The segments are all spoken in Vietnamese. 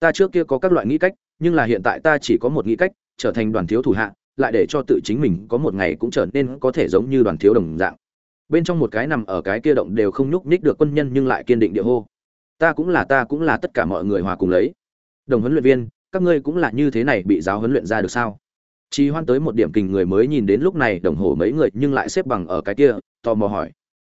ta trước kia có các loại nghĩ cách, nhưng là hiện tại ta chỉ có một nghĩ cách, trở thành đoàn thiếu thủ hạ, lại để cho tự chính mình có một ngày cũng trở nên có thể giống như đoàn thiếu đồng dạng. Bên trong một cái nằm ở cái kia động đều không nhúc nhích được quân nhân nhưng lại kiên định địa hô. Ta cũng là, ta cũng là tất cả mọi người hòa cùng lấy. Đồng huấn luyện viên, các ngươi cũng là như thế này bị giáo huấn luyện ra được sao? Chỉ hoan tới một điểm kình người mới nhìn đến lúc này đồng hồ mấy người nhưng lại xếp bằng ở cái kia, tò mò hỏi.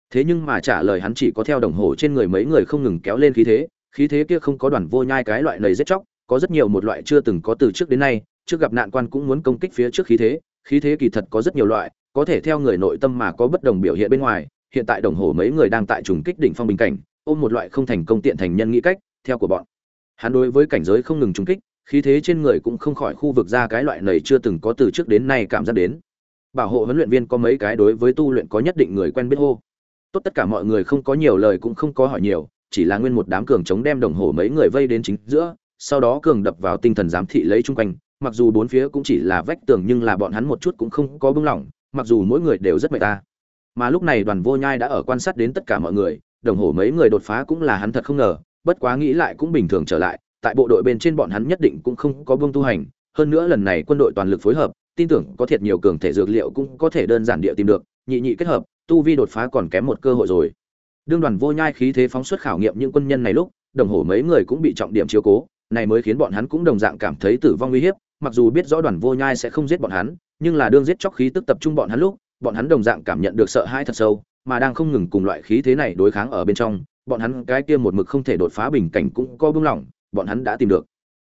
Thế nhưng mà trả lời hắn chỉ có theo đồng hồ trên người mấy người không ngừng kéo lên khí thế khí thế kia không có đoàn vô nhai cái loại lầy giết chóc, có rất nhiều một loại chưa từng có từ trước đến nay, trước gặp nạn quan cũng muốn công kích phía trước khí thế khí thế kỳ thật có rất nhiều loại, có thể theo người nội tâm mà có bất đồng biểu hiện bên ngoài, hiện tại đồng hồ mấy người đang tại trùng kích đỉnh phong bình cảnh, ôm một loại không thành công tiện thành nhân nghĩ cách, theo của bọn. Hắn đối với cảnh giới không ngừng trùng kích, khí thế trên người cũng không khỏi khu vực ra cái loại này chưa từng có từ trước đến nay cảm giác đến. Bảo hộ huấn luyện viên có mấy cái đối với tu luyện có nhất định người quen biết hô. Tốt tất cả mọi người không có nhiều lời cũng không có hỏi nhiều chỉ là nguyên một đám cường chống đem đồng hồ mấy người vây đến chính giữa, sau đó cường đập vào tinh thần giám thị lấy chung quanh, mặc dù bốn phía cũng chỉ là vách tường nhưng là bọn hắn một chút cũng không có bưng lỏng, mặc dù mỗi người đều rất mệt ta. Mà lúc này đoàn vô nhai đã ở quan sát đến tất cả mọi người, đồng hồ mấy người đột phá cũng là hắn thật không ngờ, bất quá nghĩ lại cũng bình thường trở lại, tại bộ đội bên trên bọn hắn nhất định cũng không có buông tu hành, hơn nữa lần này quân đội toàn lực phối hợp, tin tưởng có thiệt nhiều cường thể dược liệu cũng có thể đơn giản địa tìm được, nhị nhị kết hợp, tu vi đột phá còn kém một cơ hội rồi đương đoàn vô nhai khí thế phóng xuất khảo nghiệm những quân nhân này lúc, đồng hồ mấy người cũng bị trọng điểm chiếu cố, này mới khiến bọn hắn cũng đồng dạng cảm thấy tử vong nguy hiểm mặc dù biết rõ đoàn vô nhai sẽ không giết bọn hắn, nhưng là đương giết chóc khí tức tập trung bọn hắn lúc, bọn hắn đồng dạng cảm nhận được sợ hãi thật sâu, mà đang không ngừng cùng loại khí thế này đối kháng ở bên trong, bọn hắn cái kia một mực không thể đột phá bình cảnh cũng có bưng lỏng, bọn hắn đã tìm được.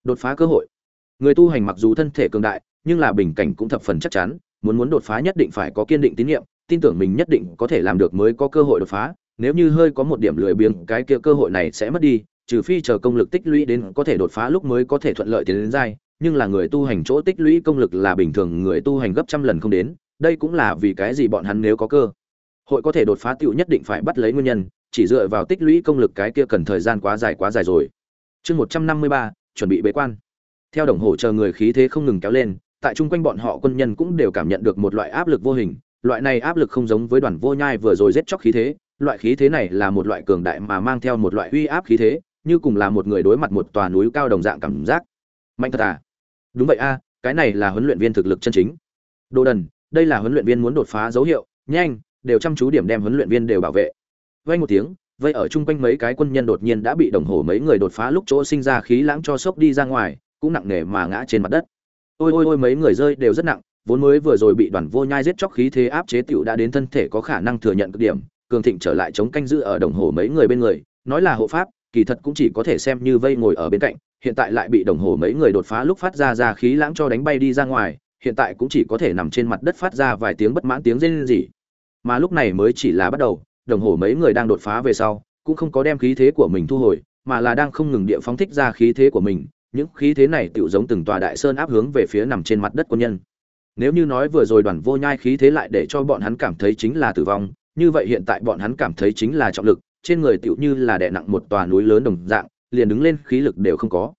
Đột phá cơ hội. Người tu hành mặc dù thân thể cường đại, nhưng là bình cảnh cũng thập phần chắc chắn, muốn muốn đột phá nhất định phải có kiên định tín nhiệm, tin tưởng mình nhất định có thể làm được mới có cơ hội đột phá nếu như hơi có một điểm lười biếng, cái kia cơ hội này sẽ mất đi, trừ phi chờ công lực tích lũy đến có thể đột phá lúc mới có thể thuận lợi tiến đến giai, nhưng là người tu hành chỗ tích lũy công lực là bình thường, người tu hành gấp trăm lần không đến, đây cũng là vì cái gì bọn hắn nếu có cơ hội có thể đột phá tựu nhất định phải bắt lấy nguyên nhân, chỉ dựa vào tích lũy công lực cái kia cần thời gian quá dài quá dài rồi. Chương một trăm năm mươi ba, chuẩn bị bế quan. Theo đồng hồ chờ người khí thế không ngừng kéo lên, tại chung quanh bọn họ quân nhân cũng đều cảm nhận được một loại áp lực vô hình, loại này áp lực không giống với đoàn vô nhai vừa rồi giết chóc khí thế loại khí thế này là một loại cường đại mà mang theo một loại uy áp khí thế, như cùng là một người đối mặt một tòa núi cao đồng dạng cảm giác. Mạnh thật à? Đúng vậy a, cái này là huấn luyện viên thực lực chân chính. Đồ đần, đây là huấn luyện viên muốn đột phá dấu hiệu, nhanh, đều chăm chú điểm đem huấn luyện viên đều bảo vệ. Vây một tiếng vây ở chung quanh mấy cái quân nhân đột nhiên đã bị đồng hồ mấy người đột phá lúc chỗ sinh ra khí lãng cho sốc đi ra ngoài, cũng nặng nề mà ngã trên mặt đất. Ôi ôi ôi, mấy người rơi đều rất nặng, vốn mới vừa rồi bị đoàn vô nhai giết chóc khí thế áp chế tiểu đã đến thân thể có khả năng thừa nhận cực điểm cường thịnh trở lại chống canh giữ ở đồng hồ mấy người bên người, nói là hộ pháp, kỳ thật cũng chỉ có thể xem như vây ngồi ở bên cạnh, hiện tại lại bị đồng hồ mấy người đột phá lúc phát ra ra khí lãng cho đánh bay đi ra ngoài, hiện tại cũng chỉ có thể nằm trên mặt đất phát ra vài tiếng bất mãn tiếng rên rỉ. Mà lúc này mới chỉ là bắt đầu, đồng hồ mấy người đang đột phá về sau, cũng không có đem khí thế của mình thu hồi, mà là đang không ngừng địa phóng thích ra khí thế của mình, những khí thế này tựu giống từng tòa đại sơn áp hướng về phía nằm trên mặt đất quân nhân. Nếu như nói vừa rồi đoàn vô nhai khí thế lại để cho bọn hắn cảm thấy chính là tử vong như vậy hiện tại bọn hắn cảm thấy chính là trọng lực, trên người tựu như là đè nặng một tòa núi lớn đồng dạng, liền đứng lên khí lực đều không có.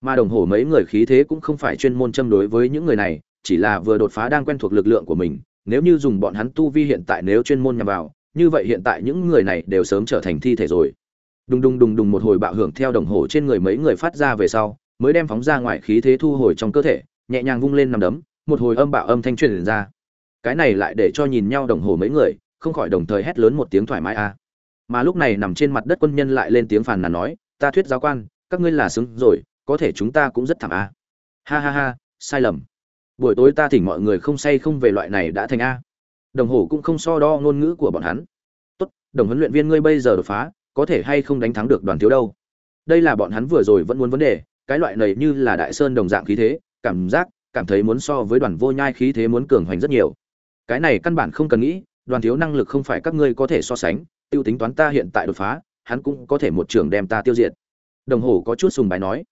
Mà đồng hồ mấy người khí thế cũng không phải chuyên môn châm đối với những người này, chỉ là vừa đột phá đang quen thuộc lực lượng của mình, nếu như dùng bọn hắn tu vi hiện tại nếu chuyên môn nhằm vào, như vậy hiện tại những người này đều sớm trở thành thi thể rồi. Đùng đùng đùng đùng một hồi bạo hưởng theo đồng hồ trên người mấy người phát ra về sau, mới đem phóng ra ngoài khí thế thu hồi trong cơ thể, nhẹ nhàng vung lên nằm đấm, một hồi âm bạo âm thanh truyền ra. Cái này lại để cho nhìn nhau đồng hồ mấy người không khỏi đồng thời hét lớn một tiếng thoải mái a. Mà lúc này nằm trên mặt đất quân nhân lại lên tiếng phàn nàn nói, ta thuyết giáo quan, các ngươi là xứng rồi, có thể chúng ta cũng rất thảm a. Ha ha ha, sai lầm. Buổi tối ta thỉnh mọi người không say không về loại này đã thành a. Đồng hồ cũng không so đo ngôn ngữ của bọn hắn. Tốt, đồng huấn luyện viên ngươi bây giờ đột phá, có thể hay không đánh thắng được đoàn thiếu đâu? Đây là bọn hắn vừa rồi vẫn muốn vấn đề, cái loại này như là đại sơn đồng dạng khí thế, cảm giác, cảm thấy muốn so với đoàn vô nhai khí thế muốn cường hoành rất nhiều. Cái này căn bản không cần nghĩ đoàn thiếu năng lực không phải các ngươi có thể so sánh, tiêu tính toán ta hiện tại đột phá, hắn cũng có thể một trường đem ta tiêu diệt. Đồng hồ có chút sùng bài nói.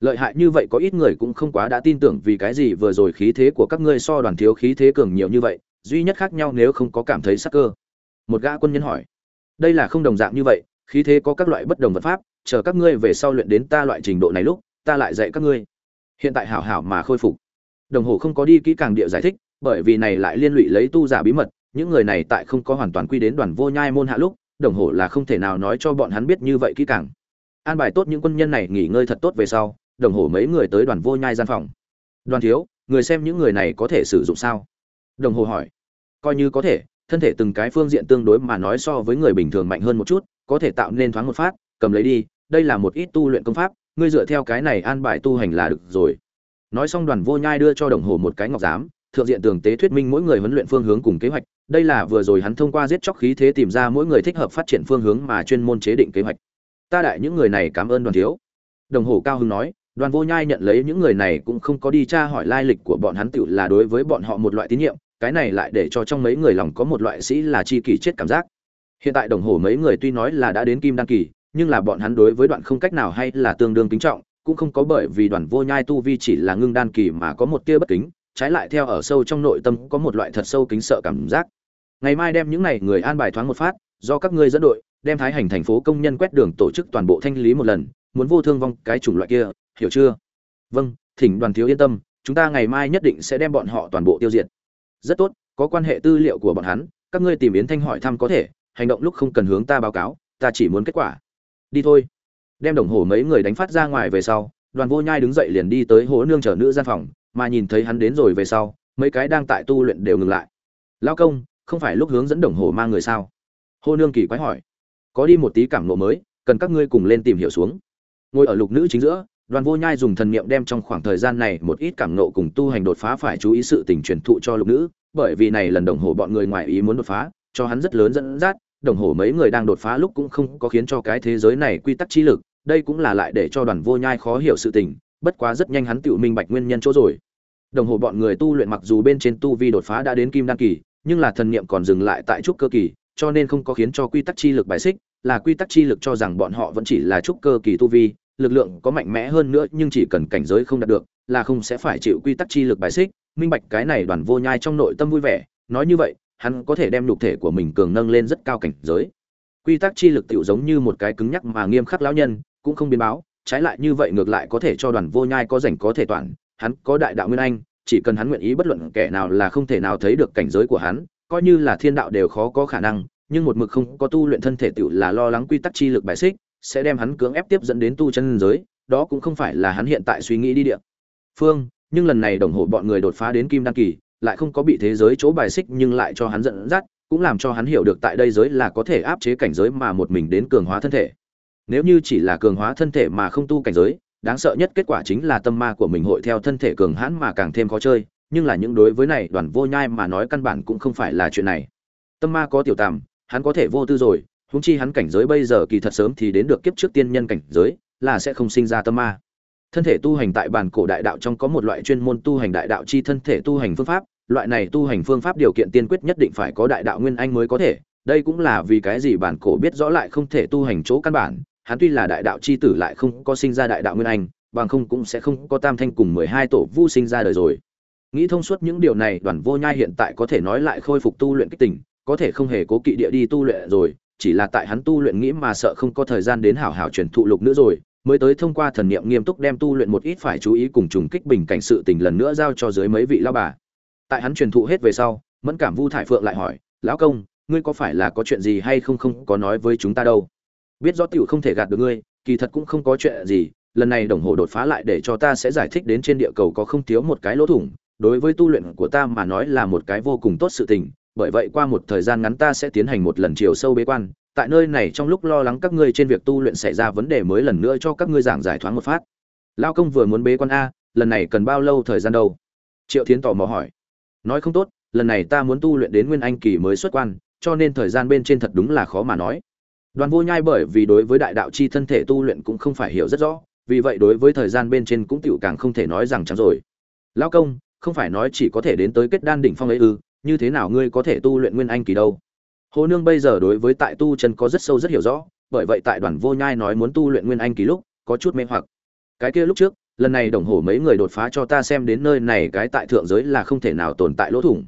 Lợi hại như vậy có ít người cũng không quá đã tin tưởng vì cái gì vừa rồi khí thế của các ngươi so đoàn thiếu khí thế cường nhiều như vậy, duy nhất khác nhau nếu không có cảm thấy sắc cơ. Một gã quân nhân hỏi. Đây là không đồng dạng như vậy, khí thế có các loại bất đồng vật pháp, chờ các ngươi về sau luyện đến ta loại trình độ này lúc, ta lại dạy các ngươi. Hiện tại hảo hảo mà khôi phục. Đồng hồ không có đi kỹ càng địa giải thích, bởi vì này lại liên lụy lấy tu giả bí mật những người này tại không có hoàn toàn quy đến đoàn vô nhai môn hạ lúc, đồng hồ là không thể nào nói cho bọn hắn biết như vậy kỹ càng. An bài tốt những quân nhân này nghỉ ngơi thật tốt về sau, đồng hồ mấy người tới đoàn vô nhai gian phòng. Đoàn thiếu, người xem những người này có thể sử dụng sao? Đồng hồ hỏi. Coi như có thể, thân thể từng cái phương diện tương đối mà nói so với người bình thường mạnh hơn một chút, có thể tạo nên thoáng một phát, cầm lấy đi, đây là một ít tu luyện công pháp, ngươi dựa theo cái này an bài tu hành là được rồi. Nói xong đoàn vô nhai đưa cho đồng hồ một cái ngọc giám, thượng diện tường tế thuyết minh mỗi người huấn luyện phương hướng cùng kế hoạch đây là vừa rồi hắn thông qua giết chóc khí thế tìm ra mỗi người thích hợp phát triển phương hướng mà chuyên môn chế định kế hoạch. Ta đại những người này cảm ơn đoàn thiếu. Đồng hồ cao hưng nói, đoàn vô nhai nhận lấy những người này cũng không có đi tra hỏi lai lịch của bọn hắn tự là đối với bọn họ một loại tín nhiệm, cái này lại để cho trong mấy người lòng có một loại sĩ là chi kỷ chết cảm giác. Hiện tại đồng hồ mấy người tuy nói là đã đến kim đăng kỳ, nhưng là bọn hắn đối với đoạn không cách nào hay là tương đương kính trọng, cũng không có bởi vì đoàn vô nhai tu vi chỉ là ngưng đan kỳ mà có một tia bất kính, trái lại theo ở sâu trong nội tâm có một loại thật sâu kính sợ cảm giác ngày mai đem những này người an bài thoáng một phát, do các ngươi dẫn đội, đem thái hành thành phố công nhân quét đường tổ chức toàn bộ thanh lý một lần, muốn vô thương vong cái chủng loại kia, hiểu chưa? Vâng thỉnh đoàn thiếu yên tâm, chúng ta ngày mai nhất định sẽ đem bọn họ toàn bộ tiêu diệt. Rất tốt, có quan hệ tư liệu của bọn hắn, các ngươi tìm yến thanh hỏi thăm có thể, hành động lúc không cần hướng ta báo cáo, ta chỉ muốn kết quả. Đi thôi. Đem đồng hồ mấy người đánh phát ra ngoài về sau, đoàn vô nhai đứng dậy liền đi tới hố nương chở nữ gian phòng, mà nhìn thấy hắn đến rồi về sau, mấy cái đang tại tu luyện đều ngừng lại. Lao công không phải lúc hướng dẫn đồng hồ mang người sao? Hô nương kỳ quái hỏi. Có đi một tí cảm nộ mới, cần các ngươi cùng lên tìm hiểu xuống. Ngồi ở lục nữ chính giữa, đoàn vô nhai dùng thần niệm đem trong khoảng thời gian này một ít cảm nộ cùng tu hành đột phá phải chú ý sự tình truyền thụ cho lục nữ, bởi vì này lần đồng hồ bọn người ngoài ý muốn đột phá, cho hắn rất lớn dẫn dắt, đồng hồ mấy người đang đột phá lúc cũng không có khiến cho cái thế giới này quy tắc chi lực, đây cũng là lại để cho đoàn vô nhai khó hiểu sự tình, bất quá rất nhanh hắn tự minh bạch nguyên nhân chỗ rồi. Đồng hồ bọn người tu luyện mặc dù bên trên tu vi đột phá đã đến kim đan kỳ nhưng là thần niệm còn dừng lại tại trúc cơ kỳ, cho nên không có khiến cho quy tắc chi lực bài xích, là quy tắc chi lực cho rằng bọn họ vẫn chỉ là trúc cơ kỳ tu vi, lực lượng có mạnh mẽ hơn nữa nhưng chỉ cần cảnh giới không đạt được, là không sẽ phải chịu quy tắc chi lực bài xích. Minh bạch cái này đoàn vô nhai trong nội tâm vui vẻ, nói như vậy, hắn có thể đem nhục thể của mình cường nâng lên rất cao cảnh giới. Quy tắc chi lực tựu giống như một cái cứng nhắc mà nghiêm khắc lão nhân, cũng không biến báo, trái lại như vậy ngược lại có thể cho đoàn vô nhai có rảnh có thể toàn, hắn có đại đạo nguyên anh chỉ cần hắn nguyện ý bất luận kẻ nào là không thể nào thấy được cảnh giới của hắn, coi như là thiên đạo đều khó có khả năng, nhưng một mực không có tu luyện thân thể tiểu là lo lắng quy tắc chi lực bài xích, sẽ đem hắn cưỡng ép tiếp dẫn đến tu chân giới, đó cũng không phải là hắn hiện tại suy nghĩ đi địa. Phương, nhưng lần này đồng hồ bọn người đột phá đến kim đăng kỳ, lại không có bị thế giới chỗ bài xích nhưng lại cho hắn giận dắt, cũng làm cho hắn hiểu được tại đây giới là có thể áp chế cảnh giới mà một mình đến cường hóa thân thể. Nếu như chỉ là cường hóa thân thể mà không tu cảnh giới đáng sợ nhất kết quả chính là tâm ma của mình hội theo thân thể cường hãn mà càng thêm khó chơi, nhưng là những đối với này đoàn vô nhai mà nói căn bản cũng không phải là chuyện này. Tâm ma có tiểu tàm, hắn có thể vô tư rồi húng chi hắn cảnh giới bây giờ kỳ thật sớm thì đến được kiếp trước tiên nhân cảnh giới, là sẽ không sinh ra tâm ma. Thân thể tu hành tại bản cổ đại đạo trong có một loại chuyên môn tu hành đại đạo chi thân thể tu hành phương pháp, loại này tu hành phương pháp điều kiện tiên quyết nhất định phải có đại đạo nguyên anh mới có thể, đây cũng là vì cái gì bản cổ biết rõ lại không thể tu hành chỗ căn bản hắn tuy là đại đạo chi tử lại không có sinh ra đại đạo nguyên anh, bằng không cũng sẽ không có tam thanh cùng mười hai tổ vu sinh ra đời rồi. Nghĩ thông suốt những điều này, đoàn vô nhai hiện tại có thể nói lại khôi phục tu luyện kích tình, có thể không hề cố kỵ địa đi tu luyện rồi, chỉ là tại hắn tu luyện nghĩ mà sợ không có thời gian đến hảo hảo truyền thụ lục nữa rồi, mới tới thông qua thần niệm nghiêm túc đem tu luyện một ít phải chú ý cùng trùng kích bình cảnh sự tình lần nữa giao cho dưới mấy vị lao bà. Tại hắn truyền thụ hết về sau, mẫn cảm vu thải phượng lại hỏi, lão công, ngươi có phải là có chuyện gì hay không không có nói với chúng ta đâu? Biết rõ tiểu không thể gạt được ngươi, kỳ thật cũng không có chuyện gì, lần này đồng hồ đột phá lại để cho ta sẽ giải thích đến trên địa cầu có không thiếu một cái lỗ thủng, đối với tu luyện của ta mà nói là một cái vô cùng tốt sự tình, bởi vậy qua một thời gian ngắn ta sẽ tiến hành một lần chiều sâu bế quan, tại nơi này trong lúc lo lắng các ngươi trên việc tu luyện xảy ra vấn đề mới lần nữa cho các ngươi giảng giải thoáng một phát. Lao công vừa muốn bế quan a, lần này cần bao lâu thời gian đâu? Triệu thiến tò mò hỏi. Nói không tốt, lần này ta muốn tu luyện đến nguyên anh kỳ mới xuất quan, cho nên thời gian bên trên thật đúng là khó mà nói đoàn vô nhai bởi vì đối với đại đạo chi thân thể tu luyện cũng không phải hiểu rất rõ, vì vậy đối với thời gian bên trên cũng tiểu càng không thể nói rằng chẳng rồi. Lão công, không phải nói chỉ có thể đến tới kết đan đỉnh phong ấy ư, như thế nào ngươi có thể tu luyện nguyên anh kỳ đâu? Hồ nương bây giờ đối với tại tu chân có rất sâu rất hiểu rõ, bởi vậy tại đoàn vô nhai nói muốn tu luyện nguyên anh kỳ lúc, có chút mê hoặc. Cái kia lúc trước, lần này đồng hồ mấy người đột phá cho ta xem đến nơi này cái tại thượng giới là không thể nào tồn tại lỗ thủng.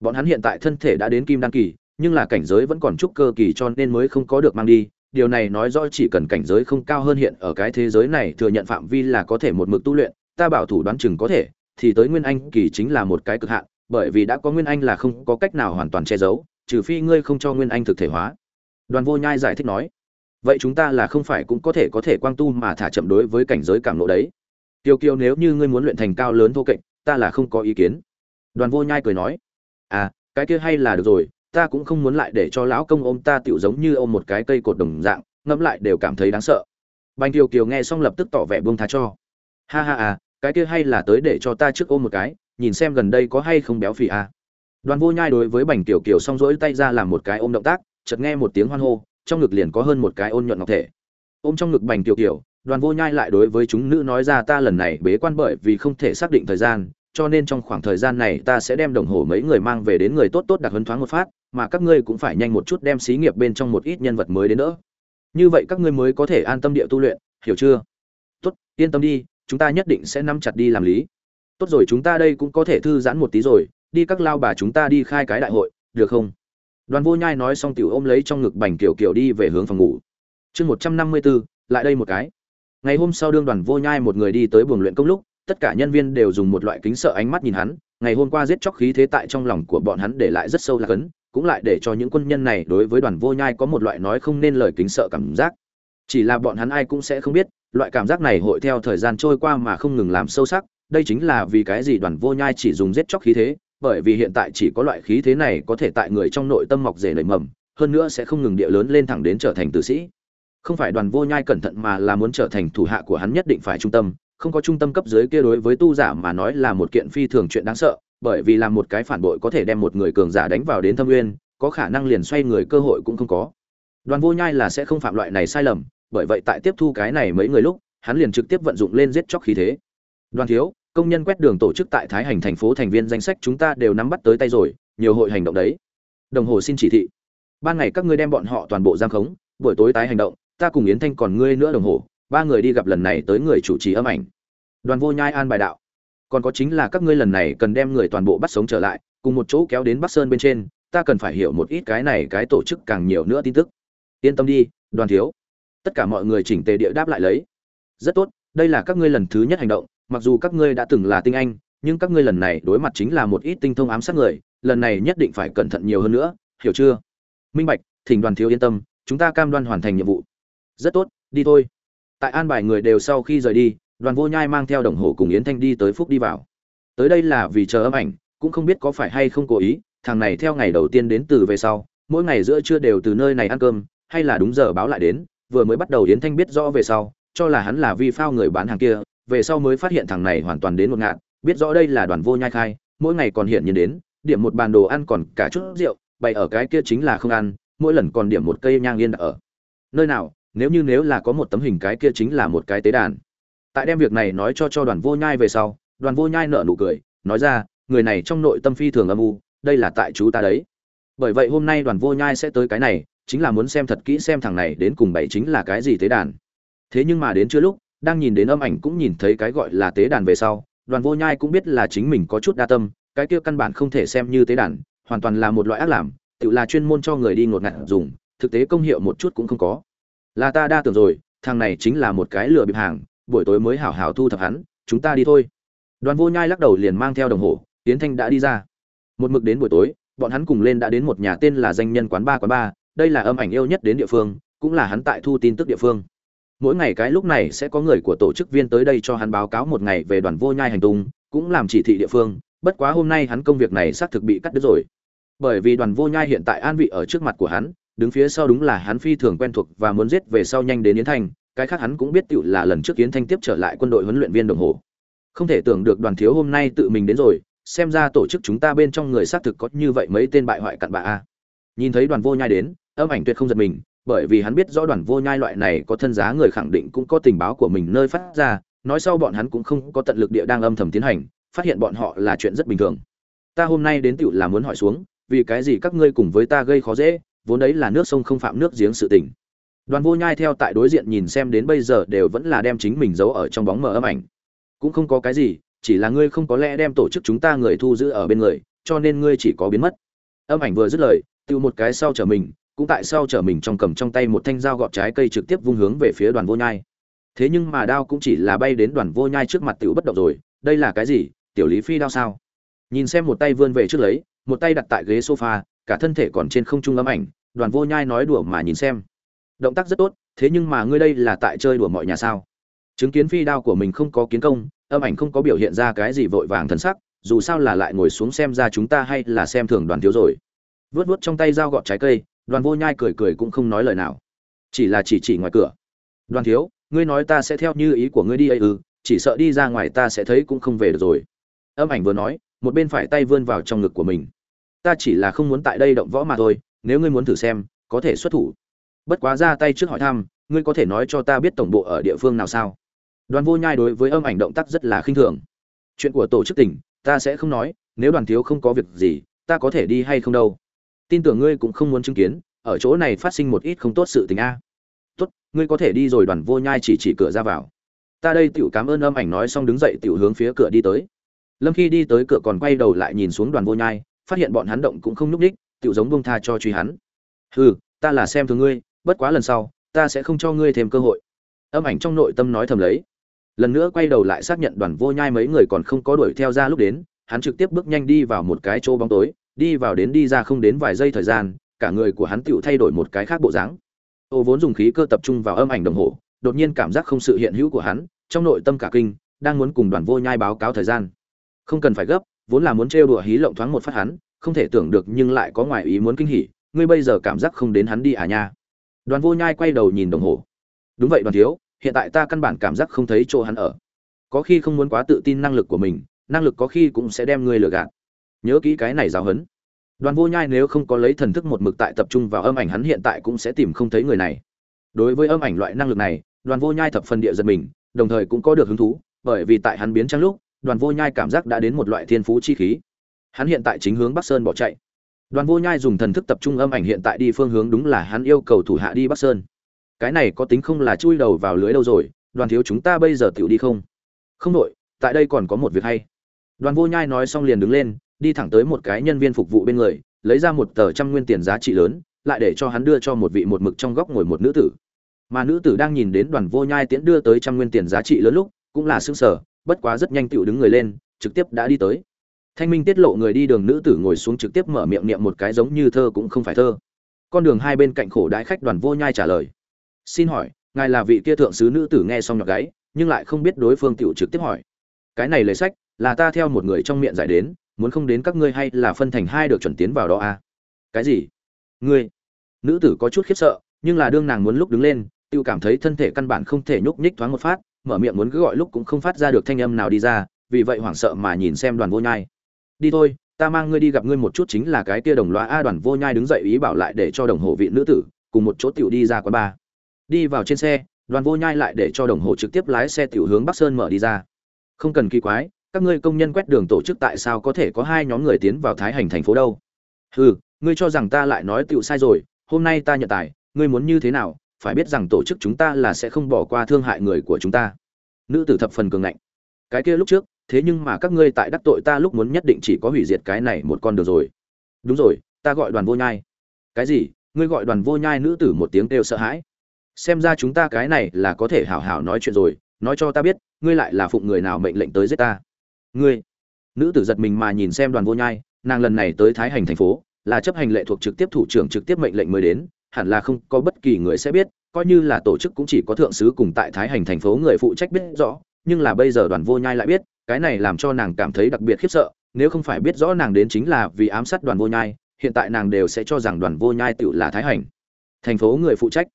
Bọn hắn hiện tại thân thể đã đến kim đan kỳ nhưng là cảnh giới vẫn còn chút cơ kỳ cho nên mới không có được mang đi. Điều này nói rõ chỉ cần cảnh giới không cao hơn hiện ở cái thế giới này thừa nhận phạm vi là có thể một mực tu luyện ta bảo thủ đoán chừng có thể thì tới nguyên anh kỳ chính là một cái cực hạn bởi vì đã có nguyên anh là không có cách nào hoàn toàn che giấu trừ phi ngươi không cho nguyên anh thực thể hóa. Đoàn vô nhai giải thích nói vậy chúng ta là không phải cũng có thể có thể quang tu mà thả chậm đối với cảnh giới cảm nộ đấy. Tiêu Kiêu nếu như ngươi muốn luyện thành cao lớn thô kệch, ta là không có ý kiến. Đoàn Vô Nhai cười nói, à, cái kia hay là được rồi, ta cũng không muốn lại để cho lão công ôm ta tiểu giống như ôm một cái cây cột đồng dạng, ngẫm lại đều cảm thấy đáng sợ. Bành Kiều Kiều nghe xong lập tức tỏ vẻ buông tha cho. Ha ha à, cái kia hay là tới để cho ta trước ôm một cái, nhìn xem gần đây có hay không béo phì à. Đoàn Vô Nhai đối với Bành Kiều Kiều xong rỗi tay ra làm một cái ôm động tác, chợt nghe một tiếng hoan hô, trong ngực liền có hơn một cái ôn nhuận ngọc thể. Ôm trong ngực Bành Kiều Kiều, Đoàn Vô Nhai lại đối với chúng nữ nói ra ta lần này bế quan bởi vì không thể xác định thời gian, cho nên trong khoảng thời gian này ta sẽ đem đồng hồ mấy người mang về đến người tốt tốt đặc huấn thoáng một phát, mà các ngươi cũng phải nhanh một chút đem xí nghiệp bên trong một ít nhân vật mới đến nữa. Như vậy các ngươi mới có thể an tâm địa tu luyện, hiểu chưa? Tốt, yên tâm đi, chúng ta nhất định sẽ nắm chặt đi làm lý. Tốt rồi, chúng ta đây cũng có thể thư giãn một tí rồi, đi các lao bà chúng ta đi khai cái đại hội, được không? Đoàn Vô Nhai nói xong tiểu ôm lấy trong ngực Bành Kiều Kiều đi về hướng phòng ngủ. Chương 154, lại đây một cái. Ngày hôm sau đương Đoàn Vô Nhai một người đi tới buồng luyện công lúc, tất cả nhân viên đều dùng một loại kính sợ ánh mắt nhìn hắn, ngày hôm qua giết chóc khí thế tại trong lòng của bọn hắn để lại rất sâu lạc ấn, cũng lại để cho những quân nhân này đối với Đoàn Vô Nhai có một loại nói không nên lời kính sợ cảm giác. Chỉ là bọn hắn ai cũng sẽ không biết, loại cảm giác này hội theo thời gian trôi qua mà không ngừng làm sâu sắc, đây chính là vì cái gì Đoàn Vô Nhai chỉ dùng giết chóc khí thế, bởi vì hiện tại chỉ có loại khí thế này có thể tại người trong nội tâm mọc rể nảy mầm, hơn nữa sẽ không ngừng địa lớn lên thẳng đến trở thành tử sĩ. Không phải Đoàn Vô Nhai cẩn thận mà là muốn trở thành thủ hạ của hắn nhất định phải trung tâm, không có trung tâm cấp dưới kia đối với tu giả mà nói là một kiện phi thường chuyện đáng sợ, bởi vì làm một cái phản bội có thể đem một người cường giả đánh vào đến thâm nguyên, có khả năng liền xoay người cơ hội cũng không có. Đoàn Vô Nhai là sẽ không phạm loại này sai lầm, bởi vậy tại tiếp thu cái này mấy người lúc, hắn liền trực tiếp vận dụng lên giết chóc khí thế. Đoàn thiếu, công nhân quét đường tổ chức tại Thái Hành thành phố thành viên danh sách chúng ta đều nắm bắt tới tay rồi, nhiều hội hành động đấy. Đồng hồ xin chỉ thị. Ban ngày các ngươi đem bọn họ toàn bộ giam khống, buổi tối tái hành động, ta cùng Yến Thanh còn ngươi nữa đồng hồ, ba người đi gặp lần này tới người chủ trì âm ảnh đoàn vô nhai an bài đạo còn có chính là các ngươi lần này cần đem người toàn bộ bắt sống trở lại, cùng một chỗ kéo đến bắc sơn bên trên, ta cần phải hiểu một ít cái này cái tổ chức càng nhiều nữa tin tức. Yên tâm đi, đoàn thiếu. Tất cả mọi người chỉnh tề địa đáp lại lấy. Rất tốt, đây là các ngươi lần thứ nhất hành động, mặc dù các ngươi đã từng là tinh anh, nhưng các ngươi lần này đối mặt chính là một ít tinh thông ám sát người, lần này nhất định phải cẩn thận nhiều hơn nữa, hiểu chưa? Minh bạch, thỉnh đoàn thiếu yên tâm, chúng ta cam đoan hoàn thành nhiệm vụ. Rất tốt, đi thôi. Tại an bài người đều sau khi rời đi đoàn vô nhai mang theo đồng hồ cùng yến thanh đi tới phúc đi vào. Tới đây là vì chờ âm ảnh, cũng không biết có phải hay không cố ý, thằng này theo ngày đầu tiên đến từ về sau, mỗi ngày giữa trưa đều từ nơi này ăn cơm, hay là đúng giờ báo lại đến, vừa mới bắt đầu yến thanh biết rõ về sau, cho là hắn là vi phao người bán hàng kia, về sau mới phát hiện thằng này hoàn toàn đến một ngạn biết rõ đây là đoàn vô nhai khai, mỗi ngày còn hiện nhiên đến, điểm một bàn đồ ăn còn cả chút rượu, bày ở cái kia chính là không ăn, mỗi lần còn điểm một cây nhang yên đặt ở. Nơi nào, nếu như nếu là có một tấm hình cái kia chính là một cái tế đàn tại đem việc này nói cho cho đoàn vô nhai về sau, đoàn vô nhai nở nụ cười, nói ra, người này trong nội tâm phi thường âm u, đây là tại chú ta đấy. Bởi vậy hôm nay đoàn vô nhai sẽ tới cái này, chính là muốn xem thật kỹ xem thằng này đến cùng bảy chính là cái gì tế đàn. Thế nhưng mà đến chưa lúc, đang nhìn đến âm ảnh cũng nhìn thấy cái gọi là tế đàn về sau, đoàn vô nhai cũng biết là chính mình có chút đa tâm, cái kia căn bản không thể xem như tế đàn, hoàn toàn là một loại ác làm, tự là chuyên môn cho người đi ngột ngạt dùng, thực tế công hiệu một chút cũng không có. Là ta đa tưởng rồi, thằng này chính là một cái lừa bịp hàng buổi tối mới hảo hảo thu thập hắn, chúng ta đi thôi. Đoàn vô nhai lắc đầu liền mang theo đồng hồ tiến thanh đã đi ra. Một mực đến buổi tối, bọn hắn cùng lên đã đến một nhà tên là danh nhân quán ba quán ba, đây là âm ảnh yêu nhất đến địa phương, cũng là hắn tại thu tin tức địa phương. Mỗi ngày cái lúc này sẽ có người của tổ chức viên tới đây cho hắn báo cáo một ngày về đoàn vô nhai hành tung, cũng làm chỉ thị địa phương, bất quá hôm nay hắn công việc này xác thực bị cắt đứt rồi. Bởi vì đoàn vô nhai hiện tại an vị ở trước mặt của hắn, đứng phía sau đúng là hắn phi thường quen thuộc và muốn giết về sau nhanh đến yến thành cái khác hắn cũng biết tựu là lần trước yến thanh tiếp trở lại quân đội huấn luyện viên đồng hồ. Không thể tưởng được đoàn thiếu hôm nay tự mình đến rồi, xem ra tổ chức chúng ta bên trong người xác thực có như vậy mấy tên bại hoại cặn bạ a. Nhìn thấy đoàn vô nhai đến, âm ảnh tuyệt không giật mình, bởi vì hắn biết rõ đoàn vô nhai loại này có thân giá người khẳng định cũng có tình báo của mình nơi phát ra, nói sau bọn hắn cũng không có tận lực địa đang âm thầm tiến hành, phát hiện bọn họ là chuyện rất bình thường. Ta hôm nay đến tựu là muốn hỏi xuống, vì cái gì các ngươi cùng với ta gây khó dễ, vốn đấy là nước sông không phạm nước giếng sự tình đoàn vô nhai theo tại đối diện nhìn xem đến bây giờ đều vẫn là đem chính mình giấu ở trong bóng mờ âm ảnh. Cũng không có cái gì, chỉ là ngươi không có lẽ đem tổ chức chúng ta người thu giữ ở bên người, cho nên ngươi chỉ có biến mất. Âm ảnh vừa dứt lời, tiêu một cái sau trở mình, cũng tại sau trở mình trong cầm trong tay một thanh dao gọt trái cây trực tiếp vung hướng về phía đoàn vô nhai. Thế nhưng mà đao cũng chỉ là bay đến đoàn vô nhai trước mặt tiểu bất động rồi, đây là cái gì, tiểu lý phi đao sao? Nhìn xem một tay vươn về trước lấy, một tay đặt tại ghế sofa, cả thân thể còn trên không trung âm ảnh, đoàn vô nhai nói đùa mà nhìn xem động tác rất tốt, thế nhưng mà ngươi đây là tại chơi đùa mọi nhà sao? Chứng kiến phi đao của mình không có kiến công, âm ảnh không có biểu hiện ra cái gì vội vàng thần sắc, dù sao là lại ngồi xuống xem ra chúng ta hay là xem thường đoàn thiếu rồi. Vớt vớt trong tay dao gọt trái cây, đoàn vô nhai cười cười cũng không nói lời nào. Chỉ là chỉ chỉ ngoài cửa. Đoàn thiếu, ngươi nói ta sẽ theo như ý của ngươi đi ấy ư, chỉ sợ đi ra ngoài ta sẽ thấy cũng không về được rồi. Âm ảnh vừa nói, một bên phải tay vươn vào trong ngực của mình. Ta chỉ là không muốn tại đây động võ mà thôi, nếu ngươi muốn thử xem, có thể xuất thủ bất quá ra tay trước hỏi thăm, ngươi có thể nói cho ta biết tổng bộ ở địa phương nào sao? Đoàn vô nhai đối với âm ảnh động tác rất là khinh thường. Chuyện của tổ chức tỉnh, ta sẽ không nói, nếu đoàn thiếu không có việc gì, ta có thể đi hay không đâu. Tin tưởng ngươi cũng không muốn chứng kiến, ở chỗ này phát sinh một ít không tốt sự tình a. Tốt, ngươi có thể đi rồi, đoàn vô nhai chỉ chỉ cửa ra vào. Ta đây tiểu cảm ơn âm ảnh nói xong đứng dậy tiểu hướng phía cửa đi tới. Lâm khi đi tới cửa còn quay đầu lại nhìn xuống đoàn vô nhai, phát hiện bọn hắn động cũng không nhúc đích tiểu giống bông tha cho truy hắn. Hừ, ta là xem thường ngươi bất quá lần sau, ta sẽ không cho ngươi thêm cơ hội. Âm ảnh trong nội tâm nói thầm lấy. Lần nữa quay đầu lại xác nhận đoàn vô nhai mấy người còn không có đuổi theo ra lúc đến, hắn trực tiếp bước nhanh đi vào một cái chỗ bóng tối, đi vào đến đi ra không đến vài giây thời gian, cả người của hắn tựu thay đổi một cái khác bộ dáng. Ô vốn dùng khí cơ tập trung vào âm ảnh đồng hồ, đột nhiên cảm giác không sự hiện hữu của hắn, trong nội tâm cả kinh, đang muốn cùng đoàn vô nhai báo cáo thời gian. Không cần phải gấp, vốn là muốn trêu đùa hí lộng thoáng một phát hắn, không thể tưởng được nhưng lại có ngoài ý muốn kinh hỉ, ngươi bây giờ cảm giác không đến hắn đi à nha đoàn vô nhai quay đầu nhìn đồng hồ. Đúng vậy đoàn thiếu, hiện tại ta căn bản cảm giác không thấy chỗ hắn ở. Có khi không muốn quá tự tin năng lực của mình, năng lực có khi cũng sẽ đem ngươi lừa gạt. Nhớ kỹ cái này giáo hấn đoàn vô nhai nếu không có lấy thần thức một mực tại tập trung vào âm ảnh, hắn hiện tại cũng sẽ tìm không thấy người này. Đối với âm ảnh loại năng lực này, đoàn vô nhai thập phần địa giật mình, đồng thời cũng có được hứng thú, bởi vì tại hắn biến trang lúc, đoàn vô nhai cảm giác đã đến một loại thiên phú chi khí. Hắn hiện tại chính hướng bắc sơn bỏ chạy đoàn vô nhai dùng thần thức tập trung âm ảnh hiện tại đi phương hướng đúng là hắn yêu cầu thủ hạ đi bắc sơn. Cái này có tính không là chui đầu vào lưới đâu rồi, đoàn thiếu chúng ta bây giờ tiểu đi không? Không đội, tại đây còn có một việc hay. Đoàn vô nhai nói xong liền đứng lên, đi thẳng tới một cái nhân viên phục vụ bên người, lấy ra một tờ trăm nguyên tiền giá trị lớn, lại để cho hắn đưa cho một vị một mực trong góc ngồi một nữ tử. Mà nữ tử đang nhìn đến đoàn vô nhai tiễn đưa tới trăm nguyên tiền giá trị lớn lúc, cũng là sững sở bất quá rất nhanh tựu đứng người lên, trực tiếp đã đi tới thanh minh tiết lộ người đi đường nữ tử ngồi xuống trực tiếp mở miệng niệm một cái giống như thơ cũng không phải thơ. Con đường hai bên cạnh khổ đái khách đoàn vô nhai trả lời. Xin hỏi, ngài là vị kia thượng sứ nữ tử nghe xong nhọc gáy, nhưng lại không biết đối phương tiểu trực tiếp hỏi. Cái này lấy sách, là ta theo một người trong miệng giải đến, muốn không đến các ngươi hay là phân thành hai được chuẩn tiến vào đó à? cái gì? Ngươi? Nữ tử có chút khiếp sợ, nhưng là đương nàng muốn lúc đứng lên, tiêu cảm thấy thân thể căn bản không thể nhúc nhích thoáng một phát, mở miệng muốn cứ gọi lúc cũng không phát ra được thanh âm nào đi ra, vì vậy hoảng sợ mà nhìn xem đoàn vô nhai đi thôi, ta mang ngươi đi gặp ngươi một chút chính là cái kia đồng loa a đoàn vô nhai đứng dậy ý bảo lại để cho đồng hồ vị nữ tử, cùng một chỗ tiểu đi ra quán bar đi vào trên xe, đoàn vô nhai lại để cho đồng hồ trực tiếp lái xe tiểu hướng bắc sơn mở đi ra. Không cần kỳ quái, các ngươi công nhân quét đường tổ chức tại sao có thể có hai nhóm người tiến vào thái hành thành phố đâu? Hừ, ngươi cho rằng ta lại nói tiểu sai rồi, hôm nay ta nhận tài, ngươi muốn như thế nào, phải biết rằng tổ chức chúng ta là sẽ không bỏ qua thương hại người của chúng ta. Nữ tử thập phần cường ngạnh. Cái kia lúc trước thế nhưng mà các ngươi tại đắc tội ta lúc muốn nhất định chỉ có hủy diệt cái này một con đường rồi. Đúng rồi, ta gọi đoàn vô nhai. Cái gì? Ngươi gọi đoàn vô nhai nữ tử một tiếng kêu sợ hãi. Xem ra chúng ta cái này là có thể hảo hảo nói chuyện rồi, nói cho ta biết, ngươi lại là phụng người nào mệnh lệnh tới giết ta? Ngươi. Nữ tử giật mình mà nhìn xem đoàn vô nhai, nàng lần này tới thái hành thành phố, là chấp hành lệ thuộc trực tiếp thủ trưởng trực tiếp mệnh lệnh mới đến, hẳn là không có bất kỳ người sẽ biết, coi như là tổ chức cũng chỉ có thượng sứ cùng tại thái hành thành phố người phụ trách biết rõ, nhưng là bây giờ đoàn vô nhai lại biết cái này làm cho nàng cảm thấy đặc biệt khiếp sợ, nếu không phải biết rõ nàng đến chính là vì ám sát đoàn vô nhai, hiện tại nàng đều sẽ cho rằng đoàn vô nhai tự là thái hành. Thành phố người phụ trách.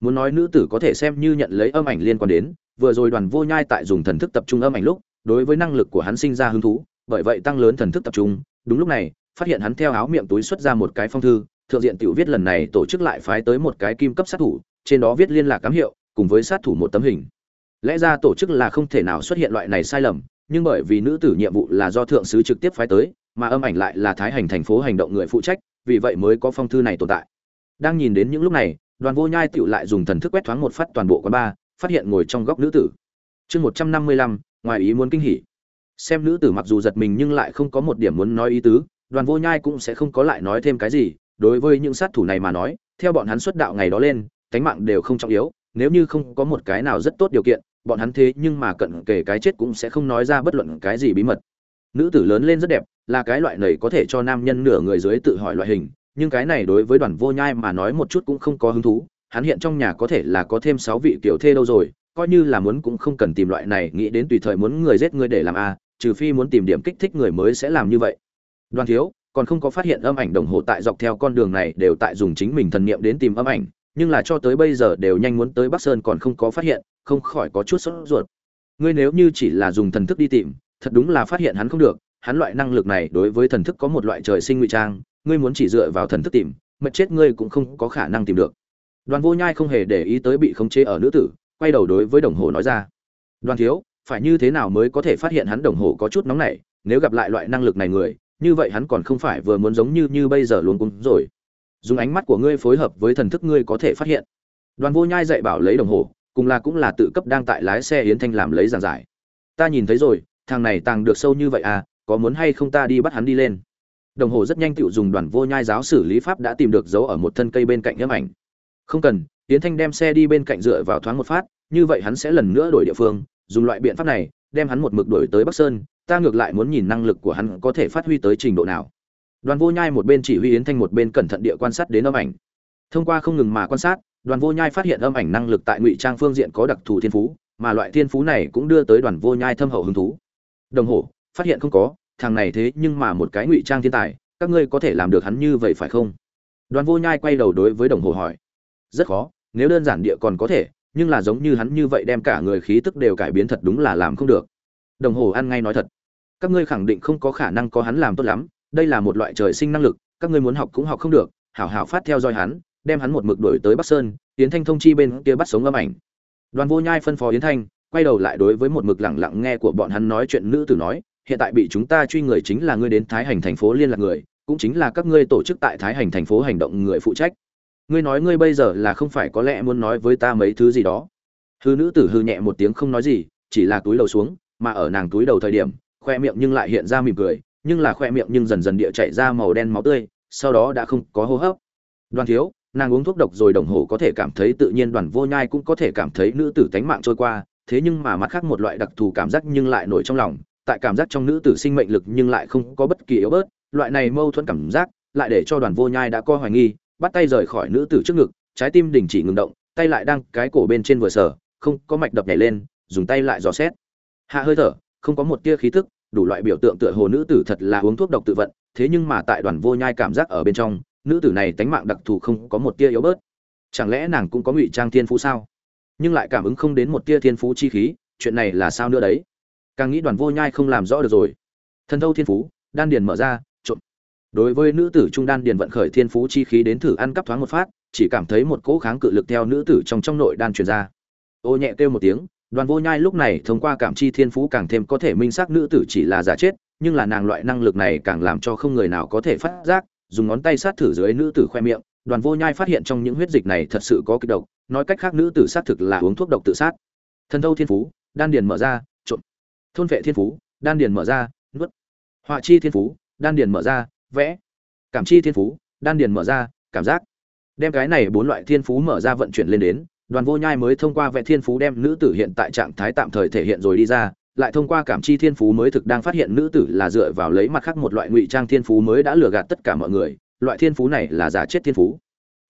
Muốn nói nữ tử có thể xem như nhận lấy âm ảnh liên quan đến, vừa rồi đoàn vô nhai tại dùng thần thức tập trung âm ảnh lúc, đối với năng lực của hắn sinh ra hứng thú, bởi vậy tăng lớn thần thức tập trung. Đúng lúc này, phát hiện hắn theo áo miệng túi xuất ra một cái phong thư, thượng diện tiểu viết lần này tổ chức lại phái tới một cái kim cấp sát thủ, trên đó viết liên lạc cám hiệu, cùng với sát thủ một tấm hình. Lẽ ra tổ chức là không thể nào xuất hiện loại này sai lầm nhưng bởi vì nữ tử nhiệm vụ là do thượng sứ trực tiếp phái tới, mà âm ảnh lại là thái hành thành phố hành động người phụ trách, vì vậy mới có phong thư này tồn tại. Đang nhìn đến những lúc này, đoàn vô nhai tựu lại dùng thần thức quét thoáng một phát toàn bộ quán ba phát hiện ngồi trong góc nữ tử. Chương một trăm năm mươi lăm, ngoài ý muốn kinh hỉ. Xem nữ tử mặc dù giật mình nhưng lại không có một điểm muốn nói ý tứ, đoàn vô nhai cũng sẽ không có lại nói thêm cái gì, đối với những sát thủ này mà nói, theo bọn hắn xuất đạo ngày đó lên, cánh mạng đều không trọng yếu nếu như không có một cái nào rất tốt điều kiện, bọn hắn thế nhưng mà cận kể cái chết cũng sẽ không nói ra bất luận cái gì bí mật. Nữ tử lớn lên rất đẹp, là cái loại này có thể cho nam nhân nửa người dưới tự hỏi loại hình, nhưng cái này đối với đoàn vô nhai mà nói một chút cũng không có hứng thú, hắn hiện trong nhà có thể là có thêm sáu vị kiểu thê đâu rồi, coi như là muốn cũng không cần tìm loại này, nghĩ đến tùy thời muốn người giết người để làm a, trừ phi muốn tìm điểm kích thích người mới sẽ làm như vậy. Đoàn thiếu, còn không có phát hiện âm ảnh đồng hồ tại dọc theo con đường này đều tại dùng chính mình thần niệm đến tìm âm ảnh nhưng là cho tới bây giờ đều nhanh muốn tới bắc sơn còn không có phát hiện, không khỏi có chút sốt ruột. Ngươi nếu như chỉ là dùng thần thức đi tìm, thật đúng là phát hiện hắn không được, hắn loại năng lực này đối với thần thức có một loại trời sinh ngụy trang, ngươi muốn chỉ dựa vào thần thức tìm mật chết ngươi cũng không có khả năng tìm được. Đoàn vô nhai không hề để ý tới bị khống chế ở nữ tử, quay đầu đối với đồng hồ nói ra. Đoàn thiếu, phải như thế nào mới có thể phát hiện hắn đồng hồ có chút nóng nảy, nếu gặp lại loại năng lực này người, như vậy hắn còn không phải vừa muốn giống như như bây giờ luôn cúng rồi dùng ánh mắt của ngươi phối hợp với thần thức ngươi có thể phát hiện. Đoàn vô nhai dạy bảo lấy đồng hồ, cùng là cũng là tự cấp đang tại lái xe yến thanh làm lấy giảng giải. Ta nhìn thấy rồi, thằng này tàng được sâu như vậy à có muốn hay không ta đi bắt hắn đi lên. Đồng hồ rất nhanh tựu dùng đoàn vô nhai giáo xử lý pháp đã tìm được dấu ở một thân cây bên cạnh nhấp ảnh. Không cần, yến thanh đem xe đi bên cạnh dựa vào thoáng một phát, như vậy hắn sẽ lần nữa đổi địa phương, dùng loại biện pháp này, đem hắn một mực đổi tới bắc sơn, ta ngược lại muốn nhìn năng lực của hắn có thể phát huy tới trình độ nào đoàn vô nhai một bên chỉ huy yến thanh, một bên cẩn thận địa quan sát đến âm ảnh. Thông qua không ngừng mà quan sát, đoàn vô nhai phát hiện âm ảnh năng lực tại ngụy trang phương diện có đặc thù thiên phú, mà loại thiên phú này cũng đưa tới đoàn vô nhai thâm hậu hứng thú. Đồng hồ, phát hiện không có, thằng này thế nhưng mà một cái ngụy trang thiên tài, các ngươi có thể làm được hắn như vậy phải không? Đoàn vô nhai quay đầu đối với đồng hồ hỏi. Rất khó, nếu đơn giản địa còn có thể, nhưng là giống như hắn như vậy đem cả người khí tức đều cải biến thật đúng là làm không được. Đồng hồ ăn ngay nói thật. Các ngươi khẳng định không có khả năng có hắn làm tốt lắm đây là một loại trời sinh năng lực, các ngươi muốn học cũng học không được, hảo hảo phát theo dõi hắn, đem hắn một mực đuổi tới bắc sơn yến thanh thông chi bên kia bắt sống âm ảnh. Đoàn vô nhai phân phó yến thanh, quay đầu lại đối với một mực lẳng lặng nghe của bọn hắn nói chuyện nữ tử nói, hiện tại bị chúng ta truy người chính là ngươi đến thái hành thành phố liên lạc người, cũng chính là các ngươi tổ chức tại thái hành thành phố hành động người phụ trách. Ngươi nói ngươi bây giờ là không phải có lẽ muốn nói với ta mấy thứ gì đó. Hư nữ tử hư nhẹ một tiếng không nói gì, chỉ là túi đầu xuống, mà ở nàng túi đầu thời điểm, khoe miệng nhưng lại hiện ra mỉm cười nhưng là khoe miệng nhưng dần dần địa chảy ra màu đen máu tươi, sau đó đã không có hô hấp. Đoàn thiếu, nàng uống thuốc độc rồi đồng hồ có thể cảm thấy tự nhiên đoàn vô nhai cũng có thể cảm thấy nữ tử tánh mạng trôi qua, thế nhưng mà mặt khác một loại đặc thù cảm giác nhưng lại nổi trong lòng, tại cảm giác trong nữ tử sinh mệnh lực nhưng lại không có bất kỳ yếu bớt, loại này mâu thuẫn cảm giác lại để cho đoàn vô nhai đã co hoài nghi, bắt tay rời khỏi nữ tử trước ngực, trái tim đình chỉ ngừng động, tay lại đang cái cổ bên trên vừa sở không có mạch đập nhảy lên, dùng tay lại dò xét. Hạ hơi thở, không có một tia khí tức đủ loại biểu tượng tựa hồ nữ tử thật là uống thuốc độc tự vận, thế nhưng mà tại đoàn vô nhai cảm giác ở bên trong, nữ tử này tánh mạng đặc thù không có một tia yếu bớt. Chẳng lẽ nàng cũng có ngụy trang thiên phú sao? Nhưng lại cảm ứng không đến một tia thiên phú chi khí, chuyện này là sao nữa đấy? Càng nghĩ đoàn vô nhai không làm rõ được rồi. Thần thâu thiên phú, đan điền mở ra, trộm. Đối với nữ tử trung đan điền vận khởi thiên phú chi khí đến thử ăn cắp thoáng một phát, chỉ cảm thấy một cỗ kháng cự lực theo nữ tử trong trong nội đan truyền ra. Ô nhẹ kêu một tiếng đoàn vô nhai lúc này thông qua cảm chi thiên phú càng thêm có thể minh xác nữ tử chỉ là giả chết, nhưng là nàng loại năng lực này càng làm cho không người nào có thể phát giác, dùng ngón tay sát thử dưới nữ tử khoe miệng, đoàn vô nhai phát hiện trong những huyết dịch này thật sự có kịch độc, nói cách khác nữ tử xác thực là uống thuốc độc tự sát. Thần thâu thiên phú, đan điền mở ra trộn thôn vệ thiên phú, đan điền mở ra, nuốt. Họa chi thiên phú, đan điền mở ra, vẽ. Cảm chi thiên phú, đan điền mở ra, cảm giác. Đem cái này bốn loại thiên phú mở ra vận chuyển lên đến đoàn vô nhai mới thông qua vẽ thiên phú đem nữ tử hiện tại trạng thái tạm thời thể hiện rồi đi ra lại thông qua cảm chi thiên phú mới thực đang phát hiện nữ tử là dựa vào lấy mặt khác một loại ngụy trang thiên phú mới đã lừa gạt tất cả mọi người loại thiên phú này là giả chết thiên phú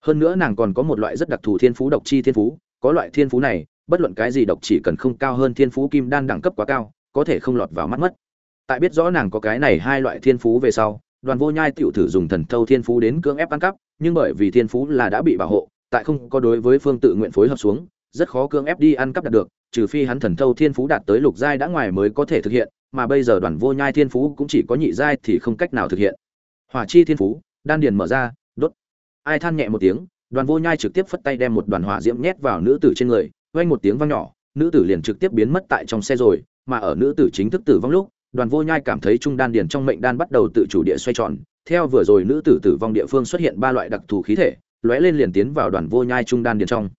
hơn nữa nàng còn có một loại rất đặc thù thiên phú độc chi thiên phú có loại thiên phú này bất luận cái gì độc chỉ cần không cao hơn thiên phú kim đan đẳng cấp quá cao có thể không lọt vào mắt mất tại biết rõ nàng có cái này hai loại thiên phú về sau đoàn vô nhai tiểu thử dùng thần thâu thiên phú đến cưỡng ép ăn cắp nhưng bởi vì thiên phú là đã bị bảo hộ tại không có đối với phương tự nguyện phối hợp xuống, rất khó cưỡng ép đi ăn cắp đạt được, trừ phi hắn thần thâu thiên phú đạt tới lục giai đã ngoài mới có thể thực hiện, mà bây giờ đoàn vô nhai thiên phú cũng chỉ có nhị giai thì không cách nào thực hiện. Hỏa chi thiên phú, đan điền mở ra, đốt. Ai than nhẹ một tiếng, đoàn vô nhai trực tiếp phất tay đem một đoàn hỏa diễm nhét vào nữ tử trên người, vang một tiếng vang nhỏ, nữ tử liền trực tiếp biến mất tại trong xe rồi, mà ở nữ tử chính thức tử vong lúc, đoàn vô nhai cảm thấy trung đan điền trong mệnh đan bắt đầu tự chủ địa xoay tròn. Theo vừa rồi nữ tử tử vong địa phương xuất hiện ba loại đặc thù khí thể lóe lên liền tiến vào đoàn vô nhai trung đan điền trong.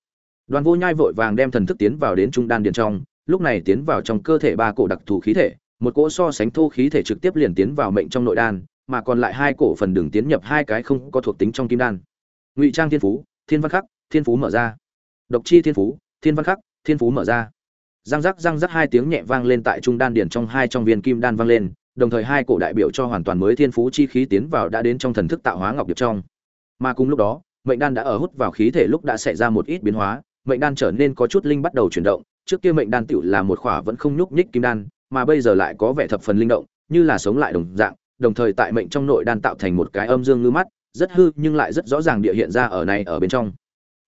Đoàn vô nhai vội vàng đem thần thức tiến vào đến trung đan điền trong, lúc này tiến vào trong cơ thể ba cổ đặc thù khí thể, một cỗ so sánh thô khí thể trực tiếp liền tiến vào mệnh trong nội đan, mà còn lại hai cổ phần đường tiến nhập hai cái không có thuộc tính trong kim đan. Ngụy trang thiên phú, thiên văn khắc, thiên phú mở ra. Độc chi thiên phú, thiên văn khắc, thiên phú mở ra. Răng rắc răng rắc hai tiếng nhẹ vang lên tại trung đan điền trong hai trong viên kim đan vang lên, đồng thời hai cổ đại biểu cho hoàn toàn mới thiên phú chi khí tiến vào đã đến trong thần thức tạo hóa ngọc điệp trong. Mà cùng lúc đó mệnh đan đã ở hút vào khí thể lúc đã xảy ra một ít biến hóa, mệnh đan trở nên có chút linh bắt đầu chuyển động, trước kia mệnh đan tiểu là một khỏa vẫn không nhúc nhích kim đan, mà bây giờ lại có vẻ thập phần linh động, như là sống lại đồng dạng, đồng thời tại mệnh trong nội đan tạo thành một cái âm dương ngư mắt, rất hư nhưng lại rất rõ ràng địa hiện ra ở này ở bên trong.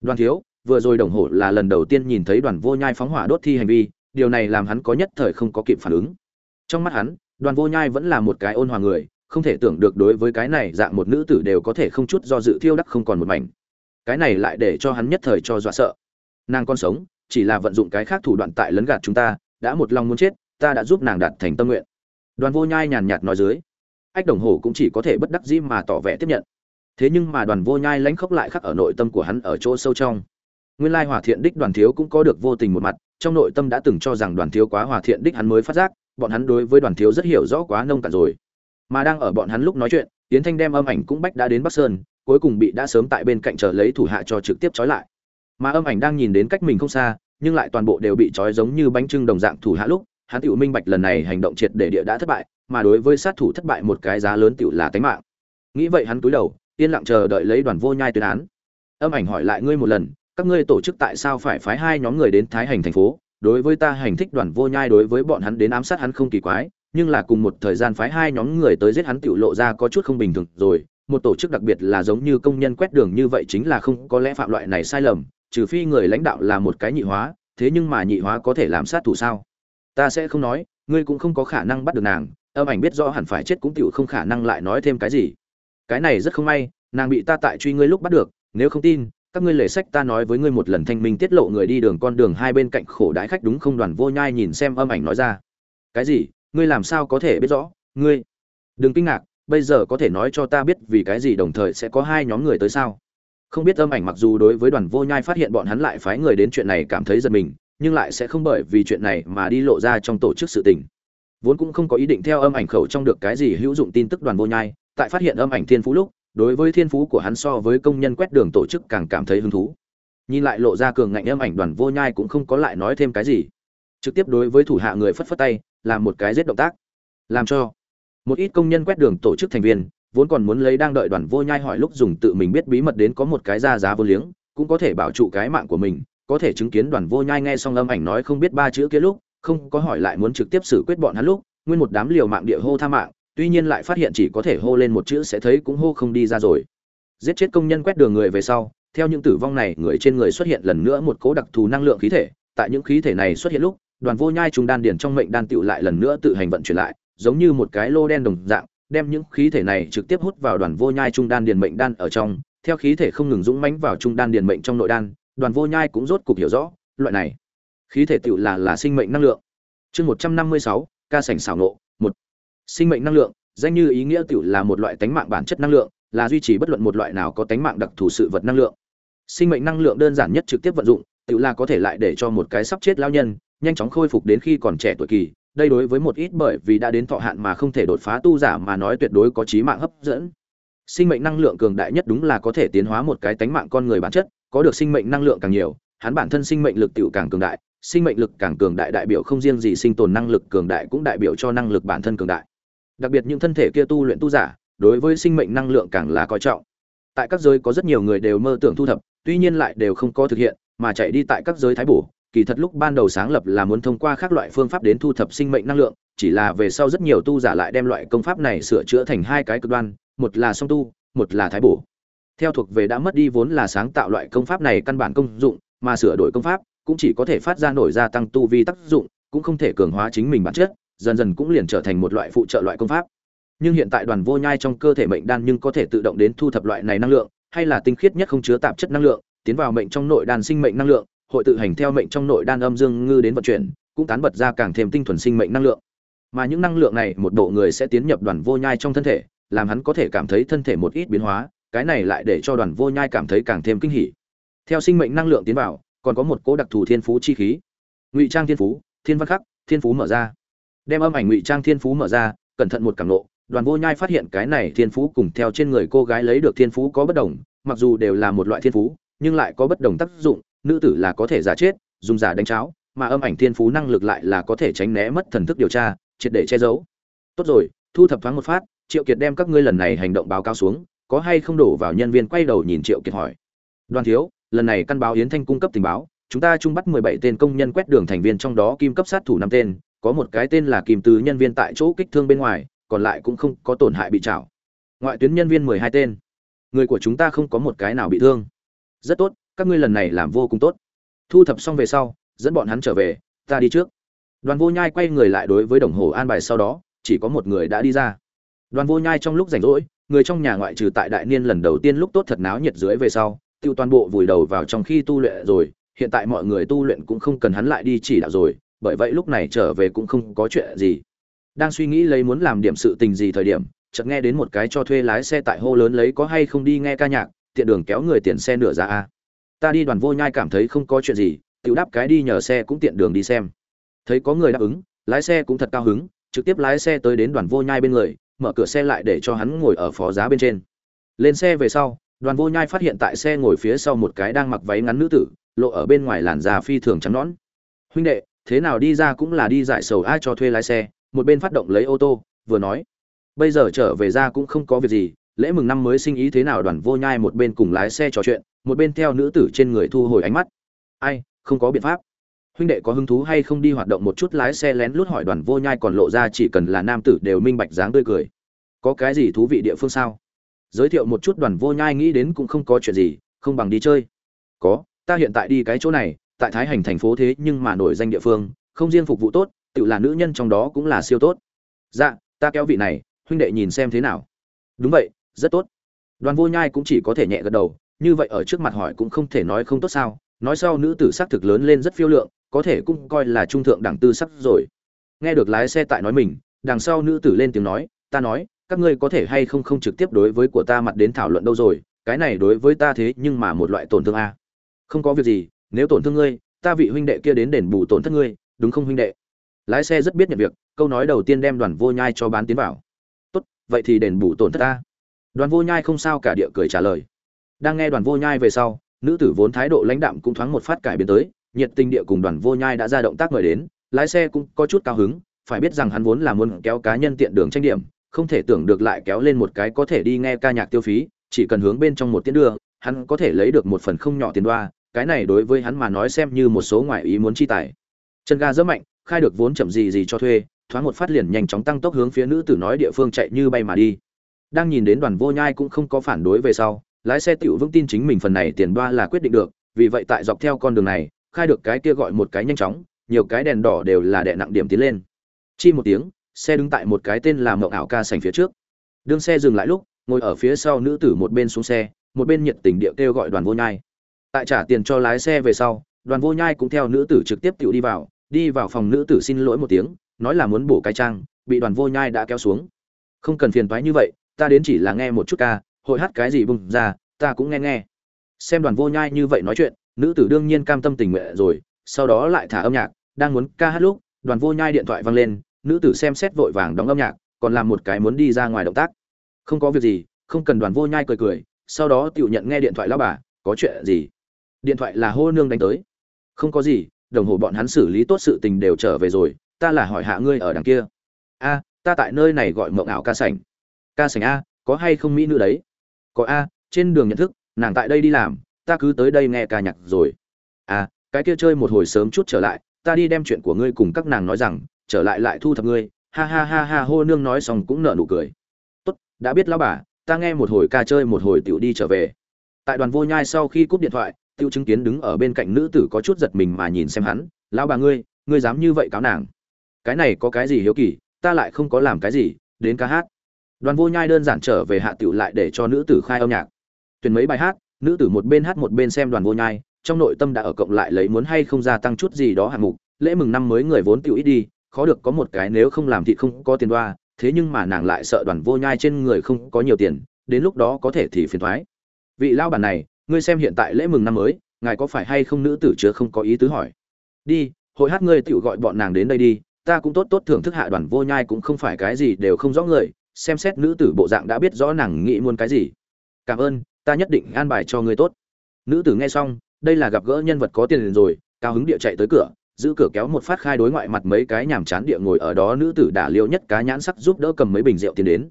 Đoàn thiếu, vừa rồi đồng hồ là lần đầu tiên nhìn thấy đoàn vô nhai phóng hỏa đốt thi hành vi, điều này làm hắn có nhất thời không có kịp phản ứng. Trong mắt hắn, đoàn vô nhai vẫn là một cái ôn hòa người không thể tưởng được đối với cái này dạng một nữ tử đều có thể không chút do dự thiêu đắc không còn một mảnh. Cái này lại để cho hắn nhất thời cho dọa sợ. Nàng còn sống, chỉ là vận dụng cái khác thủ đoạn tại lấn gạt chúng ta, đã một lòng muốn chết, ta đã giúp nàng đạt thành tâm nguyện. Đoàn vô nhai nhàn nhạt nói dưới. Ách đồng hồ cũng chỉ có thể bất đắc dĩ mà tỏ vẻ tiếp nhận. Thế nhưng mà đoàn vô nhai lãnh khốc lại khắc ở nội tâm của hắn ở chỗ sâu trong. Nguyên lai hòa thiện đích đoàn thiếu cũng có được vô tình một mặt, trong nội tâm đã từng cho rằng đoàn thiếu quá hòa thiện đích hắn mới phát giác, bọn hắn đối với đoàn thiếu rất hiểu rõ quá nông cạn rồi mà đang ở bọn hắn lúc nói chuyện tiến thanh đem âm ảnh cũng bách đã đến bắc sơn, cuối cùng bị đã sớm tại bên cạnh chờ lấy thủ hạ cho trực tiếp trói lại. Mà âm ảnh đang nhìn đến cách mình không xa, nhưng lại toàn bộ đều bị trói giống như bánh trưng đồng dạng thủ hạ lúc, hắn tiểu minh bạch lần này hành động triệt để địa đã thất bại, mà đối với sát thủ thất bại một cái giá lớn tiểu là tính mạng. Nghĩ vậy hắn cúi đầu, yên lặng chờ đợi lấy đoàn vô nhai tuyên án. Âm ảnh hỏi lại ngươi một lần, các ngươi tổ chức tại sao phải phái hai nhóm người đến thái hành thành phố? Đối với ta hành thích đoàn vô nhai đối với bọn hắn đến ám sát hắn không kỳ quái nhưng là cùng một thời gian phái hai nhóm người tới giết hắn tiểu lộ ra có chút không bình thường rồi. Một tổ chức đặc biệt là giống như công nhân quét đường như vậy chính là không có lẽ phạm loại này sai lầm, trừ phi người lãnh đạo là một cái nhị hóa, thế nhưng mà nhị hóa có thể làm sát thủ sao? Ta sẽ không nói, ngươi cũng không có khả năng bắt được nàng, âm ảnh biết rõ hẳn phải chết cũng tiểu không khả năng lại nói thêm cái gì. Cái này rất không may, nàng bị ta tại truy ngươi lúc bắt được, nếu không tin, các ngươi lề sách ta nói với ngươi một lần thanh minh tiết lộ người đi đường con đường hai bên cạnh khổ đái khách đúng không đoàn vô nhai nhìn xem âm ảnh nói ra. Cái gì? Ngươi làm sao có thể biết rõ? Ngươi, đừng kinh ngạc, bây giờ có thể nói cho ta biết vì cái gì đồng thời sẽ có hai nhóm người tới sao? Không biết âm ảnh mặc dù đối với đoàn vô nhai phát hiện bọn hắn lại phái người đến chuyện này cảm thấy giật mình, nhưng lại sẽ không bởi vì chuyện này mà đi lộ ra trong tổ chức sự tình. Vốn cũng không có ý định theo âm ảnh khẩu trong được cái gì hữu dụng tin tức đoàn vô nhai, tại phát hiện âm ảnh thiên phú lúc, đối với thiên phú của hắn so với công nhân quét đường tổ chức càng cảm thấy hứng thú. Nhìn lại lộ ra cường ngạnh âm ảnh đoàn vô nhai cũng không có lại nói thêm cái gì trực tiếp đối với thủ hạ người phất phất tay, làm một cái giết động tác. Làm cho một ít công nhân quét đường tổ chức thành viên, vốn còn muốn lấy đang đợi đoàn vô nhai hỏi lúc dùng tự mình biết bí mật đến có một cái ra giá vô liếng, cũng có thể bảo trụ cái mạng của mình, có thể chứng kiến đoàn vô nhai nghe xong âm ảnh nói không biết ba chữ kia lúc, không có hỏi lại muốn trực tiếp xử quyết bọn hắn lúc, nguyên một đám liều mạng địa hô tha mạng, tuy nhiên lại phát hiện chỉ có thể hô lên một chữ sẽ thấy cũng hô không đi ra rồi. Giết chết công nhân quét đường người về sau, theo những tử vong này người trên người xuất hiện lần nữa một cố đặc thù năng lượng khí thể, tại những khí thể này xuất hiện lúc đoàn vô nhai trùng đan điển trong mệnh đan tựu lại lần nữa tự hành vận chuyển lại, giống như một cái lô đen đồng dạng, đem những khí thể này trực tiếp hút vào đoàn vô nhai trung đan điền mệnh đan ở trong, theo khí thể không ngừng dũng mãnh vào trung đan điền mệnh trong nội đan, đoàn vô nhai cũng rốt cục hiểu rõ, loại này khí thể tựu là là sinh mệnh năng lượng. Chương một trăm năm mươi sáu, ca sảnh xảo nộ, một. Sinh mệnh năng lượng, danh như ý nghĩa tựu là một loại tánh mạng bản chất năng lượng, là duy trì bất luận một loại nào có tánh mạng đặc thù sự vật năng lượng. Sinh mệnh năng lượng đơn giản nhất trực tiếp vận dụng, tựu là có thể lại để cho một cái sắp chết lao nhân nhanh chóng khôi phục đến khi còn trẻ tuổi kỳ, đây đối với một ít bởi vì đã đến thọ hạn mà không thể đột phá tu giả mà nói tuyệt đối có trí mạng hấp dẫn. Sinh mệnh năng lượng cường đại nhất đúng là có thể tiến hóa một cái tánh mạng con người bản chất, có được sinh mệnh năng lượng càng nhiều, hắn bản thân sinh mệnh lực tựu càng cường đại, sinh mệnh lực càng cường đại đại biểu không riêng gì sinh tồn năng lực cường đại cũng đại biểu cho năng lực bản thân cường đại. Đặc biệt những thân thể kia tu luyện tu giả, đối với sinh mệnh năng lượng càng là coi trọng. Tại các giới có rất nhiều người đều mơ tưởng thu thập, tuy nhiên lại đều không có thực hiện, mà chạy đi tại các giới thái bổ kỳ thật lúc ban đầu sáng lập là muốn thông qua các loại phương pháp đến thu thập sinh mệnh năng lượng, chỉ là về sau rất nhiều tu giả lại đem loại công pháp này sửa chữa thành hai cái cực đoan, một là song tu, một là thái bổ. Theo thuộc về đã mất đi vốn là sáng tạo loại công pháp này căn bản công dụng, mà sửa đổi công pháp cũng chỉ có thể phát ra nổi gia tăng tu vi tác dụng, cũng không thể cường hóa chính mình bản chất, dần dần cũng liền trở thành một loại phụ trợ loại công pháp. Nhưng hiện tại đoàn vô nhai trong cơ thể mệnh đan nhưng có thể tự động đến thu thập loại này năng lượng, hay là tinh khiết nhất không chứa tạp chất năng lượng, tiến vào mệnh trong nội đan sinh mệnh năng lượng, hội tự hành theo mệnh trong nội đan âm dương ngư đến vận chuyển, cũng tán bật ra càng thêm tinh thuần sinh mệnh năng lượng. Mà những năng lượng này một bộ người sẽ tiến nhập đoàn vô nhai trong thân thể, làm hắn có thể cảm thấy thân thể một ít biến hóa, cái này lại để cho đoàn vô nhai cảm thấy càng thêm kinh hỉ. Theo sinh mệnh năng lượng tiến vào, còn có một cố đặc thù thiên phú chi khí. Ngụy trang thiên phú, thiên văn khắc, thiên phú mở ra. Đem âm ảnh ngụy trang thiên phú mở ra, cẩn thận một cảm nộ, đoàn vô nhai phát hiện cái này thiên phú cùng theo trên người cô gái lấy được thiên phú có bất đồng, mặc dù đều là một loại thiên phú, nhưng lại có bất đồng tác dụng, nữ tử là có thể giả chết, dùng giả đánh cháo, mà âm ảnh thiên phú năng lực lại là có thể tránh né mất thần thức điều tra, triệt để che giấu. Tốt rồi, thu thập thoáng một phát, triệu kiệt đem các ngươi lần này hành động báo cáo xuống, có hay không đổ vào nhân viên quay đầu nhìn triệu kiệt hỏi. Đoàn thiếu, lần này căn báo yến thanh cung cấp tình báo, chúng ta chung bắt mười bảy tên công nhân quét đường thành viên trong đó kim cấp sát thủ năm tên, có một cái tên là kim tứ nhân viên tại chỗ kích thương bên ngoài, còn lại cũng không có tổn hại bị trảo. Ngoại tuyến nhân viên mười hai tên. Người của chúng ta không có một cái nào bị thương. Rất tốt các ngươi lần này làm vô cùng tốt. Thu thập xong về sau, dẫn bọn hắn trở về, ta đi trước. Đoàn vô nhai quay người lại đối với đồng hồ an bài sau đó, chỉ có một người đã đi ra. Đoàn vô nhai trong lúc rảnh rỗi, người trong nhà ngoại trừ tại đại niên lần đầu tiên lúc tốt thật náo nhiệt dưới về sau, tiêu toàn bộ vùi đầu vào trong khi tu luyện rồi, hiện tại mọi người tu luyện cũng không cần hắn lại đi chỉ đạo rồi, bởi vậy lúc này trở về cũng không có chuyện gì. Đang suy nghĩ lấy muốn làm điểm sự tình gì thời điểm, chợt nghe đến một cái cho thuê lái xe tại hô lớn lấy có hay không đi nghe ca nhạc, tiện đường kéo người tiền xe nửa ra a ta đi đoàn vô nhai cảm thấy không có chuyện gì tự đáp cái đi nhờ xe cũng tiện đường đi xem. Thấy có người đáp ứng, lái xe cũng thật cao hứng, trực tiếp lái xe tới đến đoàn vô nhai bên người, mở cửa xe lại để cho hắn ngồi ở phó giá bên trên. Lên xe về sau, đoàn vô nhai phát hiện tại xe ngồi phía sau một cái đang mặc váy ngắn nữ tử, lộ ở bên ngoài làn da phi thường trắng nõn. Huynh đệ, thế nào đi ra cũng là đi giải sầu ai cho thuê lái xe, một bên phát động lấy ô tô, vừa nói. Bây giờ trở về ra cũng không có việc gì, lễ mừng năm mới sinh ý thế nào? Đoàn vô nhai một bên cùng lái xe trò chuyện một bên theo nữ tử trên người thu hồi ánh mắt. Ai, không có biện pháp. Huynh đệ có hứng thú hay không đi hoạt động một chút lái xe lén lút hỏi đoàn vô nhai còn lộ ra chỉ cần là nam tử đều minh bạch dáng tươi cười. Có cái gì thú vị địa phương sao? Giới thiệu một chút đoàn vô nhai nghĩ đến cũng không có chuyện gì, không bằng đi chơi. Có, ta hiện tại đi cái chỗ này, tại thái hành thành phố thế nhưng mà nổi danh địa phương, không riêng phục vụ tốt, tự là nữ nhân trong đó cũng là siêu tốt. Dạ ta kéo vị này, huynh đệ nhìn xem thế nào. Đúng vậy, rất tốt. Đoàn vô nhai cũng chỉ có thể nhẹ gật đầu như vậy ở trước mặt hỏi cũng không thể nói không tốt sao, nói sau nữ tử sắc thực lớn lên rất phiêu lượng, có thể cũng coi là trung thượng đẳng tư sắc rồi. Nghe được lái xe tại nói mình, đằng sau nữ tử lên tiếng nói, ta nói, các ngươi có thể hay không không trực tiếp đối với của ta mặt đến thảo luận đâu rồi, cái này đối với ta thế nhưng mà một loại tổn thương a. Không có việc gì, nếu tổn thương ngươi, ta vị huynh đệ kia đến đền bù tổn thất ngươi, đúng không huynh đệ? Lái xe rất biết nhận việc, câu nói đầu tiên đem đoàn vô nhai cho bán tiến vào. Tốt, vậy thì đền bù tổn thất ta. Đoàn vô nhai không sao cả địa cười trả lời đang nghe đoàn vô nhai về sau, nữ tử vốn thái độ lãnh đạm cũng thoáng một phát cải biến tới, nhiệt tình địa cùng đoàn vô nhai đã ra động tác mời đến, lái xe cũng có chút cao hứng, phải biết rằng hắn vốn là muốn kéo cá nhân tiện đường tranh điểm, không thể tưởng được lại kéo lên một cái có thể đi nghe ca nhạc tiêu phí, chỉ cần hướng bên trong một tiến đưa, hắn có thể lấy được một phần không nhỏ tiền đoa, cái này đối với hắn mà nói xem như một số ngoại ý muốn chi tài. Chân ga rất mạnh, khai được vốn chậm gì gì cho thuê, thoáng một phát liền nhanh chóng tăng tốc hướng phía nữ tử nói địa phương chạy như bay mà đi. Đang nhìn đến đoàn vô nhai cũng không có phản đối về sau lái xe tiểu vững tin chính mình phần này tiền đoa là quyết định được, vì vậy tại dọc theo con đường này, khai được cái kia gọi một cái nhanh chóng, nhiều cái đèn đỏ đều là đè nặng điểm tiến lên. Chi một tiếng, xe đứng tại một cái tên là mộng ảo ca sành phía trước. Đương xe dừng lại lúc, ngồi ở phía sau nữ tử một bên xuống xe, một bên nhiệt tình địa kêu gọi đoàn vô nhai. Tại trả tiền cho lái xe về sau, đoàn vô nhai cũng theo nữ tử trực tiếp tiểu đi vào đi vào phòng nữ tử xin lỗi một tiếng, nói là muốn bổ cái trang, bị đoàn vô nhai đã kéo xuống. Không cần phiền toái như vậy, ta đến chỉ là nghe một chút ca hội hát cái gì bùng ra, ta cũng nghe nghe. Xem đoàn vô nhai như vậy nói chuyện, nữ tử đương nhiên cam tâm tình nguyện rồi, sau đó lại thả âm nhạc, đang muốn ca hát lúc, đoàn vô nhai điện thoại vang lên, nữ tử xem xét vội vàng đóng âm nhạc, còn làm một cái muốn đi ra ngoài động tác. Không có việc gì, không cần đoàn vô nhai cười cười, sau đó tự nhận nghe điện thoại lao bà, có chuyện gì? Điện thoại là hô nương đánh tới. Không có gì, đồng hồ bọn hắn xử lý tốt sự tình đều trở về rồi, ta là hỏi hạ ngươi ở đằng kia. A, ta tại nơi này gọi mộng ảo ca sảnh. Ca sảnh a, có hay không mỹ nữ đấy? Có a, trên đường nhận thức, nàng tại đây đi làm, ta cứ tới đây nghe ca nhạc rồi. À cái kia chơi một hồi sớm chút trở lại, ta đi đem chuyện của ngươi cùng các nàng nói rằng, trở lại lại thu thập ngươi. Ha ha ha ha, hô nương nói xong cũng nở nụ cười. Tốt, đã biết lão bà, ta nghe một hồi ca chơi một hồi tiểu đi trở về. Tại đoàn vô nhai sau khi cúp điện thoại, tiêu chứng kiến đứng ở bên cạnh nữ tử có chút giật mình mà nhìn xem hắn. Lão bà ngươi ngươi dám như vậy cáo nàng? Cái này có cái gì hiếu kỳ, ta lại không có làm cái gì, đến ca hát đoàn vô nhai đơn giản trở về hạ tiểu lại để cho nữ tử khai âm nhạc. Tuyển mấy bài hát, nữ tử một bên hát một bên xem đoàn vô nhai, trong nội tâm đã ở cộng lại lấy muốn hay không gia tăng chút gì đó hạng mục, lễ mừng năm mới người vốn tiểu ít đi, khó được có một cái nếu không làm thì không có tiền đoa, thế nhưng mà nàng lại sợ đoàn vô nhai trên người không có nhiều tiền, đến lúc đó có thể thì phiền thoái. Vị lao bản này, ngươi xem hiện tại lễ mừng năm mới, ngài có phải hay không nữ tử chứa không có ý tứ hỏi? Đi, hội hát ngươi tiểu gọi bọn nàng đến đây đi, ta cũng tốt tốt thưởng thức hạ đoàn vô nhai cũng không phải cái gì đều không rõ người xem xét nữ tử bộ dạng đã biết rõ nàng nghĩ muốn cái gì. Cảm ơn, ta nhất định an bài cho ngươi tốt. Nữ tử nghe xong, đây là gặp gỡ nhân vật có tiền rồi, cao hứng địa chạy tới cửa, giữ cửa kéo một phát khai đối ngoại mặt mấy cái nhàm chán địa ngồi ở đó nữ tử đả liêu nhất cá nhãn sắc giúp đỡ cầm mấy bình rượu tiến đến.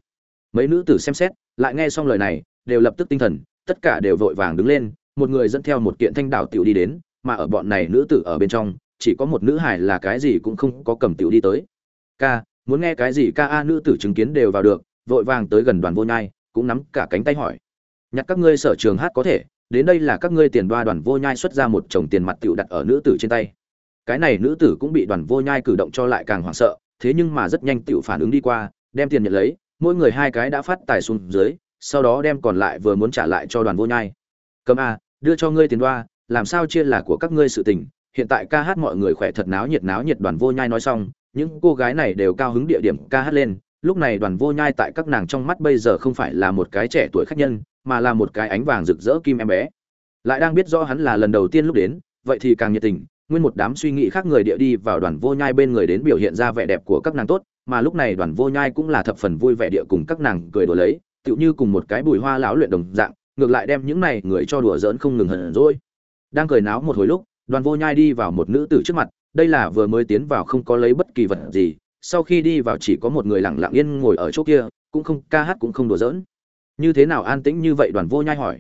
Mấy nữ tử xem xét, lại nghe xong lời này, đều lập tức tinh thần, tất cả đều vội vàng đứng lên, một người dẫn theo một kiện thanh đảo tiểu đi đến, mà ở bọn này nữ tử ở bên trong, chỉ có một nữ hải là cái gì cũng không có cầm tiểu đi tới. Ca muốn nghe cái gì ca a nữ tử chứng kiến đều vào được, vội vàng tới gần đoàn vô nhai, cũng nắm cả cánh tay hỏi. Nhặt các ngươi sở trường hát có thể, đến đây là các ngươi tiền đoa đoàn vô nhai xuất ra một chồng tiền mặt tựu đặt ở nữ tử trên tay. Cái này nữ tử cũng bị đoàn vô nhai cử động cho lại càng hoảng sợ, thế nhưng mà rất nhanh tựu phản ứng đi qua, đem tiền nhận lấy, mỗi người hai cái đã phát tài xuống dưới, sau đó đem còn lại vừa muốn trả lại cho đoàn vô nhai. Cầm a, đưa cho ngươi tiền đoa, làm sao chia là của các ngươi sự tình, hiện tại ca hát mọi người khỏe thật náo nhiệt náo nhiệt đoàn vô nhai nói xong những cô gái này đều cao hứng địa điểm ca hát lên, lúc này đoàn vô nhai tại các nàng trong mắt bây giờ không phải là một cái trẻ tuổi khách nhân, mà là một cái ánh vàng rực rỡ kim em bé. Lại đang biết rõ hắn là lần đầu tiên lúc đến, vậy thì càng nhiệt tình, nguyên một đám suy nghĩ khác người địa đi vào đoàn vô nhai bên người đến biểu hiện ra vẻ đẹp của các nàng tốt, mà lúc này đoàn vô nhai cũng là thập phần vui vẻ địa cùng các nàng cười đùa lấy, tựu như cùng một cái bùi hoa lão luyện đồng dạng, ngược lại đem những này người cho đùa giỡn không ngừng hận rồi đang cười náo một hồi lúc, đoàn vô nhai đi vào một nữ tử trước mặt đây là vừa mới tiến vào không có lấy bất kỳ vật gì, sau khi đi vào chỉ có một người lặng lặng yên ngồi ở chỗ kia, cũng không, ca hát cũng không đùa giỡn. Như thế nào an tĩnh như vậy đoàn vô nhai hỏi.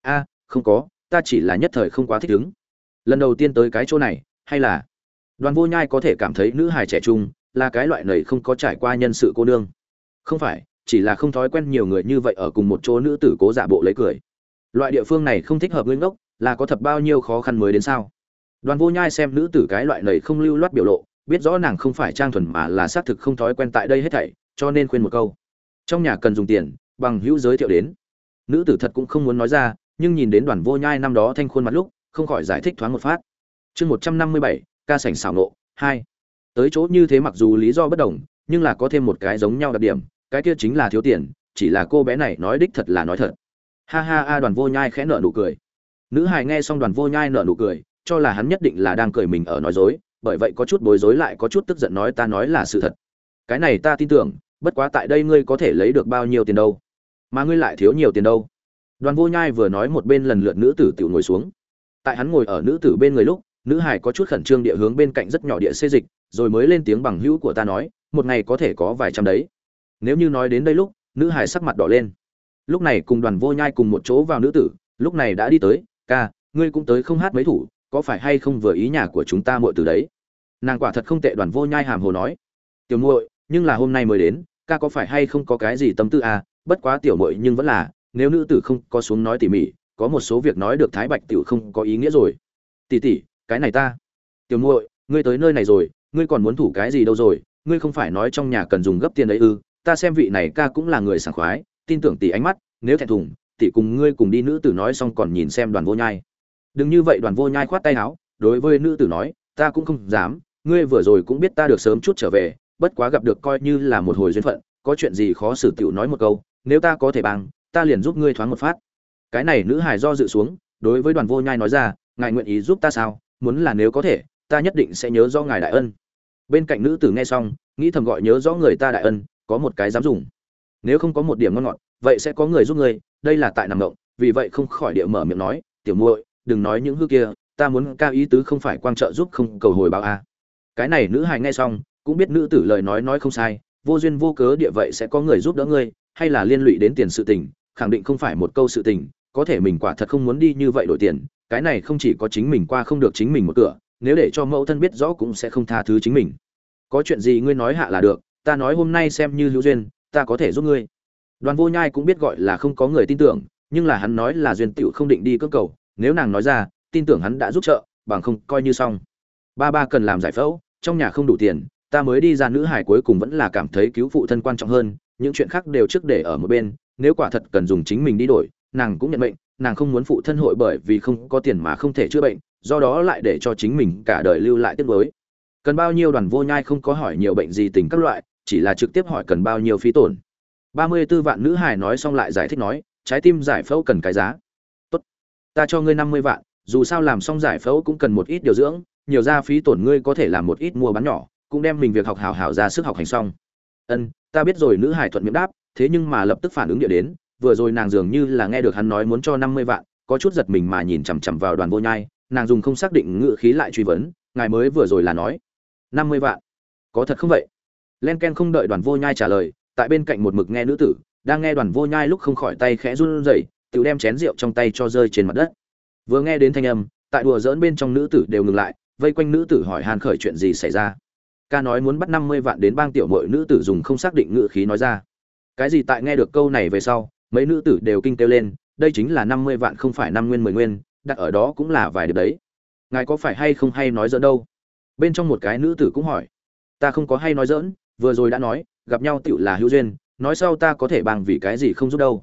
A, không có, ta chỉ là nhất thời không quá thích ứng. Lần đầu tiên tới cái chỗ này, hay là? Đoàn vô nhai có thể cảm thấy nữ hài trẻ trung, là cái loại này không có trải qua nhân sự cô nương. Không phải, chỉ là không thói quen nhiều người như vậy ở cùng một chỗ nữ tử cố giả bộ lấy cười. Loại địa phương này không thích hợp ngươi ngốc, là có thật bao nhiêu khó khăn mới đến sao? Đoàn vô nhai xem nữ tử cái loại này không lưu loát biểu lộ, biết rõ nàng không phải trang thuần mà là xác thực không thói quen tại đây hết thảy, cho nên khuyên một câu. Trong nhà cần dùng tiền, bằng hữu giới thiệu đến. Nữ tử thật cũng không muốn nói ra, nhưng nhìn đến đoàn vô nhai năm đó thanh khuôn mặt lúc, không khỏi giải thích thoáng một phát. Chương một trăm năm mươi bảy, ca sảnh xảo nộ, hai. Tới chỗ như thế mặc dù lý do bất đồng, nhưng là có thêm một cái giống nhau đặc điểm, cái kia chính là thiếu tiền, chỉ là cô bé này nói đích thật là nói thật. Ha ha a, đoàn vô nhai khẽ nợ nụ cười. Nữ hài nghe xong đoàn vô nhai nợ nụ cười cho là hắn nhất định là đang cười mình ở nói dối, bởi vậy có chút bối rối lại có chút tức giận nói ta nói là sự thật. Cái này ta tin tưởng, bất quá tại đây ngươi có thể lấy được bao nhiêu tiền đâu? Mà ngươi lại thiếu nhiều tiền đâu? Đoàn vô nhai vừa nói một bên lần lượt nữ tử tự ngồi xuống. Tại hắn ngồi ở nữ tử bên người lúc, nữ hải có chút khẩn trương địa hướng bên cạnh rất nhỏ địa xê dịch, rồi mới lên tiếng bằng hữu của ta nói, một ngày có thể có vài trăm đấy. Nếu như nói đến đây lúc, nữ hải sắc mặt đỏ lên. Lúc này cùng đoàn vô nhai cùng một chỗ vào nữ tử, lúc này đã đi tới, ca, ngươi cũng tới không hát mấy thủ có phải hay không vừa ý nhà của chúng ta muội từ đấy? Nàng quả thật không tệ, đoàn vô nhai hàm hồ nói. Tiểu muội, nhưng là hôm nay mới đến, ca có phải hay không có cái gì tâm tư à? Bất quá tiểu muội nhưng vẫn là, nếu nữ tử không có xuống nói tỉ mỉ, có một số việc nói được thái bạch tiểu không có ý nghĩa rồi. Tỷ tỷ, cái này ta. Tiểu muội, ngươi tới nơi này rồi, ngươi còn muốn thủ cái gì đâu rồi? Ngươi không phải nói trong nhà cần dùng gấp tiền đấy ư? Ta xem vị này ca cũng là người sảng khoái, tin tưởng tỷ ánh mắt, nếu thẹn thùng, tỷ cùng ngươi cùng đi nữ tử nói xong còn nhìn xem đoàn vô nhai đừng như vậy đoàn vô nhai khoát tay áo, đối với nữ tử nói, ta cũng không dám, ngươi vừa rồi cũng biết ta được sớm chút trở về, bất quá gặp được coi như là một hồi duyên phận, có chuyện gì khó xử tiểu nói một câu, nếu ta có thể bằng, ta liền giúp ngươi thoáng một phát. Cái này nữ hài do dự xuống, đối với đoàn vô nhai nói ra, ngài nguyện ý giúp ta sao? Muốn là nếu có thể, ta nhất định sẽ nhớ do ngài đại ân. Bên cạnh nữ tử nghe xong, nghĩ thầm gọi nhớ rõ người ta đại ân, có một cái dám dùng. Nếu không có một điểm ngon ngọt, vậy sẽ có người giúp ngươi, đây là tại nằm động, vì vậy không khỏi địa mở miệng nói, tiểu muội đừng nói những hư kia, ta muốn ca ý tứ không phải quang trợ giúp không cầu hồi báo a. Cái này nữ hài nghe xong, cũng biết nữ tử lời nói nói không sai, vô duyên vô cớ địa vậy sẽ có người giúp đỡ ngươi, hay là liên lụy đến tiền sự tình, khẳng định không phải một câu sự tình, có thể mình quả thật không muốn đi như vậy đổi tiền, cái này không chỉ có chính mình qua không được chính mình một cửa, nếu để cho mẫu thân biết rõ cũng sẽ không tha thứ chính mình. Có chuyện gì ngươi nói hạ là được, ta nói hôm nay xem như hữu duyên, ta có thể giúp ngươi. Đoàn vô nhai cũng biết gọi là không có người tin tưởng, nhưng là hắn nói là duyên tựu không định đi cơ cầu nếu nàng nói ra, tin tưởng hắn đã giúp trợ, bằng không coi như xong. Ba ba cần làm giải phẫu, trong nhà không đủ tiền, ta mới đi ra nữ hải cuối cùng vẫn là cảm thấy cứu phụ thân quan trọng hơn, những chuyện khác đều trước để ở một bên, nếu quả thật cần dùng chính mình đi đổi, nàng cũng nhận bệnh nàng không muốn phụ thân hội bởi vì không có tiền mà không thể chữa bệnh, do đó lại để cho chính mình cả đời lưu lại tiết mới cần bao nhiêu đoàn vô nhai không có hỏi nhiều bệnh gì tình các loại, chỉ là trực tiếp hỏi cần bao nhiêu phí tổn. Ba mươi 34 vạn nữ hải nói xong lại giải thích nói, trái tim giải phẫu cần cái giá ta cho ngươi năm mươi vạn, dù sao làm xong giải phẫu cũng cần một ít điều dưỡng, nhiều ra phí tổn ngươi có thể làm một ít mua bán nhỏ, cũng đem mình việc học hảo hảo ra sức học hành xong. Ân, ta biết rồi, nữ hải thuận miệng đáp, thế nhưng mà lập tức phản ứng địa đến, vừa rồi nàng dường như là nghe được hắn nói muốn cho năm mươi vạn, có chút giật mình mà nhìn chằm chằm vào đoàn vô nhai, nàng dùng không xác định ngữ khí lại truy vấn, ngài mới vừa rồi là nói, năm mươi vạn, có thật không vậy? Len ken không đợi đoàn vô nhai trả lời, tại bên cạnh một mực nghe nữ tử, đang nghe đoàn vô nhai lúc không khỏi tay khẽ run rẩy tự đem chén rượu trong tay cho rơi trên mặt đất. Vừa nghe đến thanh âm, tại đùa giỡn bên trong nữ tử đều ngừng lại, vây quanh nữ tử hỏi hàn khởi chuyện gì xảy ra. Ca nói muốn bắt năm mươi vạn đến bang tiểu mội nữ tử dùng không xác định ngữ khí nói ra. Cái gì tại nghe được câu này về sau, mấy nữ tử đều kinh kêu lên, đây chính là năm mươi vạn không phải năm nguyên mười nguyên, đặt ở đó cũng là vài điều đấy. Ngài có phải hay không hay nói dỡn đâu? Bên trong một cái nữ tử cũng hỏi. Ta không có hay nói dỡn vừa rồi đã nói, gặp nhau tựu là hữu duyên, nói sau ta có thể bằng vì cái gì không giúp đâu?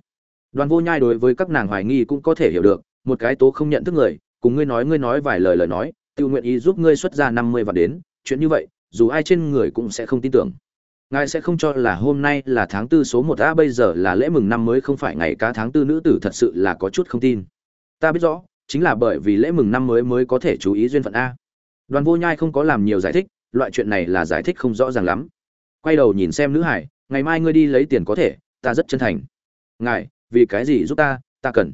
Đoàn vô nhai đối với các nàng hoài nghi cũng có thể hiểu được, một cái tố không nhận thức người, cùng ngươi nói ngươi nói vài lời lời nói tự nguyện ý giúp ngươi xuất ra năm mươi vạn đến, chuyện như vậy, dù ai trên người cũng sẽ không tin tưởng. Ngài sẽ không cho là hôm nay là tháng tư số một a bây giờ là lễ mừng năm mới không phải ngày cá tháng tư nữ tử thật sự là có chút không tin. Ta biết rõ, chính là bởi vì lễ mừng năm mới mới có thể chú ý duyên phận a. Đoàn vô nhai không có làm nhiều giải thích, loại chuyện này là giải thích không rõ ràng lắm. Quay đầu nhìn xem nữ hải, ngày mai ngươi đi lấy tiền có thể, ta rất chân thành. Ngài vì cái gì giúp ta ta cần.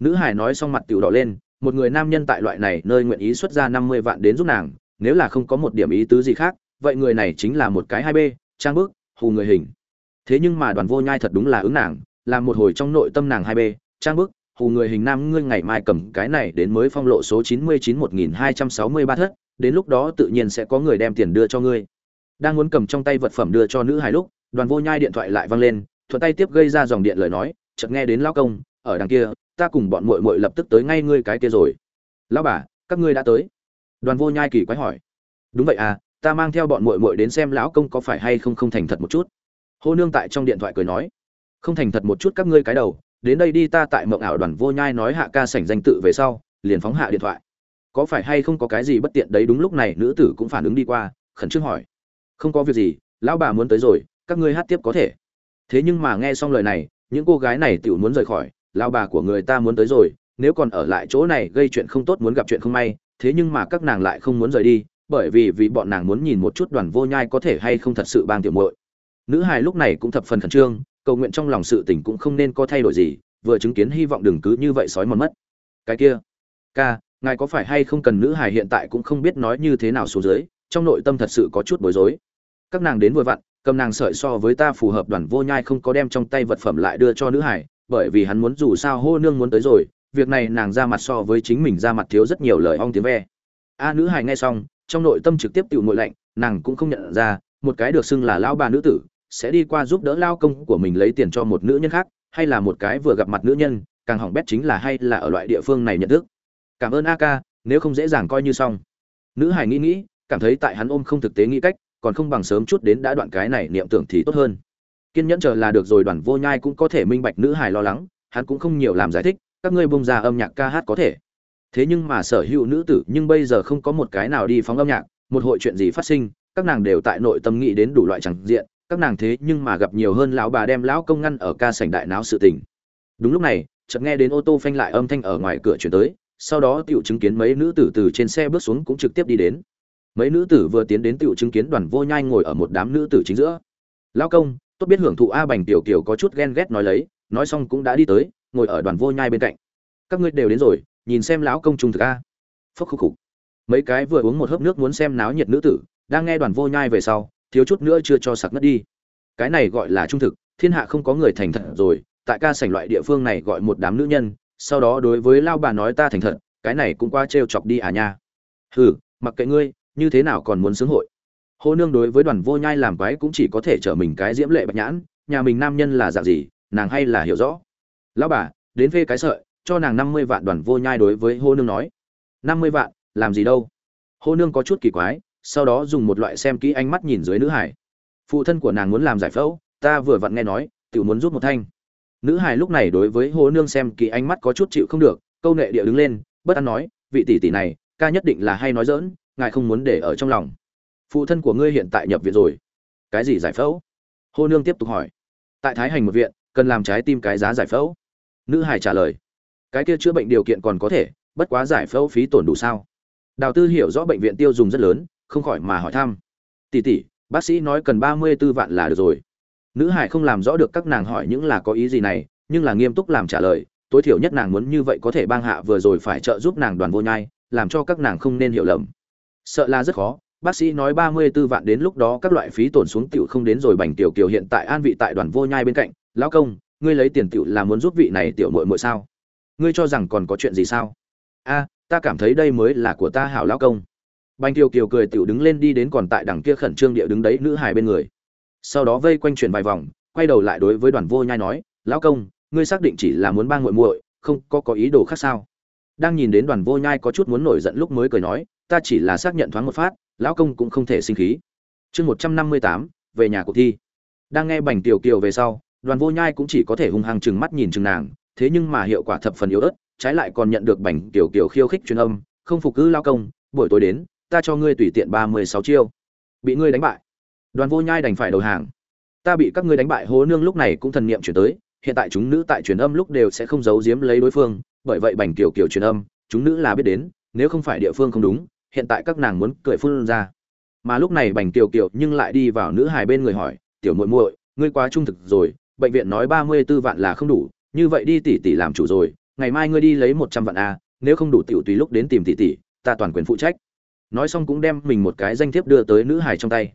Nữ hải nói xong mặt tiểu đỏ lên, một người nam nhân tại loại này nơi nguyện ý xuất ra năm mươi vạn đến giúp nàng, nếu là không có một điểm ý tứ gì khác, vậy người này chính là một cái hai b trang bức, hù người hình. Thế nhưng mà đoàn vô nhai thật đúng là ứng nàng, làm một hồi trong nội tâm nàng hai b trang bức, hù người hình nam ngươi ngày mai cầm cái này đến mới phong lộ số chín mươi chín một nghìn hai trăm sáu mươi ba thất, đến lúc đó tự nhiên sẽ có người đem tiền đưa cho ngươi. Đang muốn cầm trong tay vật phẩm đưa cho nữ hài lúc, đoàn vô nhai điện thoại lại văng lên, thuận tay tiếp gây ra dòng điện lời nói chợt nghe đến lão công, ở đằng kia, ta cùng bọn muội muội lập tức tới ngay ngươi cái kia rồi. Lão bà, các ngươi đã tới? Đoàn vô nhai kỳ quái hỏi. Đúng vậy à ta mang theo bọn muội muội đến xem lão công có phải hay không không thành thật một chút. Hô nương tại trong điện thoại cười nói. Không thành thật một chút các ngươi cái đầu, đến đây đi ta tại mộng ảo đoàn vô nhai nói hạ ca sảnh danh tự về sau, liền phóng hạ điện thoại. Có phải hay không có cái gì bất tiện đấy? Đúng lúc này, nữ tử cũng phản ứng đi qua, khẩn trương hỏi. Không có việc gì, lão bà muốn tới rồi, các ngươi hát tiếp có thể. Thế nhưng mà nghe xong lời này những cô gái này tự muốn rời khỏi, lão bà của người ta muốn tới rồi, nếu còn ở lại chỗ này gây chuyện không tốt muốn gặp chuyện không may, thế nhưng mà các nàng lại không muốn rời đi, bởi vì vì bọn nàng muốn nhìn một chút đoàn vô nhai có thể hay không thật sự bang tiểu muội. Nữ hài lúc này cũng thập phần khẩn trương, cầu nguyện trong lòng sự tình cũng không nên có thay đổi gì, vừa chứng kiến hy vọng đừng cứ như vậy sói mòn mất. Cái kia, ca, ngài có phải hay không cần nữ hài hiện tại cũng không biết nói như thế nào xuống dưới, trong nội tâm thật sự có chút bối rối. Các nàng đến vừa vặn cầm nàng sợi so với ta phù hợp đoàn vô nhai không có đem trong tay vật phẩm lại đưa cho nữ hải, bởi vì hắn muốn dù sao hô nương muốn tới rồi, việc này nàng ra mặt so với chính mình ra mặt thiếu rất nhiều lời ong tiếng ve. A nữ hải nghe xong, trong nội tâm trực tiếp tự ngội lạnh, nàng cũng không nhận ra, một cái được xưng là lão bà nữ tử, sẽ đi qua giúp đỡ lao công của mình lấy tiền cho một nữ nhân khác, hay là một cái vừa gặp mặt nữ nhân, càng hỏng bét chính là hay là ở loại địa phương này nhận thức. Cảm ơn a ca, nếu không dễ dàng coi như xong. Nữ hải nghĩ nghĩ, cảm thấy tại hắn ôm không thực tế nghĩ cách còn không bằng sớm chút đến đã đoạn cái này niệm tưởng thì tốt hơn. Kiên nhẫn chờ là được rồi, đoàn vô nhai cũng có thể minh bạch nữ hài lo lắng, hắn cũng không nhiều làm giải thích, các ngươi bông ra âm nhạc ca hát có thể. Thế nhưng mà sở hữu nữ tử, nhưng bây giờ không có một cái nào đi phóng âm nhạc, một hội chuyện gì phát sinh, các nàng đều tại nội tâm nghĩ đến đủ loại chẳng diện, các nàng thế nhưng mà gặp nhiều hơn lão bà đem lão công ngăn ở ca sảnh đại náo sự tình. Đúng lúc này, chợt nghe đến ô tô phanh lại âm thanh ở ngoài cửa chuyển tới, sau đó tiểu chứng kiến mấy nữ tử từ trên xe bước xuống cũng trực tiếp đi đến mấy nữ tử vừa tiến đến tựu chứng kiến đoàn vô nhai ngồi ở một đám nữ tử chính giữa. Lao công, tốt biết hưởng thụ a bành tiểu kiều có chút ghen ghét nói lấy, nói xong cũng đã đi tới, ngồi ở đoàn vô nhai bên cạnh. Các ngươi đều đến rồi, nhìn xem lão công trung thực a. Phốc khúc khục. Mấy cái vừa uống một hớp nước muốn xem náo nhiệt nữ tử, đang nghe đoàn vô nhai về sau, thiếu chút nữa chưa cho sặc mất đi. Cái này gọi là trung thực, thiên hạ không có người thành thật rồi, tại ca sảnh loại địa phương này gọi một đám nữ nhân, sau đó đối với lao bà nói ta thành thật, cái này cũng qua trêu chọc đi à nha. Hừ, mặc kệ ngươi như thế nào còn muốn sướng hội? Hô nương đối với đoàn vô nhai làm quái cũng chỉ có thể trở mình cái diễm lệ bạch nhãn, nhà mình nam nhân là dạng gì, nàng hay là hiểu rõ. Lão bà, đến phê cái sợi, cho nàng năm mươi vạn đoàn vô nhai đối với hô nương nói. Năm mươi vạn, làm gì đâu? Hô nương có chút kỳ quái, sau đó dùng một loại xem kỹ ánh mắt nhìn dưới nữ hải phụ thân của nàng muốn làm giải phẫu, ta vừa vặn nghe nói tự muốn rút một thanh. Nữ hải lúc này đối với hô nương xem kỹ ánh mắt có chút chịu không được, câu nệ địa đứng lên, bất an nói, vị tỷ tỷ này, ca nhất định là hay nói dỡn ngài không muốn để ở trong lòng. Phụ thân của ngươi hiện tại nhập viện rồi. Cái gì giải phẫu? Hô nương tiếp tục hỏi. Tại thái hành một viện, cần làm trái tim cái giá giải phẫu. Nữ hải trả lời. Cái kia chữa bệnh điều kiện còn có thể, bất quá giải phẫu phí tổn đủ sao? Đào tư hiểu rõ bệnh viện tiêu dùng rất lớn, không khỏi mà hỏi thăm. Tỷ tỷ, bác sĩ nói cần ba mươi b ố vạn là được rồi. Nữ hải không làm rõ được các nàng hỏi những là có ý gì này, nhưng là nghiêm túc làm trả lời, tối thiểu nhất nàng muốn như vậy có thể bang hạ vừa rồi phải trợ giúp nàng đoàn vô nhai, làm cho các nàng không nên hiểu lầm sợ là rất khó. Bác sĩ nói ba mươi 34 vạn đến lúc đó các loại phí tổn xuống tiểu không đến rồi bành tiểu kiều hiện tại an vị tại đoàn vô nhai bên cạnh. Lão công, ngươi lấy tiền tiểu là muốn giúp vị này tiểu muội muội sao? Ngươi cho rằng còn có chuyện gì sao? A, ta cảm thấy đây mới là của ta hảo lão công. Bành tiểu kiều cười tiểu đứng lên đi đến còn tại đằng kia khẩn trương địa đứng đấy nữ hài bên người. Sau đó vây quanh chuyển vài vòng, quay đầu lại đối với đoàn vô nhai nói, lão công, ngươi xác định chỉ là muốn ba muội muội, không có có ý đồ khác sao? Đang nhìn đến đoàn vô nhai có chút muốn nổi giận lúc mới cười nói ta chỉ là xác nhận thoáng một phát, lão công cũng không thể sinh khí. Chương một trăm năm mươi tám, về nhà cuộc thi. Đang nghe bành tiểu kiều về sau, đoàn vô nhai cũng chỉ có thể hung hăng chừng mắt nhìn chừng nàng, thế nhưng mà hiệu quả thập phần yếu ớt, trái lại còn nhận được bành tiểu kiều khiêu khích truyền âm, không phục cứ lao công, buổi tối đến, ta cho ngươi tùy tiện ba mươi sáu chiêu. Bị ngươi đánh bại. Đoàn vô nhai đành phải đầu hàng. Ta bị các ngươi đánh bại, hố nương lúc này cũng thần niệm chuyển tới, hiện tại chúng nữ tại truyền âm lúc đều sẽ không giấu giếm lấy đối phương, bởi vậy bành tiểu kiều truyền âm, chúng nữ là biết đến, nếu không phải địa phương không đúng hiện tại các nàng muốn cười phun ra. Mà lúc này bành kiều kiều nhưng lại đi vào nữ hài bên người hỏi, tiểu muội muội, ngươi quá trung thực rồi, bệnh viện nói ba mươi 34 vạn là không đủ, như vậy đi tỷ tỷ làm chủ rồi, ngày mai ngươi đi lấy một trăm vạn a nếu không đủ tiểu tùy lúc đến tìm tỷ tỷ, ta toàn quyền phụ trách. Nói xong cũng đem mình một cái danh thiếp đưa tới nữ hài trong tay.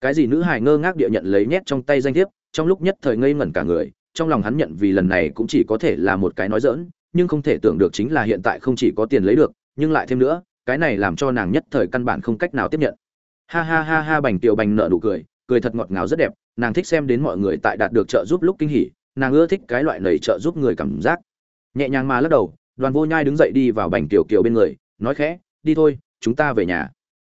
Cái gì nữ hài ngơ ngác địa nhận lấy nhét trong tay danh thiếp, trong lúc nhất thời ngây ngẩn cả người, trong lòng hắn nhận vì lần này cũng chỉ có thể là một cái nói dỡn nhưng không thể tưởng được chính là hiện tại không chỉ có tiền lấy được, nhưng lại thêm nữa cái này làm cho nàng nhất thời căn bản không cách nào tiếp nhận. Ha ha ha ha, bành tiểu bành nợ nụ cười cười thật ngọt ngào rất đẹp, nàng thích xem đến mọi người tại đạt được trợ giúp lúc kinh hỉ, nàng ưa thích cái loại nầy trợ giúp người cảm giác. Nhẹ nhàng mà lắc đầu, đoàn vô nhai đứng dậy đi vào bành tiểu kiều bên người, nói khẽ, đi thôi, chúng ta về nhà.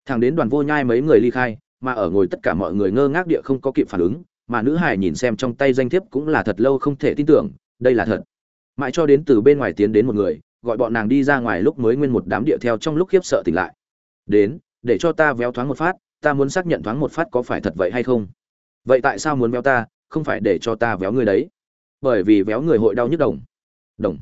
Thằng đến đoàn vô nhai mấy người ly khai, mà ở ngồi tất cả mọi người ngơ ngác địa không có kịp phản ứng, mà nữ hải nhìn xem trong tay danh thiếp cũng là thật lâu không thể tin tưởng, đây là thật. Mãi cho đến từ bên ngoài tiến đến một người gọi bọn nàng đi ra ngoài lúc mới nguyên một đám địa theo trong lúc khiếp sợ tỉnh lại. Đến, để cho ta véo thoáng một phát, ta muốn xác nhận thoáng một phát có phải thật vậy hay không. Vậy tại sao muốn véo ta, không phải để cho ta véo người đấy? Bởi vì véo người hội đau nhức đồng. Đồng.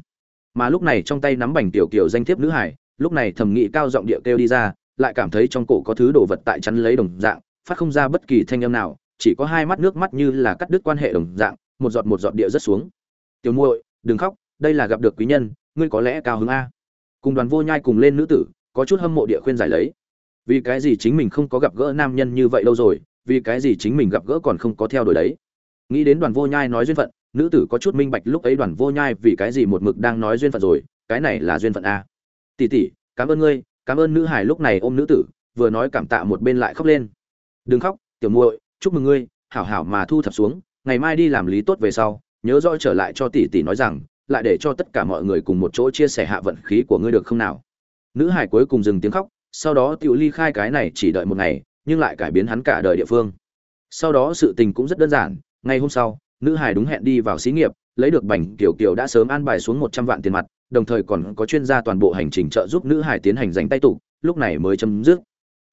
Mà lúc này trong tay nắm bành tiểu kiều danh thiếp nữ hải, lúc này thầm nghị cao giọng địa kêu đi ra, lại cảm thấy trong cổ có thứ đồ vật tại chắn lấy đồng dạng, phát không ra bất kỳ thanh âm nào, chỉ có hai mắt nước mắt như là cắt đứt quan hệ đồng dạng, một giọt một giọt địa rất xuống. Tiểu muội, đừng khóc, đây là gặp được quý nhân ngươi có lẽ cao hứng a. Cùng đoàn vô nhai cùng lên nữ tử, có chút hâm mộ địa khuyên giải lấy. Vì cái gì chính mình không có gặp gỡ nam nhân như vậy lâu rồi, vì cái gì chính mình gặp gỡ còn không có theo đuổi đấy? Nghĩ đến đoàn vô nhai nói duyên phận, nữ tử có chút minh bạch lúc ấy đoàn vô nhai vì cái gì một mực đang nói duyên phận rồi, cái này là duyên phận a. Tỷ tỷ, cảm ơn ngươi, cảm ơn nữ hải lúc này ôm nữ tử, vừa nói cảm tạ một bên lại khóc lên. Đừng khóc, tiểu muội, chúc mừng ngươi, hảo hảo mà thu thập xuống, ngày mai đi làm lý tốt về sau, nhớ rõ trở lại cho tỷ tỷ nói rằng lại để cho tất cả mọi người cùng một chỗ chia sẻ hạ vận khí của ngươi được không nào? Nữ hải cuối cùng dừng tiếng khóc, sau đó tự ly khai cái này chỉ đợi một ngày, nhưng lại cải biến hắn cả đời địa phương. Sau đó sự tình cũng rất đơn giản, ngày hôm sau, nữ hải đúng hẹn đi vào xí nghiệp, lấy được bành kiểu kiểu đã sớm an bài xuống một trăm vạn tiền mặt, đồng thời còn có chuyên gia toàn bộ hành trình trợ giúp nữ hải tiến hành giành tay tụ, lúc này mới chấm dứt.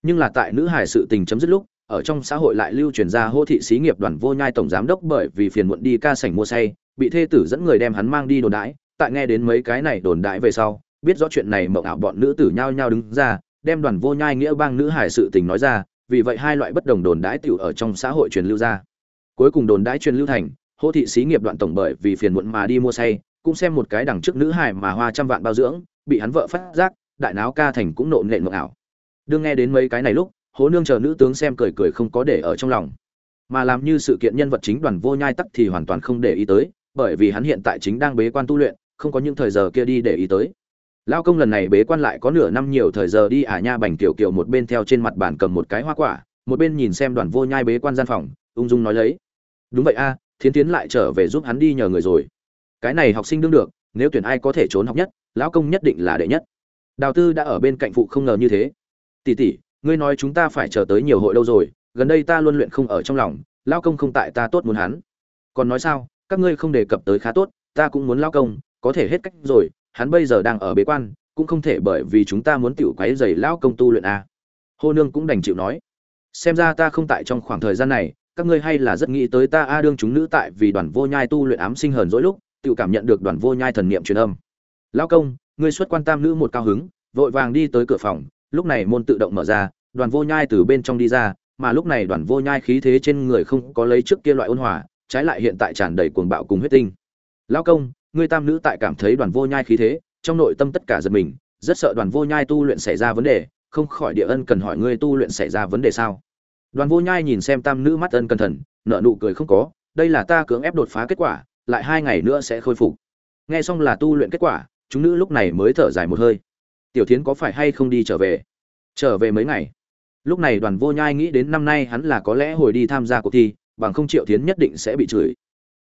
Nhưng là tại nữ hải sự tình chấm dứt lúc, ở trong xã hội lại lưu truyền ra hô thị xí nghiệp đoàn vô nhai tổng giám đốc bởi vì phiền muộn đi ca sảnh mua say bị thê tử dẫn người đem hắn mang đi đồn đãi, tại nghe đến mấy cái này đồn đãi về sau, biết rõ chuyện này mộng ảo bọn nữ tử nhao nhao đứng ra, đem đoàn vô nhai nghĩa bang nữ hải sự tình nói ra, vì vậy hai loại bất đồng đồn đãi tiểu ở trong xã hội truyền lưu ra. Cuối cùng đồn đãi truyền lưu thành, hô thị xí nghiệp đoạn tổng bởi vì phiền muộn mà đi mua say, cũng xem một cái đằng trước nữ hải mà hoa trăm vạn bao dưỡng, bị hắn vợ phát giác, đại náo ca thành cũng nộn nện mộng ảo. Đương nghe đến mấy cái này lúc, hố nương chờ nữ tướng xem cười cười không có để ở trong lòng. Mà làm như sự kiện nhân vật chính đoàn vô nhai tắc thì hoàn toàn không để ý tới bởi vì hắn hiện tại chính đang bế quan tu luyện, không có những thời giờ kia đi để ý tới. Lao công lần này bế quan lại có nửa năm nhiều thời giờ đi ả nha bành tiểu kiều một bên theo trên mặt bàn cầm một cái hoa quả, một bên nhìn xem đoàn vô nhai bế quan gian phòng, ung dung nói lấy. Đúng vậy a, thiến tiến lại trở về giúp hắn đi nhờ người rồi. Cái này học sinh đương được, nếu tuyển ai có thể trốn học nhất, lão công nhất định là đệ nhất. Đào tư đã ở bên cạnh phụ không ngờ như thế. Tỷ tỷ, ngươi nói chúng ta phải chờ tới nhiều hội đâu rồi, gần đây ta luôn luyện không ở trong lòng lao công không tại ta tốt muốn hắn. Còn nói sao? Các ngươi không đề cập tới khá tốt, ta cũng muốn lao công, có thể hết cách rồi, hắn bây giờ đang ở bế quan, cũng không thể bởi vì chúng ta muốn tiểu quấy giày lao công tu luyện a à. hô nương cũng đành chịu nói xem ra ta không tại trong khoảng thời gian này, các ngươi hay là rất nghĩ tới ta a đương chúng nữ tại vì đoàn vô nhai tu luyện ám sinh hờn dỗi lúc, tự cảm nhận được đoàn vô nhai thần niệm truyền âm lao công, ngươi xuất quan tam nữ một cao hứng, vội vàng đi tới cửa phòng, lúc này môn tự động mở ra, đoàn vô nhai từ bên trong đi ra, mà lúc này đoàn vô nhai khí thế trên người không có lấy trước kia loại ôn hòa trái lại hiện tại tràn đầy cuồng bạo cùng huyết tinh. Lao công, ngươi tam nữ tại cảm thấy đoàn vô nhai khí thế, trong nội tâm tất cả giật mình, rất sợ đoàn vô nhai tu luyện xảy ra vấn đề, không khỏi địa ân cần hỏi ngươi tu luyện xảy ra vấn đề sao? Đoàn vô nhai nhìn xem tam nữ mắt ân cẩn thận nợ nụ cười không có, đây là ta cưỡng ép đột phá kết quả, lại hai ngày nữa sẽ khôi phục. Nghe xong là tu luyện kết quả, chúng nữ lúc này mới thở dài một hơi. Tiểu thiến có phải hay không đi trở về? Trở về mấy ngày? Lúc này đoàn vô nhai nghĩ đến năm nay hắn là có lẽ hồi đi tham gia cuộc thi bằng không triệu tiến nhất định sẽ bị chửi.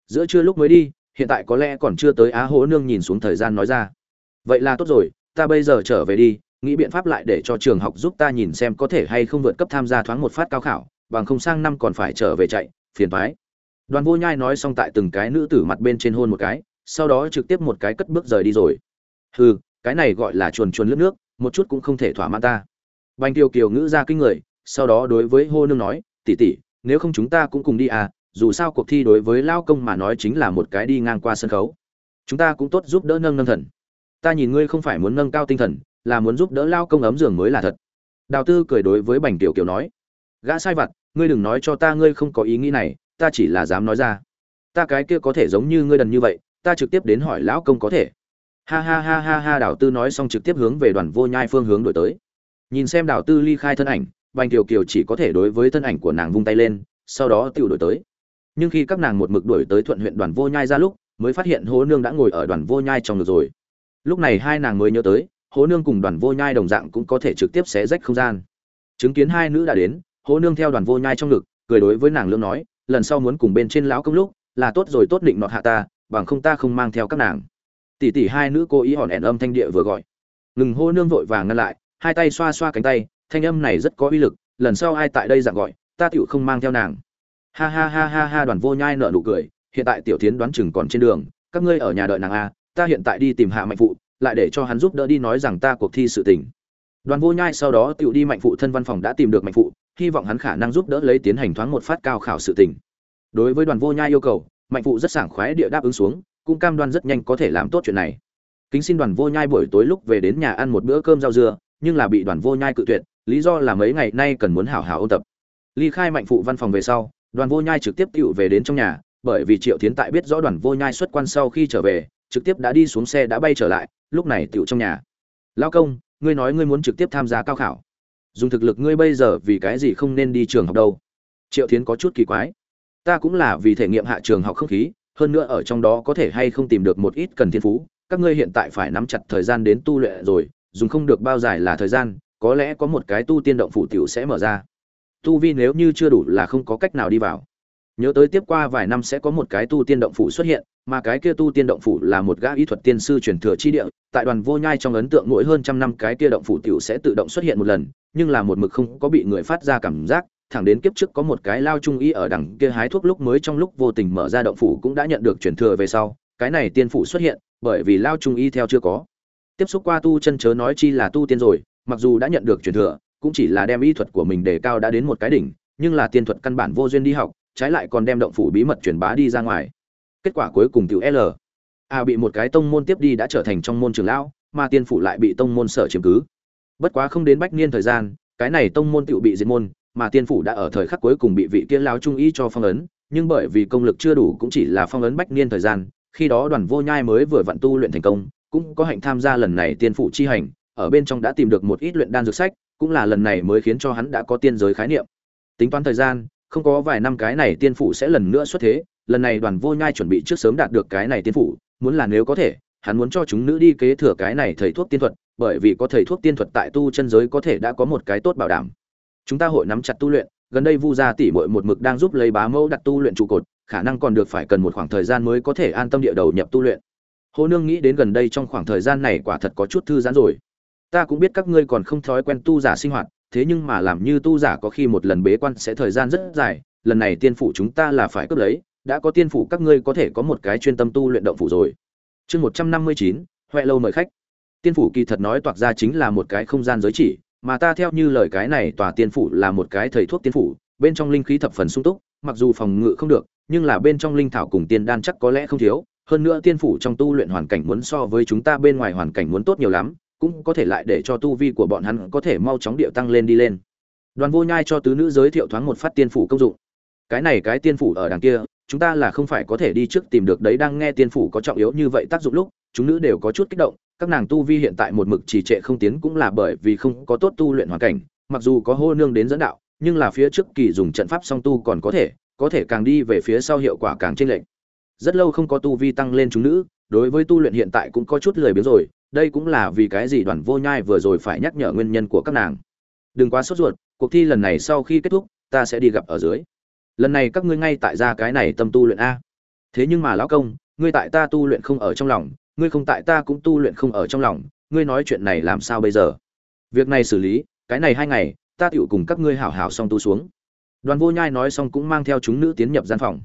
Giữa trưa lúc mới đi, hiện tại có lẽ còn chưa tới á hố nương nhìn xuống thời gian nói ra. Vậy là tốt rồi, ta bây giờ trở về đi, nghĩ biện pháp lại để cho trường học giúp ta nhìn xem có thể hay không vượt cấp tham gia thoáng một phát cao khảo, bằng không sang năm còn phải trở về chạy, phiền thoái đoàn vô nhai nói xong tại từng cái nữ tử mặt bên trên hôn một cái, sau đó trực tiếp một cái cất bước rời đi rồi. Hừ, cái này gọi là chuồn chuồn lướt nước, một chút cũng không thể thỏa mãn ta. Banh tiêu kiều ngữ ra kinh người, sau đó đối với hô nương nói tỉ tỉ nếu không chúng ta cũng cùng đi à dù sao cuộc thi đối với lao công mà nói chính là một cái đi ngang qua sân khấu. Chúng ta cũng tốt giúp đỡ nâng nâng thần. Ta nhìn ngươi không phải muốn nâng cao tinh thần, là muốn giúp đỡ lao công ấm giường mới là thật. Đào tư cười đối với bành tiểu kiều nói, gã sai vặt, ngươi đừng nói cho ta ngươi không có ý nghĩ này, ta chỉ là dám nói ra. Ta cái kia có thể giống như ngươi đần như vậy, ta trực tiếp đến hỏi lão công có thể. Ha ha ha ha ha, đào tư nói xong trực tiếp hướng về đoàn vô nhai phương hướng đổi tới. Nhìn xem đào tư ly khai thân ảnh bành tiểu kiều chỉ có thể đối với thân ảnh của nàng vung tay lên, sau đó tiểu đổi tới. Nhưng khi các nàng một mực đuổi tới thuận huyện đoàn vô nhai ra lúc, mới phát hiện hố nương đã ngồi ở đoàn vô nhai trong ngực rồi. Lúc này hai nàng mới nhớ tới, hố nương cùng đoàn vô nhai đồng dạng cũng có thể trực tiếp xé rách không gian. Chứng kiến hai nữ đã đến, hố nương theo đoàn vô nhai trong ngực, cười đối với nàng lương nói, lần sau muốn cùng bên trên lão công lúc, là tốt rồi tốt định nọt hạ ta, bằng không ta không mang theo các nàng. Tỷ tỷ hai nữ cố ý hòn ẻn âm thanh địa vừa gọi. Ngừng Hố nương vội vàng ngăn lại, hai tay xoa xoa cánh tay thanh âm này rất có uy lực, lần sau ai tại đây dạng gọi, ta tựu không mang theo nàng. Ha ha ha ha ha, đoàn vô nhai nở nụ cười, hiện tại tiểu tiến đoán chừng còn trên đường, các ngươi ở nhà đợi nàng a ta hiện tại đi tìm hạ mạnh phụ, lại để cho hắn giúp đỡ đi nói rằng ta cuộc thi sự tình. Đoàn vô nhai sau đó tựu đi mạnh phụ thân văn phòng đã tìm được mạnh phụ, hy vọng hắn khả năng giúp đỡ lấy tiến hành thoáng một phát cao khảo sự tình. Đối với đoàn vô nhai yêu cầu, mạnh phụ rất sảng khoái địa đáp ứng xuống, cũng cam đoan rất nhanh có thể làm tốt chuyện này. Kính xin đoàn vô nhai buổi tối lúc về đến nhà ăn một bữa cơm rau dưa, nhưng là bị đoàn vô nhai cự tuyệt lý do là mấy ngày nay cần muốn hảo hảo ôn tập. Ly khai mạnh phụ văn phòng về sau, đoàn vô nhai trực tiếp tựu về đến trong nhà, bởi vì triệu tiến tại biết rõ đoàn vô nhai xuất quan sau khi trở về, trực tiếp đã đi xuống xe đã bay trở lại, lúc này tựu trong nhà. Lao công, ngươi nói ngươi muốn trực tiếp tham gia cao khảo. Dùng thực lực ngươi bây giờ vì cái gì không nên đi trường học đâu? Triệu tiến có chút kỳ quái. Ta cũng là vì thể nghiệm hạ trường học không khí, hơn nữa ở trong đó có thể hay không tìm được một ít cần thiên phú, các ngươi hiện tại phải nắm chặt thời gian đến tu luyện rồi, dùng không được bao dài là thời gian có lẽ có một cái tu tiên động phủ tiểu sẽ mở ra. Tu vi nếu như chưa đủ là không có cách nào đi vào. Nhớ tới tiếp qua vài năm sẽ có một cái tu tiên động phủ xuất hiện, mà cái kia tu tiên động phủ là một gã y thuật tiên sư truyền thừa chi địa, tại đoàn vô nhai trong ấn tượng mỗi hơn trăm năm cái kia động phủ tiểu sẽ tự động xuất hiện một lần, nhưng là một mực không có bị người phát ra cảm giác, thẳng đến kiếp trước có một cái lao trung y ở đằng kia hái thuốc lúc mới trong lúc vô tình mở ra động phủ cũng đã nhận được truyền thừa về sau, cái này tiên phủ xuất hiện, bởi vì lao trung y theo chưa có. Tiếp xúc qua tu chân chớ nói chi là tu tiên rồi mặc dù đã nhận được truyền thừa, cũng chỉ là đem y thuật của mình đề cao đã đến một cái đỉnh, nhưng là tiên thuật căn bản vô duyên đi học, trái lại còn đem động phủ bí mật truyền bá đi ra ngoài. Kết quả cuối cùng tiểu l. A bị một cái tông môn tiếp đi đã trở thành trong môn trường lão, mà tiên phủ lại bị tông môn sở chiếm cứ. Bất quá không đến bách niên thời gian, cái này tông môn tiểu bị diệt môn, mà tiên phủ đã ở thời khắc cuối cùng bị vị kia lão trung y cho phong ấn, nhưng bởi vì công lực chưa đủ cũng chỉ là phong ấn bách niên thời gian, khi đó đoàn vô nhai mới vừa vặn tu luyện thành công, cũng có hạnh tham gia lần này tiên phủ chi hành ở bên trong đã tìm được một ít luyện đan dược sách, cũng là lần này mới khiến cho hắn đã có tiên giới khái niệm. Tính toán thời gian, không có vài năm cái này tiên phủ sẽ lần nữa xuất thế, lần này đoàn vô nhai chuẩn bị trước sớm đạt được cái này tiên phủ, muốn là nếu có thể, hắn muốn cho chúng nữ đi kế thừa cái này thầy thuốc tiên thuật, bởi vì có thầy thuốc tiên thuật tại tu chân giới có thể đã có một cái tốt bảo đảm. Chúng ta hội nắm chặt tu luyện, gần đây vu gia tỷ muội một mực đang giúp lấy bá mẫu đặt tu luyện trụ cột, khả năng còn được phải cần một khoảng thời gian mới có thể an tâm địa đầu nhập tu luyện. Hồ nương nghĩ đến gần đây trong khoảng thời gian này quả thật có chút thư giãn rồi ta cũng biết các ngươi còn không thói quen tu giả sinh hoạt, thế nhưng mà làm như tu giả có khi một lần bế quan sẽ thời gian rất dài, lần này tiên phủ chúng ta là phải cướp lấy, đã có tiên phủ các ngươi có thể có một cái chuyên tâm tu luyện động phủ rồi. Chương một trăm năm mươi chín huệ lâu mời khách. Tiên phủ kỳ thật nói toạc ra chính là một cái không gian giới chỉ, mà ta theo như lời cái này tòa tiên phủ là một cái thầy thuốc tiên phủ, bên trong linh khí thập phần sung túc, mặc dù phòng ngự không được, nhưng là bên trong linh thảo cùng tiên đan chắc có lẽ không thiếu, hơn nữa tiên phủ trong tu luyện hoàn cảnh muốn so với chúng ta bên ngoài hoàn cảnh muốn tốt nhiều lắm cũng có thể lại để cho tu vi của bọn hắn có thể mau chóng điệu tăng lên đi lên. Đoàn vô nhai cho tứ nữ giới thiệu thoáng một phát tiên phủ công dụng. Cái này cái tiên phủ ở đằng kia, chúng ta là không phải có thể đi trước tìm được đấy, đang nghe tiên phủ có trọng yếu như vậy tác dụng lúc, chúng nữ đều có chút kích động, các nàng tu vi hiện tại một mực trì trệ không tiến cũng là bởi vì không có tốt tu luyện hoàn cảnh, mặc dù có hô nương đến dẫn đạo, nhưng là phía trước kỳ dùng trận pháp song tu còn có thể có thể càng đi về phía sau hiệu quả càng chênh lệch. Rất lâu không có tu vi tăng lên chúng nữ đối với tu luyện hiện tại cũng có chút lười biếng rồi, đây cũng là vì cái gì đoàn vô nhai vừa rồi phải nhắc nhở nguyên nhân của các nàng. Đừng quá sốt ruột, cuộc thi lần này sau khi kết thúc, ta sẽ đi gặp ở dưới. Lần này các ngươi ngay tại ra cái này tâm tu luyện a. Thế nhưng mà lão công, ngươi tại ta tu luyện không ở trong lòng, ngươi không tại ta cũng tu luyện không ở trong lòng, ngươi nói chuyện này làm sao bây giờ? Việc này xử lý, cái này hai ngày, ta tựu cùng các ngươi hảo hảo xong tu xuống. Đoàn vô nhai nói xong cũng mang theo chúng nữ tiến nhập gian phòng.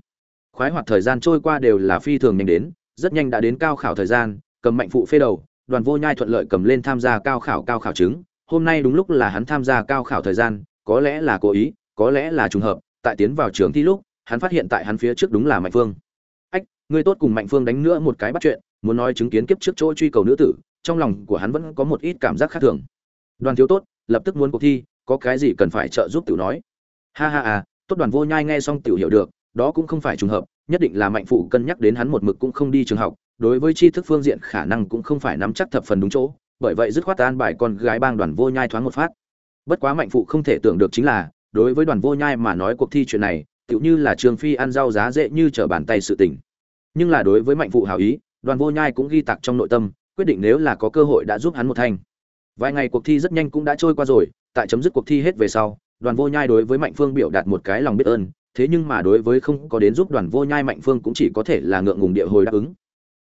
Khoái hoạt thời gian trôi qua đều là phi thường nhanh đến rất nhanh đã đến cao khảo thời gian, cầm mạnh phụ phê đầu, đoàn vô nhai thuận lợi cầm lên tham gia cao khảo cao khảo chứng. Hôm nay đúng lúc là hắn tham gia cao khảo thời gian, có lẽ là cố ý, có lẽ là trùng hợp, tại tiến vào trường thi lúc, hắn phát hiện tại hắn phía trước đúng là mạnh phương. Ách, ngươi tốt cùng mạnh phương đánh nữa một cái bắt chuyện, muốn nói chứng kiến kiếp trước chỗ truy cầu nữ tử, trong lòng của hắn vẫn có một ít cảm giác khác thường. Đoàn thiếu tốt, lập tức muốn cuộc thi, có cái gì cần phải trợ giúp tiểu nói? Ha ha à tốt đoàn vô nhai nghe xong tiểu hiểu được, đó cũng không phải trùng hợp nhất định là mạnh phụ cân nhắc đến hắn một mực cũng không đi trường học, đối với tri thức phương diện khả năng cũng không phải nắm chắc thập phần đúng chỗ, bởi vậy dứt khoát an bài con gái bang đoàn vô nhai thoáng một phát. Bất quá mạnh phụ không thể tưởng được chính là, đối với đoàn vô nhai mà nói cuộc thi chuyện này, tựu như là trường phi ăn rau giá dễ như trở bàn tay sự tình. Nhưng là đối với mạnh phụ hào ý, đoàn vô nhai cũng ghi tặc trong nội tâm, quyết định nếu là có cơ hội đã giúp hắn một thanh vài ngày cuộc thi rất nhanh cũng đã trôi qua rồi, tại chấm dứt cuộc thi hết về sau, đoàn vô nhai đối với mạnh phương biểu đạt một cái lòng biết ơn thế nhưng mà đối với không có đến giúp đoàn vô nhai mạnh phương cũng chỉ có thể là ngượng ngùng địa hồi đáp ứng.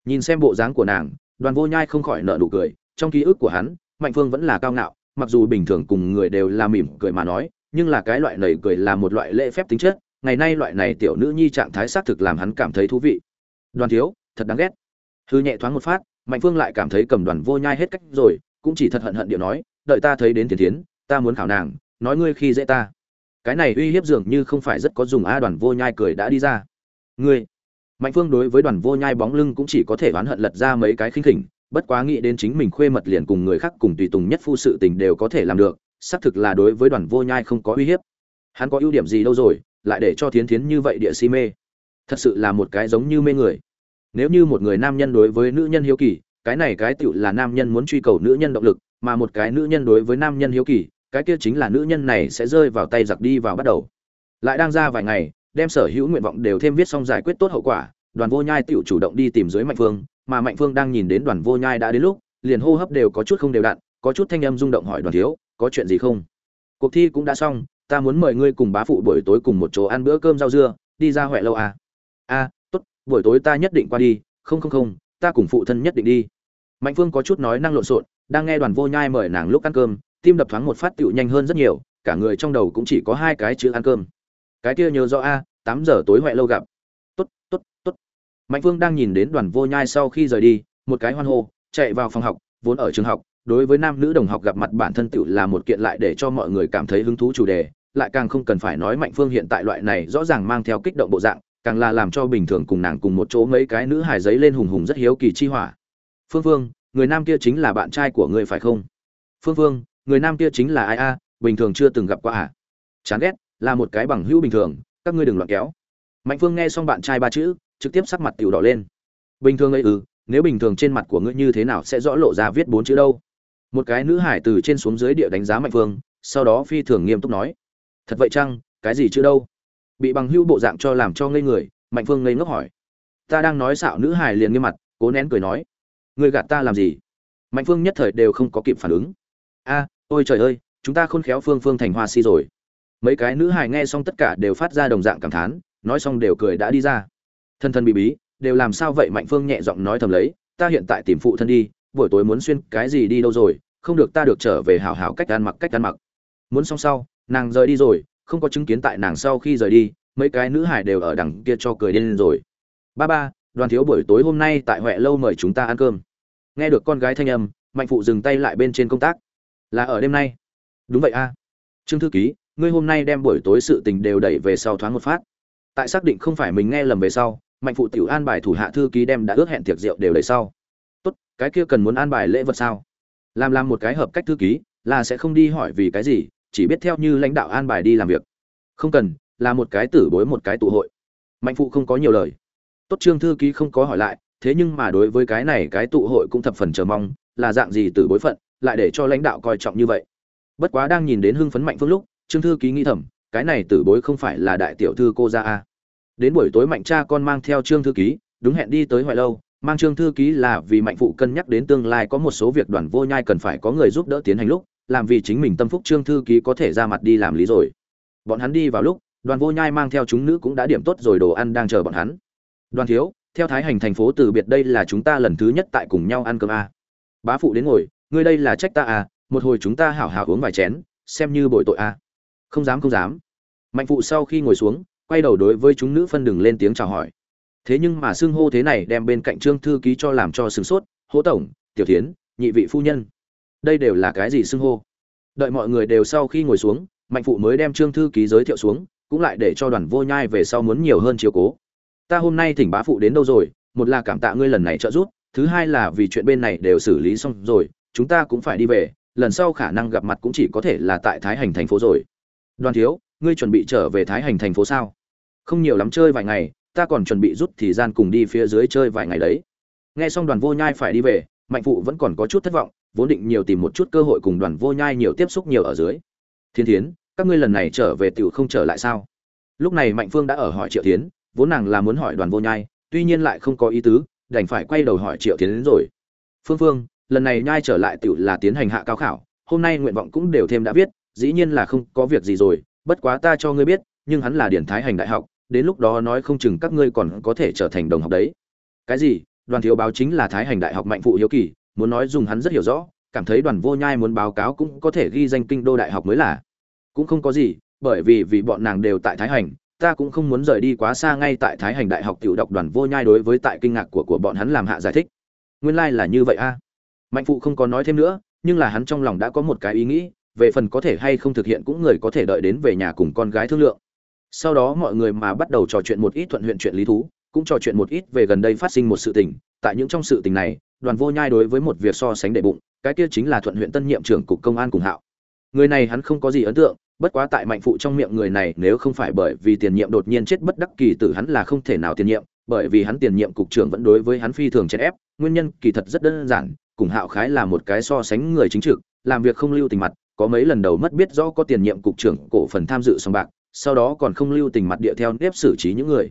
Nhìn xem bộ dáng của nàng, đoàn vô nhai không khỏi nợ nụ cười, trong ký ức của hắn, mạnh phương vẫn là cao ngạo, mặc dù bình thường cùng người đều là mỉm cười mà nói, nhưng là cái loại nầy cười là một loại lễ phép tính chất, ngày nay loại này tiểu nữ nhi trạng thái xác thực làm hắn cảm thấy thú vị. Đoàn thiếu, thật đáng ghét. Hư nhẹ thoáng một phát, mạnh phương lại cảm thấy cầm đoàn vô nhai hết cách rồi, cũng chỉ thật hận hận điệu nói, đợi ta thấy đến tiền tiến ta muốn khảo nàng, nói ngươi khi dễ ta cái này uy hiếp dường như không phải rất có dùng a, đoàn vô nhai cười đã đi ra. Ngươi, mạnh phương đối với đoàn vô nhai bóng lưng cũng chỉ có thể oán hận lật ra mấy cái khinh khỉnh, bất quá nghĩ đến chính mình khuê mật liền cùng người khác cùng tùy tùng nhất phu sự tình đều có thể làm được, xác thực là đối với đoàn vô nhai không có uy hiếp. Hắn có ưu điểm gì đâu rồi, lại để cho thiến thiến như vậy địa si mê. Thật sự là một cái giống như mê người. Nếu như một người nam nhân đối với nữ nhân hiếu kỳ, cái này cái tựu là nam nhân muốn truy cầu nữ nhân động lực, mà một cái nữ nhân đối với nam nhân hiếu kỳ cái kia chính là nữ nhân này sẽ rơi vào tay giặc đi vào bắt đầu. Lại đang ra vài ngày, đem sở hữu nguyện vọng đều thêm viết xong giải quyết tốt hậu quả, đoàn vô nhai tựu chủ động đi tìm dưới mạnh phương, mà mạnh phương đang nhìn đến đoàn vô nhai đã đến lúc, liền hô hấp đều có chút không đều đặn, có chút thanh âm rung động hỏi đoàn thiếu, có chuyện gì không? Cuộc thi cũng đã xong, ta muốn mời ngươi cùng bá phụ buổi tối cùng một chỗ ăn bữa cơm rau dưa, đi ra huệ lâu à? A tốt, buổi tối ta nhất định qua đi, không không không, ta cùng phụ thân nhất định đi. Mạnh phương có chút nói năng lộn xộn, đang nghe đoàn vô nhai mời nàng lúc ăn cơm tim đập thoáng một phát tựu nhanh hơn rất nhiều, cả người trong đầu cũng chỉ có hai cái chữ ăn cơm. Cái kia nhớ rõ a, tám giờ tối huệ lâu gặp. Tốt tốt tốt. Mạnh phương đang nhìn đến đoàn vô nhai sau khi rời đi, một cái hoan hô, chạy vào phòng học, vốn ở trường học, đối với nam nữ đồng học gặp mặt bản thân tựu là một kiện lại để cho mọi người cảm thấy hứng thú chủ đề, lại càng không cần phải nói mạnh phương hiện tại loại này rõ ràng mang theo kích động bộ dạng, càng là làm cho bình thường cùng nàng cùng một chỗ mấy cái nữ hài giấy lên hùng hùng rất hiếu kỳ chi hỏa. Phương phương người nam kia chính là bạn trai của ngươi phải không? Phương phương người nam kia chính là ai a? Bình thường chưa từng gặp qua à? Chán ghét, là một cái bằng hữu bình thường, các ngươi đừng loạn kéo. Mạnh phương nghe xong bạn trai ba chữ, trực tiếp sắc mặt tiểu đỏ lên. Bình thường ấy ừ nếu bình thường trên mặt của ngươi như thế nào sẽ rõ lộ ra viết bốn chữ đâu? Một cái nữ hải từ trên xuống dưới địa đánh giá mạnh phương, sau đó phi thường nghiêm túc nói. Thật vậy chăng, cái gì chữ đâu? Bị bằng hữu bộ dạng cho làm cho ngây người, mạnh phương ngây ngốc hỏi. Ta đang nói xạo nữ hải liền nghiêm mặt, cố nén cười nói. Ngươi gạt ta làm gì? Mạnh phương nhất thời đều không có kịp phản ứng. A ôi trời ơi, chúng ta khôn khéo phương phương thành hoa si rồi. Mấy cái nữ hài nghe xong tất cả đều phát ra đồng dạng cảm thán, nói xong đều cười đã đi ra. Thân thân bị bí, đều làm sao vậy mạnh phương nhẹ giọng nói thầm lấy, ta hiện tại tìm phụ thân đi, buổi tối muốn xuyên cái gì đi đâu rồi, không được ta được trở về hảo hảo cách ăn mặc cách ăn mặc. Muốn xong sau, nàng rời đi rồi, không có chứng kiến tại nàng sau khi rời đi, mấy cái nữ hải đều ở đằng kia cho cười điên rồi. Ba ba, đoàn thiếu buổi tối hôm nay tại huệ lâu mời chúng ta ăn cơm. Nghe được con gái thanh âm, mạnh phụ dừng tay lại bên trên công tác là ở đêm nay. Đúng vậy a. Trương thư ký, ngươi hôm nay đem buổi tối sự tình đều đẩy về sau thoáng một phát. Tại xác định không phải mình nghe lầm về sau, mạnh phụ tiểu an bài thủ hạ thư ký đem đã ước hẹn tiệc rượu đều đẩy sau. Tốt, cái kia cần muốn an bài lễ vật sao? Làm làm một cái hợp cách thư ký, là sẽ không đi hỏi vì cái gì, chỉ biết theo như lãnh đạo an bài đi làm việc. Không cần, là một cái tử bối một cái tụ hội. Mạnh phụ không có nhiều lời. Tốt, trương thư ký không có hỏi lại, thế nhưng mà đối với cái này cái tụ hội cũng thập phần chờ mong, là dạng gì tử bối phận? Lại để cho lãnh đạo coi trọng như vậy. Bất quá đang nhìn đến hưng phấn mạnh phương lúc, trương thư ký nghĩ thầm, cái này tử bối không phải là đại tiểu thư cô gia a đến buổi tối mạnh cha con mang theo trương thư ký, đúng hẹn đi tới hoài lâu, mang trương thư ký là vì mạnh phụ cân nhắc đến tương lai có một số việc đoàn vô nhai cần phải có người giúp đỡ tiến hành lúc, làm vì chính mình tâm phúc trương thư ký có thể ra mặt đi làm lý rồi. Bọn hắn đi vào lúc, đoàn vô nhai mang theo chúng nữ cũng đã điểm tốt rồi đồ ăn đang chờ bọn hắn. Đoàn thiếu, theo thái hành thành phố từ biệt đây là chúng ta lần thứ nhất tại cùng nhau ăn cơm a bá phụ đến ngồi ngươi đây là trách ta à một hồi chúng ta hảo hảo uống vài chén, xem như bội tội à? không dám không dám. Mạnh phụ sau khi ngồi xuống, quay đầu đối với chúng nữ phân đừng lên tiếng chào hỏi. Thế nhưng mà xưng hô thế này đem bên cạnh trương thư ký cho làm cho sửng sốt, hỗ tổng, tiểu tiến nhị vị phu nhân, đây đều là cái gì xưng hô? Đợi mọi người đều sau khi ngồi xuống, mạnh phụ mới đem trương thư ký giới thiệu xuống, cũng lại để cho đoàn vô nhai về sau muốn nhiều hơn chiều cố. Ta hôm nay thỉnh bá phụ đến đâu rồi, một là cảm tạ ngươi lần này trợ giúp, thứ hai là vì chuyện bên này đều xử lý xong rồi chúng ta cũng phải đi về, lần sau khả năng gặp mặt cũng chỉ có thể là tại thái hành thành phố rồi. Đoàn thiếu, ngươi chuẩn bị trở về thái hành thành phố sao? Không nhiều lắm chơi vài ngày, ta còn chuẩn bị rút thì gian cùng đi phía dưới chơi vài ngày đấy. Nghe xong đoàn vô nhai phải đi về, mạnh phụ vẫn còn có chút thất vọng, vốn định nhiều tìm một chút cơ hội cùng đoàn vô nhai nhiều tiếp xúc nhiều ở dưới. Thiên thiến, các ngươi lần này trở về tiểu không trở lại sao? Lúc này mạnh phương đã ở hỏi triệu tiến vốn nàng là muốn hỏi đoàn vô nhai, tuy nhiên lại không có ý tứ, đành phải quay đầu hỏi triệu tiến đến rồi. Phương phương lần này nhai trở lại tiểu là tiến hành hạ cao khảo, hôm nay nguyện vọng cũng đều thêm đã viết, dĩ nhiên là không có việc gì rồi, bất quá ta cho ngươi biết, nhưng hắn là điển thái hành đại học, đến lúc đó nói không chừng các ngươi còn có thể trở thành đồng học đấy. Cái gì? Đoàn thiếu báo chính là thái hành đại học mạnh phụ hiếu kỳ, muốn nói dùng hắn rất hiểu rõ, cảm thấy đoàn vô nhai muốn báo cáo cũng có thể ghi danh kinh đô đại học mới là. Cũng không có gì, bởi vì vì bọn nàng đều tại thái hành, ta cũng không muốn rời đi quá xa ngay tại thái hành đại học tiểu đọc đoàn vô nhai đối với tại kinh ngạc của của bọn hắn làm hạ giải thích. Nguyên lai là như vậy a mạnh phụ không có nói thêm nữa, nhưng là hắn trong lòng đã có một cái ý nghĩ, về phần có thể hay không thực hiện cũng người có thể đợi đến về nhà cùng con gái thương lượng. Sau đó mọi người mà bắt đầu trò chuyện một ít thuận huyện chuyện lý thú, cũng trò chuyện một ít về gần đây phát sinh một sự tình. Tại những trong sự tình này, đoàn vô nhai đối với một việc so sánh đệ bụng, cái kia chính là thuận huyện tân nhiệm trưởng cục công an cùng hạo. Người này hắn không có gì ấn tượng, bất quá tại mạnh phụ trong miệng người này nếu không phải bởi vì tiền nhiệm đột nhiên chết bất đắc kỳ tử hắn là không thể nào tiền nhiệm bởi vì hắn tiền nhiệm cục trưởng vẫn đối với hắn phi thường chèn ép, nguyên nhân kỳ thật rất đơn giản, cùng hạo khái là một cái so sánh người chính trực, làm việc không lưu tình mặt, có mấy lần đầu mất biết rõ có tiền nhiệm cục trưởng cổ phần tham dự sòng bạc, sau đó còn không lưu tình mặt địa theo nếp xử trí những người.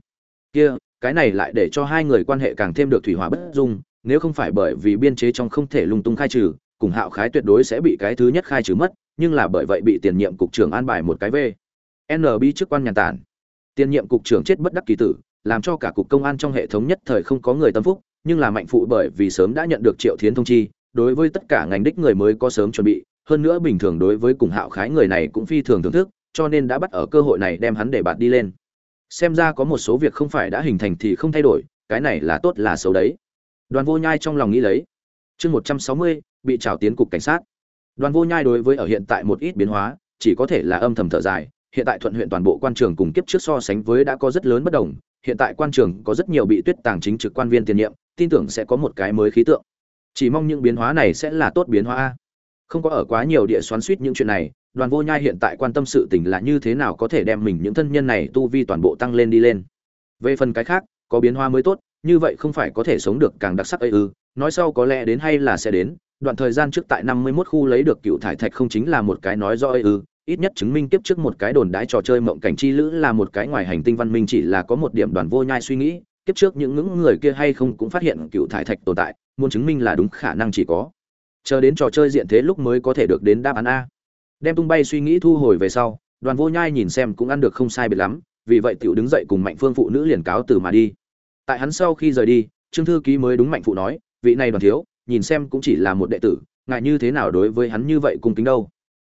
Kia, cái này lại để cho hai người quan hệ càng thêm được thủy hòa bất dung, nếu không phải bởi vì biên chế trong không thể lung tung khai trừ, cùng hạo khái tuyệt đối sẽ bị cái thứ nhất khai trừ mất, nhưng là bởi vậy bị tiền nhiệm cục trưởng an bài một cái v. Nb chức quan nhàn tản. Tiền nhiệm cục trưởng chết bất đắc kỳ tử làm cho cả cục công an trong hệ thống nhất thời không có người tâm phúc, nhưng là mạnh phụ bởi vì sớm đã nhận được triệu thiến thông chi, đối với tất cả ngành đích người mới có sớm chuẩn bị, hơn nữa bình thường đối với cùng hạo khái người này cũng phi thường thưởng thức, cho nên đã bắt ở cơ hội này đem hắn để bạt đi lên. Xem ra có một số việc không phải đã hình thành thì không thay đổi, cái này là tốt là xấu đấy. Đoàn vô nhai trong lòng nghĩ lấy. Chương một trăm sáu mươi, bị trào tiến cục cảnh sát. Đoàn vô nhai đối với ở hiện tại một ít biến hóa, chỉ có thể là âm thầm thở dài hiện tại thuận huyện toàn bộ quan trường cùng kiếp trước so sánh với đã có rất lớn bất đồng, hiện tại quan trường có rất nhiều bị tuyết tàng chính trực quan viên tiền nhiệm, tin tưởng sẽ có một cái mới khí tượng. Chỉ mong những biến hóa này sẽ là tốt biến hóa không có ở quá nhiều địa xoắn suýt những chuyện này, đoàn vô nhai hiện tại quan tâm sự tình là như thế nào có thể đem mình những thân nhân này tu vi toàn bộ tăng lên đi lên. Về phần cái khác, có biến hóa mới tốt, như vậy không phải có thể sống được càng đặc sắc ấy ư, nói sau có lẽ đến hay là sẽ đến, đoạn thời gian trước tại năm mươi 51 khu lấy được cựu thải thạch không chính là một cái nói do ấy ư ít nhất chứng minh tiếp trước một cái đồn đái trò chơi mộng cảnh chi lữ là một cái ngoài hành tinh văn minh chỉ là có một điểm đoàn vô nhai suy nghĩ tiếp trước những ngưỡng người kia hay không cũng phát hiện cựu thải thạch tồn tại, muốn chứng minh là đúng khả năng chỉ có. Chờ đến trò chơi diện thế lúc mới có thể được đến đáp án a. Đem tung bay suy nghĩ thu hồi về sau, đoàn vô nhai nhìn xem cũng ăn được không sai biệt lắm, vì vậy tiểu đứng dậy cùng mạnh phương phụ nữ liền cáo từ mà đi. Tại hắn sau khi rời đi, trương thư ký mới đúng mạnh phụ nói, vị này đoàn thiếu, nhìn xem cũng chỉ là một đệ tử, ngại như thế nào đối với hắn như vậy cung kính đâu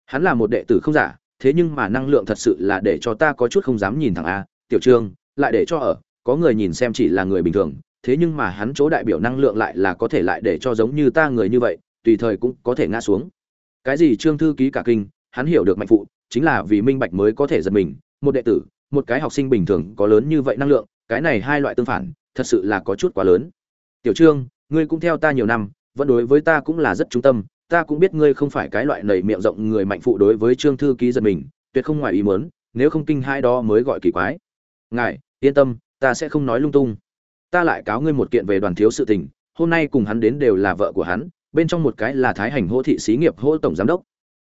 hắn là một đệ tử không giả, thế nhưng mà năng lượng thật sự là để cho ta có chút không dám nhìn thẳng a, tiểu trương, lại để cho ở, có người nhìn xem chỉ là người bình thường, thế nhưng mà hắn chỗ đại biểu năng lượng lại là có thể lại để cho giống như ta người như vậy, tùy thời cũng có thể ngã xuống. Cái gì trương thư ký cả kinh, hắn hiểu được mạnh phụ, chính là vì minh bạch mới có thể giật mình, một đệ tử, một cái học sinh bình thường có lớn như vậy năng lượng, cái này hai loại tương phản, thật sự là có chút quá lớn. Tiểu trương, ngươi cũng theo ta nhiều năm, vẫn đối với ta cũng là rất trung tâm ta cũng biết ngươi không phải cái loại nảy miệng rộng người mạnh phụ đối với trương thư ký giật mình, tuyệt không ngoài ý muốn, nếu không kinh hai đó mới gọi kỳ quái. Ngài, yên tâm, ta sẽ không nói lung tung. Ta lại cáo ngươi một kiện về đoàn thiếu sự tình, hôm nay cùng hắn đến đều là vợ của hắn, bên trong một cái là thái hành hỗ thị xí nghiệp hỗ tổng giám đốc.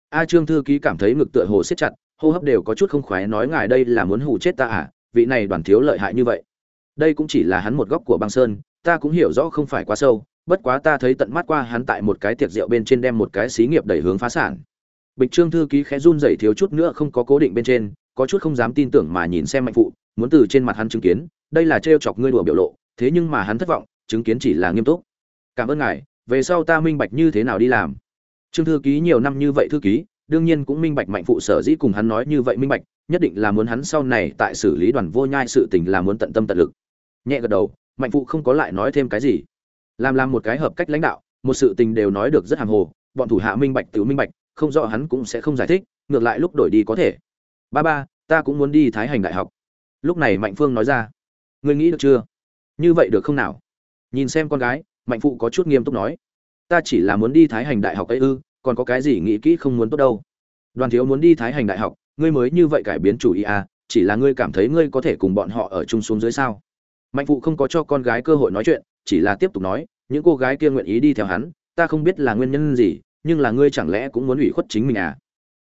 A trương thư ký cảm thấy ngực tựa hồ siết chặt, hô hấp đều có chút không khoái nói ngài đây là muốn hù chết ta à vị này đoàn thiếu lợi hại như vậy. Đây cũng chỉ là hắn một góc của băng sơn, ta cũng hiểu rõ không phải quá sâu bất quá ta thấy tận mắt qua hắn tại một cái tiệc rượu bên trên đem một cái xí nghiệp đẩy hướng phá sản. Bịch trương thư ký khẽ run rẩy thiếu chút nữa không có cố định bên trên, có chút không dám tin tưởng mà nhìn xem mạnh phụ, muốn từ trên mặt hắn chứng kiến, đây là trêu chọc ngươi đùa biểu lộ, thế nhưng mà hắn thất vọng, chứng kiến chỉ là nghiêm túc. Cảm ơn ngài, về sau ta minh bạch như thế nào đi làm. Trương thư ký nhiều năm như vậy thư ký, đương nhiên cũng minh bạch mạnh phụ sở dĩ cùng hắn nói như vậy minh bạch, nhất định là muốn hắn sau này tại xử lý đoàn vô nhai sự tình là muốn tận tâm tận lực. Nhẹ gật đầu, mạnh phụ không có lại nói thêm cái gì làm làm một cái hợp cách lãnh đạo, một sự tình đều nói được rất hàng hồ, bọn thủ hạ minh bạch tự minh bạch, không rõ hắn cũng sẽ không giải thích, ngược lại lúc đổi đi có thể. Ba ba, ta cũng muốn đi thái hành đại học. Lúc này mạnh phương nói ra, ngươi nghĩ được chưa? Như vậy được không nào? Nhìn xem con gái, mạnh phụ có chút nghiêm túc nói, ta chỉ là muốn đi thái hành đại học ấy ư, còn có cái gì nghĩ kỹ không muốn tốt đâu. Đoàn thiếu muốn đi thái hành đại học, ngươi mới như vậy cải biến chủ ý à chỉ là ngươi cảm thấy ngươi có thể cùng bọn họ ở chung xuống dưới sao? Mạnh phụ không có cho con gái cơ hội nói chuyện chỉ là tiếp tục nói, những cô gái kia nguyện ý đi theo hắn, ta không biết là nguyên nhân gì, nhưng là ngươi chẳng lẽ cũng muốn ủy khuất chính mình à?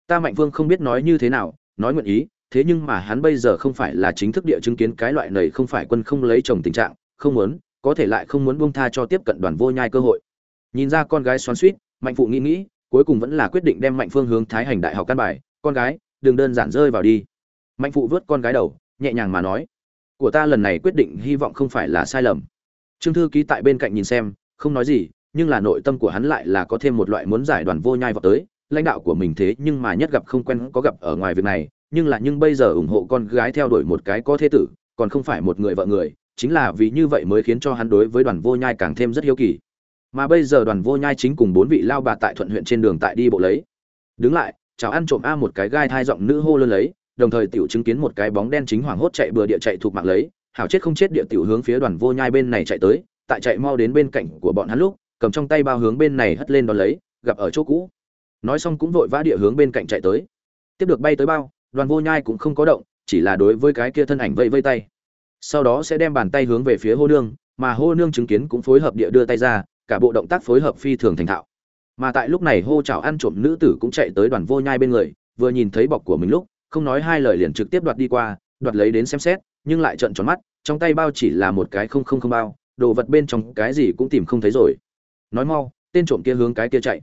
Ta mạnh vương không biết nói như thế nào, nói nguyện ý, thế nhưng mà hắn bây giờ không phải là chính thức địa chứng kiến cái loại này không phải quân không lấy chồng tình trạng, không muốn, có thể lại không muốn buông tha cho tiếp cận đoàn vô nhai cơ hội. Nhìn ra con gái xoắn suýt, mạnh phụ nghĩ nghĩ, cuối cùng vẫn là quyết định đem mạnh phương hướng thái hành đại học căn bài, con gái, đừng đơn giản rơi vào đi. Mạnh phụ vớt con gái đầu, nhẹ nhàng mà nói, của ta lần này quyết định hy vọng không phải là sai lầm trương thư ký tại bên cạnh nhìn xem, không nói gì, nhưng là nội tâm của hắn lại là có thêm một loại muốn giải đoàn vô nhai vào tới. Lãnh đạo của mình thế nhưng mà nhất gặp không quen có gặp ở ngoài việc này, nhưng là nhưng bây giờ ủng hộ con gái theo đuổi một cái có thế tử, còn không phải một người vợ người, chính là vì như vậy mới khiến cho hắn đối với đoàn vô nhai càng thêm rất hiếu kỳ. Mà bây giờ đoàn vô nhai chính cùng bốn vị lao bà tại thuận huyện trên đường tại đi bộ lấy. Đứng lại, chào ăn trộm a một cái gai thai giọng nữ hô lên lấy, đồng thời tiểu chứng kiến một cái bóng đen chính hoảng hốt chạy bừa địa chạy thuộc mạng lấy hảo chết không chết địa tiểu hướng phía đoàn vô nhai bên này chạy tới, tại chạy mau đến bên cạnh của bọn hắn lúc, cầm trong tay bao hướng bên này hất lên đó lấy, gặp ở chỗ cũ. Nói xong cũng vội vã địa hướng bên cạnh chạy tới. Tiếp được bay tới bao, đoàn vô nhai cũng không có động, chỉ là đối với cái kia thân ảnh vây vây tay. Sau đó sẽ đem bàn tay hướng về phía hô nương, mà hô nương chứng kiến cũng phối hợp địa đưa tay ra, cả bộ động tác phối hợp phi thường thành thạo. Mà tại lúc này hô chào ăn trộm nữ tử cũng chạy tới đoàn vô nhai bên người, vừa nhìn thấy bọc của mình lúc, không nói hai lời liền trực tiếp đoạt đi qua, đoạt lấy đến xem xét nhưng lại trợn tròn mắt, trong tay bao chỉ là một cái không không không bao, đồ vật bên trong cái gì cũng tìm không thấy rồi. Nói mau, tên trộm kia hướng cái kia chạy.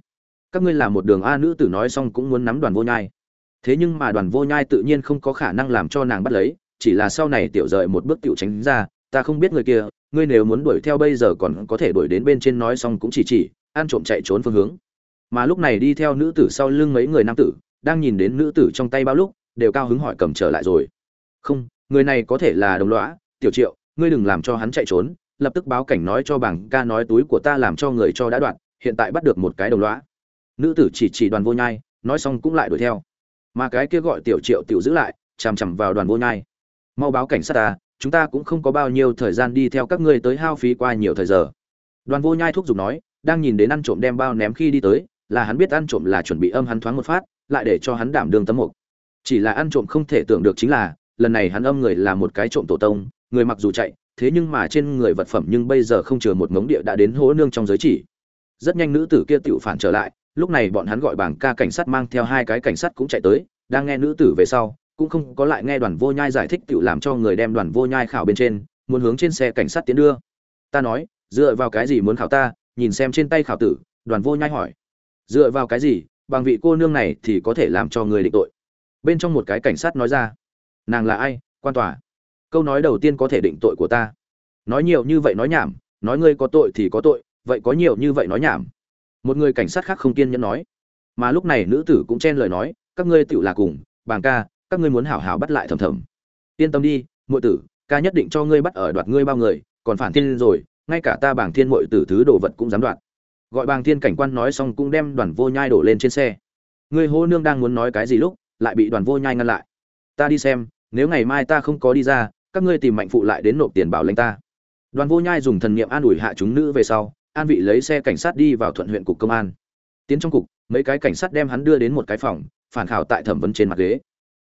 Các ngươi là một đường a nữ tử nói xong cũng muốn nắm đoàn vô nhai. Thế nhưng mà đoàn vô nhai tự nhiên không có khả năng làm cho nàng bắt lấy, chỉ là sau này tiểu rời một bước tiểu tránh ra, ta không biết người kia, ngươi nếu muốn đuổi theo bây giờ còn có thể đuổi đến bên trên nói xong cũng chỉ chỉ, ăn trộm chạy trốn phương hướng. Mà lúc này đi theo nữ tử sau lưng mấy người nam tử, đang nhìn đến nữ tử trong tay bao lúc, đều cao hứng hỏi cầm trở lại rồi. Không người này có thể là đồng lõa, tiểu triệu, ngươi đừng làm cho hắn chạy trốn, lập tức báo cảnh nói cho bảng ca nói túi của ta làm cho người cho đã đoạn, hiện tại bắt được một cái đồng lõa. Nữ tử chỉ chỉ đoàn vô nhai, nói xong cũng lại đuổi theo. Mà cái kia gọi tiểu triệu tiểu giữ lại, chằm chằm vào đoàn vô nhai. Mau báo cảnh sát ta, chúng ta cũng không có bao nhiêu thời gian đi theo các ngươi tới hao phí qua nhiều thời giờ. Đoàn vô nhai thúc giục nói, đang nhìn đến ăn trộm đem bao ném khi đi tới, là hắn biết ăn trộm là chuẩn bị âm hắn thoáng một phát, lại để cho hắn đảm đương tấm mục. Chỉ là ăn trộm không thể tưởng được chính là lần này hắn âm người là một cái trộm tổ tông, người mặc dù chạy, thế nhưng mà trên người vật phẩm nhưng bây giờ không chừa một ngống địa đã đến hố nương trong giới chỉ. Rất nhanh nữ tử kia tựu phản trở lại, lúc này bọn hắn gọi bảng ca cảnh sát mang theo hai cái cảnh sát cũng chạy tới, đang nghe nữ tử về sau, cũng không có lại nghe đoàn vô nhai giải thích tựu làm cho người đem đoàn vô nhai khảo bên trên, muốn hướng trên xe cảnh sát tiến đưa. Ta nói, dựa vào cái gì muốn khảo ta? Nhìn xem trên tay khảo tử, đoàn vô nhai hỏi. Dựa vào cái gì? Bằng vị cô nương này thì có thể làm cho người định tội. Bên trong một cái cảnh sát nói ra nàng là ai, quan tòa? Câu nói đầu tiên có thể định tội của ta. Nói nhiều như vậy nói nhảm, nói ngươi có tội thì có tội, vậy có nhiều như vậy nói nhảm. Một người cảnh sát khác không kiên nhẫn nói. Mà lúc này nữ tử cũng chen lời nói, các ngươi tựu là cùng, bàng ca, các ngươi muốn hảo hảo bắt lại thầm thầm. Yên tâm đi, muội tử, ca nhất định cho ngươi bắt ở đoạt ngươi bao người, còn phản thiên rồi, ngay cả ta bảng thiên muội tử thứ đồ vật cũng dám đoạt. Gọi bàng thiên cảnh quan nói xong cũng đem đoàn vô nhai đổ lên trên xe. Người hô nương đang muốn nói cái gì lúc, lại bị đoàn vô nhai ngăn lại. Ta đi xem nếu ngày mai ta không có đi ra, các ngươi tìm mạnh phụ lại đến nộp tiền bảo lãnh ta. Đoàn vô nhai dùng thần niệm an ủi hạ chúng nữ về sau, an vị lấy xe cảnh sát đi vào thuận huyện cục công an. Tiến trong cục, mấy cái cảnh sát đem hắn đưa đến một cái phòng, phản khảo tại thẩm vấn trên mặt ghế.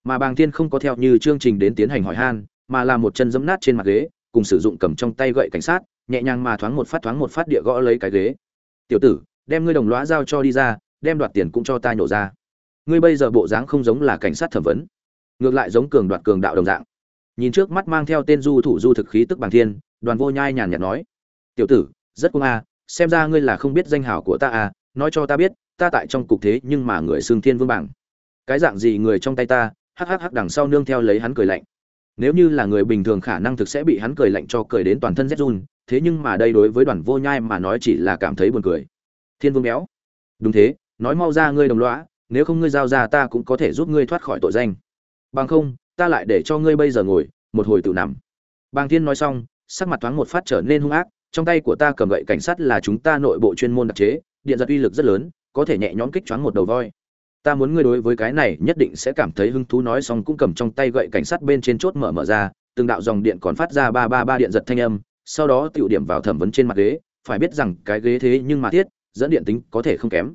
Mà bàng thiên không có theo như chương trình đến tiến hành hỏi han, mà là một chân giẫm nát trên mặt ghế, cùng sử dụng cầm trong tay gậy cảnh sát, nhẹ nhàng mà thoáng một phát thoáng một phát địa gõ lấy cái ghế. Tiểu tử, đem ngươi đồng lõa giao cho đi ra, đem đoạt tiền cũng cho ta nhổ ra. Ngươi bây giờ bộ dáng không giống là cảnh sát thẩm vấn ngược lại giống cường đoạt cường đạo đồng dạng. Nhìn trước mắt mang theo tên du thủ du thực khí tức bằng thiên, đoàn vô nhai nhàn nhạt nói, tiểu tử, rất cung a, xem ra ngươi là không biết danh hào của ta a nói cho ta biết, ta tại trong cục thế nhưng mà người xương thiên vương bảng. Cái dạng gì người trong tay ta? Hắc hắc hắc đằng sau nương theo lấy hắn cười lạnh. Nếu như là người bình thường khả năng thực sẽ bị hắn cười lạnh cho cười đến toàn thân rét run, thế nhưng mà đây đối với đoàn vô nhai mà nói chỉ là cảm thấy buồn cười. Thiên vương béo. Đúng thế, nói mau ra ngươi đồng lõa, nếu không ngươi giao ra ta cũng có thể giúp ngươi thoát khỏi tội danh bằng không, ta lại để cho ngươi bây giờ ngồi, một hồi tự nằm. Bàng thiên nói xong, sắc mặt thoáng một phát trở nên hung ác, trong tay của ta cầm gậy cảnh sát là chúng ta nội bộ chuyên môn đặc chế, điện giật uy lực rất lớn, có thể nhẹ nhõm kích choáng một đầu voi. Ta muốn ngươi đối với cái này nhất định sẽ cảm thấy hứng thú nói xong cũng cầm trong tay gậy cảnh sát bên trên chốt mở mở ra, từng đạo dòng điện còn phát ra ba ba ba điện giật thanh âm, sau đó tiểu điểm vào thẩm vấn trên mặt ghế, phải biết rằng cái ghế thế nhưng mà thiết, dẫn điện tính có thể không kém.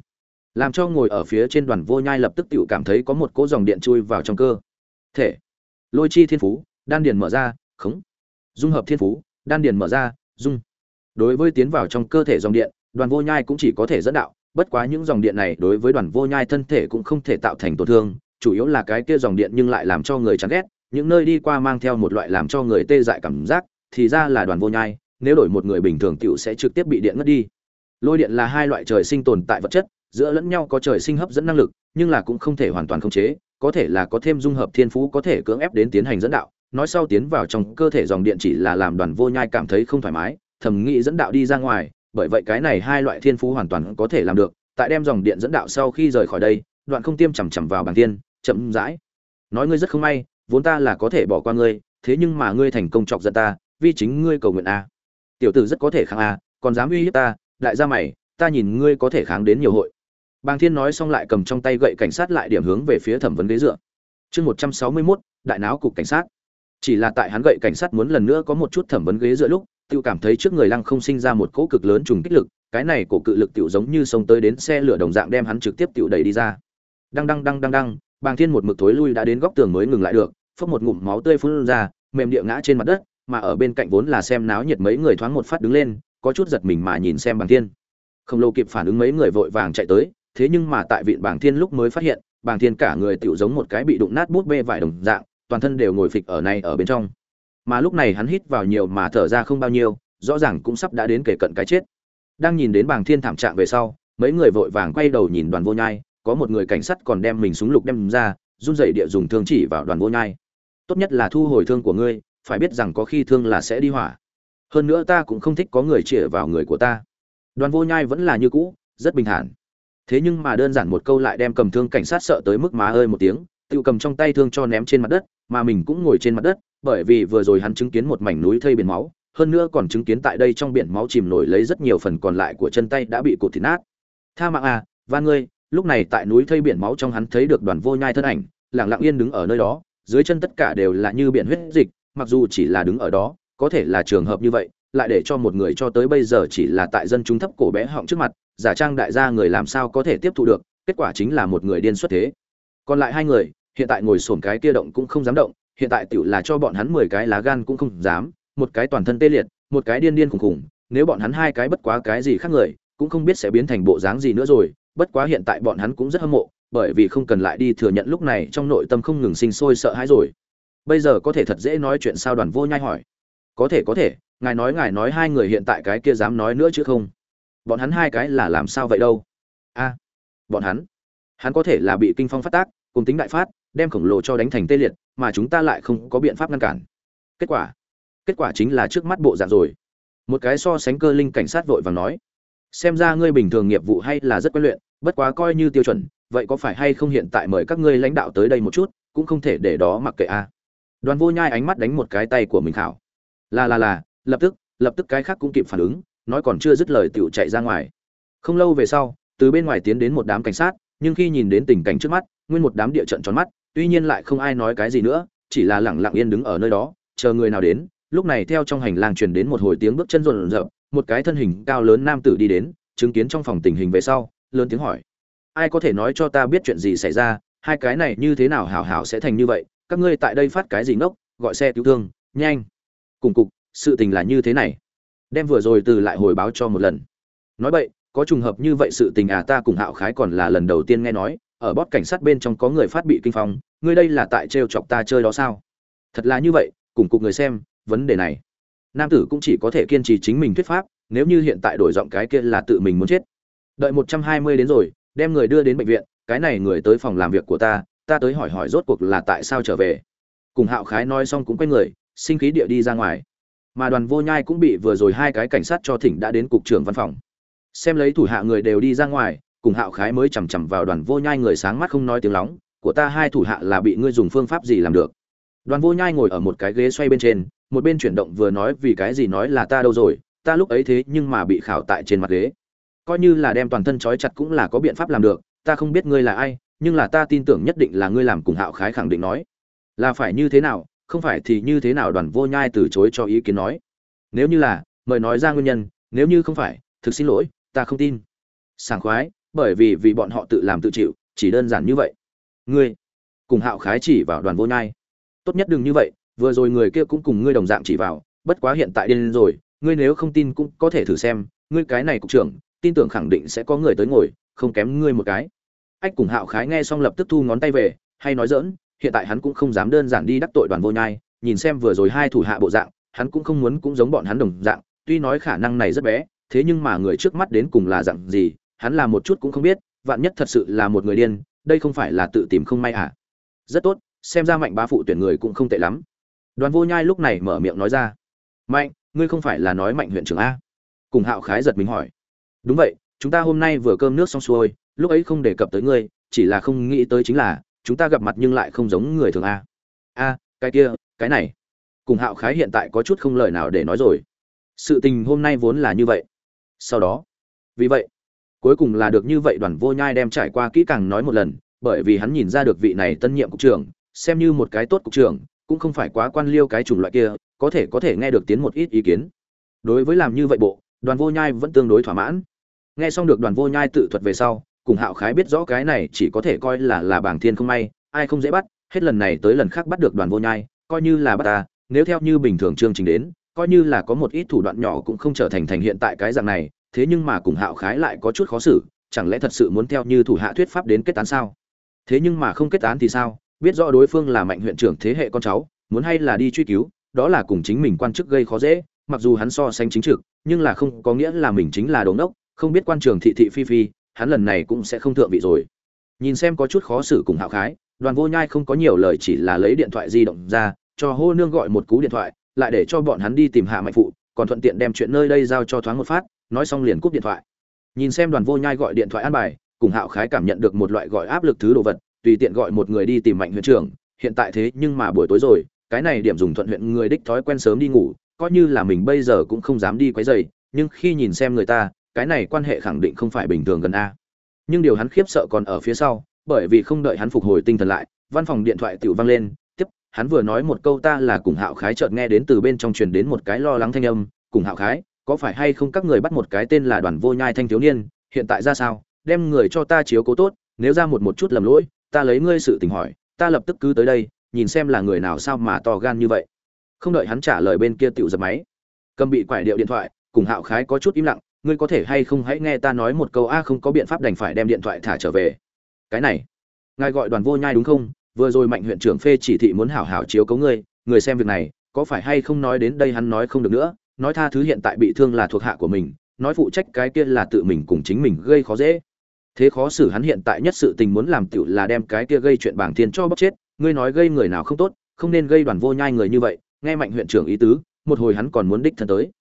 Làm cho ngồi ở phía trên đoàn vô nhai lập tức tiểu cảm thấy có một cỗ dòng điện chui vào trong cơ thể. Lôi chi thiên phú, đan điền mở ra, khống. Dung hợp thiên phú, đan điền mở ra, dung. Đối với tiến vào trong cơ thể dòng điện, đoàn vô nhai cũng chỉ có thể dẫn đạo, bất quá những dòng điện này đối với đoàn vô nhai thân thể cũng không thể tạo thành tổn thương, chủ yếu là cái kia dòng điện nhưng lại làm cho người chán ghét, những nơi đi qua mang theo một loại làm cho người tê dại cảm giác, thì ra là đoàn vô nhai, nếu đổi một người bình thường tiểu sẽ trực tiếp bị điện ngất đi. Lôi điện là hai loại trời sinh tồn tại vật chất, giữa lẫn nhau có trời sinh hấp dẫn năng lực, nhưng là cũng không thể hoàn toàn khống chế có thể là có thêm dung hợp thiên phú có thể cưỡng ép đến tiến hành dẫn đạo, nói sau tiến vào trong cơ thể dòng điện chỉ là làm đoàn vô nhai cảm thấy không thoải mái, thầm nghĩ dẫn đạo đi ra ngoài, bởi vậy cái này hai loại thiên phú hoàn toàn có thể làm được, tại đem dòng điện dẫn đạo sau khi rời khỏi đây, đoạn không tiêm chằm chằm vào bàn tiên chậm rãi. Nói ngươi rất không may, vốn ta là có thể bỏ qua ngươi, thế nhưng mà ngươi thành công chọc giận ta, vì chính ngươi cầu nguyện a. Tiểu tử rất có thể kháng a, còn dám uy hiếp ta, đại gia mày, ta nhìn ngươi có thể kháng đến nhiều hội bàng thiên nói xong lại cầm trong tay gậy cảnh sát lại điểm hướng về phía thẩm vấn ghế dựa. Chương một trăm sáu mươi mốt, đại náo cục cảnh sát. Chỉ là tại hắn gậy cảnh sát muốn lần nữa có một chút thẩm vấn ghế dựa lúc, tiêu cảm thấy trước người lăng không sinh ra một cỗ cực lớn trùng kích lực, cái này cổ cự lực tiểu giống như sông tới đến xe lửa đồng dạng đem hắn trực tiếp tiểu đẩy đi ra. Đang đang đang đang đang bàng thiên một mực thối lui đã đến góc tường mới ngừng lại được, phốc một ngụm máu tươi phun ra, mềm địa ngã trên mặt đất, mà ở bên cạnh vốn là xem náo nhiệt mấy người thoáng một phát đứng lên, có chút giật mình mà nhìn xem bàng thiên. Không lâu kịp phản ứng mấy người vội vàng chạy tới thế nhưng mà tại vịn bàng thiên lúc mới phát hiện, bàng thiên cả người tiểu giống một cái bị đụng nát bút bê vải đồng dạng, toàn thân đều ngồi phịch ở này ở bên trong. Mà lúc này hắn hít vào nhiều mà thở ra không bao nhiêu, rõ ràng cũng sắp đã đến kể cận cái chết. Đang nhìn đến bàng thiên thảm trạng về sau, mấy người vội vàng quay đầu nhìn đoàn vô nhai, có một người cảnh sát còn đem mình súng lục đem ra, run rẩy địa dùng thương chỉ vào đoàn vô nhai. Tốt nhất là thu hồi thương của ngươi, phải biết rằng có khi thương là sẽ đi hỏa. Hơn nữa ta cũng không thích có người chĩa vào người của ta. Đoàn vô nhai vẫn là như cũ, rất bình thản thế nhưng mà đơn giản một câu lại đem cầm thương cảnh sát sợ tới mức má ơi một tiếng, tự cầm trong tay thương cho ném trên mặt đất, mà mình cũng ngồi trên mặt đất, bởi vì vừa rồi hắn chứng kiến một mảnh núi thây biển máu, hơn nữa còn chứng kiến tại đây trong biển máu chìm nổi lấy rất nhiều phần còn lại của chân tay đã bị cụt thịt nát. Tha mạng à và ngươi, lúc này tại núi thây biển máu trong hắn thấy được đoàn vô nhai thân ảnh, lặng lặng yên đứng ở nơi đó, dưới chân tất cả đều là như biển huyết dịch, mặc dù chỉ là đứng ở đó, có thể là trường hợp như vậy, lại để cho một người cho tới bây giờ chỉ là tại dân chúng thấp cổ bé họng trước mặt giả trang đại gia người làm sao có thể tiếp thu được, kết quả chính là một người điên xuất thế. Còn lại hai người, hiện tại ngồi sồn cái kia động cũng không dám động, hiện tại tiểu là cho bọn hắn mười cái lá gan cũng không dám, một cái toàn thân tê liệt, một cái điên điên khủng khủng, nếu bọn hắn hai cái bất quá cái gì khác người, cũng không biết sẽ biến thành bộ dáng gì nữa rồi, bất quá hiện tại bọn hắn cũng rất hâm mộ, bởi vì không cần lại đi thừa nhận lúc này trong nội tâm không ngừng sinh sôi sợ hãi rồi. Bây giờ có thể thật dễ nói chuyện sao đoàn vô nhai hỏi. Có thể có thể, ngài nói ngài nói hai người hiện tại cái kia dám nói nữa chứ không? Bọn hắn hai cái là làm sao vậy đâu? A, bọn hắn hắn có thể là bị kinh phong phát tác, cùng tính đại phát, đem khổng lồ cho đánh thành tê liệt, mà chúng ta lại không có biện pháp ngăn cản. Kết quả kết quả chính là trước mắt bộ dạng rồi. Một cái so sánh cơ linh cảnh sát vội vàng nói, xem ra ngươi bình thường nghiệp vụ hay là rất quen luyện, bất quá coi như tiêu chuẩn, vậy có phải hay không hiện tại mời các ngươi lãnh đạo tới đây một chút, cũng không thể để đó mặc kệ a. Đoàn vô nhai ánh mắt đánh một cái tay của mình khảo. Là là là, lập tức lập tức cái khác cũng kịp phản ứng nói còn chưa dứt lời tựu chạy ra ngoài. Không lâu về sau, từ bên ngoài tiến đến một đám cảnh sát, nhưng khi nhìn đến tình cảnh trước mắt, nguyên một đám địa trận tròn mắt, tuy nhiên lại không ai nói cái gì nữa, chỉ là lẳng lặng yên đứng ở nơi đó, chờ người nào đến, lúc này theo trong hành lang truyền đến một hồi tiếng bước chân rộn rộn, một cái thân hình cao lớn nam tử đi đến, chứng kiến trong phòng tình hình về sau, lớn tiếng hỏi. Ai có thể nói cho ta biết chuyện gì xảy ra? Hai cái này như thế nào hảo hảo sẽ thành như vậy? Các ngươi tại đây phát cái gì ngốc? Gọi xe cứu thương, nhanh. Cùng cục, sự tình là như thế này đem vừa rồi từ lại hồi báo cho một lần. Nói vậy có trùng hợp như vậy sự tình à ta cùng hạo khái còn là lần đầu tiên nghe nói, ở bót cảnh sát bên trong có người phát bị kinh phong ngươi đây là tại trêu chọc ta chơi đó sao? Thật là như vậy, cùng cục người xem, vấn đề này. Nam tử cũng chỉ có thể kiên trì chính mình thuyết pháp, nếu như hiện tại đổi giọng cái kia là tự mình muốn chết. Đợi một trăm hai mươi đến rồi, đem người đưa đến bệnh viện, cái này người tới phòng làm việc của ta ta tới hỏi hỏi rốt cuộc là tại sao trở về. Cùng hạo khái nói xong cũng quay người, sinh khí địa đi ra ngoài mà đoàn vô nhai cũng bị vừa rồi hai cái cảnh sát cho thỉnh đã đến cục trưởng văn phòng. Xem lấy thủ hạ người đều đi ra ngoài, cùng hạo khái mới chằm chằm vào đoàn vô nhai người sáng mắt không nói tiếng lóng, của ta hai thủ hạ là bị ngươi dùng phương pháp gì làm được? Đoàn vô nhai ngồi ở một cái ghế xoay bên trên, một bên chuyển động vừa nói, vì cái gì nói là ta đâu rồi, ta lúc ấy thế nhưng mà bị khảo tại trên mặt ghế. Coi như là đem toàn thân trói chặt cũng là có biện pháp làm được, ta không biết ngươi là ai, nhưng là ta tin tưởng nhất định là ngươi làm cùng hạo khái khẳng định nói. Là phải như thế nào không phải thì như thế nào đoàn vô nhai từ chối cho ý kiến nói? Nếu như là, mời nói ra nguyên nhân, nếu như không phải, thực xin lỗi, ta không tin. Sảng khoái, bởi vì vì bọn họ tự làm tự chịu, chỉ đơn giản như vậy. Ngươi, cùng hạo khái chỉ vào đoàn vô nhai. Tốt nhất đừng như vậy, vừa rồi người kia cũng cùng ngươi đồng dạng chỉ vào, bất quá hiện tại điên rồi, ngươi nếu không tin cũng có thể thử xem, ngươi cái này cục trưởng, tin tưởng khẳng định sẽ có người tới ngồi, không kém ngươi một cái. Ách, cùng hạo khái nghe xong lập tức thu ngón tay về, hay nói dỡn hiện tại hắn cũng không dám đơn giản đi đắc tội đoàn vô nhai, nhìn xem vừa rồi hai thủ hạ bộ dạng, hắn cũng không muốn cũng giống bọn hắn đồng dạng, tuy nói khả năng này rất bé, thế nhưng mà người trước mắt đến cùng là dạng gì, hắn là một chút cũng không biết, vạn nhất thật sự là một người điên, đây không phải là tự tìm không may à? Rất tốt, xem ra mạnh bá phụ tuyển người cũng không tệ lắm. Đoàn vô nhai lúc này mở miệng nói ra. Mạnh, ngươi không phải là nói mạnh huyện trưởng a? Cùng hạo khái giật mình hỏi. Đúng vậy, chúng ta hôm nay vừa cơm nước xong xuôi, lúc ấy không đề cập tới ngươi, chỉ là không nghĩ tới chính là chúng ta gặp mặt nhưng lại không giống người thường a. A, cái kia, cái này. Cùng hạo khái hiện tại có chút không lời nào để nói rồi. Sự tình hôm nay vốn là như vậy. Sau đó, vì vậy, cuối cùng là được như vậy đoàn vô nhai đem trải qua kỹ càng nói một lần, bởi vì hắn nhìn ra được vị này tân nhiệm cục trưởng, xem như một cái tốt cục trưởng, cũng không phải quá quan liêu cái chủng loại kia, có thể có thể nghe được tiến một ít ý kiến. Đối với làm như vậy bộ, đoàn vô nhai vẫn tương đối thỏa mãn. Nghe xong được đoàn vô nhai tự thuật về sau cùng hạo khái biết rõ cái này chỉ có thể coi là là bảng thiên không may, ai không dễ bắt, hết lần này tới lần khác bắt được đoàn vô nhai, coi như là bắt ta, nếu theo như bình thường chương trình đến, coi như là có một ít thủ đoạn nhỏ cũng không trở thành thành hiện tại cái dạng này, thế nhưng mà cùng hạo khái lại có chút khó xử, chẳng lẽ thật sự muốn theo như thủ hạ thuyết pháp đến kết án sao? Thế nhưng mà không kết án thì sao? Biết rõ đối phương là mạnh huyện trưởng thế hệ con cháu, muốn hay là đi truy cứu, đó là cùng chính mình quan chức gây khó dễ, mặc dù hắn so sánh chính trực, nhưng là không có nghĩa là mình chính là đống đốc, không biết quan trường thị thị phi phi hắn lần này cũng sẽ không thượng vị rồi. Nhìn xem có chút khó xử cùng hạo khái, đoàn vô nhai không có nhiều lời, chỉ là lấy điện thoại di động ra, cho hô nương gọi một cú điện thoại, lại để cho bọn hắn đi tìm hạ mạnh phụ, còn thuận tiện đem chuyện nơi đây giao cho thoáng một phát, nói xong liền cúp điện thoại. Nhìn xem đoàn vô nhai gọi điện thoại an bài, cùng hạo khái cảm nhận được một loại gọi áp lực thứ đồ vật, tùy tiện gọi một người đi tìm mạnh huyện trưởng, hiện tại thế nhưng mà buổi tối rồi, cái này điểm dùng thuận huyện người đích thói quen sớm đi ngủ, coi như là mình bây giờ cũng không dám đi quấy rầy, nhưng khi nhìn xem người ta cái này quan hệ khẳng định không phải bình thường gần a. Nhưng điều hắn khiếp sợ còn ở phía sau, bởi vì không đợi hắn phục hồi tinh thần lại, văn phòng điện thoại tiểu vang lên, tiếp, hắn vừa nói một câu ta là cùng hạo khái chợt nghe đến từ bên trong truyền đến một cái lo lắng thanh âm, cùng hạo khái, có phải hay không các người bắt một cái tên là đoàn vô nhai thanh thiếu niên, hiện tại ra sao, đem người cho ta chiếu cố tốt, nếu ra một một chút lầm lỗi, ta lấy ngươi sự tình hỏi, ta lập tức cứ tới đây, nhìn xem là người nào sao mà to gan như vậy. Không đợi hắn trả lời bên kia tiểu dập máy, cầm bị quải điệu điện thoại, cùng hạo khái có chút im lặng ngươi có thể hay không hãy nghe ta nói một câu, a, không có biện pháp đành phải đem điện thoại thả trở về. Cái này, ngài gọi đoàn vô nhai đúng không? Vừa rồi mạnh huyện trưởng phê chỉ thị muốn hảo hảo chiếu cấu ngươi, người xem việc này, có phải hay không nói đến đây hắn nói không được nữa? Nói tha thứ hiện tại bị thương là thuộc hạ của mình, nói phụ trách cái kia là tự mình cùng chính mình gây khó dễ. Thế khó xử hắn hiện tại nhất sự tình muốn làm tựu là đem cái kia gây chuyện bảng thiên cho bóc chết, ngươi nói gây người nào không tốt, không nên gây đoàn vô nhai người như vậy, nghe mạnh huyện trưởng ý tứ, một hồi hắn còn muốn đích thân tới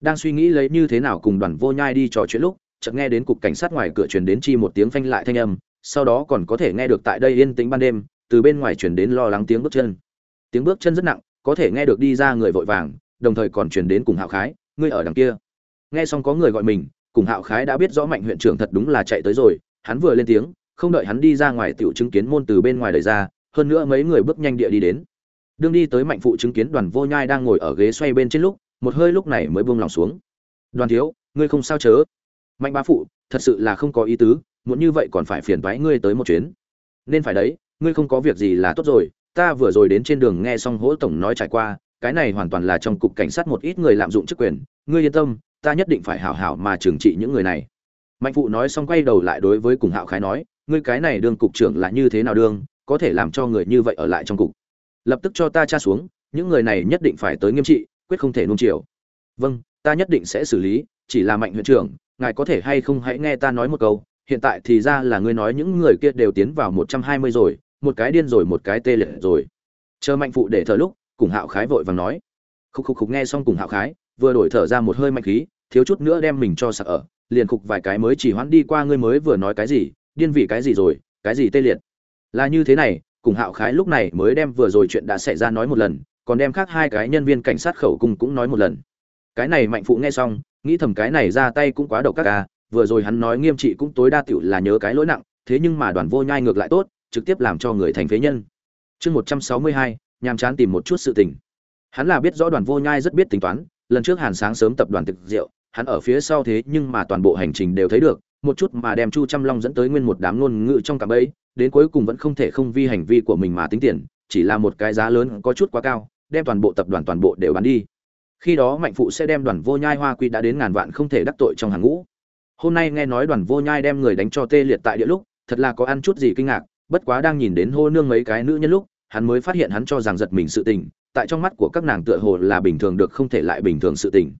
đang suy nghĩ lấy như thế nào cùng đoàn vô nhai đi trò chuyện lúc, chợt nghe đến cục cảnh sát ngoài cửa truyền đến chi một tiếng phanh lại thanh âm, sau đó còn có thể nghe được tại đây yên tĩnh ban đêm, từ bên ngoài truyền đến lo lắng tiếng bước chân. Tiếng bước chân rất nặng, có thể nghe được đi ra người vội vàng, đồng thời còn truyền đến cùng hạo khái, ngươi ở đằng kia. Nghe xong có người gọi mình, cùng hạo khái đã biết rõ mạnh huyện trưởng thật đúng là chạy tới rồi, hắn vừa lên tiếng, không đợi hắn đi ra ngoài tiểu chứng kiến môn từ bên ngoài đẩy ra, hơn nữa mấy người bước nhanh địa đi đến. Đương đi tới mạnh phụ chứng kiến đoàn vô nhai đang ngồi ở ghế xoay bên trên lúc một hơi lúc này mới buông lòng xuống. Đoàn thiếu, ngươi không sao chớ. Mạnh bá phụ, thật sự là không có ý tứ, muốn như vậy còn phải phiền toái ngươi tới một chuyến. Nên phải đấy, ngươi không có việc gì là tốt rồi, ta vừa rồi đến trên đường nghe xong hỗ tổng nói trải qua, cái này hoàn toàn là trong cục cảnh sát một ít người lạm dụng chức quyền. Ngươi yên tâm, ta nhất định phải hảo hảo mà trừng trị những người này. Mạnh phụ nói xong quay đầu lại đối với cùng hạo khái nói, ngươi cái này đương cục trưởng là như thế nào đương có thể làm cho người như vậy ở lại trong cục. Lập tức cho ta tra xuống, những người này nhất định phải tới nghiêm trị quyết không thể nung chiều. Vâng ta nhất định sẽ xử lý, chỉ là mạnh huyện trưởng, ngài có thể hay không hãy nghe ta nói một câu, hiện tại thì ra là ngươi nói những người kia đều tiến vào một trăm hai mươi rồi, một cái điên rồi, một cái tê liệt rồi. Chờ mạnh phụ để thở lúc, cùng hạo khái vội vàng nói. Khúc khúc khúc nghe xong cùng hạo khái, vừa đổi thở ra một hơi mạnh khí, thiếu chút nữa đem mình cho sặc ở, liền khục vài cái mới chỉ hoãn đi qua ngươi mới vừa nói cái gì, điên vì cái gì rồi, cái gì tê liệt. Là như thế này, cùng hạo khái lúc này mới đem vừa rồi chuyện đã xảy ra nói một lần còn đem khác hai cái nhân viên cảnh sát khẩu cùng cũng nói một lần. Cái này mạnh phụ nghe xong, nghĩ thầm cái này ra tay cũng quá độc các ca à, vừa rồi hắn nói nghiêm trị cũng tối đa tiểu là nhớ cái lỗi nặng, thế nhưng mà đoàn vô nhai ngược lại tốt, trực tiếp làm cho người thành phế nhân. Chương một trăm sáu mươi hai, nhàm chán tìm một chút sự tình. Hắn là biết rõ đoàn vô nhai rất biết tính toán, lần trước hàn sáng sớm tập đoàn thực rượu, hắn ở phía sau thế nhưng mà toàn bộ hành trình đều thấy được, một chút mà đem chu trăm long dẫn tới nguyên một đám ngôn ngữ trong cạm bẫy, đến cuối cùng vẫn không thể không vi hành vi của mình mà tính tiền, chỉ là một cái giá lớn có chút quá cao đem toàn bộ tập đoàn toàn bộ đều bán đi. Khi đó mạnh phụ sẽ đem đoàn vô nhai hoa quy đã đến ngàn vạn không thể đắc tội trong hàng ngũ. Hôm nay nghe nói đoàn vô nhai đem người đánh cho tê liệt tại địa lúc, thật là có ăn chút gì kinh ngạc, bất quá đang nhìn đến hô nương mấy cái nữ nhân lúc, hắn mới phát hiện hắn cho rằng giật mình sự tình, tại trong mắt của các nàng tựa hồ là bình thường được không thể lại bình thường sự tình.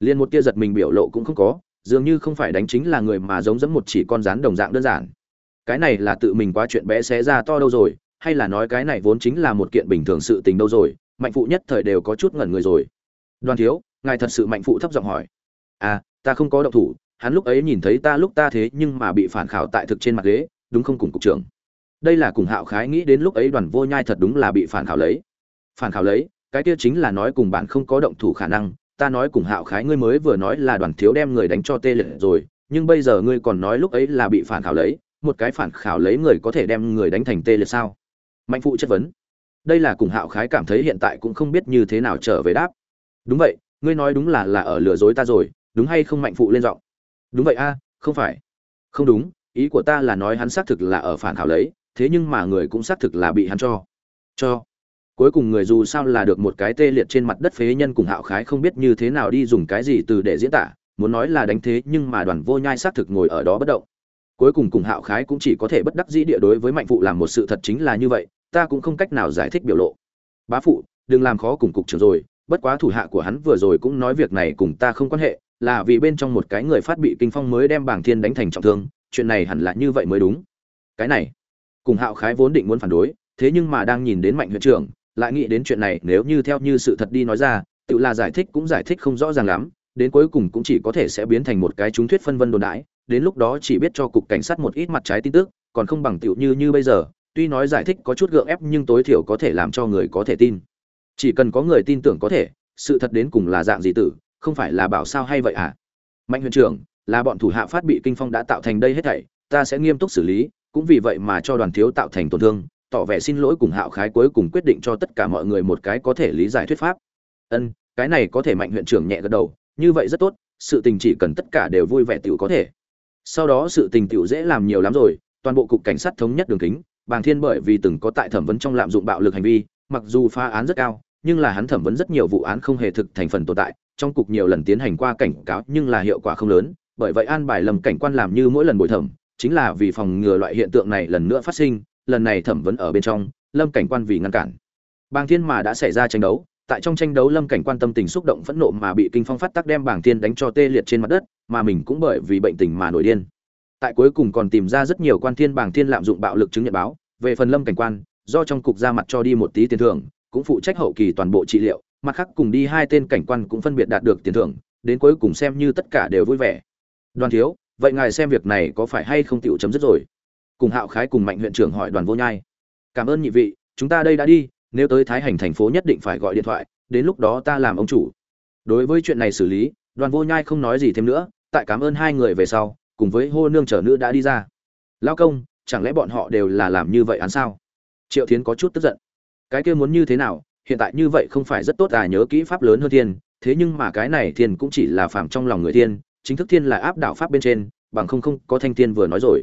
Liền một tia giật mình biểu lộ cũng không có, dường như không phải đánh chính là người mà giống giống một chỉ con rắn đồng dạng đơn giản. Cái này là tự mình quá chuyện bé xé ra to đâu rồi, hay là nói cái này vốn chính là một kiện bình thường sự tình đâu rồi mạnh phụ nhất thời đều có chút ngẩn người rồi. Đoàn thiếu, ngài thật sự mạnh phụ thấp giọng hỏi. À ta không có động thủ, hắn lúc ấy nhìn thấy ta lúc ta thế nhưng mà bị phản khảo tại thực trên mặt ghế, đúng không cùng cục trưởng? Đây là cùng hạo khái nghĩ đến lúc ấy đoàn vô nhai thật đúng là bị phản khảo lấy. Phản khảo lấy, cái kia chính là nói cùng bạn không có động thủ khả năng, ta nói cùng hạo khái ngươi mới vừa nói là đoàn thiếu đem người đánh cho tê liệt rồi, nhưng bây giờ ngươi còn nói lúc ấy là bị phản khảo lấy, một cái phản khảo lấy người có thể đem người đánh thành tê liệt sao? Mạnh phụ chất vấn đây là cùng hạo khái cảm thấy hiện tại cũng không biết như thế nào trở về đáp. Đúng vậy, ngươi nói đúng là là ở lừa dối ta rồi, đúng hay không mạnh phụ lên giọng? Đúng vậy a à, không phải. Không đúng, ý của ta là nói hắn xác thực là ở phản khảo lấy, thế nhưng mà người cũng xác thực là bị hắn cho. Cho. Cuối cùng người dù sao là được một cái tê liệt trên mặt đất phế nhân cùng hạo khái không biết như thế nào đi dùng cái gì từ để diễn tả, muốn nói là đánh thế nhưng mà đoàn vô nhai xác thực ngồi ở đó bất động. Cuối cùng cùng hạo khái cũng chỉ có thể bất đắc dĩ địa đối với mạnh phụ làm một sự thật chính là như vậy ta cũng không cách nào giải thích biểu lộ. Bá phụ, đừng làm khó cùng cục trưởng rồi, bất quá thủ hạ của hắn vừa rồi cũng nói việc này cùng ta không quan hệ, là vì bên trong một cái người phát bị kinh phong mới đem bảng thiên đánh thành trọng thương, chuyện này hẳn là như vậy mới đúng. Cái này, cùng hạo khái vốn định muốn phản đối, thế nhưng mà đang nhìn đến mạnh huyện trưởng, lại nghĩ đến chuyện này, nếu như theo như sự thật đi nói ra, tự là giải thích cũng giải thích không rõ ràng lắm, đến cuối cùng cũng chỉ có thể sẽ biến thành một cái chúng thuyết phân vân đồn đãi đến lúc đó chỉ biết cho cục cảnh sát một ít mặt trái tin tức, còn không bằng tiểu như như bây giờ tuy nói giải thích có chút gượng ép nhưng tối thiểu có thể làm cho người có thể tin. Chỉ cần có người tin tưởng có thể, sự thật đến cùng là dạng gì tử, không phải là bảo sao hay vậy à? Mạnh Huyền trưởng, là bọn thủ hạ phát bị kinh phong đã tạo thành đây hết thảy, ta sẽ nghiêm túc xử lý, cũng vì vậy mà cho đoàn thiếu tạo thành tổn thương, tỏ vẻ xin lỗi cùng hạo khái cuối cùng quyết định cho tất cả mọi người một cái có thể lý giải thuyết pháp. Ân, cái này có thể mạnh huyện trưởng nhẹ gật đầu, như vậy rất tốt, sự tình chỉ cần tất cả đều vui vẻ tiểu có thể. Sau đó sự tình tiểu dễ làm nhiều lắm rồi, toàn bộ cục cảnh sát thống nhất đường kính bàng thiên bởi vì từng có tại thẩm vấn trong lạm dụng bạo lực hành vi, mặc dù phá án rất cao, nhưng là hắn thẩm vấn rất nhiều vụ án không hề thực thành phần tồn tại, trong cục nhiều lần tiến hành qua cảnh cáo nhưng là hiệu quả không lớn, bởi vậy an bài lầm cảnh quan làm như mỗi lần bồi thẩm, chính là vì phòng ngừa loại hiện tượng này lần nữa phát sinh, lần này thẩm vấn ở bên trong, lâm cảnh quan vì ngăn cản. Bàng thiên mà đã xảy ra tranh đấu, tại trong tranh đấu lâm cảnh quan tâm tình xúc động phẫn nộ mà bị kinh phong phát tác đem bàng thiên đánh cho tê liệt trên mặt đất, mà mình cũng bởi vì bệnh tình mà nổi điên tại cuối cùng còn tìm ra rất nhiều quan thiên bảng thiên lạm dụng bạo lực chứng nhận báo, về phần lâm cảnh quan, do trong cục ra mặt cho đi một tí tiền thưởng, cũng phụ trách hậu kỳ toàn bộ trị liệu, mặt khác cùng đi hai tên cảnh quan cũng phân biệt đạt được tiền thưởng, đến cuối cùng xem như tất cả đều vui vẻ. Đoàn thiếu, vậy ngài xem việc này có phải hay không tựu chấm dứt rồi? Cùng hạo khái cùng mạnh huyện trưởng hỏi đoàn vô nhai. Cảm ơn nhị vị, chúng ta đây đã đi, nếu tới thái hành thành phố nhất định phải gọi điện thoại, đến lúc đó ta làm ông chủ. Đối với chuyện này xử lý, đoàn vô nhai không nói gì thêm nữa, tại cảm ơn hai người về sau cùng với hô nương trở nữ đã đi ra. Lao công, chẳng lẽ bọn họ đều là làm như vậy án sao? Triệu thiến có chút tức giận. Cái kia muốn như thế nào? Hiện tại như vậy không phải rất tốt à nhớ kỹ pháp lớn hơn thiên. Thế nhưng mà cái này thiên cũng chỉ là phàm trong lòng người thiên. Chính thức thiên là áp đảo pháp bên trên, bằng không không có thanh thiên vừa nói rồi.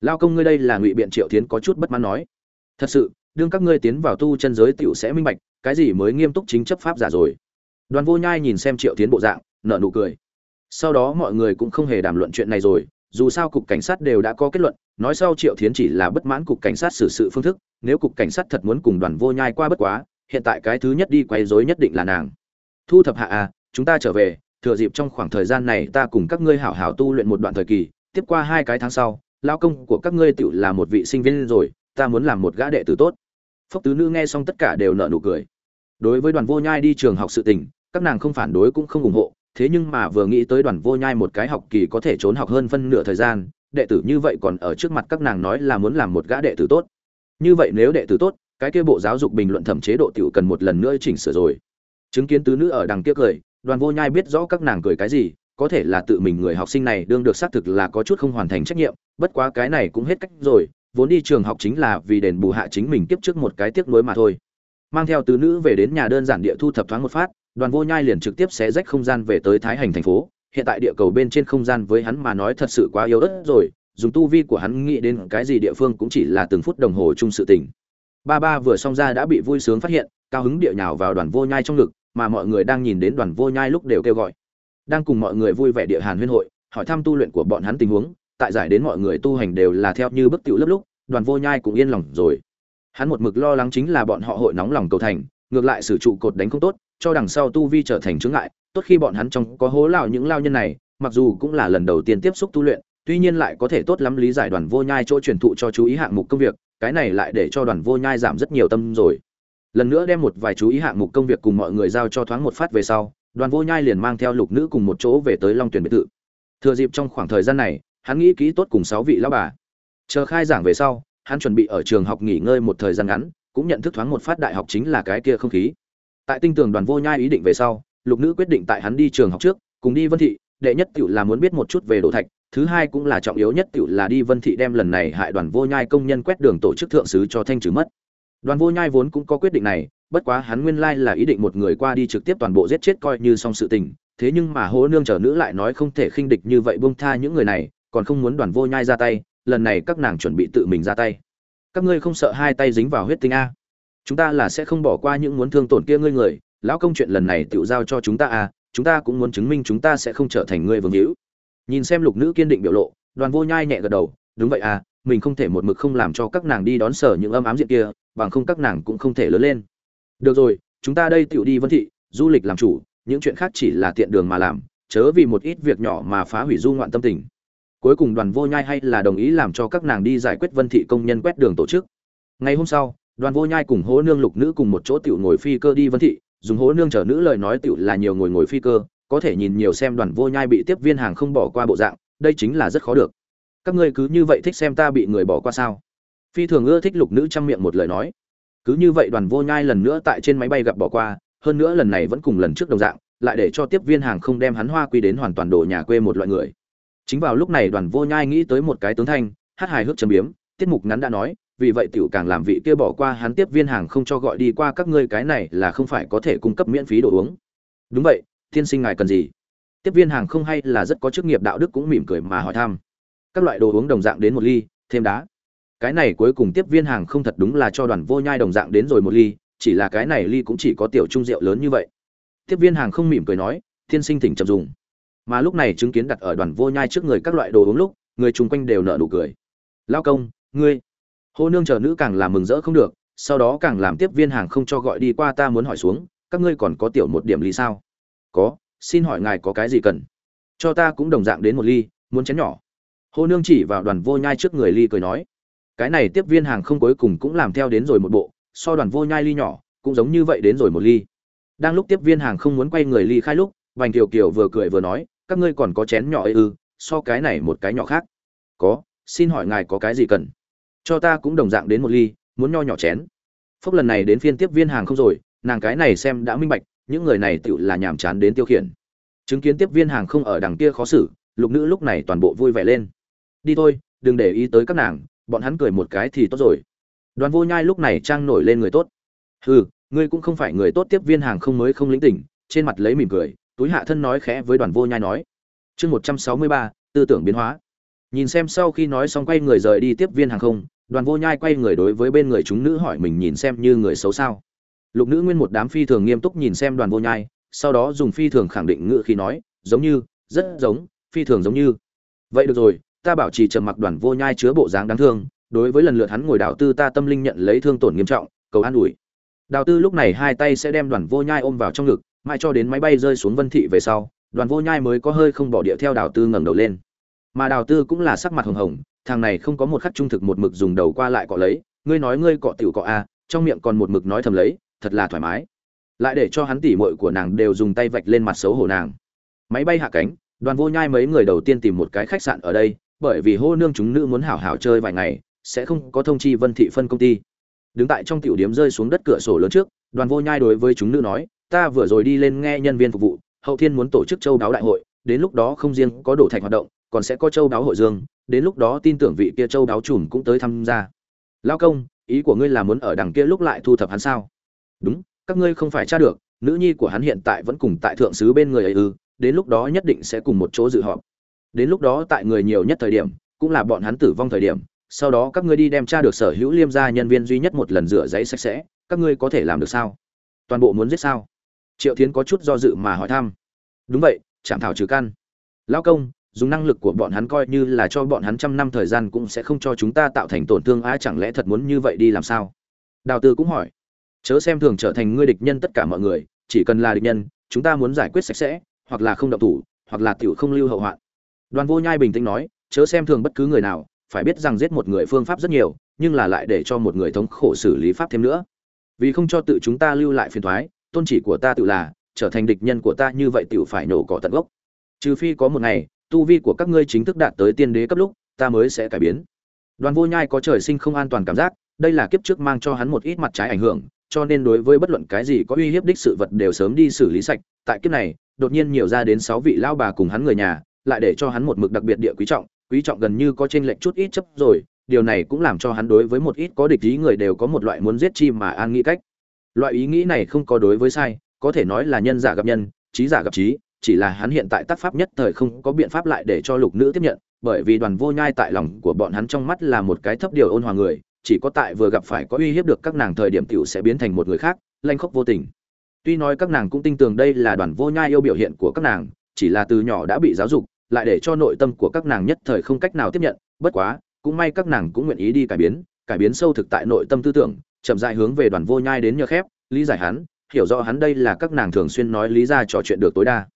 Lao công ngươi đây là ngụy biện triệu thiến có chút bất mãn nói. Thật sự, đương các ngươi tiến vào tu chân giới tiểu sẽ minh bạch, cái gì mới nghiêm túc chính chấp pháp giả rồi. Đoàn vô nhai nhìn xem triệu thiến bộ dạng nợ nụ cười sau đó mọi người cũng không hề đàm luận chuyện này rồi, dù sao cục cảnh sát đều đã có kết luận, nói sau triệu thiến chỉ là bất mãn cục cảnh sát xử sự phương thức, nếu cục cảnh sát thật muốn cùng đoàn vô nhai qua bất quá, hiện tại cái thứ nhất đi quay rối nhất định là nàng. Thu thập hạ à chúng ta trở về, thừa dịp trong khoảng thời gian này ta cùng các ngươi hảo hảo tu luyện một đoạn thời kỳ, tiếp qua hai cái tháng sau lao công của các ngươi tự là một vị sinh viên rồi, ta muốn làm một gã đệ tử tốt. Phốc tứ nữ nghe xong tất cả đều nợ nụ cười. Đối với đoàn vô nhai đi trường học sự tình, các nàng không phản đối cũng không ủng hộ thế nhưng mà vừa nghĩ tới đoàn vô nhai một cái học kỳ có thể trốn học hơn phân nửa thời gian, đệ tử như vậy còn ở trước mặt các nàng nói là muốn làm một gã đệ tử tốt. Như vậy nếu đệ tử tốt, cái kia bộ giáo dục bình luận thẩm chế độ tiểu cần một lần nữa chỉnh sửa rồi. Chứng kiến tứ nữ ở đằng kia cười, đoàn vô nhai biết rõ các nàng cười cái gì, có thể là tự mình người học sinh này đương được xác thực là có chút không hoàn thành trách nhiệm, bất quá cái này cũng hết cách rồi, vốn đi trường học chính là vì đền bù hạ chính mình tiếp trước một cái tiếc nuối mà thôi. Mang theo tứ nữ về đến nhà đơn giản địa thu thập thoáng một phát đoàn vô nhai liền trực tiếp xé rách không gian về tới thái hành thành phố. Hiện tại địa cầu bên trên không gian với hắn mà nói thật sự quá yếu ớt rồi, dùng tu vi của hắn nghĩ đến cái gì địa phương cũng chỉ là từng phút đồng hồ chung sự tình. Ba ba vừa xong ra đã bị vui sướng phát hiện, cao hứng địa nhào vào đoàn vô nhai trong ngực, mà mọi người đang nhìn đến đoàn vô nhai lúc đều kêu gọi. Đang cùng mọi người vui vẻ địa hàn huyên hội, hỏi thăm tu luyện của bọn hắn tình huống, tại giải đến mọi người tu hành đều là theo như bức tiểu lớp lúc, đoàn vô nhai cũng yên lòng rồi. Hắn một mực lo lắng chính là bọn họ hội nóng lòng cầu thành, ngược lại sử trụ cột đánh không tốt cho đằng sau tu vi trở thành chướng ngại, tốt khi bọn hắn trong có hố lão những lao nhân này, mặc dù cũng là lần đầu tiên tiếp xúc tu luyện, tuy nhiên lại có thể tốt lắm lý giải đoàn vô nhai chỗ truyền thụ cho chú ý hạng mục công việc, cái này lại để cho đoàn vô nhai giảm rất nhiều tâm rồi. Lần nữa đem một vài chú ý hạng mục công việc cùng mọi người giao cho thoáng một phát về sau, đoàn vô nhai liền mang theo lục nữ cùng một chỗ về tới long tuyển biệt thự. Thừa dịp trong khoảng thời gian này, hắn nghĩ kỹ tốt cùng sáu vị lão bà. Chờ khai giảng về sau, hắn chuẩn bị ở trường học nghỉ ngơi một thời gian ngắn, cũng nhận thức thoáng một phát đại học chính là cái kia không khí tại tinh tường đoàn vô nhai ý định về sau, lục nữ quyết định tại hắn đi trường học trước, cùng đi vân thị, đệ nhất tiểu là muốn biết một chút về đồ thạch, thứ hai cũng là trọng yếu nhất tiểu là đi vân thị đem lần này hại đoàn vô nhai công nhân quét đường tổ chức thượng sứ cho thanh trừ mất. Đoàn vô nhai vốn cũng có quyết định này, bất quá hắn nguyên lai là ý định một người qua đi trực tiếp toàn bộ giết chết coi như xong sự tình, thế nhưng mà hố nương trở nữ lại nói không thể khinh địch như vậy buông tha những người này, còn không muốn đoàn vô nhai ra tay, lần này các nàng chuẩn bị tự mình ra tay. Các ngươi không sợ hai tay dính vào huyết tinh a? Chúng ta là sẽ không bỏ qua những muốn thương tổn kia ngươi người, lão công chuyện lần này tự giao cho chúng ta à chúng ta cũng muốn chứng minh chúng ta sẽ không trở thành ngươi vương hữu. Nhìn xem lục nữ kiên định biểu lộ, đoàn vô nhai nhẹ gật đầu, đúng vậy à mình không thể một mực không làm cho các nàng đi đón sở những âm ám diện kia, bằng không các nàng cũng không thể lớn lên. Được rồi, chúng ta đây tựu đi vân thị, du lịch làm chủ, những chuyện khác chỉ là tiện đường mà làm, chớ vì một ít việc nhỏ mà phá hủy du ngoạn tâm tình. Cuối cùng đoàn vô nhai hay là đồng ý làm cho các nàng đi giải quyết vân thị công nhân quét đường tổ chức. Ngày hôm sau đoàn vô nhai cùng hố nương lục nữ cùng một chỗ tiểu ngồi phi cơ đi vân thị, dùng hố nương chở nữ lời nói tiểu là nhiều ngồi ngồi phi cơ, có thể nhìn nhiều xem đoàn vô nhai bị tiếp viên hàng không bỏ qua bộ dạng, đây chính là rất khó được. Các ngươi cứ như vậy thích xem ta bị người bỏ qua sao? Phi thường ưa thích lục nữ chăm miệng một lời nói. Cứ như vậy đoàn vô nhai lần nữa tại trên máy bay gặp bỏ qua, hơn nữa lần này vẫn cùng lần trước đồng dạng, lại để cho tiếp viên hàng không đem hắn hoa quy đến hoàn toàn đồ nhà quê một loại người. Chính vào lúc này đoàn vô nhai nghĩ tới một cái tướng thanh hát hài hước châm biếm, tiết mục ngắn đã nói vì vậy tiểu càng làm vị kia bỏ qua hắn tiếp viên hàng không cho gọi đi qua các ngươi cái này là không phải có thể cung cấp miễn phí đồ uống. Đúng vậy thiên sinh ngài cần gì? Tiếp viên hàng không hay là rất có chức nghiệp đạo đức cũng mỉm cười mà hỏi thăm. Các loại đồ uống đồng dạng đến một ly, thêm đá. Cái này cuối cùng tiếp viên hàng không thật đúng là cho đoàn vô nhai đồng dạng đến rồi một ly, chỉ là cái này ly cũng chỉ có tiểu trung rượu lớn như vậy. Tiếp viên hàng không mỉm cười nói thiên sinh thỉnh chậm dùng. Mà lúc này chứng kiến đặt ở đoàn vô nhai trước người các loại đồ uống lúc, người chung quanh đều nở nụ cười. Lao công, ngươi hô nương chờ nữ càng làm mừng rỡ không được, sau đó càng làm tiếp viên hàng không cho gọi đi qua ta muốn hỏi xuống, các ngươi còn có tiểu một điểm ly sao? Có, xin hỏi ngài có cái gì cần? Cho ta cũng đồng dạng đến một ly, muốn chén nhỏ. Hô nương chỉ vào đoàn vô nhai trước người ly cười nói. Cái này tiếp viên hàng không cuối cùng cũng làm theo đến rồi một bộ, so đoàn vô nhai ly nhỏ, cũng giống như vậy đến rồi một ly. Đang lúc tiếp viên hàng không muốn quay người ly khai lúc vành kiều kiều vừa cười vừa nói, các ngươi còn có chén nhỏ ấy ư, so cái này một cái nhỏ khác. Có, xin hỏi ngài có cái gì cần? Cho ta cũng đồng dạng đến một ly, muốn nho nhỏ chén. Phúc lần này đến phiên tiếp viên hàng không rồi, nàng cái này xem đã minh bạch, những người này tựu là nhàm chán đến tiêu khiển. Chứng kiến tiếp viên hàng không ở đằng kia khó xử, lục nữ lúc này toàn bộ vui vẻ lên. Đi thôi, đừng để ý tới các nàng, bọn hắn cười một cái thì tốt rồi. Đoàn vô nhai lúc này trang nổi lên người tốt. Hừ, ngươi cũng không phải người tốt tiếp viên hàng không mới không lĩnh tỉnh, trên mặt lấy mỉm cười, túi hạ thân nói khẽ với đoàn vô nhai nói. Chương một trăm sáu mươi ba, tư tưởng biến hóa. Nhìn xem sau khi nói xong quay người rời đi tiếp viên hàng không đoàn vô nhai quay người đối với bên người chúng nữ hỏi mình nhìn xem như người xấu sao. Lục nữ nguyên một đám phi thường nghiêm túc nhìn xem đoàn vô nhai, sau đó dùng phi thường khẳng định ngữ khi nói, giống như, rất giống, phi thường giống như. Vậy được rồi, ta bảo trì trầm mặc đoàn vô nhai chứa bộ dáng đáng thương, đối với lần lượt hắn ngồi đào tư ta tâm linh nhận lấy thương tổn nghiêm trọng, cầu an ủi. Đào tư lúc này hai tay sẽ đem đoàn vô nhai ôm vào trong ngực, mãi cho đến máy bay rơi xuống vân thị về sau, đoàn vô nhai mới có hơi không bỏ địa theo đào tư ngẩng đầu lên. Mà đào tư cũng là sắc mặt hồng hồng thằng này không có một khắc trung thực một mực dùng đầu qua lại cọ lấy, ngươi nói ngươi cọ tiểu cọ a trong miệng còn một mực nói thầm lấy, thật là thoải mái. Lại để cho hắn tỉ mội của nàng đều dùng tay vạch lên mặt xấu hổ nàng. Máy bay hạ cánh, đoàn vô nhai mấy người đầu tiên tìm một cái khách sạn ở đây, bởi vì hô nương chúng nữ muốn hảo hảo chơi vài ngày, sẽ không có thông chi vân thị phân công ty. Đứng tại trong tiểu điếm rơi xuống đất cửa sổ lớn trước, đoàn vô nhai đối với chúng nữ nói, ta vừa rồi đi lên nghe nhân viên phục vụ, hậu thiên muốn tổ chức châu đáo đại hội, đến lúc đó không riêng có đổ thạch hoạt động, còn sẽ có châu đáo hội dương đến lúc đó tin tưởng vị kia châu đáo chùm cũng tới tham gia. Lao công, ý của ngươi là muốn ở đằng kia lúc lại thu thập hắn sao? Đúng, các ngươi không phải tra được, nữ nhi của hắn hiện tại vẫn cùng tại thượng sứ bên người ấy ư, đến lúc đó nhất định sẽ cùng một chỗ dự họp. Đến lúc đó tại người nhiều nhất thời điểm, cũng là bọn hắn tử vong thời điểm, sau đó các ngươi đi đem tra được sở hữu liêm gia nhân viên duy nhất một lần rửa giấy sạch sẽ, các ngươi có thể làm được sao? Toàn bộ muốn giết sao? Triệu tiến có chút do dự mà hỏi thăm. Đúng vậy chạm thảo trừ căn. Lao công dùng năng lực của bọn hắn coi như là cho bọn hắn trăm năm thời gian cũng sẽ không cho chúng ta tạo thành tổn thương á, chẳng lẽ thật muốn như vậy đi làm sao? Đào tư cũng hỏi. Chớ xem thường trở thành ngươi địch nhân tất cả mọi người, chỉ cần là địch nhân, chúng ta muốn giải quyết sạch sẽ, hoặc là không động thủ, hoặc là tiểu không lưu hậu hoạn. Đoàn vô nhai bình tĩnh nói, chớ xem thường bất cứ người nào, phải biết rằng giết một người phương pháp rất nhiều, nhưng là lại để cho một người thống khổ xử lý pháp thêm nữa. Vì không cho tự chúng ta lưu lại phiền thoái tôn chỉ của ta tự là, trở thành địch nhân của ta như vậy tiểu phải nổ cỏ tận gốc. Trừ phi có một ngày tu vi của các ngươi chính thức đạt tới tiên đế cấp lúc, ta mới sẽ cải biến. Đoàn vô nhai có trời sinh không an toàn cảm giác, đây là kiếp trước mang cho hắn một ít mặt trái ảnh hưởng, cho nên đối với bất luận cái gì có uy hiếp đích sự vật đều sớm đi xử lý sạch. Tại kiếp này, đột nhiên nhiều ra đến sáu vị lao bà cùng hắn người nhà, lại để cho hắn một mực đặc biệt địa quý trọng quý trọng gần như có trên lệnh chút ít chấp rồi, điều này cũng làm cho hắn đối với một ít có địch ý người đều có một loại muốn giết chi mà an nghĩ cách. Loại ý nghĩ này không có đối với sai, có thể nói là nhân giả gặp nhân, trí giả gặp trí chỉ là hắn hiện tại tác pháp nhất thời không có biện pháp lại để cho lục nữ tiếp nhận, bởi vì đoàn vô nhai tại lòng của bọn hắn trong mắt là một cái thấp điều ôn hòa người, chỉ có tại vừa gặp phải có uy hiếp được các nàng thời điểm tiểu sẽ biến thành một người khác, lanh khốc vô tình. Tuy nói các nàng cũng tin tưởng đây là đoàn vô nhai yêu biểu hiện của các nàng, chỉ là từ nhỏ đã bị giáo dục, lại để cho nội tâm của các nàng nhất thời không cách nào tiếp nhận, bất quá, cũng may các nàng cũng nguyện ý đi cải biến cải biến sâu thực tại nội tâm tư tưởng, chậm rãi hướng về đoàn vô nhai đến nhờ khép, lý giải hắn, hiểu rõ hắn đây là các nàng thường xuyên nói lý ra trò chuyện được tối đa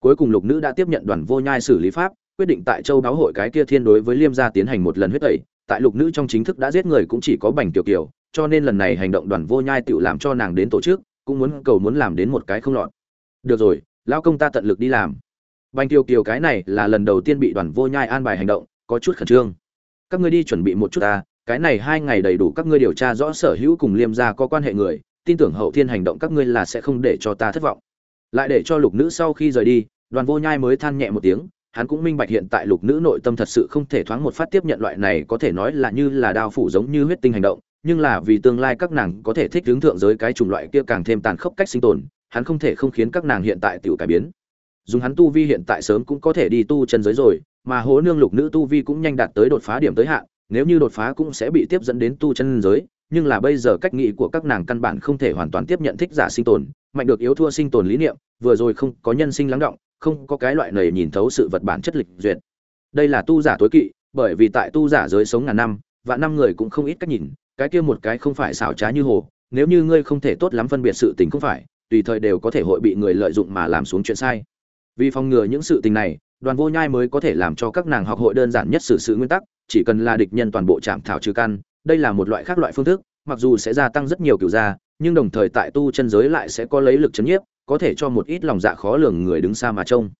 cuối cùng lục nữ đã tiếp nhận đoàn vô nhai xử lý pháp, quyết định tại châu báo hội cái kia thiên đối với liêm gia tiến hành một lần huyết tẩy. Tại lục nữ trong chính thức đã giết người cũng chỉ có bành tiểu kiều, cho nên lần này hành động đoàn vô nhai tự làm cho nàng đến tổ chức, cũng muốn cầu muốn làm đến một cái không lọt. Được rồi, lão công ta tận lực đi làm. Bành tiểu kiều cái này là lần đầu tiên bị đoàn vô nhai an bài hành động, có chút khẩn trương. Các ngươi đi chuẩn bị một chút ta, cái này hai ngày đầy đủ các ngươi điều tra rõ sở hữu cùng liêm gia có quan hệ người, tin tưởng hậu thiên hành động các ngươi là sẽ không để cho ta thất vọng lại để cho lục nữ sau khi rời đi, đoàn vô nhai mới than nhẹ một tiếng, hắn cũng minh bạch hiện tại lục nữ nội tâm thật sự không thể thoáng một phát tiếp nhận loại này có thể nói là như là đao phủ giống như huyết tinh hành động, nhưng là vì tương lai các nàng có thể thích hướng thượng giới cái chủng loại kia càng thêm tàn khốc cách sinh tồn, hắn không thể không khiến các nàng hiện tại tiểu cải biến. Dùng hắn tu vi hiện tại sớm cũng có thể đi tu chân giới rồi, mà hố nương lục nữ tu vi cũng nhanh đạt tới đột phá điểm tới hạn, nếu như đột phá cũng sẽ bị tiếp dẫn đến tu chân giới, nhưng là bây giờ cách nghĩ của các nàng căn bản không thể hoàn toàn tiếp nhận thích giả sinh tồn mạnh được yếu thua sinh tồn lý niệm, vừa rồi không có nhân sinh lắng động, không có cái loại này nhìn thấu sự vật bản chất lịch duyệt. Đây là tu giả tối kỵ, bởi vì tại tu giả giới sống ngàn năm và năm người cũng không ít cách nhìn, cái kia một cái không phải xảo trá như hồ, nếu như ngươi không thể tốt lắm phân biệt sự tình không phải, tùy thời đều có thể hội bị người lợi dụng mà làm xuống chuyện sai. Vì phòng ngừa những sự tình này, đoàn vô nhai mới có thể làm cho các nàng học hội đơn giản nhất xử sự nguyên tắc, chỉ cần là địch nhân toàn bộ chạm thảo trừ căn, đây là một loại khác loại phương thức, mặc dù sẽ gia tăng rất nhiều kiểu gia nhưng đồng thời tại tu chân giới lại sẽ có lấy lực chấn nhiếp, có thể cho một ít lòng dạ khó lường người đứng xa mà trông.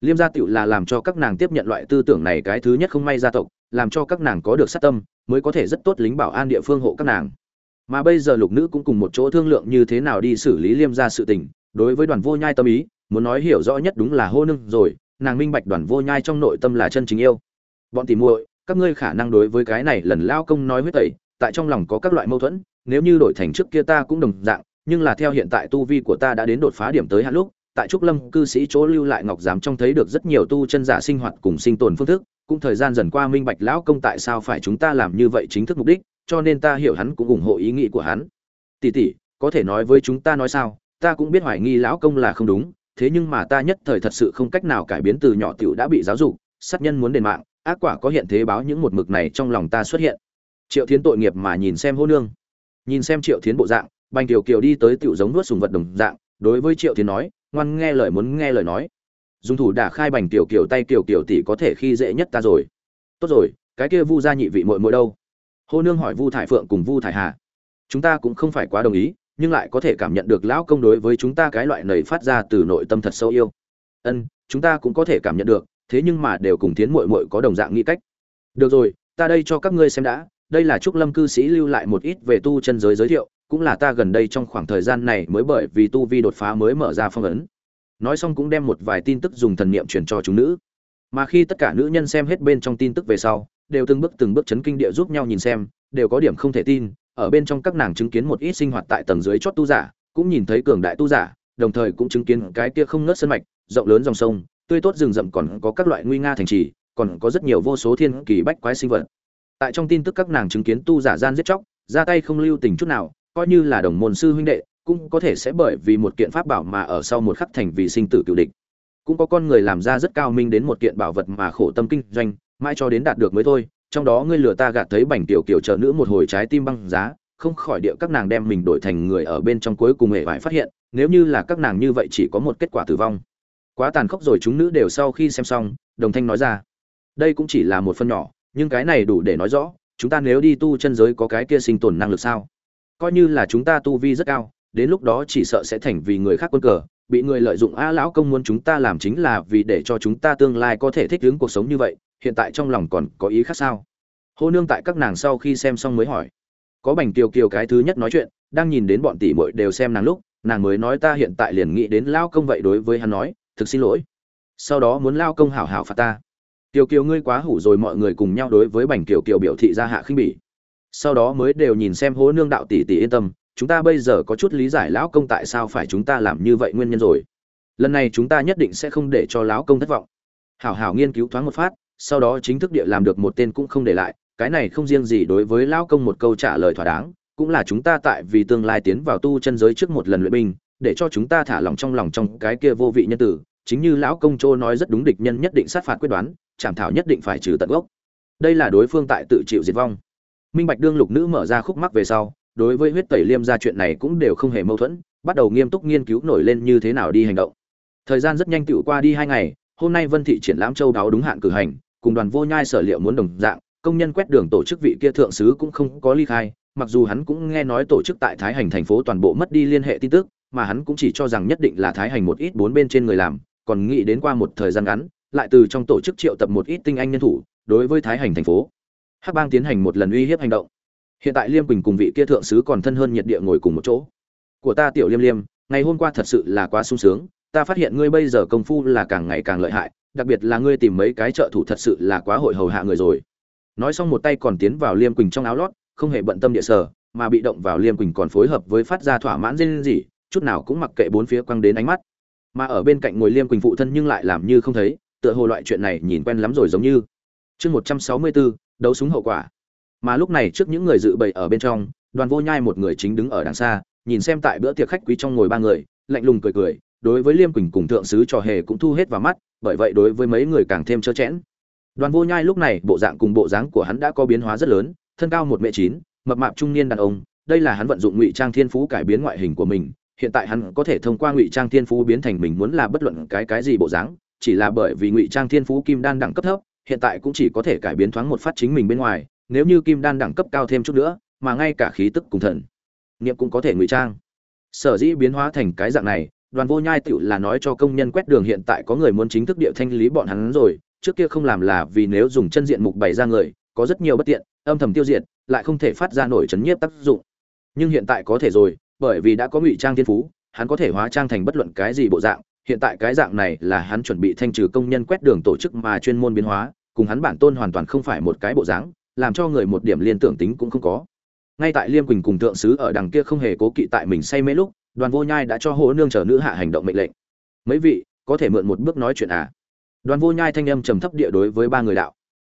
Liêm gia tiểu là làm cho các nàng tiếp nhận loại tư tưởng này cái thứ nhất không may gia tộc, làm cho các nàng có được sát tâm, mới có thể rất tốt lính bảo an địa phương hộ các nàng. Mà bây giờ lục nữ cũng cùng một chỗ thương lượng như thế nào đi xử lý liêm gia sự tình, đối với đoàn vô nhai tâm ý, muốn nói hiểu rõ nhất đúng là hô nương rồi, nàng minh bạch đoàn vô nhai trong nội tâm là chân chính yêu. Bọn tỉ muội, các ngươi khả năng đối với cái này lần lao công nói huyết tẩy, tại trong lòng có các loại mâu thuẫn nếu như đổi thành trước kia ta cũng đồng dạng, nhưng là theo hiện tại tu vi của ta đã đến đột phá điểm tới hạn lúc, tại trúc lâm cư sĩ chỗ lưu lại ngọc giám trong thấy được rất nhiều tu chân giả sinh hoạt cùng sinh tồn phương thức, cũng thời gian dần qua minh bạch lão công tại sao phải chúng ta làm như vậy chính thức mục đích, cho nên ta hiểu hắn cũng ủng hộ ý nghĩ của hắn. Tỷ tỷ, có thể nói với chúng ta nói sao, ta cũng biết hoài nghi lão công là không đúng, thế nhưng mà ta nhất thời thật sự không cách nào cải biến từ nhỏ tiểu đã bị giáo dục, sát nhân muốn đền mạng, ác quả có hiện thế báo những một mực này trong lòng ta xuất hiện. Triệu thiến tội nghiệp mà nhìn xem hô nương nhìn xem triệu thiến bộ dạng, bành kiều kiều đi tới tiểu giống nuốt sùng vật đồng dạng, đối với triệu thiến nói, ngoan nghe lời muốn nghe lời nói. Dùng thủ đả khai bành tiểu kiều tay kiều kiều tỷ có thể khi dễ nhất ta rồi. Tốt rồi, cái kia vu gia nhị vị muội muội đâu? Hô nương hỏi vu thải phượng cùng vu thải hà. Chúng ta cũng không phải quá đồng ý, nhưng lại có thể cảm nhận được lão công đối với chúng ta cái loại nầy phát ra từ nội tâm thật sâu yêu. Ân, chúng ta cũng có thể cảm nhận được, thế nhưng mà đều cùng tiến muội muội có đồng dạng nghĩ cách. Được rồi, ta đây cho các ngươi xem đã đây là trúc lâm cư sĩ lưu lại một ít về tu chân giới giới thiệu, cũng là ta gần đây trong khoảng thời gian này mới bởi vì tu vi đột phá mới mở ra phong ấn. Nói xong cũng đem một vài tin tức dùng thần niệm truyền cho chúng nữ. Mà khi tất cả nữ nhân xem hết bên trong tin tức về sau, đều từng bước từng bước chấn kinh địa giúp nhau nhìn xem, đều có điểm không thể tin, ở bên trong các nàng chứng kiến một ít sinh hoạt tại tầng dưới chót tu giả, cũng nhìn thấy cường đại tu giả, đồng thời cũng chứng kiến cái kia không ngớt sân mạch, rộng lớn dòng sông, tươi tốt rừng rậm còn có các loại nguy nga thành trì, còn có rất nhiều vô số thiên kỳ bách quái sinh vật tại trong tin tức các nàng chứng kiến tu giả gian giết chóc, ra tay không lưu tình chút nào, coi như là đồng môn sư huynh đệ, cũng có thể sẽ bởi vì một kiện pháp bảo mà ở sau một khắc thành vì sinh tử cựu địch. Cũng có con người làm ra rất cao minh đến một kiện bảo vật mà khổ tâm kinh doanh, mãi cho đến đạt được mới thôi, trong đó ngươi lừa ta gạt thấy bảnh tiểu kiểu trợ nữ một hồi trái tim băng giá, không khỏi địa các nàng đem mình đổi thành người ở bên trong cuối cùng hệ vải phát hiện, nếu như là các nàng như vậy chỉ có một kết quả tử vong. Quá tàn khốc rồi chúng nữ đều sau khi xem xong, đồng thanh nói ra. Đây cũng chỉ là một phần nhỏ nhưng cái này đủ để nói rõ, chúng ta nếu đi tu chân giới có cái kia sinh tồn năng lực sao? Coi như là chúng ta tu vi rất cao, đến lúc đó chỉ sợ sẽ thành vì người khác quân cờ, bị người lợi dụng a lão công muốn chúng ta làm chính là vì để cho chúng ta tương lai có thể thích ứng cuộc sống như vậy, hiện tại trong lòng còn có ý khác sao? Hô nương tại các nàng sau khi xem xong mới hỏi. Có bành kiều kiều cái thứ nhất nói chuyện, đang nhìn đến bọn tỷ muội đều xem nàng lúc, nàng mới nói ta hiện tại liền nghĩ đến lao công vậy đối với hắn nói, thực xin lỗi. Sau đó muốn lao công hảo hảo phạt ta kiều kiều ngươi quá hủ rồi, mọi người cùng nhau đối với bành kiều kiều biểu thị ra hạ khinh bỉ. Sau đó mới đều nhìn xem hố nương đạo tỷ tỷ yên tâm, chúng ta bây giờ có chút lý giải lão công tại sao phải chúng ta làm như vậy nguyên nhân rồi. Lần này chúng ta nhất định sẽ không để cho lão công thất vọng. Hảo hảo nghiên cứu thoáng một phát, sau đó chính thức địa làm được một tên cũng không để lại, cái này không riêng gì đối với lão công một câu trả lời thỏa đáng, cũng là chúng ta tại vì tương lai tiến vào tu chân giới trước một lần luyện binh, để cho chúng ta thả lòng trong lòng trong cái kia vô vị nhân tử, chính như lão công trô nói rất đúng địch nhân nhất định sát phạt quyết đoán chảm thảo nhất định phải trừ tận gốc. Đây là đối phương tại tự chịu diệt vong. Minh bạch đương lục nữ mở ra khúc mắc về sau, đối với huyết tẩy liêm ra chuyện này cũng đều không hề mâu thuẫn, bắt đầu nghiêm túc nghiên cứu nổi lên như thế nào đi hành động. Thời gian rất nhanh tựu qua đi hai ngày, hôm nay vân thị triển lãm châu đáo đúng hạn cử hành, cùng đoàn vô nhai sở liệu muốn đồng dạng, công nhân quét đường tổ chức vị kia thượng sứ cũng không có ly khai, mặc dù hắn cũng nghe nói tổ chức tại thái hành thành phố toàn bộ mất đi liên hệ tin tức, mà hắn cũng chỉ cho rằng nhất định là thái hành một ít bốn bên trên người làm, còn nghĩ đến qua một thời gian ngắn lại từ trong tổ chức triệu tập một ít tinh anh nhân thủ, đối với thái hành thành phố. Hắc bang tiến hành một lần uy hiếp hành động. Hiện tại liêm quỳnh cùng vị kia thượng sứ còn thân hơn nhiệt địa ngồi cùng một chỗ. Của ta tiểu liêm liêm, ngày hôm qua thật sự là quá sung sướng, ta phát hiện ngươi bây giờ công phu là càng ngày càng lợi hại, đặc biệt là ngươi tìm mấy cái trợ thủ thật sự là quá hội hầu hạ người rồi. Nói xong một tay còn tiến vào liêm quỳnh trong áo lót, không hề bận tâm địa sở mà bị động vào liêm quỳnh còn phối hợp với phát ra thỏa mãn dên gì chút nào cũng mặc kệ bốn phía quăng đến ánh mắt. Mà ở bên cạnh ngồi liêm quỳnh phụ thân nhưng lại làm như không thấy tựa hồ loại chuyện này nhìn quen lắm rồi giống như. Chương một trăm sáu mươi bốn đấu súng hậu quả. Mà lúc này trước những người dự bày ở bên trong, đoàn vô nhai một người chính đứng ở đằng xa, nhìn xem tại bữa tiệc khách quý trong ngồi ba người, lạnh lùng cười cười, đối với liêm quỳnh cùng thượng sứ trò hề cũng thu hết vào mắt, bởi vậy đối với mấy người càng thêm chớ chẽn. Đoàn vô nhai lúc này bộ dạng cùng bộ dáng của hắn đã có biến hóa rất lớn, thân cao một m chín, mập mạp trung niên đàn ông, đây là hắn vận dụng ngụy trang thiên phú cải biến ngoại hình của mình, hiện tại hắn có thể thông qua ngụy trang thiên phú biến thành mình muốn là bất luận cái cái gì bộ dáng chỉ là bởi vì ngụy trang thiên phú kim đan đẳng cấp thấp, hiện tại cũng chỉ có thể cải biến thoáng một phát chính mình bên ngoài, nếu như kim đan đẳng cấp cao thêm chút nữa, mà ngay cả khí tức cùng thần niệm cũng có thể ngụy trang. Sở dĩ biến hóa thành cái dạng này, đoàn vô nhai tựu là nói cho công nhân quét đường hiện tại có người muốn chính thức địa thanh lý bọn hắn rồi, trước kia không làm là vì nếu dùng chân diện mục bày ra người, có rất nhiều bất tiện, âm thầm tiêu diệt, lại không thể phát ra nổi chấn nhiếp tác dụng. Nhưng hiện tại có thể rồi, bởi vì đã có ngụy trang thiên phú, hắn có thể hóa trang thành bất luận cái gì bộ dạng hiện tại cái dạng này là hắn chuẩn bị thanh trừ công nhân quét đường tổ chức mà chuyên môn biến hóa, cùng hắn bản tôn hoàn toàn không phải một cái bộ dáng, làm cho người một điểm liên tưởng tính cũng không có. Ngay tại liêm quỳnh cùng thượng sứ ở đằng kia không hề cố kỵ tại mình say mê lúc, đoàn vô nhai đã cho hỗ nương chờ nữ hạ hành động mệnh lệnh. Mấy vị, có thể mượn một bước nói chuyện à? Đoàn vô nhai thanh âm trầm thấp địa đối với ba người đạo.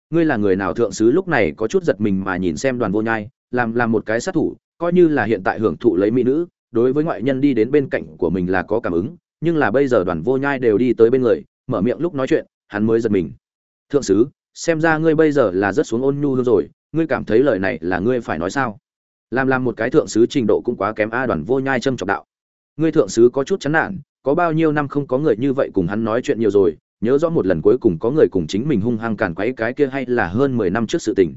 Ngươi là người nào thượng sứ lúc này có chút giật mình mà nhìn xem đoàn vô nhai, làm làm một cái sát thủ, coi như là hiện tại hưởng thụ lấy mỹ nữ, đối với ngoại nhân đi đến bên cạnh của mình là có cảm ứng nhưng là bây giờ đoàn vô nhai đều đi tới bên người, mở miệng lúc nói chuyện, hắn mới giật mình. Thượng sứ, xem ra ngươi bây giờ là rất xuống ôn nhu rồi, ngươi cảm thấy lời này là ngươi phải nói sao? Làm làm một cái thượng sứ trình độ cũng quá kém a, đoàn vô nhai châm trọng đạo. Ngươi thượng sứ có chút chán nản, có bao nhiêu năm không có người như vậy cùng hắn nói chuyện nhiều rồi, nhớ rõ một lần cuối cùng có người cùng chính mình hung hăng càn quấy cái kia hay là hơn mười năm trước sự tình.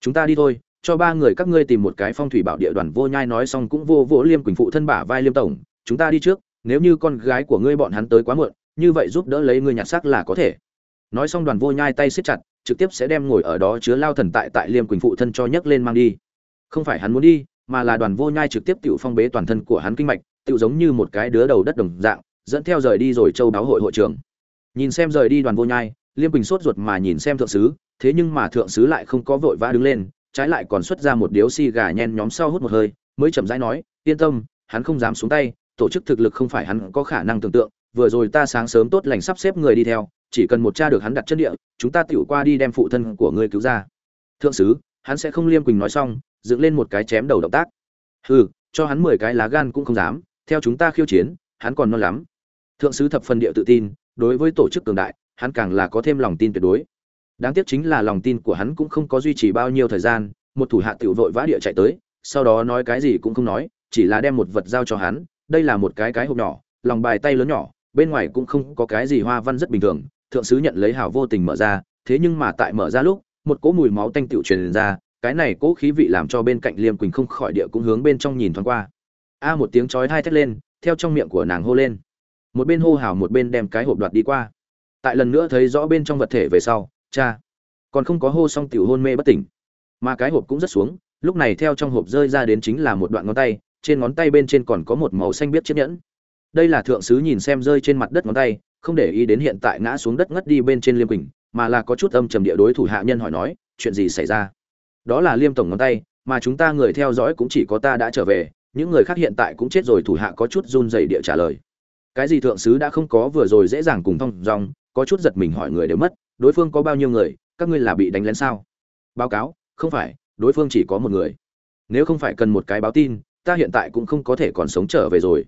Chúng ta đi thôi, cho ba người các ngươi tìm một cái phong thủy bảo địa, đoàn vô nhai nói xong cũng vô vỗ liêm quỳnh phụ thân bả vai liêm tổng, chúng ta đi trước nếu như con gái của ngươi bọn hắn tới quá muộn, như vậy giúp đỡ lấy ngươi nhặt xác là có thể. Nói xong đoàn vô nhai tay siết chặt, trực tiếp sẽ đem ngồi ở đó chứa lao thần tại tại liêm quỳnh phụ thân cho nhấc lên mang đi. Không phải hắn muốn đi, mà là đoàn vô nhai trực tiếp tự phong bế toàn thân của hắn kinh mạch tự giống như một cái đứa đầu đất đồng dạng, dẫn theo rời đi rồi châu đáo hội hội trưởng. Nhìn xem rời đi đoàn vô nhai, liêm quỳnh sốt ruột mà nhìn xem thượng sứ, thế nhưng mà thượng sứ lại không có vội vã đứng lên, trái lại còn xuất ra một điếu xì gà nhen nhóm sau hút một hơi, mới chậm rãi nói, yên tâm, hắn không dám xuống tay tổ chức thực lực không phải hắn có khả năng tưởng tượng, vừa rồi ta sáng sớm tốt lành sắp xếp người đi theo, chỉ cần một cha được hắn đặt chân địa, chúng ta tiểu qua đi đem phụ thân của ngươi cứu ra. Thượng sứ, hắn sẽ không liêm quỳnh nói xong, dựng lên một cái chém đầu động tác. Hừ, cho hắn mười cái lá gan cũng không dám, theo chúng ta khiêu chiến, hắn còn non lắm. Thượng sứ thập phần địa tự tin, đối với tổ chức cường đại, hắn càng là có thêm lòng tin tuyệt đối. Đáng tiếc chính là lòng tin của hắn cũng không có duy trì bao nhiêu thời gian, một thủ hạ tiểu vội vã địa chạy tới, sau đó nói cái gì cũng không nói, chỉ là đem một vật giao cho hắn đây là một cái cái hộp nhỏ, lòng bài tay lớn nhỏ, bên ngoài cũng không có cái gì hoa văn rất bình thường, thượng sứ nhận lấy hào vô tình mở ra, thế nhưng mà tại mở ra lúc, một cỗ mùi máu tanh tịu truyền ra, cái này cỗ khí vị làm cho bên cạnh liêm quỳnh không khỏi địa cũng hướng bên trong nhìn thoáng qua. A một tiếng chói hai thét lên, theo trong miệng của nàng hô lên. Một bên hô hào một bên đem cái hộp đoạt đi qua. Tại lần nữa thấy rõ bên trong vật thể về sau, cha, còn không có hô xong tiểu hôn mê bất tỉnh. Mà cái hộp cũng rất xuống, lúc này theo trong hộp rơi ra đến chính là một đoạn ngón tay trên ngón tay bên trên còn có một màu xanh biết chiếc nhẫn. Đây là thượng sứ nhìn xem rơi trên mặt đất ngón tay, không để ý đến hiện tại ngã xuống đất ngất đi bên trên liêm quỳnh, mà là có chút âm trầm địa đối thủ hạ nhân hỏi nói, chuyện gì xảy ra? Đó là liêm tổng ngón tay, mà chúng ta người theo dõi cũng chỉ có ta đã trở về, những người khác hiện tại cũng chết rồi. Thủ hạ có chút run dày địa trả lời. Cái gì thượng sứ đã không có vừa rồi dễ dàng cùng thông dòng, có chút giật mình hỏi người đều mất, đối phương có bao nhiêu người, các ngươi là bị đánh lén sao? Báo cáo, không phải, đối phương chỉ có một người. Nếu không phải cần một cái báo tin ta hiện tại cũng không có thể còn sống trở về rồi.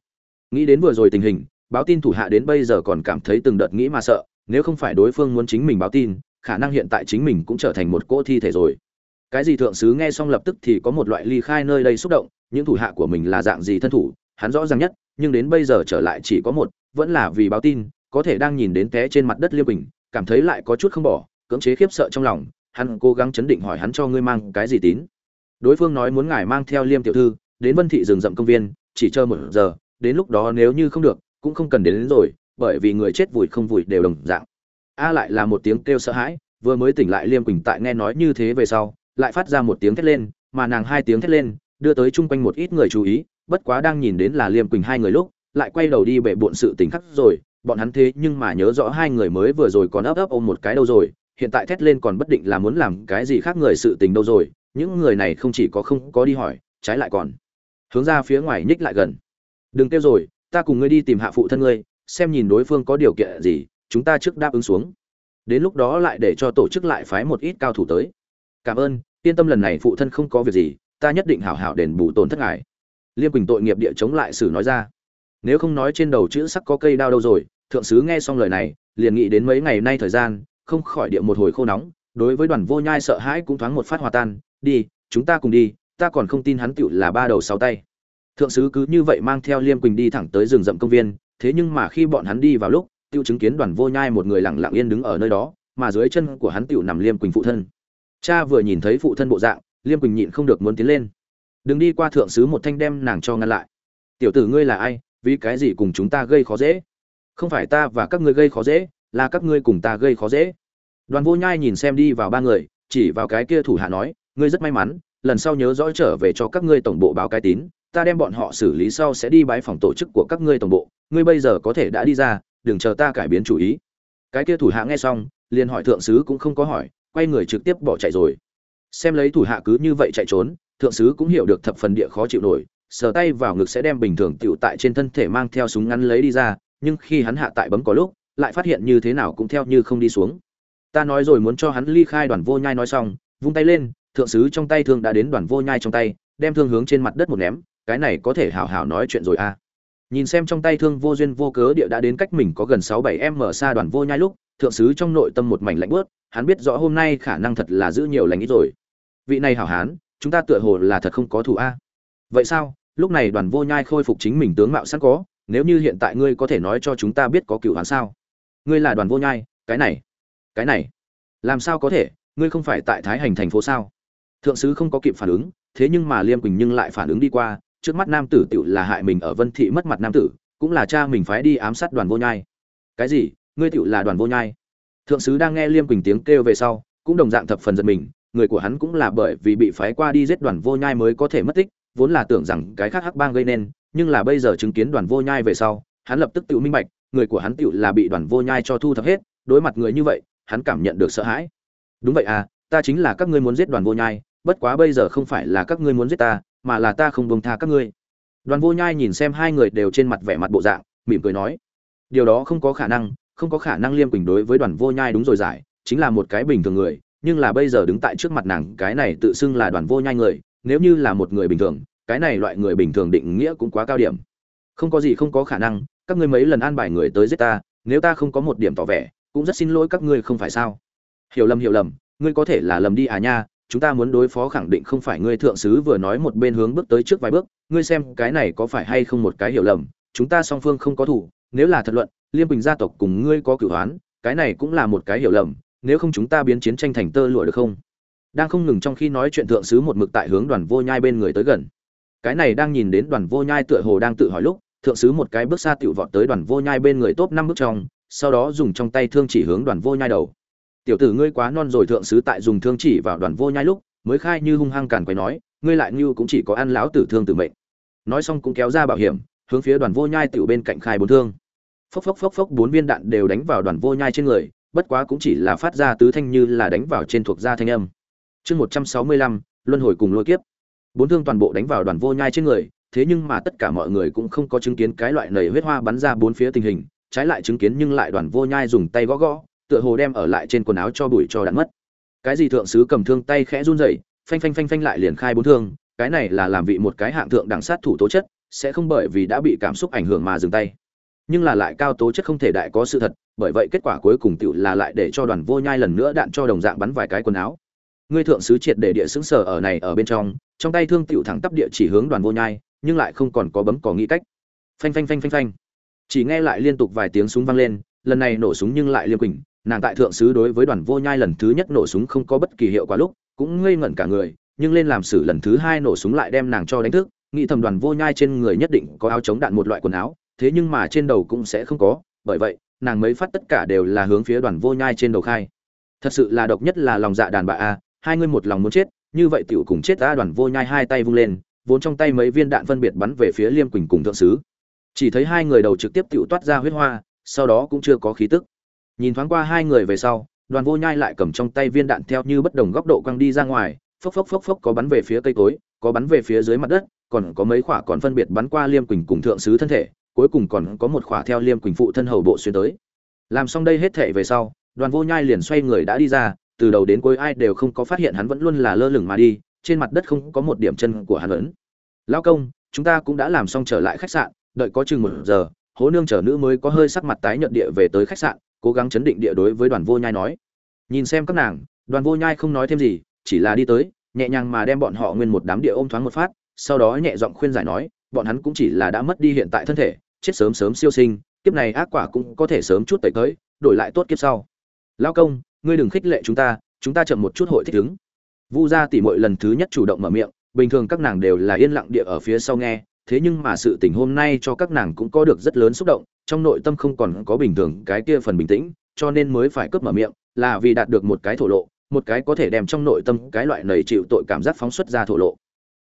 Nghĩ đến vừa rồi tình hình, báo tin thủ hạ đến bây giờ còn cảm thấy từng đợt nghĩ mà sợ, nếu không phải đối phương muốn chính mình báo tin, khả năng hiện tại chính mình cũng trở thành một cỗ thi thể rồi. Cái gì thượng sứ nghe xong lập tức thì có một loại ly khai nơi đây xúc động, những thủ hạ của mình là dạng gì thân thủ, hắn rõ ràng nhất, nhưng đến bây giờ trở lại chỉ có một, vẫn là vì báo tin, có thể đang nhìn đến té trên mặt đất liêm bình, cảm thấy lại có chút không bỏ, cưỡng chế khiếp sợ trong lòng, hắn cố gắng chấn định hỏi hắn cho ngươi mang cái gì tín. Đối phương nói muốn ngài mang theo liêm tiểu thư đến vân thị rừng rậm công viên chỉ chờ một giờ đến lúc đó nếu như không được cũng không cần đến, đến rồi bởi vì người chết vùi không vùi đều đồng dạng. A lại là một tiếng kêu sợ hãi vừa mới tỉnh lại liêm quỳnh tại nghe nói như thế về sau lại phát ra một tiếng thét lên mà nàng hai tiếng thét lên đưa tới chung quanh một ít người chú ý bất quá đang nhìn đến là liêm quỳnh hai người lúc lại quay đầu đi bệ bộn sự tình khắc rồi bọn hắn thế nhưng mà nhớ rõ hai người mới vừa rồi còn ấp ấp ôm một cái đâu rồi hiện tại thét lên còn bất định là muốn làm cái gì khác người sự tình đâu rồi những người này không chỉ có không có đi hỏi trái lại còn hướng ra phía ngoài nhích lại gần. Đừng kêu rồi, ta cùng ngươi đi tìm hạ phụ thân ngươi, xem nhìn đối phương có điều kiện gì, chúng ta trước đáp ứng xuống. Đến lúc đó lại để cho tổ chức lại phái một ít cao thủ tới. Cảm ơn, yên tâm lần này phụ thân không có việc gì, ta nhất định hảo hảo đền bù tổn thất ngài. Liêm quỳnh tội nghiệp địa chống lại sử nói ra. Nếu không nói trên đầu chữ sắc có cây đao đâu rồi, thượng sứ nghe xong lời này, liền nghĩ đến mấy ngày nay thời gian, không khỏi địa một hồi khô nóng, đối với đoàn vô nhai sợ hãi cũng thoáng một phát hòa tan. Đi, chúng ta cùng đi ta còn không tin hắn tựu là ba đầu sáu tay. Thượng sứ cứ như vậy mang theo liêm quỳnh đi thẳng tới rừng rậm công viên, thế nhưng mà khi bọn hắn đi vào lúc tiêu chứng kiến đoàn vô nhai một người lặng lặng yên đứng ở nơi đó, mà dưới chân của hắn tựu nằm liêm quỳnh phụ thân. Cha vừa nhìn thấy phụ thân bộ dạng, liêm quỳnh nhịn không được muốn tiến lên. Đừng đi qua thượng sứ một thanh đem nàng cho ngăn lại. Tiểu tử ngươi là ai? Vì cái gì cùng chúng ta gây khó dễ? Không phải ta và các ngươi gây khó dễ, là các ngươi cùng ta gây khó dễ. Đoàn vô nhai nhìn xem đi vào ba người, chỉ vào cái kia thủ hạ nói, ngươi rất may mắn lần sau nhớ rõ trở về cho các ngươi tổng bộ báo cái tín, ta đem bọn họ xử lý sau sẽ đi bái phòng tổ chức của các ngươi tổng bộ. Ngươi bây giờ có thể đã đi ra, đừng chờ ta cải biến chủ ý. Cái kia thủ hạ nghe xong, liền hỏi thượng sứ cũng không có hỏi, quay người trực tiếp bỏ chạy rồi. Xem lấy thủ hạ cứ như vậy chạy trốn, thượng sứ cũng hiểu được thập phần địa khó chịu nổi, sờ tay vào ngực sẽ đem bình thường tựu tại trên thân thể mang theo súng ngắn lấy đi ra, nhưng khi hắn hạ tại bấm có lúc, lại phát hiện như thế nào cũng theo như không đi xuống. Ta nói rồi muốn cho hắn ly khai đoàn vô nhai nói xong, vung tay lên thượng sứ trong tay thương đã đến đoàn vô nhai trong tay, đem thương hướng trên mặt đất một ném, cái này có thể hảo hảo nói chuyện rồi à. Nhìn xem trong tay thương vô duyên vô cớ địa đã đến cách mình có gần sáu bảy em mở xa đoàn vô nhai lúc, thượng sứ trong nội tâm một mảnh lạnh bớt, hắn biết rõ hôm nay khả năng thật là giữ nhiều lành ít rồi. Vị này hảo hán, chúng ta tựa hồ là thật không có thù a. Vậy sao? Lúc này đoàn vô nhai khôi phục chính mình tướng mạo sẵn có, nếu như hiện tại ngươi có thể nói cho chúng ta biết có cựu hắn sao? Ngươi là đoàn vô nhai, cái này cái này, làm sao có thể? Ngươi không phải tại thái hành thành phố sao? Thượng sứ không có kịp phản ứng, thế nhưng mà liêm quỳnh nhưng lại phản ứng đi qua, trước mắt nam tử tựu là hại mình ở vân thị mất mặt nam tử, cũng là cha mình phái đi ám sát đoàn vô nhai. Cái gì? Ngươi tựu là đoàn vô nhai? Thượng sứ đang nghe liêm quỳnh tiếng kêu về sau, cũng đồng dạng thập phần giật mình, người của hắn cũng là bởi vì bị phái qua đi giết đoàn vô nhai mới có thể mất tích, vốn là tưởng rằng cái khác hắc bang gây nên, nhưng là bây giờ chứng kiến đoàn vô nhai về sau, hắn lập tức tự minh bạch, người của hắn tựu là bị đoàn vô nhai cho thu thập hết, đối mặt người như vậy, hắn cảm nhận được sợ hãi. Đúng vậy à ta chính là các ngươi muốn giết đoàn vô nhai bất quá bây giờ không phải là các ngươi muốn giết ta, mà là ta không buông tha các ngươi. Đoàn vô nhai nhìn xem hai người đều trên mặt vẻ mặt bộ dạng, mỉm cười nói, điều đó không có khả năng, không có khả năng liêm quỳnh đối với đoàn vô nhai đúng rồi giải, chính là một cái bình thường người, nhưng là bây giờ đứng tại trước mặt nàng, cái này tự xưng là đoàn vô nhai người, nếu như là một người bình thường, cái này loại người bình thường định nghĩa cũng quá cao điểm. Không có gì không có khả năng, các ngươi mấy lần an bài người tới giết ta, nếu ta không có một điểm tỏ vẻ, cũng rất xin lỗi các ngươi không phải sao? Hiểu lầm hiểu lầm, ngươi có thể là lầm đi à nha chúng ta muốn đối phó khẳng định không phải ngươi thượng sứ vừa nói một bên hướng bước tới trước vài bước, ngươi xem cái này có phải hay không một cái hiểu lầm, chúng ta song phương không có thủ, nếu là thật luận, liêm bình gia tộc cùng ngươi có cửu hoán cái này cũng là một cái hiểu lầm, nếu không chúng ta biến chiến tranh thành tơ lụa được không? Đang không ngừng trong khi nói chuyện thượng sứ một mực tại hướng đoàn vô nhai bên người tới gần. Cái này đang nhìn đến đoàn vô nhai tựa hồ đang tự hỏi lúc, thượng sứ một cái bước xa tiểu vọt tới đoàn vô nhai bên người top năm bước trong, sau đó dùng trong tay thương chỉ hướng đoàn vô nhai đầu tiểu tử ngươi quá non rồi thượng sứ tại dùng thương chỉ vào đoàn vô nhai lúc, mới khai như hung hăng càn quấy nói, ngươi lại như cũng chỉ có ăn lão tử thương tử mệnh. Nói xong cũng kéo ra bảo hiểm, hướng phía đoàn vô nhai tiểu bên cạnh khai bốn thương. Phốc phốc phốc phốc bốn viên đạn đều đánh vào đoàn vô nhai trên người, bất quá cũng chỉ là phát ra tứ thanh như là đánh vào trên thuộc da thanh âm. Chương một trăm sáu mươi lăm, luân hồi cùng lôi kiếp. Bốn thương toàn bộ đánh vào đoàn vô nhai trên người, thế nhưng mà tất cả mọi người cũng không có chứng kiến cái loại nầy huyết hoa bắn ra bốn phía tình hình, trái lại chứng kiến nhưng lại đoàn vô nhai dùng tay gõ gõ tựa hồ đem ở lại trên quần áo cho bụi cho đạn mất. Cái gì thượng sứ cầm thương tay khẽ run rẩy, phanh phanh phanh phanh lại liền khai bốn thương, cái này là làm vị một cái hạng thượng đẳng sát thủ tố chất, sẽ không bởi vì đã bị cảm xúc ảnh hưởng mà dừng tay. Nhưng là lại cao tố chất không thể đại có sự thật, bởi vậy kết quả cuối cùng tựu là lại để cho đoàn vô nhai lần nữa đạn cho đồng dạng bắn vài cái quần áo. Ngươi thượng sứ triệt để địa xứng sở ở này ở bên trong trong tay thương tựu thẳng tắp địa chỉ hướng đoàn vô nhai, nhưng lại không còn có bấm cỏ nghĩ cách. Phanh phanh phanh phanh phanh. Chỉ nghe lại liên tục vài tiếng súng vang lên, lần này nổ súng nhưng lại liêm quỳnh nàng tại thượng sứ đối với đoàn vô nhai lần thứ nhất nổ súng không có bất kỳ hiệu quả lúc, cũng ngây ngẩn cả người, nhưng lên làm sử lần thứ hai nổ súng lại đem nàng cho đánh thức, nghĩ thầm đoàn vô nhai trên người nhất định có áo chống đạn một loại quần áo, thế nhưng mà trên đầu cũng sẽ không có, bởi vậy, nàng mấy phát tất cả đều là hướng phía đoàn vô nhai trên đầu khai. Thật sự là độc nhất là lòng dạ đàn bà a, hai người một lòng muốn chết, như vậy tiểu cùng chết ta đoàn vô nhai hai tay vung lên, vốn trong tay mấy viên đạn phân biệt bắn về phía liêm quỳnh cùng thượng sứ. Chỉ thấy hai người đầu trực tiếp tiểu toát ra huyết hoa, sau đó cũng chưa có khí tức nhìn thoáng qua hai người về sau, đoàn vô nhai lại cầm trong tay viên đạn theo như bất đồng góc độ quăng đi ra ngoài, phốc phốc phốc phốc có bắn về phía cây cối, có bắn về phía dưới mặt đất, còn có mấy quả còn phân biệt bắn qua liêm quỳnh cùng thượng sứ thân thể, cuối cùng còn có một khỏa theo liêm quỳnh phụ thân hầu bộ xuyên tới. Làm xong đây hết thể về sau, đoàn vô nhai liền xoay người đã đi ra, từ đầu đến cuối ai đều không có phát hiện hắn vẫn luôn là lơ lửng mà đi, trên mặt đất không có một điểm chân của hắn ấn. Lao công, chúng ta cũng đã làm xong trở lại khách sạn, đợi có chừng một giờ, hố nương chở nữ mới có hơi sắc mặt tái nhợt địa về tới khách sạn cố gắng chấn định địa đối với đoàn vô nhai nói. Nhìn xem các nàng, đoàn vô nhai không nói thêm gì, chỉ là đi tới, nhẹ nhàng mà đem bọn họ nguyên một đám địa ôm thoáng một phát, sau đó nhẹ giọng khuyên giải nói, bọn hắn cũng chỉ là đã mất đi hiện tại thân thể, chết sớm sớm siêu sinh, kiếp này ác quả cũng có thể sớm chút tẩy tới, đổi lại tốt kiếp sau. Lao công, ngươi đừng khích lệ chúng ta chúng ta chậm một chút hội thích ứng. Vu gia tỷ muội lần thứ nhất chủ động mở miệng, bình thường các nàng đều là yên lặng địa ở phía sau nghe, thế nhưng mà sự tình hôm nay cho các nàng cũng có được rất lớn xúc động trong nội tâm không còn có bình thường cái kia phần bình tĩnh, cho nên mới phải cướp mở miệng, là vì đạt được một cái thổ lộ, một cái có thể đem trong nội tâm cái loại nảy chịu tội cảm giác phóng xuất ra thổ lộ.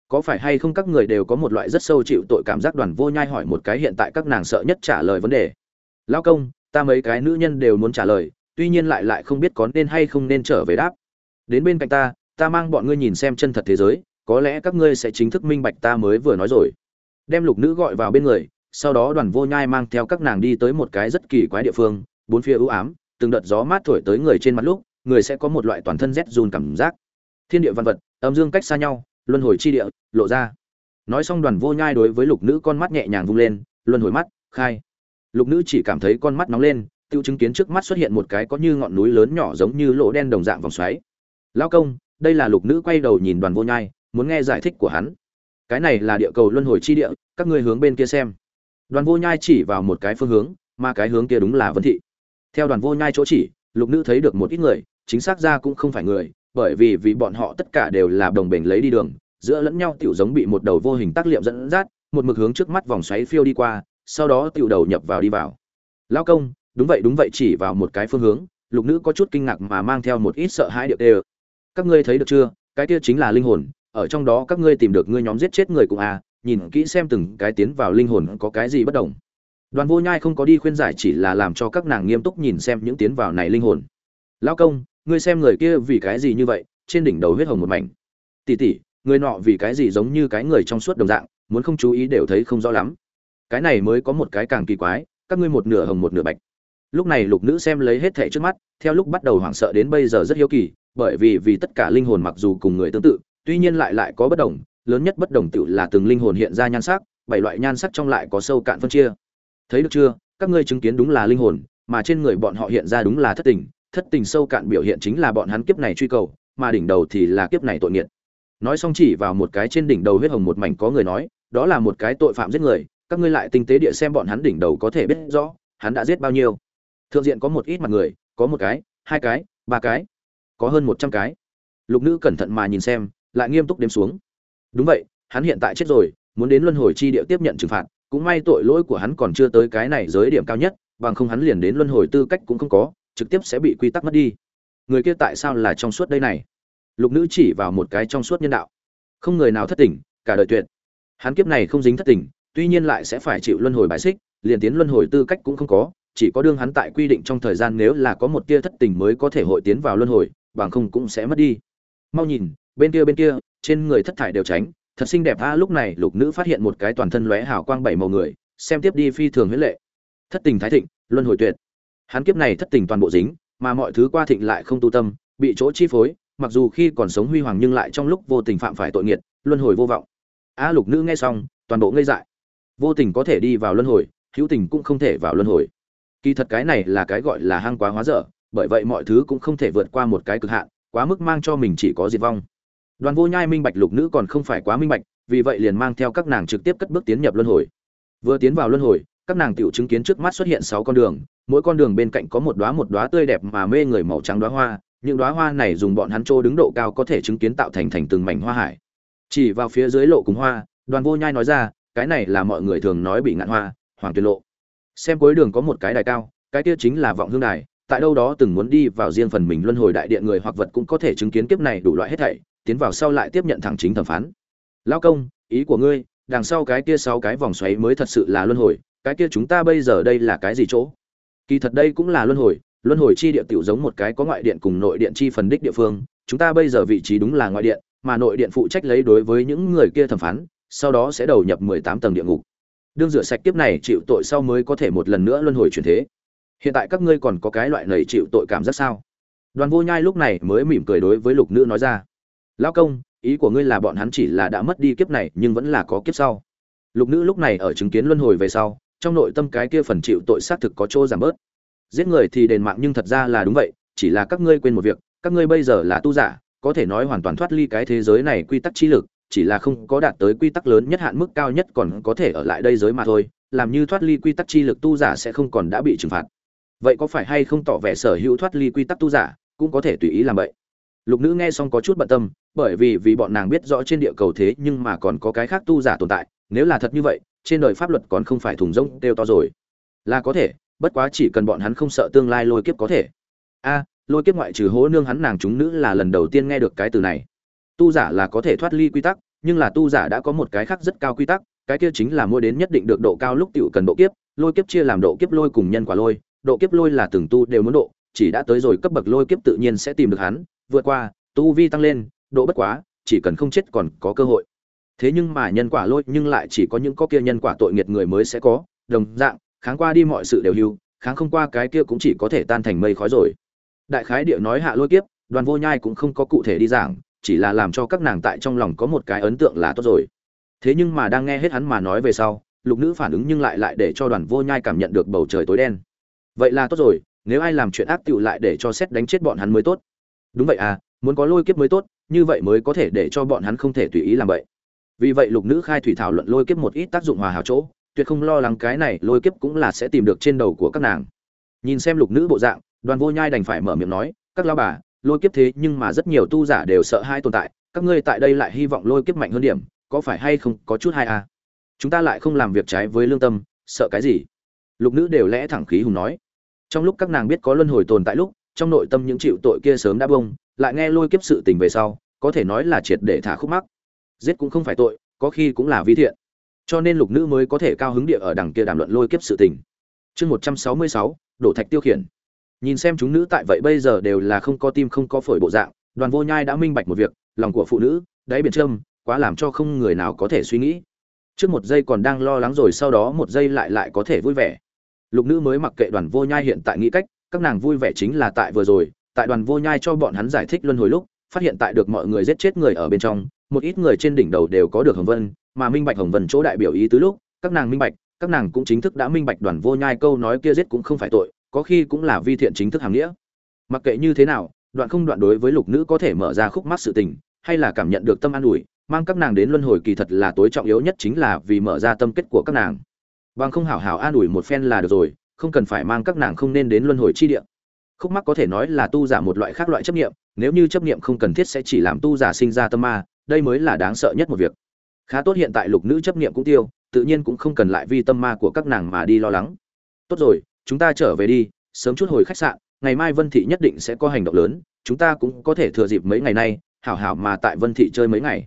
Có phải hay không các người đều có một loại rất sâu chịu tội cảm giác đoàn vô nhai hỏi một cái hiện tại các nàng sợ nhất trả lời vấn đề. Lao công, ta mấy cái nữ nhân đều muốn trả lời, tuy nhiên lại lại không biết có nên hay không nên trở về đáp. Đến bên cạnh ta ta mang bọn ngươi nhìn xem chân thật thế giới, có lẽ các ngươi sẽ chính thức minh bạch ta mới vừa nói rồi. Đem lục nữ gọi vào bên người sau đó đoàn vô nhai mang theo các nàng đi tới một cái rất kỳ quái địa phương, bốn phía ưu ám, từng đợt gió mát thổi tới người trên mặt lúc, người sẽ có một loại toàn thân rét run cảm giác. Thiên địa văn vật, âm dương cách xa nhau, luân hồi chi địa, lộ ra. Nói xong đoàn vô nhai đối với lục nữ con mắt nhẹ nhàng vung lên, luân hồi mắt, khai. Lục nữ chỉ cảm thấy con mắt nóng lên, tiêu chứng kiến trước mắt xuất hiện một cái có như ngọn núi lớn nhỏ giống như lỗ đen đồng dạng vòng xoáy. Lao công, đây là lục nữ quay đầu nhìn đoàn vô nhai, muốn nghe giải thích của hắn. Cái này là địa cầu luân hồi chi địa, các ngươi hướng bên kia xem đoàn vô nhai chỉ vào một cái phương hướng, mà cái hướng kia đúng là vân thị. Theo đoàn vô nhai chỗ chỉ, lục nữ thấy được một ít người, chính xác ra cũng không phải người, bởi vì vì bọn họ tất cả đều là đồng bền lấy đi đường, giữa lẫn nhau tiểu giống bị một đầu vô hình tác liệm dẫn dắt, một mực hướng trước mắt vòng xoáy phiêu đi qua, sau đó tiểu đầu nhập vào đi vào. Lao công, đúng vậy đúng vậy, chỉ vào một cái phương hướng, lục nữ có chút kinh ngạc mà mang theo một ít sợ hãi điệu đều. các ngươi thấy được chưa? Cái kia chính là linh hồn, ở trong đó các ngươi tìm được ngươi nhóm giết chết người cùng à nhìn kỹ xem từng cái tiến vào linh hồn có cái gì bất đồng. Đoàn vô nhai không có đi khuyên giải chỉ là làm cho các nàng nghiêm túc nhìn xem những tiến vào này linh hồn. Lao công, ngươi xem người kia vì cái gì như vậy, trên đỉnh đầu huyết hồng một mảnh. Tỉ tỉ người nọ vì cái gì giống như cái người trong suốt đồng dạng, muốn không chú ý đều thấy không rõ lắm. Cái này mới có một cái càng kỳ quái, các ngươi một nửa hồng một nửa bạch. Lúc này lục nữ xem lấy hết thẻ trước mắt, theo lúc bắt đầu hoảng sợ đến bây giờ rất hiếu kỳ, bởi vì vì tất cả linh hồn mặc dù cùng người tương tự, tuy nhiên lại lại có bất đồng lớn nhất bất đồng tự là từng linh hồn hiện ra nhan sắc, bảy loại nhan sắc trong lại có sâu cạn phân chia. Thấy được chưa? Các ngươi chứng kiến đúng là linh hồn, mà trên người bọn họ hiện ra đúng là thất tình. Thất tình sâu cạn biểu hiện chính là bọn hắn kiếp này truy cầu, mà đỉnh đầu thì là kiếp này tội nghiệt. Nói xong chỉ vào một cái trên đỉnh đầu huyết hồng một mảnh có người nói, đó là một cái tội phạm giết người, các ngươi lại tinh tế địa xem bọn hắn đỉnh đầu có thể biết rõ, hắn đã giết bao nhiêu. Thượng diện có một ít mặt người, có một cái, hai cái, ba cái, có hơn một trăm cái. Lục nữ cẩn thận mà nhìn xem, lại nghiêm túc đếm xuống đúng vậy, hắn hiện tại chết rồi, muốn đến luân hồi chi địa tiếp nhận trừng phạt, cũng may tội lỗi của hắn còn chưa tới cái này giới điểm cao nhất, bằng không hắn liền đến luân hồi tư cách cũng không có, trực tiếp sẽ bị quy tắc mất đi. Người kia tại sao là trong suốt đây này? Lục nữ chỉ vào một cái trong suốt nhân đạo. Không người nào thất tình, cả đời tuyệt. Hắn kiếp này không dính thất tình, tuy nhiên lại sẽ phải chịu luân hồi bài xích, liền tiến luân hồi tư cách cũng không có, chỉ có đương hắn tại quy định trong thời gian nếu là có một tia thất tình mới có thể hội tiến vào luân hồi, bằng không cũng sẽ mất đi. Mau nhìn, bên kia bên kia trên người thất thải đều tránh, thật xinh đẹp. A, lúc này lục nữ phát hiện một cái toàn thân lóe hào quang bảy màu người, xem tiếp đi phi thường huyết lệ. Thất tình thái thịnh, luân hồi tuyệt. Hắn kiếp này thất tình toàn bộ dính, mà mọi thứ qua thịnh lại không tu tâm, bị chỗ chi phối, mặc dù khi còn sống huy hoàng nhưng lại trong lúc vô tình phạm phải tội nghiệt, luân hồi vô vọng. A, lục nữ nghe xong, toàn bộ ngây dại. Vô tình có thể đi vào luân hồi, hữu tình cũng không thể vào luân hồi. Kỳ thật cái này là cái gọi là hang quá hóa dở, bởi vậy mọi thứ cũng không thể vượt qua một cái cực hạn, quá mức mang cho mình chỉ có diệt vong đoàn vô nhai minh bạch lục nữ còn không phải quá minh bạch, vì vậy liền mang theo các nàng trực tiếp cất bước tiến nhập luân hồi. Vừa tiến vào luân hồi, các nàng tiểu chứng kiến trước mắt xuất hiện sáu con đường, mỗi con đường bên cạnh có một đóa một đóa tươi đẹp mà mê người màu trắng đóa hoa, những đóa hoa này dùng bọn hắn trô đứng độ cao có thể chứng kiến tạo thành thành từng mảnh hoa hải. Chỉ vào phía dưới lộ cùng hoa, đoàn vô nhai nói ra, cái này là mọi người thường nói bị ngạn hoa, hoàng tuyệt lộ. Xem cuối đường có một cái đài cao, cái kia chính là vọng hương đài, tại đâu đó từng muốn đi vào riêng phần mình luân hồi đại điện người hoặc vật cũng có thể chứng kiến kiếp này đủ loại hết thảy tiến vào sau lại tiếp nhận thẳng chính thẩm phán. Lao công, ý của ngươi, đằng sau cái kia sáu cái vòng xoáy mới thật sự là luân hồi, cái kia chúng ta bây giờ đây là cái gì chỗ? Kỳ thật đây cũng là luân hồi luân hồi chi địa tiểu giống một cái có ngoại điện cùng nội điện chi phần đích địa phương, chúng ta bây giờ vị trí đúng là ngoại điện, mà nội điện phụ trách lấy đối với những người kia thẩm phán, sau đó sẽ đầu nhập mười tám tầng địa ngục. Đương rửa sạch kiếp này chịu tội sau mới có thể một lần nữa luân hồi chuyển thế. Hiện tại các ngươi còn có cái loại này chịu tội cảm giác sao? Đoàn vô nhai lúc này mới mỉm cười đối với lục nữ nói ra lao công, ý của ngươi là bọn hắn chỉ là đã mất đi kiếp này, nhưng vẫn là có kiếp sau. Lục nữ lúc này ở chứng kiến luân hồi về sau, trong nội tâm cái kia phần chịu tội xác thực có chỗ giảm bớt. Giết người thì đền mạng nhưng thật ra là đúng vậy, chỉ là các ngươi quên một việc, các ngươi bây giờ là tu giả, có thể nói hoàn toàn thoát ly cái thế giới này quy tắc chi lực, chỉ là không có đạt tới quy tắc lớn nhất hạn mức cao nhất còn có thể ở lại đây giới mà thôi, làm như thoát ly quy tắc chi lực tu giả sẽ không còn đã bị trừng phạt. Vậy có phải hay không tỏ vẻ sở hữu thoát ly quy tắc tu giả, cũng có thể tùy ý làm vậy? Lục nữ nghe xong có chút bận tâm, bởi vì vì bọn nàng biết rõ trên địa cầu thế nhưng mà còn có cái khác tu giả tồn tại, nếu là thật như vậy, trên đời pháp luật còn không phải thùng rỗng đều to rồi. Là có thể, bất quá chỉ cần bọn hắn không sợ tương lai lôi kiếp có thể. A, lôi kiếp ngoại trừ hố nương hắn nàng chúng nữ là lần đầu tiên nghe được cái từ này. Tu giả là có thể thoát ly quy tắc, nhưng là tu giả đã có một cái khác rất cao quy tắc, cái kia chính là mua đến nhất định được độ cao lúc tiểu cần độ kiếp, lôi kiếp chia làm độ kiếp lôi cùng nhân quả lôi, độ kiếp lôi là từng tu đều muốn độ, chỉ đã tới rồi cấp bậc lôi kiếp tự nhiên sẽ tìm được hắn vượt qua, tu vi tăng lên, độ bất quá, chỉ cần không chết còn có cơ hội. Thế nhưng mà nhân quả lôi nhưng lại chỉ có những có kia nhân quả tội nghiệt người mới sẽ có. Đồng dạng, kháng qua đi mọi sự đều hưu, kháng không qua cái kia cũng chỉ có thể tan thành mây khói rồi. Đại khái địa nói hạ lôi kiếp, đoàn vô nhai cũng không có cụ thể đi giảng, chỉ là làm cho các nàng tại trong lòng có một cái ấn tượng là tốt rồi. Thế nhưng mà đang nghe hết hắn mà nói về sau, lục nữ phản ứng nhưng lại lại để cho đoàn vô nhai cảm nhận được bầu trời tối đen. Vậy là tốt rồi, nếu ai làm chuyện ác tựu lại để cho xét đánh chết bọn hắn mới tốt đúng vậy à muốn có lôi kiếp mới tốt, như vậy mới có thể để cho bọn hắn không thể tùy ý làm vậy. Vì vậy lục nữ khai thủy thảo luận lôi kiếp một ít tác dụng hòa hảo chỗ, tuyệt không lo lắng cái này lôi kiếp cũng là sẽ tìm được trên đầu của các nàng. Nhìn xem lục nữ bộ dạng, đoàn vô nhai đành phải mở miệng nói, các lao bà, lôi kiếp thế nhưng mà rất nhiều tu giả đều sợ hai tồn tại, các ngươi tại đây lại hy vọng lôi kiếp mạnh hơn điểm, có phải hay không có chút hai à? chúng ta lại không làm việc trái với lương tâm, sợ cái gì? Lục nữ đều lẽ thẳng khí hùng nói. Trong lúc các nàng biết có luân hồi tồn tại lúc trong nội tâm những chịu tội kia sớm đã bông, lại nghe lôi kiếp sự tình về sau, có thể nói là triệt để thả khúc mắc. Giết cũng không phải tội, có khi cũng là vi thiện. Cho nên lục nữ mới có thể cao hứng địa ở đằng kia đàm luận lôi kiếp sự tình. Chương một trăm sáu mươi sáu, đổ thạch tiêu khiển. Nhìn xem chúng nữ tại vậy bây giờ đều là không có tim không có phổi bộ dạng, đoàn vô nhai đã minh bạch một việc, lòng của phụ nữ, đáy biển trâm, quá làm cho không người nào có thể suy nghĩ. Trước một giây còn đang lo lắng rồi sau đó một giây lại lại có thể vui vẻ. Lục nữ mới mặc kệ đoàn vô nhai hiện tại nghĩ cách các nàng vui vẻ chính là tại vừa rồi, tại đoàn vô nhai cho bọn hắn giải thích luân hồi lúc, phát hiện tại được mọi người giết chết người ở bên trong, một ít người trên đỉnh đầu đều có được hồng vân, mà minh bạch hồng vân chỗ đại biểu ý tứ lúc, các nàng minh bạch, các nàng cũng chính thức đã minh bạch đoàn vô nhai câu nói kia giết cũng không phải tội, có khi cũng là vi thiện chính thức hàng nghĩa. Mặc kệ như thế nào, đoạn không đoạn đối với lục nữ có thể mở ra khúc mắc sự tình, hay là cảm nhận được tâm an ủi, mang các nàng đến luân hồi kỳ thật là tối trọng yếu nhất chính là vì mở ra tâm kết của các nàng. Bằng không hảo hảo an ủi một phen là được rồi không cần phải mang các nàng không nên đến luân hồi chi địa. Khúc mắc có thể nói là tu giả một loại khác loại chấp niệm, nếu như chấp niệm không cần thiết sẽ chỉ làm tu giả sinh ra tâm ma, đây mới là đáng sợ nhất một việc. Khá tốt hiện tại lục nữ chấp niệm cũng tiêu, tự nhiên cũng không cần lại vì tâm ma của các nàng mà đi lo lắng. Tốt rồi, chúng ta trở về đi, sớm chút hồi khách sạn, ngày mai vân thị nhất định sẽ có hành động lớn, chúng ta cũng có thể thừa dịp mấy ngày nay, hảo hảo mà tại vân thị chơi mấy ngày.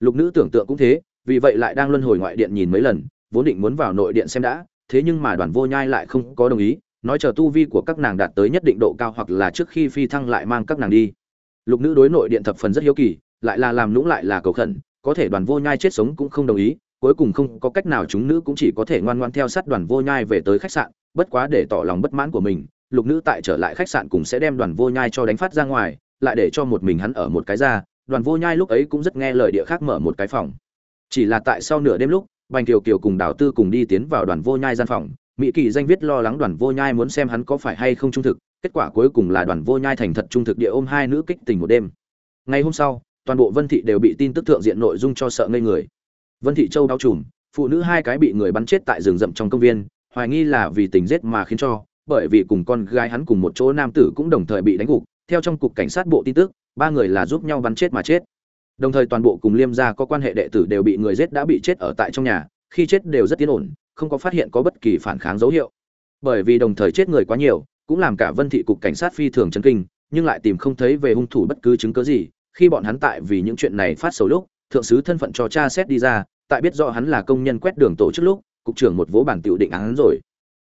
Lục nữ tưởng tượng cũng thế, vì vậy lại đang luân hồi ngoại điện nhìn mấy lần, vốn định muốn vào nội điện xem đã thế nhưng mà đoàn vô nhai lại không có đồng ý, nói chờ tu vi của các nàng đạt tới nhất định độ cao hoặc là trước khi phi thăng lại mang các nàng đi. Lục nữ đối nội điện thập phần rất hiếu kỳ, lại là làm lũng lại là cầu khẩn, có thể đoàn vô nhai chết sống cũng không đồng ý, cuối cùng không có cách nào chúng nữ cũng chỉ có thể ngoan ngoan theo sát đoàn vô nhai về tới khách sạn, bất quá để tỏ lòng bất mãn của mình, lục nữ tại trở lại khách sạn cũng sẽ đem đoàn vô nhai cho đánh phát ra ngoài, lại để cho một mình hắn ở một cái ra, đoàn vô nhai lúc ấy cũng rất nghe lời địa khác mở một cái phòng. Chỉ là tại sau nửa đêm lúc bành kiều kiều cùng đào tư cùng đi tiến vào đoàn vô nhai gian phòng. Mỹ kỳ danh viết lo lắng đoàn vô nhai muốn xem hắn có phải hay không trung thực. Kết quả cuối cùng là đoàn vô nhai thành thật trung thực địa ôm hai nữ kích tình một đêm. Ngày hôm sau, toàn bộ vân thị đều bị tin tức thượng diện nội dung cho sợ ngây người. Vân thị châu đau trùm, phụ nữ hai cái bị người bắn chết tại rừng rậm trong công viên, hoài nghi là vì tình giết mà khiến cho, bởi vì cùng con gái hắn cùng một chỗ nam tử cũng đồng thời bị đánh gục. Theo trong cục cảnh sát bộ tin tức, ba người là giúp nhau bắn chết mà chết đồng thời toàn bộ cùng liêm gia có quan hệ đệ tử đều bị người giết đã bị chết ở tại trong nhà, khi chết đều rất tiến ổn, không có phát hiện có bất kỳ phản kháng dấu hiệu. Bởi vì đồng thời chết người quá nhiều, cũng làm cả vân thị cục cảnh sát phi thường chấn kinh, nhưng lại tìm không thấy về hung thủ bất cứ chứng cứ gì, khi bọn hắn tại vì những chuyện này phát sầu lúc, thượng sứ thân phận cho cha xét đi ra, tại biết rõ hắn là công nhân quét đường tổ chức lúc, cục trưởng một vố bản tiểu định án rồi.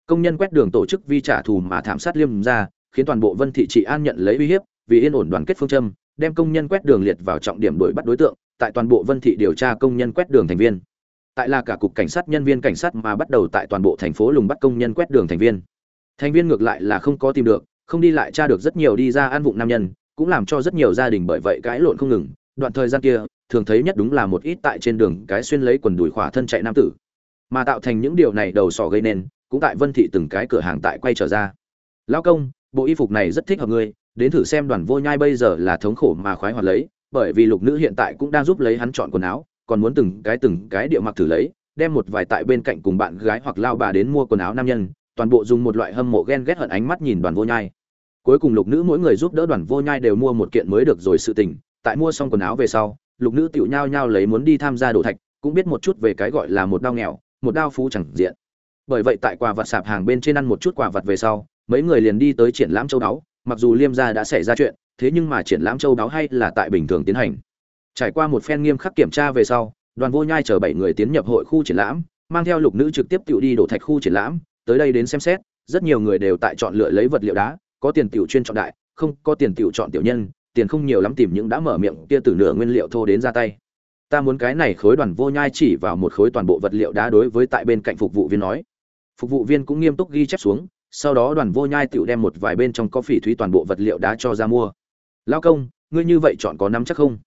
Công nhân quét đường tổ chức vi trả thù mà thảm sát liêm ra khiến toàn bộ vân thị trị an nhận lấy uy hiếp, vì yên ổn đoàn kết phương châm đem công nhân quét đường liệt vào trọng điểm đuổi bắt đối tượng, tại toàn bộ vân thị điều tra công nhân quét đường thành viên. Tại là cả cục cảnh sát nhân viên cảnh sát mà bắt đầu tại toàn bộ thành phố lùng bắt công nhân quét đường thành viên. Thành viên ngược lại là không có tìm được, không đi lại tra được rất nhiều đi ra ăn vụng nam nhân, cũng làm cho rất nhiều gia đình bởi vậy cãi lộn không ngừng. Đoạn thời gian kia, thường thấy nhất đúng là một ít tại trên đường cái xuyên lấy quần đùi khỏa thân chạy nam tử. Mà tạo thành những điều này đầu sỏ gây nên, cũng tại vân thị từng cái cửa hàng tại quay trở ra. Lão công bộ y phục này rất thích hợp ngươi, đến thử xem đoàn vô nhai bây giờ là thống khổ mà khoái hoạt lấy, bởi vì lục nữ hiện tại cũng đang giúp lấy hắn chọn quần áo, còn muốn từng cái từng cái địa mặc thử lấy, đem một vài tại bên cạnh cùng bạn gái hoặc lao bà đến mua quần áo nam nhân, toàn bộ dùng một loại hâm mộ ghen ghét hận ánh mắt nhìn đoàn vô nhai. Cuối cùng lục nữ mỗi người giúp đỡ đoàn vô nhai đều mua một kiện mới được rồi sự tình, tại mua xong quần áo về sau, lục nữ tựu nhao nhao lấy muốn đi tham gia đồ thạch, cũng biết một chút về cái gọi là một đao nghèo, một đao phú chẳng diện. Bởi vậy tại quà vật sạp hàng bên trên ăn một chút quà vật về sau mấy người liền đi tới triển lãm châu đáo, mặc dù liêm gia đã xảy ra chuyện, thế nhưng mà triển lãm châu đáo hay là tại bình thường tiến hành. Trải qua một phen nghiêm khắc kiểm tra về sau, đoàn vô nhai chờ bảy người tiến nhập hội khu triển lãm, mang theo lục nữ trực tiếp tự đi đổ thạch khu triển lãm, tới đây đến xem xét, rất nhiều người đều tại chọn lựa lấy vật liệu đá, có tiền tiểu chuyên chọn đại, không có tiền tiểu chọn tiểu nhân, tiền không nhiều lắm tìm những đã mở miệng kia từ nửa nguyên liệu thô đến ra tay. Ta muốn cái này khối đoàn vô nhai chỉ vào một khối toàn bộ vật liệu đá đối với tại bên cạnh phục vụ viên nói. Phục vụ viên cũng nghiêm túc ghi chép xuống sau đó đoàn vô nhai tựu đem một vài bên trong có phỉ thúy toàn bộ vật liệu đá cho ra mua. Lao công, ngươi như vậy chọn có nắm chắc không?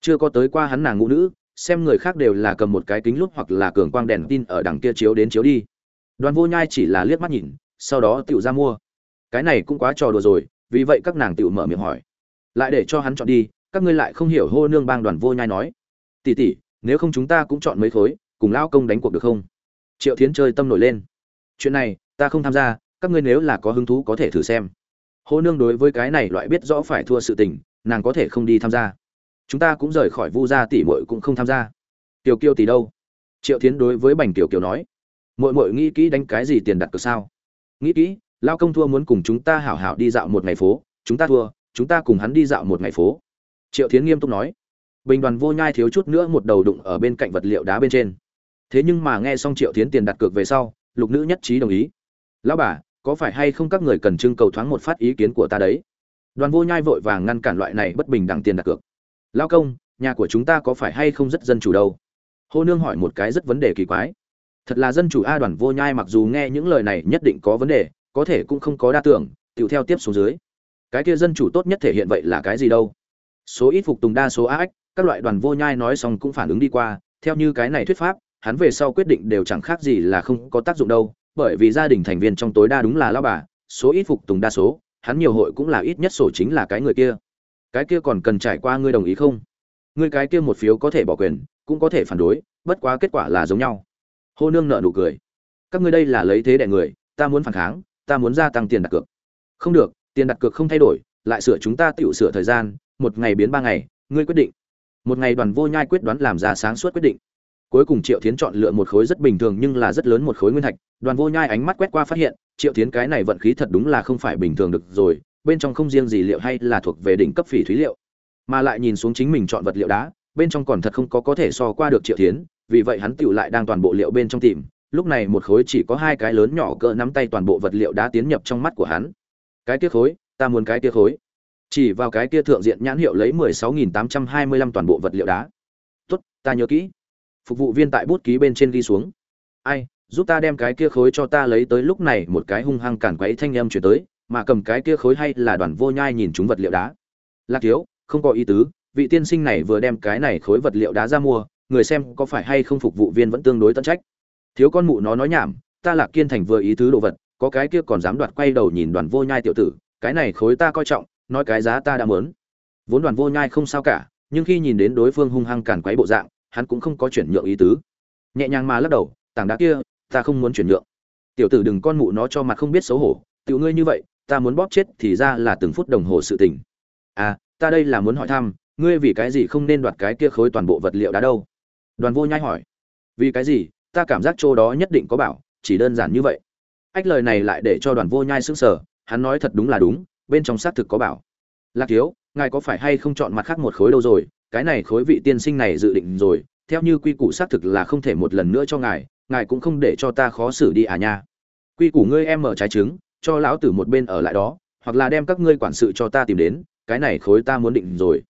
Chưa có tới qua hắn nàng ngũ nữ, xem người khác đều là cầm một cái kính lúp hoặc là cường quang đèn tin ở đằng kia chiếu đến chiếu đi. Đoàn vô nhai chỉ là liếc mắt nhìn, sau đó tựu ra mua. Cái này cũng quá trò đùa rồi, vì vậy các nàng tựu mở miệng hỏi. Lại để cho hắn chọn đi, các ngươi lại không hiểu hô nương bang đoàn vô nhai nói. Tỉ tỉ nếu không chúng ta cũng chọn mấy khối, cùng lão công đánh cuộc được không? Triệu thiến chơi tâm nổi lên. Chuyện này, ta không tham gia các ngươi nếu là có hứng thú có thể thử xem. Hô nương đối với cái này loại biết rõ phải thua sự tình, nàng có thể không đi tham gia. Chúng ta cũng rời khỏi vu gia tỷ muội cũng không tham gia. Tiểu kiêu tỷ đâu? Triệu thiến đối với bành tiểu kiều nói. Muội muội nghĩ kỹ đánh cái gì tiền đặt cược sao? Nghĩ kỹ, lao công thua muốn cùng chúng ta hảo hảo đi dạo một ngày phố, chúng ta thua, chúng ta cùng hắn đi dạo một ngày phố. Triệu thiến nghiêm túc nói. Bình đoàn vô nhai thiếu chút nữa một đầu đụng ở bên cạnh vật liệu đá bên trên. Thế nhưng mà nghe xong triệu thiến tiền đặt cược về sau, lục nữ nhất trí đồng ý. Lão bà có phải hay không các người cần trưng cầu thoáng một phát ý kiến của ta đấy? Đoàn vô nhai vội vàng ngăn cản loại này bất bình đẳng tiền đặt cược. Lao công, nhà của chúng ta có phải hay không rất dân chủ đâu? Hô nương hỏi một cái rất vấn đề kỳ quái. Thật là dân chủ a, đoàn vô nhai mặc dù nghe những lời này nhất định có vấn đề, có thể cũng không có đa tưởng tựu theo tiếp xuống dưới. Cái kia dân chủ tốt nhất thể hiện vậy là cái gì đâu? Số ít phục tùng đa số ác các loại đoàn vô nhai nói xong cũng phản ứng đi qua, theo như cái này thuyết pháp, hắn về sau quyết định đều chẳng khác gì là không có tác dụng đâu bởi vì gia đình thành viên trong tối đa đúng là lao bà, số ít phục tùng đa số, hắn nhiều hội cũng là ít nhất sổ chính là cái người kia. Cái kia còn cần trải qua ngươi đồng ý không? Ngươi cái kia một phiếu có thể bỏ quyền, cũng có thể phản đối, bất quá kết quả là giống nhau. Hô nương nợ nụ cười. Các ngươi đây là lấy thế đẻ người, ta muốn phản kháng, ta muốn gia tăng tiền đặt cược. Không được, tiền đặt cược không thay đổi, lại sửa chúng ta tự sửa thời gian, một ngày biến ba ngày, ngươi quyết định. Một ngày đoàn vô nhai quyết đoán làm ra sáng suốt quyết định cuối cùng triệu thiến chọn lựa một khối rất bình thường nhưng là rất lớn một khối nguyên thạch. Đoàn vô nhai ánh mắt quét qua phát hiện, triệu thiến cái này vận khí thật đúng là không phải bình thường được rồi, bên trong không riêng gì liệu hay là thuộc về đỉnh cấp phỉ thúy liệu, mà lại nhìn xuống chính mình chọn vật liệu đá, bên trong còn thật không có có thể so qua được triệu thiến, vì vậy hắn tựu lại đang toàn bộ liệu bên trong tìm. Lúc này một khối chỉ có hai cái lớn nhỏ cỡ nắm tay toàn bộ vật liệu đá tiến nhập trong mắt của hắn. Cái kia khối, ta muốn cái kia khối. Chỉ vào cái kia thượng diện nhãn hiệu lấy mười sáu nghìn tám trăm hai mươi lăm toàn bộ vật liệu đá. Tốt, ta nhớ kỹ phục vụ viên tại bút ký bên trên ghi xuống. Ai, giúp ta đem cái kia khối cho ta lấy tới lúc này, một cái hung hăng cản quấy thanh âm chuyển tới, mà cầm cái kia khối hay là đoàn vô nhai nhìn chúng vật liệu đá. Lạc thiếu, không có ý tứ, vị tiên sinh này vừa đem cái này khối vật liệu đá ra mua, người xem có phải hay không phục vụ viên vẫn tương đối tận trách. Thiếu con mụ nó nói nhảm, ta lạc kiên thành vừa ý tứ đồ vật, có cái kia còn dám đoạt quay đầu nhìn đoàn vô nhai tiểu tử, cái này khối ta coi trọng, nói cái giá ta đã mớn vốn đoàn vô nhai không sao cả, nhưng khi nhìn đến đối phương hung hăng cản quấy bộ dạng hắn cũng không có chuyển nhượng ý tứ. Nhẹ nhàng mà lắc đầu, tảng đá kia, ta không muốn chuyển nhượng. Tiểu tử đừng con mụ nó cho mặt không biết xấu hổ, tiểu ngươi như vậy, ta muốn bóp chết thì ra là từng phút đồng hồ sự tình. À ta đây là muốn hỏi thăm, ngươi vì cái gì không nên đoạt cái kia khối toàn bộ vật liệu đá đâu? Đoàn vô nhai hỏi. Vì cái gì? Ta cảm giác chỗ đó nhất định có bảo, chỉ đơn giản như vậy. Ách lời này lại để cho đoàn vô nhai sững sờ, hắn nói thật đúng là đúng, bên trong xác thực có bảo. Lạc thiếu, ngài có phải hay không chọn mặt khác một khối đâu rồi? Cái này khối vị tiên sinh này dự định rồi, theo như quy củ xác thực là không thể một lần nữa cho ngài ngài cũng không để cho ta khó xử đi à nha. Quy củ ngươi em mở trái trứng, cho lão tử một bên ở lại đó, hoặc là đem các ngươi quản sự cho ta tìm đến, cái này khối ta muốn định rồi.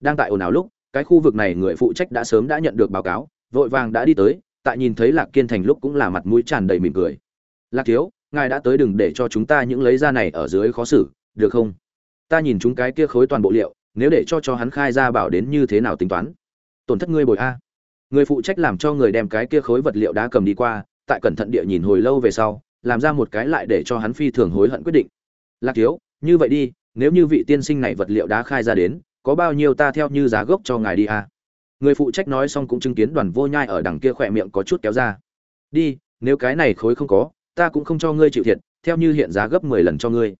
Đang tại ồn ào lúc, cái khu vực này người phụ trách đã sớm đã nhận được báo cáo, vội vàng đã đi tới, tại nhìn thấy lạc kiên thành lúc cũng là mặt mũi tràn đầy mỉm cười. Lạc thiếu, ngài đã tới đừng để cho chúng ta những lấy ra này ở dưới khó xử, được không? Ta nhìn chúng cái kia khối toàn bộ liệu nếu để cho cho hắn khai ra bảo đến như thế nào tính toán? Tổn thất ngươi bồi a. Người phụ trách làm cho người đem cái kia khối vật liệu đá cầm đi qua, tại cẩn thận địa nhìn hồi lâu về sau, làm ra một cái lại để cho hắn phi thường hối hận quyết định. Lạc thiếu, như vậy đi, nếu như vị tiên sinh này vật liệu đá khai ra đến, có bao nhiêu ta theo như giá gốc cho ngài đi a? Người phụ trách nói xong cũng chứng kiến đoàn vô nhai ở đằng kia khỏe miệng có chút kéo ra. Đi, nếu cái này khối không có, ta cũng không cho ngươi chịu thiệt, theo như hiện giá gấp mười lần cho ngươi.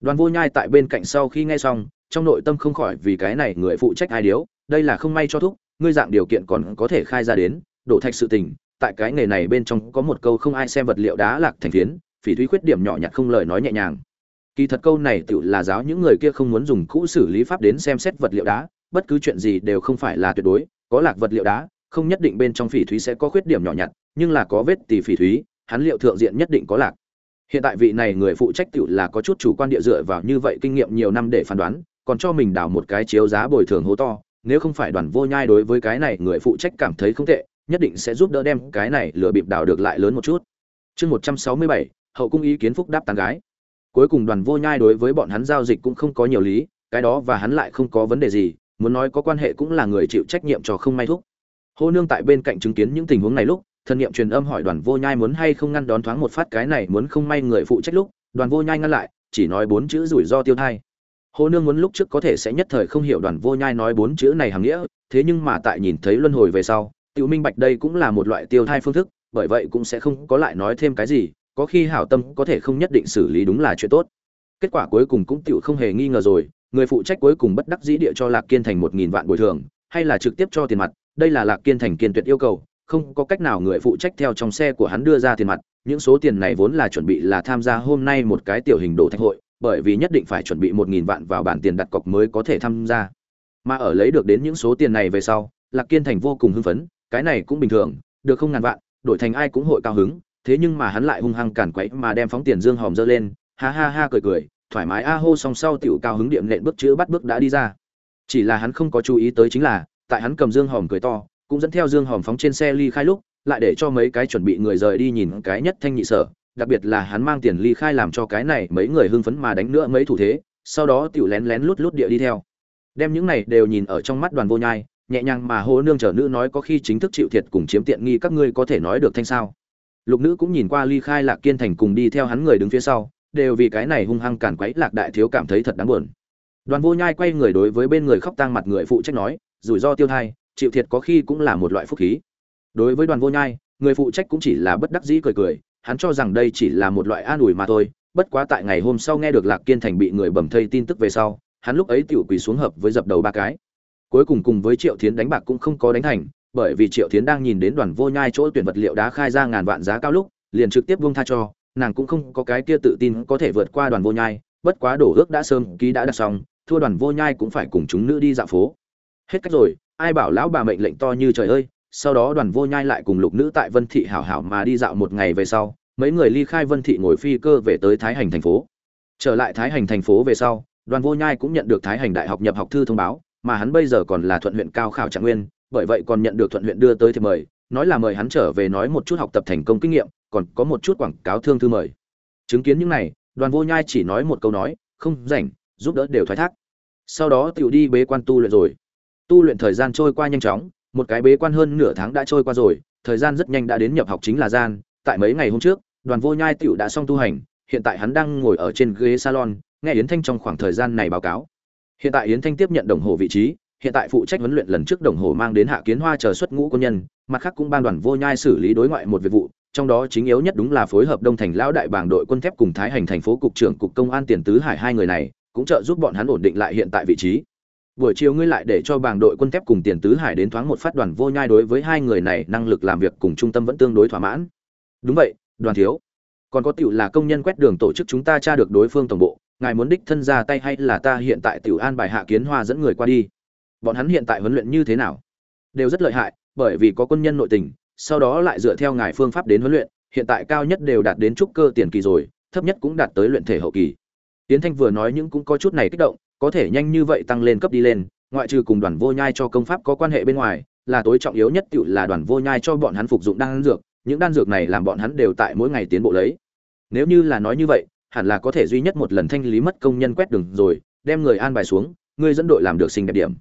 Đoàn vô nhai tại bên cạnh sau khi nghe xong trong nội tâm không khỏi vì cái này người phụ trách ai điếu, đây là không may cho thúc, ngươi dạng điều kiện còn có thể khai ra đến, đổ thạch sự tình, tại cái nghề này bên trong có một câu không ai xem vật liệu đá lạc thành phiến, phỉ thúy khuyết điểm nhỏ nhặt không lời nói nhẹ nhàng. Kỳ thật câu này tự là giáo những người kia không muốn dùng cũ xử lý pháp đến xem xét vật liệu đá, bất cứ chuyện gì đều không phải là tuyệt đối, có lạc vật liệu đá, không nhất định bên trong phỉ thúy sẽ có khuyết điểm nhỏ nhặt, nhưng là có vết tì phỉ thúy, hắn liệu thượng diện nhất định có lạc. Hiện tại vị này người phụ trách tự là có chút chủ quan địa dựa vào như vậy kinh nghiệm nhiều năm để phán đoán còn cho mình đào một cái chiếu giá bồi thường hố to, nếu không phải đoàn vô nhai đối với cái này người phụ trách cảm thấy không tệ, nhất định sẽ giúp đỡ đem cái này lừa bịp đào được lại lớn một chút. Chương một trăm sáu mươi bảy, hậu cung ý kiến phúc đáp tán gái. Cuối cùng đoàn vô nhai đối với bọn hắn giao dịch cũng không có nhiều lý, cái đó và hắn lại không có vấn đề gì, muốn nói có quan hệ cũng là người chịu trách nhiệm cho không may thúc. Hô nương tại bên cạnh chứng kiến những tình huống này lúc, thân nhiệm truyền âm hỏi đoàn vô nhai muốn hay không ngăn đón thoáng một phát cái này muốn không may người phụ trách lúc, đoàn vô nhai ngăn lại, chỉ nói bốn chữ rủi ro tiêu thai. Hồ Nương muốn lúc trước có thể sẽ nhất thời không hiểu Đoàn Vô Nhai nói bốn chữ này hàm nghĩa, thế nhưng mà tại nhìn thấy luân hồi về sau, Tiểu Minh Bạch đây cũng là một loại tiêu thai phương thức, bởi vậy cũng sẽ không có lại nói thêm cái gì có khi hảo tâm có thể không nhất định xử lý đúng là chuyện tốt. Kết quả cuối cùng cũng Tiểu không hề nghi ngờ rồi người phụ trách cuối cùng bất đắc dĩ địa cho lạc kiên thành một nghìn vạn bồi thường hay là trực tiếp cho tiền mặt đây là lạc kiên thành kiên tuyệt yêu cầu không có cách nào người phụ trách theo trong xe của hắn đưa ra tiền mặt những số tiền này vốn là chuẩn bị là tham gia hôm nay một cái tiểu hình đồ thạch hội bởi vì nhất định phải chuẩn bị một nghìn vạn vào bản tiền đặt cọc mới có thể tham gia. Mà ở lấy được đến những số tiền này về sau, lạc kiên thành vô cùng hưng phấn, cái này cũng bình thường, được không ngàn vạn, đổi thành ai cũng hội cao hứng, thế nhưng mà hắn lại hung hăng cản quấy mà đem phóng tiền dương hòm dơ lên, ha ha ha cười cười, thoải mái a hô song sau tiểu cao hứng điểm nện bước chữ bắt bước đã đi ra. Chỉ là hắn không có chú ý tới chính là, tại hắn cầm dương hòm cười to, cũng dẫn theo dương hòm phóng trên xe ly khai lúc, lại để cho mấy cái chuẩn bị người rời đi nhìn cái nhất thanh nhị sở đặc biệt là hắn mang tiền ly khai làm cho cái này mấy người hưng phấn mà đánh nữa mấy thủ thế, sau đó tiểu lén lén lút lút địa đi theo. Đem những này đều nhìn ở trong mắt đoàn vô nhai, nhẹ nhàng mà hô nương trở nữ nói có khi chính thức chịu thiệt cùng chiếm tiện nghi các ngươi có thể nói được thanh sao. Lục nữ cũng nhìn qua ly khai lạc kiên thành cùng đi theo hắn người đứng phía sau, đều vì cái này hung hăng cản quấy lạc đại thiếu cảm thấy thật đáng buồn. Đoàn vô nhai quay người đối với bên người khóc tang mặt người phụ trách nói, rủi ro tiêu thai, chịu thiệt có khi cũng là một loại phúc khí. Đối với đoàn vô nhai, người phụ trách cũng chỉ là bất đắc dĩ cười cười hắn cho rằng đây chỉ là một loại an ủi mà thôi, bất quá tại ngày hôm sau nghe được lạc kiên thành bị người bầm thây tin tức về sau, hắn lúc ấy tiểu quỳ xuống hợp với dập đầu ba cái. Cuối cùng cùng với triệu thiến đánh bạc cũng không có đánh thành, bởi vì triệu thiến đang nhìn đến đoàn vô nhai chỗ tuyển vật liệu đá khai ra ngàn vạn giá cao lúc, liền trực tiếp buông tha cho, nàng cũng không có cái kia tự tin có thể vượt qua đoàn vô nhai, bất quá đổ ước đã sớm, ký đã đặt xong, thua đoàn vô nhai cũng phải cùng chúng nữ đi dạo phố. Hết cách rồi, ai bảo lão bà mệnh lệnh to như trời ơi sau đó đoàn vô nhai lại cùng lục nữ tại vân thị hảo hảo mà đi dạo một ngày về sau, mấy người ly khai vân thị ngồi phi cơ về tới thái hành thành phố. Trở lại thái hành thành phố về sau, đoàn vô nhai cũng nhận được thái hành đại học nhập học thư thông báo, mà hắn bây giờ còn là thuận huyện cao khảo trạng nguyên, bởi vậy còn nhận được thuận huyện đưa tới thì mời, nói là mời hắn trở về nói một chút học tập thành công kinh nghiệm, còn có một chút quảng cáo thương thư mời. Chứng kiến những này, đoàn vô nhai chỉ nói một câu nói, không rảnh, giúp đỡ đều thoái thác. Sau đó tiểu đi bế quan tu luyện rồi. Tu luyện thời gian trôi qua nhanh chóng một cái bế quan hơn nửa tháng đã trôi qua rồi, thời gian rất nhanh đã đến nhập học chính là gian, tại mấy ngày hôm trước, đoàn vô nhai tiểu đã xong tu hành, hiện tại hắn đang ngồi ở trên ghế salon, nghe yến thanh trong khoảng thời gian này báo cáo. Hiện tại yến thanh tiếp nhận đồng hồ vị trí, hiện tại phụ trách huấn luyện lần trước đồng hồ mang đến hạ kiến hoa chờ xuất ngũ quân nhân, mặt khác cũng ban đoàn vô nhai xử lý đối ngoại một việc vụ, trong đó chính yếu nhất đúng là phối hợp đông thành lão đại bảng đội quân thép cùng thái hành thành phố cục trưởng cục công an tiền tứ hải hai người này, cũng trợ giúp bọn hắn ổn định lại hiện tại vị trí buổi chiều ngươi lại để cho bảng đội quân thép cùng tiền tứ hải đến thoáng một phát đoàn vô nhai đối với hai người này, năng lực làm việc cùng trung tâm vẫn tương đối thỏa mãn. Đúng vậy, đoàn thiếu. Còn có tiểu là công nhân quét đường tổ chức chúng ta tra được đối phương tổng bộ, ngài muốn đích thân ra tay hay là ta hiện tại tiểu an bài hạ kiến hoa dẫn người qua đi? Bọn hắn hiện tại huấn luyện như thế nào? Đều rất lợi hại, bởi vì có quân nhân nội tình, sau đó lại dựa theo ngài phương pháp đến huấn luyện, hiện tại cao nhất đều đạt đến trúc cơ tiền kỳ rồi, thấp nhất cũng đạt tới luyện thể hậu kỳ. Tiến thanh vừa nói những cũng có chút này kích động có thể nhanh như vậy tăng lên cấp đi lên, ngoại trừ cùng đoàn vô nhai cho công pháp có quan hệ bên ngoài, là tối trọng yếu nhất tự là đoàn vô nhai cho bọn hắn phục dụng đan dược, những đan dược này làm bọn hắn đều tại mỗi ngày tiến bộ lấy. Nếu như là nói như vậy, hẳn là có thể duy nhất một lần thanh lý mất công nhân quét đường rồi, đem người an bài xuống ngươi dẫn đội làm được xinh đẹp điểm.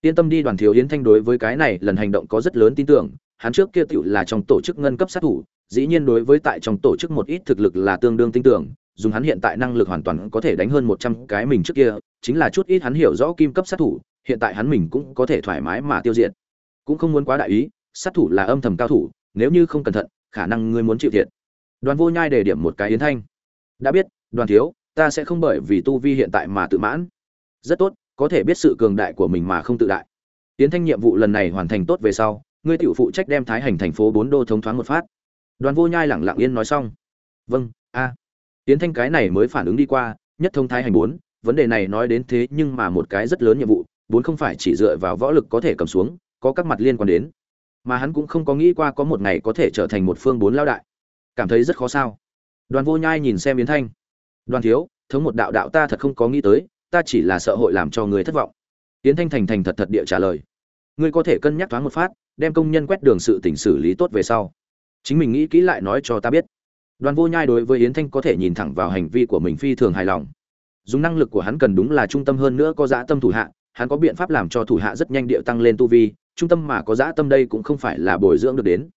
Yên tâm đi đoàn thiếu yến thanh đối với cái này lần hành động có rất lớn tin tưởng, hắn trước kia tựu là trong tổ chức ngân cấp sát thủ, dĩ nhiên đối với tại trong tổ chức một ít thực lực là tương đương tin tưởng dùng hắn hiện tại năng lực hoàn toàn có thể đánh hơn một trăm cái mình trước kia, chính là chút ít hắn hiểu rõ kim cấp sát thủ, hiện tại hắn mình cũng có thể thoải mái mà tiêu diệt. Cũng không muốn quá đại ý, sát thủ là âm thầm cao thủ, nếu như không cẩn thận, khả năng ngươi muốn chịu thiệt. Đoàn vô nhai đề điểm một cái yến thanh. Đã biết, đoàn thiếu, ta sẽ không bởi vì tu vi hiện tại mà tự mãn. Rất tốt, có thể biết sự cường đại của mình mà không tự đại. Tiến thanh nhiệm vụ lần này hoàn thành tốt về sau, ngươi tiểu phụ trách đem thái hành thành phố bốn đô thống thoáng một phát. Đoàn vô nhai lẳng lặng yên nói xong. Vâng a tiến thanh cái này mới phản ứng đi qua, nhất thông thái hành bốn, vấn đề này nói đến thế nhưng mà một cái rất lớn nhiệm vụ, bốn không phải chỉ dựa vào võ lực có thể cầm xuống, có các mặt liên quan đến. Mà hắn cũng không có nghĩ qua có một ngày có thể trở thành một phương bốn lao đại. Cảm thấy rất khó sao. Đoàn vô nhai nhìn xem yến thanh. Đoàn thiếu, thống một đạo đạo ta thật không có nghĩ tới, ta chỉ là sợ hội làm cho người thất vọng. Yến thanh thành thành thật thật địa trả lời. Ngươi có thể cân nhắc thoáng một phát, đem công nhân quét đường sự tỉnh xử lý tốt về sau. Chính mình nghĩ kỹ lại nói cho ta biết đoàn vô nhai đối với yến thanh có thể nhìn thẳng vào hành vi của mình phi thường hài lòng. Dùng năng lực của hắn cần đúng là trung tâm hơn nữa có dã tâm thủ hạ, hắn có biện pháp làm cho thủ hạ rất nhanh địa tăng lên tu vi, trung tâm mà có dã tâm đây cũng không phải là bồi dưỡng được đến.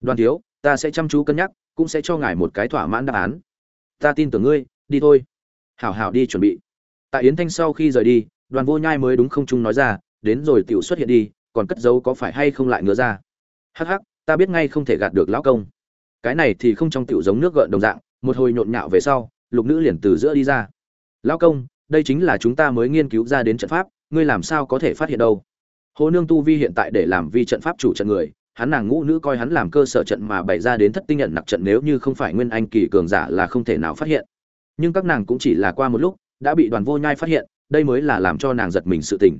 Đoàn thiếu, ta sẽ chăm chú cân nhắc, cũng sẽ cho ngài một cái thỏa mãn đáp án. Ta tin tưởng ngươi, đi thôi. Hảo hảo đi chuẩn bị. Tại yến thanh sau khi rời đi, đoàn vô nhai mới đúng không trung nói ra, đến rồi tiểu xuất hiện đi, còn cất dấu có phải hay không lại ngứa ra. Hắc hắc, ta biết ngay không thể gạt được lão công cái này thì không trong tiểu giống nước gợn đồng dạng, một hồi nhộn nhạo về sau, lục nữ liền từ giữa đi ra. Lão công, đây chính là chúng ta mới nghiên cứu ra đến trận pháp, ngươi làm sao có thể phát hiện đâu? Hồ nương tu vi hiện tại để làm vi trận pháp chủ trận người, hắn nàng ngũ nữ coi hắn làm cơ sở trận mà bày ra đến thất tinh nhận nặc trận nếu như không phải nguyên anh kỳ cường giả là không thể nào phát hiện. Nhưng các nàng cũng chỉ là qua một lúc, đã bị đoàn vô nhai phát hiện, đây mới là làm cho nàng giật mình sự tình.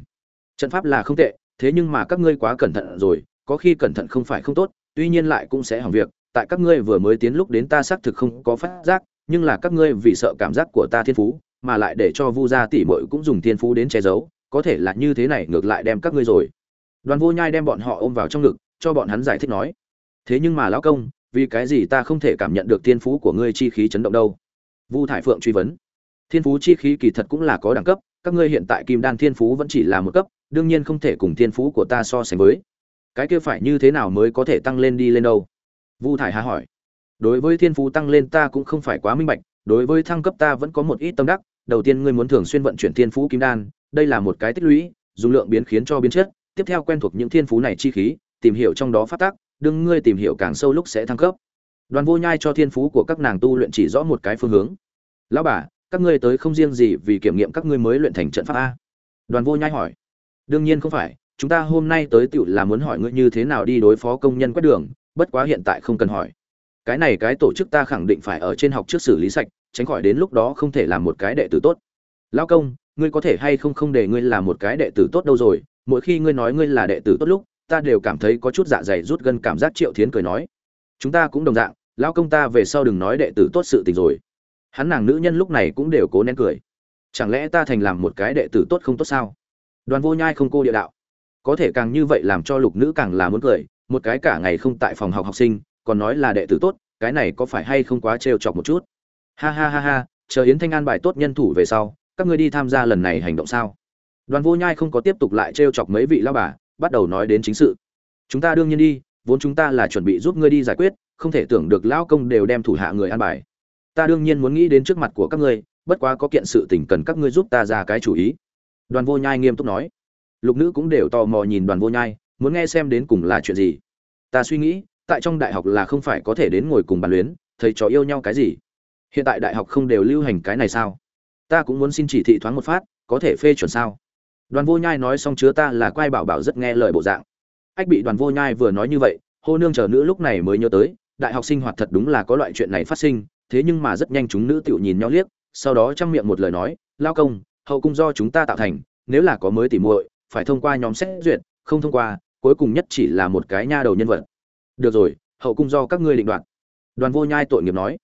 Trận pháp là không tệ, thế nhưng mà các ngươi quá cẩn thận rồi, có khi cẩn thận không phải không tốt, tuy nhiên lại cũng sẽ hỏng việc tại các ngươi vừa mới tiến lúc đến ta xác thực không có phát giác, nhưng là các ngươi vì sợ cảm giác của ta thiên phú, mà lại để cho vu gia tỷ muội cũng dùng thiên phú đến che giấu, có thể là như thế này ngược lại đem các ngươi rồi. Đoàn vô nhai đem bọn họ ôm vào trong ngực, cho bọn hắn giải thích nói, thế nhưng mà lão công, vì cái gì ta không thể cảm nhận được thiên phú của ngươi chi khí chấn động đâu? Vu thải phượng truy vấn, thiên phú chi khí kỳ thật cũng là có đẳng cấp, các ngươi hiện tại kim đan thiên phú vẫn chỉ là một cấp, đương nhiên không thể cùng thiên phú của ta so sánh với. Cái kia phải như thế nào mới có thể tăng lên đi lên đâu? Vu thải hà hỏi. Đối với thiên phú tăng lên ta cũng không phải quá minh bạch, đối với thăng cấp ta vẫn có một ít tâm đắc. Đầu tiên ngươi muốn thường xuyên vận chuyển thiên phú kim đan, đây là một cái tích lũy, dùng lượng biến khiến cho biến chất. Tiếp theo quen thuộc những thiên phú này chi khí, tìm hiểu trong đó phát tác đương ngươi tìm hiểu càng sâu lúc sẽ thăng cấp. Đoàn vô nhai cho thiên phú của các nàng tu luyện chỉ rõ một cái phương hướng. Lão bà, các ngươi tới không riêng gì vì kiểm nghiệm các ngươi mới luyện thành trận pháp a. Đoàn vô nhai hỏi. Đương nhiên không phải, chúng ta hôm nay tới tựu là muốn hỏi ngươi như thế nào đi đối phó công nhân quét đường bất quá hiện tại không cần hỏi. Cái này cái tổ chức ta khẳng định phải ở trên học trước xử lý sạch, tránh khỏi đến lúc đó không thể làm một cái đệ tử tốt. Lao công, ngươi có thể hay không không để ngươi làm một cái đệ tử tốt đâu rồi? Mỗi khi ngươi nói ngươi là đệ tử tốt lúc, ta đều cảm thấy có chút dạ dày rút gân cảm giác triệu thiến cười nói. Chúng ta cũng đồng dạng lao công ta về sau đừng nói đệ tử tốt sự tình rồi. Hắn nàng nữ nhân lúc này cũng đều cố nén cười. Chẳng lẽ ta thành làm một cái đệ tử tốt không tốt sao? Đoàn vô nhai không cô địa đạo. Có thể càng như vậy làm cho lục nữ càng là muốn cười một cái cả ngày không tại phòng học học sinh, còn nói là đệ tử tốt, cái này có phải hay không quá trêu chọc một chút? Ha ha ha ha, chờ yến thanh an bài tốt nhân thủ về sau, các ngươi đi tham gia lần này hành động sao? Đoàn vô nhai không có tiếp tục lại trêu chọc mấy vị lao bà, bắt đầu nói đến chính sự. Chúng ta đương nhiên đi, vốn chúng ta là chuẩn bị giúp ngươi đi giải quyết, không thể tưởng được lão công đều đem thủ hạ người an bài. Ta đương nhiên muốn nghĩ đến trước mặt của các ngươi, bất quá có kiện sự tình cần các ngươi giúp ta ra cái chủ ý. Đoàn vô nhai nghiêm túc nói. Lục nữ cũng đều tò mò nhìn đoàn vô nhai muốn nghe xem đến cùng là chuyện gì. Ta suy nghĩ, tại trong đại học là không phải có thể đến ngồi cùng bàn luyến, thầy trò yêu nhau cái gì? Hiện tại đại học không đều lưu hành cái này sao? Ta cũng muốn xin chỉ thị thoáng một phát, có thể phê chuẩn sao? Đoàn vô nhai nói xong chứa ta là quai bảo bảo rất nghe lời bộ dạng. Ách bị đoàn vô nhai vừa nói như vậy, hô nương chờ nữ lúc này mới nhớ tới, đại học sinh hoạt thật đúng là có loại chuyện này phát sinh, thế nhưng mà rất nhanh chúng nữ tựu nhìn nhau liếc, sau đó chăm miệng một lời nói, lao công, hậu cung do chúng ta tạo thành, nếu là có mới tỉ muội, phải thông qua nhóm xét duyệt, không thông qua cuối cùng nhất chỉ là một cái nha đầu nhân vật. Được rồi, hậu cung do các ngươi định đoạt. Đoàn vô nhai tội nghiệp nói.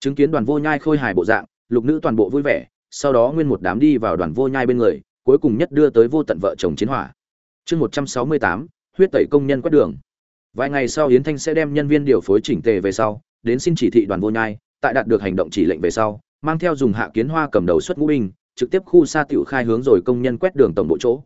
Chứng kiến đoàn vô nhai khôi hài bộ dạng, lục nữ toàn bộ vui vẻ, sau đó nguyên một đám đi vào đoàn vô nhai bên người, cuối cùng nhất đưa tới vô tận vợ chồng chiến hỏa. Chương một trăm sáu mươi tám, huyết tẩy công nhân quét đường. Vài ngày sau yến thanh sẽ đem nhân viên điều phối chỉnh tề về sau, đến xin chỉ thị đoàn vô nhai, tại đạt được hành động chỉ lệnh về sau, mang theo dùng hạ kiến hoa cầm đầu xuất ngũ binh, trực tiếp khu xa tiểu khai hướng rồi công nhân quét đường tổng bộ chỗ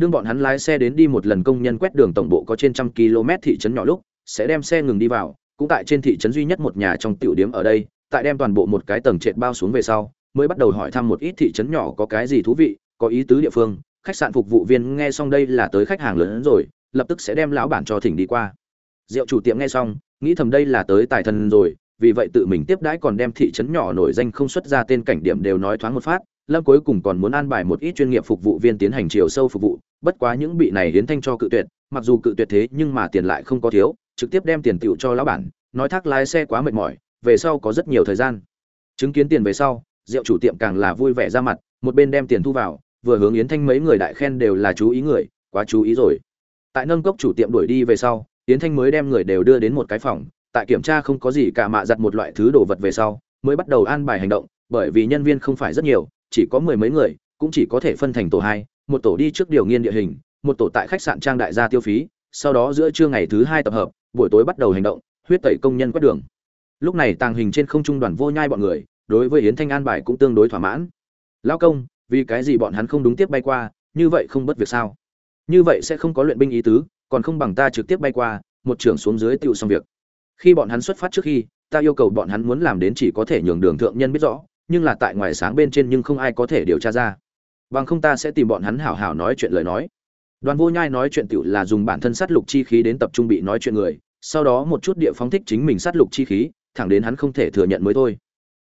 đương bọn hắn lái xe đến đi một lần công nhân quét đường tổng bộ có trên trăm km thị trấn nhỏ lúc, sẽ đem xe ngừng đi vào, cũng tại trên thị trấn duy nhất một nhà trong tiểu điểm ở đây, tại đem toàn bộ một cái tầng trệt bao xuống về sau, mới bắt đầu hỏi thăm một ít thị trấn nhỏ có cái gì thú vị, có ý tứ địa phương, khách sạn phục vụ viên nghe xong đây là tới khách hàng lớn hơn rồi, lập tức sẽ đem lão bản cho thỉnh đi qua. Rượu chủ tiệm nghe xong, nghĩ thầm đây là tới tài thần rồi, vì vậy tự mình tiếp đãi còn đem thị trấn nhỏ nổi danh không xuất ra tên cảnh điểm đều nói thoáng một phát lâm cuối cùng còn muốn an bài một ít chuyên nghiệp phục vụ viên tiến hành chiều sâu phục vụ, bất quá những bị này hiến thanh cho cự tuyệt, mặc dù cự tuyệt thế nhưng mà tiền lại không có thiếu, trực tiếp đem tiền tựu cho lão bản, nói thác lái xe quá mệt mỏi, về sau có rất nhiều thời gian. Chứng kiến tiền về sau, rượu chủ tiệm càng là vui vẻ ra mặt, một bên đem tiền thu vào, vừa hướng yến thanh mấy người đại khen đều là chú ý người, quá chú ý rồi. Tại nâng cốc chủ tiệm đuổi đi về sau, yến thanh mới đem người đều đưa đến một cái phòng, tại kiểm tra không có gì cả mạ giặt một loại thứ đồ vật về sau, mới bắt đầu an bài hành động, bởi vì nhân viên không phải rất nhiều chỉ có mười mấy người, cũng chỉ có thể phân thành tổ hai, một tổ đi trước điều nghiên địa hình, một tổ tại khách sạn trang đại gia tiêu phí, sau đó giữa trưa ngày thứ hai tập hợp, buổi tối bắt đầu hành động, huyết tẩy công nhân quét đường. Lúc này tàng hình trên không trung đoàn vô nhai bọn người, đối với yến thanh an bài cũng tương đối thỏa mãn. Lao công, vì cái gì bọn hắn không đúng tiếp bay qua, như vậy không bất việc sao? Như vậy sẽ không có luyện binh ý tứ, còn không bằng ta trực tiếp bay qua, một trưởng xuống dưới tựu xong việc. Khi bọn hắn xuất phát trước khi, ta yêu cầu bọn hắn muốn làm đến chỉ có thể nhường đường thượng nhân biết rõ nhưng là tại ngoài sáng bên trên nhưng không ai có thể điều tra ra. Bằng không ta sẽ tìm bọn hắn hảo hảo nói chuyện lời nói. Đoàn vô nhai nói chuyện tựu là dùng bản thân sát lục chi khí đến tập trung bị nói chuyện người, sau đó một chút địa phóng thích chính mình sát lục chi khí, thẳng đến hắn không thể thừa nhận mới thôi.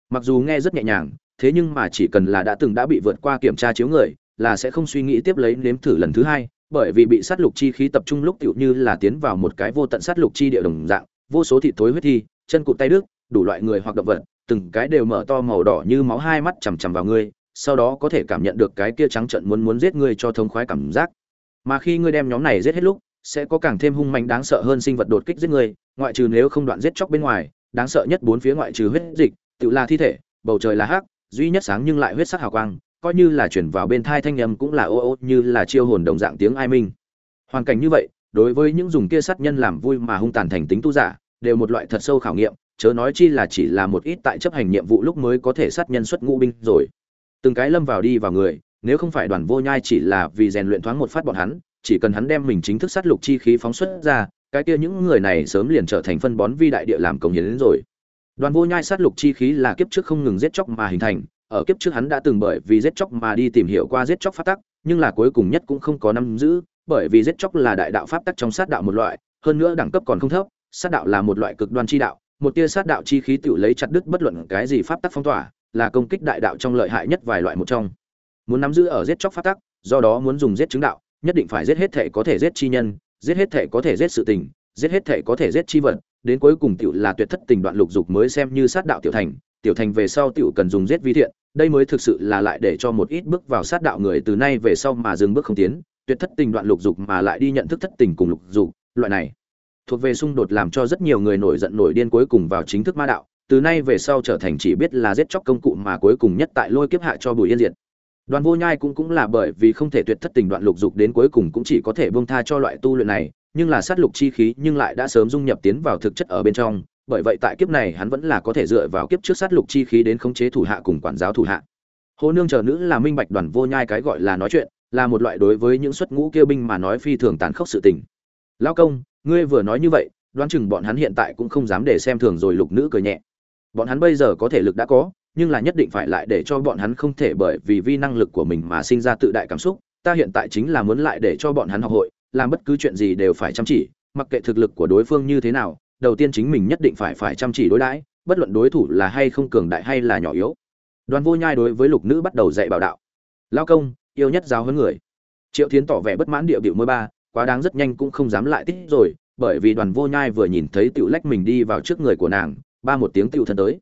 Mặc dù nghe rất nhẹ nhàng, thế nhưng mà chỉ cần là đã từng đã bị vượt qua kiểm tra chiếu người, là sẽ không suy nghĩ tiếp lấy nếm thử lần thứ hai, bởi vì bị sát lục chi khí tập trung lúc tựu như là tiến vào một cái vô tận sát lục chi địa đồng dạng, vô số thịt thối huyết thi, chân cụt tay đức đủ loại người hoặc động vật từng cái đều mở to màu đỏ như máu hai mắt chằm chằm vào ngươi, sau đó có thể cảm nhận được cái kia trắng trợn muốn muốn giết ngươi cho thông khoái cảm giác. Mà khi ngươi đem nhóm này giết hết lúc, sẽ có càng thêm hung mạnh đáng sợ hơn sinh vật đột kích giết ngươi, ngoại trừ nếu không đoạn giết chóc bên ngoài, đáng sợ nhất bốn phía ngoại trừ huyết dịch, tự là thi thể, bầu trời là hắc, duy nhất sáng nhưng lại huyết sắc hào quang, coi như là chuyển vào bên thai thanh âm cũng là ô ô, như là chiêu hồn đồng dạng tiếng ai minh. Hoàn cảnh như vậy, đối với những dùng kia sát nhân làm vui mà hung tàn thành tính tu giả, đều một loại thật sâu khảo nghiệm chớ nói chi là chỉ là một ít tại chấp hành nhiệm vụ lúc mới có thể sát nhân xuất ngũ binh rồi. Từng cái lâm vào đi vào người, nếu không phải đoàn vô nhai chỉ là vì rèn luyện thoáng một phát bọn hắn, chỉ cần hắn đem mình chính thức sát lục chi khí phóng xuất ra, cái kia những người này sớm liền trở thành phân bón vi đại địa làm công hiến đến rồi. Đoàn vô nhai sát lục chi khí là kiếp trước không ngừng giết chóc mà hình thành, ở kiếp trước hắn đã từng bởi vì giết chóc mà đi tìm hiểu qua giết chóc pháp tắc, nhưng là cuối cùng nhất cũng không có nắm giữ, bởi vì giết chóc là đại đạo pháp tắc trong sát đạo một loại, hơn nữa đẳng cấp còn không thấp, sát đạo là một loại cực đoan chi đạo một tia sát đạo chi khí tự lấy chặt đứt bất luận cái gì pháp tắc phong tỏa, là công kích đại đạo trong lợi hại nhất vài loại một trong. Muốn nắm giữ ở giết chóc pháp tắc, do đó muốn dùng giết chứng đạo, nhất định phải giết hết thể có thể giết chi nhân, giết hết thể có thể giết sự tình, giết hết thể có thể giết chi vật, đến cuối cùng tiểu là tuyệt thất tình đoạn lục dục mới xem như sát đạo tiểu thành tiểu thành về sau tiểu cần dùng giết vi thiện, đây mới thực sự là lại để cho một ít bước vào sát đạo người từ nay về sau mà dừng bước không tiến, tuyệt thất tình đoạn lục dục mà lại đi nhận thức thất tình cùng lục dục, loại này thuộc về xung đột làm cho rất nhiều người nổi giận nổi điên cuối cùng vào chính thức ma đạo, từ nay về sau trở thành chỉ biết là giết chóc công cụ mà cuối cùng nhất tại lôi kiếp hạ cho bùi yên diệt. Đoàn vô nhai cũng cũng là bởi vì không thể tuyệt thất tình đoạn lục dục đến cuối cùng cũng chỉ có thể buông tha cho loại tu luyện này, nhưng là sát lục chi khí nhưng lại đã sớm dung nhập tiến vào thực chất ở bên trong, bởi vậy tại kiếp này hắn vẫn là có thể dựa vào kiếp trước sát lục chi khí đến khống chế thủ hạ cùng quản giáo thủ hạ. Hồ nương chờ nữ là minh bạch đoàn vô nhai cái gọi là nói chuyện, là một loại đối với những xuất ngũ kêu binh mà nói phi thường tàn khốc sự tình. Lao công ngươi vừa nói như vậy, đoán chừng bọn hắn hiện tại cũng không dám để xem thường rồi lục nữ cười nhẹ. Bọn hắn bây giờ có thể lực đã có, nhưng là nhất định phải lại để cho bọn hắn không thể bởi vì vi năng lực của mình mà sinh ra tự đại cảm xúc. Ta hiện tại chính là muốn lại để cho bọn hắn học hội, làm bất cứ chuyện gì đều phải chăm chỉ, mặc kệ thực lực của đối phương như thế nào, đầu tiên chính mình nhất định phải phải chăm chỉ đối đãi, bất luận đối thủ là hay không cường đại hay là nhỏ yếu. Đoàn vô nhai đối với lục nữ bắt đầu dạy bảo đạo. Lao công, yêu nhất giáo hơn người. Triệu thiến tỏ vẻ bất mãn địa biểu mười ba quá đáng rất nhanh cũng không dám lại tích rồi, bởi vì đoàn vô nhai vừa nhìn thấy tiểu lách mình đi vào trước người của nàng, ba một tiếng tiểu thân tới.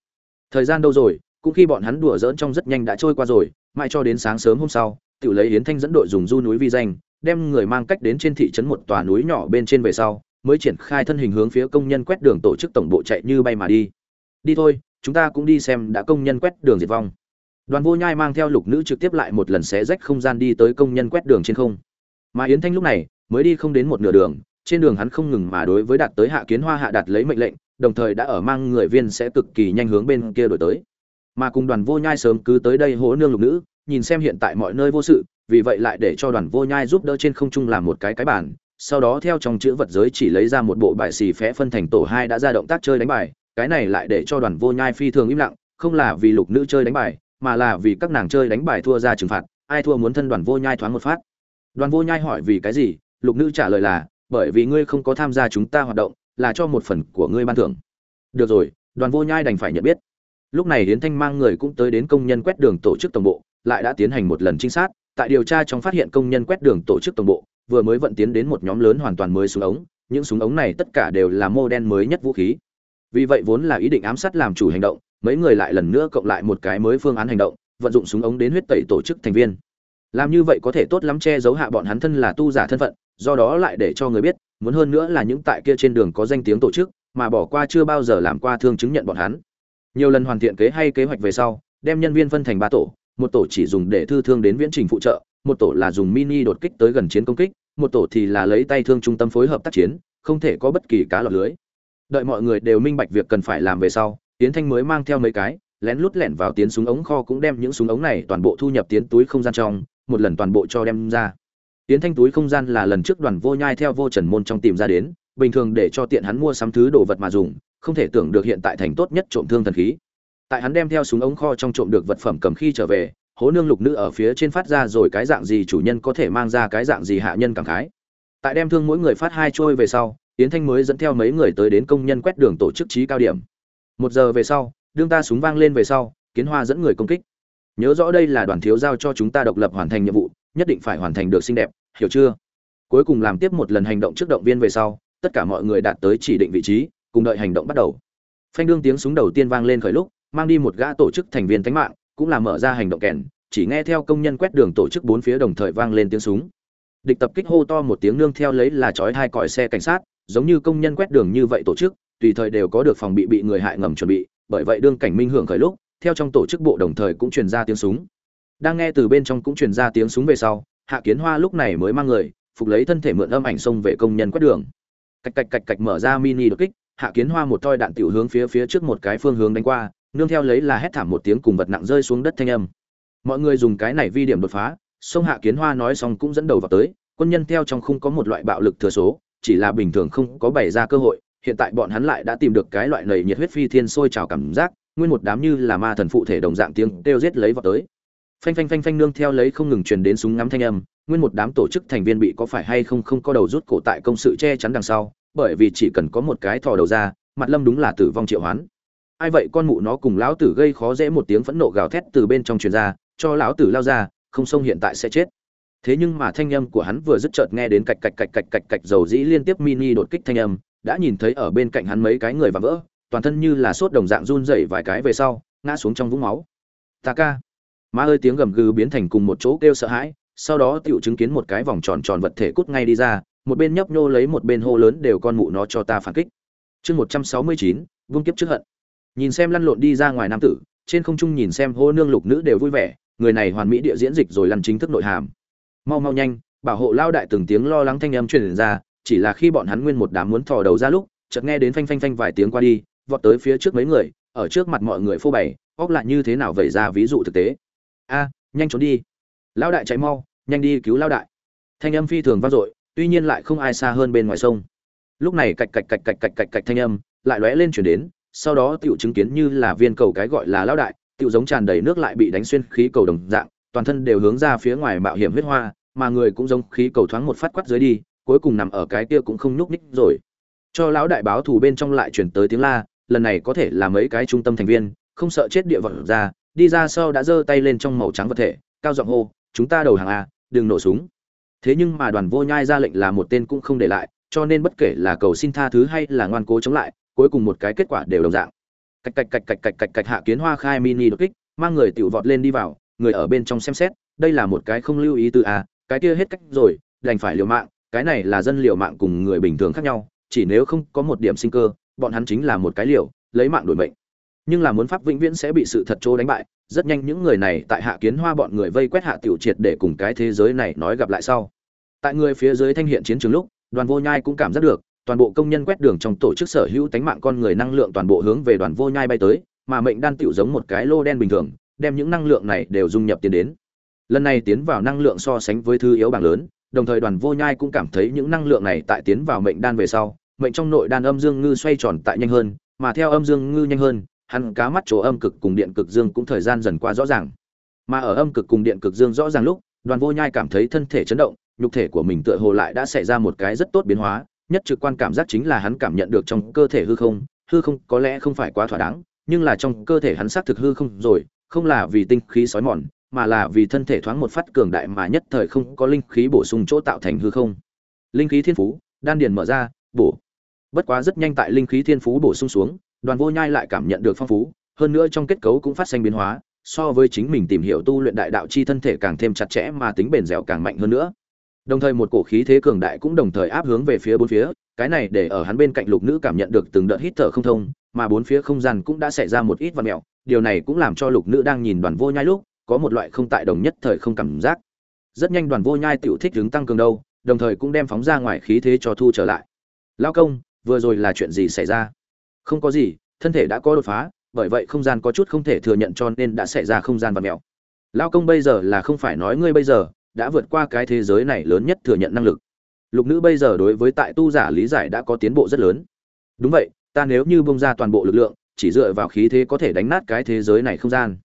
Thời gian đâu rồi, cũng khi bọn hắn đùa giỡn trong rất nhanh đã trôi qua rồi, mãi cho đến sáng sớm hôm sau, tiểu lấy yến thanh dẫn đội dùng du núi vi danh, đem người mang cách đến trên thị trấn một tòa núi nhỏ bên trên về sau, mới triển khai thân hình hướng phía công nhân quét đường tổ chức tổng bộ chạy như bay mà đi. Đi thôi, chúng ta cũng đi xem đã công nhân quét đường diệt vong. Đoàn vô nhai mang theo lục nữ trực tiếp lại một lần xé rách không gian đi tới công nhân quét đường trên không. Mà yến thanh lúc này mới đi không đến một nửa đường, trên đường hắn không ngừng mà đối với đạt tới hạ kiến hoa hạ đạt lấy mệnh lệnh, đồng thời đã ở mang người viên sẽ cực kỳ nhanh hướng bên kia đổi tới. Mà cùng đoàn vô nhai sớm cứ tới đây hố nương lục nữ, nhìn xem hiện tại mọi nơi vô sự, vì vậy lại để cho đoàn vô nhai giúp đỡ trên không trung làm một cái cái bản sau đó theo trong chữ vật giới chỉ lấy ra một bộ bài xì phé phân thành tổ hai đã ra động tác chơi đánh bài, cái này lại để cho đoàn vô nhai phi thường im lặng, không là vì lục nữ chơi đánh bài, mà là vì các nàng chơi đánh bài thua ra trừng phạt, ai thua muốn thân đoàn vô nhai thoáng một phát. Đoàn vô nhai hỏi vì cái gì lục nữ trả lời là, bởi vì ngươi không có tham gia chúng ta hoạt động, là cho một phần của ngươi ban thưởng. Được rồi, đoàn vô nhai đành phải nhận biết. Lúc này hiến thanh mang người cũng tới đến công nhân quét đường tổ chức tổng bộ, lại đã tiến hành một lần trinh sát. Tại điều tra trong phát hiện công nhân quét đường tổ chức tổng bộ, vừa mới vận tiến đến một nhóm lớn hoàn toàn mới súng ống. Những súng ống này tất cả đều là mô đen mới nhất vũ khí. Vì vậy vốn là ý định ám sát làm chủ hành động, mấy người lại lần nữa cộng lại một cái mới phương án hành động, vận dụng súng ống đến huyết tẩy tổ chức thành viên làm như vậy có thể tốt lắm che giấu hạ bọn hắn thân là tu giả thân phận, do đó lại để cho người biết, muốn hơn nữa là những tại kia trên đường có danh tiếng tổ chức, mà bỏ qua chưa bao giờ làm qua thương chứng nhận bọn hắn. Nhiều lần hoàn thiện kế hay kế hoạch về sau, đem nhân viên phân thành ba tổ, một tổ chỉ dùng để thư thương đến viễn trình phụ trợ, một tổ là dùng mini đột kích tới gần chiến công kích, một tổ thì là lấy tay thương trung tâm phối hợp tác chiến, không thể có bất kỳ cá lọt lưới. Đợi mọi người đều minh bạch việc cần phải làm về sau tiến thanh mới mang theo mấy cái, lén lút lẻn vào tiến súng ống kho cũng đem những súng ống này toàn bộ thu nhập tiến túi không gian trong một lần toàn bộ cho đem ra. Tiến thanh túi không gian là lần trước đoàn vô nhai theo vô trần môn trong tìm ra đến, bình thường để cho tiện hắn mua sắm thứ đồ vật mà dùng, không thể tưởng được hiện tại thành tốt nhất trộm thương thần khí. Tại hắn đem theo súng ống kho trong trộm được vật phẩm cầm khi trở về, hố nương lục nữ ở phía trên phát ra rồi cái dạng gì chủ nhân có thể mang ra cái dạng gì hạ nhân cảm khái. Tại đem thương mỗi người phát hai trôi về sau yến thanh mới dẫn theo mấy người tới đến công nhân quét đường tổ chức trí cao điểm. Một giờ về sau, đương ta súng vang lên về sau, kiến hoa dẫn người công kích nhớ rõ đây là đoàn thiếu giao cho chúng ta độc lập hoàn thành nhiệm vụ, nhất định phải hoàn thành được xinh đẹp, hiểu chưa? Cuối cùng làm tiếp một lần hành động trước động viên về sau, tất cả mọi người đạt tới chỉ định vị trí, cùng đợi hành động bắt đầu. Phanh đương tiếng súng đầu tiên vang lên khởi lúc, mang đi một gã tổ chức thành viên tánh mạng, cũng là mở ra hành động kèn, chỉ nghe theo công nhân quét đường tổ chức bốn phía đồng thời vang lên tiếng súng. Địch tập kích hô to một tiếng nương theo lấy là chói hai còi xe cảnh sát, giống như công nhân quét đường như vậy tổ chức, tùy thời đều có được phòng bị bị người hại ngầm chuẩn bị, bởi vậy đương cảnh minh hưởng khởi lúc theo trong tổ chức bộ đồng thời cũng truyền ra tiếng súng. Đang nghe từ bên trong cũng truyền ra tiếng súng về sau, hạ kiến hoa lúc này mới mang người, phục lấy thân thể mượn âm ảnh xông về công nhân quét đường. Cạch cạch cạch cạch mở ra mini đột kích, hạ kiến hoa một toi đạn tiểu hướng phía phía trước một cái phương hướng đánh qua, nương theo lấy là hét thảm một tiếng cùng vật nặng rơi xuống đất thanh âm. Mọi người dùng cái này vi điểm đột phá sông hạ kiến hoa nói xong cũng dẫn đầu vào tới, quân nhân theo trong không có một loại bạo lực thừa số, chỉ là bình thường không có bày ra cơ hội, hiện tại bọn hắn lại đã tìm được cái loại nầy nhiệt huyết phi thiên sôi trào cảm giác nguyên một đám như là ma thần phụ thể đồng dạng tiếng kêu giết lấy vào tới. Phanh phanh phanh phanh nương theo lấy không ngừng truyền đến súng ngắm thanh âm, nguyên một đám tổ chức thành viên bị có phải hay không không có đầu rút cổ tại công sự che chắn đằng sau, bởi vì chỉ cần có một cái thò đầu ra, mặt lâm đúng là tử vong triệu hoán. Ai vậy con mụ nó cùng lão tử gây khó dễ một tiếng phẫn nộ gào thét từ bên trong truyền ra, cho lão tử lao ra, không sông hiện tại sẽ chết. Thế nhưng mà thanh âm của hắn vừa dứt chợt nghe đến cạch cạch cạch cạch cạch cạch dầu dĩ liên tiếp mini đột kích thanh âm, đã nhìn thấy ở bên cạnh hắn mấy cái người và vỡ toàn thân như là sốt đồng dạng run rẩy vài cái về sau, ngã xuống trong vũng máu. Ta ca. Má ơi, tiếng gầm gừ biến thành cùng một chỗ kêu sợ hãi, sau đó tựu chứng kiến một cái vòng tròn tròn vật thể cút ngay đi ra, một bên nhấp nhô lấy một bên hô lớn đều con mụ nó cho ta phản kích. Chương một trăm sáu mươi chín, vung kiếp trước hận. Nhìn xem lăn lộn đi ra ngoài nam tử, trên không trung nhìn xem hô nương lục nữ đều vui vẻ, người này hoàn mỹ địa diễn dịch rồi lăn chính thức nội hàm. Mau mau nhanh, bảo hộ lao đại từng tiếng lo lắng thanh âm truyền ra, chỉ là khi bọn hắn nguyên một đám muốn thò đầu ra lúc, chợt nghe đến phanh phanh phanh vài tiếng qua đi vọt tới phía trước mấy người, ở trước mặt mọi người phô bày, óc lại như thế nào vậy ra ví dụ thực tế. A, nhanh trốn đi. Lao đại chạy mau, nhanh đi cứu lao đại. Thanh âm phi thường vang dội, tuy nhiên lại không ai xa hơn bên ngoài sông. Lúc này cạch cạch cạch cạch cạch cạch cạch thanh âm lại lóe lên chuyển đến, sau đó tiểu chứng kiến như là viên cầu cái gọi là lao đại, tiểu giống tràn đầy nước lại bị đánh xuyên khí cầu đồng dạng, toàn thân đều hướng ra phía ngoài mạo hiểm huyết hoa, mà người cũng giống khí cầu thoáng một phát quát dưới đi, cuối cùng nằm ở cái kia cũng không nhúc nhích rồi. Cho lão đại báo thù bên trong lại chuyển tới tiếng la lần này có thể là mấy cái trung tâm thành viên, không sợ chết địa vật ra, đi ra sau đã giơ tay lên trong màu trắng vật thể, cao giọng hô, chúng ta đầu hàng a, đừng nổ súng. Thế nhưng mà đoàn vô nhai ra lệnh là một tên cũng không để lại, cho nên bất kể là cầu xin tha thứ hay là ngoan cố chống lại, cuối cùng một cái kết quả đều đồng dạng. Cạch cạch cạch cạch cạch cạch cạch hạ kiến hoa khai mini đột kích, mang người tiểu vọt lên đi vào, người ở bên trong xem xét, đây là một cái không lưu ý từ a, cái kia hết cách rồi, đành phải liều mạng, cái này là dân liều mạng cùng người bình thường khác nhau, chỉ nếu không có một điểm sinh cơ bọn hắn chính là một cái liều, lấy mạng đổi mệnh. Nhưng là muốn pháp vĩnh viễn sẽ bị sự thật trô đánh bại, rất nhanh những người này tại hạ kiến hoa bọn người vây quét hạ tiểu triệt để cùng cái thế giới này nói gặp lại sau. Tại người phía dưới thanh hiện chiến trường lúc, đoàn vô nhai cũng cảm giác được, toàn bộ công nhân quét đường trong tổ chức sở hữu tánh mạng con người năng lượng toàn bộ hướng về đoàn vô nhai bay tới, mà mệnh đan tiểu giống một cái lô đen bình thường, đem những năng lượng này đều dung nhập tiến đến. Lần này tiến vào năng lượng so sánh với thứ yếu bảng lớn, đồng thời đoàn vô nhai cũng cảm thấy những năng lượng này tại tiến vào mệnh đan về sau mệnh trong nội đan âm dương ngư xoay tròn tại nhanh hơn, mà theo âm dương ngư nhanh hơn, hắn cá mắt chỗ âm cực cùng điện cực dương cũng thời gian dần qua rõ ràng. Mà ở âm cực cùng điện cực dương rõ ràng lúc, đoàn vô nhai cảm thấy thân thể chấn động, nhục thể của mình tựa hồ lại đã xảy ra một cái rất tốt biến hóa, nhất trực quan cảm giác chính là hắn cảm nhận được trong cơ thể hư không hư không có lẽ không phải quá thỏa đáng, nhưng là trong cơ thể hắn xác thực hư không rồi, không là vì tinh khí sói mòn, mà là vì thân thể thoáng một phát cường đại mà nhất thời không có linh khí bổ sung chỗ tạo thành hư không. Linh khí thiên phú, đan điền mở ra, bổ bất quá rất nhanh tại linh khí thiên phú bổ sung xuống, đoàn vô nhai lại cảm nhận được phong phú, hơn nữa trong kết cấu cũng phát sinh biến hóa, so với chính mình tìm hiểu tu luyện đại đạo chi thân thể càng thêm chặt chẽ mà tính bền dẻo càng mạnh hơn nữa. Đồng thời một cổ khí thế cường đại cũng đồng thời áp hướng về phía bốn phía, cái này để ở hắn bên cạnh lục nữ cảm nhận được từng đợt hít thở không thông, mà bốn phía không gian cũng đã xảy ra một ít vật mẹo điều này cũng làm cho lục nữ đang nhìn đoàn vô nhai lúc, có một loại không tại đồng nhất thời không cảm giác. Rất nhanh đoàn vô nhai tiểu thích hướng tăng cường đâu, đồng thời cũng đem phóng ra ngoài khí thế cho thu trở lại. Lao công vừa rồi là chuyện gì xảy ra? Không có gì, thân thể đã có đột phá, bởi vậy không gian có chút không thể thừa nhận cho nên đã xảy ra không gian và mèo. Lao công bây giờ là không phải nói ngươi bây giờ, đã vượt qua cái thế giới này lớn nhất thừa nhận năng lực. Lục nữ bây giờ đối với tại tu giả lý giải đã có tiến bộ rất lớn. Đúng vậy, ta nếu như bông ra toàn bộ lực lượng, chỉ dựa vào khí thế có thể đánh nát cái thế giới này không gian.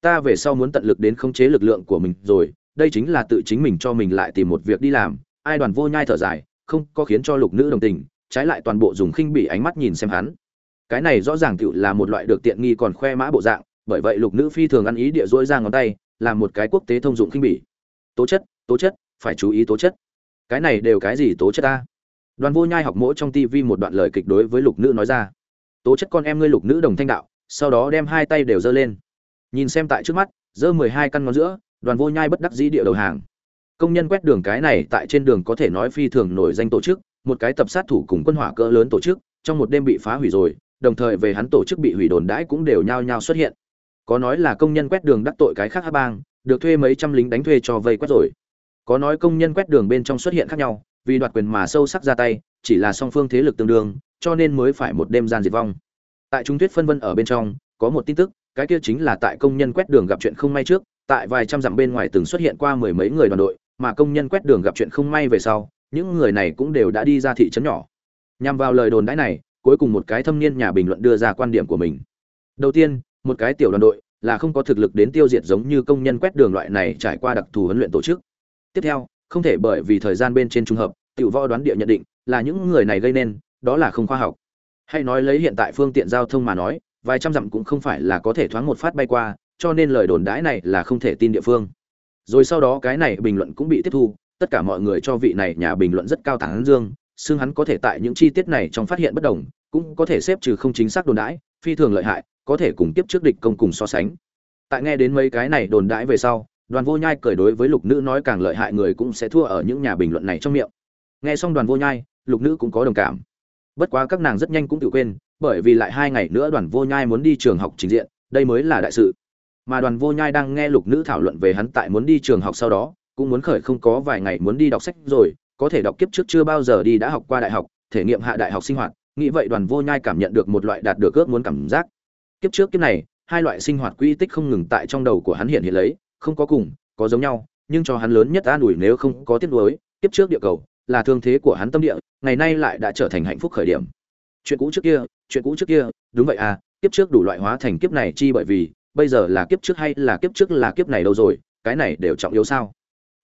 Ta về sau muốn tận lực đến khống chế lực lượng của mình rồi, đây chính là tự chính mình cho mình lại tìm một việc đi làm. Ai đoàn vô nhai thở dài, không có khiến cho lục nữ đồng tình trái lại toàn bộ dùng khinh bỉ ánh mắt nhìn xem hắn. Cái này rõ ràng tựu là một loại được tiện nghi còn khoe mã bộ dạng, bởi vậy lục nữ phi thường ăn ý địa dỗi ra ngón tay làm một cái quốc tế thông dụng khinh bỉ. Tố chất tố chất, phải chú ý tố chất. Cái này đều cái gì tố chất ta? Đoàn vô nhai học mỗi trong tivi một đoạn lời kịch đối với lục nữ nói ra. Tố chất con em ngươi lục nữ đồng thanh đạo, sau đó đem hai tay đều giơ lên. Nhìn xem tại trước mắt, giơ mười hai căn ngón giữa, đoàn vô nhai bất đắc dĩ địa đầu hàng. Công nhân quét đường cái này tại trên đường có thể nói phi thường nổi danh tổ chức một cái tập sát thủ cùng quân hỏa cỡ lớn tổ chức, trong một đêm bị phá hủy rồi, đồng thời về hắn tổ chức bị hủy đồn đãi cũng đều nhao nhao xuất hiện. Có nói là công nhân quét đường đắc tội cái khác hát bang, được thuê mấy trăm lính đánh thuê cho vây quét rồi. Có nói công nhân quét đường bên trong xuất hiện khác nhau, vì đoạt quyền mà sâu sắc ra tay, chỉ là song phương thế lực tương đương, cho nên mới phải một đêm gian diệt vong. Tại trung thuyết phân vân ở bên trong, có một tin tức, cái kia chính là tại công nhân quét đường gặp chuyện không may trước, tại vài trăm dặm bên ngoài từng xuất hiện qua mười mấy người đoàn đội, mà công nhân quét đường gặp chuyện không may về sau những người này cũng đều đã đi ra thị trấn nhỏ. Nhằm vào lời đồn đãi này, cuối cùng một cái thâm niên nhà bình luận đưa ra quan điểm của mình. Đầu tiên, một cái tiểu đoàn đội là không có thực lực đến tiêu diệt giống như công nhân quét đường loại này trải qua đặc thù huấn luyện tổ chức. Tiếp theo, không thể bởi vì thời gian bên trên trung hợp, tiểu võ đoán địa nhận định là những người này gây nên, đó là không khoa học. Hay nói lấy hiện tại phương tiện giao thông mà nói, vài trăm dặm cũng không phải là có thể thoáng một phát bay qua, cho nên lời đồn đãi này là không thể tin địa phương. Rồi sau đó cái này bình luận cũng bị tiếp thu tất cả mọi người cho vị này nhà bình luận rất cao tán dương xương hắn có thể tại những chi tiết này trong phát hiện bất đồng, cũng có thể xếp trừ không chính xác đồn đãi, phi thường lợi hại, có thể cùng tiếp trước địch công cùng so sánh. Tại nghe đến mấy cái này đồn đãi về sau, đoàn vô nhai cười đối với lục nữ nói càng lợi hại người cũng sẽ thua ở những nhà bình luận này trong miệng. Nghe xong đoàn vô nhai, lục nữ cũng có đồng cảm. Bất quá các nàng rất nhanh cũng tự quên, bởi vì lại hai ngày nữa đoàn vô nhai muốn đi trường học trình diện, đây mới là đại sự. Mà đoàn vô nhai đang nghe lục nữ thảo luận về hắn tại muốn đi trường học sau đó cũng muốn khởi không có vài ngày muốn đi đọc sách rồi, có thể đọc kiếp trước chưa bao giờ đi đã học qua đại học, thể nghiệm hạ đại học sinh hoạt, nghĩ vậy đoàn vô nhai cảm nhận được một loại đạt được ước muốn cảm giác. Kiếp trước kiếp này, hai loại sinh hoạt quy tích không ngừng tại trong đầu của hắn hiện hiện lấy, không có cùng, có giống nhau, nhưng cho hắn lớn nhất an ủi nếu không có tiếc nuối, kiếp trước địa cầu là thương thế của hắn tâm địa, ngày nay lại đã trở thành hạnh phúc khởi điểm. Chuyện cũ trước kia, chuyện cũ trước kia, đúng vậy à kiếp trước đủ loại hóa thành kiếp này chi bởi vì, bây giờ là kiếp trước hay là kiếp trước là kiếp này đâu rồi, cái này đều trọng yếu sao?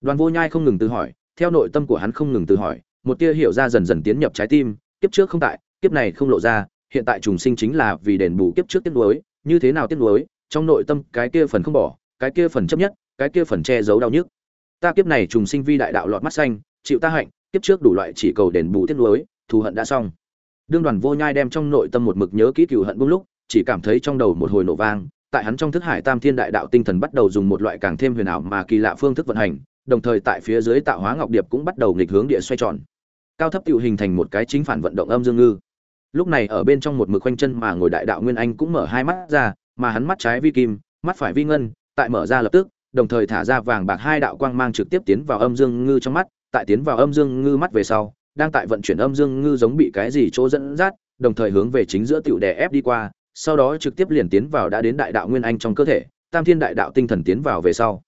Đoàn vô nhai không ngừng tự hỏi, theo nội tâm của hắn không ngừng tự hỏi, một tia hiểu ra dần dần tiến nhập trái tim, kiếp trước không tại, kiếp này không lộ ra, hiện tại trùng sinh chính là vì đền bù kiếp trước tiếc nuối, như thế nào tiếc nuối, trong nội tâm cái kia phần không bỏ, cái kia phần chấp nhất, cái kia phần che giấu đau nhức. Ta kiếp này trùng sinh vi đại đạo lọt mắt xanh, chịu ta hạnh, kiếp trước đủ loại chỉ cầu đền bù tiếc nuối, thù hận đã xong. Đương đoàn vô nhai đem trong nội tâm một mực nhớ kỹ cừu hận bung lúc, chỉ cảm thấy trong đầu một hồi nổ vang, tại hắn trong thức hải tam thiên đại đạo tinh thần bắt đầu dùng một loại càng thêm huyền ảo mà kỳ lạ phương thức vận hành đồng thời tại phía dưới tạo hóa ngọc điệp cũng bắt đầu nghịch hướng địa xoay tròn. Cao thấp tự hình thành một cái chính phản vận động âm dương ngư. Lúc này ở bên trong một mực quanh chân mà ngồi đại đạo nguyên anh cũng mở hai mắt ra, mà hắn mắt trái vi kim, mắt phải vi ngân, tại mở ra lập tức, đồng thời thả ra vàng bạc hai đạo quang mang trực tiếp tiến vào âm dương ngư trong mắt, tại tiến vào âm dương ngư mắt về sau, đang tại vận chuyển âm dương ngư giống bị cái gì chỗ dẫn dắt, đồng thời hướng về chính giữa tiểu đè ép đi qua, sau đó trực tiếp liền tiến vào đã đến đại đạo nguyên anh trong cơ thể, tam thiên đại đạo tinh thần tiến vào về sau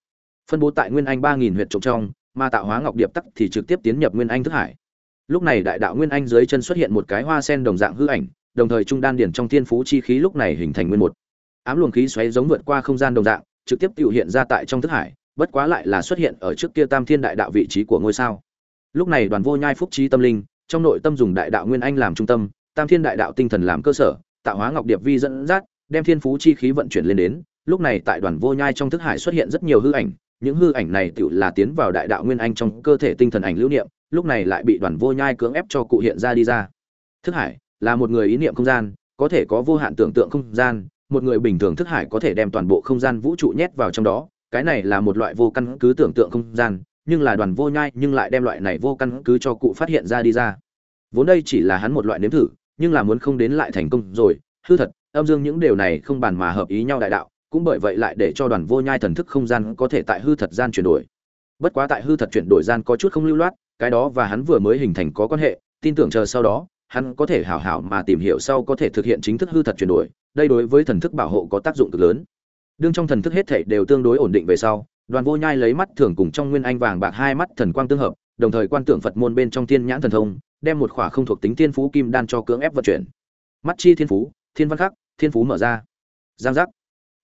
phân bố tại nguyên anh ba nghìn huyệt trộm trong, mà tạo hóa ngọc điệp tắc thì trực tiếp tiến nhập nguyên anh thức hải. Lúc này đại đạo nguyên anh dưới chân xuất hiện một cái hoa sen đồng dạng hư ảnh, đồng thời trung đan điển trong thiên phú chi khí lúc này hình thành nguyên một. Ám luồng khí xoáy giống vượt qua không gian đồng dạng, trực tiếp tự hiện ra tại trong thức hải, bất quá lại là xuất hiện ở trước kia tam thiên đại đạo vị trí của ngôi sao. Lúc này đoàn vô nhai phúc trí tâm linh, trong nội tâm dùng đại đạo nguyên anh làm trung tâm, tam thiên đại đạo tinh thần làm cơ sở, tạo hóa ngọc điệp vi dẫn dắt, đem thiên phú chi khí vận chuyển lên đến. Lúc này tại đoàn vô nhai trong thức hải xuất hiện rất nhiều hư ảnh những hư ảnh này tựu là tiến vào đại đạo nguyên anh trong cơ thể tinh thần ảnh lưu niệm, lúc này lại bị đoàn vô nhai cưỡng ép cho cụ hiện ra đi ra. Thức hải là một người ý niệm không gian, có thể có vô hạn tưởng tượng không gian, một người bình thường thức hải có thể đem toàn bộ không gian vũ trụ nhét vào trong đó, cái này là một loại vô căn cứ tưởng tượng không gian, nhưng là đoàn vô nhai nhưng lại đem loại này vô căn cứ cho cụ phát hiện ra đi ra. Vốn đây chỉ là hắn một loại nếm thử, nhưng là muốn không đến lại thành công rồi, hư thật, âm dương những điều này không bàn mà hợp ý nhau đại đạo cũng bởi vậy lại để cho đoàn vô nhai thần thức không gian có thể tại hư thật gian chuyển đổi. Bất quá tại hư thật chuyển đổi gian có chút không lưu loát, cái đó và hắn vừa mới hình thành có quan hệ, tin tưởng chờ sau đó, hắn có thể hảo hảo mà tìm hiểu sau có thể thực hiện chính thức hư thật chuyển đổi, đây đối với thần thức bảo hộ có tác dụng cực lớn. Đương trong thần thức hết thảy đều tương đối ổn định về sau, đoàn vô nhai lấy mắt thường cùng trong nguyên anh vàng bạc hai mắt thần quang tương hợp, đồng thời quan tưởng phật môn bên trong thiên nhãn thần thông, đem một khỏa không thuộc tính thiên phú kim đan cho cưỡng ép vận chuyển. Mắt chi thiên phú, thiên văn khắc, thiên phú mở ra. Giang giác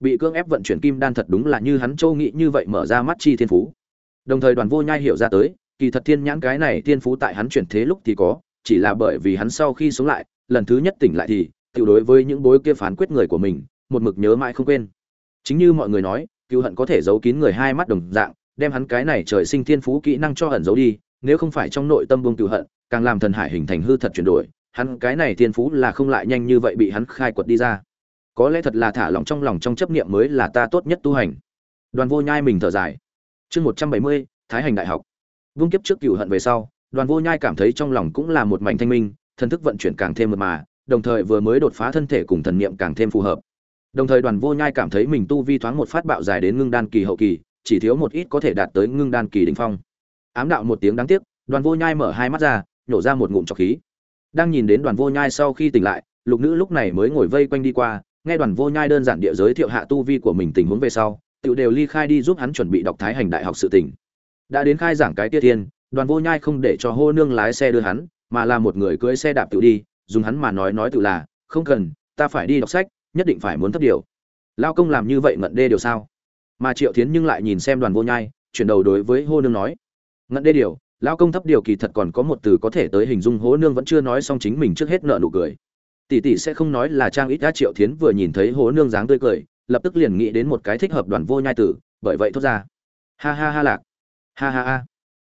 bị cưỡng ép vận chuyển kim đan thật đúng là như hắn châu nghĩ như vậy mở ra mắt chi thiên phú. Đồng thời đoàn vô nhai hiểu ra tới, kỳ thật thiên nhãn cái này thiên phú tại hắn chuyển thế lúc thì có, chỉ là bởi vì hắn sau khi sống lại, lần thứ nhất tỉnh lại thì tự đối với những bối kia phán quyết người của mình, một mực nhớ mãi không quên. Chính như mọi người nói, cựu hận có thể giấu kín người hai mắt đồng dạng, đem hắn cái này trời sinh thiên phú kỹ năng cho hận giấu đi, nếu không phải trong nội tâm buông cựu hận, càng làm thần hải hình thành hư thật chuyển đổi, hắn cái này thiên phú là không lại nhanh như vậy bị hắn khai quật đi ra có lẽ thật là thả lòng trong lòng trong chấp niệm mới là ta tốt nhất tu hành. Đoàn vô nhai mình thở dài. Chương một trăm bảy mươi, thái hành đại học. Vung kiếp trước cựu hận về sau, đoàn vô nhai cảm thấy trong lòng cũng là một mảnh thanh minh, thần thức vận chuyển càng thêm mật mà, đồng thời vừa mới đột phá thân thể cùng thần niệm càng thêm phù hợp. Đồng thời đoàn vô nhai cảm thấy mình tu vi thoáng một phát bạo dài đến ngưng đan kỳ hậu kỳ, chỉ thiếu một ít có thể đạt tới ngưng đan kỳ đỉnh phong. Ám đạo một tiếng đáng tiếc, đoàn vô nhai mở hai mắt ra, nhổ ra một ngụm trọc khí. Đang nhìn đến đoàn vô nhai sau khi tỉnh lại, lục nữ lúc này mới ngồi vây quanh đi qua nghe đoàn vô nhai đơn giản địa giới thiệu hạ tu vi của mình tình huống về sau tự đều ly khai đi giúp hắn chuẩn bị đọc thái hành đại học sự tỉnh đã đến khai giảng cái tiết thiên, đoàn vô nhai không để cho hô nương lái xe đưa hắn, mà là một người cưỡi xe đạp tự đi, dùng hắn mà nói nói tự là, không cần, ta phải đi đọc sách, nhất định phải muốn thấp điều. Lao công làm như vậy ngận đê điều sao? Mà triệu Thiến nhưng lại nhìn xem đoàn vô nhai, chuyển đầu đối với hô nương nói, ngận đê điều, lao công thấp điều kỳ thật còn có một từ có thể tới hình dung hố nương vẫn chưa nói xong chính mình trước hết nợ nụ cười tỷ tỷ sẽ không nói là trang ít đã triệu thiến vừa nhìn thấy hố nương dáng tươi cười, lập tức liền nghĩ đến một cái thích hợp đoàn vô nhai tử, bởi vậy thốt ra. Ha ha ha lạc. Ha ha ha.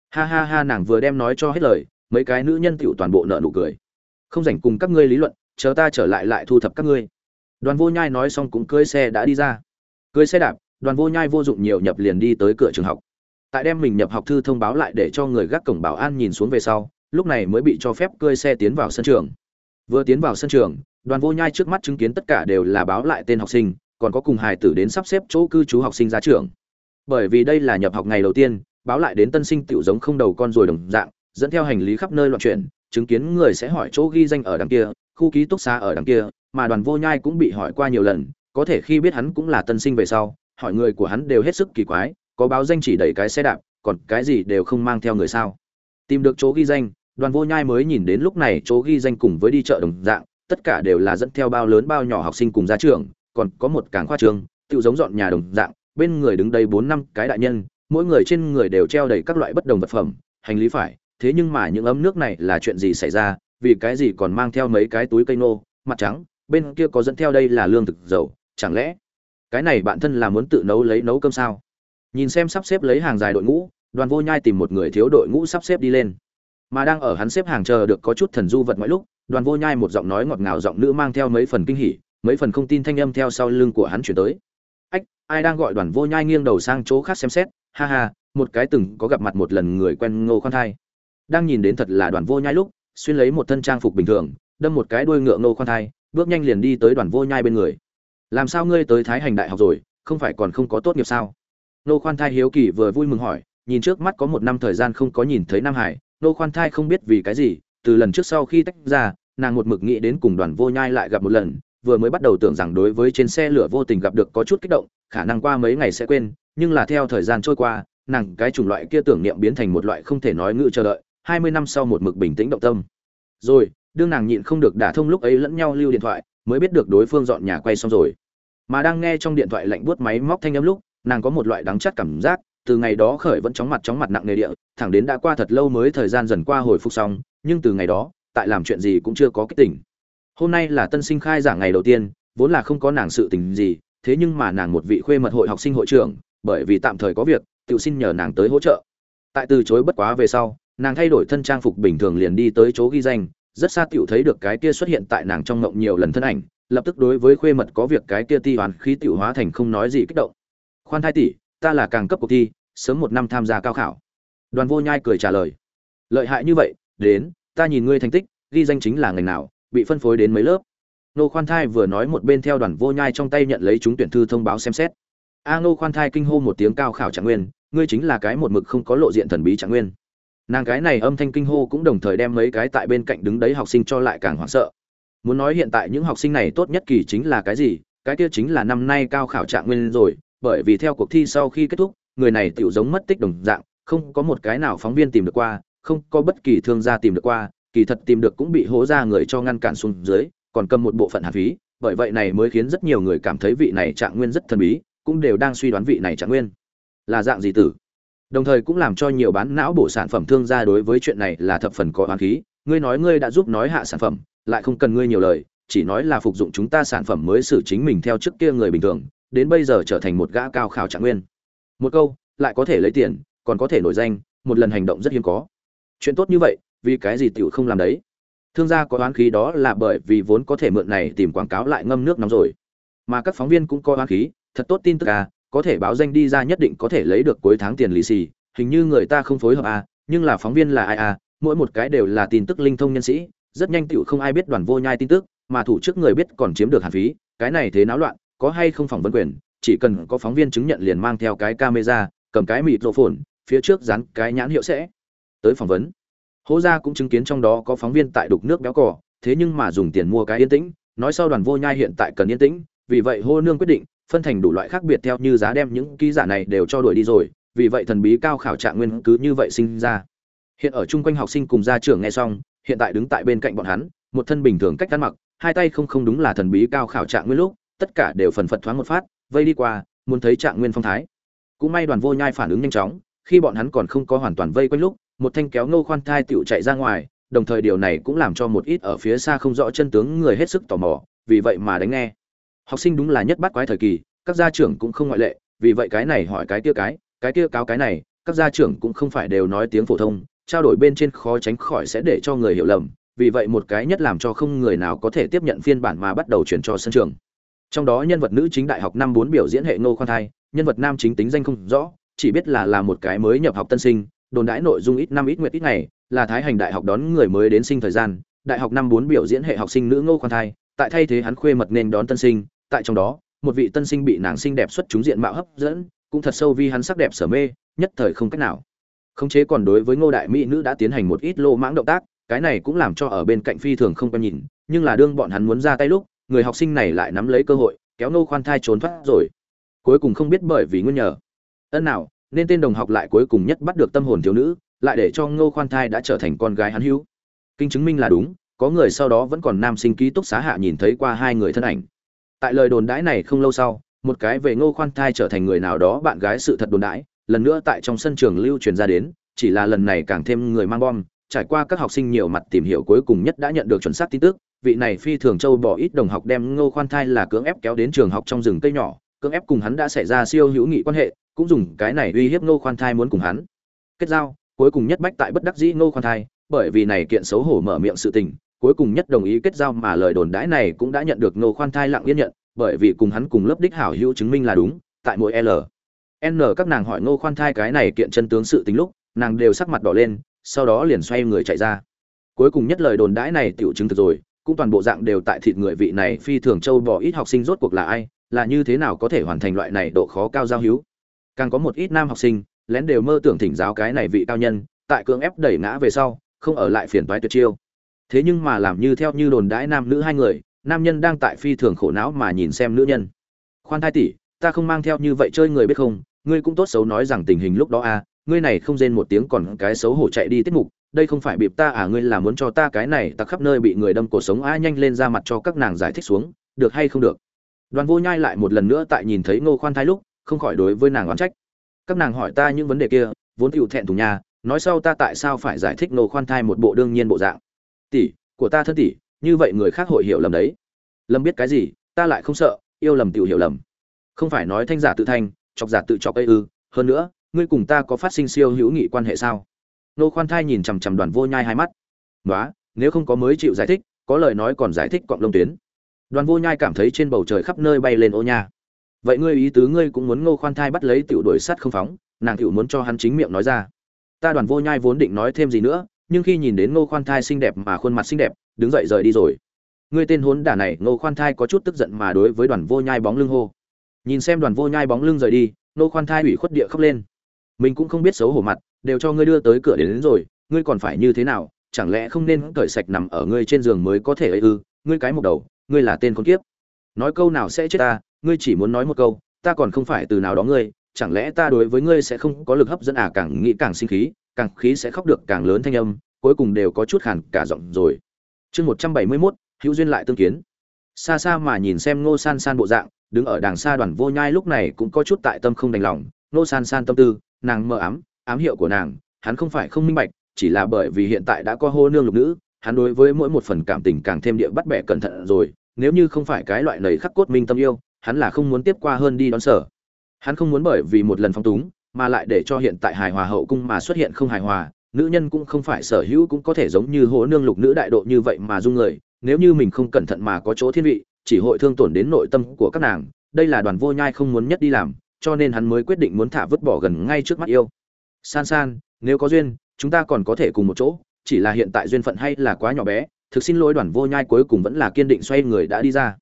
Ha ha ha, nàng vừa đem nói cho hết lời, mấy cái nữ nhân tiểu toàn bộ nợ nụ cười. Không rảnh cùng các ngươi lý luận, chờ ta trở lại lại thu thập các ngươi. Đoàn vô nhai nói xong cũng cưới xe đã đi ra. Cưới xe đạp, đoàn vô nhai vô dụng nhiều nhập liền đi tới cửa trường học. Tại đem mình nhập học thư thông báo lại để cho người gác cổng bảo an nhìn xuống về sau, lúc này mới bị cho phép cưới xe tiến vào sân trường vừa tiến vào sân trường, đoàn vô nhai trước mắt chứng kiến tất cả đều là báo lại tên học sinh, còn có cùng hài tử đến sắp xếp chỗ cư trú học sinh ra trường. Bởi vì đây là nhập học ngày đầu tiên, báo lại đến tân sinh tiểu giống không đầu con rồi đồng dạng, dẫn theo hành lý khắp nơi loạn chuyển, chứng kiến người sẽ hỏi chỗ ghi danh ở đằng kia, khu ký túc xá ở đằng kia, mà đoàn vô nhai cũng bị hỏi qua nhiều lần, có thể khi biết hắn cũng là tân sinh về sau, hỏi người của hắn đều hết sức kỳ quái, có báo danh chỉ đẩy cái xe đạp, còn cái gì đều không mang theo người sao. Tìm được chỗ ghi danh đoàn vô nhai mới nhìn đến lúc này chỗ ghi danh cùng với đi chợ đồng dạng, tất cả đều là dẫn theo bao lớn bao nhỏ học sinh cùng ra trường, còn có một cảng khoa trường tự giống dọn nhà đồng dạng, bên người đứng đây bốn năm cái đại nhân, mỗi người trên người đều treo đầy các loại bất đồng vật phẩm, hành lý phải, thế nhưng mà những ấm nước này là chuyện gì xảy ra, vì cái gì còn mang theo mấy cái túi cây nô, mặt trắng, bên kia có dẫn theo đây là lương thực dầu, chẳng lẽ cái này bạn thân là muốn tự nấu lấy nấu cơm sao? Nhìn xem sắp xếp lấy hàng dài đội ngũ, đoàn vô nhai tìm một người thiếu đội ngũ sắp xếp đi lên mà đang ở hắn xếp hàng chờ được có chút thần du vật mọi lúc, đoàn vô nhai một giọng nói ngọt ngào giọng nữ mang theo mấy phần kinh hỉ, mấy phần không tin thanh âm theo sau lưng của hắn chuyển tới. Ách, ai đang gọi đoàn vô nhai nghiêng đầu sang chỗ khác xem xét? Ha ha, một cái từng có gặp mặt một lần người quen ngô khoan thai. Đang nhìn đến thật là đoàn vô nhai lúc, xuyên lấy một thân trang phục bình thường, đâm một cái đuôi ngựa ngô khoan thai, bước nhanh liền đi tới đoàn vô nhai bên người. Làm sao ngươi tới thái hành đại học rồi? Không phải còn không có tốt nghiệp sao? Ngô khoan thai hiếu kỳ vừa vui mừng hỏi, nhìn trước mắt có một năm thời gian không có nhìn thấy nam hải nô khoan thai không biết vì cái gì, từ lần trước sau khi tách ra, nàng một mực nghĩ đến cùng đoàn vô nhai lại gặp một lần, vừa mới bắt đầu tưởng rằng đối với trên xe lửa vô tình gặp được có chút kích động, khả năng qua mấy ngày sẽ quên, nhưng là theo thời gian trôi qua, nàng cái chủng loại kia tưởng niệm biến thành một loại không thể nói ngự chờ đợi, hai mươi năm sau một mực bình tĩnh động tâm. Rồi, đương nàng nhịn không được đả thông lúc ấy lẫn nhau lưu điện thoại, mới biết được đối phương dọn nhà quay xong rồi. Mà đang nghe trong điện thoại lạnh buốt máy móc thanh âm lúc, nàng có một loại đắng chắt cảm giác từ ngày đó khởi vẫn chóng mặt chóng mặt nặng nề địa, thẳng đến đã qua thật lâu mới thời gian dần qua hồi phục xong, nhưng từ ngày đó, tại làm chuyện gì cũng chưa có cái tỉnh. Hôm nay là tân sinh khai giảng ngày đầu tiên, vốn là không có nàng sự tình gì, thế nhưng mà nàng một vị khuê mật hội học sinh hội trưởng, bởi vì tạm thời có việc, tự xin nhờ nàng tới hỗ trợ. Tại từ chối bất quá về sau, nàng thay đổi thân trang phục bình thường liền đi tới chỗ ghi danh, rất xa tiểu thấy được cái kia xuất hiện tại nàng trong ngộng nhiều lần thân ảnh, lập tức đối với khuê mật có việc cái kia ti hoàn khí tiểu hóa thành không nói gì kích động. Khoan thai tỷ ta là càng cấp cuộc thi, sớm một năm tham gia cao khảo. Đoàn vô nhai cười trả lời. Lợi hại như vậy, đến, ta nhìn ngươi thành tích, ghi danh chính là ngành nào, bị phân phối đến mấy lớp. Nô khoan thai vừa nói một bên theo đoàn vô nhai trong tay nhận lấy chúng tuyển thư thông báo xem xét. A nô khoan thai kinh hô một tiếng cao khảo trạng nguyên, ngươi chính là cái một mực không có lộ diện thần bí trạng nguyên. Nàng cái này âm thanh kinh hô cũng đồng thời đem mấy cái tại bên cạnh đứng đấy học sinh cho lại càng hoảng sợ. Muốn nói hiện tại những học sinh này tốt nhất kỳ chính là cái gì, cái kia chính là năm nay cao khảo trạng nguyên rồi bởi vì theo cuộc thi sau khi kết thúc, người này tiểu giống mất tích đồng dạng, không có một cái nào phóng viên tìm được qua, không có bất kỳ thương gia tìm được qua, kỳ thật tìm được cũng bị hố ra người cho ngăn cản xuống dưới, còn cầm một bộ phận hàn phí, bởi vậy này mới khiến rất nhiều người cảm thấy vị này trạng nguyên rất thần bí, cũng đều đang suy đoán vị này trạng nguyên là dạng gì tử. Đồng thời cũng làm cho nhiều bán não bổ sản phẩm thương gia đối với chuyện này là thập phần có oán khí, ngươi nói ngươi đã giúp nói hạ sản phẩm, lại không cần ngươi nhiều lời, chỉ nói là phục dụng chúng ta sản phẩm mới xử chính mình theo trước kia người bình thường đến bây giờ trở thành một gã cao khảo trạng nguyên. Một câu, lại có thể lấy tiền, còn có thể nổi danh, một lần hành động rất hiếm có. Chuyện tốt như vậy, vì cái gì tiểu không làm đấy? Thương gia có oán khí đó là bởi vì vốn có thể mượn này tìm quảng cáo lại ngâm nước nóng rồi. Mà các phóng viên cũng có oán khí, thật tốt tin tức à có thể báo danh đi ra nhất định có thể lấy được cuối tháng tiền lì xì, hình như người ta không phối hợp à nhưng là phóng viên là ai à mỗi một cái đều là tin tức linh thông nhân sĩ, rất nhanh tiểu không ai biết đoàn vô nhai tin tức, mà thủ trước người biết còn chiếm được hàn phí, cái này thế náo loạn có hay không phỏng vấn quyền, chỉ cần có phóng viên chứng nhận liền mang theo cái camera, cầm cái mịt rộ phồn phía trước dán cái nhãn hiệu sẽ tới phỏng vấn. Hố gia cũng chứng kiến trong đó có phóng viên tại đục nước béo cỏ thế nhưng mà dùng tiền mua cái yên tĩnh, nói sau đoàn vô nhai hiện tại cần yên tĩnh, vì vậy hô nương quyết định phân thành đủ loại khác biệt theo như giá đem những ký giả này đều cho đuổi đi rồi, vì vậy thần bí cao khảo trạng nguyên cứ như vậy sinh ra. Hiện ở chung quanh học sinh cùng gia trưởng nghe xong, hiện tại đứng tại bên cạnh bọn hắn, một thân bình thường cách ăn mặc, hai tay không không đúng là thần bí cao khảo trạng nguyên lúc tất cả đều phần phật thoáng một phát, vây đi qua, muốn thấy trạng nguyên phong thái. Cũng may đoàn vô nhai phản ứng nhanh chóng, khi bọn hắn còn không có hoàn toàn vây quanh lúc, một thanh kéo ngô khoan thai tựu chạy ra ngoài, đồng thời điều này cũng làm cho một ít ở phía xa không rõ chân tướng người hết sức tò mò, vì vậy mà đánh nghe. Học sinh đúng là nhất bắt quái thời kỳ, các gia trưởng cũng không ngoại lệ, vì vậy cái này hỏi cái kia cái cái kia cáo cái này, các gia trưởng cũng không phải đều nói tiếng phổ thông, trao đổi bên trên khó tránh khỏi sẽ để cho người hiểu lầm, vì vậy một cái nhất làm cho không người nào có thể tiếp nhận phiên bản mà bắt đầu chuyển cho sân trường trong đó nhân vật nữ chính đại học năm bốn biểu diễn hệ ngô khoan thai, nhân vật nam chính tính danh không rõ, chỉ biết là là một cái mới nhập học tân sinh, đồn đãi nội dung ít năm ít nguyện ít ngày, là thái hành đại học đón người mới đến sinh thời gian, đại học năm bốn biểu diễn hệ học sinh nữ ngô khoan thai, tại thay thế hắn khuê mật nên đón tân sinh, tại trong đó, một vị tân sinh bị nàng xinh đẹp xuất chúng diện mạo hấp dẫn, cũng thật sâu vì hắn sắc đẹp sở mê, nhất thời không cách nào. Khống chế còn đối với ngô đại mỹ nữ đã tiến hành một ít lô mãng động tác, cái này cũng làm cho ở bên cạnh phi thường không quen nhìn, nhưng là đương bọn hắn muốn ra tay lúc người học sinh này lại nắm lấy cơ hội, kéo nô khoan thai trốn thoát rồi. Cuối cùng không biết bởi vì nguyên nhờ. Ân nào, nên tên đồng học lại cuối cùng nhất bắt được tâm hồn thiếu nữ, lại để cho ngô khoan thai đã trở thành con gái hắn hữu. Kinh chứng minh là đúng, có người sau đó vẫn còn nam sinh ký túc xá hạ nhìn thấy qua hai người thân ảnh. Tại lời đồn đãi này không lâu sau, một cái về ngô khoan thai trở thành người nào đó bạn gái sự thật đồn đãi, lần nữa tại trong sân trường lưu truyền ra đến, chỉ là lần này càng thêm người mang bom, trải qua các học sinh nhiều mặt tìm hiểu cuối cùng nhất đã nhận được chuẩn xác tin tức vị này phi thường châu bỏ ít đồng học đem ngô khoan thai là cưỡng ép kéo đến trường học trong rừng cây nhỏ, cưỡng ép cùng hắn đã xảy ra siêu hữu nghị quan hệ, cũng dùng cái này uy hiếp ngô khoan thai muốn cùng hắn. Kết giao, cuối cùng nhất bách tại bất đắc dĩ ngô khoan thai, bởi vì này kiện xấu hổ mở miệng sự tình, cuối cùng nhất đồng ý kết giao mà lời đồn đãi này cũng đã nhận được ngô khoan thai lặng yên nhận, bởi vì cùng hắn cùng lớp đích hảo hữu chứng minh là đúng, tại mỗi l. N các nàng hỏi ngô khoan thai cái này kiện chân tướng sự tính lúc, nàng đều sắc mặt đỏ lên, sau đó liền xoay người chạy ra. Cuối cùng nhất lời đồn đãi này tiểu chứng thực rồi cũng toàn bộ dạng đều tại thịt người vị này phi thường châu bò ít học sinh rốt cuộc là ai là như thế nào có thể hoàn thành loại này độ khó cao giao hữu. Càng có một ít nam học sinh lén đều mơ tưởng thỉnh giáo cái này vị cao nhân tại cưỡng ép đẩy ngã về sau không ở lại phiền toái tuyệt chiêu. Thế nhưng mà làm như theo như đồn đãi nam nữ hai người nam nhân đang tại phi thường khổ não mà nhìn xem nữ nhân. Khoan thai tỷ ta không mang theo như vậy chơi người biết không ngươi cũng tốt xấu nói rằng tình hình lúc đó a à, ngươi này không rên một tiếng còn cái xấu hổ chạy đi tiết mục, đây không phải bịp ta à ngươi là muốn cho ta cái này ta khắp nơi bị người đâm cổ sống a nhanh lên ra mặt cho các nàng giải thích xuống, được hay không được? Đoàn vô nhai lại một lần nữa tại nhìn thấy ngô khoan thai lúc, không khỏi đối với nàng oán trách. Các nàng hỏi ta những vấn đề kia, vốn tựu thẹn thùng nhà, nói sau ta tại sao phải giải thích ngô khoan thai một bộ đương nhiên bộ dạng? Tỷ, của ta thân tỷ, như vậy người khác hội hiểu lầm đấy. Lâm biết cái gì, ta lại không sợ, yêu lầm tiểu hiểu lầm. Không phải nói thanh giả tự thanh, chọc giả tự chọc ấy ư, hơn nữa ngươi cùng ta có phát sinh siêu hữu nghị quan hệ sao? Nô khoan thai nhìn chằm chằm đoàn vô nhai hai mắt. Nói nếu không có mới chịu giải thích, có lời nói còn giải thích cọng lông tuyến. Đoàn vô nhai cảm thấy trên bầu trời khắp nơi bay lên ô nha. Vậy ngươi ý tứ ngươi cũng muốn ngô khoan thai bắt lấy tiểu đuổi sắt không phóng, nàng tiểu muốn cho hắn chính miệng nói ra. Ta đoàn vô nhai vốn định nói thêm gì nữa, nhưng khi nhìn đến ngô khoan thai xinh đẹp mà khuôn mặt xinh đẹp, đứng dậy rời đi rồi. Ngươi tên hốn đả này, ngô khoan thai có chút tức giận mà đối với đoàn vô nhai bóng lưng hô. Nhìn xem đoàn vô nhai bóng lưng rời đi, ngô khoan thai ủy khuất địa khóc lên mình cũng không biết xấu hổ mặt đều cho ngươi đưa tới cửa đến, đến rồi ngươi còn phải như thế nào? Chẳng lẽ không nên cởi sạch nằm ở ngươi trên giường mới có thể ấy ư? Ngươi cái một đầu ngươi là tên con kiếp. Nói câu nào sẽ chết ta ngươi chỉ muốn nói một câu ta còn không phải từ nào đó ngươi chẳng lẽ ta đối với ngươi sẽ không có lực hấp dẫn à? Càng nghĩ càng sinh khí càng khí sẽ khóc được càng lớn thanh âm cuối cùng đều có chút khàn cả giọng rồi. Chương một trăm bảy mươi mốt hữu duyên lại tương kiến. Xa xa mà nhìn xem ngô san san bộ dạng đứng ở đàng xa đoàn vô nhai lúc này cũng có chút tại tâm không đành lòng. Ngô san san tâm tư nàng mơ ám ám hiệu của nàng, hắn không phải không minh bạch, chỉ là bởi vì hiện tại đã có hô nương lục nữ, hắn đối với mỗi một phần cảm tình càng thêm địa bắt bẻ cẩn thận rồi, nếu như không phải cái loại lời khắc cốt minh tâm yêu, hắn là không muốn tiếp qua hơn đi đón sở. Hắn không muốn bởi vì một lần phong túng, mà lại để cho hiện tại hài hòa hậu cung mà xuất hiện không hài hòa, nữ nhân cũng không phải sở hữu cũng có thể giống như hố nương lục nữ đại độ như vậy mà dung người, nếu như mình không cẩn thận mà có chỗ thiên vị, chỉ hội thương tổn đến nội tâm của các nàng, đây là đoàn vô nhai không muốn nhất đi làm cho nên hắn mới quyết định muốn thả vứt bỏ gần ngay trước mắt yêu. San san, nếu có duyên, chúng ta còn có thể cùng một chỗ, chỉ là hiện tại duyên phận hay là quá nhỏ bé, thực xin lỗi đoàn vô nhai cuối cùng vẫn là kiên định xoay người đã đi ra.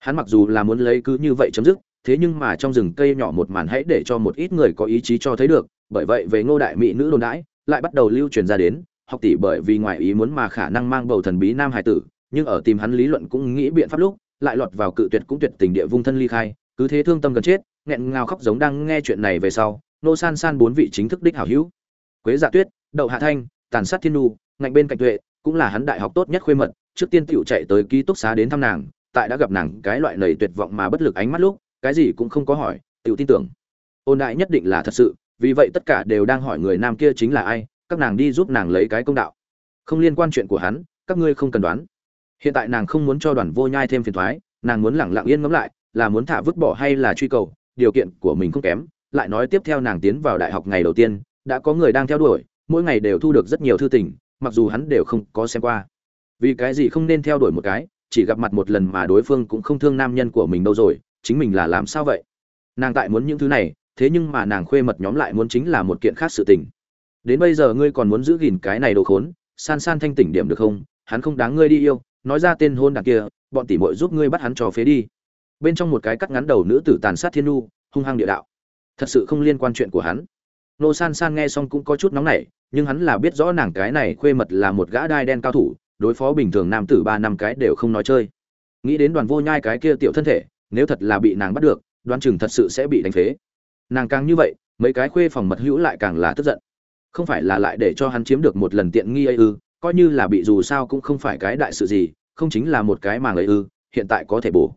Hắn mặc dù là muốn lấy cứ như vậy chấm dứt, thế nhưng mà trong rừng cây nhỏ một màn hãy để cho một ít người có ý chí cho thấy được, bởi vậy về ngô đại mỹ nữ đồn đãi, lại bắt đầu lưu truyền ra đến, học tỷ bởi vì ngoài ý muốn mà khả năng mang bầu thần bí nam hải tử, nhưng ở tìm hắn lý luận cũng nghĩ biện pháp lúc, lại lọt vào cự tuyệt cũng tuyệt tình địa vung thân ly khai, cứ thế thương tâm gần chết nghẹn ngào khóc giống đang nghe chuyện này về sau nô san san bốn vị chính thức đích hảo hữu. Quế dạ tuyết, đậu hạ thanh, tàn sát thiên nu ngạnh bên cạnh tuệ, cũng là hắn đại học tốt nhất khuê mật, trước tiên tựu chạy tới ký túc xá đến thăm nàng, tại đã gặp nàng cái loại lầy tuyệt vọng mà bất lực ánh mắt lúc, cái gì cũng không có hỏi tựu tin tưởng. Ôn đại nhất định là thật sự, vì vậy tất cả đều đang hỏi người nam kia chính là ai, các nàng đi giúp nàng lấy cái công đạo. Không liên quan chuyện của hắn, các ngươi không cần đoán. Hiện tại nàng không muốn cho đoàn vô nhai thêm phiền thoái, nàng muốn lẳng lặng yên ngẫm lại, là muốn thả vứt bỏ hay là truy cầu điều kiện của mình không kém, lại nói tiếp theo nàng tiến vào đại học ngày đầu tiên, đã có người đang theo đuổi, mỗi ngày đều thu được rất nhiều thư tình, mặc dù hắn đều không có xem qua. Vì cái gì không nên theo đuổi một cái, chỉ gặp mặt một lần mà đối phương cũng không thương nam nhân của mình đâu rồi, chính mình là làm sao vậy? Nàng tại muốn những thứ này, thế nhưng mà nàng khuê mật nhóm lại muốn chính là một kiện khác sự tình. Đến bây giờ ngươi còn muốn giữ gìn cái này đồ khốn, san san thanh tỉnh điểm được không? Hắn không đáng ngươi đi yêu, nói ra tên hôn đảng kia, bọn tỷ muội giúp ngươi bắt hắn cho phế đi bên trong một cái cắt ngắn đầu nữ tử tàn sát thiên nu, hung hăng địa đạo. Thật sự không liên quan chuyện của hắn. Nô san san nghe xong cũng có chút nóng nảy, nhưng hắn là biết rõ nàng cái này khuê mật là một gã đai đen cao thủ, đối phó bình thường nam tử ba năm cái đều không nói chơi. Nghĩ đến đoàn vô nhai cái kia tiểu thân thể, nếu thật là bị nàng bắt được, đoán chừng thật sự sẽ bị đánh phế. Nàng càng như vậy, mấy cái khuê phòng mật hữu lại càng là tức giận. Không phải là lại để cho hắn chiếm được một lần tiện nghi ấy ư, coi như là bị dù sao cũng không phải cái đại sự gì, không chính là một cái màng ấy ư, hiện tại có thể bổ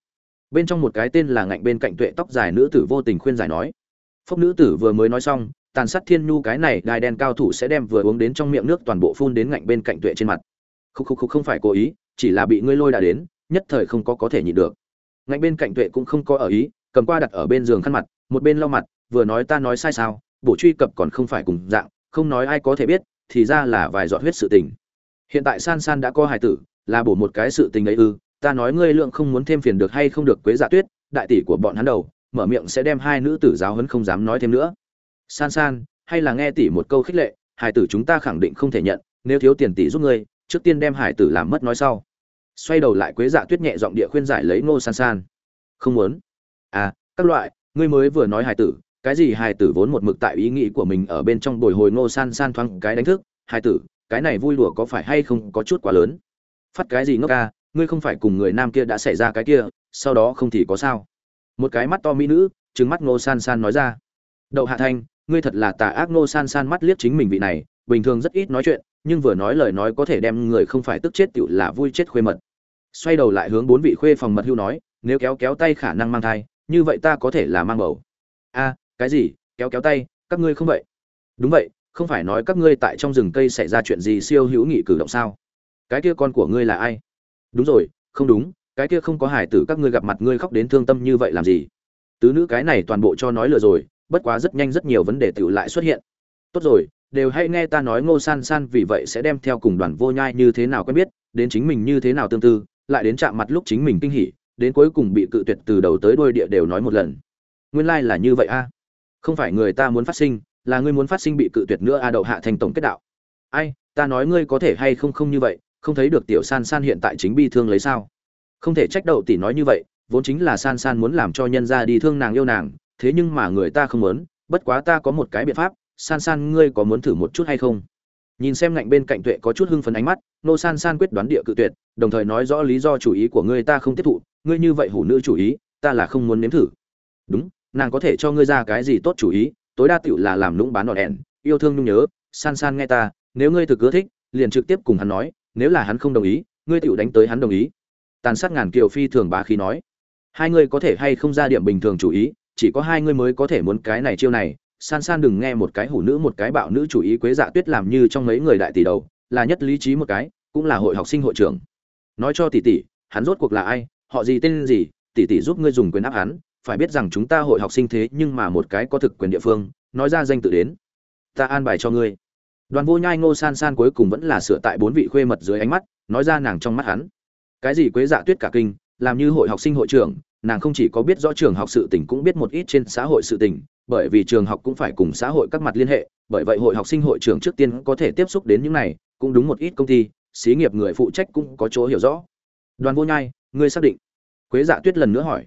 bên trong một cái tên là ngạnh bên cạnh tuệ tóc dài nữ tử vô tình khuyên giải nói phốc nữ tử vừa mới nói xong, tàn sát thiên nhu cái này, đai đen cao thủ sẽ đem vừa uống đến trong miệng nước toàn bộ phun đến ngạnh bên cạnh tuệ trên mặt. Khúc khúc khúc, không phải cố ý, chỉ là bị ngươi lôi đã đến, nhất thời không có có thể nhịn được. Ngạnh bên cạnh tuệ cũng không có ở ý, cầm qua đặt ở bên giường khăn mặt, một bên lau mặt, vừa nói ta nói sai sao bộ truy cập còn không phải cùng dạng, không nói ai có thể biết, thì ra là vài giọt huyết sự tình. Hiện tại san san đã có hài tử, là bổ một cái sự tình ấy ư ta nói ngươi lượng không muốn thêm phiền được hay không được quế dạ tuyết, đại tỷ của bọn hắn đầu, mở miệng sẽ đem hai nữ tử giáo huấn không dám nói thêm nữa. San san, hay là nghe tỷ một câu khích lệ, hải tử chúng ta khẳng định không thể nhận, nếu thiếu tiền tỷ giúp ngươi, trước tiên đem hải tử làm mất nói sau. Xoay đầu lại quế dạ tuyết nhẹ giọng địa khuyên giải lấy ngô san san. Không muốn. À các loại, ngươi mới vừa nói hải tử, cái gì hải tử vốn một mực tại ý nghĩ của mình ở bên trong bồi hồi ngô san san thoáng cái đánh thức, hải tử, cái này vui đùa có phải hay không có chút quá lớn? Phát cái gì ngốc ca ngươi không phải cùng người nam kia đã xảy ra cái kia, sau đó không thì có sao. Một cái mắt to mỹ nữ trứng mắt ngô san san nói ra. Đậu hạ thanh, ngươi thật là tà ác ngô san san mắt liếc chính mình vị này, bình thường rất ít nói chuyện, nhưng vừa nói lời nói có thể đem người không phải tức chết tựu là vui chết khuê mật. Xoay đầu lại hướng bốn vị khuê phòng mật hưu nói, nếu kéo kéo tay khả năng mang thai, như vậy ta có thể là mang bầu. A, cái gì? Kéo kéo tay, các ngươi không vậy? Đúng vậy, không phải nói các ngươi tại trong rừng cây xảy ra chuyện gì siêu hữu nghị cử động sao? Cái kia con của ngươi là ai? Đúng rồi, không đúng, cái kia không có hải tử các ngươi gặp mặt ngươi khóc đến thương tâm như vậy làm gì? Tứ nữ cái này toàn bộ cho nói lừa rồi, bất quá rất nhanh rất nhiều vấn đề tự lại xuất hiện. Tốt rồi, đều hay nghe ta nói ngô san san vì vậy sẽ đem theo cùng đoàn vô nhai như thế nào quen biết, đến chính mình như thế nào tương tư, lại đến chạm mặt lúc chính mình kinh hỉ, đến cuối cùng bị cự tuyệt từ đầu tới đuôi địa đều nói một lần. Nguyên lai là như vậy a. Không phải người ta muốn phát sinh, là ngươi muốn phát sinh bị cự tuyệt nữa a đậu hạ thành tổng kết đạo. Ai, ta nói ngươi có thể hay không không như vậy không thấy được tiểu san san hiện tại chính bi thương lấy sao? Không thể trách đậu tỷ nói như vậy, vốn chính là san san muốn làm cho nhân ra đi thương nàng yêu nàng, thế nhưng mà người ta không muốn, bất quá ta có một cái biện pháp, san san ngươi có muốn thử một chút hay không? Nhìn xem ngạnh bên cạnh tuệ có chút hưng phấn ánh mắt, nô san san quyết đoán địa cự tuyệt, đồng thời nói rõ lý do chủ ý của ngươi ta không tiếp thụ, ngươi như vậy hủ nữ chủ ý, ta là không muốn nếm thử. Đúng, nàng có thể cho ngươi ra cái gì tốt chủ ý, tối đa tựu là làm lũng bán đòn đèn yêu thương nhung nhớ, san san nghe ta, nếu ngươi thực ưa thích, liền trực tiếp cùng hắn nói nếu là hắn không đồng ý, ngươi tựu đánh tới hắn đồng ý. Tàn sát ngàn kiều phi thường bá khí nói. Hai ngươi có thể hay không ra điểm bình thường chủ ý, chỉ có hai ngươi mới có thể muốn cái này chiêu này. San san đừng nghe một cái hủ nữ, một cái bạo nữ chủ ý quế dạ tuyết làm như trong mấy người đại tỷ đầu, là nhất lý trí một cái, cũng là hội học sinh hội trưởng. Nói cho tỷ tỷ, hắn rốt cuộc là ai, họ gì tên gì, tỷ tỷ giúp ngươi dùng quyền áp hắn, phải biết rằng chúng ta hội học sinh thế nhưng mà một cái có thực quyền địa phương, nói ra danh tự đến. Ta an bài cho ngươi đoàn vô nhai ngô san san cuối cùng vẫn là sửa tại bốn vị khuê mật dưới ánh mắt, nói ra nàng trong mắt hắn. Cái gì quế dạ tuyết cả kinh, làm như hội học sinh hội trưởng, nàng không chỉ có biết rõ trường học sự tình cũng biết một ít trên xã hội sự tình, bởi vì trường học cũng phải cùng xã hội các mặt liên hệ, bởi vậy hội học sinh hội trưởng trước tiên có thể tiếp xúc đến những này, cũng đúng một ít công ty, xí nghiệp người phụ trách cũng có chỗ hiểu rõ. Đoàn vô nhai, ngươi xác định? Quế dạ tuyết lần nữa hỏi.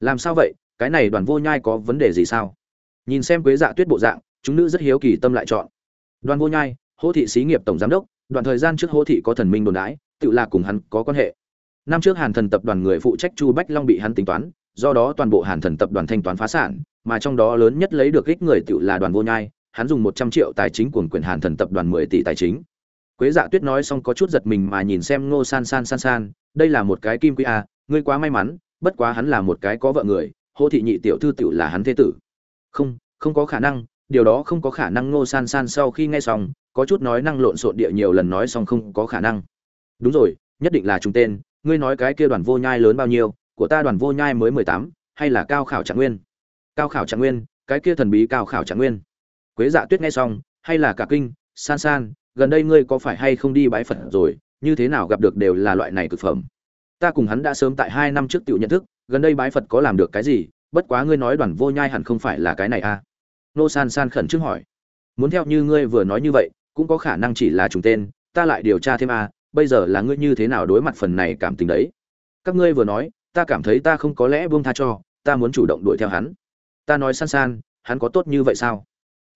Làm sao vậy? Cái này đoàn vô nhai có vấn đề gì sao? Nhìn xem quế dạ tuyết bộ dạng, chúng nữ rất hiếu kỳ tâm lại chọn đoàn vô nhai, hỗ thị xí nghiệp tổng giám đốc, đoạn thời gian trước hỗ thị có thần minh đồn đãi, tự là cùng hắn có quan hệ. Năm trước hàn thần tập đoàn người phụ trách chu bách long bị hắn tính toán, do đó toàn bộ hàn thần tập đoàn thanh toán phá sản, mà trong đó lớn nhất lấy được ích người tự là đoàn vô nhai, hắn dùng một trăm triệu tài chính của quyền hàn thần tập đoàn mười tỷ tài chính. Quế dạ tuyết nói xong có chút giật mình mà nhìn xem ngô san san san san, đây là một cái kim quy a à, ngươi quá may mắn, bất quá hắn là một cái có vợ người hô thị nhị tiểu thư tự là hắn thế tử. Không không có khả năng điều đó không có khả năng ngô san san sau khi nghe xong, có chút nói năng lộn xộn địa nhiều lần nói xong không có khả năng. Đúng rồi, nhất định là chúng tên, ngươi nói cái kia đoàn vô nhai lớn bao nhiêu, của ta đoàn vô nhai mới mười tám, hay là cao khảo trạng nguyên? Cao khảo trạng nguyên, cái kia thần bí cao khảo trạng nguyên. Quế dạ tuyết nghe xong, hay là cả kinh, san san, gần đây ngươi có phải hay không đi bãi phật rồi, như thế nào gặp được đều là loại này thực phẩm. Ta cùng hắn đã sớm tại hai năm trước tiểu nhận thức, gần đây bái phật có làm được cái gì, bất quá ngươi nói đoàn vô nhai hẳn không phải là cái này à nô san san khẩn trương hỏi. Muốn theo như ngươi vừa nói như vậy, cũng có khả năng chỉ là trùng tên, ta lại điều tra thêm à bây giờ là ngươi như thế nào đối mặt phần này cảm tình đấy? Các ngươi vừa nói, ta cảm thấy ta không có lẽ buông tha cho, ta muốn chủ động đuổi theo hắn. Ta nói san san, hắn có tốt như vậy sao?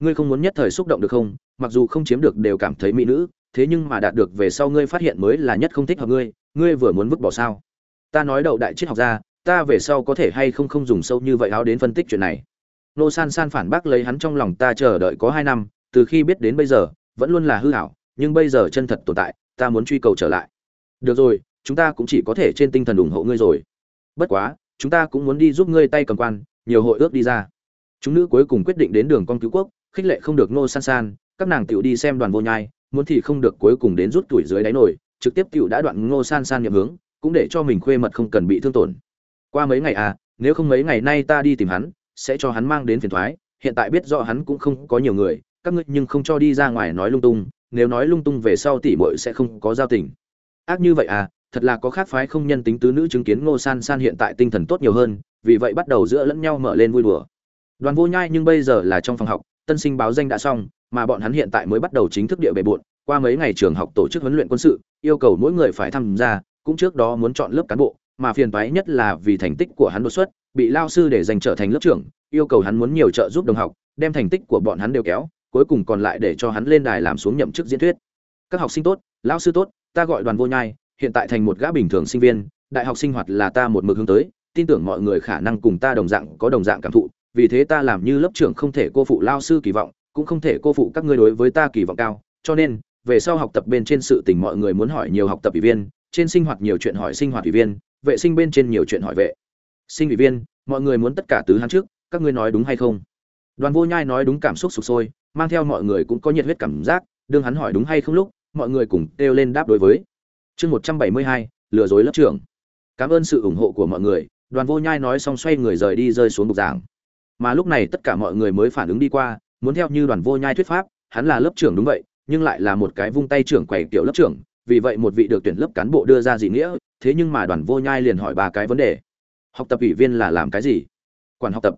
Ngươi không muốn nhất thời xúc động được không? Mặc dù không chiếm được đều cảm thấy mỹ nữ, thế nhưng mà đạt được về sau ngươi phát hiện mới là nhất không thích hợp ngươi ngươi vừa muốn vứt bỏ sao? Ta nói đậu đại triết học ra, ta về sau có thể hay không không dùng sâu như vậy áo đến phân tích chuyện này? Nô san san phản bác lấy hắn trong lòng ta chờ đợi có hai năm, từ khi biết đến bây giờ, vẫn luôn là hư hảo, nhưng bây giờ chân thật tồn tại, ta muốn truy cầu trở lại. Được rồi, chúng ta cũng chỉ có thể trên tinh thần ủng hộ ngươi rồi. Bất quá, chúng ta cũng muốn đi giúp ngươi tay cầm quan, nhiều hội ước đi ra. Chúng nữ cuối cùng quyết định đến đường con cứu quốc, khích lệ không được nô san san, các nàng tiểu đi xem đoàn vô nhai, muốn thì không được cuối cùng đến rút tuổi dưới đáy nổi, trực tiếp tiểu đã đoạn ngô san san nhậm hướng, cũng để cho mình khuê mật không cần bị thương tổn. Qua mấy ngày à nếu không mấy ngày nay ta đi tìm hắn sẽ cho hắn mang đến phiền thoái, hiện tại biết rõ hắn cũng không có nhiều người, các ngươi nhưng không cho đi ra ngoài nói lung tung, nếu nói lung tung về sau tỷ muội sẽ không có giao tình. Ác như vậy à thật là có khác phái không nhân tính tứ nữ chứng kiến ngô san san hiện tại tinh thần tốt nhiều hơn, vì vậy bắt đầu giữa lẫn nhau mở lên vui đùa. Đoàn vô nhai nhưng bây giờ là trong phòng học, tân sinh báo danh đã xong, mà bọn hắn hiện tại mới bắt đầu chính thức địa bề bộn, qua mấy ngày trường học tổ chức huấn luyện quân sự, yêu cầu mỗi người phải tham gia, cũng trước đó muốn chọn lớp cán bộ, mà phiền toái nhất là vì thành tích của hắn đột xuất bị lao sư để giành trở thành lớp trưởng, yêu cầu hắn muốn nhiều trợ giúp đồng học, đem thành tích của bọn hắn đều kéo, cuối cùng còn lại để cho hắn lên đài làm xuống nhậm chức diễn thuyết. Các học sinh tốt lão sư tốt, ta gọi đoàn vô nhai, hiện tại thành một gã bình thường sinh viên, đại học sinh hoạt là ta một mực hướng tới, tin tưởng mọi người khả năng cùng ta đồng dạng, có đồng dạng cảm thụ, vì thế ta làm như lớp trưởng không thể cô phụ lao sư kỳ vọng, cũng không thể cô phụ các ngươi đối với ta kỳ vọng cao, cho nên, về sau học tập bên trên sự tình mọi người muốn hỏi nhiều học tập ủy viên, trên sinh hoạt nhiều chuyện hỏi sinh hoạt ủy viên, vệ sinh bên trên nhiều chuyện hỏi vệ sinh ủy viên, mọi người muốn tất cả tứ hắn trước, các ngươi nói đúng hay không? Đoàn vô nhai nói đúng cảm xúc sụp sôi, mang theo mọi người cũng có nhiệt huyết cảm giác, đương hắn hỏi đúng hay không lúc, mọi người cùng kêu lên đáp đối với. Chương một trăm bảy mươi hai, lừa dối lớp trưởng. Cảm ơn sự ủng hộ của mọi người, đoàn vô nhai nói xong xoay người rời đi rơi xuống bục giảng. Mà lúc này tất cả mọi người mới phản ứng đi qua, muốn theo như đoàn vô nhai thuyết pháp, hắn là lớp trưởng đúng vậy, nhưng lại là một cái vung tay trưởng quầy kiểu lớp trưởng, vì vậy một vị được tuyển lớp cán bộ đưa ra dị nghĩa, thế nhưng mà đoàn vô nhai liền hỏi ba cái vấn đề học tập ủy viên là làm cái gì? Quản học tập.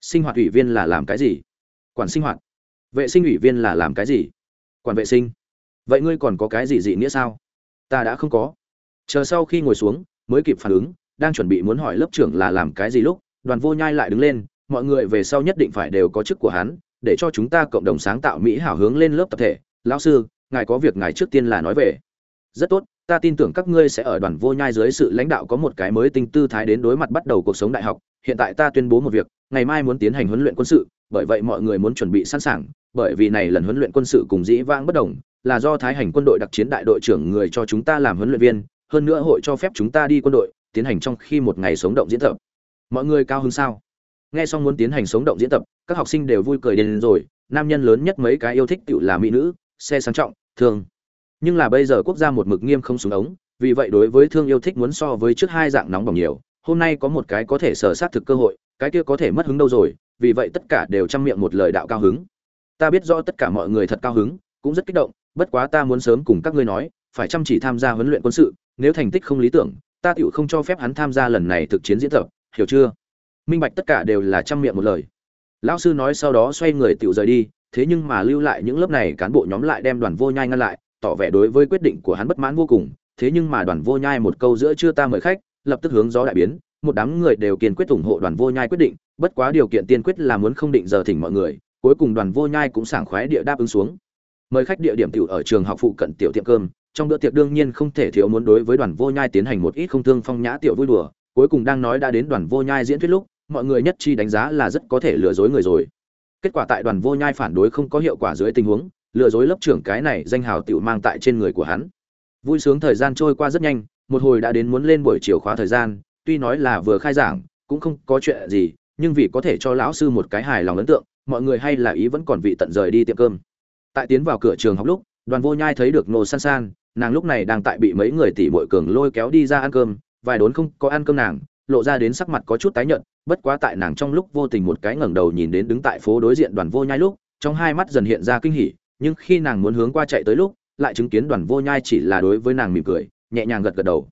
Sinh hoạt ủy viên là làm cái gì? Quản sinh hoạt. Vệ sinh ủy viên là làm cái gì? Quản vệ sinh. Vậy ngươi còn có cái gì dị nghĩa sao? Ta đã không có. Chờ sau khi ngồi xuống, mới kịp phản ứng, đang chuẩn bị muốn hỏi lớp trưởng là làm cái gì lúc, đoàn vô nhai lại đứng lên, mọi người về sau nhất định phải đều có chức của hắn, để cho chúng ta cộng đồng sáng tạo mỹ hảo hướng lên lớp tập thể. Lão sư, ngài có việc ngài trước tiên là nói về. Rất tốt ta tin tưởng các ngươi sẽ ở đoàn vô nhai dưới sự lãnh đạo có một cái mới tinh tư thái đến đối mặt bắt đầu cuộc sống đại học. Hiện tại ta tuyên bố một việc, ngày mai muốn tiến hành huấn luyện quân sự, bởi vậy mọi người muốn chuẩn bị sẵn sàng, bởi vì này lần huấn luyện quân sự cùng dĩ vãng bất đồng, là do thái hành quân đội đặc chiến đại đội trưởng người cho chúng ta làm huấn luyện viên, hơn nữa hội cho phép chúng ta đi quân đội, tiến hành trong khi một ngày sống động diễn tập. Mọi người cao hứng sao? Nghe xong muốn tiến hành sống động diễn tập, các học sinh đều vui cười đến rồi, nam nhân lớn nhất mấy cái yêu thích tự là mỹ nữ, xe sang trọng, thường nhưng là bây giờ quốc gia một mực nghiêm không xuống ống, vì vậy đối với thương yêu thích muốn so với trước hai dạng nóng bỏng nhiều, hôm nay có một cái có thể sở sát thực cơ hội, cái kia có thể mất hứng đâu rồi, vì vậy tất cả đều chăm miệng một lời đạo cao hứng. Ta biết rõ tất cả mọi người thật cao hứng, cũng rất kích động, bất quá ta muốn sớm cùng các ngươi nói, phải chăm chỉ tham gia huấn luyện quân sự, nếu thành tích không lý tưởng, ta tựu không cho phép hắn tham gia lần này thực chiến diễn tập, hiểu chưa? Minh bạch tất cả đều là chăm miệng một lời. Lão sư nói sau đó xoay người tựu rời đi, thế nhưng mà lưu lại những lớp này cán bộ nhóm lại đem đoàn vô nhai ngăn lại tỏ vẻ đối với quyết định của hắn bất mãn vô cùng, thế nhưng mà đoàn vô nhai một câu giữa chưa ta mời khách, lập tức hướng gió đại biến, một đám người đều kiên quyết ủng hộ đoàn vô nhai quyết định, bất quá điều kiện tiên quyết là muốn không định giờ thỉnh mọi người, cuối cùng đoàn vô nhai cũng sảng khoái địa đáp ứng xuống. Mời khách địa điểm tiểu ở trường học phụ cận tiểu tiệm cơm, trong bữa tiệc đương nhiên không thể thiếu muốn đối với đoàn vô nhai tiến hành một ít không thương phong nhã tiểu vui đùa, cuối cùng đang nói đã đến đoàn vô nhai diễn thuyết lúc, mọi người nhất chi đánh giá là rất có thể lừa dối người rồi. Kết quả tại đoàn vô nhai phản đối không có hiệu quả dưới tình huống lừa dối lớp trưởng cái này danh hào tiểu mang tại trên người của hắn. Vui sướng thời gian trôi qua rất nhanh, một hồi đã đến muốn lên buổi chiều khóa thời gian, tuy nói là vừa khai giảng, cũng không có chuyện gì, nhưng vì có thể cho lão sư một cái hài lòng ấn tượng, mọi người hay là ý vẫn còn vị tận rời đi tiệm cơm. Tại tiến vào cửa trường học lúc, đoàn vô nhai thấy được nô san san, nàng lúc này đang tại bị mấy người tỷ muội cường lôi kéo đi ra ăn cơm, vài đốn không có ăn cơm nàng, lộ ra đến sắc mặt có chút tái nhợt, bất quá tại nàng trong lúc vô tình một cái ngẩng đầu nhìn đến đứng tại phố đối diện đoàn vô nhai lúc, trong hai mắt dần hiện ra kinh hỉ nhưng khi nàng muốn hướng qua chạy tới lúc, lại chứng kiến đoàn vô nhai chỉ là đối với nàng mỉm cười, nhẹ nhàng gật gật đầu.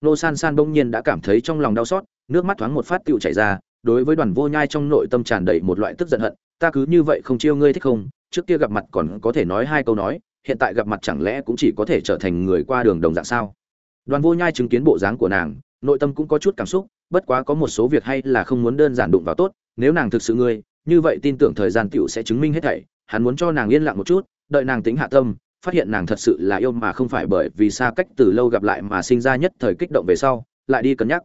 Nô san san bỗng nhiên đã cảm thấy trong lòng đau xót, nước mắt thoáng một phát tựu chảy ra, đối với đoàn vô nhai trong nội tâm tràn đầy một loại tức giận hận, ta cứ như vậy không chiêu ngươi thích không? Trước kia gặp mặt còn có thể nói hai câu nói, hiện tại gặp mặt chẳng lẽ cũng chỉ có thể trở thành người qua đường đồng dạng sao? Đoàn vô nhai chứng kiến bộ dáng của nàng, nội tâm cũng có chút cảm xúc, bất quá có một số việc hay là không muốn đơn giản đụng vào tốt, nếu nàng thực sự ngươi, như vậy tin tưởng thời gian tựu sẽ chứng minh hết thảy hắn muốn cho nàng yên lặng một chút, đợi nàng tính hạ tâm, phát hiện nàng thật sự là yêu mà không phải bởi vì xa cách từ lâu gặp lại mà sinh ra nhất thời kích động về sau, lại đi cân nhắc.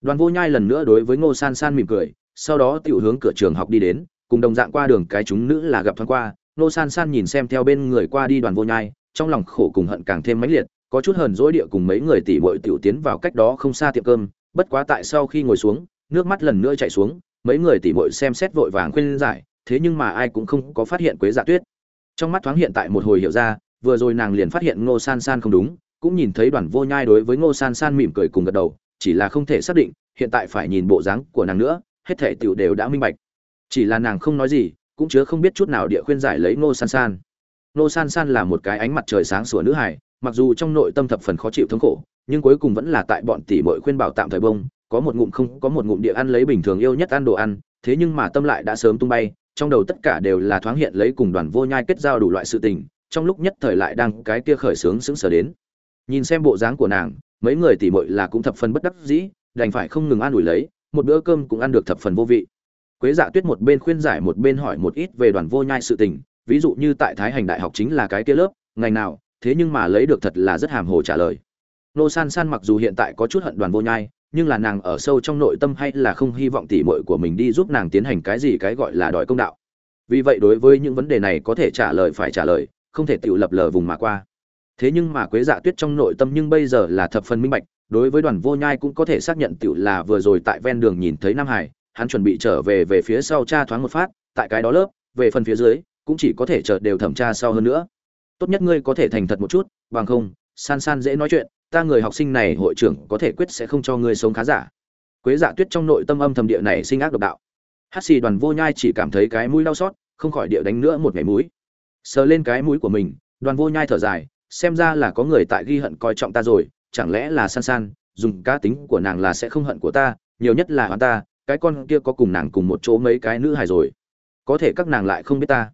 Đoàn vô nhai lần nữa đối với ngô san san mỉm cười, sau đó tiểu hướng cửa trường học đi đến, cùng đồng dạng qua đường cái chúng nữ là gặp thoáng qua, ngô san san nhìn xem theo bên người qua đi đoàn vô nhai, trong lòng khổ cùng hận càng thêm mãnh liệt, có chút hờn dỗi địa cùng mấy người tỷ muội tiểu tiến vào cách đó không xa tiệm cơm, bất quá tại sau khi ngồi xuống, nước mắt lần nữa chảy xuống, mấy người tỷ muội xem xét vội vàng khuyên giải thế nhưng mà ai cũng không có phát hiện quế dạ tuyết. Trong mắt thoáng hiện tại một hồi hiểu ra, vừa rồi nàng liền phát hiện ngô san san không đúng, cũng nhìn thấy đoàn vô nhai đối với ngô san san mỉm cười cùng gật đầu, chỉ là không thể xác định, hiện tại phải nhìn bộ dáng của nàng nữa, hết thể tiểu đều đã minh bạch. Chỉ là nàng không nói gì, cũng chứa không biết chút nào địa khuyên giải lấy ngô san san. Ngô san san là một cái ánh mặt trời sáng sủa nữ hải mặc dù trong nội tâm thập phần khó chịu thống khổ, nhưng cuối cùng vẫn là tại bọn tỷ muội khuyên bảo tạm thời bông, có một ngụm không, có một ngụm địa ăn lấy bình thường yêu nhất ăn đồ ăn, thế nhưng mà tâm lại đã sớm tung bay trong đầu tất cả đều là thoáng hiện lấy cùng đoàn vô nhai kết giao đủ loại sự tình, trong lúc nhất thời lại đang cái kia khởi sướng sững sờ đến. Nhìn xem bộ dáng của nàng, mấy người tỷ muội là cũng thập phần bất đắc dĩ, đành phải không ngừng ăn ủi lấy, một bữa cơm cũng ăn được thập phần vô vị. Quế dạ tuyết một bên khuyên giải một bên hỏi một ít về đoàn vô nhai sự tình, ví dụ như tại thái hành đại học chính là cái kia lớp ngành nào, thế nhưng mà lấy được thật là rất hàm hồ trả lời. Nô san san mặc dù hiện tại có chút hận đoàn vô nhai nhưng là nàng ở sâu trong nội tâm hay là không hy vọng tỉ muội của mình đi giúp nàng tiến hành cái gì cái gọi là đòi công đạo. Vì vậy đối với những vấn đề này có thể trả lời phải trả lời, không thể tự lập lờ vùng mà qua. Thế nhưng mà quế dạ tuyết trong nội tâm nhưng bây giờ là thập phần minh bạch, đối với đoàn vô nhai cũng có thể xác nhận tự là vừa rồi tại ven đường nhìn thấy nam hải, hắn chuẩn bị trở về về phía sau cha thoáng một phát, tại cái đó lớp, về phần phía dưới, cũng chỉ có thể chờ đều thẩm tra sau hơn nữa. Tốt nhất ngươi có thể thành thật một chút, bằng không, san san dễ nói chuyện ta người học sinh này hội trưởng có thể quyết sẽ không cho ngươi sống khá giả. Quế dạ tuyết trong nội tâm âm thầm địa này sinh ác độc đạo. Hát xì đoàn vô nhai chỉ cảm thấy cái mũi đau xót, không khỏi địa đánh nữa một ngày mũi. Sờ lên cái mũi của mình, đoàn vô nhai thở dài, xem ra là có người tại ghi hận coi trọng ta rồi, chẳng lẽ là san san, dùng cá tính của nàng là sẽ không hận của ta, nhiều nhất là hắn ta, cái con kia có cùng nàng cùng một chỗ mấy cái nữ hài rồi. Có thể các nàng lại không biết ta.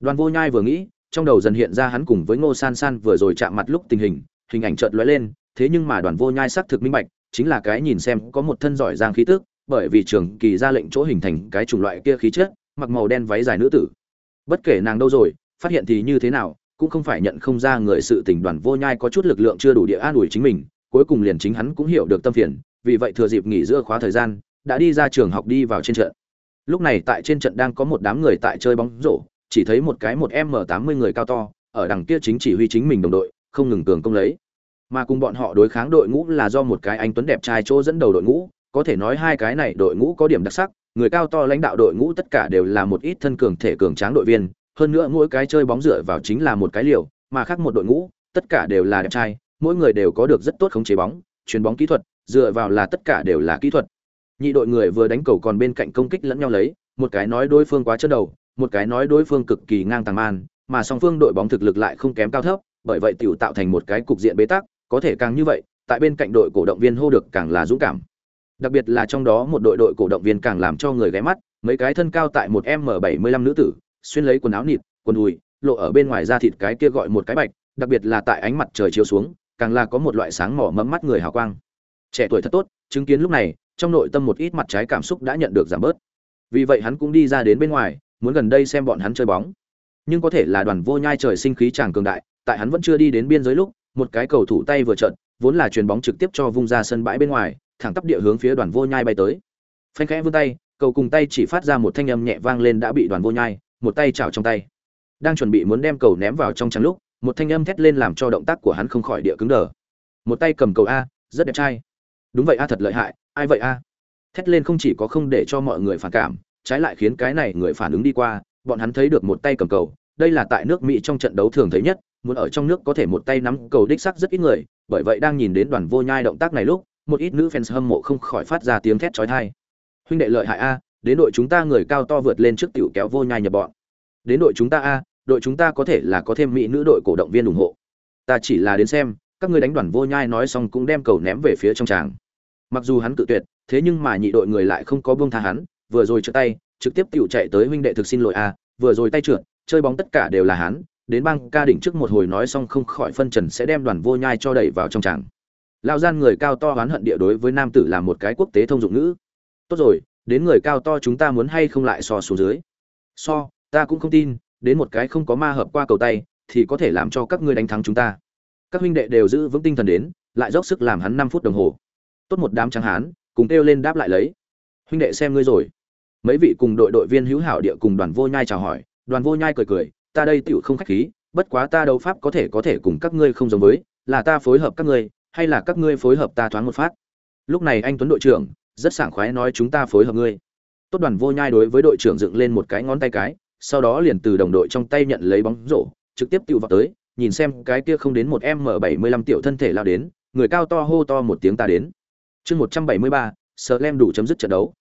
Đoàn vô nhai vừa nghĩ, trong đầu dần hiện ra hắn cùng với ngô san san vừa rồi chạm mặt lúc tình hình hình ảnh chợt lóe lên, thế nhưng mà đoàn vô nhai sắc thực minh bạch, chính là cái nhìn xem có một thân giỏi giang khí tức, bởi vì trường kỳ ra lệnh chỗ hình thành cái chủng loại kia khí chất, mặc màu đen váy dài nữ tử. Bất kể nàng đâu rồi, phát hiện thì như thế nào, cũng không phải nhận không ra người sự tình đoàn vô nhai có chút lực lượng chưa đủ địa an ủi chính mình, cuối cùng liền chính hắn cũng hiểu được tâm phiền, vì vậy thừa dịp nghỉ giữa khóa thời gian, đã đi ra trường học đi vào trên trận. Lúc này tại trên trận đang có một đám người tại chơi bóng rổ, chỉ thấy một cái một m tám mươi người cao to, ở đằng kia chính chỉ huy chính mình đồng đội không ngừng cường công lấy. Mà cùng bọn họ đối kháng đội ngũ là do một cái anh tuấn đẹp trai chỗ dẫn đầu đội ngũ, có thể nói hai cái này đội ngũ có điểm đặc sắc, người cao to lãnh đạo đội ngũ tất cả đều là một ít thân cường thể cường tráng đội viên, hơn nữa mỗi cái chơi bóng dựa vào chính là một cái liều, mà khác một đội ngũ, tất cả đều là đẹp trai, mỗi người đều có được rất tốt khống chế bóng, chuyền bóng kỹ thuật, dựa vào là tất cả đều là kỹ thuật. Nhị đội người vừa đánh cầu còn bên cạnh công kích lẫn nhau lấy, một cái nói đối phương quá chất đầu, một cái nói đối phương cực kỳ ngang tàng man, mà song phương đội bóng thực lực lại không kém cao thấp bởi vậy tiểu tạo thành một cái cục diện bế tắc, có thể càng như vậy, tại bên cạnh đội cổ động viên hô được càng là dũng cảm. Đặc biệt là trong đó một đội đội cổ động viên càng làm cho người ghé mắt, mấy cái thân cao tại một m bảy mươi lăm nữ tử, xuyên lấy quần áo nịt, quần đùi lộ ở bên ngoài da thịt cái kia gọi một cái bạch, đặc biệt là tại ánh mặt trời chiếu xuống, càng là có một loại sáng mỏ mẫm mắt người hào quang. Trẻ tuổi thật tốt, chứng kiến lúc này, trong nội tâm một ít mặt trái cảm xúc đã nhận được giảm bớt. Vì vậy hắn cũng đi ra đến bên ngoài, muốn gần đây xem bọn hắn chơi bóng. Nhưng có thể là đoàn vô nhai trời sinh khí chàng cường đại tại hắn vẫn chưa đi đến biên giới lúc, một cái cầu thủ tay vừa trận vốn là chuyền bóng trực tiếp cho vung ra sân bãi bên ngoài, thẳng tắp địa hướng phía đoàn vô nhai bay tới. Phanh khẽ vươn tay, cầu cùng tay chỉ phát ra một thanh âm nhẹ vang lên đã bị đoàn vô nhai, một tay chảo trong tay. Đang chuẩn bị muốn đem cầu ném vào trong trắng lúc, một thanh âm thét lên làm cho động tác của hắn không khỏi địa cứng đờ. Một tay cầm cầu a, rất đẹp trai. Đúng vậy a, thật lợi hại, ai vậy a? Thét lên không chỉ có không để cho mọi người phản cảm, trái lại khiến cái này người phản ứng đi qua, bọn hắn thấy được một tay cầm cầu, đây là tại nước mỹ trong trận đấu thường thấy nhất muốn ở trong nước có thể một tay nắm cầu đích sắc rất ít người, bởi vậy đang nhìn đến đoàn vô nhai động tác này lúc, một ít nữ fans hâm mộ không khỏi phát ra tiếng thét chói tai. Huynh đệ lợi hại a, đến đội chúng ta người cao to vượt lên trước tiểu kéo vô nhai nhập bọn. Đến đội chúng ta a, đội chúng ta có thể là có thêm mỹ nữ đội cổ động viên ủng hộ. Ta chỉ là đến xem, các ngươi đánh đoàn vô nhai nói xong cũng đem cầu ném về phía trong tràng. Mặc dù hắn cự tuyệt, thế nhưng mà nhị đội người lại không có buông tha hắn, vừa rồi trượt tay, trực tiếp tiểu chạy tới huynh đệ thực xin lỗi a, vừa rồi tay trượt, chơi bóng tất cả đều là hắn đến băng ca đỉnh trước một hồi nói xong không khỏi phân trần sẽ đem đoàn vô nhai cho đẩy vào trong tràng. Lao gian người cao to oán hận địa đối với nam tử là một cái quốc tế thông dụng ngữ. Tốt rồi, đến người cao to chúng ta muốn hay không lại so xuống dưới? So, ta cũng không tin, đến một cái không có ma hợp qua cầu tay, thì có thể làm cho các ngươi đánh thắng chúng ta. Các huynh đệ đều giữ vững tinh thần đến, lại dốc sức làm hắn năm phút đồng hồ. Tốt một đám trắng hán, cùng kêu lên đáp lại lấy. Huynh đệ xem ngươi rồi. Mấy vị cùng đội đội viên hữu hảo địa cùng đoàn vô nhai chào hỏi, đoàn vô nhai cười cười ta đây tựu không khách khí, bất quá ta đấu pháp có thể có thể cùng các ngươi không giống với, là ta phối hợp các ngươi, hay là các ngươi phối hợp ta thoáng một phát. Lúc này anh tuấn đội trưởng, rất sảng khoái nói chúng ta phối hợp ngươi. Tốt đoàn vô nhai đối với đội trưởng dựng lên một cái ngón tay cái, sau đó liền từ đồng đội trong tay nhận lấy bóng rổ, trực tiếp tiêu vào tới, nhìn xem cái kia không đến một m bảy mươi lăm tiểu thân thể lao đến, người cao to hô to một tiếng ta đến. Chương một trăm bảy mươi ba đủ chấm dứt trận đấu.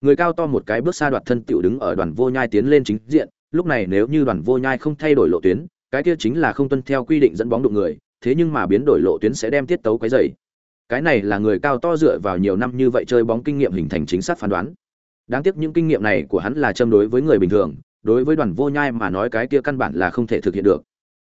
Người cao to một cái bước xa đoạt thân tiểu đứng ở đoàn vô nhai tiến lên chính diện lúc này nếu như đoàn vô nhai không thay đổi lộ tuyến, cái kia chính là không tuân theo quy định dẫn bóng đụng người, thế nhưng mà biến đổi lộ tuyến sẽ đem tiết tấu quấy rầy. cái này là người cao to dựa vào nhiều năm như vậy chơi bóng kinh nghiệm hình thành chính xác phán đoán. Đáng tiếc những kinh nghiệm này của hắn là châm đối với người bình thường, đối với đoàn vô nhai mà nói cái kia căn bản là không thể thực hiện được.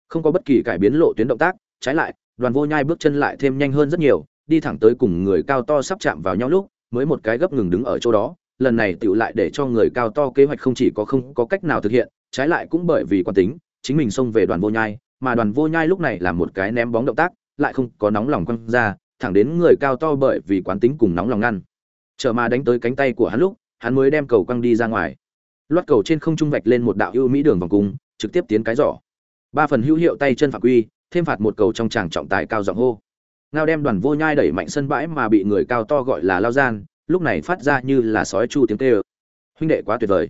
Không có bất kỳ cải biến lộ tuyến động tác, trái lại, đoàn vô nhai bước chân lại thêm nhanh hơn rất nhiều, đi thẳng tới cùng người cao to sắp chạm vào nhau lúc, mới một cái gấp ngừng đứng ở chỗ đó lần này tựu lại để cho người cao to kế hoạch không chỉ có không có cách nào thực hiện, trái lại cũng bởi vì quan tính, chính mình xông về đoàn vô nhai, mà đoàn vô nhai lúc này là một cái ném bóng động tác, lại không có nóng lòng quăng ra, thẳng đến người cao to bởi vì quán tính cùng nóng lòng ngăn. Chờ mà đánh tới cánh tay của hắn lúc, hắn mới đem cầu quăng đi ra ngoài. Loát cầu trên không trung vạch lên một đạo ưu mỹ đường vòng cung, trực tiếp tiến cái giỏ. Ba phần hữu hiệu tay chân phạm quy, thêm phạt một cầu trong tràng trọng tài cao giọng hô. Ngao đem đoàn vô nhai đẩy mạnh sân bãi mà bị người cao to gọi là lao gian lúc này phát ra như là sói chu tiếng tê ơ huynh đệ quá tuyệt vời.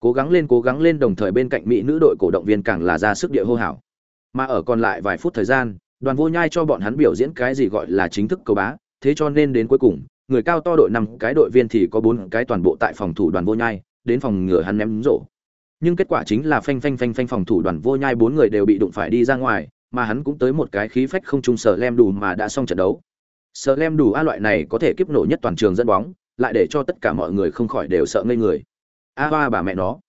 Cố gắng lên, cố gắng lên, đồng thời bên cạnh mỹ nữ đội cổ động viên càng là ra sức địa hô hào. Mà ở còn lại vài phút thời gian, đoàn vô nhai cho bọn hắn biểu diễn cái gì gọi là chính thức cầu bá, thế cho nên đến cuối cùng, người cao to đội năm cái đội viên thì có bốn cái toàn bộ tại phòng thủ đoàn vô nhai, đến phòng ngừa hắn ném rổ. Nhưng kết quả chính là phanh phanh phanh phanh phòng thủ đoàn vô nhai bốn người đều bị đụng phải đi ra ngoài, mà hắn cũng tới một cái khí phách không trung sở lem đủ mà đã xong trận đấu. Sờ lem đủ a loại này có thể kiếp nổ nhất toàn trường dẫn bóng, lại để cho tất cả mọi người không khỏi đều sợ ngây người. A ba bà mẹ nó.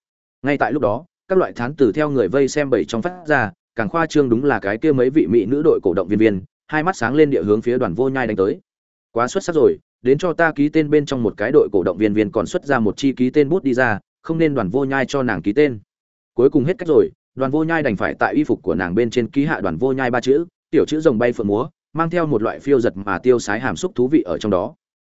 Ngay tại lúc đó, các loại thán từ theo người vây xem bảy trong phát ra, càng khoa trương đúng là cái kia mấy vị mỹ nữ đội cổ động viên viên, hai mắt sáng lên địa hướng phía đoàn vô nhai đánh tới. Quá xuất sắc rồi, đến cho ta ký tên bên trong một cái đội cổ động viên viên còn xuất ra một chi ký tên bút đi ra, không nên đoàn vô nhai cho nàng ký tên. Cuối cùng hết cách rồi, đoàn vô nhai đành phải tại y phục của nàng bên trên ký hạ đoàn vô nhai ba chữ, tiểu chữ rồng bay phượng múa mang theo một loại phiêu giật mà tiêu sái hàm xúc thú vị ở trong đó.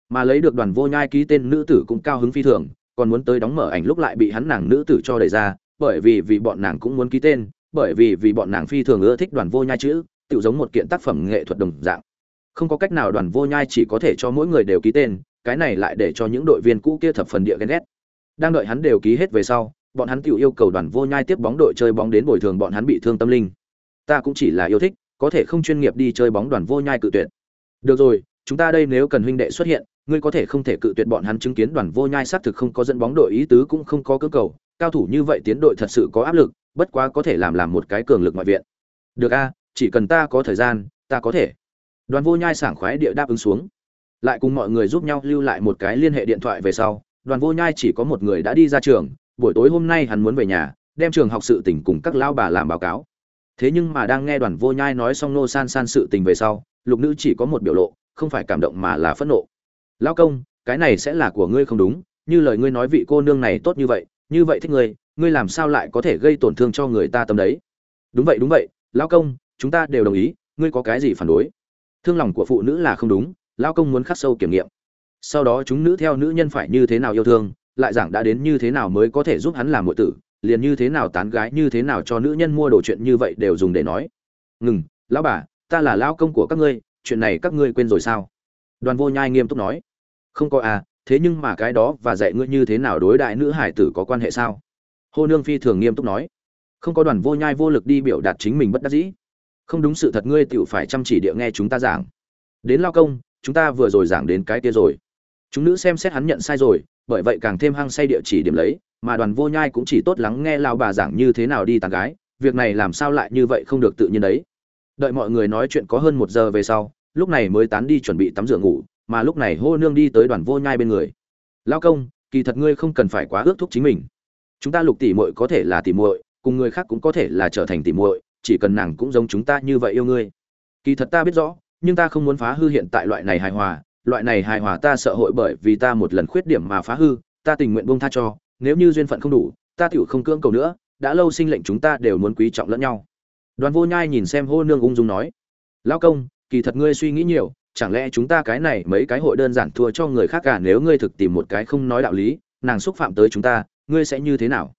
Mà lấy được đoàn vô nhai ký tên nữ tử cũng cao hứng phi thường, còn muốn tới đóng mở ảnh lúc lại bị hắn nàng nữ tử cho đẩy ra, bởi vì vì bọn nàng cũng muốn ký tên, bởi vì vì bọn nàng phi thường ưa thích đoàn vô nhai chữ tự giống một kiện tác phẩm nghệ thuật đồng dạng. Không có cách nào đoàn vô nhai chỉ có thể cho mỗi người đều ký tên, cái này lại để cho những đội viên cũ kia thập phần địa ghen ghét. Đang đợi hắn đều ký hết về sau, bọn hắn tự yêu cầu đoàn vô nhai tiếp bóng đội chơi bóng đến bồi thường bọn hắn bị thương tâm linh. Ta cũng chỉ là yêu thích có thể không chuyên nghiệp đi chơi bóng đoàn vô nhai cự tuyệt. Được rồi, chúng ta đây nếu cần huynh đệ xuất hiện, ngươi có thể không thể cự tuyệt bọn hắn chứng kiến đoàn vô nhai xác thực không có dẫn bóng đội ý tứ cũng không có cơ cầu. Cao thủ như vậy tiến đội thật sự có áp lực, bất quá có thể làm làm một cái cường lực ngoại viện. Được a, chỉ cần ta có thời gian, ta có thể. Đoàn vô nhai sảng khoái địa đáp ứng xuống. Lại cùng mọi người giúp nhau lưu lại một cái liên hệ điện thoại về sau, đoàn vô nhai chỉ có một người đã đi ra trường, buổi tối hôm nay hắn muốn về nhà, đem trường học sự tình cùng các lão bà làm báo cáo thế nhưng mà đang nghe đoàn vô nhai nói xong nô san san sự tình về sau, lục nữ chỉ có một biểu lộ, không phải cảm động mà là phẫn nộ. Lão công, cái này sẽ là của ngươi không đúng, như lời ngươi nói vị cô nương này tốt như vậy như vậy thích ngươi ngươi làm sao lại có thể gây tổn thương cho người ta tâm đấy? Đúng vậy đúng vậy lão công, chúng ta đều đồng ý, ngươi có cái gì phản đối? Thương lòng của phụ nữ là không đúng lão công muốn khắc sâu kiểm nghiệm. Sau đó chúng nữ theo nữ nhân phải như thế nào yêu thương, lại giảng đã đến như thế nào mới có thể giúp hắn làm muội tử liền như thế nào tán gái, như thế nào cho nữ nhân mua đồ chuyện như vậy đều dùng để nói. Ngừng, lão bà, ta là lao công của các ngươi, chuyện này các ngươi quên rồi sao? Đoàn vô nhai nghiêm túc nói. Không có à thế nhưng mà cái đó và dạy ngươi như thế nào đối đại nữ hải tử có quan hệ sao? Hô nương phi thường nghiêm túc nói. Không có đoàn vô nhai vô lực đi biểu đạt chính mình bất đắc dĩ. Không đúng sự thật ngươi tựu phải chăm chỉ địa nghe chúng ta giảng. Đến lao công, chúng ta vừa rồi giảng đến cái kia rồi. Chúng nữ xem xét hắn nhận sai rồi, bởi vậy càng thêm hăng say địa chỉ điểm lấy mà đoàn vô nhai cũng chỉ tốt lắng nghe lao bà giảng như thế nào đi tàn gái, việc này làm sao lại như vậy không được tự nhiên đấy. Đợi mọi người nói chuyện có hơn một giờ về sau, lúc này mới tán đi chuẩn bị tắm rửa ngủ, mà lúc này hô nương đi tới đoàn vô nhai bên người. Lao công, kỳ thật ngươi không cần phải quá ước thúc chính mình. Chúng ta lục tỷ muội có thể là tỷ muội, cùng người khác cũng có thể là trở thành tỷ muội, chỉ cần nàng cũng giống chúng ta như vậy yêu ngươi. Kỳ thật ta biết rõ, nhưng ta không muốn phá hư hiện tại loại này hài hòa, loại này hài hòa ta sợ hội bởi vì ta một lần khuyết điểm mà phá hư, ta tình nguyện buông tha cho nếu như duyên phận không đủ, ta tiểu không cưỡng cầu nữa, đã lâu sinh lệnh chúng ta đều muốn quý trọng lẫn nhau. Đoàn vô nhai nhìn xem hô nương ung dung nói, lão công, kỳ thật ngươi suy nghĩ nhiều, chẳng lẽ chúng ta cái này mấy cái hội đơn giản thua cho người khác cả nếu ngươi thực tìm một cái không nói đạo lý, nàng xúc phạm tới chúng ta, ngươi sẽ như thế nào?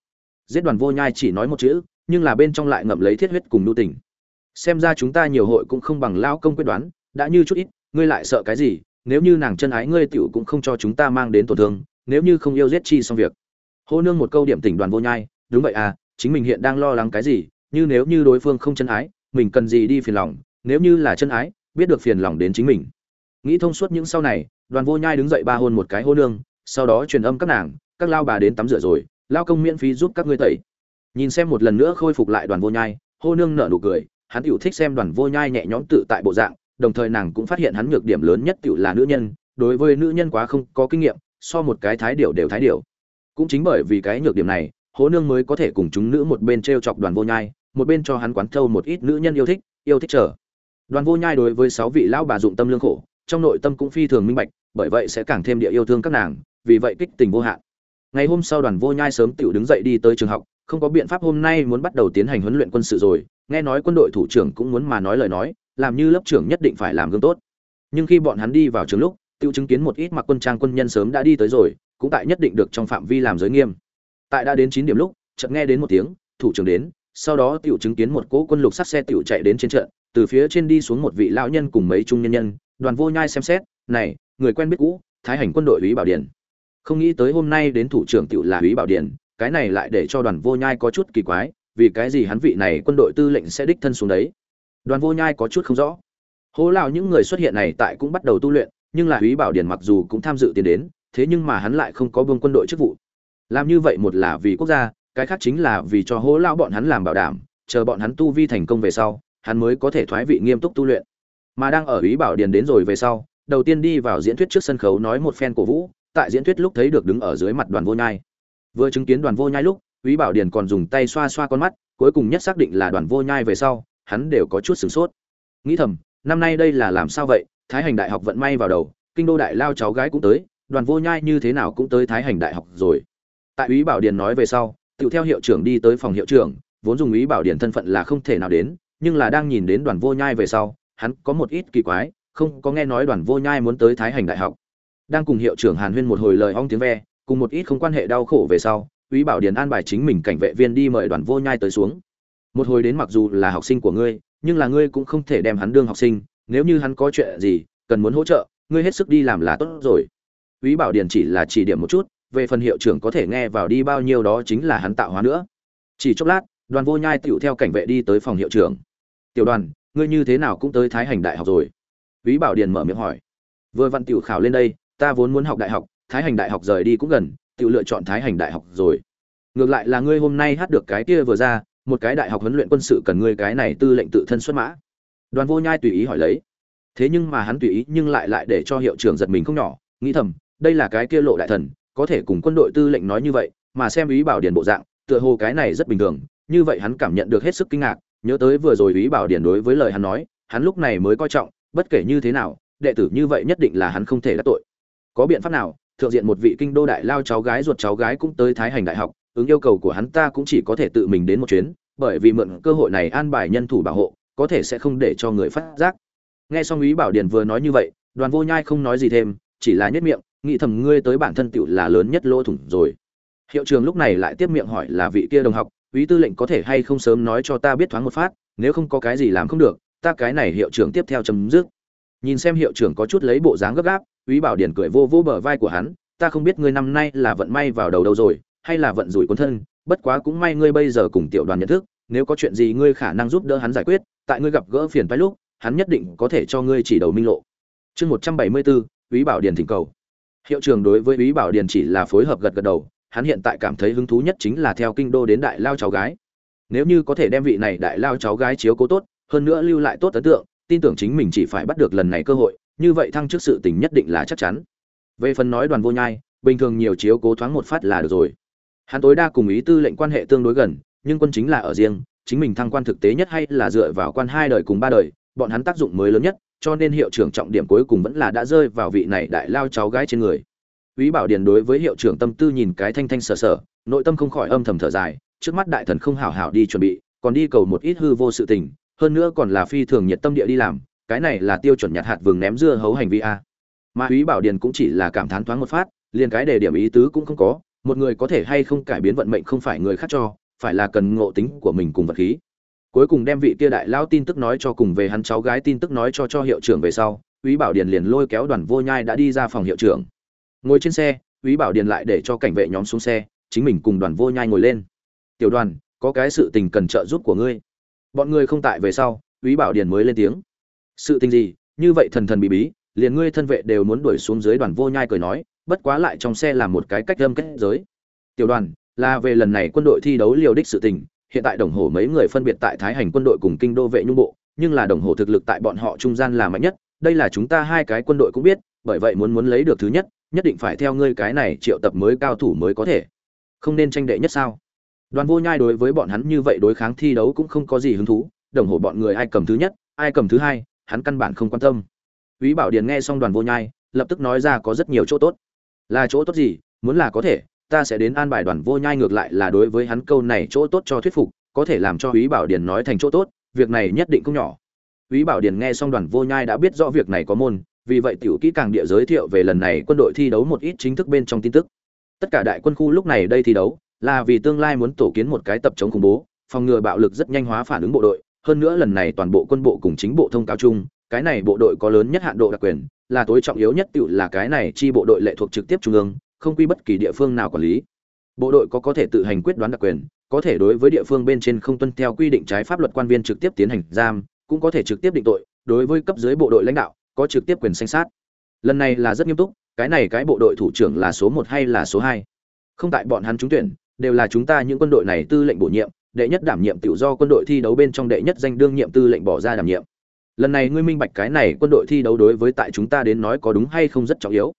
Giết đoàn vô nhai chỉ nói một chữ, nhưng là bên trong lại ngậm lấy thiết huyết cùng nhu tình. Xem ra chúng ta nhiều hội cũng không bằng lão công quyết đoán, đã như chút ít, ngươi lại sợ cái gì, nếu như nàng chân ái ngươi tiểu cũng không cho chúng ta mang đến tổn thương, nếu như không yêu giết chi xong việc hô nương một câu điểm tỉnh đoàn vô nhai, đúng vậy à chính mình hiện đang lo lắng cái gì, như nếu như đối phương không chân ái, mình cần gì đi phiền lòng, nếu như là chân ái, biết được phiền lòng đến chính mình. Nghĩ thông suốt những sau này, đoàn vô nhai đứng dậy ba hôn một cái hô nương, sau đó truyền âm các nàng, các lao bà đến tắm rửa rồi, lao công miễn phí giúp các ngươi tẩy. Nhìn xem một lần nữa khôi phục lại đoàn vô nhai, hô nương nở nụ cười, hắn tiểu thích xem đoàn vô nhai nhẹ nhõm tự tại bộ dạng, đồng thời nàng cũng phát hiện hắn nhược điểm lớn nhất tiểu là nữ nhân, đối với nữ nhân quá không có kinh nghiệm, so một cái thái điểu đều thái điểu cũng chính bởi vì cái nhược điểm này, hố nương mới có thể cùng chúng nữ một bên t r e o chọc đoàn vô nhai, một bên cho hắn quán thâu một ít nữ nhân yêu thích yêu thích trở đoàn vô nhai đối với sáu vị lão bà dụng tâm lương khổ, trong nội tâm cũng phi thường minh bạch, bởi vậy sẽ càng thêm địa yêu thương các nàng, vì vậy kích tình vô hạn. Ngày hôm sau đoàn vô nhai sớm tự đứng dậy đi tới trường học, không có biện pháp hôm nay muốn bắt đầu tiến hành huấn luyện quân sự rồi, nghe nói quân đội thủ trưởng cũng muốn mà nói lời nói, làm như lớp trưởng nhất định phải làm gương tốt. Nhưng khi bọn hắn đi vào trường lúc tự chứng kiến một ít mặc quân trang quân nhân sớm đã đi tới rồi cũng tại nhất định được trong phạm vi làm giới nghiêm. Tại đã đến chín điểm lúc chợt nghe đến một tiếng thủ trưởng đến sau đó tiểu chứng kiến một cỗ quân lục sắt xe tiểu chạy đến trên trận từ phía trên đi xuống một vị lão nhân cùng mấy trung nhân nhân đoàn vô nhai xem xét này người quen biết cũ thái hành quân đội úy bảo điện. không nghĩ tới hôm nay đến thủ trưởng tiểu là úy bảo điện, cái này lại để cho đoàn vô nhai có chút kỳ quái vì cái gì hắn vị này quân đội tư lệnh sẽ đích thân xuống đấy? Đoàn vô nhai có chút không rõ. Hố lão những người xuất hiện này tại cũng bắt đầu tu luyện nhưng là úy bảo điện mặc dù cũng tham dự tiền đến thế nhưng mà hắn lại không có vương quân đội chức vụ. Làm như vậy một là vì quốc gia, cái khác chính là vì cho hố lão bọn hắn làm bảo đảm, chờ bọn hắn tu vi thành công về sau, hắn mới có thể thoái vị nghiêm túc tu luyện. Mà đang ở ý bảo điền đến rồi về sau, đầu tiên đi vào diễn thuyết trước sân khấu nói một phen cổ vũ, tại diễn thuyết lúc thấy được đứng ở dưới mặt đoàn vô nhai. Vừa chứng kiến đoàn vô nhai lúc, ý bảo điền còn dùng tay xoa xoa con mắt, cuối cùng nhất xác định là đoàn vô nhai về sau, hắn đều có chút sửng sốt. Nghĩ thầm, năm nay đây là làm sao vậy? Thái hành đại học vận may vào đầu, kinh đô đại lao cháu gái cũng tới đoàn vô nhai như thế nào cũng tới thái hành đại học rồi. Tại úy bảo điền nói về sau tự theo hiệu trưởng đi tới phòng hiệu trưởng, vốn dùng úy bảo điền thân phận là không thể nào đến, nhưng là đang nhìn đến đoàn vô nhai về sau, hắn có một ít kỳ quái, không có nghe nói đoàn vô nhai muốn tới thái hành đại học. Đang cùng hiệu trưởng hàn huyên một hồi lời ong tiếng ve, cùng một ít không quan hệ đau khổ về sau, úy bảo điền an bài chính mình cảnh vệ viên đi mời đoàn vô nhai tới xuống. Một hồi đến mặc dù là học sinh của ngươi, nhưng là ngươi cũng không thể đem hắn đương học sinh, nếu như hắn có chuyện gì cần muốn hỗ trợ, ngươi hết sức đi làm là tốt rồi. Úy Bảo Điền chỉ là chỉ điểm một chút, về phần hiệu trưởng có thể nghe vào đi bao nhiêu đó chính là hắn tạo hóa nữa. Chỉ chốc lát, Đoàn Vô Nhai tiểu theo cảnh vệ đi tới phòng hiệu trưởng. "Tiểu Đoàn, ngươi như thế nào cũng tới thái hành đại học rồi Vĩ Bảo Điền mở miệng hỏi. Vừa văn tiểu khảo lên đây, ta vốn muốn học đại học, Thái Hành đại học rời đi cũng gần, tiểu lựa chọn Thái Hành đại học rồi. Ngược lại là ngươi hôm nay hát được cái kia vừa ra, một cái đại học huấn luyện quân sự cần ngươi cái này tư lệnh tự thân xuất mã. Đoàn Vô Nhai tùy ý hỏi lấy. Thế nhưng mà hắn tùy ý nhưng lại lại để cho hiệu trưởng giật mình không nhỏ, nghĩ thầm, đây là cái kia lộ đại thần, có thể cùng quân đội tư lệnh nói như vậy, mà xem ý bảo điển bộ dạng, tựa hồ cái này rất bình thường, như vậy hắn cảm nhận được hết sức kinh ngạc, nhớ tới vừa rồi ý bảo điển đối với lời hắn nói, hắn lúc này mới coi trọng, bất kể như thế nào đệ tử như vậy nhất định là hắn không thể đắc tội. Có biện pháp nào thượng diện một vị kinh đô đại lao cháu gái ruột cháu gái cũng tới thái hành đại học ứng yêu cầu của hắn ta cũng chỉ có thể tự mình đến một chuyến bởi vì mượn cơ hội này an bài nhân thủ bảo hộ có thể sẽ không để cho người phát giác. Nghe xong ý bảo điền vừa nói như vậy đoàn vô nhai không nói gì thêm chỉ là nhất miệng nghĩ thầm ngươi tới bản thân tựu là lớn nhất lỗ thủng rồi. Hiệu trường lúc này lại tiếp miệng hỏi là vị kia đồng học ý tư lệnh có thể hay không sớm nói cho ta biết thoáng một phát, nếu không có cái gì làm không được, ta cái này hiệu trưởng tiếp theo chấm dứt. Nhìn xem hiệu trưởng có chút lấy bộ dáng gấp gáp úy bảo điển cười vô vô bờ vai của hắn, ta không biết ngươi năm nay là vận may vào đầu đâu rồi, hay là vận rủi cuốn thân, bất quá cũng may ngươi bây giờ cùng tiểu đoàn nhận thức, nếu có chuyện gì ngươi khả năng giúp đỡ hắn giải quyết, tại ngươi gặp gỡ phiền phái lúc, hắn nhất định có thể cho ngươi chỉ đầu minh lộ. Chương một trăm bảy mươi bốn úy bảo điển thỉnh cầu hiệu trưởng đối với ý bảo điền chỉ là phối hợp gật gật đầu, hắn hiện tại cảm thấy hứng thú nhất chính là theo kinh đô đến đại lao cháu gái. Nếu như có thể đem vị này đại lao cháu gái chiếu cố tốt, hơn nữa lưu lại tốt ấn tượng, tin tưởng chính mình chỉ phải bắt được lần này cơ hội, như vậy thăng chức sự tình nhất định là chắc chắn. Về phần nói đoàn vô nhai, bình thường nhiều chiếu cố thoáng một phát là được rồi. Hắn tối đa cùng ý tư lệnh quan hệ tương đối gần, nhưng quân chính là ở riêng, chính mình thăng quan thực tế nhất hay là dựa vào quan hai đời cùng ba đời, bọn hắn tác dụng mới lớn nhất cho nên hiệu trưởng trọng điểm cuối cùng vẫn là đã rơi vào vị này đại lao cháu gái trên người. Úy Bảo Điền đối với hiệu trưởng tâm tư nhìn cái thanh thanh sở sở, nội tâm không khỏi âm thầm thở dài, trước mắt đại thần không hảo hảo đi chuẩn bị, còn đi cầu một ít hư vô sự tình, hơn nữa còn là phi thường nhiệt tâm địa đi làm cái này là tiêu chuẩn nhặt hạt vừng ném dưa hấu hành vi a. Mà úy bảo điền cũng chỉ là cảm thán thoáng một phát liền cái đề điểm ý tứ cũng không có một người có thể hay không cải biến vận mệnh không phải người khác cho phải là cần ngộ tính của mình cùng vật khí cuối cùng đem vị kia đại lao tin tức nói cho cùng về hắn cháu gái tin tức nói cho cho hiệu trưởng về sau úy bảo điền liền lôi kéo đoàn vô nhai đã đi ra phòng hiệu trưởng. Ngồi trên xe úy bảo điền lại để cho cảnh vệ nhóm xuống xe, chính mình cùng đoàn vô nhai ngồi lên. Tiểu đoàn, có cái sự tình cần trợ giúp của ngươi. Bọn ngươi không tại về sau úy bảo điền mới lên tiếng. Sự tình gì? Như vậy thần thần bí bí, liền ngươi thân vệ đều muốn đuổi xuống dưới đoàn vô nhai cười nói, bất quá lại trong xe làm một cái cách âm kết giới. Tiểu đoàn, là về lần này quân đội thi đấu liều đích sự tình hiện tại đồng hồ mấy người phân biệt tại thái hành quân đội cùng kinh đô vệ nhung bộ nhưng là đồng hồ thực lực tại bọn họ trung gian là mạnh nhất đây là chúng ta hai cái quân đội cũng biết bởi vậy muốn muốn lấy được thứ nhất nhất định phải theo ngươi cái này triệu tập mới cao thủ mới có thể không nên tranh đệ nhất sao đoàn vô nhai đối với bọn hắn như vậy đối kháng thi đấu cũng không có gì hứng thú đồng hồ bọn người ai cầm thứ nhất ai cầm thứ hai hắn căn bản không quan tâm Úy Bảo Điền nghe xong đoàn vô nhai, lập tức nói ra có rất nhiều chỗ tốt. Là chỗ tốt gì? Muốn là có thể, ta sẽ đến an bài đoàn vô nhai ngược lại là đối với hắn câu này chỗ tốt cho thuyết phục, có thể làm cho Úy Bảo Điền nói thành chỗ tốt, việc này nhất định không nhỏ. Úy Bảo Điền nghe xong đoàn vô nhai đã biết rõ việc này có môn, vì vậy tiểu kỹ càng địa giới thiệu về lần này quân đội thi đấu một ít chính thức bên trong tin tức. Tất cả đại quân khu lúc này đây thi đấu, là vì tương lai muốn tổ kiến một cái tập chống khủng bố, phòng ngừa bạo lực rất nhanh hóa phản ứng bộ đội, hơn nữa lần này toàn bộ quân bộ cùng chính bộ thông cáo chung, cái này bộ đội có lớn nhất hạn độ đặc quyền, là tối trọng yếu nhất tiểu là cái này chi bộ đội lệ thuộc trực tiếp trung ương, không quy bất kỳ địa phương nào quản lý. Bộ đội có có thể tự hành quyết đoán đặc quyền, có thể đối với địa phương bên trên không tuân theo quy định trái pháp luật quan viên trực tiếp tiến hành giam, cũng có thể trực tiếp định tội, đối với cấp dưới bộ đội lãnh đạo, có trực tiếp quyền xanh sát. Lần này là rất nghiêm túc, cái này cái bộ đội thủ trưởng là số một hay là số hai? Không tại bọn hắn trúng tuyển, đều là chúng ta những quân đội này tư lệnh bổ nhiệm, đệ nhất đảm nhiệm tự do quân đội thi đấu bên trong đệ nhất danh đương nhiệm tư lệnh bỏ ra đảm nhiệm lần này ngươi minh bạch cái này quân đội thi đấu đối với tại chúng ta đến nói có đúng hay không rất trọng yếu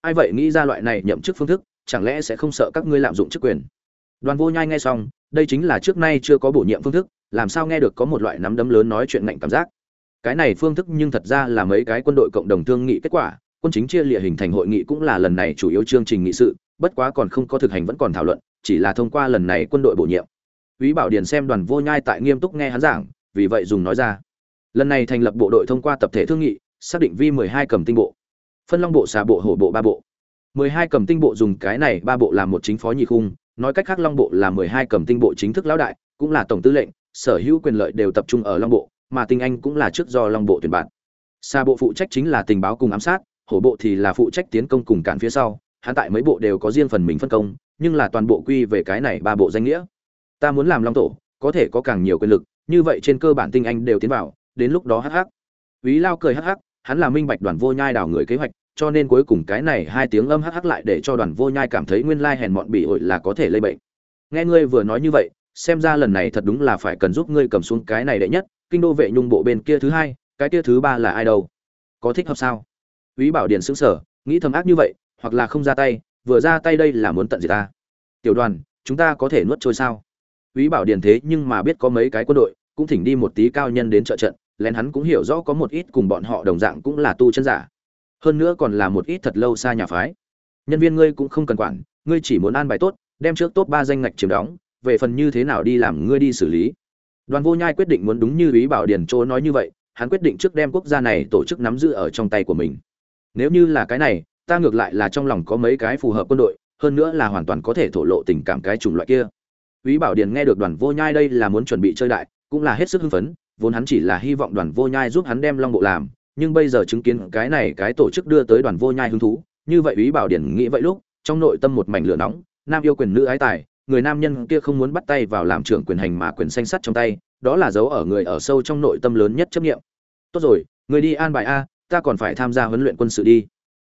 ai vậy nghĩ ra loại này nhậm chức phương thức chẳng lẽ sẽ không sợ các ngươi lạm dụng chức quyền đoàn vô nhai nghe xong đây chính là trước nay chưa có bổ nhiệm phương thức làm sao nghe được có một loại nắm đấm lớn nói chuyện ngạnh cảm giác cái này phương thức nhưng thật ra là mấy cái quân đội cộng đồng thương nghị kết quả quân chính chia lịa hình thành hội nghị cũng là lần này chủ yếu chương trình nghị sự bất quá còn không có thực hành vẫn còn thảo luận chỉ là thông qua lần này quân đội bổ nhiệm Úy Bảo Điền xem Đoàn Vô Nhai tại nghiêm túc nghe hắn giảng, vì vậy dùng nói ra. Lần này thành lập bộ đội thông qua tập thể thương nghị, xác định vi 12 cầm tinh bộ. Phân Long bộ xà bộ hổ bộ ba bộ. 12 cầm tinh bộ dùng cái này ba bộ làm một chính phó nhị khung, nói cách khác Long bộ là 12 cầm tinh bộ chính thức lão đại, cũng là tổng tư lệnh, sở hữu quyền lợi đều tập trung ở Long bộ, mà tinh anh cũng là trước do Long bộ tuyển bạn. Xà bộ phụ trách chính là tình báo cùng ám sát, hổ bộ thì là phụ trách tiến công cùng cản phía sau, hắn tại mấy bộ đều có riêng phần mình phân công, nhưng là toàn bộ quy về cái này ba bộ danh nghĩa ta muốn làm long tổ có thể có càng nhiều quyền lực như vậy trên cơ bản tinh anh đều tiến vào đến lúc đó hắc hắc ý Lao cười hắc hắc, hắn là minh bạch đoàn vô nhai đảo người kế hoạch, cho nên cuối cùng cái này hai tiếng âm hắc hắc lại để cho đoàn vô nhai cảm thấy nguyên lai hèn mọn bị ổi là có thể lây bệnh. Nghe ngươi vừa nói như vậy, xem ra lần này thật đúng là phải cần giúp ngươi cầm xuống cái này đệ nhất, kinh đô vệ nhung bộ bên kia thứ hai, cái kia thứ ba là ai đâu? Có thích hợp sao? Úy Bảo Điền sững sờ, nghĩ thầm ác như vậy, hoặc là không ra tay, vừa ra tay đây là muốn tận gì ta. Tiểu đoàn, chúng ta có thể nuốt trôi sao? Úy Bảo Điền thế nhưng mà biết có mấy cái quân đội, cũng thỉnh đi một tí cao nhân đến trợ trận, lén hắn cũng hiểu rõ có một ít cùng bọn họ đồng dạng cũng là tu chân giả hơn nữa còn là một ít thật lâu xa nhà phái. Nhân viên ngươi cũng không cần quản, ngươi chỉ muốn an bài tốt, đem trước top ba danh ngạch chiếm đóng, về phần như thế nào đi làm ngươi đi xử lý. Đoàn vô nhai quyết định muốn đúng như ý bảo điền chỗ nói như vậy, hắn quyết định trước đem quốc gia này tổ chức nắm giữ ở trong tay của mình. Nếu như là cái này, ta ngược lại là trong lòng có mấy cái phù hợp quân đội, hơn nữa là hoàn toàn có thể thổ lộ tình cảm cái chủng loại kia. Ý bảo điền nghe được đoàn vô nhai đây là muốn chuẩn bị chơi đại, cũng là hết sức hưng phấn, vốn hắn chỉ là hy vọng đoàn vô nhai giúp hắn đem long bộ làm nhưng bây giờ chứng kiến cái này cái tổ chức đưa tới đoàn vô nhai hứng thú, như vậy Úy bảo điển nghĩ vậy lúc, trong nội tâm một mảnh lửa nóng, nam yêu quyền nữ ái tài, người nam nhân kia không muốn bắt tay vào làm trưởng quyền hành mà quyền xanh sắt trong tay, đó là dấu ở người ở sâu trong nội tâm lớn nhất chấp niệm. Tốt rồi, người đi an bài a, ta còn phải tham gia huấn luyện quân sự đi.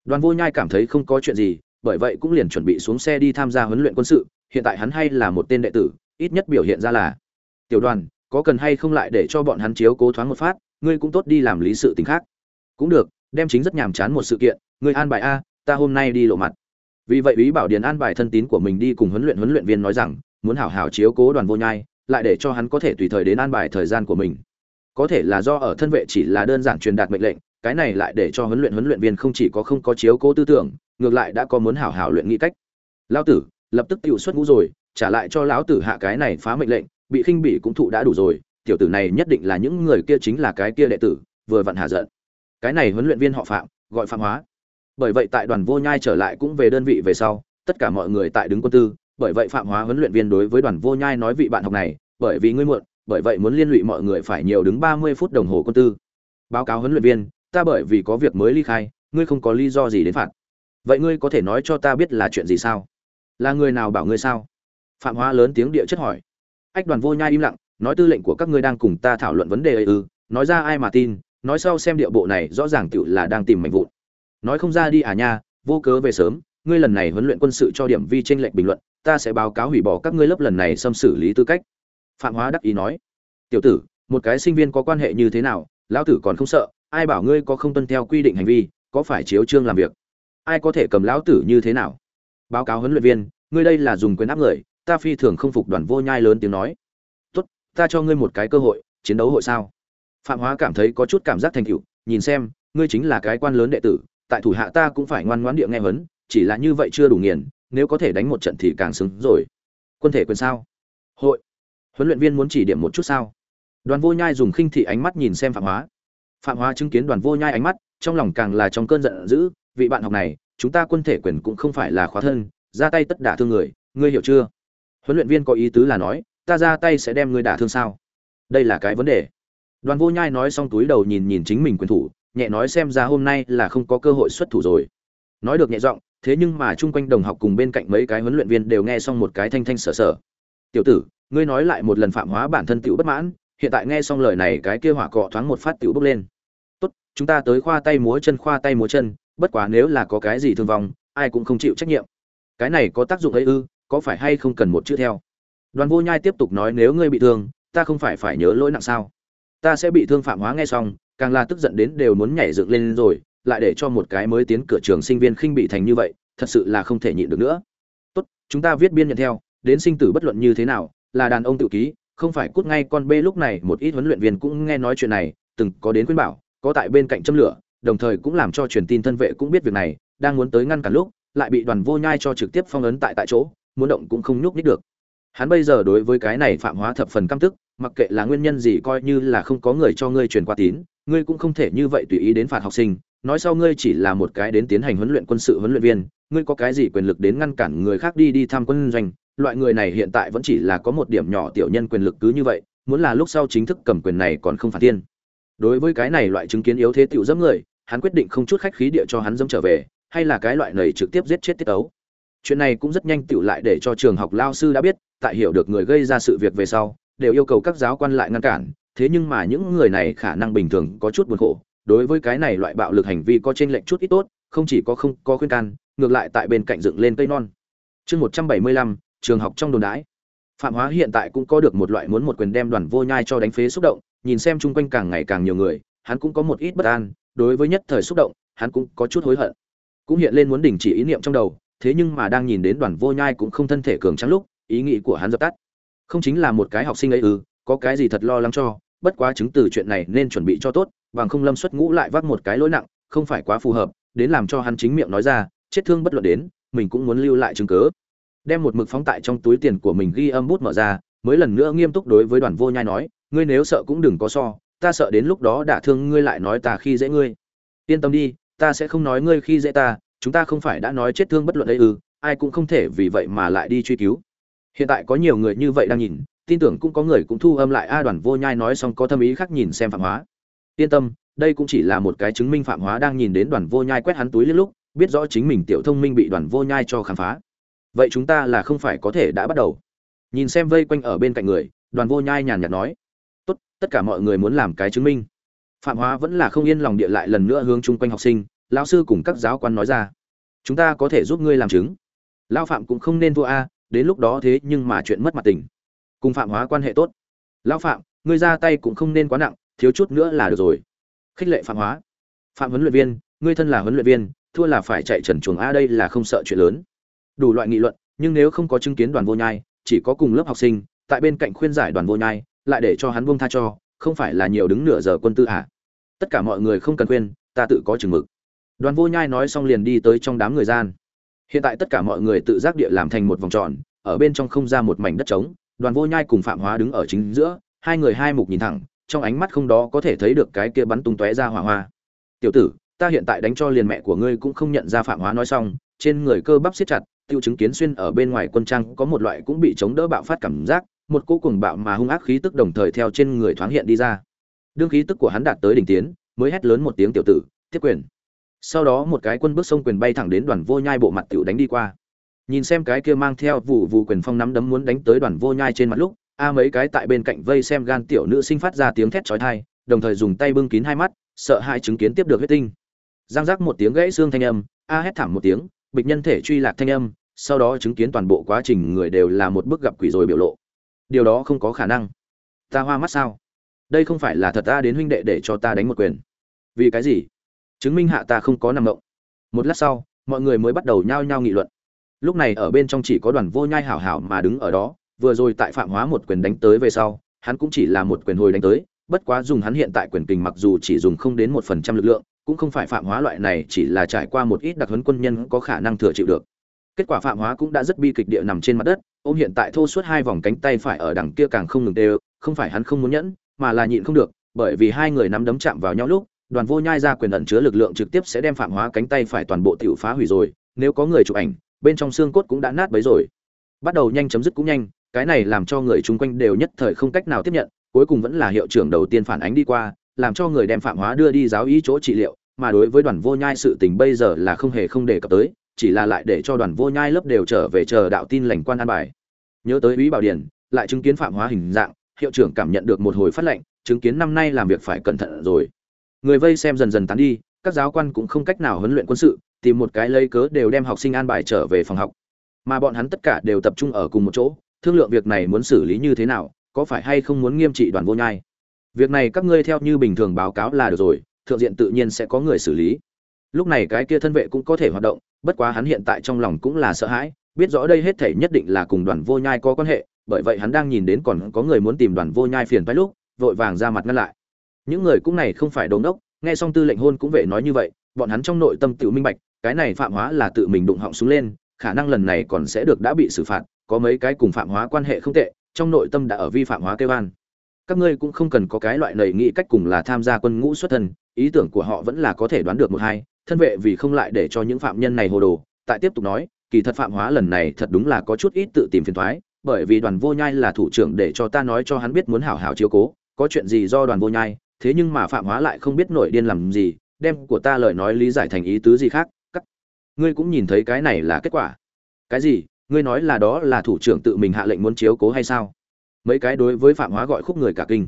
Đoàn vô nhai cảm thấy không có chuyện gì, bởi vậy cũng liền chuẩn bị xuống xe đi tham gia huấn luyện quân sự, hiện tại hắn hay là một tên đệ tử, ít nhất biểu hiện ra là, tiểu đoàn, có cần hay không lại để cho bọn hắn chiếu cố thoáng một phát, ngươi cũng tốt đi làm lý sự tình khác cũng được, đem chính rất nhàm chán một sự kiện, người an bài a, ta hôm nay đi lộ mặt. Vì vậy ý bảo điền an bài thân tín của mình đi cùng huấn luyện huấn luyện viên nói rằng, muốn hảo hảo chiếu cố đoàn vô nhai, lại để cho hắn có thể tùy thời đến an bài thời gian của mình. Có thể là do ở thân vệ chỉ là đơn giản truyền đạt mệnh lệnh, cái này lại để cho huấn luyện huấn luyện viên không chỉ có không có chiếu cố tư tưởng, ngược lại đã có muốn hảo hảo luyện nghĩ cách. Lão tử, lập tức tự xuất ngũ rồi, trả lại cho lão tử hạ cái này phá mệnh lệnh, bị khinh bỉ cũng thụ đã đủ rồi, tiểu tử này nhất định là những người kia chính là cái kia đệ tử, vừa vặn hạ giận cái này huấn luyện viên họ phạm, gọi phạm hóa. Bởi vậy tại đoàn vô nhai trở lại cũng về đơn vị về sau, tất cả mọi người tại đứng quân tư, bởi vậy phạm hóa huấn luyện viên đối với đoàn vô nhai nói vị bạn học này, bởi vì ngươi muộn, bởi vậy muốn liên lụy mọi người phải nhiều đứng ba mươi phút đồng hồ quân tư. Báo cáo huấn luyện viên, ta bởi vì có việc mới ly khai, ngươi không có lý do gì đến phạt. Vậy ngươi có thể nói cho ta biết là chuyện gì sao? Là người nào bảo ngươi sao? Phạm hóa lớn tiếng địa chất hỏi. Ách, đoàn vô nhai im lặng, nói tư lệnh của các ngươi đang cùng ta thảo luận vấn đề ấy ư, nói ra ai mà tin nói sau xem điệu bộ này rõ ràng tựu là đang tìm mảnh vụn. Nói không ra đi à nha, vô cớ về sớm, ngươi lần này huấn luyện quân sự cho điểm vi tranh lệnh bình luận, ta sẽ báo cáo hủy bỏ các ngươi lớp lần này xâm xử lý tư cách. Phạm hóa đắc ý nói. Tiểu tử, một cái sinh viên có quan hệ như thế nào, lão tử còn không sợ, ai bảo ngươi có không tuân theo quy định hành vi, có phải chiếu trương làm việc? Ai có thể cầm lão tử như thế nào? Báo cáo huấn luyện viên, ngươi đây là dùng quyền áp người, ta phi thường không phục đoàn vô nhai lớn tiếng nói. Tốt, ta cho ngươi một cái cơ hội, chiến đấu hội sao? Phạm hóa cảm thấy có chút cảm giác thành cựu nhìn xem ngươi chính là cái quan lớn đệ tử tại thủ hạ ta cũng phải ngoan ngoãn địa nghe huấn, chỉ là như vậy chưa đủ nghiền nếu có thể đánh một trận thì càng xứng rồi. Quân thể quyền sao? Hội. Huấn luyện viên muốn chỉ điểm một chút sao? Đoàn vô nhai dùng khinh thị ánh mắt nhìn xem phạm hóa. Phạm hóa chứng kiến đoàn vô nhai ánh mắt trong lòng càng là trong cơn giận dữ vị bạn học này chúng ta quân thể quyền cũng không phải là khóa thân ra tay tất đả thương người ngươi hiểu chưa? Huấn luyện viên có ý tứ là nói ta ra tay sẽ đem ngươi đả thương sao? Đây là cái vấn đề đoàn vô nhai nói xong túi đầu nhìn nhìn chính mình quyền thủ, nhẹ nói xem ra hôm nay là không có cơ hội xuất thủ rồi. Nói được nhẹ giọng, thế nhưng mà chung quanh đồng học cùng bên cạnh mấy cái huấn luyện viên đều nghe xong một cái thanh thanh sở sở. Tiểu tử, ngươi nói lại một lần phạm hóa bản thân tiểu bất mãn, hiện tại nghe xong lời này cái kia hỏa cọ thoáng một phát tiểu bốc lên. Tốt, chúng ta tới khoa tay múa chân, khoa tay múa chân, bất quá nếu là có cái gì thương vong, ai cũng không chịu trách nhiệm. Cái này có tác dụng ấy ư, có phải hay không cần một chữ theo? Đoàn vô nhai tiếp tục nói, nếu ngươi bị thương, ta không phải phải nhớ lỗi nặng sao? Ta sẽ bị thương phạm hóa nghe xong, càng là tức giận đến đều muốn nhảy dựng lên rồi, lại để cho một cái mới tiến cửa trường sinh viên khinh bị thành như vậy, thật sự là không thể nhịn được nữa. Tốt, chúng ta viết biên nhận theo, đến sinh tử bất luận như thế nào, là đàn ông tự ký, không phải cút ngay con bê lúc này, một ít huấn luyện viên cũng nghe nói chuyện này, từng có đến khuyên bảo, có tại bên cạnh châm lửa, đồng thời cũng làm cho truyền tin thân vệ cũng biết việc này, đang muốn tới ngăn cản lúc, lại bị đoàn vô nhai cho trực tiếp phong ấn tại tại chỗ, muốn động cũng không nhúc nhích được. Hắn bây giờ đối với cái này phạm hóa thập phần căm tức mặc kệ là nguyên nhân gì coi như là không có người cho ngươi truyền qua tín, ngươi cũng không thể như vậy tùy ý đến phạt học sinh. Nói sau ngươi chỉ là một cái đến tiến hành huấn luyện quân sự huấn luyện viên, ngươi có cái gì quyền lực đến ngăn cản người khác đi đi tham quân doanh? Loại người này hiện tại vẫn chỉ là có một điểm nhỏ tiểu nhân quyền lực cứ như vậy, muốn là lúc sau chính thức cầm quyền này còn không phản thiên đối với cái này loại chứng kiến yếu thế tiểu dẫm người, hắn quyết định không chút khách khí địa cho hắn dẫm trở về, hay là cái loại này trực tiếp giết chết tiết ấu. Chuyện này cũng rất nhanh tiểu lại để cho trường học lao sư đã biết, tại hiểu được người gây ra sự việc về sau đều yêu cầu các giáo quan lại ngăn cản, thế nhưng mà những người này khả năng bình thường có chút buồn khổ. Đối với cái này loại bạo lực hành vi có trên lệnh chút ít tốt, không chỉ có không có khuyên can, ngược lại tại bên cạnh dựng lên cây non. Chương một trăm bảy mươi lăm, trường học trong đồn đái phạm hóa hiện tại cũng có được một loại muốn một quyền đem đoàn vô nhai cho đánh phế xúc động, nhìn xem chung quanh càng ngày càng nhiều người, hắn cũng có một ít bất an, đối với nhất thời xúc động, hắn cũng có chút hối hận. Cũng hiện lên muốn đình chỉ ý niệm trong đầu, thế nhưng mà đang nhìn đến đoàn vô nhai cũng không thân thể cường trắng lúc, ý nghĩ của hắn dập tắt không chính là một cái học sinh ấy ư, có cái gì thật lo lắng cho, bất quá chứng từ chuyện này nên chuẩn bị cho tốt, bằng không lâm xuất ngũ lại vác một cái lỗi nặng, không phải quá phù hợp, đến làm cho hắn chính miệng nói ra, chết thương bất luận đến, mình cũng muốn lưu lại chứng cớ đem một mực phóng tại trong túi tiền của mình ghi âm bút mở ra, mới lần nữa nghiêm túc đối với đoàn vô nhai nói, ngươi nếu sợ cũng đừng có so, ta sợ đến lúc đó đả thương ngươi lại nói ta khi dễ ngươi. Yên tâm đi, ta sẽ không nói ngươi khi dễ ta, chúng ta không phải đã nói chết thương bất luận ấy ư, ai cũng không thể vì vậy mà lại đi truy cứu hiện tại có nhiều người như vậy đang nhìn, tin tưởng cũng có người cũng thu âm lại a đoàn vô nhai nói xong có tâm ý khác nhìn xem phạm hóa. Yên tâm, đây cũng chỉ là một cái chứng minh phạm hóa đang nhìn đến đoàn vô nhai quét hắn túi lên lúc, biết rõ chính mình tiểu thông minh bị đoàn vô nhai cho khám phá. Vậy chúng ta là không phải có thể đã bắt đầu. Nhìn xem vây quanh ở bên cạnh người, đoàn vô nhai nhàn nhạt nói. Tốt, tất cả mọi người muốn làm cái chứng minh. Phạm hóa vẫn là không yên lòng địa lại lần nữa hướng chung quanh học sinh, lão sư cùng các giáo quan nói ra. Chúng ta có thể giúp ngươi làm chứng. Lao phạm cũng không nên thua a đến lúc đó thế nhưng mà chuyện mất mặt tình. Cùng phạm hóa quan hệ tốt. Lão phạm, ngươi ra tay cũng không nên quá nặng, thiếu chút nữa là được rồi. Khích lệ phạm hóa. Phạm huấn luyện viên, ngươi thân là huấn luyện viên, thua là phải chạy trần chuồng a đây là không sợ chuyện lớn. Đủ loại nghị luận, nhưng nếu không có chứng kiến đoàn vô nhai, chỉ có cùng lớp học sinh, tại bên cạnh khuyên giải đoàn vô nhai, lại để cho hắn buông tha cho, không phải là nhiều đứng nửa giờ quân tư à. tất cả mọi người không cần khuyên, ta tự có chừng mực. Đoàn vô nhai nói xong liền đi tới trong đám người gian hiện tại tất cả mọi người tự giác địa làm thành một vòng tròn, ở bên trong không ra một mảnh đất trống, đoàn vô nhai cùng phạm hóa đứng ở chính giữa, hai người hai mục nhìn thẳng, trong ánh mắt không đó có thể thấy được cái kia bắn tung tóe ra hỏa hoa. Tiểu tử, ta hiện tại đánh cho liền mẹ của ngươi cũng không nhận ra phạm hóa nói xong, trên người cơ bắp siết chặt, tiêu chứng kiến xuyên ở bên ngoài quân trang có một loại cũng bị chống đỡ bạo phát cảm giác, một cỗ cuồng bạo mà hung ác khí tức đồng thời theo trên người thoáng hiện đi ra. Đương khí tức của hắn đạt tới đỉnh tiến, mới hét lớn một tiếng tiểu tử, tiếp quyền sau đó một cái quân bước sông quyền bay thẳng đến đoàn vô nhai bộ mặt tiểu đánh đi qua. Nhìn xem cái kia mang theo vụ vụ quyền phong nắm đấm muốn đánh tới đoàn vô nhai trên mặt lúc, a mấy cái tại bên cạnh vây xem gan tiểu nữ sinh phát ra tiếng thét chói tai, đồng thời dùng tay bưng kín hai mắt, sợ hai chứng kiến tiếp được huyết tinh. Giang giác một tiếng gãy xương thanh âm, a hét thảm một tiếng, bịch nhân thể truy lạc thanh âm, sau đó chứng kiến toàn bộ quá trình người đều là một bức gặp quỷ rồi biểu lộ. Điều đó không có khả năng. Ta hoa mắt sao? Đây không phải là thật ta đến huynh đệ để cho ta đánh một quyền. Vì cái gì? Chứng minh hạ ta không có nằm ngộng một lát sau, mọi người mới bắt đầu nhao nhao nghị luận. Lúc này ở bên trong chỉ có đoàn vô nhai hảo hảo mà đứng ở đó, vừa rồi tại phạm hóa một quyền đánh tới về sau, hắn cũng chỉ là một quyền hồi đánh tới, bất quá dùng hắn hiện tại quyền kình mặc dù chỉ dùng không đến một phần trăm lực lượng, cũng không phải phạm hóa loại này chỉ là trải qua một ít đặc huấn quân nhân có khả năng thừa chịu được. Kết quả phạm hóa cũng đã rất bi kịch địa nằm trên mặt đất, ôm hiện tại thô suốt hai vòng cánh tay phải ở đằng kia càng không ngừng đều, không phải hắn không muốn nhẫn, mà là nhịn không được, bởi vì hai người nắm đấm chạm vào nhau lúc đoàn vô nhai ra quyền ẩn chứa lực lượng trực tiếp sẽ đem phạm hóa cánh tay phải toàn bộ tiểu phá hủy rồi, nếu có người chụp ảnh, bên trong xương cốt cũng đã nát bấy rồi. Bắt đầu nhanh chấm dứt cũng nhanh, cái này làm cho người chung quanh đều nhất thời không cách nào tiếp nhận, cuối cùng vẫn là hiệu trưởng đầu tiên phản ánh đi qua, làm cho người đem phạm hóa đưa đi giáo ý chỗ trị liệu, mà đối với đoàn vô nhai sự tình bây giờ là không hề không đề cập tới, chỉ là lại để cho đoàn vô nhai lớp đều trở về chờ đạo tin lành quan an bài. Nhớ tới Úy bảo điển, lại chứng kiến phạm hóa hình dạng, hiệu trưởng cảm nhận được một hồi phát lệnh, chứng kiến năm nay làm việc phải cẩn thận rồi người vây xem dần dần tán đi, các giáo quan cũng không cách nào huấn luyện quân sự, tìm một cái lấy cớ đều đem học sinh an bài trở về phòng học. Mà bọn hắn tất cả đều tập trung ở cùng một chỗ, thương lượng việc này muốn xử lý như thế nào, có phải hay không muốn nghiêm trị đoàn vô nhai. Việc này các ngươi theo như bình thường báo cáo là được rồi, thượng diện tự nhiên sẽ có người xử lý. Lúc này cái kia thân vệ cũng có thể hoạt động, bất quá hắn hiện tại trong lòng cũng là sợ hãi, biết rõ đây hết thể nhất định là cùng đoàn vô nhai có quan hệ, bởi vậy hắn đang nhìn đến còn có người muốn tìm đoàn vô nhai phiền phái lúc, vội vàng ra mặt ngăn lại những người cũng này không phải đống đốc nghe xong tư lệnh hôn cũng vệ nói như vậy, bọn hắn trong nội tâm tự minh bạch, cái này phạm hóa là tự mình đụng họng xuống lên, khả năng lần này còn sẽ được đã bị xử phạt, có mấy cái cùng phạm hóa quan hệ không tệ, trong nội tâm đã ở vi phạm hóa kêu an. Các ngươi cũng không cần có cái loại nầy nghĩ cách cùng là tham gia quân ngũ xuất thân, ý tưởng của họ vẫn là có thể đoán được một hai, thân vệ vì không lại để cho những phạm nhân này hồ đồ. Tại tiếp tục nói, kỳ thật phạm hóa lần này thật đúng là có chút ít tự tìm phiền thoái, bởi vì đoàn vô nhai là thủ trưởng để cho ta nói cho hắn biết muốn hảo hảo chiếu cố, có chuyện gì do đoàn vô nhai thế nhưng mà phạm hóa lại không biết nổi điên làm gì, đem của ta lời nói lý giải thành ý tứ gì khác cắt ngươi cũng nhìn thấy cái này là kết quả. Cái gì? Ngươi nói là đó là thủ trưởng tự mình hạ lệnh muốn chiếu cố hay sao? Mấy cái đối với phạm hóa gọi khúc người cả kinh.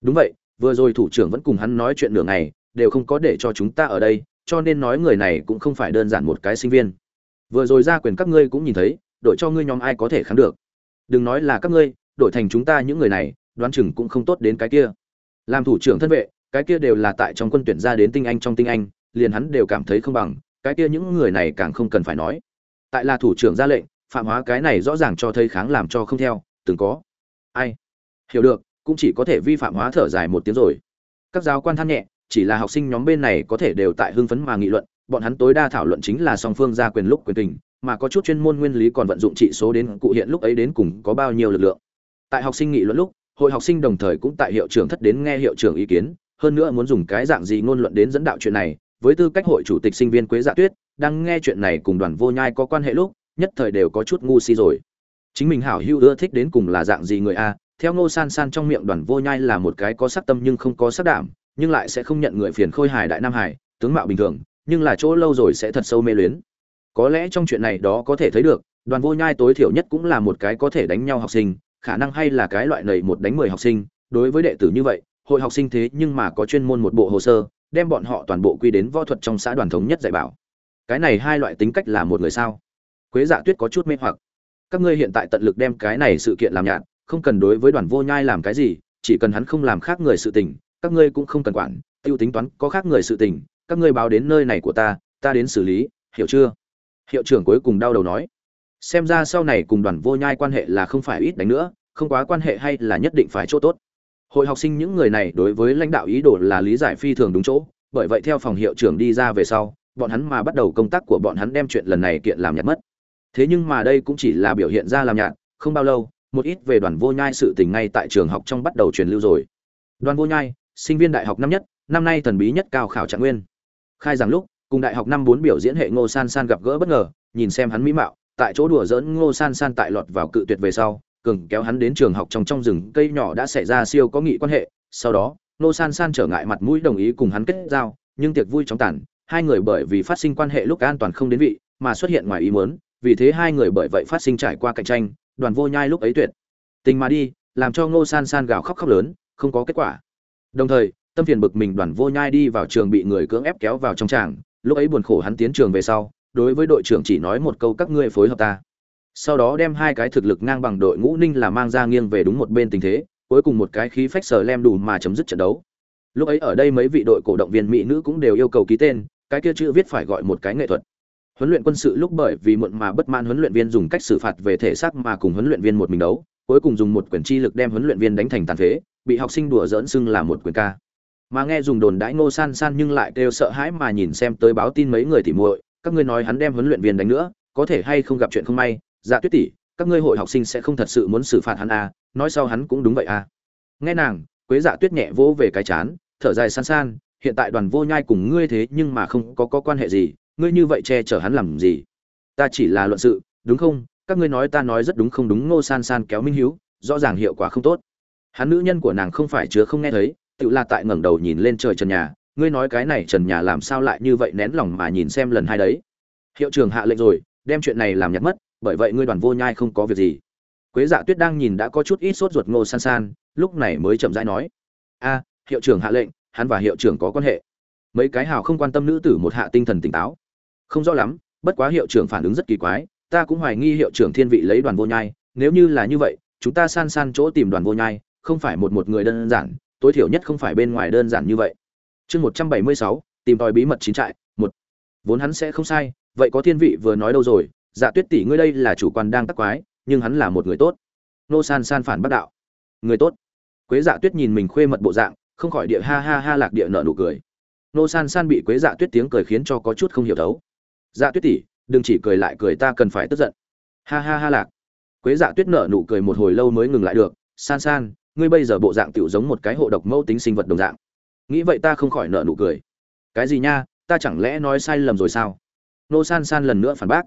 Đúng vậy, vừa rồi thủ trưởng vẫn cùng hắn nói chuyện nửa ngày, đều không có để cho chúng ta ở đây, cho nên nói người này cũng không phải đơn giản một cái sinh viên. Vừa rồi ra quyền các ngươi cũng nhìn thấy đội cho ngươi nhóm ai có thể kháng được. Đừng nói là các ngươi đội thành chúng ta những người này, đoán chừng cũng không tốt đến cái kia làm thủ trưởng thân vệ, cái kia đều là tại trong quân tuyển ra đến tinh anh trong tinh anh, liền hắn đều cảm thấy không bằng, cái kia những người này càng không cần phải nói. Tại là thủ trưởng ra lệnh, phạm hóa cái này rõ ràng cho thấy kháng làm cho không theo, từng có. Ai? Hiểu được, cũng chỉ có thể vi phạm hóa thở dài một tiếng rồi. Các giáo quan than nhẹ, chỉ là học sinh nhóm bên này có thể đều tại hưng phấn mà nghị luận, bọn hắn tối đa thảo luận chính là song phương ra quyền lúc quyền tình, mà có chút chuyên môn nguyên lý còn vận dụng trị số đến cụ hiện lúc ấy đến cùng có bao nhiêu lực lượng. Tại học sinh nghị luận lúc hội học sinh đồng thời cũng tại hiệu trưởng thất đến nghe hiệu trưởng ý kiến, hơn nữa muốn dùng cái dạng gì ngôn luận đến dẫn đạo chuyện này, với tư cách hội chủ tịch sinh viên quế dạ tuyết, đang nghe chuyện này cùng đoàn vô nhai có quan hệ lúc, nhất thời đều có chút ngu si rồi. Chính mình hảo hữu ưa thích đến cùng là dạng gì người a, theo ngô san san trong miệng đoàn vô nhai là một cái có sắc tâm nhưng không có sắc đảm, nhưng lại sẽ không nhận người phiền khôi hài đại nam hải tướng mạo bình thường, nhưng là chỗ lâu rồi sẽ thật sâu mê luyến. Có lẽ trong chuyện này đó có thể thấy được, đoàn vô nhai tối thiểu nhất cũng là một cái có thể đánh nhau học sinh khả năng hay là cái loại nầy một đánh mười học sinh, đối với đệ tử như vậy, hội học sinh thế nhưng mà có chuyên môn một bộ hồ sơ, đem bọn họ toàn bộ quy đến võ thuật trong xã đoàn thống nhất dạy bảo. Cái này hai loại tính cách là một người sao? Quế dạ tuyết có chút mê hoặc. Các ngươi hiện tại tận lực đem cái này sự kiện làm nhạt, không cần đối với đoàn vô nhai làm cái gì, chỉ cần hắn không làm khác người sự tình, các ngươi cũng không cần quản, tiêu tính toán có khác người sự tình, các ngươi báo đến nơi này của ta ta đến xử lý, hiểu chưa? Hiệu trưởng cuối cùng đau đầu nói xem ra sau này cùng đoàn vô nhai quan hệ là không phải ít đánh nữa, không quá quan hệ hay là nhất định phải chỗ tốt. Hội học sinh những người này đối với lãnh đạo ý đồ là lý giải phi thường đúng chỗ, bởi vậy theo phòng hiệu trưởng đi ra về sau, bọn hắn mà bắt đầu công tác của bọn hắn đem chuyện lần này kiện làm nhạt mất. Thế nhưng mà đây cũng chỉ là biểu hiện ra làm nhạt, không bao lâu, một ít về đoàn vô nhai sự tình ngay tại trường học trong bắt đầu truyền lưu rồi. Đoàn vô nhai, sinh viên đại học năm nhất, năm nay thần bí nhất cao khảo trạng nguyên. Khai giảng lúc, cùng đại học năm bốn biểu diễn hệ ngô san san gặp gỡ bất ngờ, nhìn xem hắn mỹ mạo tại chỗ đùa giỡn ngô san san tại lọt vào cự tuyệt về sau, cường kéo hắn đến trường học trong trong rừng, cây nhỏ đã xảy ra siêu có nghị quan hệ. Sau đó, ngô san san trở ngại mặt mũi đồng ý cùng hắn kết giao, nhưng tiệc vui chóng tàn, hai người bởi vì phát sinh quan hệ lúc an toàn không đến vị, mà xuất hiện ngoài ý muốn, vì thế hai người bởi vậy phát sinh trải qua cạnh tranh, đoàn vô nhai lúc ấy tuyệt. Tình mà đi, làm cho ngô san san gào khóc khóc lớn, không có kết quả. Đồng thời, tâm phiền bực mình đoàn vô nhai đi vào trường bị người cưỡng ép kéo vào trong tràng, lúc ấy buồn khổ hắn tiến trường về sau đối với đội trưởng chỉ nói một câu các ngươi phối hợp ta. Sau đó đem hai cái thực lực ngang bằng đội ngũ ninh là mang ra nghiêng về đúng một bên tình thế, cuối cùng một cái khí phách sờ lem đủ mà chấm dứt trận đấu. Lúc ấy ở đây mấy vị đội cổ động viên mỹ nữ cũng đều yêu cầu ký tên, cái kia chữ viết phải gọi một cái nghệ thuật. Huấn luyện quân sự lúc bởi vì muộn mà bất mãn huấn luyện viên dùng cách xử phạt về thể xác mà cùng huấn luyện viên một mình đấu, cuối cùng dùng một quyền chi lực đem huấn luyện viên đánh thành tàn phế, bị học sinh đùa dỡn xưng là một quyền ca. Mà nghe dùng đồn đãi ngô san san nhưng lại kêu sợ hãi mà nhìn xem tới báo tin mấy người tỉ muội các ngươi nói hắn đem huấn luyện viên đánh nữa có thể hay không gặp chuyện không may? Dạ tuyết tỷ các ngươi hội học sinh sẽ không thật sự muốn xử phạt hắn à, nói sau hắn cũng đúng vậy à. nghe nàng quế dạ tuyết nhẹ vỗ về cái chán thở dài san san hiện tại đoàn vô nhai cùng ngươi thế nhưng mà không có, có quan hệ gì ngươi như vậy che chở hắn làm gì? Ta chỉ là luận sự đúng không? Các ngươi nói ta nói rất đúng không đúng ngô san san kéo minh hiếu rõ ràng hiệu quả không tốt. Hắn nữ nhân của nàng không phải chứa không nghe thấy tự là tại ngẩng đầu nhìn lên trời trần nhà ngươi nói cái này trần nhà làm sao lại như vậy nén lòng mà nhìn xem lần hai đấy? Hiệu trưởng hạ lệnh rồi, đem chuyện này làm nhặt mất, bởi vậy ngươi đoàn vô nhai không có việc gì. Quế dạ tuyết đang nhìn đã có chút ít sốt ruột ngô san san, lúc này mới chậm rãi nói. A, hiệu trưởng hạ lệnh, hắn và hiệu trưởng có quan hệ. Mấy cái hào không quan tâm nữ tử một hạ tinh thần tỉnh táo. Không rõ lắm, bất quá hiệu trưởng phản ứng rất kỳ quái, ta cũng hoài nghi hiệu trưởng thiên vị lấy đoàn vô nhai, nếu như là như vậy, chúng ta san san chỗ tìm đoàn vô nhai, không phải một một người đơn giản, tối thiểu nhất không phải bên ngoài đơn giản như vậy chương một trăm bảy mươi sáu, tìm tòi bí mật chín trại, một. Vốn hắn sẽ không sai, vậy có thiên vị vừa nói đâu rồi. Dạ tuyết tỷ ngươi đây là chủ quan đang tắc quái, nhưng hắn là một người tốt. Nô san san phản bác đạo. Người tốt. Quế dạ tuyết nhìn mình khuê mật bộ dạng, không khỏi địa ha ha ha lạc địa nợ nụ cười. Nô san san bị quế dạ tuyết tiếng cười khiến cho có chút không hiểu thấu. Dạ tuyết tỷ, đừng chỉ cười lại cười ta cần phải tức giận. Ha ha ha lạc. Quế dạ tuyết nợ nụ cười một hồi lâu mới ngừng lại được. San san, ngươi bây giờ bộ dạng tiểu giống một cái hộ độc mẫu tính sinh vật đồng dạng nghĩ vậy ta không khỏi nợ nụ cười. Cái gì nha, ta chẳng lẽ nói sai lầm rồi sao? Nô san san lần nữa phản bác.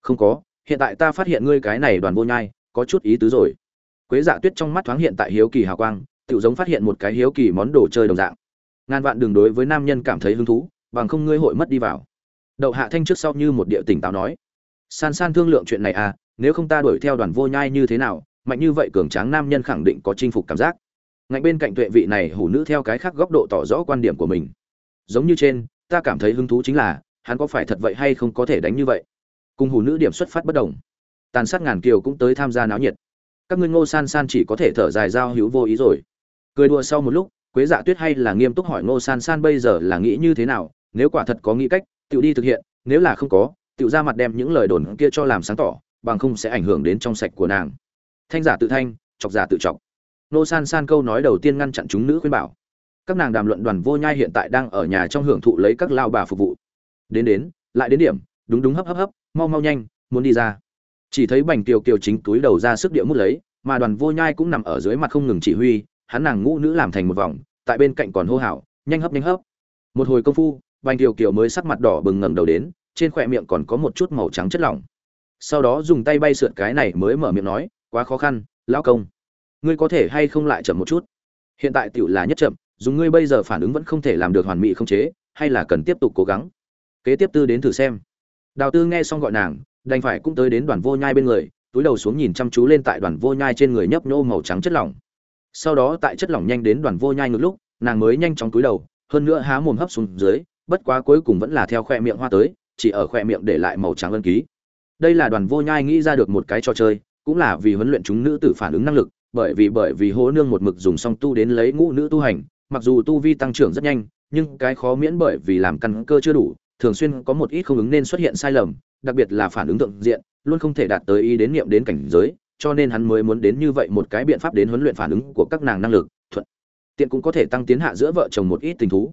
Không có, hiện tại ta phát hiện ngươi cái này đoàn vô nhai, có chút ý tứ rồi. Quế dạ tuyết trong mắt thoáng hiện tại hiếu kỳ hào quang tự giống phát hiện một cái hiếu kỳ món đồ chơi đồng dạng. Ngàn vạn đường đối với nam nhân cảm thấy hứng thú, bằng không ngươi hội mất đi vào. Đậu hạ thanh trước sau như một địa tỉnh táo nói. San san thương lượng chuyện này à nếu không ta đuổi theo đoàn vô nhai như thế nào, mạnh như vậy cường tráng nam nhân khẳng định có chinh phục cảm giác ngạnh bên cạnh tuệ vị này hủ nữ theo cái khác góc độ tỏ rõ quan điểm của mình. Giống như trên, ta cảm thấy hứng thú chính là, hắn có phải thật vậy hay không có thể đánh như vậy. Cùng hủ nữ điểm xuất phát bất đồng. Tàn sát ngàn kiều cũng tới tham gia náo nhiệt. Các ngươi ngô san san chỉ có thể thở dài giao hữu vô ý rồi. Cười đùa sau một lúc, quế dạ tuyết hay là nghiêm túc hỏi ngô san san bây giờ là nghĩ như thế nào, nếu quả thật có nghĩ cách, tự đi thực hiện, nếu là không có, tự ra mặt đem những lời đồn kia cho làm sáng tỏ, bằng không sẽ ảnh hưởng đến trong sạch của nàng. Thanh giả tự thanh, chọc giả tự chọc nô san san câu nói đầu tiên ngăn chặn chúng nữ khuyên bảo. Các nàng đàm luận đoàn vô nhai hiện tại đang ở nhà trong hưởng thụ lấy các lao bà phục vụ. Đến đến, lại đến điểm, đúng đúng hấp hấp hấp, mau mau nhanh, muốn đi ra. Chỉ thấy bành Tiều kiều chính túi đầu ra sức địa mút lấy, mà đoàn vô nhai cũng nằm ở dưới mặt không ngừng chỉ huy, hắn nàng ngũ nữ làm thành một vòng, tại bên cạnh còn hô hào, nhanh hấp nhanh hấp. Một hồi công phu, bành Tiều kiều mới sắc mặt đỏ bừng ngẩng đầu đến, trên khỏe miệng còn có một chút màu trắng chất lỏng. Sau đó dùng tay bay sượt cái này mới mở miệng nói, quá khó khăn, lão công ngươi có thể hay không lại chậm một chút? Hiện tại tiểu là nhất chậm, dùng ngươi bây giờ phản ứng vẫn không thể làm được hoàn mỹ không chế, hay là cần tiếp tục cố gắng? Kế tiếp tư đến thử xem. Đào tư nghe xong gọi nàng, đành phải cũng tới đến đoàn vô nhai bên người, túi đầu xuống nhìn chăm chú lên tại đoàn vô nhai trên người nhấp nhô màu trắng chất lỏng. Sau đó tại chất lỏng nhanh đến đoàn vô nhai ngược lúc, nàng mới nhanh chóng túi đầu, hơn nữa há mồm hấp xuống dưới, bất quá cuối cùng vẫn là theo khoe miệng hoa tới, chỉ ở khoe miệng để lại màu trắng ân ký. Đây là đoàn vô nhai nghĩ ra được một cái trò chơi, cũng là vì huấn luyện chúng nữ tử phản ứng năng lực bởi vì bởi vì hố nương một mực dùng song tu đến lấy ngũ nữ tu hành, mặc dù tu vi tăng trưởng rất nhanh, nhưng cái khó miễn bởi vì làm căn cơ chưa đủ, thường xuyên có một ít không ứng nên xuất hiện sai lầm, đặc biệt là phản ứng thượng diện, luôn không thể đạt tới ý đến niệm đến cảnh giới, cho nên hắn mới muốn đến như vậy một cái biện pháp đến huấn luyện phản ứng của các nàng năng lực, thuận tiện cũng có thể tăng tiến hạ giữa vợ chồng một ít tình thú.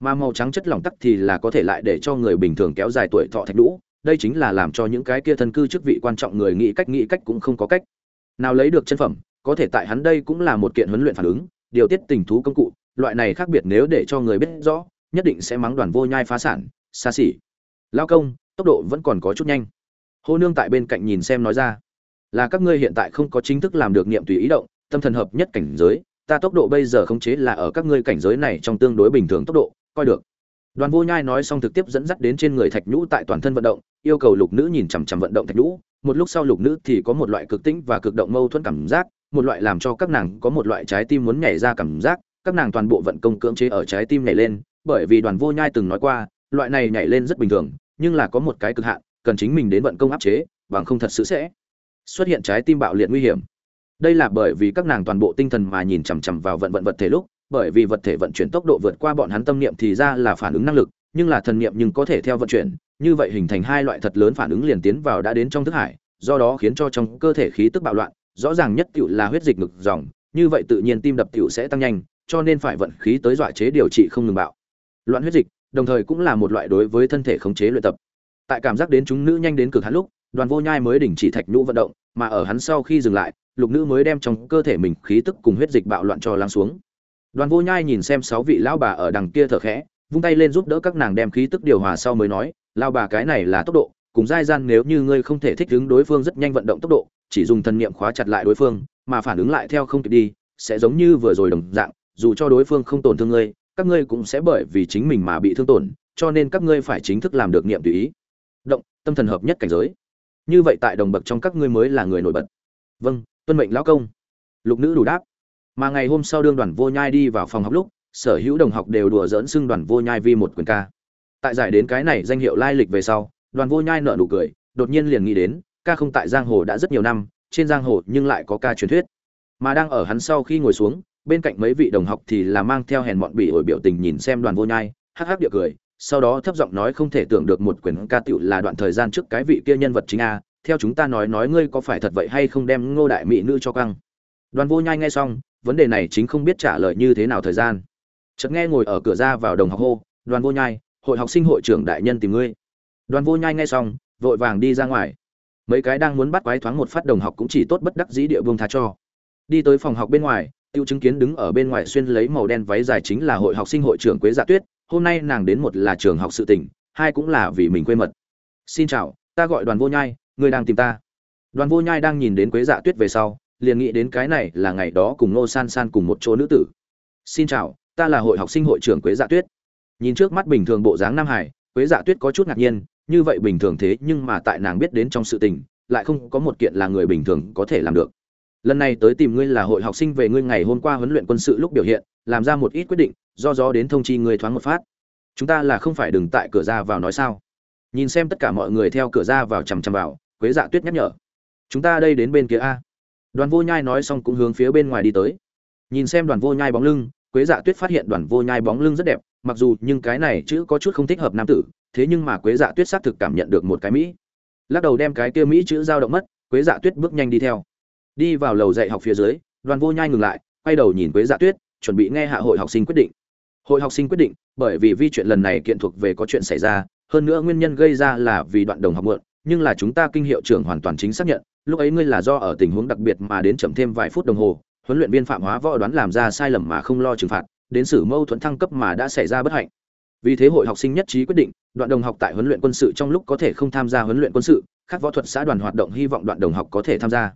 Mà màu trắng chất lỏng tắc thì là có thể lại để cho người bình thường kéo dài tuổi thọ thạch đũ đây chính là làm cho những cái kia thân cư chức vị quan trọng người nghĩ cách nghĩ cách cũng không có cách. Nào lấy được chân phẩm có thể tại hắn đây cũng là một kiện huấn luyện phản ứng, điều tiết tình thú công cụ, loại này khác biệt nếu để cho người biết rõ, nhất định sẽ mắng đoàn vô nhai phá sản, xa xỉ. Lao công, tốc độ vẫn còn có chút nhanh. Hô nương tại bên cạnh nhìn xem nói ra. Là các ngươi hiện tại không có chính thức làm được niệm tùy ý động, tâm thần hợp nhất cảnh giới, ta tốc độ bây giờ khống chế là ở các ngươi cảnh giới này trong tương đối bình thường tốc độ, coi được. Đoàn vô nhai nói xong thực tiếp dẫn dắt đến trên người thạch nhũ tại toàn thân vận động, yêu cầu lục nữ nhìn chằm chằm vận động thạch nhũ, một lúc sau lục nữ thì có một loại cực tĩnh và cực động mâu thuẫn cảm giác một loại làm cho các nàng có một loại trái tim muốn nhảy ra cảm giác, các nàng toàn bộ vận công cưỡng chế ở trái tim nhảy lên, bởi vì đoàn vô nhai từng nói qua, loại này nhảy lên rất bình thường, nhưng là có một cái cực hạn, cần chính mình đến vận công áp chế, bằng không thật sự sẽ xuất hiện trái tim bạo liệt nguy hiểm. Đây là bởi vì các nàng toàn bộ tinh thần mà nhìn chằm chằm vào vận vận vật thể lúc, bởi vì vật thể vận chuyển tốc độ vượt qua bọn hắn tâm niệm thì ra là phản ứng năng lực, nhưng là thần niệm nhưng có thể theo vận chuyển, như vậy hình thành hai loại thật lớn phản ứng liền tiến vào đã đến trong thức hải, do đó khiến cho trong cơ thể khí tức bạo loạn rõ ràng nhất tiểu là huyết dịch ngực dòng, như vậy tự nhiên tim đập tiểu sẽ tăng nhanh, cho nên phải vận khí tới dọa chế điều trị không ngừng bạo. Loạn huyết dịch, đồng thời cũng là một loại đối với thân thể khống chế luyện tập. Tại cảm giác đến chúng nữ nhanh đến cực hạn lúc, đoàn vô nhai mới đình chỉ thạch nhũ vận động, mà ở hắn sau khi dừng lại, lục nữ mới đem trong cơ thể mình khí tức cùng huyết dịch bạo loạn cho lắng xuống. Đoàn vô nhai nhìn xem sáu vị lão bà ở đằng kia thở khẽ, vung tay lên giúp đỡ các nàng đem khí tức điều hòa sau mới nói lao bà cái này là tốc độ, cùng giai gian nếu như ngươi không thể thích ứng đối phương rất nhanh vận động tốc độ chỉ dùng thần niệm khóa chặt lại đối phương, mà phản ứng lại theo không kịp đi, sẽ giống như vừa rồi đồng dạng, dù cho đối phương không tổn thương ngươi, các ngươi cũng sẽ bởi vì chính mình mà bị thương tổn, cho nên các ngươi phải chính thức làm được niệm tùy ý. Động, tâm thần hợp nhất cảnh giới. Như vậy tại đồng bậc trong các ngươi mới là người nổi bật. Vâng tuân mệnh lão công. Lục nữ đủ đáp. Mà ngày hôm sau đương đoàn vô nhai đi vào phòng học lúc, sở hữu đồng học đều đùa dỡn xưng đoàn vô nhai vi một quyền ca. Tại giải đến cái này danh hiệu lai lịch về sau, đoàn vô nhai nở nụ cười, đột nhiên liền nghĩ đến ca không tại giang hồ đã rất nhiều năm, trên giang hồ nhưng lại có ca truyền thuyết. Mà đang ở hắn sau khi ngồi xuống, bên cạnh mấy vị đồng học thì là mang theo hèn mọn bỉ ổi biểu tình nhìn xem đoàn vô nhai, hắc hắc địa cười, sau đó thấp giọng nói không thể tưởng được một quyển ca tựu là đoạn thời gian trước cái vị kia nhân vật chính a, theo chúng ta nói nói ngươi có phải thật vậy hay không đem ngô đại mỹ nữ cho căng. Đoàn vô nhai nghe xong, vấn đề này chính không biết trả lời như thế nào thời gian. Chợt nghe ngồi ở cửa ra vào đồng học hô, đoàn vô nhai, hội học sinh hội trưởng đại nhân tìm ngươi. Đoàn vô nhai nghe xong, vội vàng đi ra ngoài mấy cái đang muốn bắt quái thoáng một phát đồng học cũng chỉ tốt bất đắc dĩ địa vương tha cho. Đi tới phòng học bên ngoài, tiêu chứng kiến đứng ở bên ngoài xuyên lấy màu đen váy dài chính là hội học sinh hội trưởng quế dạ tuyết, hôm nay nàng đến một là trường học sự tỉnh hai cũng là vì mình quê mật. Xin chào, ta gọi đoàn vô nhai, ngươi đang tìm ta. Đoàn vô nhai đang nhìn đến quế dạ tuyết về sau, liền nghĩ đến cái này là ngày đó cùng nô san san cùng một chỗ nữ tử. Xin chào, ta là hội học sinh hội trưởng quế dạ tuyết. Nhìn trước mắt bình thường bộ dáng nam hải quế dạ tuyết có chút ngạc nhiên, như vậy bình thường thế nhưng mà tại nàng biết đến trong sự tình, lại không có một kiện là người bình thường có thể làm được. Lần này tới tìm ngươi là hội học sinh về ngươi ngày hôm qua huấn luyện quân sự lúc biểu hiện, làm ra một ít quyết định, do gió đến thông chi ngươi thoáng một phát. Chúng ta là không phải đừng tại cửa ra vào nói sao? Nhìn xem tất cả mọi người theo cửa ra vào chằm chằm vào, quế dạ tuyết nhắc nhở. Chúng ta đây đến bên kia a. Đoàn vô nhai nói xong cũng hướng phía bên ngoài đi tới. Nhìn xem đoàn vô nhai bóng lưng, quế dạ tuyết phát hiện đoàn vô nhai bóng lưng rất đẹp mặc dù nhưng cái này chữ có chút không thích hợp nam tử, thế nhưng mà quế dạ tuyết xác thực cảm nhận được một cái mỹ. Lắc đầu đem cái kia mỹ chữ dao động mất, quế dạ tuyết bước nhanh đi theo. Đi vào lầu dạy học phía dưới, đoàn vô nhai ngừng lại, quay đầu nhìn quế dạ tuyết, chuẩn bị nghe hạ hội học sinh quyết định. Hội học sinh quyết định, bởi vì vi chuyện lần này kiện thuộc về có chuyện xảy ra, hơn nữa nguyên nhân gây ra là vì đoạn đồng học mượn nhưng là chúng ta kinh hiệu trưởng hoàn toàn chính xác nhận, lúc ấy ngươi là do ở tình huống đặc biệt mà đến chậm thêm vài phút đồng hồ, huấn luyện viên phạm hóa võ đoán làm ra sai lầm mà không lo trừng phạt đến xử mâu thuẫn thăng cấp mà đã xảy ra bất hạnh. Vì thế hội học sinh nhất trí quyết định, đoạn đồng học tại huấn luyện quân sự trong lúc có thể không tham gia huấn luyện quân sự các võ thuật xã đoàn hoạt động hy vọng đoạn đồng học có thể tham gia.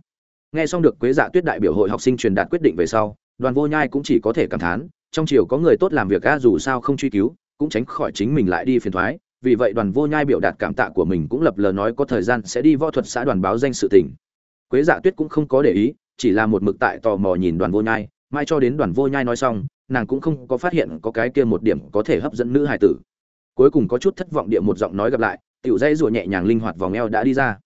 Nghe xong được quế dạ tuyết đại biểu hội học sinh truyền đạt quyết định về sau, đoàn vô nhai cũng chỉ có thể cảm thán, trong chiều có người tốt làm việc a dù sao không truy cứu, cũng tránh khỏi chính mình lại đi phiền thoái, vì vậy đoàn vô nhai biểu đạt cảm tạ của mình cũng lập lờ nói có thời gian sẽ đi võ thuật xã đoàn báo danh sự tình. Quế dạ tuyết cũng không có để ý, chỉ là một mực tại tò mò nhìn đoàn vô nhai, mai cho đến đoàn vô nhai nói xong nàng cũng không có phát hiện có cái kia một điểm có thể hấp dẫn nữ hài tử. Cuối cùng có chút thất vọng địa một giọng nói gặp lại, tiểu dây rùa nhẹ nhàng linh hoạt vòng eo đã đi ra.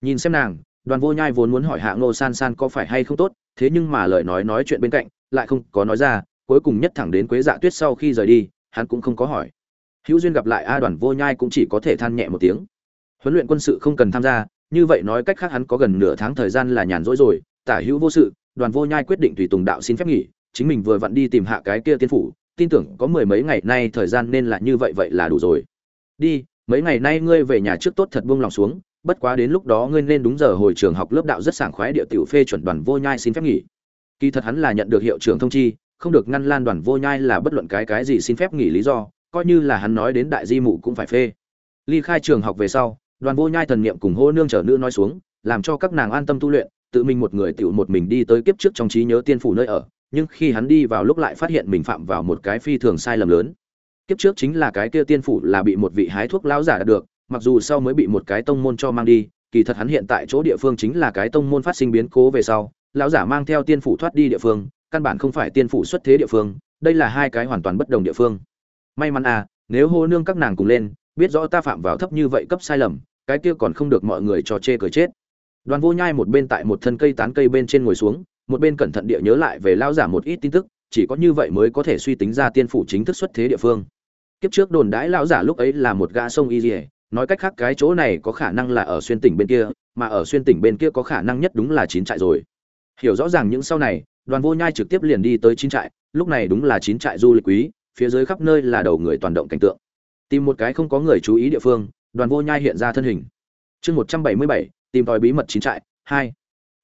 Nhìn xem nàng, đoàn vô nhai vốn muốn hỏi hạ ngô san san có phải hay không tốt, thế nhưng mà lời nói nói chuyện bên cạnh, lại không có nói ra, cuối cùng nhất thẳng đến quế dạ tuyết sau khi rời đi, hắn cũng không có hỏi. Hữu duyên gặp lại a đoàn vô nhai cũng chỉ có thể than nhẹ một tiếng. Huấn luyện quân sự không cần tham gia, như vậy nói cách khác hắn có gần nửa tháng thời gian là nhàn rỗi rồi, tả hữu vô sự, đoàn vô nhai quyết định tùy tùng đạo xin phép nghỉ chính mình vừa vặn đi tìm hạ cái kia tiên phủ, tin tưởng có mười mấy ngày nay thời gian nên là như vậy vậy là đủ rồi. Đi, mấy ngày nay ngươi về nhà trước tốt thật buông lòng xuống, bất quá đến lúc đó ngươi nên đúng giờ hồi trường học lớp đạo rất sảng khoái địa tiểu phê chuẩn đoàn vô nhai xin phép nghỉ. Kỳ thật hắn là nhận được hiệu trưởng thông chi, không được ngăn lan đoàn vô nhai là bất luận cái cái gì xin phép nghỉ lý do, coi như là hắn nói đến đại di mụ cũng phải phê. Ly khai trường học về sau, đoàn vô nhai thần niệm cùng hô nương trở nữ nói xuống, làm cho các nàng an tâm tu luyện, tự mình một người tiểu một mình đi tới kiếp trước trong trí nhớ tiên phủ nơi ở nhưng khi hắn đi vào lúc lại phát hiện mình phạm vào một cái phi thường sai lầm lớn. Kiếp trước chính là cái kia tiên phủ là bị một vị hái thuốc lão giả đạt được, mặc dù sau mới bị một cái tông môn cho mang đi, kỳ thật hắn hiện tại chỗ địa phương chính là cái tông môn phát sinh biến cố về sau, lão giả mang theo tiên phủ thoát đi địa phương, căn bản không phải tiên phủ xuất thế địa phương, đây là hai cái hoàn toàn bất đồng địa phương. May mắn à nếu hô nương các nàng cùng lên, biết rõ ta phạm vào thấp như vậy cấp sai lầm, cái kia còn không được mọi người cho chê cười chết. Đoàn vô nhai một bên tại một thân cây tán cây bên trên ngồi xuống một bên cẩn thận địa nhớ lại về lao giả một ít tin tức, chỉ có như vậy mới có thể suy tính ra tiên phủ chính thức xuất thế địa phương. Kiếp trước đồn đãi lão giả lúc ấy là một gã sông y dỉa nói cách khác cái chỗ này có khả năng là ở xuyên tỉnh bên kia, mà ở xuyên tỉnh bên kia có khả năng nhất đúng là chín trại rồi. Hiểu rõ ràng những sau này, đoàn vô nhai trực tiếp liền đi tới chín trại, lúc này đúng là chín trại du lịch quý, phía dưới khắp nơi là đầu người toàn động cảnh tượng. Tìm một cái không có người chú ý địa phương, đoàn vô nhai hiện ra thân hình. Chương một trăm bảy mươi bảy, tìm tòi bí mật chín trại, hai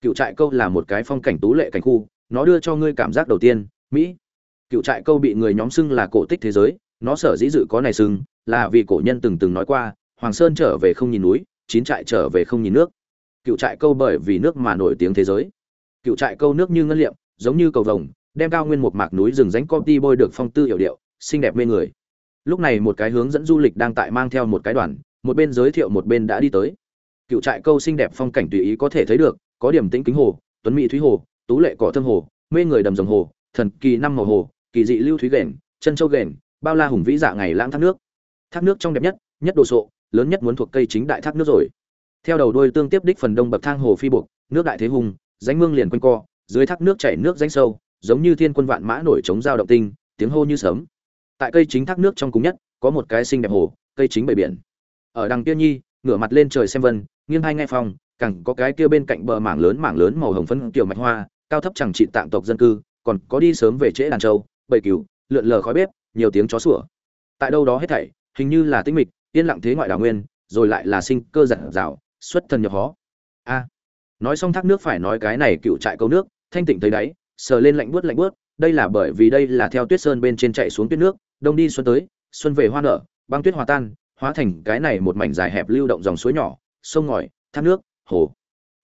cựu trại câu là một cái phong cảnh tú lệ cảnh khu, nó đưa cho ngươi cảm giác đầu tiên, mỹ. Cựu trại câu bị người nhóm xưng là cổ tích thế giới, nó sở dĩ dự có này xưng là vì cổ nhân từng từng nói qua, hoàng sơn trở về không nhìn núi, chín trại trở về không nhìn nước. Cựu trại câu bởi vì nước mà nổi tiếng thế giới. Cựu trại câu nước như ngân liệm, giống như cầu vồng, đem cao nguyên một mạc núi rừng ránh copy bôi được phong tư hiệu điệu, xinh đẹp mê người. Lúc này một cái hướng dẫn du lịch đang tại mang theo một cái đoàn, một bên giới thiệu một bên đã đi tới cựu trại câu xinh đẹp phong cảnh tùy ý có thể thấy được, có điểm tĩnh kính hồ, tuấn mỹ thúy hồ, tú lệ cỏ thơm hồ, mê người đầm rồng hồ, thần kỳ năm màu hồ, kỳ dị lưu thúy ghềnh, chân châu ghềnh, bao la hùng vĩ dạ ngày lãng thác nước. Thác nước trong đẹp nhất nhất đồ sộ, lớn nhất muốn thuộc cây chính đại thác nước rồi. Theo đầu đuôi tương tiếp đích phần đông bậc thang hồ phi buộc, nước đại thế hùng danh mương liền quanh co, dưới thác nước chảy nước danh sâu, giống như thiên quân vạn mã nổi chống giao động tinh, tiếng hô như sấm. Tại cây chính thác nước trong cùng nhất, có một cái xinh đẹp hồ, cây chính bầy biển. Ở đằng kia nhi, ngửa mặt lên trời xem vân nghiêng hai ngay phòng cẳng có cái kia bên cạnh bờ mảng lớn mảng lớn màu hồng phấn kiểu mạch hoa, cao thấp chẳng trị tạm tộc dân cư, còn có đi sớm về trễ đàn châu bầy cừu, lượn lờ khói bếp, nhiều tiếng chó sủa. Tại đâu đó hết thảy, hình như là tinh mịch, yên lặng thế ngoại đảo nguyên, rồi lại là sinh cơ giản rào xuất thần nhập hó. A. Nói xong thác nước phải nói cái này cựu trại câu nước, thanh tịnh thấy đáy, sờ lên lạnh buốt lạnh buốt, đây là bởi vì đây là theo tuyết sơn bên trên chạy xuống tuyết nước, đông đi xuân tới, xuân về hoa nở, băng tuyết hòa tan, hóa thành cái này một mảnh dài hẹp lưu động dòng suối nhỏ sông ngòi, thác nước, hồ.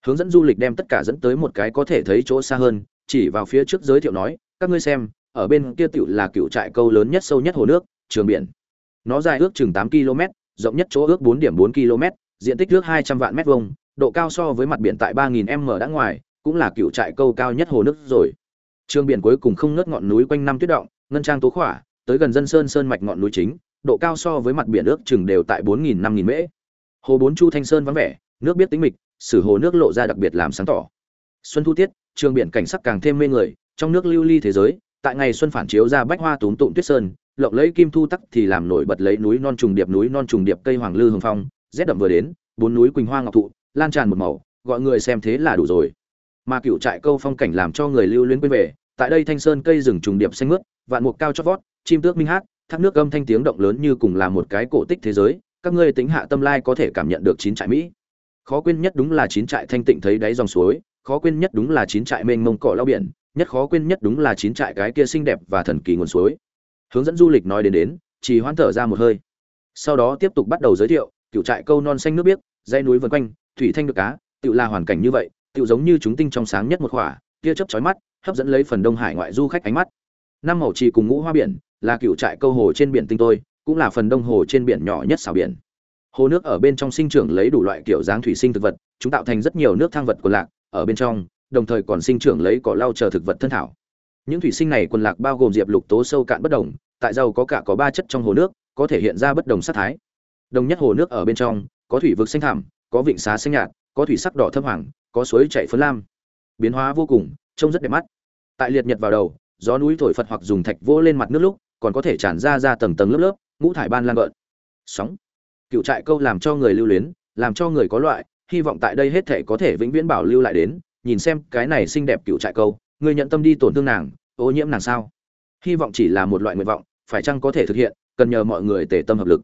Hướng dẫn du lịch đem tất cả dẫn tới một cái có thể thấy chỗ xa hơn, chỉ vào phía trước giới thiệu nói, các ngươi xem, ở bên kia tựu là cựu trại câu lớn nhất sâu nhất hồ nước, trường biển. Nó dài ước chừng tám km rộng nhất chỗ ước bốn điểm bốn km diện tích ước hai trăm vạn mét vuông, độ cao so với mặt biển tại ba nghìn m đã ngoài, cũng là cựu trại câu cao nhất hồ nước rồi. Trường biển cuối cùng không ngớt ngọn núi quanh năm tuyết động, ngân trang tố khỏa, tới gần dân sơn sơn mạch ngọn núi chính, độ cao so với mặt biển ước chừng đều tại bốn nghìn năm nghìn mễ hồ bốn chu thanh sơn vắng vẻ, nước biết tính mịch, sử hồ nước lộ ra đặc biệt làm sáng tỏ. Xuân thu tiết, trường biển cảnh sắc càng thêm mê người, trong nước lưu ly thế giới, tại ngày xuân phản chiếu ra bách hoa túm tụm tuyết sơn, lộng lấy kim thu tắc thì làm nổi bật lấy núi non trùng điệp, núi non trùng điệp cây hoàng lư hồng phong, rét đậm vừa đến, bốn núi quỳnh hoa ngọc thụ, lan tràn một màu, gọi người xem thế là đủ rồi. Mà cựu trại câu phong cảnh làm cho người lưu luyến quên về, tại đây thanh sơn cây rừng trùng điệp xanh mướt, vạn mục cao chót vót, chim tước minh hát, thác nước âm thanh tiếng động lớn như cùng là một cái cổ tích thế giới các ngươi tính hạ tâm lai có thể cảm nhận được chín trại mỹ. Khó quên nhất đúng là chín trại thanh tịnh thấy đáy dòng suối, khó quên nhất đúng là chín trại mênh mông cỏ lao biển, nhất khó quên nhất đúng là chín trại cái kia xinh đẹp và thần kỳ nguồn suối. Hướng dẫn du lịch nói đến đến, chỉ hoãn thở ra một hơi. Sau đó tiếp tục bắt đầu giới thiệu, cựu trại câu non xanh nước biếc dây núi vân quanh, thủy thanh được cá tự là hoàn cảnh như vậy tự giống như chúng tinh trong sáng nhất một khỏa, tia chớp chói mắt, hấp dẫn lấy phần đông hải ngoại du khách ánh mắt. Năm màu trì cùng ngũ hoa biển, là cựu trại câu hồ trên biển tinh tôi cũng là phần đông hồ trên biển nhỏ nhất xảo biển. Hồ nước ở bên trong sinh trưởng lấy đủ loại kiểu dáng thủy sinh thực vật, chúng tạo thành rất nhiều nước thang vật của lạc ở bên trong, đồng thời còn sinh trưởng lấy cỏ lau chờ thực vật thân thảo. Những thủy sinh này quần lạc bao gồm diệp lục tố sâu cạn bất đồng, tại dầu có cả có ba chất trong hồ nước, có thể hiện ra bất đồng sắc thái. Đồng nhất hồ nước ở bên trong, có thủy vực xanh thảm có vịnh xá xanh nhạt, có thủy sắc đỏ thâm hoàng, có suối chảy phấn lam. Biến hóa vô cùng, trông rất đẹp mắt. Tại liệt nhật vào đầu, gió núi thổi phật hoặc dùng thạch vỗ lên mặt nước lúc, còn có thể tràn ra ra tầng tầng lớp lớp ngũ thải ban lan gợn. Sóng. Cựu trại câu làm cho người lưu luyến, làm cho người có loại, hy vọng tại đây hết thể có thể vĩnh viễn bảo lưu lại đến, nhìn xem cái này xinh đẹp cựu trại câu, người nhận tâm đi tổn thương nàng, ô nhiễm nàng sao? Hy vọng chỉ là một loại nguyện vọng, phải chăng có thể thực hiện, cần nhờ mọi người tể tâm hợp lực.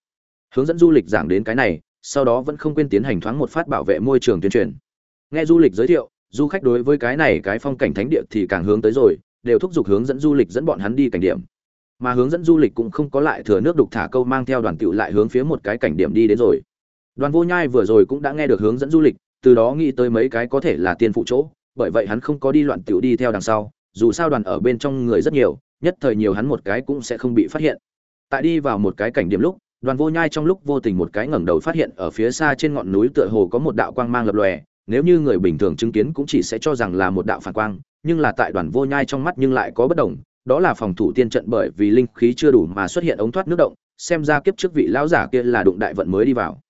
Hướng dẫn du lịch giảng đến cái này, sau đó vẫn không quên tiến hành thoáng một phát bảo vệ môi trường tuyên truyền. Nghe du lịch giới thiệu, du khách đối với cái này cái phong cảnh thánh địa thì càng hướng tới rồi, đều thúc giục hướng dẫn du lịch dẫn bọn hắn đi cảnh điểm mà hướng dẫn du lịch cũng không có lại thừa nước đục thả câu mang theo đoàn tựu lại hướng phía một cái cảnh điểm đi đến rồi. Đoàn vô nhai vừa rồi cũng đã nghe được hướng dẫn du lịch, từ đó nghĩ tới mấy cái có thể là tiên phụ chỗ, bởi vậy hắn không có đi loạn tựu đi theo đằng sau, dù sao đoàn ở bên trong người rất nhiều, nhất thời nhiều hắn một cái cũng sẽ không bị phát hiện. Tại đi vào một cái cảnh điểm lúc, đoàn vô nhai trong lúc vô tình một cái ngẩng đầu phát hiện ở phía xa trên ngọn núi tựa hồ có một đạo quang mang lập lòe, nếu như người bình thường chứng kiến cũng chỉ sẽ cho rằng là một đạo phản quang, nhưng là tại đoàn vô nhai trong mắt nhưng lại có bất đồng đó là phòng thủ tiên trận bởi vì linh khí chưa đủ mà xuất hiện ống thoát nước động, xem ra kiếp trước vị lão giả kia là đụng đại vận mới đi vào.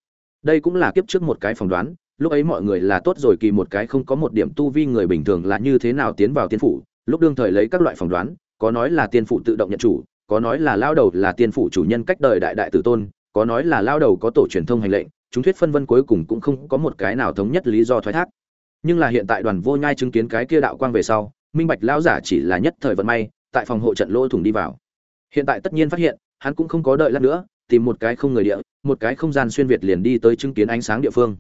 Đây cũng là kiếp trước một cái phỏng đoán, lúc ấy mọi người là tốt rồi kỳ một cái không có một điểm tu vi người bình thường là như thế nào tiến vào tiên phủ, lúc đương thời lấy các loại phỏng đoán, có nói là tiên phủ tự động nhận chủ, có nói là lao đầu là tiên phủ chủ nhân cách đời đại đại tử tôn, có nói là lao đầu có tổ truyền thông hành lệnh, chúng thuyết phân vân cuối cùng cũng không có một cái nào thống nhất lý do thoái thác. Nhưng là hiện tại đoàn vô nhai chứng kiến cái kia đạo quang về sau, minh bạch lão giả chỉ là nhất thời vận may tại phòng hộ trận lỗ thủng đi vào. Hiện tại tất nhiên phát hiện, hắn cũng không có đợi lát nữa, tìm một cái không người địa, một cái không gian xuyên việt liền đi tới chứng kiến ánh sáng địa phương.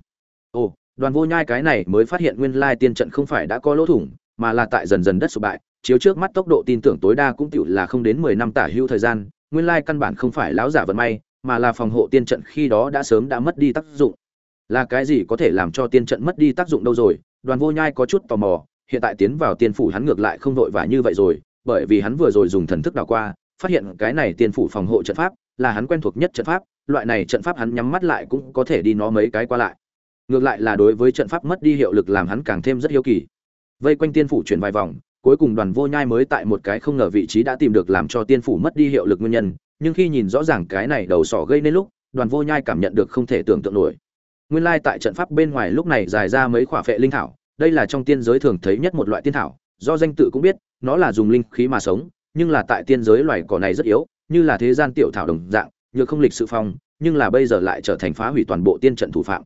Ồ, đoàn vô nhai cái này mới phát hiện nguyên lai tiên trận không phải đã có lỗ thủng, mà là tại dần dần đất sụp bại, chiếu trước mắt tốc độ tin tưởng tối đa cũng tựu là không đến mười năm tả hữu thời gian, nguyên lai căn bản không phải lão giả vận may, mà là phòng hộ tiên trận khi đó đã sớm đã mất đi tác dụng. Là cái gì có thể làm cho tiên trận mất đi tác dụng đâu rồi? Đoàn vô nhai có chút tò mò, hiện tại tiến vào tiên phủ hắn ngược lại không vội vã như vậy rồi bởi vì hắn vừa rồi dùng thần thức đảo qua, phát hiện cái này tiên phủ phòng hộ trận pháp là hắn quen thuộc nhất trận pháp, loại này trận pháp hắn nhắm mắt lại cũng có thể đi nó mấy cái qua lại. Ngược lại là đối với trận pháp mất đi hiệu lực làm hắn càng thêm rất hiếu kỳ. Vây quanh tiên phủ chuyển vài vòng, cuối cùng đoàn vô nhai mới tại một cái không ngờ vị trí đã tìm được làm cho tiên phủ mất đi hiệu lực nguyên nhân, nhưng khi nhìn rõ ràng cái này đầu sỏ gây nên lúc, đoàn vô nhai cảm nhận được không thể tưởng tượng nổi. Nguyên lai tại trận pháp bên ngoài lúc này dài ra mấy khỏa phệ linh thảo, đây là trong tiên giới thường thấy nhất một loại tiên thảo do danh tự cũng biết, nó là dùng linh khí mà sống, nhưng là tại tiên giới loài cỏ này rất yếu, như là thế gian tiểu thảo đồng dạng như không lịch sự phong, nhưng là bây giờ lại trở thành phá hủy toàn bộ tiên trận thủ phạm.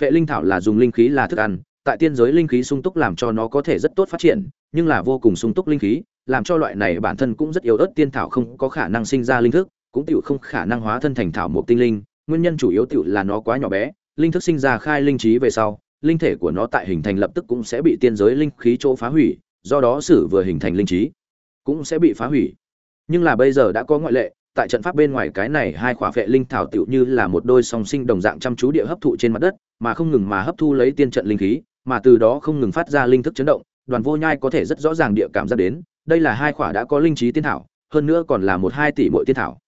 Phệ linh thảo là dùng linh khí là thức ăn, tại tiên giới linh khí sung túc làm cho nó có thể rất tốt phát triển, nhưng là vô cùng sung túc linh khí, làm cho loại này bản thân cũng rất yếu ớt tiên thảo không có khả năng sinh ra linh thức, cũng tựu không khả năng hóa thân thành thảo một tinh linh, nguyên nhân chủ yếu tựu là nó quá nhỏ bé, linh thức sinh ra khai linh trí về sau, linh thể của nó tại hình thành lập tức cũng sẽ bị tiên giới linh khí chỗ phá hủy do đó sử vừa hình thành linh trí, cũng sẽ bị phá hủy. Nhưng là bây giờ đã có ngoại lệ, tại trận pháp bên ngoài cái này hai khỏa vệ linh thảo tựu như là một đôi song sinh đồng dạng chăm chú địa hấp thụ trên mặt đất, mà không ngừng mà hấp thu lấy tiên trận linh khí, mà từ đó không ngừng phát ra linh thức chấn động, đoàn vô nhai có thể rất rõ ràng địa cảm giác đến, đây là hai khỏa đã có linh trí tiên thảo, hơn nữa còn là một hai tỷ mỗi tiên thảo.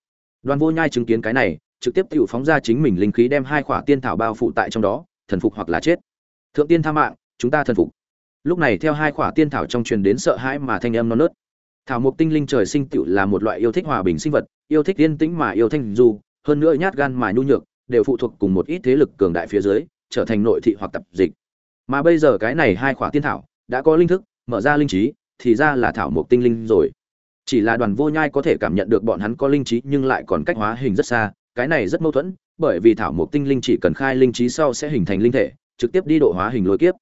Đoàn vô nhai chứng kiến cái này, trực tiếp tự phóng ra chính mình linh khí đem hai khỏa tiên thảo bao phủ tại trong đó, thần phục hoặc là chết. Thượng tiên tha mạng, chúng ta thần phục lúc này theo hai khỏa tiên thảo trong truyền đến sợ hãi mà thanh âm non nớt. Thảo mộc tinh linh trời sinh tựu là một loại yêu thích hòa bình sinh vật, yêu thích yên tĩnh mà yêu thanh du, hơn nữa nhát gan mà nhu nhược, đều phụ thuộc cùng một ít thế lực cường đại phía dưới, trở thành nội thị hoặc tập dịch. Mà bây giờ cái này hai khỏa tiên thảo đã có linh thức, mở ra linh trí, thì ra là thảo mộc tinh linh rồi. Chỉ là đoàn vô nhai có thể cảm nhận được bọn hắn có linh trí nhưng lại còn cách hóa hình rất xa, cái này rất mâu thuẫn, bởi vì thảo mộc tinh linh chỉ cần khai linh trí sau sẽ hình thành linh thể, trực tiếp đi độ hóa hình lôi kiếp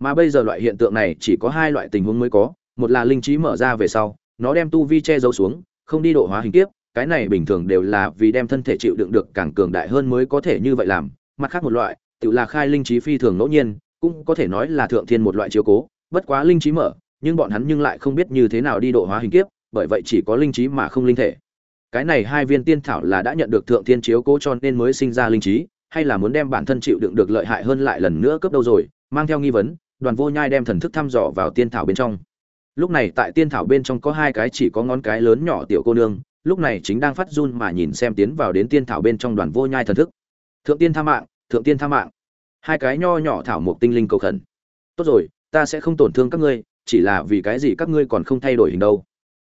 mà bây giờ loại hiện tượng này chỉ có hai loại tình huống mới có, một là linh trí mở ra về sau, nó đem tu vi che giấu xuống, không đi độ hóa hình kiếp, cái này bình thường đều là vì đem thân thể chịu đựng được càng cường đại hơn mới có thể như vậy làm, mặt khác một loại, tự là khai linh trí phi thường ngẫu nhiên, cũng có thể nói là thượng thiên một loại chiếu cố, bất quá linh trí mở, nhưng bọn hắn nhưng lại không biết như thế nào đi độ hóa hình kiếp, bởi vậy chỉ có linh trí mà không linh thể. Cái này hai viên tiên thảo là đã nhận được thượng thiên chiếu cố cho nên mới sinh ra linh trí, hay là muốn đem bản thân chịu đựng được lợi hại hơn lại lần nữa cấp đâu rồi, mang theo nghi vấn đoàn vô nhai đem thần thức thăm dò vào tiên thảo bên trong. Lúc này tại tiên thảo bên trong có hai cái chỉ có ngón cái lớn nhỏ tiểu cô nương, lúc này chính đang phát run mà nhìn xem tiến vào đến tiên thảo bên trong đoàn vô nhai thần thức. Thượng tiên tha mạng, thượng tiên tha mạng. Hai cái nho nhỏ thảo một tinh linh cầu khẩn. Tốt rồi, ta sẽ không tổn thương các ngươi, chỉ là vì cái gì các ngươi còn không thay đổi hình đâu.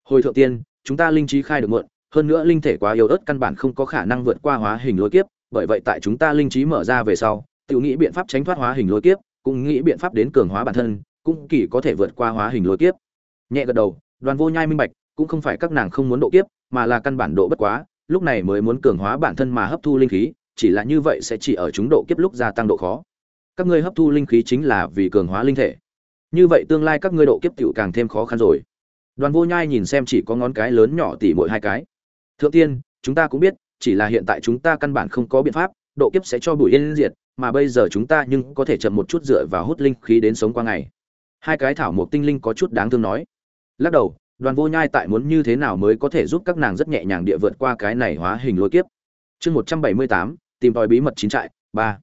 Hồi thượng tiên, chúng ta linh trí khai được mượn hơn nữa linh thể quá yếu ớt căn bản không có khả năng vượt qua hóa hình lôi kiếp, bởi vậy tại chúng ta linh trí mở ra về sau tự nghĩ biện pháp tránh thoát hóa hình lôi kiếp cũng nghĩ biện pháp đến cường hóa bản thân, cũng kỳ có thể vượt qua hóa hình lôi kiếp. Nhẹ gật đầu, đoàn vô nhai minh bạch, cũng không phải các nàng không muốn độ kiếp, mà là căn bản độ bất quá, lúc này mới muốn cường hóa bản thân mà hấp thu linh khí, chỉ là như vậy sẽ chỉ ở chúng độ kiếp lúc gia tăng độ khó. Các ngươi hấp thu linh khí chính là vì cường hóa linh thể. Như vậy tương lai các ngươi độ kiếp tiểu càng thêm khó khăn rồi. Đoàn vô nhai nhìn xem chỉ có ngón cái lớn nhỏ tỉ mỗi hai cái. Thượng tiên, chúng ta cũng biết, chỉ là hiện tại chúng ta căn bản không có biện pháp, độ kiếp sẽ cho bụi yên diệt mà bây giờ chúng ta nhưng có thể chậm một chút dựa vào hút linh khí đến sống qua ngày. Hai cái thảo mộc tinh linh có chút đáng thương nói. Lắc đầu, đoàn vô nhai tại muốn như thế nào mới có thể giúp các nàng rất nhẹ nhàng địa vượt qua cái này hóa hình lôi kiếp? Chương một trăm bảy mươi tám, tìm tòi bí mật chín trại, ba.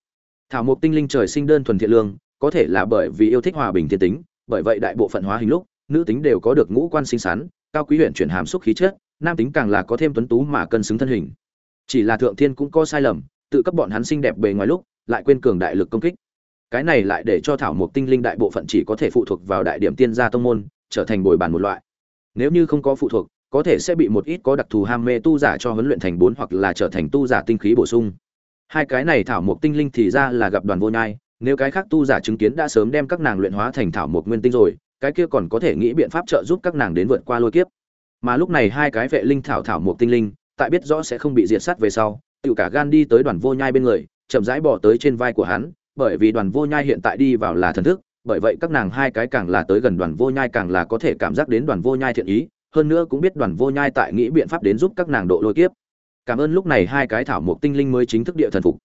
Thảo mộc tinh linh trời sinh đơn thuần thiện lương, có thể là bởi vì yêu thích hòa bình thiên tính, bởi vậy đại bộ phận hóa hình lúc, nữ tính đều có được ngũ quan sinh xắn, cao quý huyện chuyển hàm xúc khí chất, nam tính càng là có thêm tuấn tú mà cân xứng thân hình. Chỉ là thượng thiên cũng có sai lầm, tự cấp bọn hắn xinh đẹp bề ngoài lúc lại quên cường đại lực công kích. Cái này lại để cho thảo mộc tinh linh đại bộ phận chỉ có thể phụ thuộc vào đại điểm tiên gia tông môn, trở thành bồi bàn một loại. Nếu như không có phụ thuộc, có thể sẽ bị một ít có đặc thù ham mê tu giả cho huấn luyện thành bốn hoặc là trở thành tu giả tinh khí bổ sung. Hai cái này thảo mộc tinh linh thì ra là gặp đoàn vô nhai, nếu cái khác tu giả chứng kiến đã sớm đem các nàng luyện hóa thành thảo mộc nguyên tinh rồi, cái kia còn có thể nghĩ biện pháp trợ giúp các nàng đến vượt qua lôi kiếp. Mà lúc này hai cái vệ linh thảo thảo mộc tinh linh, tại biết rõ sẽ không bị diệt sát về sau tự cả gan đi tới đoàn vô nhai bên người chậm rãi bỏ tới trên vai của hắn, bởi vì đoàn vô nhai hiện tại đi vào là thần thức, bởi vậy các nàng hai cái càng là tới gần đoàn vô nhai càng là có thể cảm giác đến đoàn vô nhai thiện ý, hơn nữa cũng biết đoàn vô nhai tại nghĩ biện pháp đến giúp các nàng độ lôi kiếp. Cảm ơn lúc này hai cái thảo mộc tinh linh mới chính thức địa thần phục.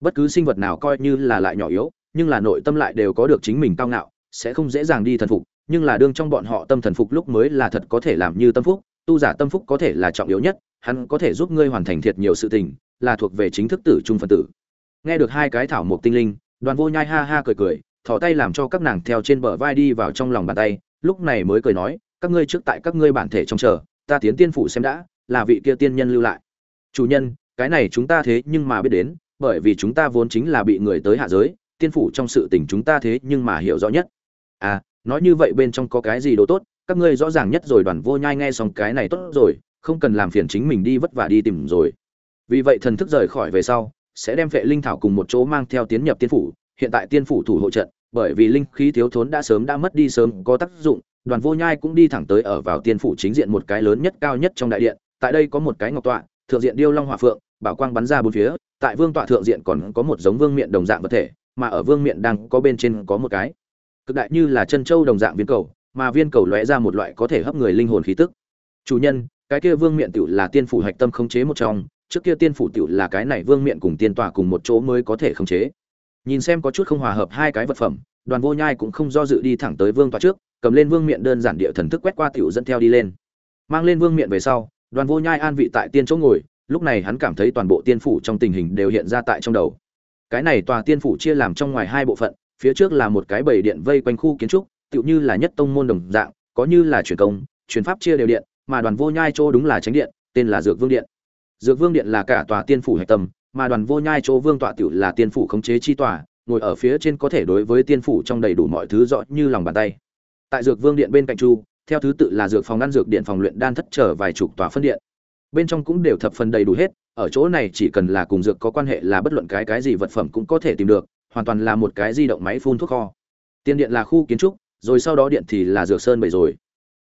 Bất cứ sinh vật nào coi như là lại nhỏ yếu, nhưng là nội tâm lại đều có được chính mình cao ngạo, sẽ không dễ dàng đi thần phục, nhưng là đương trong bọn họ tâm thần phục lúc mới là thật có thể làm như tâm phúc, tu giả tâm phúc có thể là trọng yếu nhất, hắn có thể giúp ngươi hoàn thành thiệt nhiều sự tình, là thuộc về chính thức tử trung phân tử nghe được hai cái thảo mộc tinh linh, đoàn vô nhai ha ha cười cười, thò tay làm cho các nàng theo trên bờ vai đi vào trong lòng bàn tay, lúc này mới cười nói, các ngươi trước tại các ngươi bản thể trong chờ, ta tiến tiên phủ xem đã, là vị kia tiên nhân lưu lại. Chủ nhân, cái này chúng ta thế nhưng mà biết đến, bởi vì chúng ta vốn chính là bị người tới hạ giới, tiên phủ trong sự tình chúng ta thế nhưng mà hiểu rõ nhất. À nói như vậy bên trong có cái gì đồ tốt, các ngươi rõ ràng nhất rồi, đoàn vô nhai nghe xong cái này tốt rồi, không cần làm phiền chính mình đi vất vả đi tìm rồi. Vì vậy thần thức rời khỏi về sau sẽ đem vệ linh thảo cùng một chỗ mang theo tiến nhập tiên phủ. Hiện tại tiên phủ thủ hộ trận, bởi vì linh khí thiếu thốn đã sớm đã mất đi sớm có tác dụng, đoàn vô nhai cũng đi thẳng tới ở vào tiên phủ chính diện một cái lớn nhất cao nhất trong đại điện. Tại đây có một cái ngọc tọa, thượng diện điêu long hỏa phượng, bảo quang bắn ra bốn phía. Tại vương tọa thượng diện còn có một giống vương miện đồng dạng vật thể, mà ở vương miện đang có bên trên có một cái. Cực đại như là chân châu đồng dạng viên cầu, mà viên cầu lóe ra một loại có thể hấp người linh hồn khí tức. Chủ nhân, cái kia vương miện tiểu là tiên phủ hạch tâm khống chế một trong trước kia tiên phủ tiểu là cái này vương miện cùng tiên tòa cùng một chỗ mới có thể khống chế. Nhìn xem có chút không hòa hợp hai cái vật phẩm, đoàn vô nhai cũng không do dự đi thẳng tới vương tòa trước, cầm lên vương miện đơn giản địa thần thức quét qua tiểu dẫn theo đi lên. Mang lên vương miện về sau, đoàn vô nhai an vị tại tiên chỗ ngồi, lúc này hắn cảm thấy toàn bộ tiên phủ trong tình hình đều hiện ra tại trong đầu. Cái này tòa tiên phủ chia làm trong ngoài hai bộ phận, phía trước là một cái bầy điện vây quanh khu kiến trúc, tựu như là nhất tông môn đồng dạng, có như là truyền công, truyền pháp chia đều điện, mà đoàn vô nhai chỗ đúng là tránh điện, tên là dược vương điện dược vương điện là cả tòa tiên phủ hạch tâm, mà đoàn vô nhai chỗ vương tọa tiểu là tiên phủ khống chế chi tòa, ngồi ở phía trên có thể đối với tiên phủ trong đầy đủ mọi thứ rõ như lòng bàn tay. Tại dược vương điện bên cạnh chu, theo thứ tự là dược phòng ngăn dược điện phòng luyện đan thất trở vài chục tòa phân điện. Bên trong cũng đều thập phần đầy đủ hết, ở chỗ này chỉ cần là cùng dược có quan hệ là bất luận cái cái gì vật phẩm cũng có thể tìm được, hoàn toàn là một cái di động máy phun thuốc kho. Tiên điện là khu kiến trúc, rồi sau đó điện thì là dược sơn bày rồi.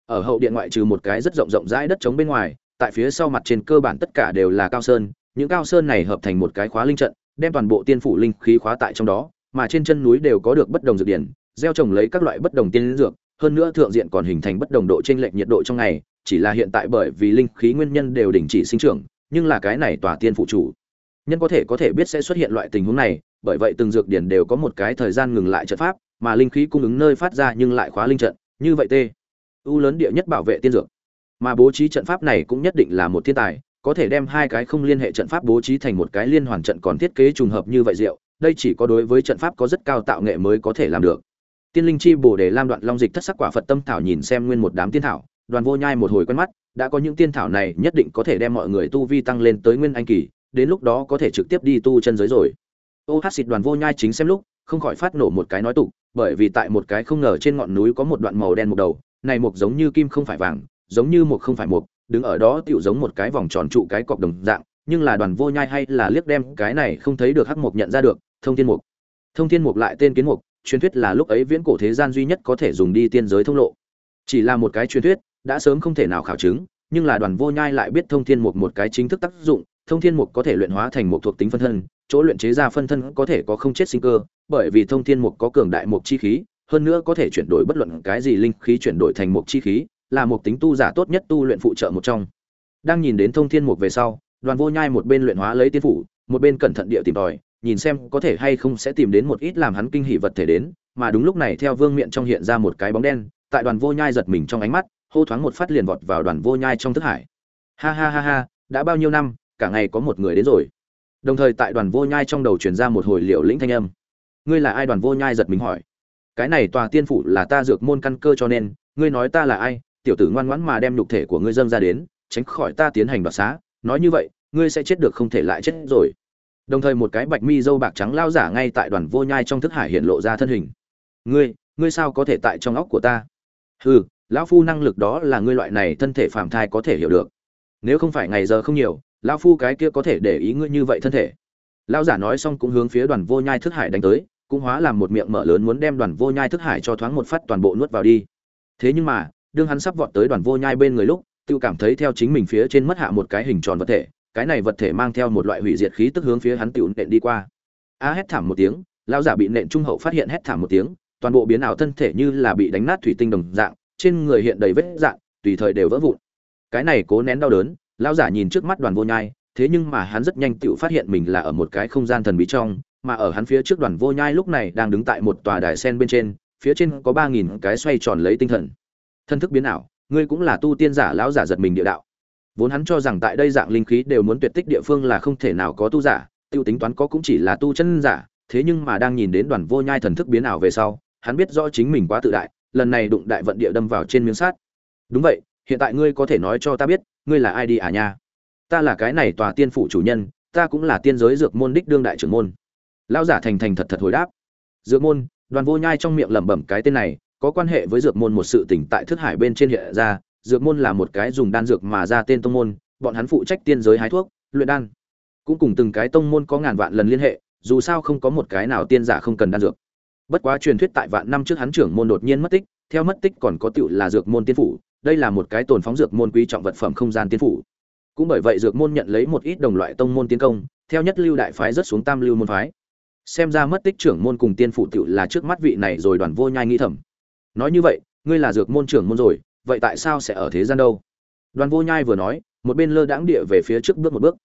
Ở hậu điện ngoại trừ một cái rất rộng rộng rãi đất trống bên ngoài tại phía sau mặt trên cơ bản tất cả đều là cao sơn những cao sơn này hợp thành một cái khóa linh trận đem toàn bộ tiên phủ linh khí khóa tại trong đó mà trên chân núi đều có được bất đồng dược điển gieo trồng lấy các loại bất đồng tiên dược hơn nữa thượng diện còn hình thành bất đồng độ chênh lệch nhiệt độ trong ngày chỉ là hiện tại bởi vì linh khí nguyên nhân đều đình chỉ sinh trưởng nhưng là cái này tòa tiên phụ chủ nhân có thể có thể biết sẽ xuất hiện loại tình huống này bởi vậy từng dược điển đều có một cái thời gian ngừng lại trận pháp mà linh khí cung ứng nơi phát ra nhưng lại khóa linh trận như vậy tê, u lớn địa nhất bảo vệ tiên dược mà bố trí trận pháp này cũng nhất định là một thiên tài, có thể đem hai cái không liên hệ trận pháp bố trí thành một cái liên hoàn trận còn thiết kế trùng hợp như vậy diệu đây chỉ có đối với trận pháp có rất cao tạo nghệ mới có thể làm được. Tiên linh chi bổ đề lam đoạn long dịch thất sắc quả phật tâm thảo nhìn xem nguyên một đám tiên thảo, đoàn vô nhai một hồi quen mắt, đã có những tiên thảo này nhất định có thể đem mọi người tu vi tăng lên tới nguyên anh kỳ, đến lúc đó có thể trực tiếp đi tu chân giới rồi. Ô hát xịt đoàn vô nhai chính xem lúc, không khỏi phát nổ một cái nói tục, bởi vì tại một cái không ngờ trên ngọn núi có một đoạn màu đen một đầu, này một giống như kim không phải vàng giống như một không phải một, đứng ở đó tựu giống một cái vòng tròn trụ cái cọc đồng dạng, nhưng là đoàn vô nhai hay là liếc đem cái này không thấy được hắc mục nhận ra được, thông thiên mục. Thông thiên mục lại tên kiến mục, truyền thuyết là lúc ấy viễn cổ thế gian duy nhất có thể dùng đi tiên giới thông lộ. Chỉ là một cái truyền thuyết, đã sớm không thể nào khảo chứng, nhưng là đoàn vô nhai lại biết thông thiên mục một cái chính thức tác dụng, thông thiên mục có thể luyện hóa thành một thuộc tính phân thân, chỗ luyện chế ra phân thân có thể có không chết sinh cơ, bởi vì thông thiên mục có cường đại mục chi khí, hơn nữa có thể chuyển đổi bất luận cái gì linh khí chuyển đổi thành mục chi khí là một tính tu giả tốt nhất tu luyện phụ trợ một trong. Đang nhìn đến thông thiên mục về sau, đoàn vô nhai một bên luyện hóa lấy tiên phủ, một bên cẩn thận địa tìm tòi, nhìn xem có thể hay không sẽ tìm đến một ít làm hắn kinh hỉ vật thể đến, mà đúng lúc này theo vương miện trong hiện ra một cái bóng đen, tại đoàn vô nhai giật mình trong ánh mắt, hô thoáng một phát liền vọt vào đoàn vô nhai trong thức hải. Ha ha ha ha, đã bao nhiêu năm, cả ngày có một người đến rồi. Đồng thời tại đoàn vô nhai trong đầu truyền ra một hồi liệu lĩnh thanh âm. Ngươi là ai? Đoàn vô nhai giật mình hỏi. Cái này tòa tiên phủ là ta dược môn căn cơ cho nên, ngươi nói ta là ai? Tiểu tử ngoan ngoãn mà đem nhục thể của ngươi dâng ra đến, tránh khỏi ta tiến hành đoạt xá. Nói như vậy, ngươi sẽ chết được không thể lại chết rồi. Đồng thời một cái bạch mi dâu bạc trắng lao giả ngay tại đoàn vô nhai trong thức hải hiện lộ ra thân hình. Ngươi ngươi sao có thể tại trong óc của ta? Hừ, lão phu năng lực đó là ngươi loại này thân thể phàm thai có thể hiểu được. Nếu không phải ngày giờ không nhiều, lão phu cái kia có thể để ý ngươi như vậy thân thể. Lão giả nói xong cũng hướng phía đoàn vô nhai thức hải đánh tới, cũng hóa làm một miệng mở lớn muốn đem đoàn vô nhai thức hải cho thoáng một phát toàn bộ nuốt vào đi. Thế nhưng mà đương hắn sắp vọt tới đoàn vô nhai bên người lúc tự cảm thấy theo chính mình phía trên mất hạ một cái hình tròn vật thể cái này vật thể mang theo một loại hủy diệt khí tức hướng phía hắn tiểu nện đi qua. A hét thảm một tiếng lão giả bị nện trung hậu phát hiện hét thảm một tiếng toàn bộ biến ảo thân thể như là bị đánh nát thủy tinh đồng dạng trên người hiện đầy vết rạn, tùy thời đều vỡ vụn. Cái này cố nén đau đớn lão giả nhìn trước mắt đoàn vô nhai thế nhưng mà hắn rất nhanh tựu phát hiện mình là ở một cái không gian thần bí trong mà ở hắn phía trước đoàn vô nhai lúc này đang đứng tại một tòa đài sen bên trên phía trên có ba nghìn cái xoay tròn lấy tinh thần thân thức biến ảo, ngươi cũng là tu tiên giả lão giả giật mình địa đạo. Vốn hắn cho rằng tại đây dạng linh khí đều muốn tuyệt tích địa phương là không thể nào có tu giả, tiêu tính toán có cũng chỉ là tu chân giả, thế nhưng mà đang nhìn đến đoàn vô nhai thần thức biến ảo về sau, hắn biết rõ chính mình quá tự đại, lần này đụng đại vận địa đâm vào trên miếng sát đúng vậy, hiện tại ngươi có thể nói cho ta biết, ngươi là ai đi à nha? Ta là cái này tòa tiên phủ chủ nhân, ta cũng là tiên giới dược môn đích đương đại trưởng môn. Lão giả thành thành thật thật hồi đáp. Dược môn, đoàn vô nhai trong miệng lẩm bẩm cái tên này có quan hệ với dược môn một sự tỉnh tại thức hải bên trên hiện ra, dược môn là một cái dùng đan dược mà ra tên tông môn, bọn hắn phụ trách tiên giới hái thuốc, luyện đan. Cũng cùng từng cái tông môn có ngàn vạn lần liên hệ, dù sao không có một cái nào tiên giả không cần đan dược. Bất quá truyền thuyết tại vạn năm trước hắn trưởng môn đột nhiên mất tích, theo mất tích còn có tựu là dược môn tiên phủ, đây là một cái tồn phóng dược môn quý trọng vật phẩm không gian tiên phủ. Cũng bởi vậy dược môn nhận lấy một ít đồng loại tông môn tiến công, theo nhất lưu đại phái rất xuống tam lưu môn phái. Xem ra mất tích trưởng môn cùng tiên phủ tựu là trước mắt vị này rồi đoàn vô nhai nghĩ thầm nói như vậy, ngươi là dược môn trưởng môn rồi, vậy tại sao sẽ ở thế gian đâu? Đoàn vô nhai vừa nói, một bên lơ đãng địa về phía trước bước một bước.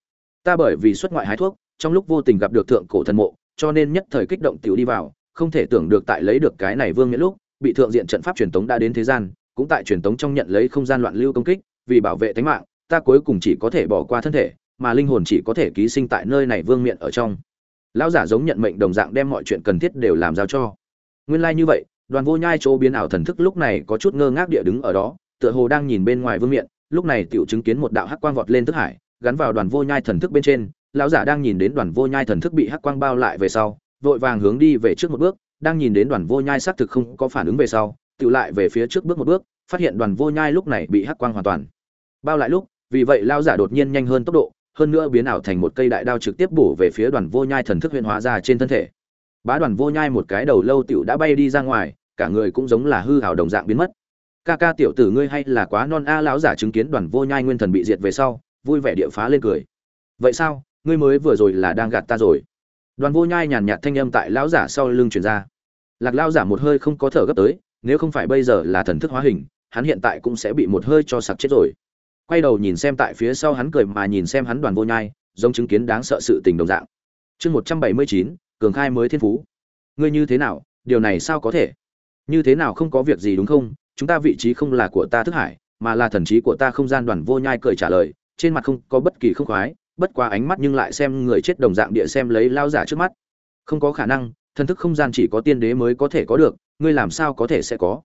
Ta bởi vì xuất ngoại hái thuốc, trong lúc vô tình gặp được thượng cổ thần mộ, cho nên nhất thời kích động tiểu đi vào, không thể tưởng được tại lấy được cái này vương miễn lúc, bị thượng diện trận pháp truyền tống đã đến thế gian, cũng tại truyền tống trong nhận lấy không gian loạn lưu công kích, vì bảo vệ tính mạng, ta cuối cùng chỉ có thể bỏ qua thân thể, mà linh hồn chỉ có thể ký sinh tại nơi này vương miện ở trong. Lão giả giống nhận mệnh đồng dạng đem mọi chuyện cần thiết đều làm giao cho. Nguyên lai like như vậy đoàn vô nhai chỗ biến ảo thần thức lúc này có chút ngơ ngác địa đứng ở đó, tựa hồ đang nhìn bên ngoài vương miện. Lúc này tiểu chứng kiến một đạo hắc quang vọt lên thức hải, gắn vào đoàn vô nhai thần thức bên trên. Lão giả đang nhìn đến đoàn vô nhai thần thức bị hắc quang bao lại về sau, vội vàng hướng đi về trước một bước. Đang nhìn đến đoàn vô nhai xác thực không có phản ứng về sau, Tiểu lại về phía trước bước một bước, phát hiện đoàn vô nhai lúc này bị hắc quang hoàn toàn bao lại lúc. Vì vậy lão giả đột nhiên nhanh hơn tốc độ, hơn nữa biến ảo thành một cây đại đao trực tiếp bổ về phía đoàn vô nhai thần thức huyền hóa ra trên thân thể. Bá đoàn vô nhai một cái đầu lâu tiểu đã bay đi ra ngoài cả người cũng giống là hư hào đồng dạng biến mất. Ca ca tiểu tử ngươi hay là quá non a, lão giả chứng kiến đoàn vô nhai nguyên thần bị diệt về sau, vui vẻ địa phá lên cười. Vậy sao? Ngươi mới vừa rồi là đang gạt ta rồi. Đoàn vô nhai nhàn nhạt thanh âm tại lão giả sau lưng truyền ra. Lạc lão giả một hơi không có thở gấp tới, nếu không phải bây giờ là thần thức hóa hình, hắn hiện tại cũng sẽ bị một hơi cho sặc chết rồi. Quay đầu nhìn xem tại phía sau hắn cười mà nhìn xem hắn đoàn vô nhai, giống chứng kiến đáng sợ sự tình đồng dạng. Chương một trăm bảy mươi chín, cường khai mới thiên phú. Ngươi như thế nào? Điều này sao có thể? Như thế nào không có việc gì đúng không? Chúng ta vị trí không là của ta thức hải, mà là thần trí của ta không gian đoàn vô nhai cười trả lời, trên mặt không có bất kỳ không khoái, bất quá ánh mắt nhưng lại xem người chết đồng dạng địa xem lấy lao giả trước mắt. Không có khả năng, thần thức không gian chỉ có tiên đế mới có thể có được, ngươi làm sao có thể sẽ có?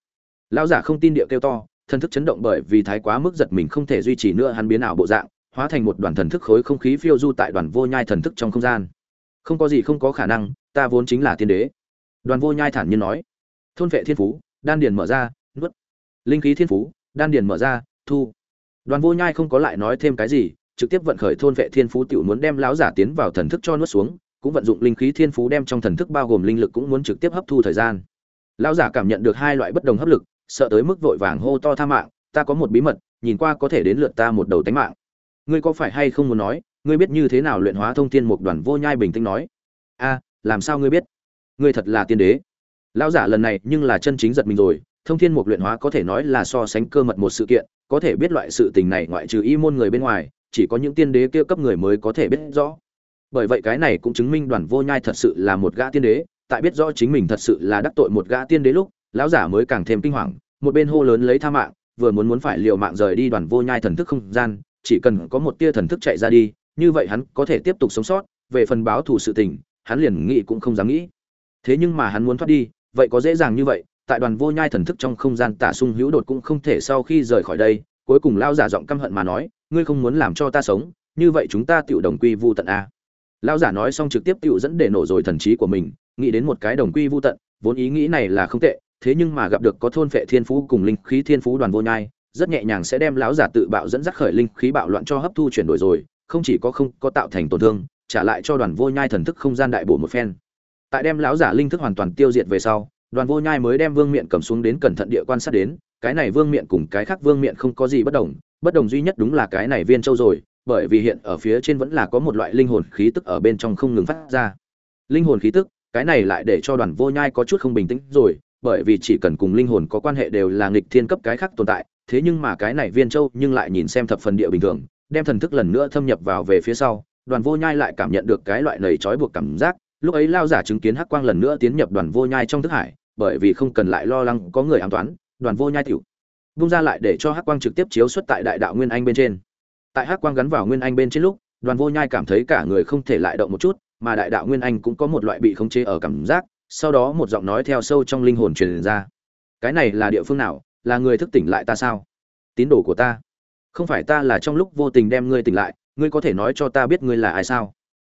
Lao giả không tin địa kêu to, thần thức chấn động bởi vì thái quá mức giật mình không thể duy trì nữa, hắn biến ảo bộ dạng, hóa thành một đoàn thần thức khối không khí phiêu du tại đoàn vô nhai thần thức trong không gian. Không có gì không có khả năng, ta vốn chính là tiên đế. Đoàn vô nhai thản nhiên nói thôn vệ thiên phú, đan điền mở ra, nuốt. Linh khí thiên phú, đan điền mở ra, thu. Đoàn vô nhai không có lại nói thêm cái gì, trực tiếp vận khởi thôn vệ thiên phú tiểu muốn đem lão giả tiến vào thần thức cho nuốt xuống, cũng vận dụng linh khí thiên phú đem trong thần thức bao gồm linh lực cũng muốn trực tiếp hấp thu thời gian. Lão giả cảm nhận được hai loại bất đồng hấp lực, sợ tới mức vội vàng hô to tha mạng, ta có một bí mật, nhìn qua có thể đến lượt ta một đầu tánh mạng. Ngươi có phải hay không muốn nói, ngươi biết như thế nào luyện hóa thông thiên một đoàn vô nhai bình tĩnh nói? A, làm sao ngươi biết? Ngươi thật là tiên đế lão giả lần này nhưng là chân chính giật mình rồi, thông thiên mục luyện hóa có thể nói là so sánh cơ mật một sự kiện, có thể biết loại sự tình này ngoại trừ y môn người bên ngoài, chỉ có những tiên đế kia cấp người mới có thể biết rõ. Bởi vậy cái này cũng chứng minh đoàn vô nhai thật sự là một gã tiên đế, tại biết rõ chính mình thật sự là đắc tội một gã tiên đế lúc, lão giả mới càng thêm kinh hoàng, một bên hô lớn lấy tha mạng, vừa muốn muốn phải liều mạng rời đi đoàn vô nhai thần thức không gian, chỉ cần có một tia thần thức chạy ra đi, như vậy hắn có thể tiếp tục sống sót, về phần báo thù sự tình, hắn liền nghĩ cũng không dám nghĩ. Thế nhưng mà hắn muốn thoát đi vậy có dễ dàng như vậy, tại đoàn vô nhai thần thức trong không gian tả sung hữu đột cũng không thể sau khi rời khỏi đây, cuối cùng lao giả giọng căm hận mà nói, ngươi không muốn làm cho ta sống, như vậy chúng ta tự đồng quy vu tận a. Lao giả nói xong trực tiếp tự dẫn để nổ rồi thần trí của mình, nghĩ đến một cái đồng quy vu tận, vốn ý nghĩ này là không tệ, thế nhưng mà gặp được có thôn phệ thiên phú cùng linh khí thiên phú đoàn vô nhai, rất nhẹ nhàng sẽ đem lão giả tự bạo dẫn dắt khởi linh khí bạo loạn cho hấp thu chuyển đổi rồi, không chỉ có không có tạo thành tổn thương, trả lại cho đoàn vô nhai thần thức không gian đại bổ một phen tại đem lão giả linh thức hoàn toàn tiêu diệt về sau, đoàn vô nhai mới đem vương miện cầm xuống đến cẩn thận địa quan sát đến, cái này vương miện cùng cái khác vương miện không có gì bất đồng bất đồng duy nhất đúng là cái này viên châu rồi, bởi vì hiện ở phía trên vẫn là có một loại linh hồn khí tức ở bên trong không ngừng phát ra. Linh hồn khí tức, cái này lại để cho đoàn vô nhai có chút không bình tĩnh rồi, bởi vì chỉ cần cùng linh hồn có quan hệ đều là nghịch thiên cấp cái khác tồn tại, thế nhưng mà cái này viên châu nhưng lại nhìn xem thập phần địa bình thường, đem thần thức lần nữa thâm nhập vào về phía sau, đoàn vô nhai lại cảm nhận được cái loại nầy trói buộc cảm giác lúc ấy lao giả chứng kiến hắc quang lần nữa tiến nhập đoàn vô nhai trong thức hải, bởi vì không cần lại lo lắng có người ám toán, đoàn vô nhai tiểu. Vung ra lại để cho hắc quang trực tiếp chiếu xuất tại đại đạo nguyên anh bên trên. Tại hắc quang gắn vào nguyên anh bên trên lúc, đoàn vô nhai cảm thấy cả người không thể lại động một chút, mà đại đạo nguyên anh cũng có một loại bị khống chế ở cảm giác, sau đó một giọng nói theo sâu trong linh hồn truyền ra. Cái này là địa phương nào? Là người thức tỉnh lại ta sao? Tín đồ của ta. Không phải ta là trong lúc vô tình đem ngươi tỉnh lại, ngươi có thể nói cho ta biết ngươi là ai sao?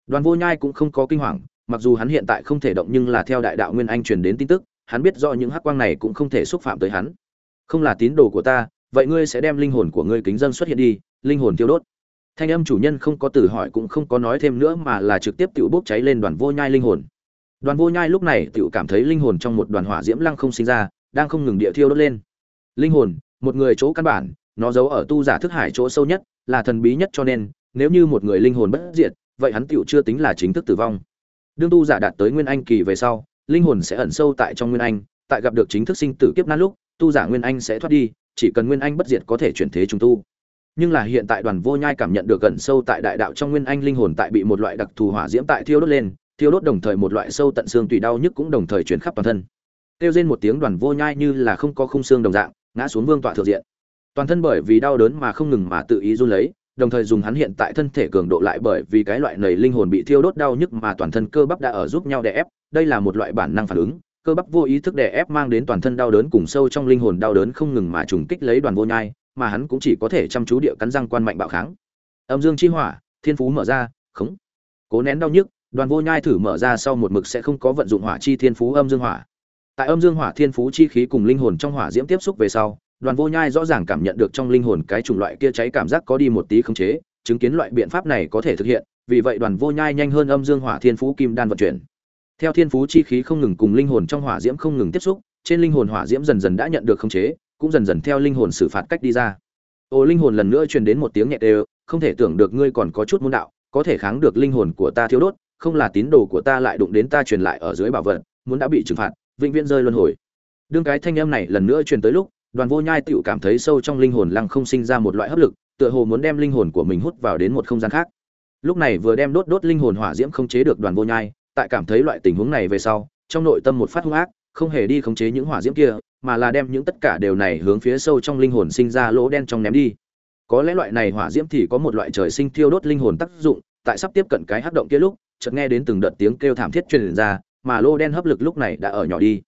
Đoàn vô nhai cũng không có kinh hoàng mặc dù hắn hiện tại không thể động nhưng là theo đại đạo nguyên anh truyền đến tin tức, hắn biết rõ những hắc quang này cũng không thể xúc phạm tới hắn. Không là tín đồ của ta, vậy ngươi sẽ đem linh hồn của ngươi kính dân xuất hiện đi, linh hồn tiêu đốt. Thanh âm chủ nhân không có từ hỏi cũng không có nói thêm nữa mà là trực tiếp tự bốc cháy lên đoàn vô nhai linh hồn. Đoàn vô nhai lúc này tự cảm thấy linh hồn trong một đoàn hỏa diễm lăng không sinh ra, đang không ngừng địa thiêu đốt lên. Linh hồn, một người chỗ căn bản, nó giấu ở tu giả thức hải chỗ sâu nhất, là thần bí nhất cho nên, nếu như một người linh hồn bất diệt, vậy hắn tựu chưa tính là chính thức tử vong đương tu giả đạt tới nguyên anh kỳ về sau, linh hồn sẽ ẩn sâu tại trong nguyên anh, tại gặp được chính thức sinh tử kiếp nan lúc, tu giả nguyên anh sẽ thoát đi, chỉ cần nguyên anh bất diệt có thể chuyển thế trùng tu. Nhưng là hiện tại đoàn vô nhai cảm nhận được gần sâu tại đại đạo trong nguyên anh linh hồn tại bị một loại đặc thù hỏa diễm tại thiêu đốt lên, thiêu đốt đồng thời một loại sâu tận xương tùy đau nhức cũng đồng thời chuyển khắp toàn thân. Tiêu rên một tiếng đoàn vô nhai như là không có khung xương đồng dạng, ngã xuống vương tọa thượng diện. Toàn thân bởi vì đau đớn mà không ngừng mà tự ý run lấy đồng thời dùng hắn hiện tại thân thể cường độ lại bởi vì cái loại nầy linh hồn bị thiêu đốt đau nhức mà toàn thân cơ bắp đã ở giúp nhau đè ép. Đây là một loại bản năng phản ứng, cơ bắp vô ý thức đè ép mang đến toàn thân đau đớn cùng sâu trong linh hồn đau đớn không ngừng mà trùng kích lấy đoàn vô nhai, mà hắn cũng chỉ có thể chăm chú địa cắn răng quan mạnh bạo kháng. Âm dương chi hỏa, thiên phú mở ra, khống. Cố nén đau nhức, đoàn vô nhai thử mở ra sau một mực sẽ không có vận dụng hỏa chi thiên phú âm dương hỏa. Tại âm dương hỏa thiên phú chi khí cùng linh hồn trong hỏa diễm tiếp xúc về sau đoàn vô nhai rõ ràng cảm nhận được trong linh hồn cái chủng loại kia cháy cảm giác có đi một tí khống chế, chứng kiến loại biện pháp này có thể thực hiện, vì vậy đoàn vô nhai nhanh hơn âm dương hỏa thiên phú kim đan vận chuyển. Theo thiên phú chi khí không ngừng cùng linh hồn trong hỏa diễm không ngừng tiếp xúc, trên linh hồn hỏa diễm dần dần đã nhận được khống chế, cũng dần dần theo linh hồn xử phạt cách đi ra. Ô linh hồn lần nữa truyền đến một tiếng nhẹ đều, không thể tưởng được ngươi còn có chút môn đạo, có thể kháng được linh hồn của ta thiếu đốt, không là tín đồ của ta lại đụng đến ta truyền lại ở dưới bảo vật, muốn đã bị trừng phạt, vĩnh viễn rơi luân hồi. Đương cái thanh âm này lần nữa truyền tới lúc đoàn vô nhai tựu cảm thấy sâu trong linh hồn lăng không sinh ra một loại hấp lực, tựa hồ muốn đem linh hồn của mình hút vào đến một không gian khác. Lúc này vừa đem đốt đốt linh hồn hỏa diễm không chế được đoàn vô nhai, tại cảm thấy loại tình huống này về sau, trong nội tâm một phát hung ác, không hề đi khống chế những hỏa diễm kia, mà là đem những tất cả đều này hướng phía sâu trong linh hồn sinh ra lỗ đen trong ném đi. Có lẽ loại này hỏa diễm thì có một loại trời sinh thiêu đốt linh hồn tác dụng, tại sắp tiếp cận cái hắc động kia lúc, chợt nghe đến từng đợt tiếng kêu thảm thiết truyền ra, mà lỗ đen hấp lực lúc này đã ở nhỏ đi.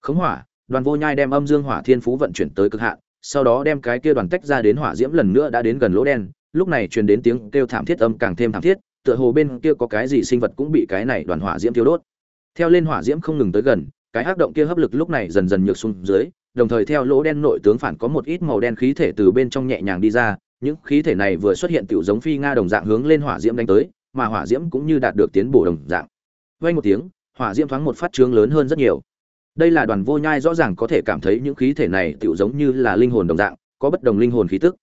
Khống hỏa đoàn vô nhai đem âm dương hỏa thiên phú vận chuyển tới cực hạn, sau đó đem cái kia đoàn tách ra đến hỏa diễm lần nữa đã đến gần lỗ đen, lúc này truyền đến tiếng kêu thảm thiết âm càng thêm thảm thiết, tựa hồ bên kia có cái gì sinh vật cũng bị cái này đoàn hỏa diễm thiêu đốt. Theo lên hỏa diễm không ngừng tới gần, cái hắc động kia hấp lực lúc này dần dần nhược xuống dưới, đồng thời theo lỗ đen nội tướng phản có một ít màu đen khí thể từ bên trong nhẹ nhàng đi ra, những khí thể này vừa xuất hiện tiểu giống phi nga đồng dạng hướng lên hỏa diễm đánh tới, mà hỏa diễm cũng như đạt được tiến bộ đồng dạng. Vang một tiếng, hỏa diễm thoáng một phát trướng lớn hơn rất nhiều đây là đoàn vô nhai rõ ràng có thể cảm thấy những khí thể này tựu giống như là linh hồn đồng dạng, có bất đồng linh hồn khí tức.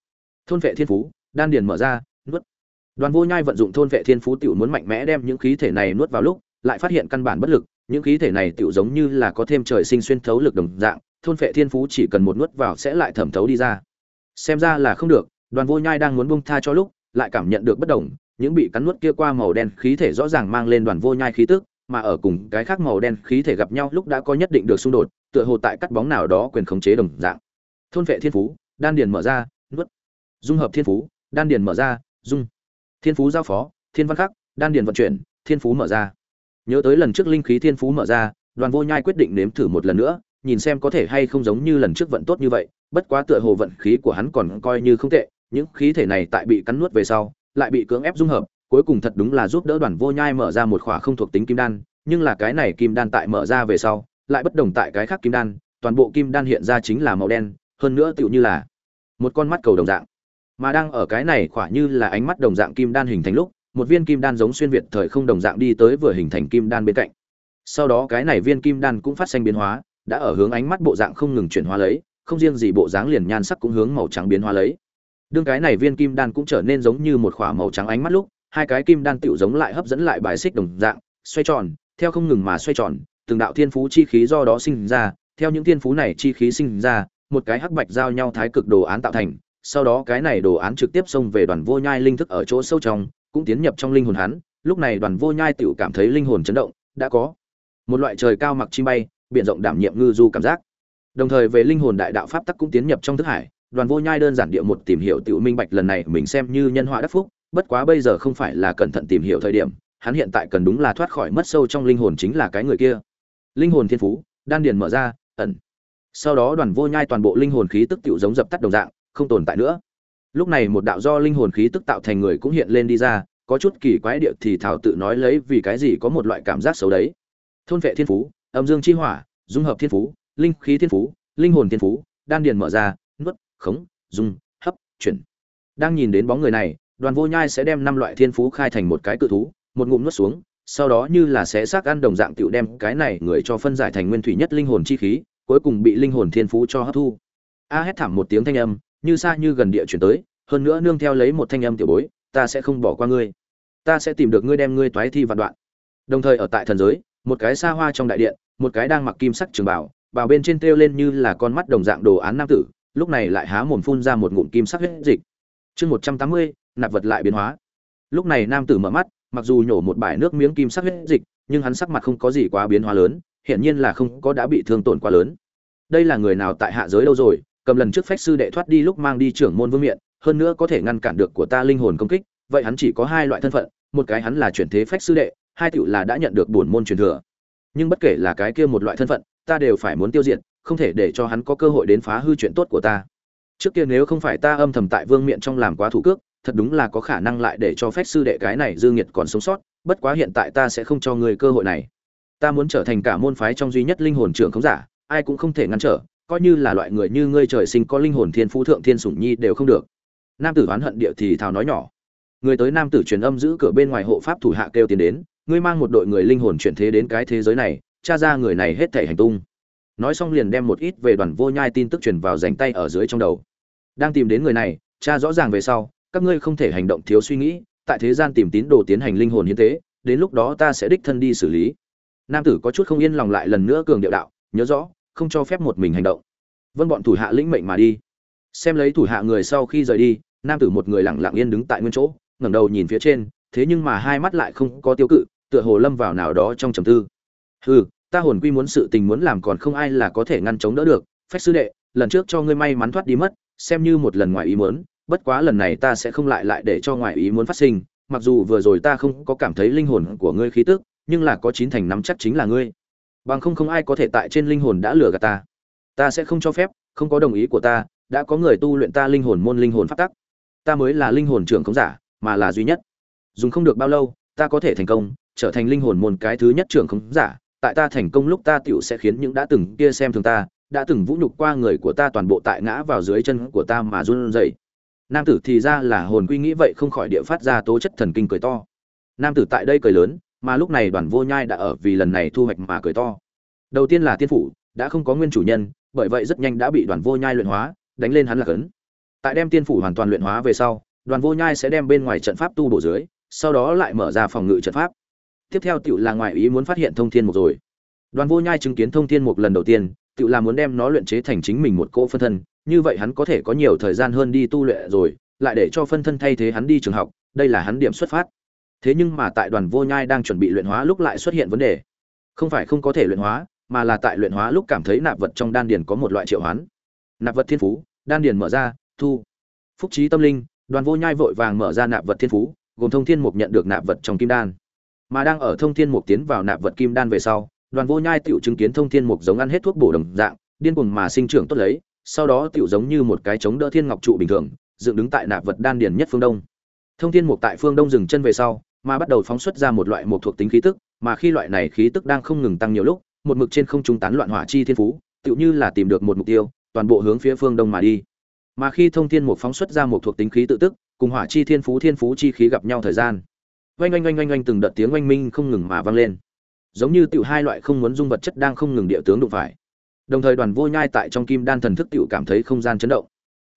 Thôn vệ thiên phú, đan điền mở ra, nuốt. Đoàn vô nhai vận dụng thôn vệ thiên phú tựu muốn mạnh mẽ đem những khí thể này nuốt vào lúc, lại phát hiện căn bản bất lực, những khí thể này tựu giống như là có thêm trời sinh xuyên thấu lực đồng dạng, thôn vệ thiên phú chỉ cần một nuốt vào sẽ lại thẩm thấu đi ra. Xem ra là không được, đoàn vô nhai đang muốn buông tha cho lúc, lại cảm nhận được bất đồng, những bị cắn nuốt kia qua màu đen khí thể rõ ràng mang lên đoàn vô nhai khí tức mà ở cùng cái khác màu đen khí thể gặp nhau lúc đã có nhất định được xung đột, tựa hồ tại cắt bóng nào đó quyền khống chế đồng dạng. Thôn vệ thiên phú, đan điền mở ra, nuốt. Dung hợp thiên phú, đan điền mở ra, dung. Thiên phú giao phó, thiên văn khắc, đan điền vận chuyển, thiên phú mở ra. Nhớ tới lần trước linh khí thiên phú mở ra, đoàn vô nhai quyết định nếm thử một lần nữa, nhìn xem có thể hay không giống như lần trước vận tốt như vậy, bất quá tựa hồ vận khí của hắn còn coi như không tệ, những khí thể này tại bị cắn nuốt về sau, lại bị cưỡng ép dung hợp cuối cùng thật đúng là giúp đỡ đoàn vô nhai mở ra một khỏa không thuộc tính kim đan, nhưng là cái này kim đan tại mở ra về sau, lại bất đồng tại cái khác kim đan, toàn bộ kim đan hiện ra chính là màu đen, hơn nữa tựu như là một con mắt cầu đồng dạng. Mà đang ở cái này khỏa như là ánh mắt đồng dạng kim đan hình thành lúc, một viên kim đan giống xuyên việt thời không đồng dạng đi tới vừa hình thành kim đan bên cạnh. Sau đó cái này viên kim đan cũng phát sinh biến hóa, đã ở hướng ánh mắt bộ dạng không ngừng chuyển hóa lấy, không riêng gì bộ dáng liền nhan sắc cũng hướng màu trắng biến hóa lấy. Đương cái này viên kim đan cũng trở nên giống như một khỏa màu trắng ánh mắt lúc hai cái kim đan tựu giống lại hấp dẫn lại bài xích đồng dạng, xoay tròn, theo không ngừng mà xoay tròn, từng đạo thiên phú chi khí do đó sinh ra, theo những thiên phú này chi khí sinh ra, một cái hắc bạch giao nhau thái cực đồ án tạo thành, sau đó cái này đồ án trực tiếp xông về đoàn vô nhai linh thức ở chỗ sâu trong, cũng tiến nhập trong linh hồn hắn, lúc này đoàn vô nhai tựu cảm thấy linh hồn chấn động, đã có một loại trời cao mặc chim bay, biển rộng đảm nhiệm ngư du cảm giác. Đồng thời về linh hồn đại đạo pháp tắc cũng tiến nhập trong thức hải, đoàn vô nhai đơn giản địa một tìm hiểu tiểu minh bạch lần này mình xem như nhân họa đắc phúc bất quá bây giờ không phải là cẩn thận tìm hiểu thời điểm, hắn hiện tại cần đúng là thoát khỏi mất sâu trong linh hồn chính là cái người kia. Linh hồn thiên phú, đan điền mở ra, ẩn. Sau đó đoàn vô nhai toàn bộ linh hồn khí tức tiểu giống dập tắt đồng dạng, không tồn tại nữa. Lúc này một đạo do linh hồn khí tức tạo thành người cũng hiện lên đi ra, có chút kỳ quái địa thì thảo tự nói lấy vì cái gì có một loại cảm giác xấu đấy. Thôn vệ thiên phú, âm dương chi hỏa, dung hợp thiên phú, linh khí thiên phú, linh hồn thiên phú, đan điền mở ra, nuốt, khống, dung, hấp, chuyển. Đang nhìn đến bóng người này đoàn vô nhai sẽ đem năm loại thiên phú khai thành một cái cự thú, một ngụm nuốt xuống, sau đó như là sẽ xác ăn đồng dạng tựu đem cái này người cho phân giải thành nguyên thủy nhất linh hồn chi khí, cuối cùng bị linh hồn thiên phú cho hấp thu. A hét thảm một tiếng thanh âm, như xa như gần địa chuyển tới, hơn nữa nương theo lấy một thanh âm tiểu bối, ta sẽ không bỏ qua ngươi. Ta sẽ tìm được ngươi đem ngươi toái thi vạn đoạn. Đồng thời ở tại thần giới, một cái xa hoa trong đại điện, một cái đang mặc kim sắc trường bảo bảo bên trên treo lên như là con mắt đồng dạng đồ án nam tử, lúc này lại há mồm phun ra một ngụm kim sắc huyết dịch. Chương một trăm tám mươi nạp vật lại biến hóa. Lúc này nam tử mở mắt, mặc dù nhổ một bãi nước miếng kim sắc huyết dịch, nhưng hắn sắc mặt không có gì quá biến hóa lớn, hiển nhiên là không có đã bị thương tổn quá lớn. Đây là người nào tại hạ giới đâu rồi, cầm lần trước phách sư đệ thoát đi lúc mang đi trưởng môn vương miện, hơn nữa có thể ngăn cản được của ta linh hồn công kích, vậy hắn chỉ có hai loại thân phận, một cái hắn là chuyển thế phách sư đệ, hai tựu là đã nhận được bổn môn truyền thừa. Nhưng bất kể là cái kia một loại thân phận, ta đều phải muốn tiêu diệt, không thể để cho hắn có cơ hội đến phá hư chuyện tốt của ta. Trước kia nếu không phải ta âm thầm tại vương miện trong làm quá thủ cước thật đúng là có khả năng lại để cho phép sư đệ cái này dương nhiệt còn sống sót, bất quá hiện tại ta sẽ không cho ngươi cơ hội này. Ta muốn trở thành cả môn phái trong duy nhất linh hồn trưởng khống giả, ai cũng không thể ngăn trở, coi như là loại người như ngươi trời sinh có linh hồn thiên phú thượng thiên sủng nhi đều không được. Nam tử oán hận địa thì thào nói nhỏ. Người tới nam tử truyền âm giữ cửa bên ngoài hộ pháp thủ hạ kêu tiến đến, ngươi mang một đội người linh hồn chuyển thế đến cái thế giới này cha ra người này hết thể hành tung. Nói xong liền đem một ít về đoàn vô nhai tin tức truyền vào dành tay ở dưới trong đầu. Đang tìm đến người này cha rõ ràng về sau các ngươi không thể hành động thiếu suy nghĩ, tại thế gian tìm tín đồ tiến hành linh hồn hiến tế, đến lúc đó ta sẽ đích thân đi xử lý. Nam tử có chút không yên lòng lại lần nữa cường điệu đạo, nhớ rõ, không cho phép một mình hành động. Vân bọn thủ hạ lĩnh mệnh mà đi. Xem lấy thủ hạ người sau khi rời đi, nam tử một người lặng lặng yên đứng tại nguyên chỗ, ngẩng đầu nhìn phía trên, thế nhưng mà hai mắt lại không có tiêu cự, tựa hồ lâm vào nào đó trong trầm tư. Hừ, ta hồn quy muốn sự tình muốn làm còn không ai là có thể ngăn chống đỡ được. Phách sư đệ, lần trước cho ngươi may mắn thoát đi mất, xem như một lần ngoài ý muốn bất quá lần này ta sẽ không lại lại để cho ngoại ý muốn phát sinh, mặc dù vừa rồi ta không có cảm thấy linh hồn của ngươi khí tức, nhưng là có chín thành nắm chắc chính là ngươi. Bằng không không ai có thể tại trên linh hồn đã lừa gạt ta. Ta sẽ không cho phép, không có đồng ý của ta, đã có người tu luyện ta linh hồn môn linh hồn phát tắc. Ta mới là linh hồn trưởng không giả, mà là duy nhất. Dùng không được bao lâu, ta có thể thành công, trở thành linh hồn môn cái thứ nhất trưởng không giả. Tại ta thành công lúc ta tựu sẽ khiến những đã từng kia xem thường ta, đã từng vũ nhục qua người của ta toàn bộ tại ngã vào dưới chân của ta mà run rẩy nam tử thì ra là hồn quy nghĩ vậy không khỏi địa phát ra tố chất thần kinh cười to. Nam tử tại đây cười lớn, mà lúc này đoàn vô nhai đã ở vì lần này thu hoạch mà cười to. Đầu tiên là tiên phủ, đã không có nguyên chủ nhân, bởi vậy rất nhanh đã bị đoàn vô nhai luyện hóa, đánh lên hắn là cấn. Tại đem tiên phủ hoàn toàn luyện hóa về sau, đoàn vô nhai sẽ đem bên ngoài trận pháp tu bổ dưới, sau đó lại mở ra phòng ngự trận pháp. Tiếp theo tựu là ngoại ý muốn phát hiện thông thiên mục rồi. Đoàn vô nhai chứng kiến thông thiên mục lần đầu tiên tựu là muốn đem nó luyện chế thành chính mình một cỗ phân thân như vậy hắn có thể có nhiều thời gian hơn đi tu luyện rồi, lại để cho phân thân thay thế hắn đi trường học, đây là hắn điểm xuất phát. Thế nhưng mà tại đoàn vô nhai đang chuẩn bị luyện hóa lúc lại xuất hiện vấn đề. Không phải không có thể luyện hóa, mà là tại luyện hóa lúc cảm thấy nạp vật trong đan điền có một loại triệu hoán. Nạp vật thiên phú, đan điền mở ra, thu. Phúc trí tâm linh, đoàn vô nhai vội vàng mở ra nạp vật thiên phú, gồm thông thiên mục nhận được nạp vật trong kim đan. Mà đang ở thông thiên mục tiến vào nạp vật kim đan về sau, đoàn vô nhai tiểu chứng kiến thông thiên mục giống ăn hết thuốc bổ đồng dạng, điên cuồng mà sinh trưởng tốt lấy sau đó tựu giống như một cái chống đỡ thiên ngọc trụ bình thường, dựng đứng tại nạp vật đan điền nhất phương đông. Thông thiên mục tại phương đông dừng chân về sau, mà bắt đầu phóng xuất ra một loại mục thuộc tính khí tức, mà khi loại này khí tức đang không ngừng tăng nhiều lúc, một mực trên không trung tán loạn hỏa chi thiên phú, tựu như là tìm được một mục tiêu, toàn bộ hướng phía phương đông mà đi. Mà khi thông thiên mục phóng xuất ra một thuộc tính khí tự tức, cùng hỏa chi thiên phú thiên phú chi khí gặp nhau thời gian, oanh oanh oanh oanh oanh từng đợt tiếng oanh minh không ngừng mà vang lên. Giống như tiểu hai loại không muốn dung vật chất đang không ngừng địa tướng đụng phải đồng thời đoàn vô nhai tại trong kim đan thần thức tựu cảm thấy không gian chấn động.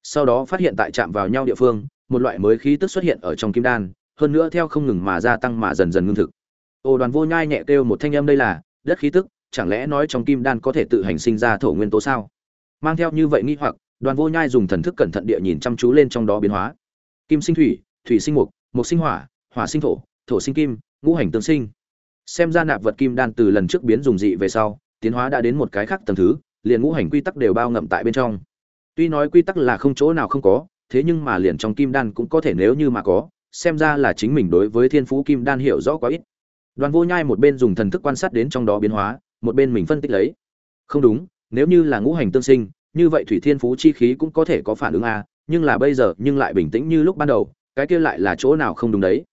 Sau đó phát hiện tại chạm vào nhau địa phương, một loại mới khí tức xuất hiện ở trong kim đan, hơn nữa theo không ngừng mà gia tăng mà dần dần ngưng thực. Ô, đoàn vô nhai nhẹ kêu một thanh âm đây là, đất khí tức, chẳng lẽ nói trong kim đan có thể tự hành sinh ra thổ nguyên tố sao? Mang theo như vậy nghi hoặc, đoàn vô nhai dùng thần thức cẩn thận địa nhìn chăm chú lên trong đó biến hóa. Kim sinh thủy thủy sinh mục mục sinh hỏa hỏa sinh thổ thổ sinh kim, ngũ hành tương sinh. Xem ra nạp vật kim đan từ lần trước biến dùng dị về sau tiến hóa đã đến một cái khác tầng thứ, liền ngũ hành quy tắc đều bao ngậm tại bên trong. Tuy nói quy tắc là không chỗ nào không có, thế nhưng mà liền trong kim đan cũng có thể nếu như mà có, xem ra là chính mình đối với thiên phú kim đan hiểu rõ quá ít. Đoàn vô nhai một bên dùng thần thức quan sát đến trong đó biến hóa, một bên mình phân tích lấy. Không đúng, nếu như là ngũ hành tương sinh, như vậy thủy thiên phú chi khí cũng có thể có phản ứng a, nhưng là bây giờ, nhưng lại bình tĩnh như lúc ban đầu, cái kia lại là chỗ nào không đúng đấy?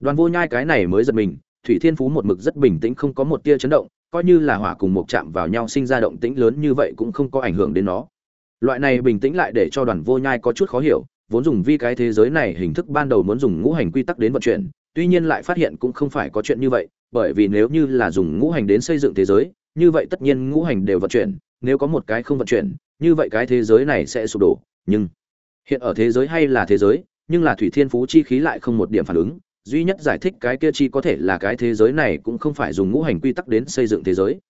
Đoàn vô nhai cái này mới giật mình, thủy thiên phú một mực rất bình tĩnh không có một tia chấn động coi như là hỏa cùng một chạm vào nhau sinh ra động tĩnh lớn như vậy cũng không có ảnh hưởng đến nó. Loại này bình tĩnh lại để cho đoàn vô nhai có chút khó hiểu, vốn dùng vi cái thế giới này hình thức ban đầu muốn dùng ngũ hành quy tắc đến vận chuyển, tuy nhiên lại phát hiện cũng không phải có chuyện như vậy, bởi vì nếu như là dùng ngũ hành đến xây dựng thế giới, như vậy tất nhiên ngũ hành đều vận chuyển, nếu có một cái không vận chuyển, như vậy cái thế giới này sẽ sụp đổ, nhưng hiện ở thế giới hay là thế giới, nhưng là thủy thiên phú chi khí lại không một điểm phản ứng duy nhất giải thích cái kia chi có thể là cái thế giới này cũng không phải dùng ngũ hành quy tắc đến xây dựng thế giới.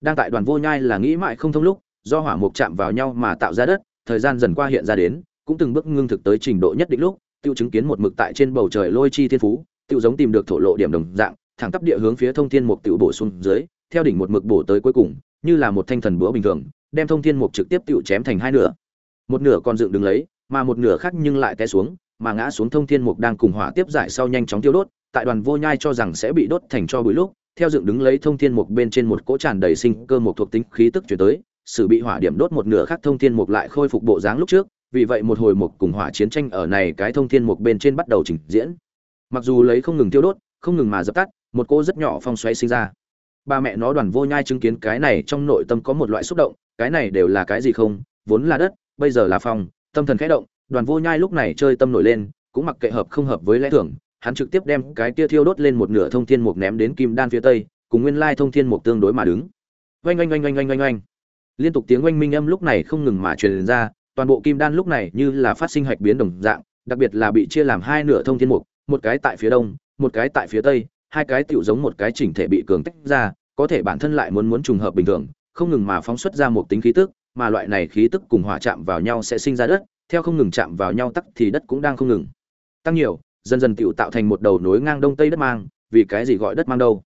Đang tại đoàn vô nhai là nghĩ mãi không thông lúc, do hỏa mục chạm vào nhau mà tạo ra đất, thời gian dần qua hiện ra đến, cũng từng bước ngưng thực tới trình độ nhất định lúc, tiêu chứng kiến một mực tại trên bầu trời lôi chi thiên phú, tiêu giống tìm được thổ lộ điểm đồng dạng, thẳng tắp địa hướng phía thông thiên mục tiểu bổ xuống dưới, theo đỉnh một mực bổ tới cuối cùng, như là một thanh thần búa bình thường, đem thông thiên mục trực tiếp tiêu chém thành hai nửa. Một nửa còn dựng đứng lấy, mà một nửa khác nhưng lại té xuống mà ngã xuống thông thiên mục đang cùng hỏa tiếp giải sau nhanh chóng tiêu đốt, tại đoàn vô nhai cho rằng sẽ bị đốt thành cho bụi lúc, theo dựng đứng lấy thông thiên mục bên trên một cỗ tràn đầy sinh cơ một thuộc tính khí tức chuyển tới, sự bị hỏa điểm đốt một nửa khác thông thiên mục lại khôi phục bộ dáng lúc trước, vì vậy một hồi mục cùng hỏa chiến tranh ở này cái thông thiên mục bên trên bắt đầu trình diễn. Mặc dù lấy không ngừng tiêu đốt, không ngừng mà dập tắt, một cô rất nhỏ phong xoáy sinh ra. Ba mẹ nó đoàn vô nhai chứng kiến cái này trong nội tâm có một loại xúc động, cái này đều là cái gì không? Vốn là đất, bây giờ là phong tâm thần khẽ động đoàn vô nhai lúc này chơi tâm nổi lên, cũng mặc kệ hợp không hợp với lẽ thường, hắn trực tiếp đem cái kia thiêu đốt lên một nửa thông thiên mục ném đến kim đan phía tây, cùng nguyên lai thông thiên mục tương đối mà đứng. Oanh oanh oanh oanh oanh oanh oanh. Liên tục tiếng oanh minh âm lúc này không ngừng mà truyền ra, toàn bộ kim đan lúc này như là phát sinh hạch biến đồng dạng, đặc biệt là bị chia làm hai nửa thông thiên mục, một cái tại phía đông, một cái tại phía tây, hai cái tựu giống một cái chỉnh thể bị cường tách ra, có thể bản thân lại muốn muốn trùng hợp bình thường, không ngừng mà phóng xuất ra một tính khí tức, mà loại này khí tức cùng hỏa chạm vào nhau sẽ sinh ra đất theo không ngừng chạm vào nhau tắc thì đất cũng đang không ngừng. Tăng nhiều, dần dần tựu tạo thành một đầu nối ngang đông tây đất mang, vì cái gì gọi đất mang đâu?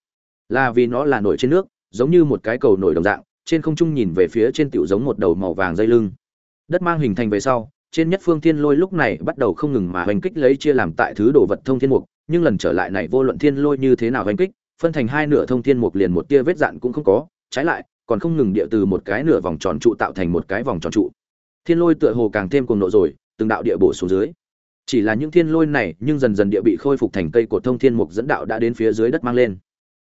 Là vì nó là nổi trên nước, giống như một cái cầu nổi đồng dạng, trên không trung nhìn về phía trên tựu giống một đầu màu vàng dây lưng. Đất mang hình thành về sau, trên nhất phương thiên lôi lúc này bắt đầu không ngừng mà hoành kích lấy chia làm tại thứ đồ vật thông thiên mục, nhưng lần trở lại này vô luận thiên lôi như thế nào hoành kích, phân thành hai nửa thông thiên mục liền một tia vết dạn cũng không có, trái lại, còn không ngừng địa từ một cái nửa vòng tròn trụ tạo thành một cái vòng tròn trụ thiên lôi tựa hồ càng thêm cuồng nộ rồi, từng đạo địa bổ xuống dưới. Chỉ là những thiên lôi này nhưng dần dần địa bị khôi phục thành cây cột thông thiên mục dẫn đạo đã đến phía dưới đất mang lên.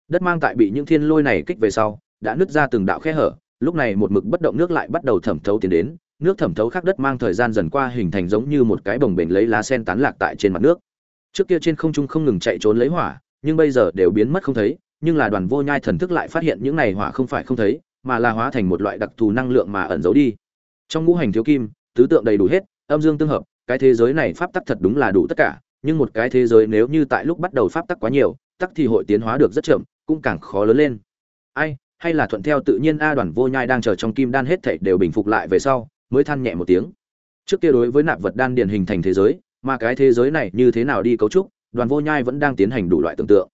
Đất mang tại bị những thiên lôi này kích về sau, đã nứt ra từng đạo khe hở, lúc này một mực bất động nước lại bắt đầu thẩm thấu tiến đến, nước thẩm thấu khắc đất mang thời gian dần qua hình thành giống như một cái bồng bềnh lấy lá sen tán lạc tại trên mặt nước. Trước kia trên không trung không ngừng chạy trốn lấy hỏa, nhưng bây giờ đều biến mất không thấy, nhưng là đoàn vô nhai thần thức lại phát hiện những này hỏa không phải không thấy, mà là hóa thành một loại đặc thù năng lượng mà ẩn giấu đi trong ngũ hành thiếu kim, tứ tượng đầy đủ hết, âm dương tương hợp, cái thế giới này pháp tắc thật đúng là đủ tất cả, nhưng một cái thế giới nếu như tại lúc bắt đầu pháp tắc quá nhiều, tắc thì hội tiến hóa được rất chậm, cũng càng khó lớn lên. Ai, hay là thuận theo tự nhiên a đoàn vô nhai đang chờ trong kim đan hết thảy đều bình phục lại về sau, mới than nhẹ một tiếng. Trước kia đối với nạp vật đan điền hình thành thế giới, mà cái thế giới này như thế nào đi cấu trúc, đoàn vô nhai vẫn đang tiến hành đủ loại tưởng tượng.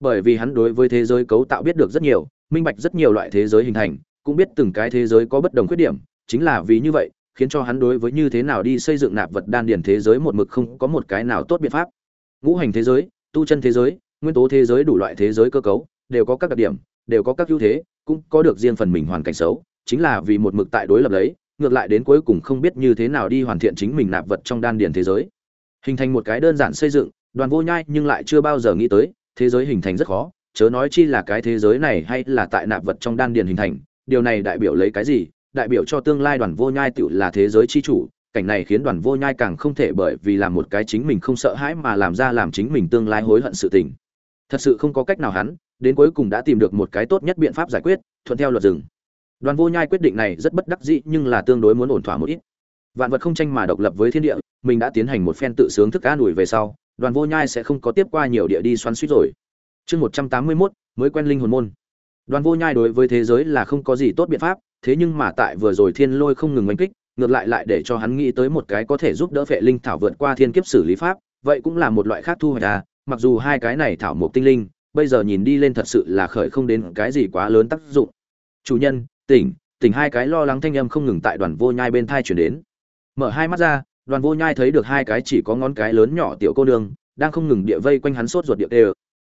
Bởi vì hắn đối với thế giới cấu tạo biết được rất nhiều, minh bạch rất nhiều loại thế giới hình thành, cũng biết từng cái thế giới có bất đồng khuyết điểm chính là vì như vậy, khiến cho hắn đối với như thế nào đi xây dựng nạp vật đan điền thế giới một mực không có một cái nào tốt biện pháp. Ngũ hành thế giới, tu chân thế giới, nguyên tố thế giới đủ loại thế giới cơ cấu, đều có các đặc điểm, đều có các ưu thế, cũng có được riêng phần mình hoàn cảnh xấu, chính là vì một mực tại đối lập lấy, ngược lại đến cuối cùng không biết như thế nào đi hoàn thiện chính mình nạp vật trong đan điền thế giới. Hình thành một cái đơn giản xây dựng, đoàn vô nhai nhưng lại chưa bao giờ nghĩ tới, thế giới hình thành rất khó, chớ nói chi là cái thế giới này hay là tại nạp vật trong đan điền hình thành, điều này đại biểu lấy cái gì? Đại biểu cho tương lai đoàn vô nhai tựu là thế giới chi chủ, cảnh này khiến đoàn vô nhai càng không thể bởi vì làm một cái chính mình không sợ hãi mà làm ra làm chính mình tương lai hối hận sự tình. Thật sự không có cách nào hắn, đến cuối cùng đã tìm được một cái tốt nhất biện pháp giải quyết, thuận theo luật rừng. Đoàn vô nhai quyết định này rất bất đắc dĩ, nhưng là tương đối muốn ổn thỏa một ít. Vạn vật không tranh mà độc lập với thiên địa, mình đã tiến hành một phen tự sướng thức an ủi về sau, đoàn vô nhai sẽ không có tiếp qua nhiều địa đi xoắn xuýt rồi. Chương một trăm tám mươi mốt, mới quen linh hồn môn. Đoàn vô nhai đối với thế giới là không có gì tốt biện pháp thế nhưng mà tại vừa rồi thiên lôi không ngừng oanh kích, ngược lại lại để cho hắn nghĩ tới một cái có thể giúp đỡ vệ linh thảo vượt qua thiên kiếp xử lý pháp, vậy cũng là một loại khác thu hoạch à mặc dù hai cái này thảo một tinh linh, bây giờ nhìn đi lên thật sự là khởi không đến cái gì quá lớn tác dụng. Chủ nhân, tỉnh tỉnh hai cái lo lắng thanh âm không ngừng tại đoàn vô nhai bên thai chuyển đến. Mở hai mắt ra, đoàn vô nhai thấy được hai cái chỉ có ngón cái lớn nhỏ tiểu cô nương, đang không ngừng địa vây quanh hắn sốt ruột địa đều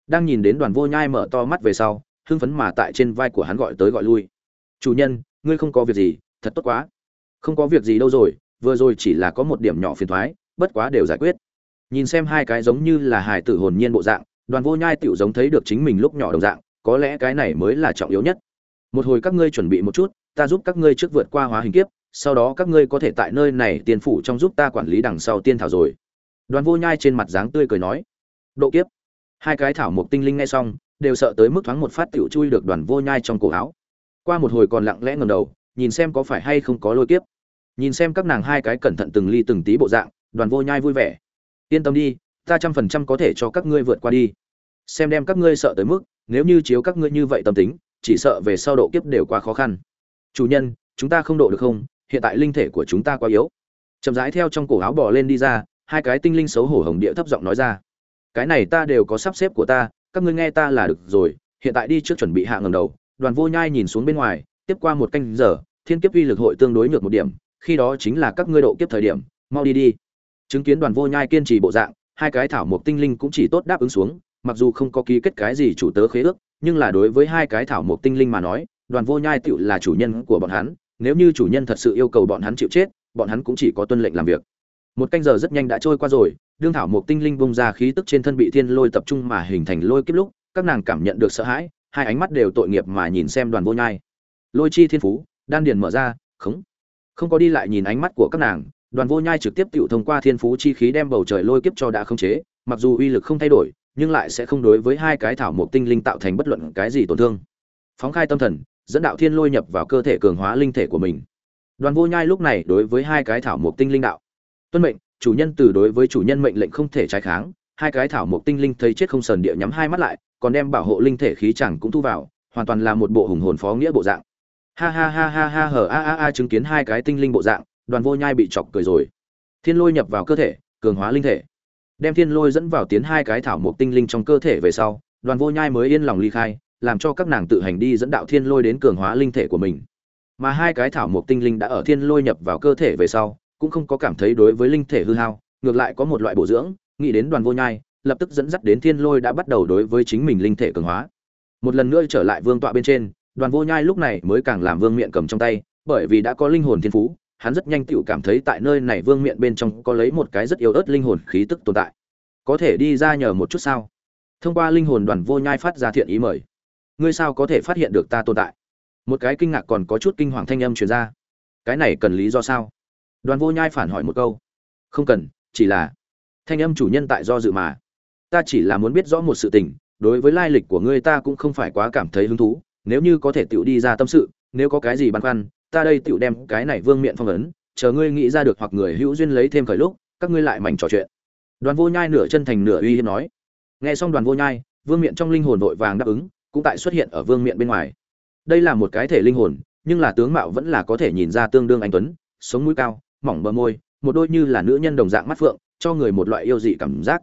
đang nhìn đến đoàn vô nhai mở to mắt về sau, hưng phấn mà tại trên vai của hắn gọi tới gọi lui. Chủ nhân ngươi không có việc gì, thật tốt quá. Không có việc gì đâu rồi, vừa rồi chỉ là có một điểm nhỏ phiền thoái, bất quá đều giải quyết. Nhìn xem hai cái giống như là hài tử hồn nhiên bộ dạng, đoàn vô nhai tựu giống thấy được chính mình lúc nhỏ đồng dạng, có lẽ cái này mới là trọng yếu nhất. Một hồi các ngươi chuẩn bị một chút, ta giúp các ngươi trước vượt qua hóa hình kiếp, sau đó các ngươi có thể tại nơi này tiền phủ trong giúp ta quản lý đằng sau tiên thảo rồi. Đoàn vô nhai trên mặt dáng tươi cười nói. Độ kiếp. Hai cái thảo mộc tinh linh nghe xong, đều sợ tới mức thoáng một phát tiểu chui được đoàn vô nhai trong cổ áo qua một hồi còn lặng lẽ ngầm đầu, nhìn xem có phải hay không có lôi kiếp. Nhìn xem các nàng hai cái cẩn thận từng ly từng tí bộ dạng, đoàn vô nhai vui vẻ. Yên tâm đi, ta trăm phần trăm có thể cho các ngươi vượt qua đi. Xem đem các ngươi sợ tới mức, nếu như chiếu các ngươi như vậy tâm tính, chỉ sợ về sau độ kiếp đều quá khó khăn. Chủ nhân, chúng ta không độ được không? Hiện tại linh thể của chúng ta quá yếu. Chậm rãi theo trong cổ áo bỏ lên đi ra, hai cái tinh linh xấu hổ hồng địa thấp giọng nói ra. Cái này ta đều có sắp xếp của ta, các ngươi nghe ta là được rồi, hiện tại đi trước chuẩn bị hạ ngầm đầu đoàn vô nhai nhìn xuống bên ngoài, tiếp qua một canh giờ, thiên kiếp uy lực hội tương đối nhược một điểm, khi đó chính là các ngươi độ kiếp thời điểm, mau đi đi. Chứng kiến đoàn vô nhai kiên trì bộ dạng, hai cái thảo mộc tinh linh cũng chỉ tốt đáp ứng xuống, mặc dù không có ký kết cái gì chủ tớ khế ước, nhưng là đối với hai cái thảo mộc tinh linh mà nói, đoàn vô nhai tựu là chủ nhân của bọn hắn, nếu như chủ nhân thật sự yêu cầu bọn hắn chịu chết, bọn hắn cũng chỉ có tuân lệnh làm việc. Một canh giờ rất nhanh đã trôi qua rồi, đương thảo mộc tinh linh bung ra khí tức trên thân bị thiên lôi tập trung mà hình thành lôi kiếp lúc, các nàng cảm nhận được sợ hãi hai ánh mắt đều tội nghiệp mà nhìn xem đoàn vô nhai. Lôi chi thiên phú, đan điền mở ra, khống. Không có đi lại nhìn ánh mắt của các nàng, đoàn vô nhai trực tiếp tự thông qua thiên phú chi khí đem bầu trời lôi kiếp cho đã không chế, mặc dù uy lực không thay đổi, nhưng lại sẽ không đối với hai cái thảo mộc tinh linh tạo thành bất luận cái gì tổn thương. Phóng khai tâm thần, dẫn đạo thiên lôi nhập vào cơ thể cường hóa linh thể của mình. Đoàn vô nhai lúc này đối với hai cái thảo mộc tinh linh đạo. Tuân mệnh, chủ nhân từ đối với chủ nhân mệnh lệnh không thể trái kháng hai cái thảo mộc tinh linh thấy chết không sờn địa nhắm hai mắt lại, còn đem bảo hộ linh thể khí chẳng cũng thu vào, hoàn toàn là một bộ hùng hồn phó nghĩa bộ dạng. Ha ha ha ha ha hở a a a, chứng kiến hai cái tinh linh bộ dạng, đoàn vô nhai bị chọc cười rồi. Thiên lôi nhập vào cơ thể, cường hóa linh thể. Đem thiên lôi dẫn vào tiến hai cái thảo mộc tinh linh trong cơ thể về sau, đoàn vô nhai mới yên lòng ly khai, làm cho các nàng tự hành đi dẫn đạo thiên lôi đến cường hóa linh thể của mình. Mà hai cái thảo mộc tinh linh đã ở thiên lôi nhập vào cơ thể về sau, cũng không có cảm thấy đối với linh thể hư hao, ngược lại có một loại bổ dưỡng nghĩ đến đoàn vô nhai, lập tức dẫn dắt đến thiên lôi đã bắt đầu đối với chính mình linh thể cường hóa. Một lần nữa trở lại vương tọa bên trên, đoàn vô nhai lúc này mới càng làm vương miện cầm trong tay, bởi vì đã có linh hồn thiên phú, hắn rất nhanh tựu cảm thấy tại nơi này vương miện bên trong có lấy một cái rất yếu ớt linh hồn khí tức tồn tại. Có thể đi ra nhờ một chút sao? Thông qua linh hồn đoàn vô nhai phát ra thiện ý mời. Ngươi sao có thể phát hiện được ta tồn tại? Một cái kinh ngạc còn có chút kinh hoàng thanh âm truyền ra. Cái này cần lý do sao? Đoàn vô nhai phản hỏi một câu. Không cần, chỉ là thanh âm chủ nhân tại do dự mà. Ta chỉ là muốn biết rõ một sự tình, đối với lai lịch của ngươi ta cũng không phải quá cảm thấy hứng thú, nếu như có thể tựu đi ra tâm sự, nếu có cái gì băn khoăn, ta đây tựu đem cái này vương miện phong ấn, chờ ngươi nghĩ ra được hoặc người hữu duyên lấy thêm khởi lúc, các ngươi lại mảnh trò chuyện. Đoàn vô nhai nửa chân thành nửa uy hiếp nói. Nghe xong đoàn vô nhai, vương miện trong linh hồn vội vàng đáp ứng, cũng tại xuất hiện ở vương miện bên ngoài. Đây là một cái thể linh hồn, nhưng là tướng mạo vẫn là có thể nhìn ra tương đương anh tuấn, sống mũi cao, mỏng bờ môi, một đôi như là nữ nhân đồng dạng mắt phượng cho người một loại yêu dị cảm giác.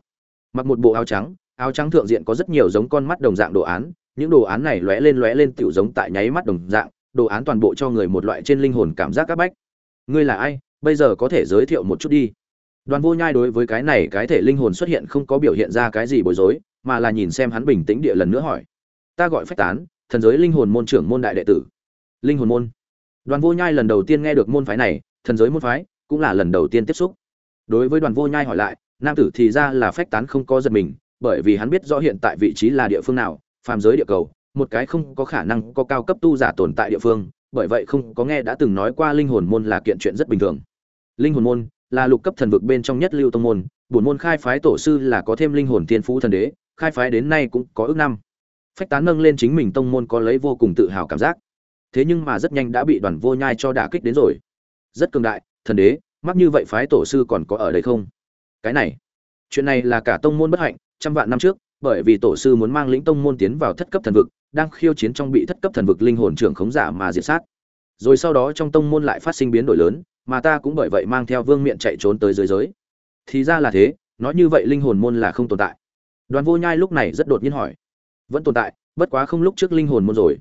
Mặc một bộ áo trắng áo trắng thượng diện có rất nhiều giống con mắt đồng dạng đồ án, những đồ án này lóe lên lóe lên tựu giống tại nháy mắt đồng dạng, đồ án toàn bộ cho người một loại trên linh hồn cảm giác các bách. Ngươi là ai? Bây giờ có thể giới thiệu một chút đi. Đoàn vô nhai đối với cái này, cái thể linh hồn xuất hiện không có biểu hiện ra cái gì bối rối, mà là nhìn xem hắn bình tĩnh địa lần nữa hỏi. Ta gọi phách tán, thần giới linh hồn môn trưởng môn đại đệ tử. Linh hồn môn. Đoàn vô nhai lần đầu tiên nghe được môn phái này, thần giới môn phái cũng là lần đầu tiên tiếp xúc đối với đoàn vô nhai hỏi lại, nam tử thì ra là phách tán không có giật mình, bởi vì hắn biết rõ hiện tại vị trí là địa phương nào, phàm giới địa cầu, một cái không có khả năng có cao cấp tu giả tồn tại địa phương, bởi vậy không có nghe đã từng nói qua linh hồn môn là kiện chuyện rất bình thường. Linh hồn môn là lục cấp thần vực bên trong nhất lưu tông môn, bổn môn khai phái tổ sư là có thêm linh hồn thiên phú thần đế, khai phái đến nay cũng có ước năm. Phách tán nâng lên chính mình tông môn có lấy vô cùng tự hào cảm giác. Thế nhưng mà rất nhanh đã bị đoàn vô nhai cho đả kích đến rồi. Rất cường đại, thần đế mắc như vậy phái tổ sư còn có ở đây không? Cái này, chuyện này là cả tông môn bất hạnh, trăm vạn năm trước, bởi vì tổ sư muốn mang lĩnh tông môn tiến vào thất cấp thần vực, đang khiêu chiến trong bị thất cấp thần vực linh hồn trưởng khống giả mà diệt sát. Rồi sau đó trong tông môn lại phát sinh biến đổi lớn, mà ta cũng bởi vậy mang theo vương miện chạy trốn tới dưới giới. Thì ra là thế, nói như vậy linh hồn môn là không tồn tại. Đoàn vô nhai lúc này rất đột nhiên hỏi. Vẫn tồn tại, bất quá không lúc trước linh hồn môn rồi.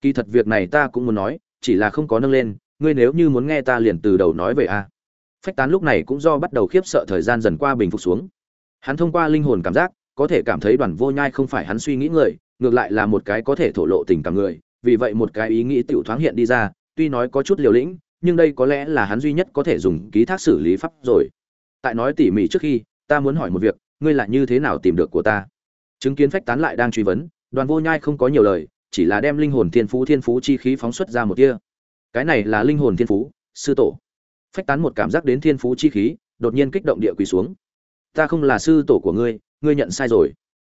Kỳ thật việc này ta cũng muốn nói, chỉ là không có nâng lên, ngươi nếu như muốn nghe ta liền từ đầu nói về a phách tán lúc này cũng do bắt đầu khiếp sợ thời gian dần qua bình phục xuống. Hắn thông qua linh hồn cảm giác, có thể cảm thấy đoàn vô nhai không phải hắn suy nghĩ người, ngược lại là một cái có thể thổ lộ tình cảm người, vì vậy một cái ý nghĩ tiểu thoáng hiện đi ra, tuy nói có chút liều lĩnh, nhưng đây có lẽ là hắn duy nhất có thể dùng ký thác xử lý pháp rồi. Tại nói tỉ mỉ trước khi, ta muốn hỏi một việc, ngươi là như thế nào tìm được của ta? Chứng kiến phách tán lại đang truy vấn, đoàn vô nhai không có nhiều lời, chỉ là đem linh hồn thiên phú thiên phú chi khí phóng xuất ra một kia cái này là linh hồn thiên phú, sư tổ phách tán một cảm giác đến thiên phú chi khí, đột nhiên kích động địa quỳ xuống. Ta không là sư tổ của ngươi ngươi nhận sai rồi.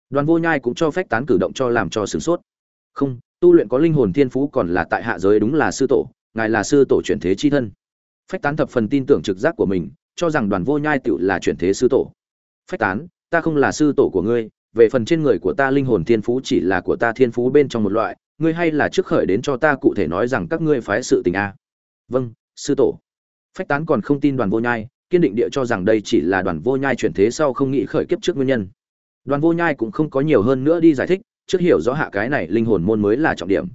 Đoàn vô nhai cũng cho phách tán cử động cho làm cho sửng sốt. Không, tu luyện có linh hồn thiên phú còn là tại hạ giới đúng là sư tổ, ngài là sư tổ chuyển thế chi thân. Phách tán thập phần tin tưởng trực giác của mình, cho rằng đoàn vô nhai tựu là chuyển thế sư tổ. Phách tán, ta không là sư tổ của ngươi, về phần trên người của ta linh hồn thiên phú chỉ là của ta thiên phú bên trong một loại, ngươi hay là trước khởi đến cho ta cụ thể nói rằng các ngươi phái sự tình a. Vâng sư tổ phách tán còn không tin đoàn vô nhai, kiên định địa cho rằng đây chỉ là đoàn vô nhai chuyển thế sau không nghĩ khởi kiếp trước nguyên nhân. Đoàn vô nhai cũng không có nhiều hơn nữa đi giải thích, trước hiểu rõ hạ cái này linh hồn môn mới là trọng điểm.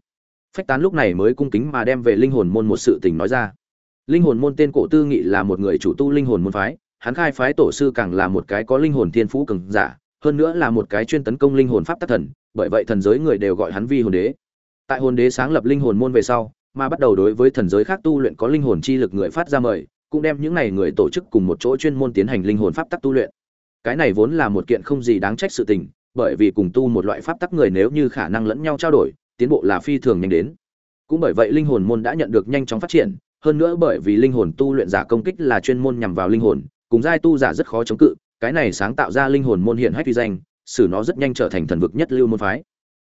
Phách tán lúc này mới cung kính mà đem về linh hồn môn một sự tình nói ra. Linh hồn môn tên cổ tư nghị là một người chủ tu linh hồn môn phái, hắn khai phái tổ sư càng là một cái có linh hồn thiên phú cường giả, hơn nữa là một cái chuyên tấn công linh hồn pháp tắc thần, bởi vậy thần giới người đều gọi hắn vi hồn đế. Tại hồn đế sáng lập linh hồn môn về sau mà bắt đầu đối với thần giới khác tu luyện có linh hồn chi lực người phát ra mời, cũng đem những này người tổ chức cùng một chỗ chuyên môn tiến hành linh hồn pháp tắc tu luyện. Cái này vốn là một kiện không gì đáng trách sự tình, bởi vì cùng tu một loại pháp tắc người nếu như khả năng lẫn nhau trao đổi, tiến bộ là phi thường nhanh đến. Cũng bởi vậy linh hồn môn đã nhận được nhanh chóng phát triển, hơn nữa bởi vì linh hồn tu luyện giả công kích là chuyên môn nhằm vào linh hồn, cùng giai tu giả rất khó chống cự, cái này sáng tạo ra linh hồn môn hiện hách uy danh xử nó rất nhanh trở thành thần vực nhất lưu môn phái.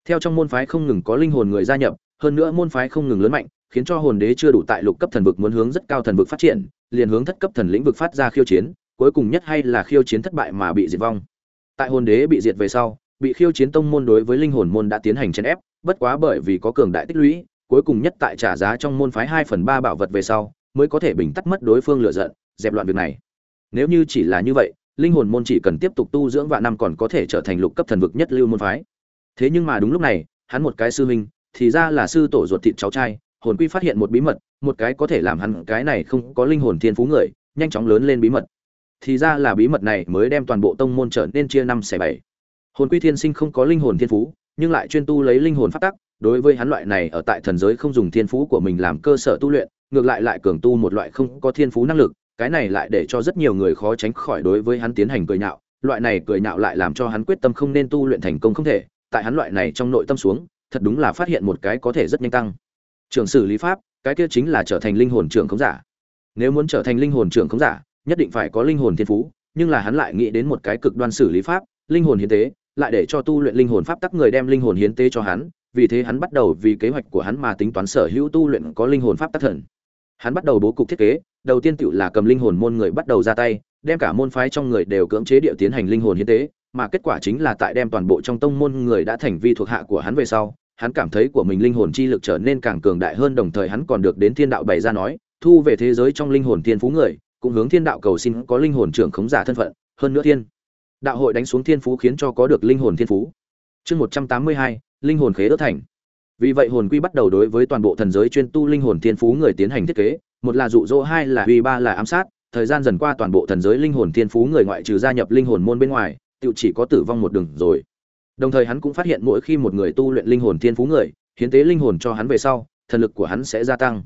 Theo trong môn phái không ngừng có linh hồn người gia nhập hơn nữa môn phái không ngừng lớn mạnh, khiến cho hồn đế chưa đủ tại lục cấp thần vực muốn hướng rất cao thần vực phát triển, liền hướng thất cấp thần lĩnh vực phát ra khiêu chiến, cuối cùng nhất hay là khiêu chiến thất bại mà bị diệt vong. Tại hồn đế bị diệt về sau, bị khiêu chiến tông môn đối với linh hồn môn đã tiến hành chèn ép, bất quá bởi vì có cường đại tích lũy, cuối cùng nhất tại trả giá trong môn phái hai phần ba bảo vật về sau, mới có thể bình tắt mất đối phương lựa giận, dẹp loạn việc này. Nếu như chỉ là như vậy, linh hồn môn chỉ cần tiếp tục tu dưỡng vạn năm còn có thể trở thành lục cấp thần vực nhất lưu môn phái. Thế nhưng mà đúng lúc này, hắn một cái sư huynh thì ra là sư tổ ruột thịt cháu trai, hồn quy phát hiện một bí mật, một cái có thể làm hắn cái này không có linh hồn thiên phú người, nhanh chóng lớn lên bí mật. Thì ra là bí mật này mới đem toàn bộ tông môn trở nên chia năm xẻ bảy. Hồn quy thiên sinh không có linh hồn thiên phú, nhưng lại chuyên tu lấy linh hồn phát tắc, đối với hắn loại này ở tại thần giới không dùng thiên phú của mình làm cơ sở tu luyện, ngược lại lại cường tu một loại không có thiên phú năng lực, cái này lại để cho rất nhiều người khó tránh khỏi đối với hắn tiến hành cười nhạo, loại này cười nhạo lại làm cho hắn quyết tâm không nên tu luyện thành công không thể, tại hắn loại này trong nội tâm xuống thật đúng là phát hiện một cái có thể rất nhanh tăng. Trưởng xử lý pháp, cái kia chính là trở thành linh hồn trưởng khống giả. Nếu muốn trở thành linh hồn trưởng khống giả, nhất định phải có linh hồn thiên phú, nhưng là hắn lại nghĩ đến một cái cực đoan xử lý pháp, linh hồn hiến tế, lại để cho tu luyện linh hồn pháp tắc người đem linh hồn hiến tế cho hắn, vì thế hắn bắt đầu vì kế hoạch của hắn mà tính toán sở hữu tu luyện có linh hồn pháp tắc thần. Hắn bắt đầu bố cục thiết kế, đầu tiên tựu là cầm linh hồn môn người bắt đầu ra tay, đem cả môn phái trong người đều cưỡng chế địa tiến hành linh hồn hiến tế, mà kết quả chính là tại đem toàn bộ trong tông môn người đã thành vi thuộc hạ của hắn về sau hắn cảm thấy của mình linh hồn chi lực trở nên càng cường đại hơn, đồng thời hắn còn được đến thiên đạo bày ra nói, thu về thế giới trong linh hồn thiên phú người, cũng hướng thiên đạo cầu xin có linh hồn trưởng khống giả thân phận, hơn nữa thiên đạo hội đánh xuống thiên phú khiến cho có được linh hồn thiên phú. Chương một trăm tám mươi hai, linh hồn khế ước thành. Vì vậy hồn quy bắt đầu đối với toàn bộ thần giới chuyên tu linh hồn thiên phú người tiến hành thiết kế, một là dụ dỗ, hai là uy ba là ám sát. Thời gian dần qua toàn bộ thần giới linh hồn thiên phú người ngoại trừ gia nhập linh hồn môn bên ngoài tự chỉ có tử vong một đường rồi đồng thời hắn cũng phát hiện mỗi khi một người tu luyện linh hồn thiên phú người hiến tế linh hồn cho hắn về sau thần lực của hắn sẽ gia tăng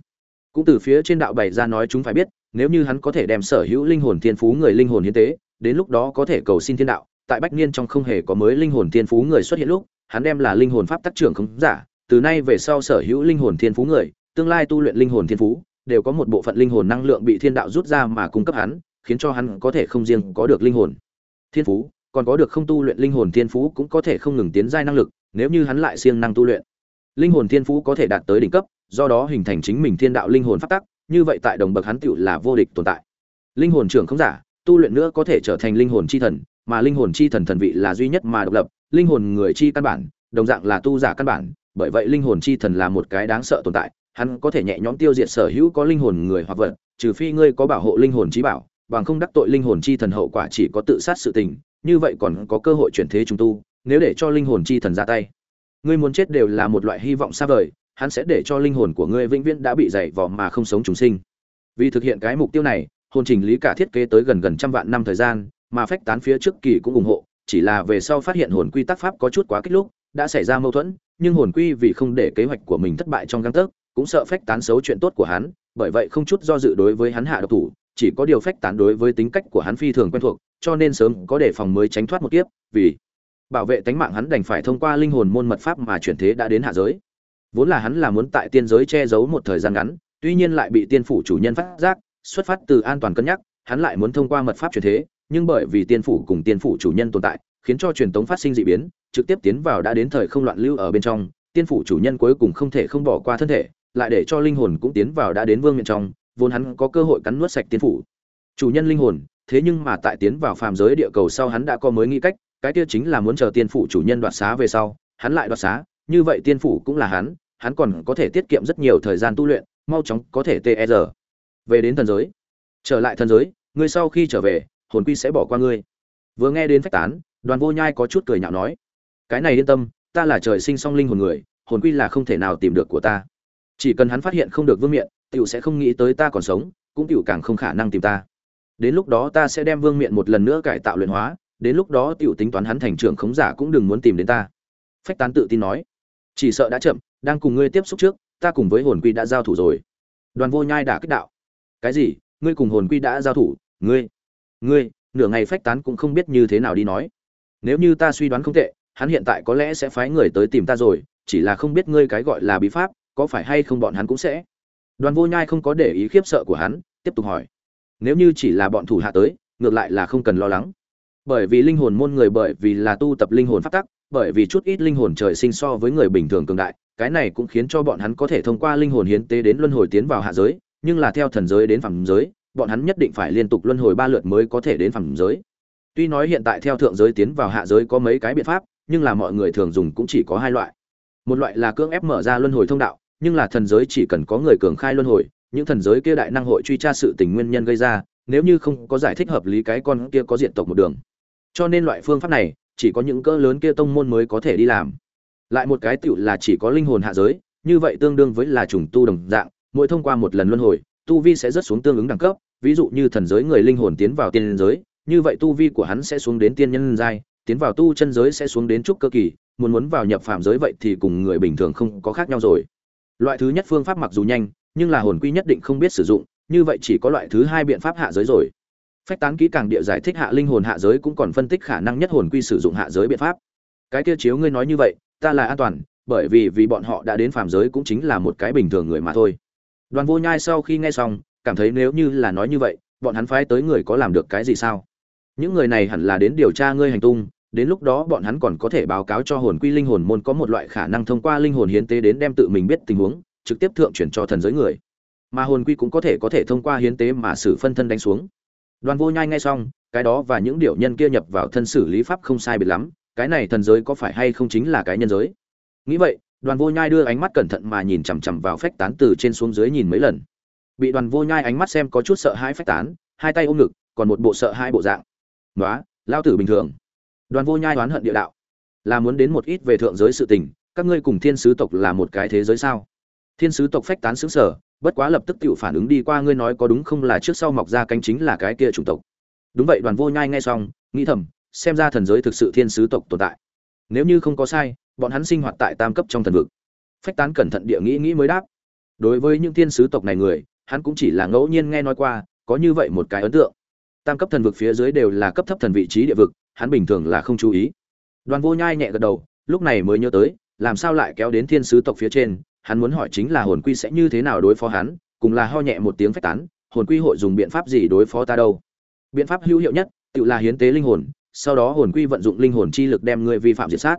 cũng từ phía trên đạo bày ra nói chúng phải biết nếu như hắn có thể đem sở hữu linh hồn thiên phú người linh hồn hiến tế đến lúc đó có thể cầu xin thiên đạo tại bách niên trong không hề có mới linh hồn thiên phú người xuất hiện lúc hắn đem là linh hồn pháp tác trưởng không giả từ nay về sau sở hữu linh hồn thiên phú người tương lai tu luyện linh hồn thiên phú đều có một bộ phận linh hồn năng lượng bị thiên đạo rút ra mà cung cấp hắn khiến cho hắn có thể không riêng có được linh hồn thiên phú còn có được không tu luyện linh hồn thiên phú cũng có thể không ngừng tiến giai năng lực, nếu như hắn lại siêng năng tu luyện. Linh hồn thiên phú có thể đạt tới đỉnh cấp, do đó hình thành chính mình thiên đạo linh hồn pháp tắc, như vậy tại đồng bậc hắn tựu là vô địch tồn tại. Linh hồn trưởng không giả, tu luyện nữa có thể trở thành linh hồn chi thần, mà linh hồn chi thần thần vị là duy nhất mà độc lập, linh hồn người chi căn bản, đồng dạng là tu giả căn bản, bởi vậy linh hồn chi thần là một cái đáng sợ tồn tại, hắn có thể nhẹ nhõm tiêu diệt sở hữu có linh hồn người hoặc vật, trừ phi ngươi có bảo hộ linh hồn chí bảo, bằng không đắc tội linh hồn chi thần hậu quả chỉ có tự sát sự tình như vậy còn có cơ hội chuyển thế trùng tu, nếu để cho linh hồn chi thần ra tay. Ngươi muốn chết đều là một loại hy vọng xa vời, hắn sẽ để cho linh hồn của ngươi vĩnh viễn đã bị dày vò mà không sống chúng sinh. Vì thực hiện cái mục tiêu này, hồn trình lý cả thiết kế tới gần gần trăm vạn năm thời gian, mà phách tán phía trước kỳ cũng ủng hộ, chỉ là về sau phát hiện hồn quy tắc pháp có chút quá kích lúc, đã xảy ra mâu thuẫn, nhưng hồn quy vì không để kế hoạch của mình thất bại trong găng tấc, cũng sợ phách tán xấu chuyện tốt của hắn, bởi vậy không chút do dự đối với hắn hạ độc thủ chỉ có điều phách tán đối với tính cách của hắn phi thường quen thuộc, cho nên sớm có đề phòng mới tránh thoát một kiếp, vì bảo vệ tánh mạng hắn đành phải thông qua linh hồn môn mật pháp mà chuyển thế đã đến hạ giới. Vốn là hắn là muốn tại tiên giới che giấu một thời gian ngắn, tuy nhiên lại bị tiên phủ chủ nhân phát giác, xuất phát từ an toàn cân nhắc, hắn lại muốn thông qua mật pháp chuyển thế, nhưng bởi vì tiên phủ cùng tiên phủ chủ nhân tồn tại, khiến cho truyền tống phát sinh dị biến, trực tiếp tiến vào đã đến thời không loạn lưu ở bên trong, tiên phủ chủ nhân cuối cùng không thể không bỏ qua thân thể, lại để cho linh hồn cũng tiến vào đã đến vương miện trong vốn hắn có cơ hội cắn nuốt sạch tiên phủ. Chủ nhân linh hồn, thế nhưng mà tại tiến vào phàm giới địa cầu sau hắn đã có mới nghĩ cách, cái kia chính là muốn chờ tiên phủ chủ nhân đoạt xá về sau, hắn lại đoạt xá, như vậy tiên phủ cũng là hắn hắn còn có thể tiết kiệm rất nhiều thời gian tu luyện, mau chóng có thể tr e về đến thần giới, trở lại thần giới, ngươi sau khi trở về, hồn quy sẽ bỏ qua ngươi. Vừa nghe đến phách tán, đoàn vô nhai có chút cười nhạo nói, cái này yên tâm, ta là trời sinh song linh hồn người, hồn quy là không thể nào tìm được của ta. Chỉ cần hắn phát hiện không được vương miện Tiểu sẽ không nghĩ tới ta còn sống, cũng tiểu càng không khả năng tìm ta. Đến lúc đó ta sẽ đem vương miện một lần nữa cải tạo luyện hóa, đến lúc đó tiểu tính toán hắn thành trưởng khống giả cũng đừng muốn tìm đến ta. Phách tán tự tin nói. Chỉ sợ đã chậm, đang cùng ngươi tiếp xúc trước, ta cùng với hồn quy đã giao thủ rồi. Đoàn vô nhai đã kích đạo. Cái gì? Ngươi cùng hồn quy đã giao thủ? Ngươi ngươi, nửa ngày phách tán cũng không biết như thế nào đi nói. Nếu như ta suy đoán không tệ, hắn hiện tại có lẽ sẽ phái người tới tìm ta rồi, chỉ là không biết ngươi cái gọi là bí pháp, có phải hay không bọn hắn cũng sẽ đoàn vô nhai không có để ý khiếp sợ của hắn, tiếp tục hỏi. Nếu như chỉ là bọn thủ hạ tới, ngược lại là không cần lo lắng. Bởi vì linh hồn môn người bởi vì là tu tập linh hồn phát tắc, bởi vì chút ít linh hồn trời sinh so với người bình thường cường đại, cái này cũng khiến cho bọn hắn có thể thông qua linh hồn hiến tế đến luân hồi tiến vào hạ giới, nhưng là theo thần giới đến phẳng giới, bọn hắn nhất định phải liên tục luân hồi ba lượt mới có thể đến phẳng giới. Tuy nói hiện tại theo thượng giới tiến vào hạ giới có mấy cái biện pháp, nhưng là mọi người thường dùng cũng chỉ có hai loại. Một loại là cưỡng ép mở ra luân hồi thông đạo nhưng là thần giới chỉ cần có người cường khai luân hồi, những thần giới kia đại năng hội truy tra sự tình nguyên nhân gây ra, nếu như không có giải thích hợp lý cái con kia có diện tộc một đường. Cho nên loại phương pháp này, chỉ có những cỡ lớn kia tông môn mới có thể đi làm. Lại một cái tựu là chỉ có linh hồn hạ giới, như vậy tương đương với là trùng tu đồng dạng, mỗi thông qua một lần luân hồi, tu vi sẽ rất xuống tương ứng đẳng cấp, ví dụ như thần giới người linh hồn tiến vào tiên giới, như vậy tu vi của hắn sẽ xuống đến tiên nhân giai, tiến vào tu chân giới sẽ xuống đến trúc cơ kỳ, muốn muốn vào nhập phạm giới vậy thì cùng người bình thường không có khác nhau rồi loại thứ nhất phương pháp mặc dù nhanh, nhưng là hồn quy nhất định không biết sử dụng, như vậy chỉ có loại thứ hai biện pháp hạ giới rồi. Phách tán kỹ càng địa giải thích hạ linh hồn hạ giới cũng còn phân tích khả năng nhất hồn quy sử dụng hạ giới biện pháp. Cái kia chiếu ngươi nói như vậy, ta là an toàn, bởi vì vì bọn họ đã đến phàm giới cũng chính là một cái bình thường người mà thôi. Đoàn vô nhai sau khi nghe xong, cảm thấy nếu như là nói như vậy, bọn hắn phái tới người có làm được cái gì sao? Những người này hẳn là đến điều tra ngươi hành tung đến lúc đó bọn hắn còn có thể báo cáo cho hồn quy linh hồn môn có một loại khả năng thông qua linh hồn hiến tế đến đem tự mình biết tình huống, trực tiếp thượng chuyển cho thần giới người. Mà hồn quy cũng có thể có thể thông qua hiến tế mà xử phân thân đánh xuống. Đoàn vô nhai ngay xong, cái đó và những điệu nhân kia nhập vào thân xử lý pháp không sai biệt lắm, cái này thần giới có phải hay không chính là cái nhân giới? Nghĩ vậy, đoàn vô nhai đưa ánh mắt cẩn thận mà nhìn chằm chằm vào phách tán từ trên xuống dưới nhìn mấy lần. Bị đoàn vô nhai ánh mắt xem có chút sợ hãi phách tán, hai tay ôm ngực, còn một bộ sợ hai bộ dạng. Đó lao tử bình thường đoàn vô nhai oán hận địa đạo. Là muốn đến một ít về thượng giới sự tình, các ngươi cùng thiên sứ tộc là một cái thế giới sao? Thiên sứ tộc phách tán xứng sở, bất quá lập tức tự phản ứng đi qua ngươi nói có đúng không là trước sau mọc ra cánh chính là cái kia chủng tộc. Đúng vậy, đoàn vô nhai nghe xong, nghĩ thầm, xem ra thần giới thực sự thiên sứ tộc tồn tại. Nếu như không có sai, bọn hắn sinh hoạt tại tam cấp trong thần vực. Phách tán cẩn thận địa nghĩ nghĩ mới đáp. Đối với những thiên sứ tộc này người, hắn cũng chỉ là ngẫu nhiên nghe nói qua, có như vậy một cái ấn tượng. Tam cấp thần vực phía dưới đều là cấp thấp thần vị trí địa vực hắn bình thường là không chú ý. Đoàn vô nhai nhẹ gật đầu, lúc này mới nhớ tới, làm sao lại kéo đến thiên sứ tộc phía trên, hắn muốn hỏi chính là hồn quy sẽ như thế nào đối phó hắn, cùng là ho nhẹ một tiếng phách tán, hồn quy hội dùng biện pháp gì đối phó ta đâu? Biện pháp hữu hiệu nhất, tự là hiến tế linh hồn, sau đó hồn quy vận dụng linh hồn chi lực đem ngươi vi phạm diệt sát.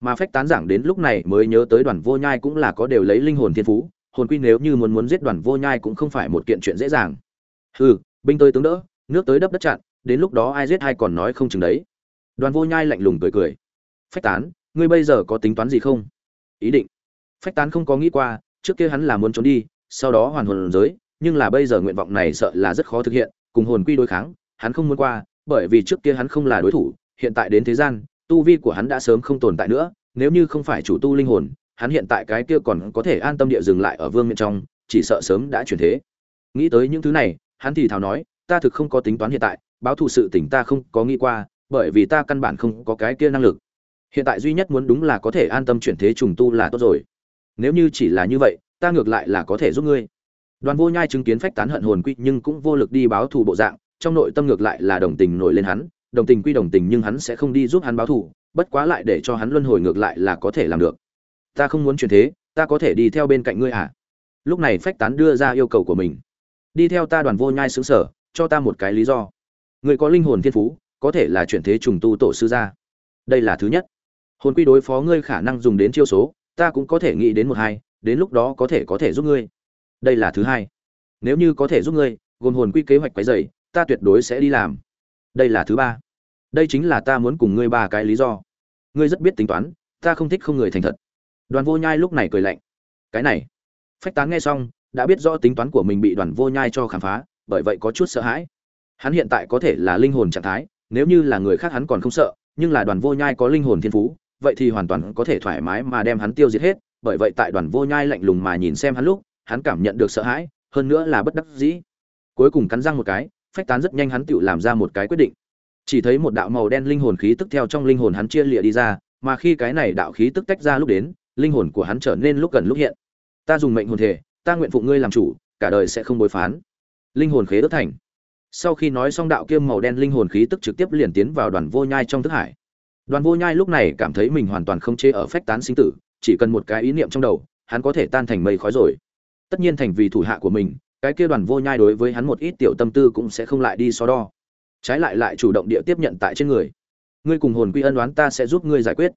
Mà phách tán giảng đến lúc này mới nhớ tới đoàn vô nhai cũng là có đều lấy linh hồn thiên phú, hồn quy nếu như muốn muốn giết đoàn vô nhai cũng không phải một kiện chuyện dễ dàng. Hừ, binh tới tướng đỡ, nước tới đắp đất chặn, đến lúc đó ai giết ai còn nói không chừng đấy đoàn vô nhai lạnh lùng cười cười. Phách tán, ngươi bây giờ có tính toán gì không? Ý định. Phách tán không có nghĩ qua, trước kia hắn là muốn trốn đi, sau đó hoàn hồn giới, nhưng là bây giờ nguyện vọng này sợ là rất khó thực hiện, cùng hồn quy đối kháng, hắn không muốn qua, bởi vì trước kia hắn không là đối thủ, hiện tại đến thế gian, tu vi của hắn đã sớm không tồn tại nữa, nếu như không phải chủ tu linh hồn, hắn hiện tại cái kia còn có thể an tâm địa dừng lại ở vương miện trong, chỉ sợ sớm đã chuyển thế. Nghĩ tới những thứ này, hắn thì thào nói, ta thực không có tính toán hiện tại, báo thù sự tỉnh ta không có nghĩ qua bởi vì ta căn bản không có cái kia năng lực. Hiện tại duy nhất muốn đúng là có thể an tâm chuyển thế trùng tu là tốt rồi. Nếu như chỉ là như vậy, ta ngược lại là có thể giúp ngươi. Đoàn vô nhai chứng kiến phách tán hận hồn quy nhưng cũng vô lực đi báo thù bộ dạng, trong nội tâm ngược lại là đồng tình nổi lên hắn, đồng tình quy đồng tình nhưng hắn sẽ không đi giúp hắn báo thù, bất quá lại để cho hắn luân hồi ngược lại là có thể làm được. Ta không muốn chuyển thế, ta có thể đi theo bên cạnh ngươi à? Lúc này phách tán đưa ra yêu cầu của mình. Đi theo ta đoàn vô nhai xứng sở, cho ta một cái lý do. Người có linh hồn thiên phú có thể là chuyển thế trùng tu tổ sư gia. Đây là thứ nhất. Hồn quy đối phó ngươi khả năng dùng đến chiêu số, ta cũng có thể nghĩ đến một hai, đến lúc đó có thể có thể giúp ngươi. Đây là thứ hai. Nếu như có thể giúp ngươi, gồm hồn quy kế hoạch quấy dày ta tuyệt đối sẽ đi làm. Đây là thứ ba. Đây chính là ta muốn cùng ngươi ba cái lý do. Ngươi rất biết tính toán, ta không thích không người thành thật. Đoàn vô nhai lúc này cười lạnh. Cái này. Phách tán nghe xong, đã biết rõ tính toán của mình bị đoàn vô nhai cho khám phá, bởi vậy có chút sợ hãi. Hắn hiện tại có thể là linh hồn trạng thái nếu như là người khác hắn còn không sợ, nhưng là đoàn vô nhai có linh hồn thiên phú, vậy thì hoàn toàn có thể thoải mái mà đem hắn tiêu diệt hết, bởi vậy tại đoàn vô nhai lạnh lùng mà nhìn xem hắn lúc, hắn cảm nhận được sợ hãi, hơn nữa là bất đắc dĩ. Cuối cùng cắn răng một cái, phách tán rất nhanh hắn tự làm ra một cái quyết định. Chỉ thấy một đạo màu đen linh hồn khí tức theo trong linh hồn hắn chia lịa đi ra, mà khi cái này đạo khí tức tách ra lúc đến, linh hồn của hắn trở nên lúc gần lúc hiện. Ta dùng mệnh hồn thể, ta nguyện phụ ngươi làm chủ, cả đời sẽ không bối phán. Linh hồn khế ước thành sau khi nói xong đạo kiêm màu đen linh hồn khí tức trực tiếp liền tiến vào đoàn vô nhai trong thức hải. Đoàn vô nhai lúc này cảm thấy mình hoàn toàn không chế ở phách tán sinh tử, chỉ cần một cái ý niệm trong đầu, hắn có thể tan thành mây khói rồi. Tất nhiên thành vì thủ hạ của mình, cái kia đoàn vô nhai đối với hắn một ít tiểu tâm tư cũng sẽ không lại đi so đo. Trái lại lại chủ động địa tiếp nhận tại trên người. Ngươi cùng hồn quy ân đoán ta sẽ giúp ngươi giải quyết.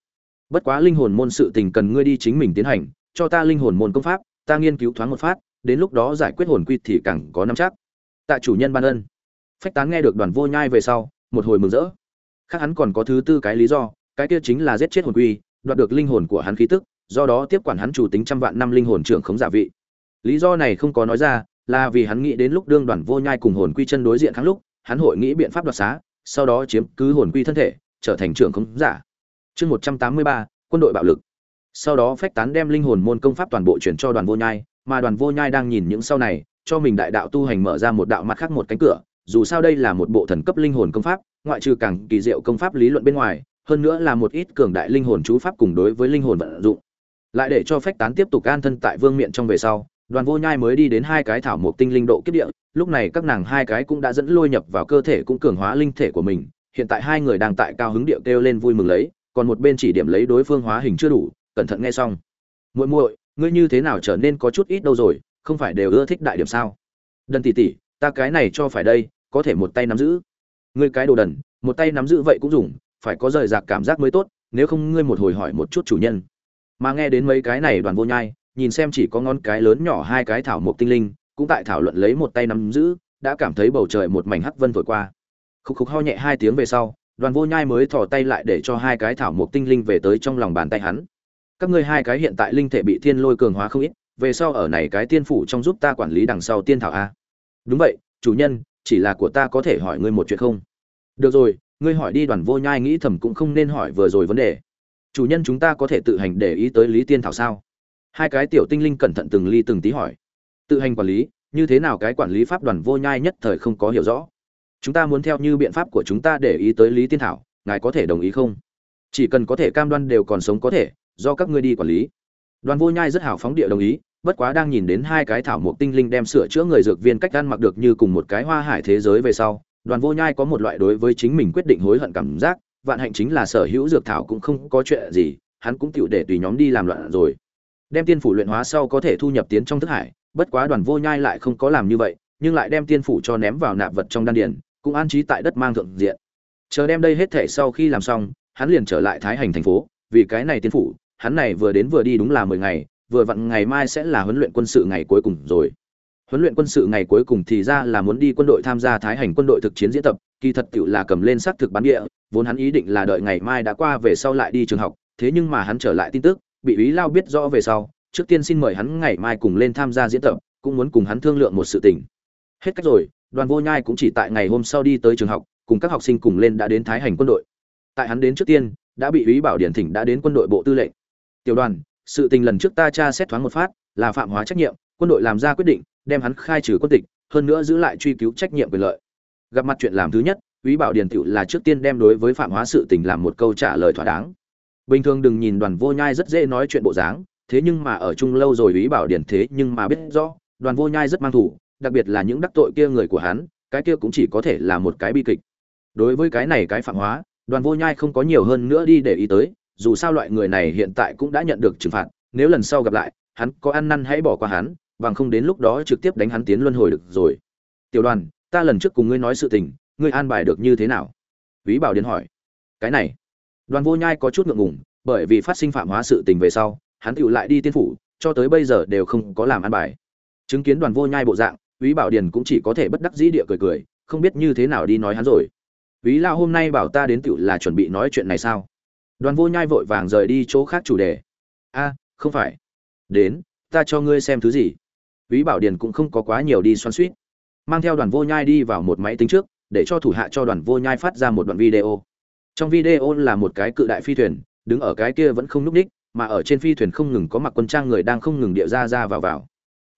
Bất quá linh hồn môn sự tình cần ngươi đi chính mình tiến hành, cho ta linh hồn môn công pháp, ta nghiên cứu thoáng một phát, đến lúc đó giải quyết hồn quy thì càng có năm chắc. Tạ chủ nhân ban ân phách tán nghe được đoàn vô nhai về sau, một hồi mừng rỡ. Khác hắn còn có thứ tư cái lý do, cái kia chính là giết chết hồn quy, đoạt được linh hồn của hắn khí tức, do đó tiếp quản hắn chủ tính trăm vạn năm linh hồn trưởng khống giả vị. Lý do này không có nói ra, là vì hắn nghĩ đến lúc đương đoàn vô nhai cùng hồn quy chân đối diện kháng lúc, hắn hội nghĩ biện pháp đoạt xá, sau đó chiếm cứ hồn quy thân thể, trở thành trưởng khống giả. Chương một trăm tám mươi ba, quân đội bạo lực. Sau đó phách tán đem linh hồn môn công pháp toàn bộ chuyển cho đoàn vô nhai, mà đoàn vô nhai đang nhìn những sau này, cho mình đại đạo tu hành mở ra một đạo mặt khác một cánh cửa dù sao đây là một bộ thần cấp linh hồn công pháp, ngoại trừ càng kỳ diệu công pháp lý luận bên ngoài, hơn nữa là một ít cường đại linh hồn chú pháp cùng đối với linh hồn vận dụng. Lại để cho phách tán tiếp tục an thân tại vương miện trong về sau, đoàn vô nhai mới đi đến hai cái thảo mộc tinh linh độ kiếp địa, lúc này các nàng hai cái cũng đã dẫn lôi nhập vào cơ thể cũng cường hóa linh thể của mình, hiện tại hai người đang tại cao hứng địa kêu lên vui mừng lấy, còn một bên chỉ điểm lấy đối phương hóa hình chưa đủ, cẩn thận nghe xong. Muội muội, ngươi như thế nào trở nên có chút ít đâu rồi, không phải đều ưa thích đại điểm sao? Đần tỷ tỷ, ta cái này cho phải đây có thể một tay nắm giữ. Ngươi cái đồ đần, một tay nắm giữ vậy cũng dùng, phải có rời rạc cảm giác mới tốt, nếu không ngươi một hồi hỏi một chút chủ nhân. Mà nghe đến mấy cái này đoàn vô nhai, nhìn xem chỉ có ngón cái lớn nhỏ hai cái thảo mộc tinh linh, cũng tại thảo luận lấy một tay nắm giữ, đã cảm thấy bầu trời một mảnh hắc vân thổi qua. Khúc khúc ho nhẹ hai tiếng về sau, đoàn vô nhai mới thò tay lại để cho hai cái thảo mộc tinh linh về tới trong lòng bàn tay hắn. Các ngươi hai cái hiện tại linh thể bị thiên lôi cường hóa không ít, về sau ở này cái tiên phủ trong giúp ta quản lý đằng sau tiên thảo a. Đúng vậy, chủ nhân chỉ là của ta có thể hỏi ngươi một chuyện không? Được rồi, ngươi hỏi đi, đoàn vô nhai nghĩ thầm cũng không nên hỏi vừa rồi vấn đề. Chủ nhân chúng ta có thể tự hành để ý tới lý tiên thảo sao? Hai cái tiểu tinh linh cẩn thận từng ly từng tí hỏi. Tự hành quản lý, như thế nào cái quản lý pháp đoàn vô nhai nhất thời không có hiểu rõ. Chúng ta muốn theo như biện pháp của chúng ta để ý tới lý tiên thảo, ngài có thể đồng ý không? Chỉ cần có thể cam đoan đều còn sống có thể, do các ngươi đi quản lý. Đoàn vô nhai rất hào phóng địa đồng ý bất quá đang nhìn đến hai cái thảo mộc tinh linh đem sửa chữa người dược viên cách ăn mặc được như cùng một cái hoa hải thế giới về sau, đoàn vô nhai có một loại đối với chính mình quyết định hối hận cảm giác, vạn hạnh chính là sở hữu dược thảo cũng không có chuyện gì, hắn cũng tựu để tùy nhóm đi làm loạn rồi. Đem tiên phủ luyện hóa sau có thể thu nhập tiến trong thức hải, bất quá đoàn vô nhai lại không có làm như vậy, nhưng lại đem tiên phủ cho ném vào nạp vật trong đan điền, cũng an trí tại đất mang thượng diện. Chờ đem đây hết thể sau khi làm xong, hắn liền trở lại thái hành thành phố, vì cái này tiên phủ, hắn này vừa đến vừa đi đúng là mười ngày vừa vặn ngày mai sẽ là huấn luyện quân sự ngày cuối cùng rồi. Huấn luyện quân sự ngày cuối cùng thì ra là muốn đi quân đội tham gia thái hành quân đội thực chiến diễn tập, kỳ thật tựu là cầm lên xác thực bán địa, vốn hắn ý định là đợi ngày mai đã qua về sau lại đi trường học, thế nhưng mà hắn trở lại tin tức, bị ý lao biết rõ về sau, trước tiên xin mời hắn ngày mai cùng lên tham gia diễn tập, cũng muốn cùng hắn thương lượng một sự tình. Hết cách rồi, đoàn vô nhai cũng chỉ tại ngày hôm sau đi tới trường học, cùng các học sinh cùng lên đã đến thái hành quân đội. Tại hắn đến trước tiên, đã bị ý bảo điển thỉnh đã đến quân đội bộ tư lệnh. Tiểu đoàn sự tình lần trước ta tra xét thoáng một phát, là phạm hóa trách nhiệm, quân đội làm ra quyết định, đem hắn khai trừ quân tịch, hơn nữa giữ lại truy cứu trách nhiệm quyền lợi. Gặp mặt chuyện làm thứ nhất quý bảo điền tựu là trước tiên đem đối với phạm hóa sự tình làm một câu trả lời thỏa đáng. Bình thường đừng nhìn đoàn vô nhai rất dễ nói chuyện bộ dáng, thế nhưng mà ở chung lâu rồi quý bảo điền thế nhưng mà biết rõ, đoàn vô nhai rất mang thủ, đặc biệt là những đắc tội kia người của hắn, cái kia cũng chỉ có thể là một cái bi kịch. Đối với cái này cái phạm hóa, đoàn vô nhai không có nhiều hơn nữa đi để ý tới dù sao loại người này hiện tại cũng đã nhận được trừng phạt, nếu lần sau gặp lại, hắn có ăn năn hãy bỏ qua hắn, bằng không đến lúc đó trực tiếp đánh hắn tiến luân hồi được rồi. Tiểu đoàn, ta lần trước cùng ngươi nói sự tình, ngươi an bài được như thế nào? Quý bảo điền hỏi. Cái này. Đoàn vô nhai có chút ngượng ngùng, bởi vì phát sinh phạm hóa sự tình về sau, hắn tiểu lại đi tiên phủ, cho tới bây giờ đều không có làm an bài. Chứng kiến đoàn vô nhai bộ dạng, Quý bảo điền cũng chỉ có thể bất đắc dĩ địa cười cười, không biết như thế nào đi nói hắn rồi. Quý lão hôm nay bảo ta đến tiểu là chuẩn bị nói chuyện này sao? Đoàn vô nhai vội vàng rời đi chỗ khác chủ đề. A, không phải. Đến, ta cho ngươi xem thứ gì. Ví bảo điền cũng không có quá nhiều đi xoắn suýt. Mang theo đoàn vô nhai đi vào một máy tính trước, để cho thủ hạ cho đoàn vô nhai phát ra một đoạn video. Trong video là một cái cự đại phi thuyền, đứng ở cái kia vẫn không núp ních mà ở trên phi thuyền không ngừng có mặc quân trang người đang không ngừng địa ra ra vào vào.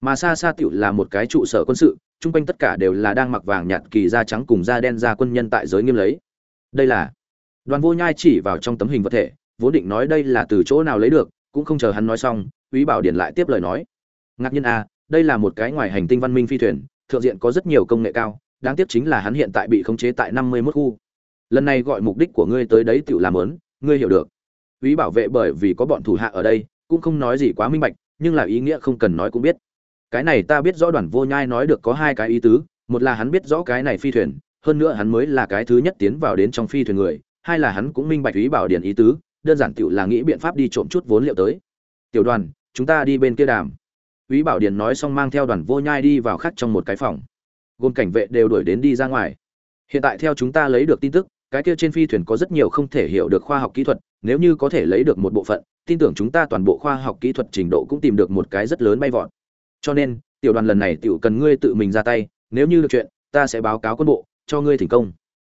Mà xa xa tựu là một cái trụ sở quân sự, chung quanh tất cả đều là đang mặc vàng nhạt kỳ da trắng cùng da đen da quân nhân tại giới nghiêm lấy. Đây là đoàn vô nhai chỉ vào trong tấm hình vật thể vốn định nói đây là từ chỗ nào lấy được cũng không chờ hắn nói xong quý bảo điển lại tiếp lời nói. Ngạc nhiên a à, đây là một cái ngoài hành tinh văn minh phi thuyền thượng diện có rất nhiều công nghệ cao đáng tiếc chính là hắn hiện tại bị khống chế tại năm mươi 51 khu. Lần này gọi mục đích của ngươi tới đấy tự làm lớn ngươi hiểu được. Úy bảo vệ bởi vì có bọn thủ hạ ở đây cũng không nói gì quá minh bạch nhưng là ý nghĩa không cần nói cũng biết. Cái này ta biết rõ đoàn vô nhai nói được có hai cái ý tứ một là hắn biết rõ cái này phi thuyền hơn nữa hắn mới là cái thứ nhất tiến vào đến trong phi thuyền người hai là hắn cũng minh bạch ý bảo điển ý tứ, đơn giản tựu là nghĩ biện pháp đi trộm chút vốn liệu tới. Tiểu đoàn, chúng ta đi bên kia đàm. Ý bảo điển nói xong mang theo đoàn vô nhai đi vào khắc trong một cái phòng. Gồm cảnh vệ đều đuổi đến đi ra ngoài. Hiện tại theo chúng ta lấy được tin tức, cái kia trên phi thuyền có rất nhiều không thể hiểu được khoa học kỹ thuật, nếu như có thể lấy được một bộ phận, tin tưởng chúng ta toàn bộ khoa học kỹ thuật trình độ cũng tìm được một cái rất lớn bay vọt. Cho nên, tiểu đoàn lần này tiểu cần ngươi tự mình ra tay, nếu như được chuyện, ta sẽ báo cáo quân bộ, cho ngươi thành công.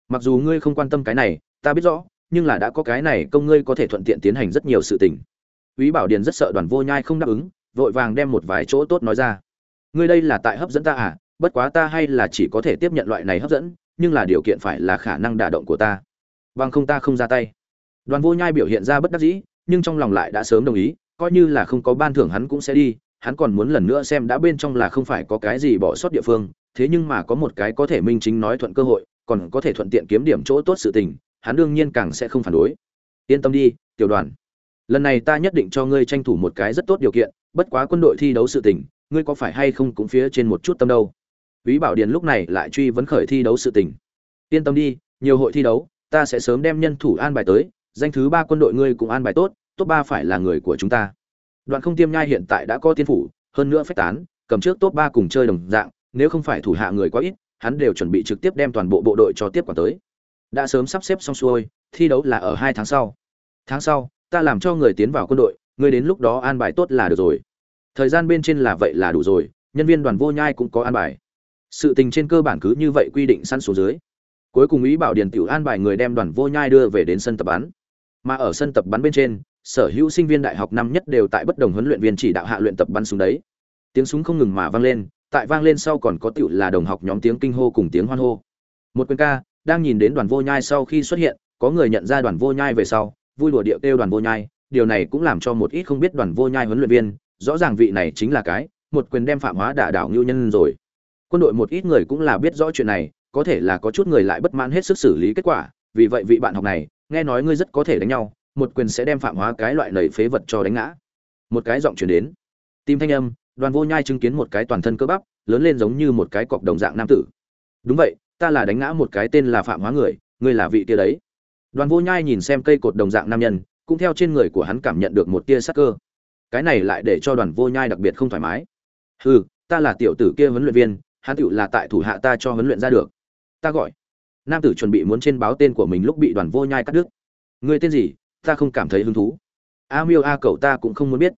Mặc dù ngươi không quan tâm cái này ta biết rõ nhưng là đã có cái này công ngươi có thể thuận tiện tiến hành rất nhiều sự tình Úy Bảo Điền rất sợ Đoàn Vô Nhai không đáp ứng, vội vàng đem một vài chỗ tốt nói ra. Ngươi đây là tại hấp dẫn ta à? Bất quá ta hay là chỉ có thể tiếp nhận loại này hấp dẫn, nhưng là điều kiện phải là khả năng đả động của ta. Bằng không ta không ra tay. Đoàn Vô Nhai biểu hiện ra bất đắc dĩ, nhưng trong lòng lại đã sớm đồng ý, coi như là không có ban thưởng hắn cũng sẽ đi, hắn còn muốn lần nữa xem đã bên trong là không phải có cái gì bỏ sót địa phương, thế nhưng mà có một cái có thể minh chính nói thuận cơ hội, còn có thể thuận tiện kiếm điểm chỗ tốt sự tình, hắn đương nhiên càng sẽ không phản đối. Yên tâm đi, tiểu đoàn. Lần này ta nhất định cho ngươi tranh thủ một cái rất tốt điều kiện, bất quá quân đội thi đấu sự tình, ngươi có phải hay không cũng phía trên một chút tâm đâu. Vĩ Bảo Điền lúc này lại truy vấn khởi thi đấu sự tình. Yên tâm đi, nhiều hội thi đấu, ta sẽ sớm đem nhân thủ an bài tới, danh thứ ba quân đội ngươi cũng an bài tốt, top ba phải là người của chúng ta. Đoạn Không Tiêm Nhai hiện tại đã có tiên phủ, hơn nữa phách tán, cầm trước top ba cùng chơi đồng dạng, nếu không phải thủ hạ người quá ít, hắn đều chuẩn bị trực tiếp đem toàn bộ bộ đội cho tiếp quản tới. Đã sớm sắp xếp xong xuôi, thi đấu là ở hai tháng sau. Tháng sau, ta làm cho người tiến vào quân đội, người đến lúc đó an bài tốt là được rồi. Thời gian bên trên là vậy là đủ rồi, nhân viên đoàn vô nhai cũng có an bài. Sự tình trên cơ bản cứ như vậy quy định sẵn số dưới. Cuối cùng ý bảo điền tiểu an bài người đem đoàn vô nhai đưa về đến sân tập bắn. Mà ở sân tập bắn bên trên, sở hữu sinh viên đại học năm nhất đều tại bất đồng huấn luyện viên chỉ đạo hạ luyện tập bắn súng đấy tiếng súng không ngừng mà vang lên tại vang lên sau còn có tiểu là đồng học nhóm tiếng kinh hô cùng tiếng hoan hô một quyền ca đang nhìn đến đoàn vô nhai sau khi xuất hiện, có người nhận ra đoàn vô nhai về sau, vui lùa điệu kêu đoàn vô nhai, điều này cũng làm cho một ít không biết đoàn vô nhai huấn luyện viên, rõ ràng vị này chính là cái, một quyền đem phạm hóa đả đảo ngưu nhân rồi. Quân đội một ít người cũng là biết rõ chuyện này, có thể là có chút người lại bất mãn hết sức xử lý kết quả, vì vậy vị bạn học này, nghe nói ngươi rất có thể đánh nhau, một quyền sẽ đem phạm hóa cái loại lầy phế vật cho đánh ngã. Một cái giọng chuyển đến. Tim thanh âm, đoàn vô nhai chứng kiến một cái toàn thân cơ bắp, lớn lên giống như một cái cọc đồng dạng nam tử. Đúng vậy ta là đánh ngã một cái tên là phạm hóa người, ngươi là vị tia đấy. Đoàn vô nhai nhìn xem cây cột đồng dạng nam nhân, cũng theo trên người của hắn cảm nhận được một tia sắc cơ. Cái này lại để cho đoàn vô nhai đặc biệt không thoải mái. Hừ, ta là tiểu tử kia huấn luyện viên, hắn tựu là tại thủ hạ ta cho huấn luyện ra được. Ta gọi. Nam tử chuẩn bị muốn trên báo tên của mình lúc bị đoàn vô nhai cắt đứt. Ngươi tên gì? Ta không cảm thấy hứng thú. A miêu a cậu ta cũng không muốn biết.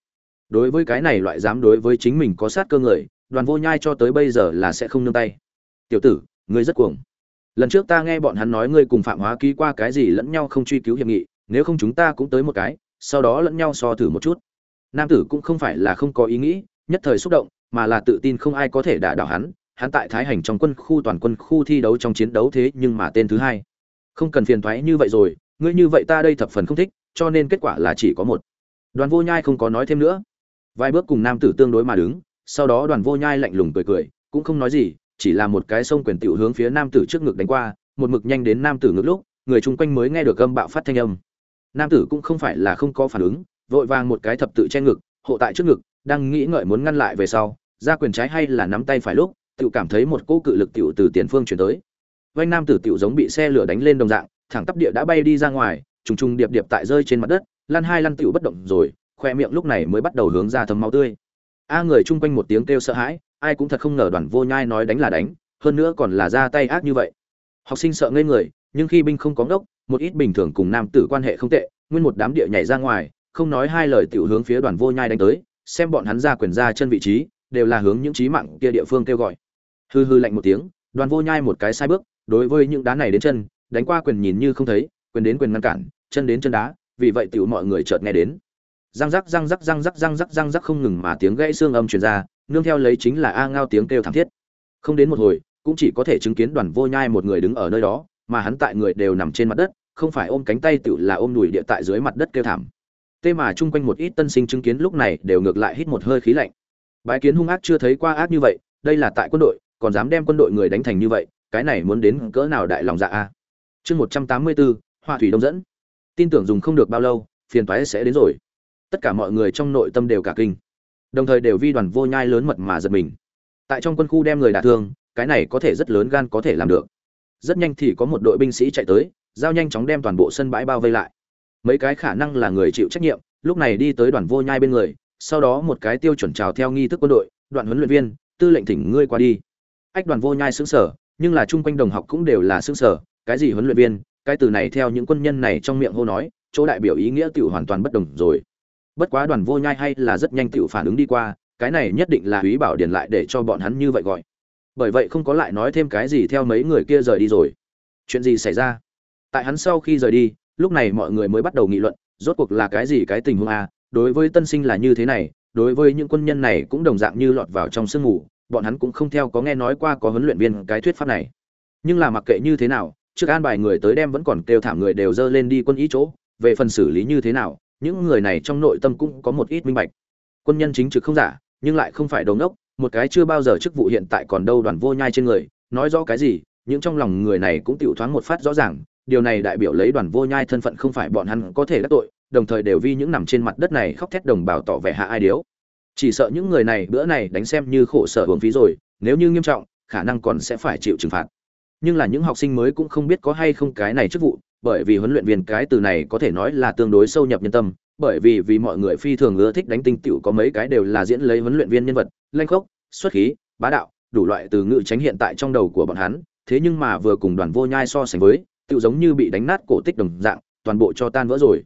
Đối với cái này loại dám đối với chính mình có sát cơ người, đoàn vô nhai cho tới bây giờ là sẽ không nương tay. Tiểu tử ngươi rất cuồng. Lần trước ta nghe bọn hắn nói ngươi cùng phạm hóa ký qua cái gì lẫn nhau không truy cứu hiệp nghị, nếu không chúng ta cũng tới một cái, sau đó lẫn nhau so thử một chút. Nam tử cũng không phải là không có ý nghĩ, nhất thời xúc động, mà là tự tin không ai có thể đả đảo hắn. Hắn tại thái hành trong quân khu toàn quân khu thi đấu trong chiến đấu thế nhưng mà tên thứ hai. Không cần phiền thoái như vậy rồi, ngươi như vậy ta đây thập phần không thích, cho nên kết quả là chỉ có một. Đoàn vô nhai không có nói thêm nữa. Vài bước cùng nam tử tương đối mà đứng, sau đó đoàn vô nhai lạnh lùng cười cười, cũng không nói gì chỉ là một cái sông quyền tiểu hướng phía nam tử trước ngực đánh qua, một mực nhanh đến nam tử ngực lúc, người chung quanh mới nghe được âm bạo phát thanh âm. Nam tử cũng không phải là không có phản ứng, vội vàng một cái thập tự che ngực, hộ tại trước ngực, đang nghĩ ngợi muốn ngăn lại về sau, ra quyền trái hay là nắm tay phải lúc, tiểu cảm thấy một cỗ cự lực tiểu từ tiền phương chuyển tới. Vành nam tử tiểu giống bị xe lửa đánh lên đồng dạng, thẳng tắp địa đã bay đi ra ngoài, trùng trùng điệp điệp tại rơi trên mặt đất, lăn hai lăn tiểu bất động rồi, khoe miệng lúc này mới bắt đầu hướng ra thấm máu tươi. A người chung quanh một tiếng kêu sợ hãi ai cũng thật không ngờ đoàn vô nhai nói đánh là đánh, hơn nữa còn là ra tay ác như vậy. Học sinh sợ ngây người, nhưng khi binh không có ngốc, một ít bình thường cùng nam tử quan hệ không tệ, nguyên một đám địa nhảy ra ngoài, không nói hai lời tiểu hướng phía đoàn vô nhai đánh tới, xem bọn hắn ra quyền ra chân vị trí, đều là hướng những trí mạng kia địa phương kêu gọi. Hư hư lạnh một tiếng, đoàn vô nhai một cái sai bước, đối với những đá này đến chân, đánh qua quyền nhìn như không thấy, quyền đến quyền ngăn cản, chân đến chân đá, vì vậy tiểu mọi người chợt nghe đến. Răng rắc răng rắc răng rắc răng rắc răng rắc không ngừng mà tiếng gãy xương âm truyền ra nương theo lấy chính là a ngao tiếng kêu thảm thiết. Không đến một hồi, cũng chỉ có thể chứng kiến đoàn vô nhai một người đứng ở nơi đó, mà hắn tại người đều nằm trên mặt đất, không phải ôm cánh tay tự là ôm đùi địa tại dưới mặt đất kêu thảm. Tê mà chung quanh một ít tân sinh chứng kiến lúc này đều ngược lại hít một hơi khí lạnh. Bái kiến hung ác chưa thấy qua ác như vậy, đây là tại quân đội, còn dám đem quân đội người đánh thành như vậy, cái này muốn đến cỡ nào đại lòng dạ a? Chương một trăm tám mươi bốn hoa thủy đông dẫn. Tin tưởng dùng không được bao lâu, phiền toái sẽ đến rồi. Tất cả mọi người trong nội tâm đều cả kinh đồng thời đều vi đoàn vô nhai lớn mật mà giật mình. Tại trong quân khu đem người đả thương, cái này có thể rất lớn gan có thể làm được. Rất nhanh thì có một đội binh sĩ chạy tới, giao nhanh chóng đem toàn bộ sân bãi bao vây lại. Mấy cái khả năng là người chịu trách nhiệm, lúc này đi tới đoàn vô nhai bên người, sau đó một cái tiêu chuẩn trào theo nghi thức quân đội, đoạn huấn luyện viên, tư lệnh thỉnh ngươi qua đi. Ách, đoàn vô nhai xứng sở nhưng là chung quanh đồng học cũng đều là xứng sở cái gì huấn luyện viên? Cái từ này theo những quân nhân này trong miệng hô nói, chỗ đại biểu ý nghĩa tiểu hoàn toàn bất đồng rồi bất quá đoàn vô nhai hay là rất nhanh tựu phản ứng đi qua cái này nhất định là úy bảo điền lại để cho bọn hắn như vậy gọi. Bởi vậy không có lại nói thêm cái gì theo mấy người kia rời đi rồi. Chuyện gì xảy ra? Tại hắn sau khi rời đi lúc này mọi người mới bắt đầu nghị luận rốt cuộc là cái gì cái tình huống a? Đối với tân sinh là như thế này đối với những quân nhân này cũng đồng dạng như lọt vào trong sương mù, bọn hắn cũng không theo có nghe nói qua có huấn luyện viên cái thuyết pháp này. Nhưng là mặc kệ như thế nào trước an bài người tới đem vẫn còn kêu thảm người đều dơ lên đi quân ý chỗ về phần xử lý như thế nào những người này trong nội tâm cũng có một ít minh bạch quân nhân chính trực không giả, nhưng lại không phải đồ ngốc. một cái chưa bao giờ chức vụ hiện tại còn đâu đoàn vô nhai trên người, nói rõ cái gì, những trong lòng người này cũng tiểu thoáng một phát rõ ràng, điều này đại biểu lấy đoàn vô nhai thân phận không phải bọn hắn có thể đắc tội, đồng thời đều vi những nằm trên mặt đất này khóc thét đồng bào tỏ vẻ hạ ai điếu chỉ sợ những người này bữa này đánh xem như khổ sở hưởng phí rồi, nếu như nghiêm trọng, khả năng còn sẽ phải chịu trừng phạt nhưng là những học sinh mới cũng không biết có hay không cái này chức vụ bởi vì huấn luyện viên cái từ này có thể nói là tương đối sâu nhập nhân tâm, bởi vì vì mọi người phi thường ưa thích đánh tinh tiểu có mấy cái đều là diễn lấy huấn luyện viên nhân vật, lanh khốc, xuất khí, bá đạo, đủ loại từ ngữ tránh hiện tại trong đầu của bọn hắn, thế nhưng mà vừa cùng đoàn vô nhai so sánh với tiểu giống như bị đánh nát cổ tích đồng dạng, toàn bộ cho tan vỡ rồi.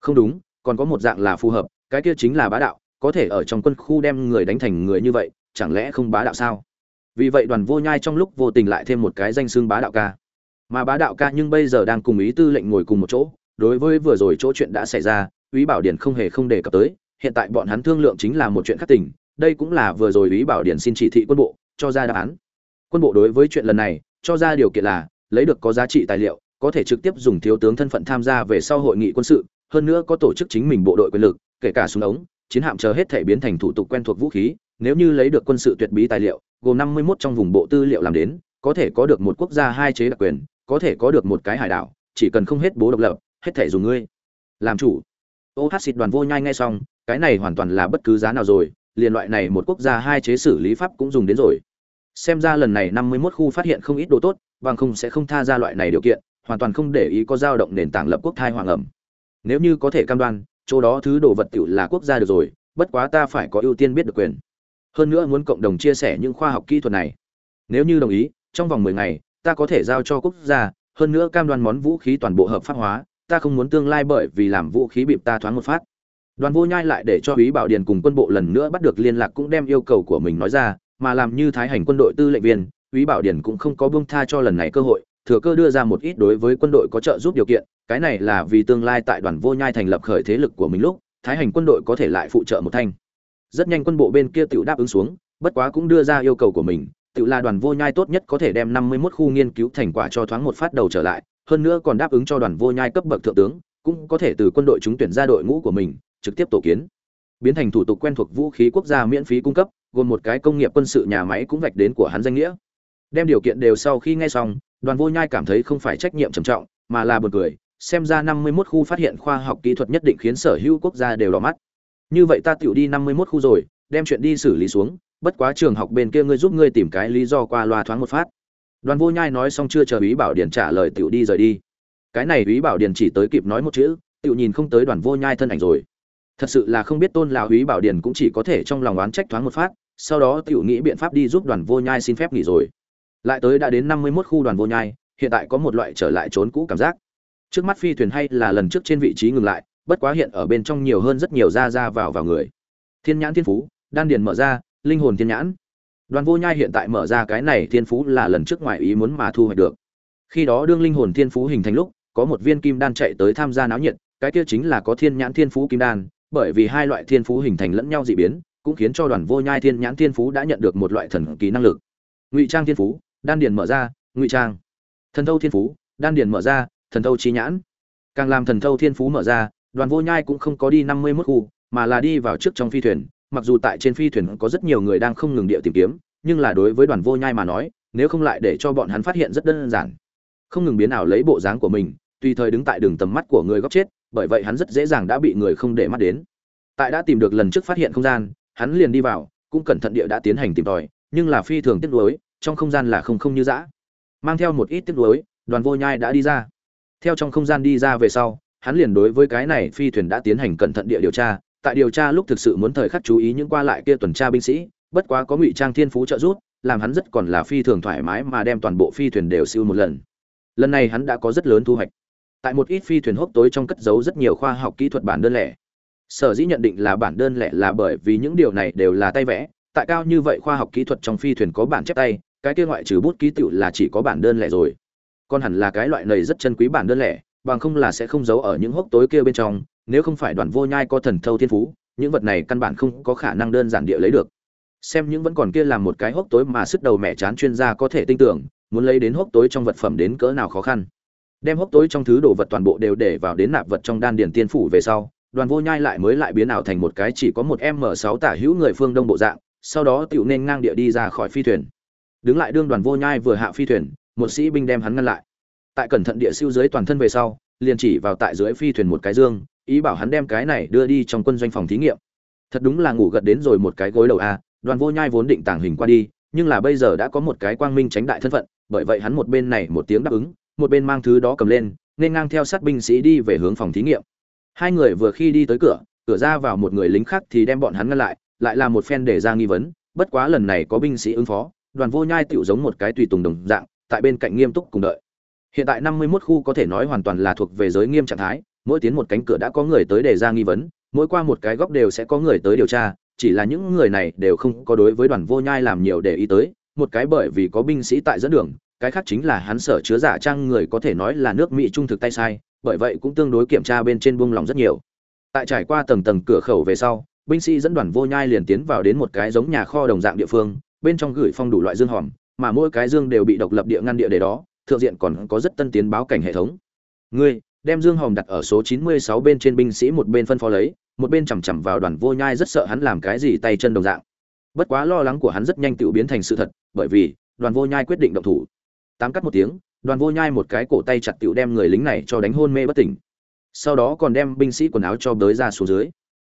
Không đúng, còn có một dạng là phù hợp, cái kia chính là bá đạo, có thể ở trong quân khu đem người đánh thành người như vậy, chẳng lẽ không bá đạo sao? Vì vậy đoàn vô nhai trong lúc vô tình lại thêm một cái danh xương bá đạo ca mà bá đạo ca nhưng bây giờ đang cùng ý tư lệnh ngồi cùng một chỗ, đối với vừa rồi chỗ chuyện đã xảy ra, ý bảo điển không hề không đề cập tới, hiện tại bọn hắn thương lượng chính là một chuyện khác tình, đây cũng là vừa rồi ý bảo điển xin chỉ thị quân bộ, cho ra đáp án. Quân bộ đối với chuyện lần này, cho ra điều kiện là, lấy được có giá trị tài liệu, có thể trực tiếp dùng thiếu tướng thân phận tham gia về sau hội nghị quân sự, hơn nữa có tổ chức chính mình bộ đội quyền lực, kể cả súng ống, chiến hạm chờ hết thể biến thành thủ tục quen thuộc vũ khí, nếu như lấy được quân sự tuyệt bí tài liệu, gồm 51 trong vùng bộ tư liệu làm đến, có thể có được một quốc gia hai chế đặc quyền có thể có được một cái hải đảo, chỉ cần không hết bố độc lập, hết thể dùng ngươi. Làm chủ. Ô hát xịt đoàn vô nhai ngay xong, cái này hoàn toàn là bất cứ giá nào rồi, liền loại này một quốc gia hai chế xử lý pháp cũng dùng đến rồi. Xem ra lần này 51 khu phát hiện không ít đồ tốt, bằng không sẽ không tha ra loại này điều kiện, hoàn toàn không để ý có dao động nền tảng lập quốc thai hoàng ẩm. Nếu như có thể cam đoan, chỗ đó thứ đồ vật tiểu là quốc gia được rồi, bất quá ta phải có ưu tiên biết được quyền. Hơn nữa muốn cộng đồng chia sẻ những khoa học kỹ thuật này. Nếu như đồng ý, trong vòng 10 ngày ta có thể giao cho quốc gia, hơn nữa cam đoan món vũ khí toàn bộ hợp pháp hóa, ta không muốn tương lai bởi vì làm vũ khí bịp ta thoáng một phát. Đoàn vô nhai lại để cho ý bảo điền cùng quân bộ lần nữa bắt được liên lạc cũng đem yêu cầu của mình nói ra, mà làm như thái hành quân đội tư lệnh viên ý bảo điền cũng không có buông tha cho lần này cơ hội, thừa cơ đưa ra một ít đối với quân đội có trợ giúp điều kiện, cái này là vì tương lai tại đoàn vô nhai thành lập khởi thế lực của mình lúc, thái hành quân đội có thể lại phụ trợ một thanh. Rất nhanh quân bộ bên kia tự đáp ứng xuống, bất quá cũng đưa ra yêu cầu của mình tự là đoàn vô nhai tốt nhất có thể đem năm mươi 51 khu nghiên cứu thành quả cho thoáng một phát đầu trở lại, hơn nữa còn đáp ứng cho đoàn vô nhai cấp bậc thượng tướng, cũng có thể từ quân đội chúng tuyển ra đội ngũ của mình, trực tiếp tổ kiến. Biến thành thủ tục quen thuộc vũ khí quốc gia miễn phí cung cấp, gồm một cái công nghiệp quân sự nhà máy cũng vạch đến của hắn danh nghĩa. Đem điều kiện đều sau khi nghe xong, đoàn vô nhai cảm thấy không phải trách nhiệm trầm trọng, mà là buồn cười, xem ra năm mươi 51 khu phát hiện khoa học kỹ thuật nhất định khiến sở hữu quốc gia đều đỏ mắt. Như vậy ta tiểu đi năm mươi 51 khu rồi, đem chuyện đi xử lý xuống bất quá trường học bên kia ngươi giúp ngươi tìm cái lý do qua loa thoáng một phát. Đoàn vô nhai nói xong chưa chờ ý bảo điền trả lời tiểu đi rời đi. Cái này ý bảo điền chỉ tới kịp nói một chữ, tiểu nhìn không tới đoàn vô nhai thân ảnh rồi. Thật sự là không biết tôn lão ý bảo điền cũng chỉ có thể trong lòng oán trách thoáng một phát, sau đó tiểu nghĩ biện pháp đi giúp đoàn vô nhai xin phép nghỉ rồi. Lại tới đã đến năm mươi 51 khu đoàn vô nhai, hiện tại có một loại trở lại trốn cũ cảm giác. Trước mắt phi thuyền hay là lần trước trên vị trí ngừng lại, bất quá hiện ở bên trong nhiều hơn rất nhiều ra ra vào vào người. Thiên nhãn thiên phú, đan điền mở ra linh hồn thiên nhãn. Đoàn vô nhai hiện tại mở ra cái này thiên phú là lần trước ngoài ý muốn mà thu hoạch được. Khi đó đương linh hồn thiên phú hình thành lúc, có một viên kim đan chạy tới tham gia náo nhiệt, cái kia chính là có thiên nhãn thiên phú kim đan, bởi vì hai loại thiên phú hình thành lẫn nhau dị biến, cũng khiến cho đoàn vô nhai thiên nhãn thiên phú đã nhận được một loại thần kỳ năng lực. Ngụy trang thiên phú, đan điền mở ra, ngụy trang. Thần thâu thiên phú, đan điền mở ra, thần thâu trí nhãn. Càng làm thần thâu thiên phú mở ra, đoàn vô nhai cũng không có đi năm mươi mốt khu, mà là đi vào trước trong phi thuyền mặc dù tại trên phi thuyền có rất nhiều người đang không ngừng địa tìm kiếm, nhưng là đối với đoàn vô nhai mà nói, nếu không lại để cho bọn hắn phát hiện rất đơn giản. Không ngừng biến ảo lấy bộ dáng của mình, tùy thời đứng tại đường tầm mắt của người góc chết, bởi vậy hắn rất dễ dàng đã bị người không để mắt đến. Tại đã tìm được lần trước phát hiện không gian, hắn liền đi vào, cũng cẩn thận địa đã tiến hành tìm tòi, nhưng là phi thường tiếc nuối, trong không gian là không không như dã. Mang theo một ít tiếc nuối, đoàn vô nhai đã đi ra. Theo trong không gian đi ra về sau, hắn liền đối với cái này phi thuyền đã tiến hành cẩn thận địa điều tra tại điều tra lúc thực sự muốn thời khắc chú ý những qua lại kia tuần tra binh sĩ, bất quá có ngụy trang thiên phú trợ giúp, làm hắn rất còn là phi thường thoải mái mà đem toàn bộ phi thuyền đều siêu một lần. Lần này hắn đã có rất lớn thu hoạch. Tại một ít phi thuyền hốc tối trong cất giấu rất nhiều khoa học kỹ thuật bản đơn lẻ. Sở dĩ nhận định là bản đơn lẻ là bởi vì những điều này đều là tay vẽ, tại cao như vậy khoa học kỹ thuật trong phi thuyền có bản chép tay, cái kia ngoại trừ bút ký tựu là chỉ có bản đơn lẻ rồi. Còn hẳn là cái loại này rất chân quý bản đơn lẻ, bằng không là sẽ không giấu ở những hốc tối kia bên trong nếu không phải đoàn vô nhai có thần thâu thiên phú, những vật này căn bản không có khả năng đơn giản địa lấy được. Xem những vẫn còn kia làm một cái hốc tối mà sức đầu mẹ chán chuyên gia có thể tin tưởng, muốn lấy đến hốc tối trong vật phẩm đến cỡ nào khó khăn. Đem hốc tối trong thứ đồ vật toàn bộ đều để vào đến nạp vật trong đan điển tiên phủ về sau, đoàn vô nhai lại mới lại biến ảo thành một cái chỉ có một m sáu tả hữu người phương đông bộ dạng, sau đó tựu nên ngang địa đi ra khỏi phi thuyền. Đứng lại đương đoàn vô nhai vừa hạ phi thuyền, một sĩ binh đem hắn ngăn lại. Tại cẩn thận địa siêu dưới toàn thân về sau, liền chỉ vào tại dưới phi thuyền một cái dương ý bảo hắn đem cái này đưa đi trong quân doanh phòng thí nghiệm. Thật đúng là ngủ gật đến rồi một cái gối đầu a, đoàn vô nhai vốn định tàng hình qua đi, nhưng là bây giờ đã có một cái quang minh tránh đại thân phận, bởi vậy hắn một bên này một tiếng đáp ứng, một bên mang thứ đó cầm lên, nên ngang theo sát binh sĩ đi về hướng phòng thí nghiệm. Hai người vừa khi đi tới cửa cửa ra vào một người lính khác thì đem bọn hắn ngăn lại lại là một phen để ra nghi vấn, bất quá lần này có binh sĩ ứng phó, đoàn vô nhai tựu giống một cái tùy tùng đồng dạng, tại bên cạnh nghiêm túc cùng đợi. Hiện tại năm mươi 51 khu có thể nói hoàn toàn là thuộc về giới nghiêm trạng thái mỗi tiến một cánh cửa đã có người tới đề ra nghi vấn, mỗi qua một cái góc đều sẽ có người tới điều tra, chỉ là những người này đều không có đối với đoàn vô nhai làm nhiều để ý tới, một cái bởi vì có binh sĩ tại dẫn đường, cái khác chính là hắn sở chứa giả trang người có thể nói là nước mỹ trung thực tay sai, bởi vậy cũng tương đối kiểm tra bên trên buông lòng rất nhiều. Tại trải qua tầng tầng cửa khẩu về sau, binh sĩ dẫn đoàn vô nhai liền tiến vào đến một cái giống nhà kho đồng dạng địa phương, bên trong gửi phong đủ loại dương hòm, mà mỗi cái dương đều bị độc lập địa ngăn địa để đó, thượng diện còn có rất tân tiến báo cảnh hệ thống. Ngươi đem dương hồng đặt ở số 96 bên trên binh sĩ một bên phân phó lấy, một bên chằm chằm vào đoàn vô nhai rất sợ hắn làm cái gì tay chân đồng dạng. Bất quá lo lắng của hắn rất nhanh tựu biến thành sự thật, bởi vì, đoàn vô nhai quyết định động thủ. Tám cắt một tiếng, đoàn vô nhai một cái cổ tay chặt tựu đem người lính này cho đánh hôn mê bất tỉnh. Sau đó còn đem binh sĩ quần áo cho bới ra xuống dưới.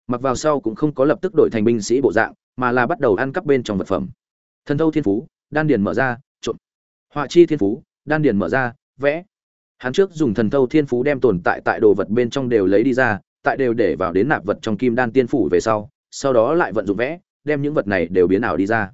Mặc vào sau cũng không có lập tức đổi thành binh sĩ bộ dạng, mà là bắt đầu ăn cắp bên trong vật phẩm. Thần thâu thiên phú, đan điền mở ra trộn họa chi thiên phú, đan điền mở ra, vẽ hắn trước dùng thần thâu thiên phú đem tồn tại tại đồ vật bên trong đều lấy đi ra, tại đều để vào đến nạp vật trong kim đan tiên phủ về sau sau đó lại vận dụng vẽ, đem những vật này đều biến ảo đi ra.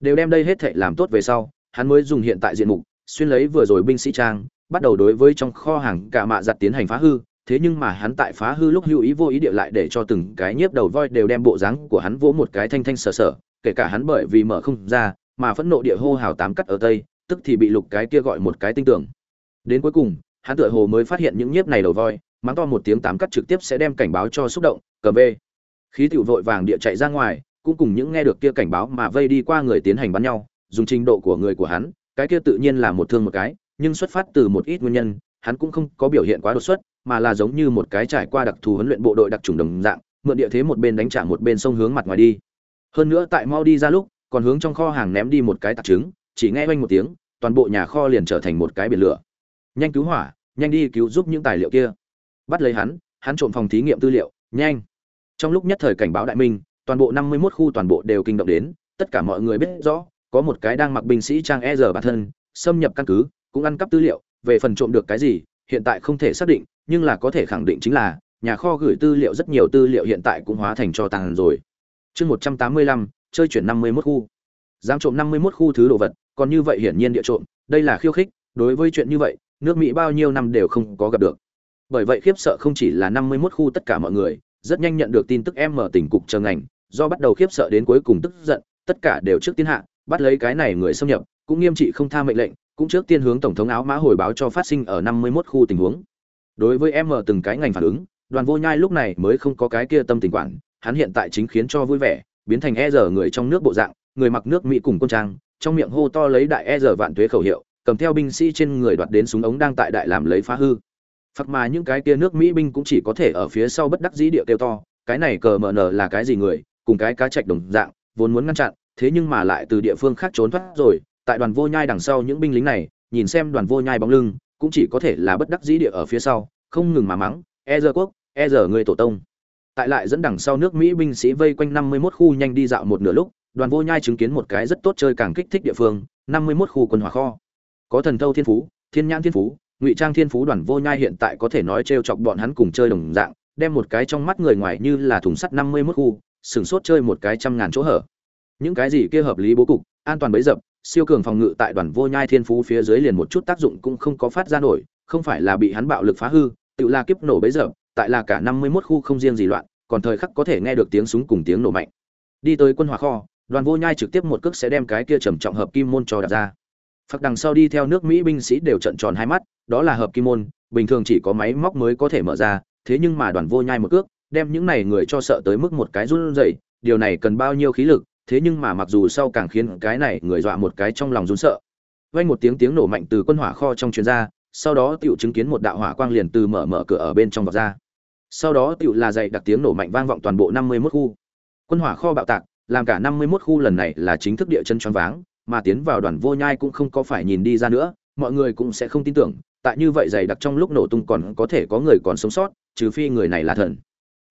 Đều đem đây hết thệ làm tốt về sau, hắn mới dùng hiện tại diện mục, xuyên lấy vừa rồi binh sĩ trang, bắt đầu đối với trong kho hàng cả mạ giặt tiến hành phá hư, thế nhưng mà hắn tại phá hư lúc hữu ý vô ý địa lại để cho từng cái nhiếp đầu voi đều đem bộ dáng của hắn vỗ một cái thanh thanh sờ sờ, kể cả hắn bởi vì mở không ra, mà phẫn nộ địa hô hào tám cắt ở tây, tức thì bị lục cái kia gọi một cái tinh tưởng đến cuối cùng, hắn tựa hồ mới phát hiện những nhiếp này đầu voi, mắng to một tiếng tám cắt trực tiếp sẽ đem cảnh báo cho xúc động cờ về. Khí tiểu vội vàng địa chạy ra ngoài, cũng cùng những nghe được kia cảnh báo mà vây đi qua người tiến hành bắn nhau, dùng trình độ của người của hắn, cái kia tự nhiên là một thương một cái, nhưng xuất phát từ một ít nguyên nhân, hắn cũng không có biểu hiện quá đột xuất, mà là giống như một cái trải qua đặc thù huấn luyện bộ đội đặc trùng đồng dạng, mượn địa thế một bên đánh trả một bên sông hướng mặt ngoài đi. Hơn nữa tại mau đi ra lúc, còn hướng trong kho hàng ném đi một cái tạc trứng, chỉ nghe oanh một tiếng, toàn bộ nhà kho liền trở thành một cái biển lửa nhanh cứu hỏa, nhanh đi cứu giúp những tài liệu kia. Bắt lấy hắn hắn trộm phòng thí nghiệm tư liệu, nhanh. Trong lúc nhất thời cảnh báo đại minh, toàn bộ năm mươi 51 khu toàn bộ đều kinh động đến, tất cả mọi người biết rõ, có một cái đang mặc binh sĩ trang e rờ bản thân, xâm nhập căn cứ, cũng ăn cắp tư liệu, về phần trộm được cái gì, hiện tại không thể xác định, nhưng là có thể khẳng định chính là, nhà kho gửi tư liệu rất nhiều tư liệu hiện tại cũng hóa thành cho tàn rồi. Chương một trăm tám mươi lăm, chơi chuyển năm mươi 51 khu. Dám trộm năm mươi 51 khu thứ đồ vật, còn như vậy hiển nhiên địa trộm, đây là khiêu khích, đối với chuyện như vậy nước mỹ bao nhiêu năm đều không có gặp được. Bởi vậy khiếp sợ không chỉ là năm mươi 51 khu tất cả mọi người, rất nhanh nhận được tin tức em mở tỉnh cục chờ ngành, do bắt đầu khiếp sợ đến cuối cùng tức giận, tất cả đều trước tiên hạ, bắt lấy cái này người xâm nhập, cũng nghiêm trị không tha mệnh lệnh, cũng trước tiên hướng tổng thống áo mã hồi báo cho phát sinh ở năm mươi 51 khu tình huống. Đối với em mở từng cái ngành phản ứng, đoàn vô nhai lúc này mới không có cái kia tâm tình quản, hắn hiện tại chính khiến cho vui vẻ, biến thành e giờ người trong nước bộ dạng, người mặc nước mỹ cùng quân trang, trong miệng hô to lấy đại e giờ vạn tuế khẩu hiệu cầm theo binh sĩ trên người đoạt đến súng ống đang tại đại làm lấy phá hư. Phật mà những cái kia nước mỹ binh cũng chỉ có thể ở phía sau bất đắc dĩ địa kêu to, cái này cờ mờ nờ là cái gì người, cùng cái cá chạch đồng dạng, vốn muốn ngăn chặn, thế nhưng mà lại từ địa phương khác trốn thoát rồi, tại đoàn vô nhai đằng sau những binh lính này, nhìn xem đoàn vô nhai bóng lưng, cũng chỉ có thể là bất đắc dĩ địa ở phía sau, không ngừng mà mắng e giờ quốc e giờ người tổ tông. Tại lại dẫn đằng sau nước mỹ binh sĩ vây quanh năm mươi 51 khu nhanh đi dạo một nửa lúc, đoàn vô nhai chứng kiến một cái rất tốt chơi càng kích thích địa phương, năm mươi 51 khu quân hỏa kho có thần thâu thiên phú, thiên nhãn thiên phú, ngụy trang thiên phú đoàn vô nhai hiện tại có thể nói t chọc bọn hắn cùng chơi đồng dạng, đem một cái trong mắt người ngoài như là thùng sắt năm mươi 51 khu, sừng sốt chơi một cái trăm ngàn chỗ hở. Những cái gì kia hợp lý bố cục, an toàn bấy dập, siêu cường phòng ngự tại đoàn vô nhai thiên phú phía dưới liền một chút tác dụng cũng không có phát ra nổi, không phải là bị hắn bạo lực phá hư, tự la kiếp nổ bấy dập, tại là cả năm mươi mốt khu không riêng gì loạn, còn thời khắc có thể nghe được tiếng súng cùng tiếng nổ mạnh. Đi tới quân hỏa kho, đoàn vô nhai trực tiếp một cước sẽ đem cái kia trầm trọng hợp kim môn cho đặt ra phật đằng sau đi theo nước mỹ binh sĩ đều trận tròn hai mắt, đó là hợp kim môn, bình thường chỉ có máy móc mới có thể mở ra, thế nhưng mà đoàn vô nhai một cước, đem những này người cho sợ tới mức một cái run rẩy, điều này cần bao nhiêu khí lực, thế nhưng mà mặc dù sau càng khiến cái này người dọa một cái trong lòng run sợ. Vang một tiếng tiếng nổ mạnh từ quân hỏa kho trong chuyến ra, sau đó tiểu chứng kiến một đạo hỏa quang liền từ mở mở cửa ở bên trong vọt ra. Sau đó tiểu là dậy đặc tiếng nổ mạnh vang vọng toàn bộ năm mươi 51 khu. Quân hỏa kho bạo tạc, làm cả năm mươi 51 khu lần này là chính thức địa chân choáng váng mà tiến vào đoàn vô nhai cũng không có phải nhìn đi ra nữa, mọi người cũng sẽ không tin tưởng, tại như vậy dày đặc trong lúc nổ tung còn có thể có người còn sống sót, trừ phi người này là thần.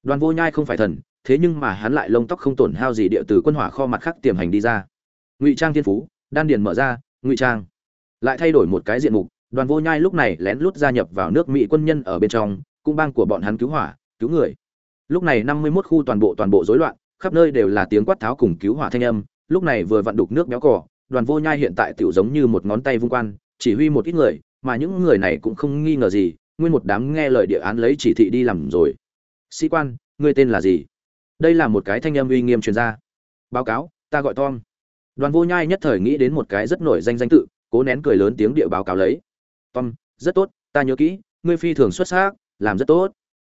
Đoàn vô nhai không phải thần, thế nhưng mà hắn lại lông tóc không tổn hao gì địa từ quân hỏa kho mặt khác tiềm hành đi ra. Ngụy trang thiên phú, đan điền mở ra, ngụy trang. Lại thay đổi một cái diện mục, đoàn vô nhai lúc này lén lút gia nhập vào nước mỹ quân nhân ở bên trong cung bang của bọn hắn cứu hỏa, cứu người. Lúc này năm mươi 51 khu toàn bộ toàn bộ rối loạn, khắp nơi đều là tiếng quát tháo cùng cứu hỏa thanh âm, lúc này vừa vặn đục nước béo cỏ đoàn vô nhai hiện tại tiểu giống như một ngón tay vung quan, chỉ huy một ít người, mà những người này cũng không nghi ngờ gì, nguyên một đám nghe lời địa án lấy chỉ thị đi làm rồi. Sĩ quan, ngươi tên là gì? Đây là một cái thanh âm uy nghiêm truyền ra. Báo cáo, ta gọi tom. Đoàn vô nhai nhất thời nghĩ đến một cái rất nổi danh danh tự, cố nén cười lớn tiếng địa báo cáo lấy. Tom, rất tốt, ta nhớ kỹ, ngươi phi thường xuất sắc, làm rất tốt.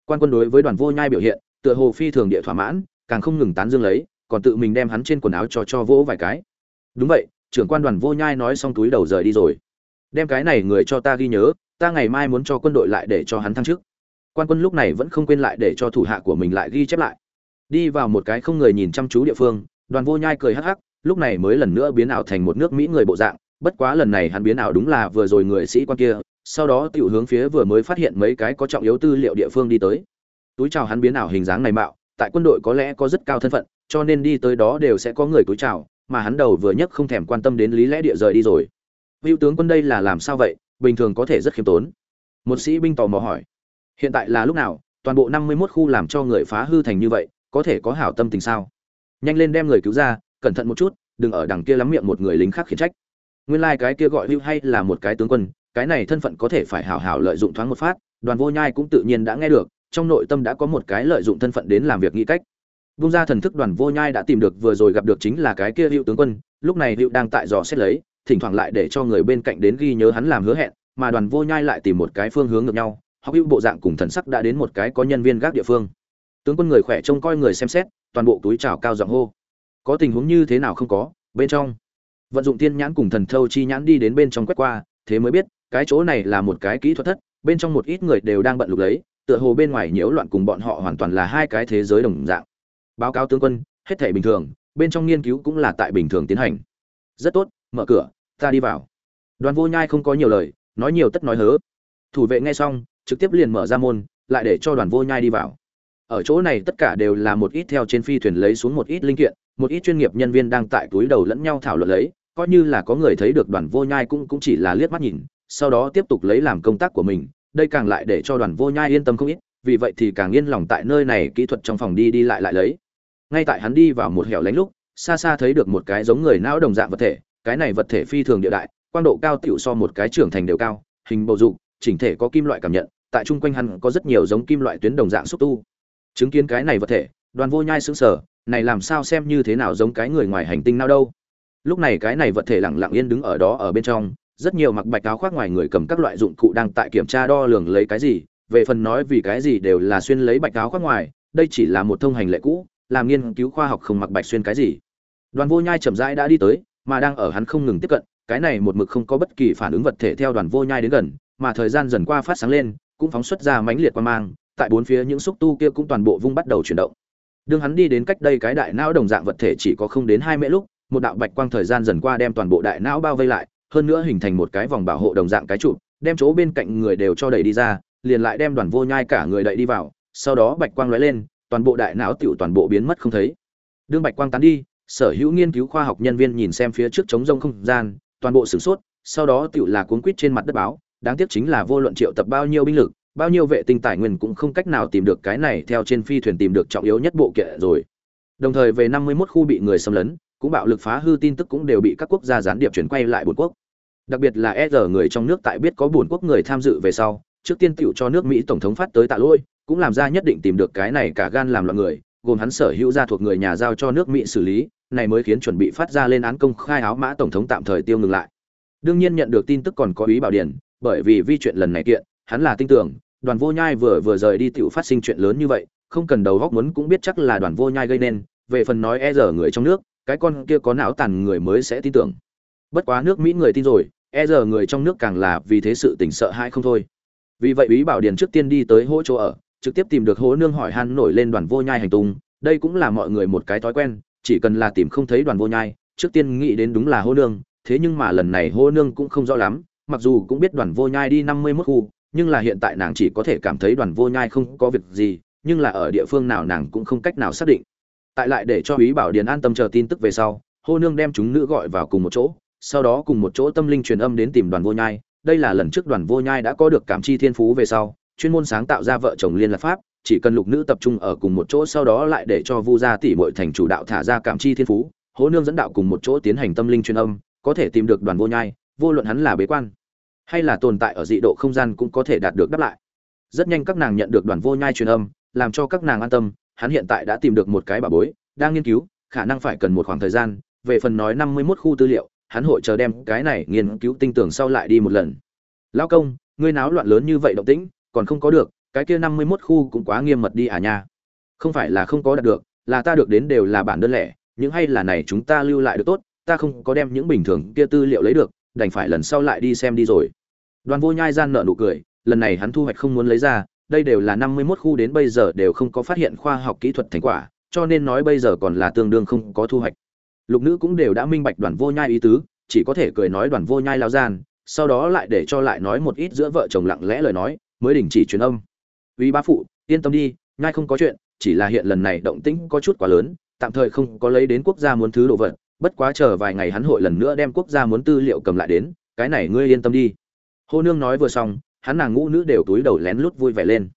Quan quân đối với đoàn vô nhai biểu hiện, tựa hồ phi thường địa thỏa mãn, càng không ngừng tán dương lấy, còn tự mình đem hắn trên quần áo cho cho vỗ vài cái. Đúng vậy trưởng quan đoàn vô nhai nói xong túi đầu rời đi rồi. Đem cái này người cho ta ghi nhớ, ta ngày mai muốn cho quân đội lại để cho hắn thăng chức. Quan quân lúc này vẫn không quên lại để cho thủ hạ của mình lại ghi chép lại. Đi vào một cái không người nhìn chăm chú địa phương, đoàn vô nhai cười hắc hắc, lúc này mới lần nữa biến ảo thành một nước mỹ người bộ dạng, bất quá lần này hắn biến ảo đúng là vừa rồi người sĩ quan kia, sau đó tiểu hướng phía vừa mới phát hiện mấy cái có trọng yếu tư liệu địa phương đi tới. Túi chào hắn biến ảo hình dáng này mạo, tại quân đội có lẽ có rất cao thân phận, cho nên đi tới đó đều sẽ có người túi chào mà hắn đầu vừa nhất không thèm quan tâm đến lý lẽ địa rời đi rồi. Hữu tướng quân đây là làm sao vậy? Bình thường có thể rất khiêm tốn. Một sĩ binh tò mò hỏi. Hiện tại là lúc nào? Toàn bộ năm mươi 51 khu làm cho người phá hư thành như vậy, có thể có hảo tâm tình sao? Nhanh lên đem người cứu ra, cẩn thận một chút, đừng ở đằng kia lắm miệng một người lính khác khiển trách. Nguyên lai like cái kia gọi hữu hay là một cái tướng quân, cái này thân phận có thể phải hảo hảo lợi dụng thoáng một phát, đoàn vô nhai cũng tự nhiên đã nghe được, trong nội tâm đã có một cái lợi dụng thân phận đến làm việc nghĩ cách. Vung ra thần thức đoàn vô nhai đã tìm được vừa rồi gặp được chính là cái kia hữu tướng quân, lúc này hữu đang tại dò xét lấy, thỉnh thoảng lại để cho người bên cạnh đến ghi nhớ hắn làm hứa hẹn, mà đoàn vô nhai lại tìm một cái phương hướng ngược nhau, học hữu bộ dạng cùng thần sắc đã đến một cái có nhân viên gác địa phương. Tướng quân người khỏe trông coi người xem xét, toàn bộ túi chào cao giọng hô. Có tình huống như thế nào không có, bên trong. Vận dụng tiên nhãn cùng thần thâu chi nhãn đi đến bên trong quét qua, thế mới biết, cái chỗ này là một cái kỹ thuật thất, bên trong một ít người đều đang bận lục lấy, tựa hồ bên ngoài nhiễu loạn cùng bọn họ hoàn toàn là hai cái thế giới đồng dạng báo cáo tướng quân, hết thể bình thường, bên trong nghiên cứu cũng là tại bình thường tiến hành. Rất tốt, mở cửa, ta đi vào. Đoàn vô nhai không có nhiều lời, nói nhiều tất nói hớ. Thủ vệ nghe xong, trực tiếp liền mở ra môn, lại để cho đoàn vô nhai đi vào. Ở chỗ này tất cả đều là một ít theo trên phi thuyền lấy xuống một ít linh kiện, một ít chuyên nghiệp nhân viên đang tại túi đầu lẫn nhau thảo luận lấy, coi như là có người thấy được đoàn vô nhai cũng cũng chỉ là liếc mắt nhìn, sau đó tiếp tục lấy làm công tác của mình, đây càng lại để cho đoàn vô nhai yên tâm không ít vì vậy thì càng yên lòng tại nơi này kỹ thuật trong phòng đi đi lại lại lấy. Ngay tại hắn đi vào một hẻo lánh lúc, xa xa thấy được một cái giống người não đồng dạng vật thể, cái này vật thể phi thường địa đại, quang độ cao tiểu so một cái trưởng thành đều cao, hình bầu dục, chỉnh thể có kim loại cảm nhận, tại chung quanh hắn có rất nhiều giống kim loại tuyến đồng dạng xúc tu. Chứng kiến cái này vật thể, đoàn vô nhai sững sờ, này làm sao xem như thế nào giống cái người ngoài hành tinh nào đâu. Lúc này cái này vật thể lặng lặng yên đứng ở đó ở bên trong, rất nhiều mặc bạch áo khoác ngoài người cầm các loại dụng cụ đang tại kiểm tra đo lường lấy cái gì về phần nói vì cái gì đều là xuyên lấy bạch áo khoác ngoài, đây chỉ là một thông hành lệ cũ, làm nghiên cứu khoa học không mặc bạch xuyên cái gì. Đoàn vô nhai chậm rãi đã đi tới, mà đang ở hắn không ngừng tiếp cận, cái này một mực không có bất kỳ phản ứng vật thể theo đoàn vô nhai đến gần, mà thời gian dần qua phát sáng lên, cũng phóng xuất ra mãnh liệt quan mang, tại bốn phía những xúc tu kia cũng toàn bộ vung bắt đầu chuyển động. Đương hắn đi đến cách đây cái đại não đồng dạng vật thể chỉ có không đến hai mễ lúc, một đạo bạch quang thời gian dần qua đem toàn bộ đại não bao vây lại, hơn nữa hình thành một cái vòng bảo hộ đồng dạng cái trụ, đem chỗ bên cạnh người đều cho đẩy đi ra liền lại đem đoàn vô nhai cả người đẩy đi vào, sau đó bạch quang lóe lên, toàn bộ đại não tiểu toàn bộ biến mất không thấy. Đương bạch quang tán đi, sở hữu nghiên cứu khoa học nhân viên nhìn xem phía trước trống rông không gian, toàn bộ sử sốt, sau đó tiểu là cuốn quýt trên mặt đất báo, đáng tiếc chính là vô luận triệu tập bao nhiêu binh lực, bao nhiêu vệ tinh tài nguyên cũng không cách nào tìm được cái này theo trên phi thuyền tìm được trọng yếu nhất bộ kiện rồi. Đồng thời về 51 khu bị người xâm lấn, cũng bạo lực phá hư tin tức cũng đều bị các quốc gia gián điệp chuyển quay lại bốn quốc. Đặc biệt là e người trong nước tại biết có bốn quốc người tham dự về sau trước tiên tựu cho nước mỹ tổng thống phát tới tạ lỗi, cũng làm ra nhất định tìm được cái này cả gan làm loạn người gồm hắn sở hữu gia thuộc người nhà giao cho nước mỹ xử lý này mới khiến chuẩn bị phát ra lên án công khai áo mã tổng thống tạm thời tiêu ngừng lại. Đương nhiên nhận được tin tức còn có ý bảo điển bởi vì vi chuyện lần này kiện hắn là tin tưởng đoàn vô nhai vừa vừa rời đi tựu phát sinh chuyện lớn như vậy không cần đầu góc muốn cũng biết chắc là đoàn vô nhai gây nên về phần nói e giờ người trong nước cái con kia có não tàn người mới sẽ tin tưởng. Bất quá nước mỹ người tin rồi e giờ người trong nước càng là vì thế sự tỉnh sợ hãi không thôi vì vậy ý bảo điền trước tiên đi tới hỗ chỗ ở, trực tiếp tìm được hố nương hỏi han nổi lên đoàn vô nhai hành tung. Đây cũng là mọi người một cái thói quen, chỉ cần là tìm không thấy đoàn vô nhai, trước tiên nghĩ đến đúng là hố nương. Thế nhưng mà lần này hố nương cũng không rõ lắm, mặc dù cũng biết đoàn vô nhai đi năm mươi mốt khu, nhưng là hiện tại nàng chỉ có thể cảm thấy đoàn vô nhai không có việc gì, nhưng là ở địa phương nào nàng cũng không cách nào xác định. Tại lại để cho ý bảo điền an tâm chờ tin tức về sau hô nương đem chúng nữ gọi vào cùng một chỗ, sau đó cùng một chỗ tâm linh truyền âm đến tìm đoàn vô nhai đây là lần trước đoàn vô nhai đã có được cảm chi thiên phú về sau, chuyên môn sáng tạo ra vợ chồng liên lạc pháp, chỉ cần lục nữ tập trung ở cùng một chỗ sau đó lại để cho vu gia tỷ muội thành chủ đạo thả ra cảm chi thiên phú, hố nương dẫn đạo cùng một chỗ tiến hành tâm linh truyền âm, có thể tìm được đoàn vô nhai, vô luận hắn là bế quan, hay là tồn tại ở dị độ không gian cũng có thể đạt được đáp lại. Rất nhanh các nàng nhận được đoàn vô nhai truyền âm, làm cho các nàng an tâm, hắn hiện tại đã tìm được một cái bà bối, đang nghiên cứu, khả năng phải cần một khoảng thời gian, về phần nói năm mươi 51 khu tư liệu hắn hội chờ đem cái này nghiên cứu tinh tưởng sau lại đi một lần. Lão công, ngươi náo loạn lớn như vậy động tĩnh, còn không có được, cái kia năm mươi 51 khu cũng quá nghiêm mật đi à nha. Không phải là không có đạt được, là ta được đến đều là bản đơn lẻ, những hay là này chúng ta lưu lại được tốt, ta không có đem những bình thường kia tư liệu lấy được, đành phải lần sau lại đi xem đi rồi. Đoàn vô nhai gian nợ nụ cười, lần này hắn thu hoạch không muốn lấy ra, đây đều là năm mươi 51 khu đến bây giờ đều không có phát hiện khoa học kỹ thuật thành quả, cho nên nói bây giờ còn là tương đương không có thu hoạch lục nữ cũng đều đã minh bạch đoàn vô nhai ý tứ, chỉ có thể cười nói đoàn vô nhai lao gian, sau đó lại để cho lại nói một ít giữa vợ chồng lặng lẽ lời nói, mới đình chỉ truyền âm. Uy bá phụ, yên tâm đi, nhai không có chuyện, chỉ là hiện lần này động tĩnh có chút quá lớn, tạm thời không có lấy đến quốc gia muốn thứ đồ vật, bất quá chờ vài ngày hắn hội lần nữa đem quốc gia muốn tư liệu cầm lại đến, cái này ngươi yên tâm đi. Hô nương nói vừa xong, hắn nàng ngũ nữ đều túi đầu lén lút vui vẻ lên.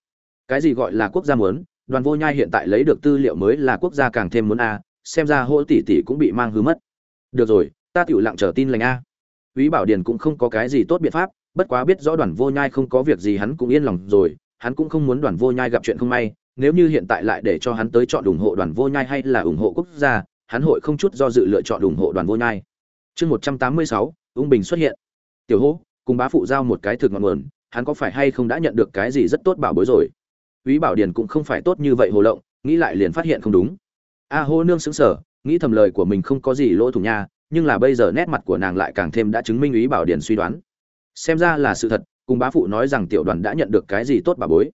Cái gì gọi là quốc gia muốn, đoàn vô nhai hiện tại lấy được tư liệu mới là quốc gia càng thêm muốn a xem ra hỗ tỷ tỷ cũng bị mang hư mất được rồi ta tựu lặng chờ tin lành a Úy Bảo Điền cũng không có cái gì tốt biện pháp, bất quá biết rõ Đoàn Vô Nhai không có việc gì hắn cũng yên lòng rồi, hắn cũng không muốn Đoàn Vô Nhai gặp chuyện không may, nếu như hiện tại lại để cho hắn tới chọn ủng hộ Đoàn Vô Nhai hay là ủng hộ quốc gia, hắn hội không chút do dự lựa chọn ủng hộ Đoàn Vô Nhai. Chương 186, Ung Bình xuất hiện. Tiểu Hô, cùng bá phụ giao một cái thực ngọn nguồn, hắn có phải hay không đã nhận được cái gì rất tốt bảo bối rồi. Úy Bảo Điền cũng không phải tốt như vậy hồ lộng, nghĩ lại liền phát hiện không đúng. A Hô nương sững sờ, nghĩ thầm lời của mình không có gì lỗ thủ nha, nhưng là bây giờ nét mặt của nàng lại càng thêm đã chứng minh ý bảo điển suy đoán. Xem ra là sự thật cùng bá phụ nói rằng tiểu đoàn đã nhận được cái gì tốt bà bối.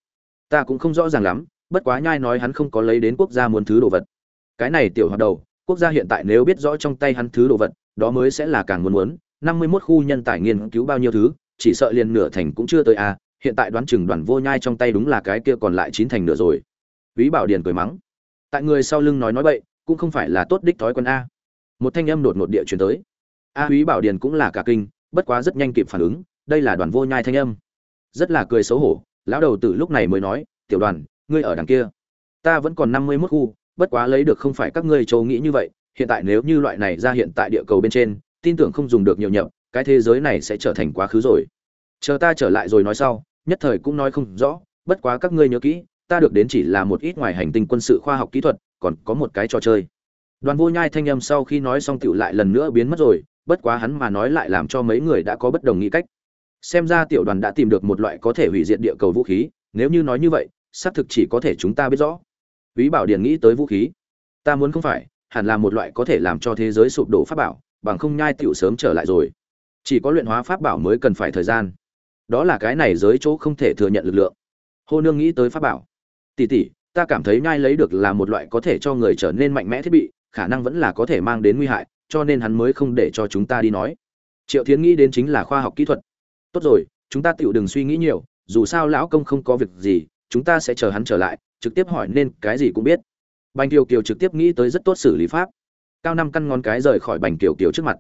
Ta cũng không rõ ràng lắm bất quá nhai nói hắn không có lấy đến quốc gia muốn thứ đồ vật. Cái này tiểu hoạt đầu quốc gia hiện tại nếu biết rõ trong tay hắn thứ đồ vật đó mới sẽ là càng muốn muốn. Năm mươi mốt khu nhân tài nghiên cứu bao nhiêu thứ chỉ sợ liền nửa thành cũng chưa tới a à. hiện tại đoán chừng đoàn vô nhai trong tay đúng là cái kia còn lại chín thành nửa rồi. Ví bảo điền cười mắng tại người sau lưng nói nói bậy cũng không phải là tốt đích thói quen a. Một thanh âm đột ngột địa chuyển tới. A húy bảo điền cũng là cả kinh bất quá rất nhanh kịp phản ứng đây là đoàn vô nhai thanh âm. Rất là cười xấu hổ lão đầu tử lúc này mới nói tiểu đoàn ngươi ở đằng kia. Ta vẫn còn năm mươi mốt khu bất quá lấy được không phải các ngươi châu nghĩ như vậy hiện tại nếu như loại này ra hiện tại địa cầu bên trên tin tưởng không dùng được nhiều nhậm, cái thế giới này sẽ trở thành quá khứ rồi. Chờ ta trở lại rồi nói sau nhất thời cũng nói không rõ bất quá các ngươi nhớ kỹ ta được đến chỉ là một ít ngoài hành tinh quân sự khoa học kỹ thuật, còn có một cái trò chơi. Đoàn vô nhai thanh âm sau khi nói xong tựu lại lần nữa biến mất rồi, bất quá hắn mà nói lại làm cho mấy người đã có bất đồng nghĩ cách. Xem ra tiểu đoàn đã tìm được một loại có thể hủy diệt địa cầu vũ khí, nếu như nói như vậy, xác thực chỉ có thể chúng ta biết rõ. Ví bảo điền nghĩ tới vũ khí. Ta muốn không phải, hẳn là một loại có thể làm cho thế giới sụp đổ pháp bảo, bằng không nhai tựu sớm trở lại rồi. Chỉ có luyện hóa pháp bảo mới cần phải thời gian. Đó là cái này giới chỗ không thể thừa nhận lực lượng. Hô nương nghĩ tới pháp bảo tỷ tỷ ta cảm thấy nhai lấy được là một loại có thể cho người trở nên mạnh mẽ thiết bị, khả năng vẫn là có thể mang đến nguy hại, cho nên hắn mới không để cho chúng ta đi nói. Triệu thiến nghĩ đến chính là khoa học kỹ thuật. Tốt rồi, chúng ta tựu đừng suy nghĩ nhiều, dù sao lão công không có việc gì, chúng ta sẽ chờ hắn trở lại, trực tiếp hỏi nên cái gì cũng biết. Bành kiều kiều trực tiếp nghĩ tới rất tốt xử lý pháp. Cao năm căn ngón cái rời khỏi bành kiều kiều trước mặt.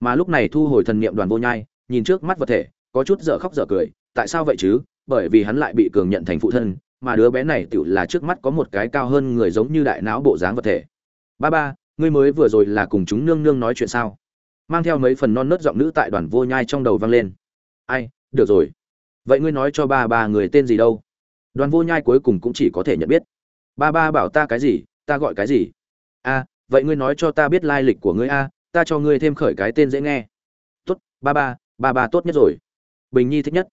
Mà lúc này thu hồi thần niệm đoàn vô nhai, nhìn trước mắt vật thể, có chút dở khóc dở cười, tại sao vậy chứ? Bởi vì hắn lại bị cường nhận thành phụ thân mà đứa bé này tựu là trước mắt có một cái cao hơn người giống như đại não bộ dáng vật thể. Ba ba, ngươi mới vừa rồi là cùng chúng nương nương nói chuyện sao? Mang theo mấy phần non nớt giọng nữ tại đoàn vô nhai trong đầu vang lên. Ai, được rồi. Vậy ngươi nói cho ba ba người tên gì đâu? Đoàn vô nhai cuối cùng cũng chỉ có thể nhận biết. Ba ba bảo ta cái gì, ta gọi cái gì? A, vậy ngươi nói cho ta biết lai lịch của ngươi a, ta cho ngươi thêm khởi cái tên dễ nghe. Tốt, ba ba ba ba tốt nhất rồi. Bình nhi thích nhất.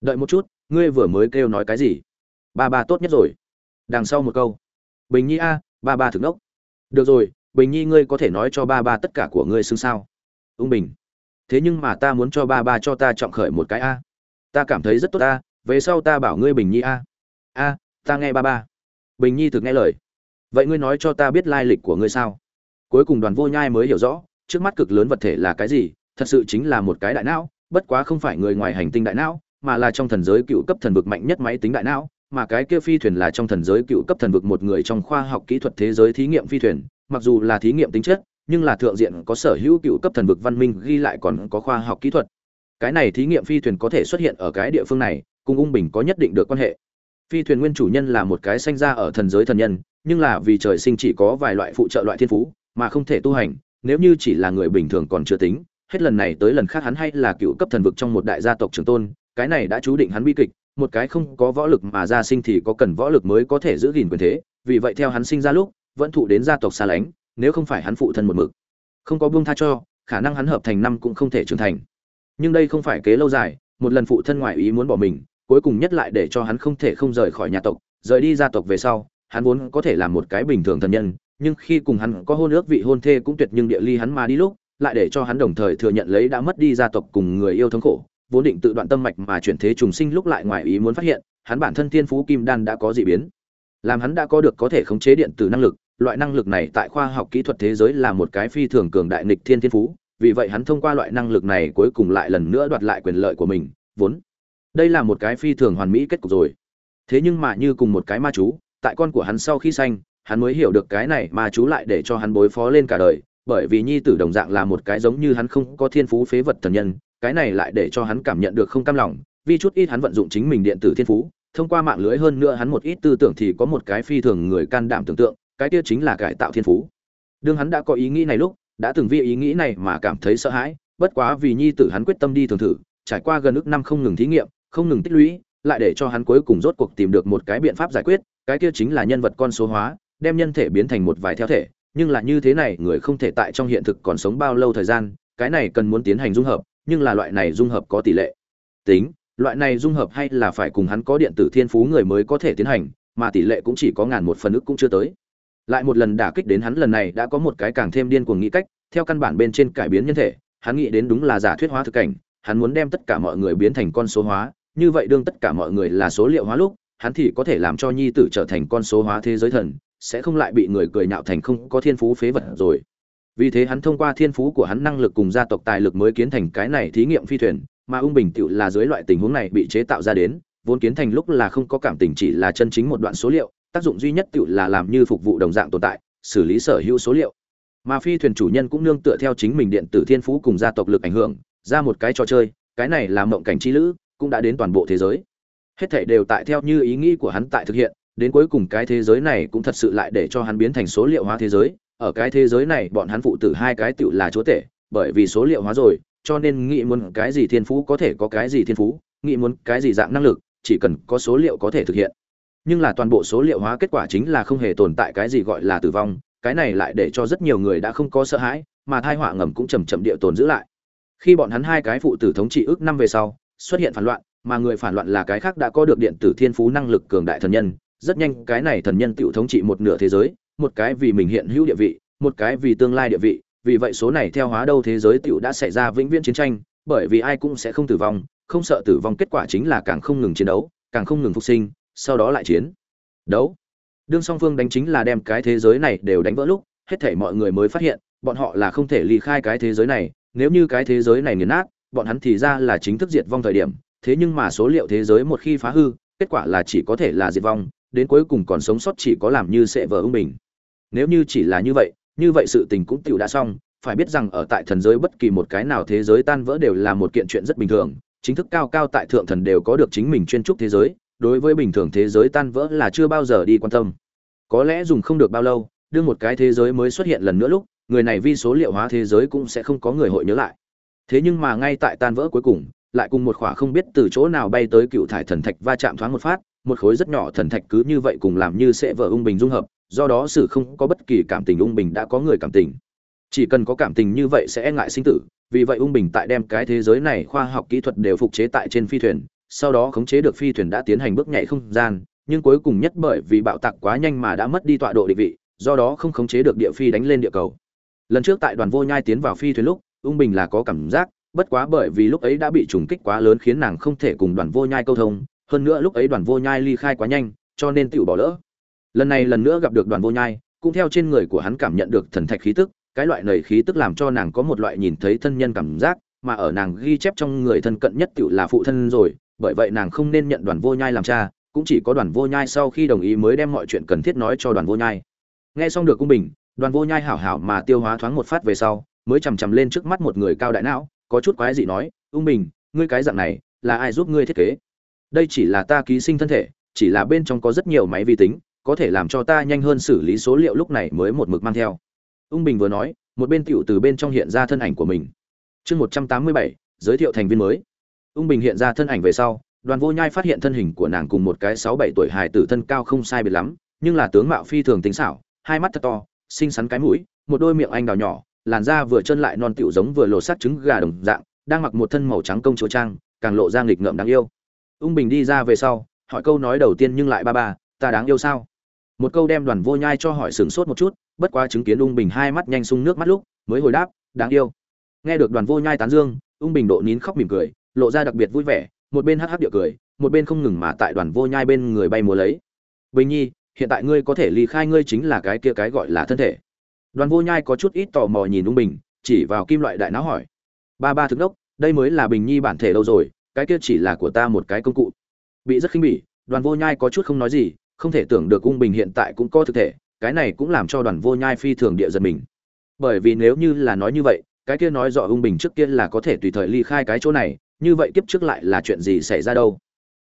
Đợi một chút, ngươi vừa mới kêu nói cái gì? Ba ba tốt nhất rồi. Đằng sau một câu. Bình nhi a, ba ba thực nốc. Được rồi, bình nhi ngươi có thể nói cho ba ba tất cả của ngươi xưng sao? Ung bình. Thế nhưng mà ta muốn cho ba ba cho ta chọn khởi một cái a. Ta cảm thấy rất tốt a, về sau ta bảo ngươi bình nhi a. A, ta nghe ba ba. Bình nhi thực nghe lời. Vậy ngươi nói cho ta biết lai lịch của ngươi sao? Cuối cùng đoàn vô nhai mới hiểu rõ, trước mắt cực lớn vật thể là cái gì, thật sự chính là một cái đại não, bất quá không phải người ngoài hành tinh đại não, mà là trong thần giới cựu cấp thần vực mạnh nhất máy tính đại não mà cái kia phi thuyền là trong thần giới cựu cấp thần vực một người trong khoa học kỹ thuật thế giới thí nghiệm phi thuyền, mặc dù là thí nghiệm tính chất, nhưng là thượng diện có sở hữu cựu cấp thần vực văn minh, ghi lại còn có khoa học kỹ thuật. Cái này thí nghiệm phi thuyền có thể xuất hiện ở cái địa phương này, cùng ung bình có nhất định được quan hệ. Phi thuyền nguyên chủ nhân là một cái sanh ra ở thần giới thần nhân, nhưng là vì trời sinh chỉ có vài loại phụ trợ loại thiên phú, mà không thể tu hành, nếu như chỉ là người bình thường còn chưa tính, hết lần này tới lần khác hắn hay là cựu cấp thần vực trong một đại gia tộc trường tôn, cái này đã chú định hắn bi kịch một cái không có võ lực mà ra sinh thì có cần võ lực mới có thể giữ gìn quyền thế, vì vậy theo hắn sinh ra lúc, vẫn thụ đến gia tộc xa lánh, nếu không phải hắn phụ thân một mực. Không có buông tha cho, khả năng hắn hợp thành năm cũng không thể trưởng thành. Nhưng đây không phải kế lâu dài, một lần phụ thân ngoại ý muốn bỏ mình, cuối cùng nhất lại để cho hắn không thể không rời khỏi nhà tộc, rời đi gia tộc về sau, hắn vốn có thể làm một cái bình thường thần nhân, nhưng khi cùng hắn có hôn ước vị hôn thê cũng tuyệt nhưng địa ly hắn mà đi lúc, lại để cho hắn đồng thời thừa nhận lấy đã mất đi gia tộc cùng người yêu thống khổ vốn định tự đoạn tâm mạch mà chuyển thế trùng sinh lúc lại ngoài ý muốn phát hiện, hắn bản thân thiên phú kim đan đã có dị biến. Làm hắn đã có được có thể khống chế điện tử năng lực, loại năng lực này tại khoa học kỹ thuật thế giới là một cái phi thường cường đại nghịch thiên thiên phú, vì vậy hắn thông qua loại năng lực này cuối cùng lại lần nữa đoạt lại quyền lợi của mình, vốn. Đây là một cái phi thường hoàn mỹ kết cục rồi. Thế nhưng mà như cùng một cái ma chú, tại con của hắn sau khi sanh, hắn mới hiểu được cái này ma chú lại để cho hắn bối phó lên cả đời, bởi vì nhi tử đồng dạng là một cái giống như hắn không có thiên phú phế vật thần nhân cái này lại để cho hắn cảm nhận được không cam lòng, vì chút ít hắn vận dụng chính mình điện tử thiên phú, thông qua mạng lưới hơn nữa hắn một ít tư tưởng thì có một cái phi thường người can đảm tưởng tượng, cái kia chính là cải tạo thiên phú. Đương hắn đã có ý nghĩ này lúc, đã từng vì ý nghĩ này mà cảm thấy sợ hãi, bất quá vì nhi tử hắn quyết tâm đi thường thử, trải qua gần ức năm không ngừng thí nghiệm, không ngừng tích lũy, lại để cho hắn cuối cùng rốt cuộc tìm được một cái biện pháp giải quyết, cái kia chính là nhân vật con số hóa, đem nhân thể biến thành một vài theo thể, nhưng là như thế này người không thể tại trong hiện thực còn sống bao lâu thời gian, cái này cần muốn tiến hành dung hợp nhưng là loại này dung hợp có tỷ lệ. Tính, loại này dung hợp hay là phải cùng hắn có điện tử thiên phú người mới có thể tiến hành, mà tỷ lệ cũng chỉ có ngàn một phần ức cũng chưa tới. Lại một lần đả kích đến hắn lần này đã có một cái càng thêm điên cuồng nghĩ cách, theo căn bản bên trên cải biến nhân thể, hắn nghĩ đến đúng là giả thuyết hóa thực cảnh, hắn muốn đem tất cả mọi người biến thành con số hóa, như vậy đương tất cả mọi người là số liệu hóa lúc, hắn thì có thể làm cho nhi tử trở thành con số hóa thế giới thần, sẽ không lại bị người cười nhạo thành không có thiên phú phế vật rồi vì thế hắn thông qua thiên phú của hắn năng lực cùng gia tộc tài lực mới kiến thành cái này thí nghiệm phi thuyền, mà ung bình tựu là dưới loại tình huống này bị chế tạo ra đến, vốn kiến thành lúc là không có cảm tình chỉ là chân chính một đoạn số liệu, tác dụng duy nhất tựu là làm như phục vụ đồng dạng tồn tại, xử lý sở hữu số liệu. Mà phi thuyền chủ nhân cũng nương tựa theo chính mình điện tử thiên phú cùng gia tộc lực ảnh hưởng, ra một cái trò chơi, cái này là mộng cảnh chi lữ, cũng đã đến toàn bộ thế giới. Hết thảy đều tại theo như ý nghĩ của hắn tại thực hiện, đến cuối cùng cái thế giới này cũng thật sự lại để cho hắn biến thành số liệu hóa thế giới ở cái thế giới này bọn hắn phụ tử hai cái tựu là chúa tể, bởi vì số liệu hóa rồi, cho nên nghĩ muốn cái gì thiên phú có thể có cái gì thiên phú, nghĩ muốn cái gì dạng năng lực, chỉ cần có số liệu có thể thực hiện. Nhưng là toàn bộ số liệu hóa kết quả chính là không hề tồn tại cái gì gọi là tử vong, cái này lại để cho rất nhiều người đã không có sợ hãi, mà thai họa ngầm cũng chầm chậm địa tồn giữ lại. Khi bọn hắn hai cái phụ tử thống trị ước năm về sau, xuất hiện phản loạn, mà người phản loạn là cái khác đã có được điện tử thiên phú năng lực cường đại thần nhân, rất nhanh cái này thần nhân tự thống trị một nửa thế giới một cái vì mình hiện hữu địa vị, một cái vì tương lai địa vị, vì vậy số này theo hóa đâu thế giới tiểu đã xảy ra vĩnh viễn chiến tranh, bởi vì ai cũng sẽ không tử vong, không sợ tử vong kết quả chính là càng không ngừng chiến đấu, càng không ngừng phục sinh, sau đó lại chiến. Đấu. Đương song phương đánh chính là đem cái thế giới này đều đánh vỡ lúc, hết thảy mọi người mới phát hiện, bọn họ là không thể ly khai cái thế giới này, nếu như cái thế giới này nghiền nát, bọn hắn thì ra là chính thức diệt vong thời điểm, thế nhưng mà số liệu thế giới một khi phá hư, kết quả là chỉ có thể là diệt vong, đến cuối cùng còn sống sót chỉ có làm như sẽ vờ ung bình nếu như chỉ là như vậy như vậy sự tình cũng tựu đã xong, phải biết rằng ở tại thần giới bất kỳ một cái nào thế giới tan vỡ đều là một kiện chuyện rất bình thường, chính thức cao cao tại thượng thần đều có được chính mình chuyên trúc thế giới, đối với bình thường thế giới tan vỡ là chưa bao giờ đi quan tâm. Có lẽ dùng không được bao lâu đưa một cái thế giới mới xuất hiện lần nữa lúc, người này vi số liệu hóa thế giới cũng sẽ không có người hội nhớ lại. Thế nhưng mà ngay tại tan vỡ cuối cùng, lại cùng một khỏa không biết từ chỗ nào bay tới cựu thải thần thạch va chạm thoáng một phát, một khối rất nhỏ thần thạch cứ như vậy cùng làm như sẽ vỡ ung bình dung hợp do đó sự không có bất kỳ cảm tình ung bình đã có người cảm tình. Chỉ cần có cảm tình như vậy sẽ e ngại sinh tử, vì vậy ung bình tại đem cái thế giới này khoa học kỹ thuật đều phục chế tại trên phi thuyền, sau đó khống chế được phi thuyền đã tiến hành bước nhảy không gian, nhưng cuối cùng nhất bởi vì bạo tạc quá nhanh mà đã mất đi tọa độ định vị, do đó không khống chế được địa phi đánh lên địa cầu. Lần trước tại đoàn vô nhai tiến vào phi thuyền lúc, ung bình là có cảm giác, bất quá bởi vì lúc ấy đã bị trùng kích quá lớn khiến nàng không thể cùng đoàn vô nhai câu thông, hơn nữa lúc ấy đoàn vô nhai ly khai quá nhanh, cho nên tựu bỏ lỡ lần này lần nữa gặp được đoàn vô nhai, cũng theo trên người của hắn cảm nhận được thần thạch khí tức, cái loại nầy khí tức làm cho nàng có một loại nhìn thấy thân nhân cảm giác, mà ở nàng ghi chép trong người thân cận nhất tự là phụ thân rồi, bởi vậy nàng không nên nhận đoàn vô nhai làm cha, cũng chỉ có đoàn vô nhai sau khi đồng ý mới đem mọi chuyện cần thiết nói cho đoàn vô nhai. Nghe xong được cung bình, đoàn vô nhai hảo hảo mà tiêu hóa thoáng một phát về sau, mới chằm chằm lên trước mắt một người cao đại não, có chút quái dị nói, ung bình, ngươi cái dạng này, là ai giúp ngươi thiết kế? Đây chỉ là ta ký sinh thân thể, chỉ là bên trong có rất nhiều máy vi tính có thể làm cho ta nhanh hơn xử lý số liệu lúc này mới một mực mang theo. Ung bình vừa nói, một bên tiểu từ bên trong hiện ra thân ảnh của mình. Chương một trăm tám mươi bảy, giới thiệu thành viên mới. Ung bình hiện ra thân ảnh về sau, đoàn vô nhai phát hiện thân hình của nàng cùng một cái sáu bảy tuổi hài tử thân cao không sai biệt lắm, nhưng là tướng mạo phi thường tính xảo, hai mắt thật to, xinh xắn cái mũi, một đôi miệng anh đào nhỏ, làn da vừa chân lại non tiểu giống vừa lột sát trứng gà đồng dạng, đang mặc một thân màu trắng công chúa trang, càng lộ ra nghịch ngợm đáng yêu. Ung bình đi ra về sau, hỏi câu nói đầu tiên nhưng lại ba ba, ta đáng yêu sao? Một câu đem đoàn vô nhai cho hỏi sửng sốt một chút, bất quá chứng kiến ung bình hai mắt nhanh sung nước mắt lúc, mới hồi đáp, đáng yêu. Nghe được đoàn vô nhai tán dương, ung bình độ nín khóc mỉm cười, lộ ra đặc biệt vui vẻ, một bên hắc hắc địa cười, một bên không ngừng mà tại đoàn vô nhai bên người bay múa lấy. Bình nhi, hiện tại ngươi có thể ly khai ngươi chính là cái kia cái gọi là thân thể. Đoàn vô nhai có chút ít tò mò nhìn ung bình, chỉ vào kim loại đại não hỏi. Ba ba thực đốc, đây mới là bình nhi bản thể đâu rồi, cái kia chỉ là của ta một cái công cụ. Bị rất khinh bỉ, đoàn vô nhai có chút không nói gì không thể tưởng được ung bình hiện tại cũng có thực thể, cái này cũng làm cho đoàn vô nhai phi thường địa giật mình. Bởi vì nếu như là nói như vậy, cái kia nói rõ ung bình trước kia là có thể tùy thời ly khai cái chỗ này, như vậy kiếp trước lại là chuyện gì xảy ra đâu?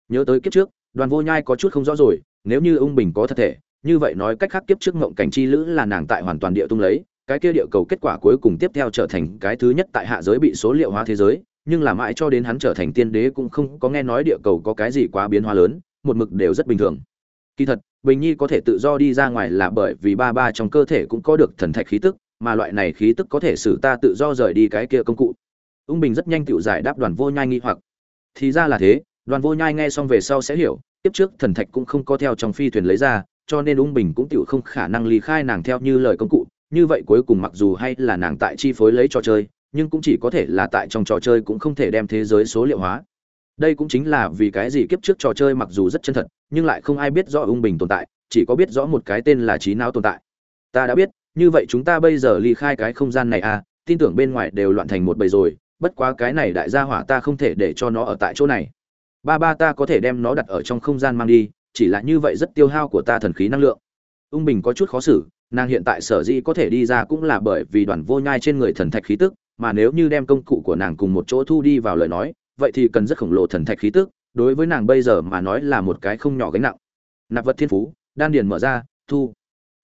Nhớ tới kiếp trước, đoàn vô nhai có chút không rõ rồi, nếu như ung bình có thật thể, như vậy nói cách khác kiếp trước ngộng cảnh chi lữ là nàng tại hoàn toàn địa tung lấy, cái kia địa cầu kết quả cuối cùng tiếp theo trở thành cái thứ nhất tại hạ giới bị số liệu hóa thế giới, nhưng là mãi cho đến hắn trở thành tiên đế cũng không có nghe nói địa cầu có cái gì quá biến hóa lớn, một mực đều rất bình thường kỳ thật, bình nhi có thể tự do đi ra ngoài là bởi vì ba ba trong cơ thể cũng có được thần thạch khí tức, mà loại này khí tức có thể xử ta tự do rời đi cái kia công cụ. Ung bình rất nhanh tự giải đáp đoàn vô nhai nghi hoặc. Thì ra là thế, đoàn vô nhai nghe xong về sau sẽ hiểu tiếp trước thần thạch cũng không có theo trong phi thuyền lấy ra, cho nên ung bình cũng tự không khả năng ly khai nàng theo như lời công cụ. Như vậy cuối cùng mặc dù hay là nàng tại chi phối lấy trò chơi, nhưng cũng chỉ có thể là tại trong trò chơi cũng không thể đem thế giới số liệu hóa đây cũng chính là vì cái gì kiếp trước trò chơi mặc dù rất chân thật, nhưng lại không ai biết rõ ung bình tồn tại, chỉ có biết rõ một cái tên là trí não tồn tại. Ta đã biết, như vậy chúng ta bây giờ ly khai cái không gian này à tin tưởng bên ngoài đều loạn thành một bầy rồi, bất quá cái này đại gia hỏa ta không thể để cho nó ở tại chỗ này. Ba ba ta có thể đem nó đặt ở trong không gian mang đi, chỉ là như vậy rất tiêu hao của ta thần khí năng lượng. Ung bình có chút khó xử, nàng hiện tại sở dĩ có thể đi ra cũng là bởi vì đoàn vô nhai trên người thần thạch khí tức, mà nếu như đem công cụ của nàng cùng một chỗ thu đi vào lời nói vậy thì cần rất khổng lồ thần thạch khí tức, đối với nàng bây giờ mà nói là một cái không nhỏ gánh nặng. Nạp vật thiên phú, đan điền mở ra, thu.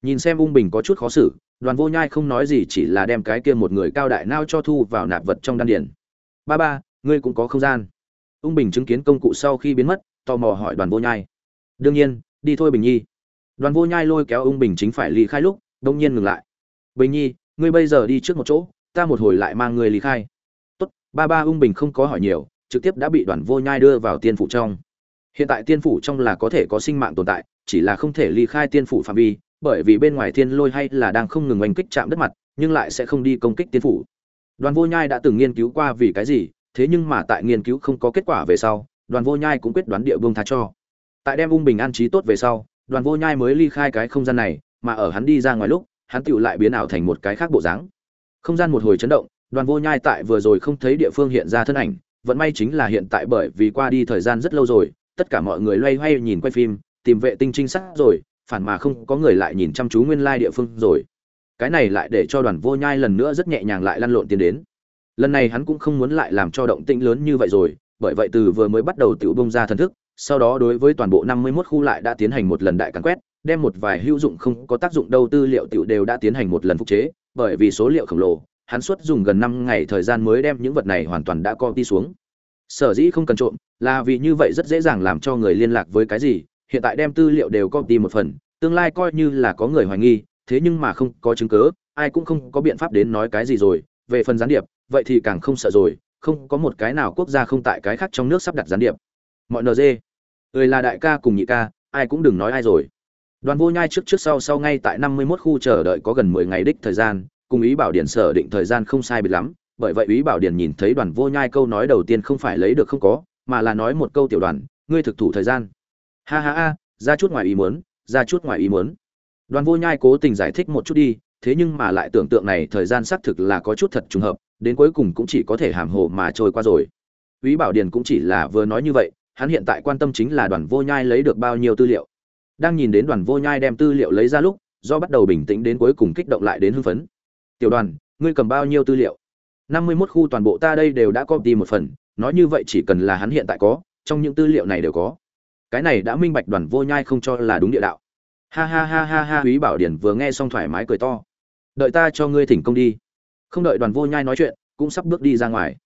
Nhìn xem ung bình có chút khó xử, đoàn vô nhai không nói gì chỉ là đem cái kia một người cao đại nao cho thu vào nạp vật trong đan điền. Ba ba, ngươi cũng có không gian. Ung bình chứng kiến công cụ sau khi biến mất, tò mò hỏi đoàn vô nhai. Đương nhiên, đi thôi bình nhi. Đoàn vô nhai lôi kéo ung bình chính phải ly khai lúc đông nhiên ngừng lại. Bình nhi, ngươi bây giờ đi trước một chỗ, ta một hồi lại mang ngươi ly khai. Tốt, ba ba ung bình không có hỏi nhiều trực tiếp đã bị đoàn vô nhai đưa vào tiên phủ trong. Hiện tại tiên phủ trong là có thể có sinh mạng tồn tại, chỉ là không thể ly khai tiên phủ phạm vi, bởi vì bên ngoài thiên lôi hay là đang không ngừng oanh kích chạm đất mặt, nhưng lại sẽ không đi công kích tiên phủ. Đoàn vô nhai đã từng nghiên cứu qua vì cái gì, thế nhưng mà tại nghiên cứu không có kết quả về sau, đoàn vô nhai cũng quyết đoán địa vương tha cho. Tại đem ung bình an trí tốt về sau, đoàn vô nhai mới ly khai cái không gian này, mà ở hắn đi ra ngoài lúc, hắn tựu lại biến ảo thành một cái khác bộ dáng. Không gian một hồi chấn động, đoàn vô nhai tại vừa rồi không thấy địa phương hiện ra thân ảnh vận may chính là hiện tại bởi vì qua đi thời gian rất lâu rồi, tất cả mọi người loay hoay nhìn quay phim, tìm vệ tinh trinh sát rồi, phản mà không có người lại nhìn chăm chú nguyên lai địa phương rồi. Cái này lại để cho đoàn vô nhai lần nữa rất nhẹ nhàng lại lăn lộn tiến đến. Lần này hắn cũng không muốn lại làm cho động tĩnh lớn như vậy rồi, bởi vậy từ vừa mới bắt đầu tự bông ra thần thức, sau đó đối với toàn bộ năm mươi 51 khu lại đã tiến hành một lần đại càn quét, đem một vài hữu dụng không có tác dụng đâu tư liệu tiểu đều đã tiến hành một lần phục chế, bởi vì số liệu khổng lồ hắn suốt dùng gần năm ngày thời gian mới đem những vật này hoàn toàn đã copy xuống. Sở dĩ không cần trộm, là vì như vậy rất dễ dàng làm cho người liên lạc với cái gì, hiện tại đem tư liệu đều copy một phần, tương lai coi như là có người hoài nghi, thế nhưng mà không có chứng cứ ai cũng không có biện pháp đến nói cái gì rồi. Về phần gián điệp, vậy thì càng không sợ rồi, không có một cái nào quốc gia không tại cái khác trong nước sắp đặt gián điệp. Mọi nd người là đại ca cùng nhị ca, ai cũng đừng nói ai rồi. Đoàn vô nhai trước trước sau sau ngay tại năm mươi 51 khu chờ đợi có gần mười ngày đích thời gian cùng ý bảo điển sở định thời gian không sai biệt lắm bởi vậy ý bảo điển nhìn thấy đoàn vô nhai câu nói đầu tiên không phải lấy được không có mà là nói một câu tiểu đoàn ngươi thực thủ thời gian ha ha ha ra chút ngoài ý muốn ra chút ngoài ý muốn đoàn vô nhai cố tình giải thích một chút đi thế nhưng mà lại tưởng tượng này thời gian xác thực là có chút thật trùng hợp đến cuối cùng cũng chỉ có thể hàm hồ mà trôi qua rồi ý Bảo Điền cũng chỉ là vừa nói như vậy, hắn hiện tại quan tâm chính là Đoàn Vô Nhai lấy được bao nhiêu tư liệu. Đang nhìn đến Đoàn Vô Nhai đem tư liệu lấy ra lúc, do bắt đầu bình tĩnh đến cuối cùng kích động lại đến hưng phấn. "Tiểu Đoàn, ngươi cầm bao nhiêu tư liệu?" năm mươi mốt khu toàn bộ ta đây đều đã copy một phần, nói như vậy chỉ cần là hắn hiện tại có, trong những tư liệu này đều có. Cái này đã minh bạch Đoàn Vô Nhai không cho là đúng địa đạo. Ha ha ha ha ha, quý Bảo Điền vừa nghe xong thoải mái cười to. "Đợi ta cho ngươi thỉnh công đi." Không đợi Đoàn Vô Nhai nói chuyện, cũng sắp bước đi ra ngoài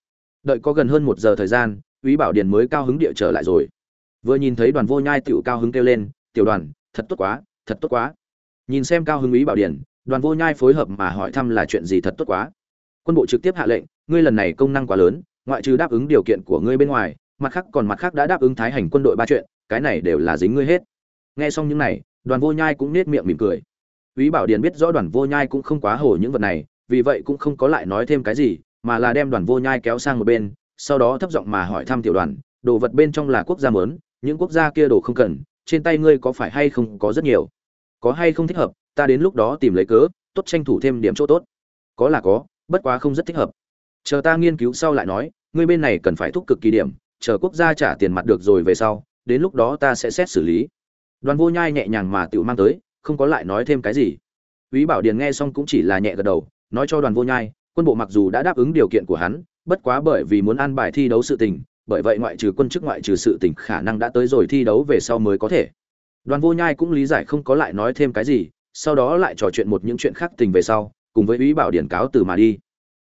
đợi có gần hơn một giờ thời gian quý Bảo Điền mới cao hứng địa trở lại rồi. Vừa nhìn thấy Đoàn Vô Nhai tiểu cao hứng kêu lên, "Tiểu Đoàn, thật tốt quá, thật tốt quá." Nhìn xem cao hứng quý Bảo Điền, Đoàn Vô Nhai phối hợp mà hỏi thăm là chuyện gì thật tốt quá. Quân bộ trực tiếp hạ lệnh, ngươi lần này công năng quá lớn, ngoại trừ đáp ứng điều kiện của ngươi bên ngoài, mặt khác còn mặt khác đã đáp ứng thái hành quân đội ba chuyện, cái này đều là dính ngươi hết. Nghe xong những này, Đoàn Vô Nhai cũng nét miệng mỉm cười. Úy Bảo Điền biết rõ Đoàn Vô Nhai cũng không quá hổ những vật này, vì vậy cũng không có lại nói thêm cái gì, mà là đem Đoàn Vô Nhai kéo sang một bên, sau đó thấp giọng mà hỏi thăm tiểu đoàn đồ vật bên trong là quốc gia muốn, những quốc gia kia đồ không cần trên tay ngươi có phải hay không có rất nhiều có hay không thích hợp ta đến lúc đó tìm lấy cớ tốt tranh thủ thêm điểm chỗ tốt. Có là có bất quá không rất thích hợp. Chờ ta nghiên cứu sau lại nói ngươi bên này cần phải thúc cực kỳ điểm chờ quốc gia trả tiền mặt được rồi về sau đến lúc đó ta sẽ xét xử lý. Đoàn vô nhai nhẹ nhàng mà tự mang tới không có lại nói thêm cái gì. Úy Bảo Điền nghe xong cũng chỉ là nhẹ gật đầu, nói cho Đoàn Vô Nhai, quân bộ mặc dù đã đáp ứng điều kiện của hắn, bất quá bởi vì muốn an bài thi đấu sự tình, bởi vậy ngoại trừ quân chức ngoại trừ sự tình khả năng đã tới rồi thi đấu về sau mới có thể. Đoàn Vô Nhai cũng lý giải không có lại nói thêm cái gì, sau đó lại trò chuyện một những chuyện khác tình về sau, cùng với ý Bảo Điển cáo từ mà đi.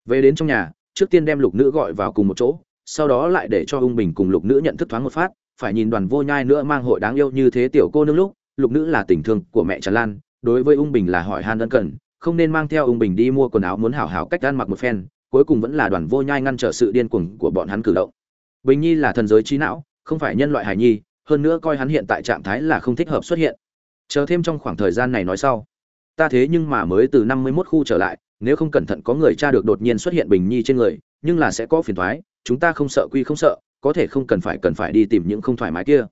Về đến trong nhà, trước tiên đem Lục Nữ gọi vào cùng một chỗ, sau đó lại để cho Ung Bình cùng Lục Nữ nhận thức thoáng một phát, phải nhìn Đoàn Vô Nhai nữa mang hội đáng yêu như thế tiểu cô nương lúc, Lục Nữ là tình thương của mẹ tràn Lan, đối với Ung Bình là hỏi han ân cần, không nên mang theo Ung Bình đi mua quần áo muốn hảo hảo cách ăn mặc một phen, cuối cùng vẫn là đoàn vô nhai ngăn trở sự điên cuồng của bọn hắn cử động bình nhi là thần giới trí não không phải nhân loại hải nhi hơn nữa coi hắn hiện tại trạng thái là không thích hợp xuất hiện chờ thêm trong khoảng thời gian này nói sau. Ta thế nhưng mà mới từ năm mươi mốt khu trở lại, nếu không cẩn thận có người cha được đột nhiên xuất hiện bình nhi trên người, nhưng là sẽ có phiền thoái chúng ta không sợ quy không sợ, có thể không cần phải cần phải đi tìm những không thoải mái kia.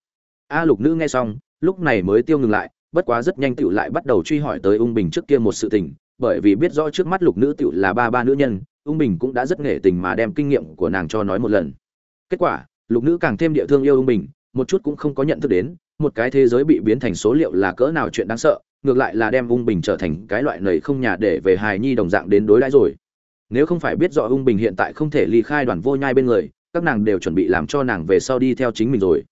A lục nữ nghe xong, lúc này mới tiêu ngừng lại, bất quá rất nhanh tựu lại bắt đầu truy hỏi tới ung bình trước kia một sự tình, bởi vì biết rõ trước mắt lục nữ tựu là ba ba nữ nhân, ung bình cũng đã rất nghệ tình mà đem kinh nghiệm của nàng cho nói một lần. Kết quả, lục nữ càng thêm địa thương yêu ung bình, một chút cũng không có nhận thức đến một cái thế giới bị biến thành số liệu là cỡ nào chuyện đáng sợ, ngược lại là đem ung bình trở thành cái loại nầy không nhà để về hài nhi đồng dạng đến đối đãi rồi. Nếu không phải biết rõ ung bình hiện tại không thể ly khai đoàn vô nhai bên người, các nàng đều chuẩn bị làm cho nàng về sau đi theo chính mình rồi.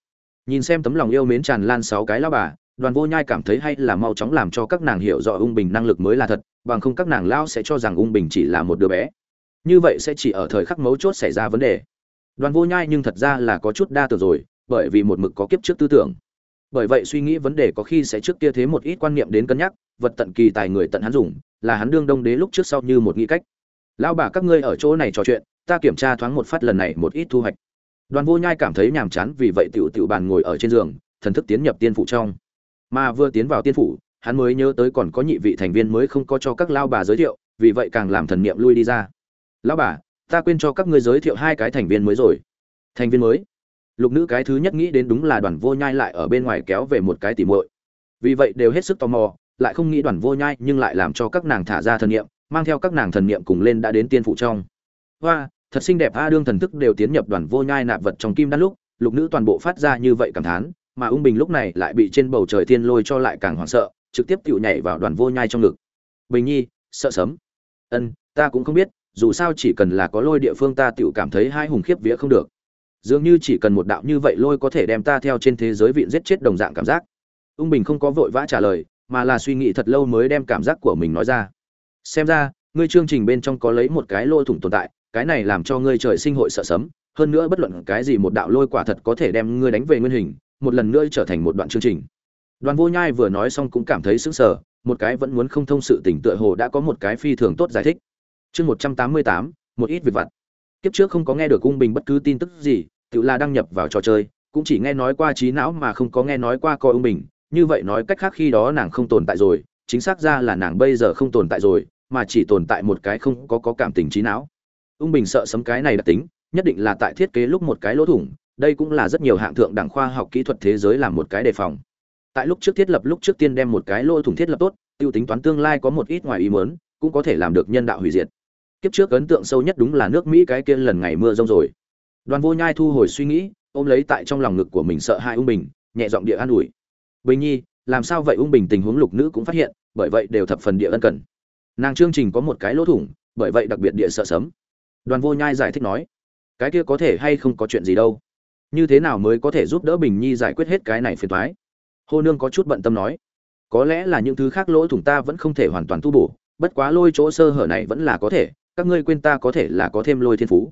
Nhìn xem tấm lòng yêu mến tràn lan sáu cái lao bà, đoàn vô nhai cảm thấy hay là mau chóng làm cho các nàng hiểu rõ ung bình năng lực mới là thật, bằng không các nàng lao sẽ cho rằng ung bình chỉ là một đứa bé. Như vậy sẽ chỉ ở thời khắc mấu chốt xảy ra vấn đề. Đoàn vô nhai nhưng thật ra là có chút đa tưởng rồi, bởi vì một mực có kiếp trước tư tưởng bởi vậy suy nghĩ vấn đề có khi sẽ trước kia thế một ít quan niệm đến cân nhắc, vật tận kỳ tài người tận hắn dùng, là hắn đương đông đế lúc trước sau như một nghĩ cách. Lão bà các ngươi ở chỗ này trò chuyện, ta kiểm tra thoáng một phát lần này một ít thu hoạch. Đoàn vô nhai cảm thấy nhàm chán vì vậy tiểu tiểu bàn ngồi ở trên giường, thần thức tiến nhập tiên phủ trong. Mà vừa tiến vào tiên phủ, hắn mới nhớ tới còn có nhị vị thành viên mới không có cho các lao bà giới thiệu, vì vậy càng làm thần niệm lui đi ra. Lão bà, ta quên cho các ngươi giới thiệu hai cái thành viên mới rồi. Thành viên mới? Lục nữ cái thứ nhất nghĩ đến đúng là đoàn vô nhai lại ở bên ngoài kéo về một cái tỉ muội. Vì vậy đều hết sức tò mò, lại không nghĩ đoàn vô nhai nhưng lại làm cho các nàng thả ra thần niệm, mang theo các nàng thần niệm cùng lên đã đến tiên phụ trong. Hoa, thật xinh đẹp, a đương thần thức đều tiến nhập đoàn vô nhai nạp vật trong kim đan lúc, lục nữ toàn bộ phát ra như vậy cảm thán, mà ung bình lúc này lại bị trên bầu trời thiên lôi cho lại càng hoảng sợ, trực tiếp tựu nhảy vào đoàn vô nhai trong ngực. Bình nhi, sợ sớm ân, ta cũng không biết, dù sao chỉ cần là có lôi địa phương ta tựu cảm thấy hai hùng khiếp vía không được dường như chỉ cần một đạo như vậy lôi có thể đem ta theo trên thế giới vịn giết chết đồng dạng cảm giác. Ung bình không có vội vã trả lời, mà là suy nghĩ thật lâu mới đem cảm giác của mình nói ra. Xem ra, ngươi chương trình bên trong có lấy một cái lôi thủng tồn tại, cái này làm cho ngươi trời sinh hội sợ sấm, hơn nữa bất luận cái gì một đạo lôi quả thật có thể đem ngươi đánh về nguyên hình, một lần nữa trở thành một đoạn chương trình. Đoàn vô nhai vừa nói xong cũng cảm thấy sững sờ, một cái vẫn muốn không thông sự tỉnh tựa hồ đã có một cái phi thường tốt giải thích. Chương một trăm tám mươi tám, một ít việc vặt kiếp trước không có nghe được cung bình bất cứ tin tức gì, tự là đăng nhập vào trò chơi, cũng chỉ nghe nói qua trí não mà không có nghe nói qua coi ung bình. Như vậy nói cách khác khi đó nàng không tồn tại rồi, chính xác ra là nàng bây giờ không tồn tại rồi, mà chỉ tồn tại một cái không có có cảm tình trí não. Ung bình sợ sấm cái này đặc tính, nhất định là tại thiết kế lúc một cái lỗ thủng, đây cũng là rất nhiều hạng thượng đẳng khoa học kỹ thuật thế giới làm một cái đề phòng. Tại lúc trước thiết lập lúc trước tiên đem một cái lỗ thủng thiết lập tốt, tiêu tính toán tương lai có một ít ngoài ý muốn, cũng có thể làm được nhân đạo hủy diệt kiếp trước ấn tượng sâu nhất đúng là nước mỹ cái kia lần ngày mưa rông rồi. Đoàn vô nhai thu hồi suy nghĩ, ôm lấy tại trong lòng ngực của mình sợ hai ung bình, nhẹ giọng địa an ủi. Bình nhi, làm sao vậy? Ung bình tình huống lục nữ cũng phát hiện, bởi vậy đều thập phần địa ân cần. Nàng chương trình có một cái lỗ thủng, bởi vậy đặc biệt địa sợ sấm. Đoàn vô nhai giải thích nói, cái kia có thể hay không có chuyện gì đâu. Như thế nào mới có thể giúp đỡ bình nhi giải quyết hết cái này phiền thoái hô nương có chút bận tâm nói, có lẽ là những thứ khác lỗ thủng ta vẫn không thể hoàn toàn tu bổ, bất quá lôi chỗ sơ hở này vẫn là có thể các ngươi quên ta có thể là có thêm lôi thiên phú.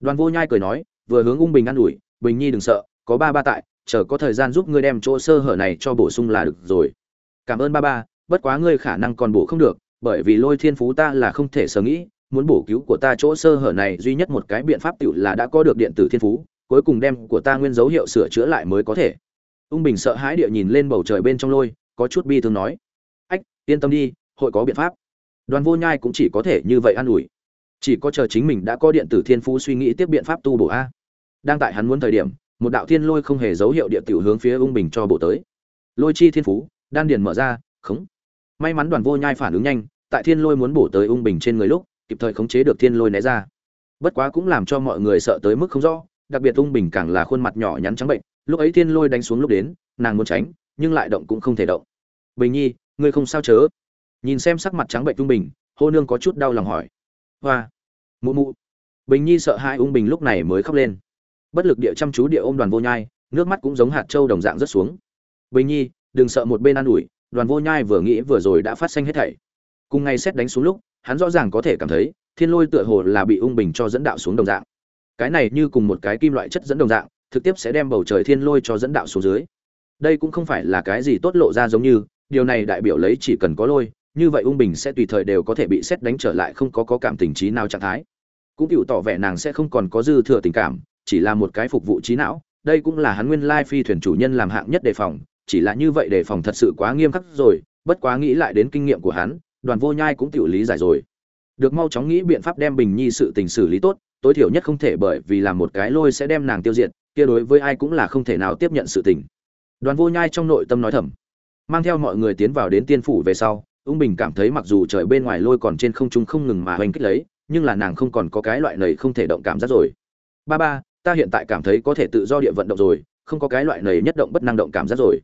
Đoàn vô nhai cười nói, vừa hướng ung bình an ủi, bình nhi đừng sợ, có ba ba tại, chờ có thời gian giúp ngươi đem chỗ sơ hở này cho bổ sung là được rồi. Cảm ơn ba ba, bất quá ngươi khả năng còn bổ không được, bởi vì lôi thiên phú ta là không thể sở nghĩ, muốn bổ cứu của ta chỗ sơ hở này duy nhất một cái biện pháp tiểu là đã có được điện tử thiên phú, cuối cùng đem của ta nguyên dấu hiệu sửa chữa lại mới có thể. Ung bình sợ hãi địa nhìn lên bầu trời bên trong lôi, có chút bi thương nói. Ách, yên tâm đi, hội có biện pháp. Đoàn vô nhai cũng chỉ có thể như vậy an ủi chỉ có chờ chính mình đã có điện tử thiên phú suy nghĩ tiếp biện pháp tu bổ a. Đang tại hắn muốn thời điểm, một đạo thiên lôi không hề dấu hiệu địa tiểu hướng phía ung bình cho bổ tới. Lôi chi thiên phú, đan điền mở ra, khống. May mắn đoàn vô nhai phản ứng nhanh, tại thiên lôi muốn bổ tới ung bình trên người lúc, kịp thời khống chế được thiên lôi né ra. Bất quá cũng làm cho mọi người sợ tới mức không rõ, đặc biệt ung bình càng là khuôn mặt nhỏ nhắn trắng bệnh, lúc ấy thiên lôi đánh xuống lúc đến, nàng muốn tránh, nhưng lại động cũng không thể động. Bình nhi, ngươi không sao chớ. Nhìn xem sắc mặt trắng bệnh ung bình, hô nương có chút đau lòng hỏi. Hoa mụ mụ. Bình nhi sợ hai ung bình lúc này mới khóc lên. Bất lực địa chăm chú địa ôm đoàn vô nhai, nước mắt cũng giống hạt trâu đồng dạng rất xuống. Bình nhi, đừng sợ một bên an ủi, đoàn vô nhai vừa nghĩ vừa rồi đã phát sinh hết thảy. Cùng ngay xét đánh xuống lúc, hắn rõ ràng có thể cảm thấy, thiên lôi tựa hồ là bị ung bình cho dẫn đạo xuống đồng dạng. Cái này như cùng một cái kim loại chất dẫn đồng dạng thực tiếp sẽ đem bầu trời thiên lôi cho dẫn đạo xuống dưới. Đây cũng không phải là cái gì tốt lộ ra giống như, điều này đại biểu lấy chỉ cần có lôi như vậy ung bình sẽ tùy thời đều có thể bị xét đánh trở lại không có có cảm tình trí nào trạng thái. Cũng chịu tỏ vẻ nàng sẽ không còn có dư thừa tình cảm, chỉ là một cái phục vụ trí não, đây cũng là hắn nguyên lai phi thuyền chủ nhân làm hạng nhất đề phòng, chỉ là như vậy đề phòng thật sự quá nghiêm khắc rồi, bất quá nghĩ lại đến kinh nghiệm của hắn, đoàn vô nhai cũng tự lý giải rồi. Được mau chóng nghĩ biện pháp đem bình nhi sự tình xử lý tốt, tối thiểu nhất không thể bởi vì làm một cái lôi sẽ đem nàng tiêu diệt, kia đối với ai cũng là không thể nào tiếp nhận sự tình. Đoàn vô nhai trong nội tâm nói thầm. Mang theo mọi người tiến vào đến tiên phủ về sau ung bình cảm thấy mặc dù trời bên ngoài lôi còn trên không trung không ngừng mà hoành kích lấy, nhưng là nàng không còn có cái loại này không thể động cảm giác rồi. Ba ba, ta hiện tại cảm thấy có thể tự do địa vận động rồi, không có cái loại này nhất động bất năng động cảm giác rồi.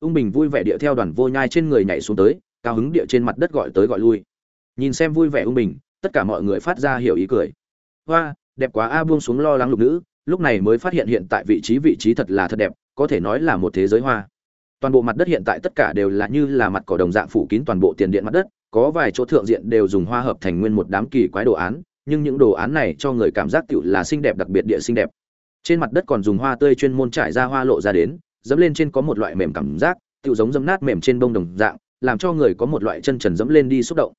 Ung bình vui vẻ địa theo đoàn vô nhai trên người nhảy xuống tới, cao hứng địa trên mặt đất gọi tới gọi lui. Nhìn xem vui vẻ ung bình, tất cả mọi người phát ra hiểu ý cười. Hoa, đẹp quá a, buông xuống lo lắng lục nữ, lúc này mới phát hiện hiện tại vị trí vị trí thật là thật đẹp, có thể nói là một thế giới hoa toàn bộ mặt đất hiện tại tất cả đều là như là mặt cỏ đồng dạng phủ kín toàn bộ tiền điện mặt đất, có vài chỗ thượng diện đều dùng hoa hợp thành nguyên một đám kỳ quái đồ án, nhưng những đồ án này cho người cảm giác tựu là xinh đẹp đặc biệt địa xinh đẹp. Trên mặt đất còn dùng hoa tươi chuyên môn trải ra hoa lộ ra đến, dẫm lên trên có một loại mềm cảm giác, tựu giống dẫm nát mềm trên bông đồng dạng, làm cho người có một loại chân trần dẫm lên đi xúc động.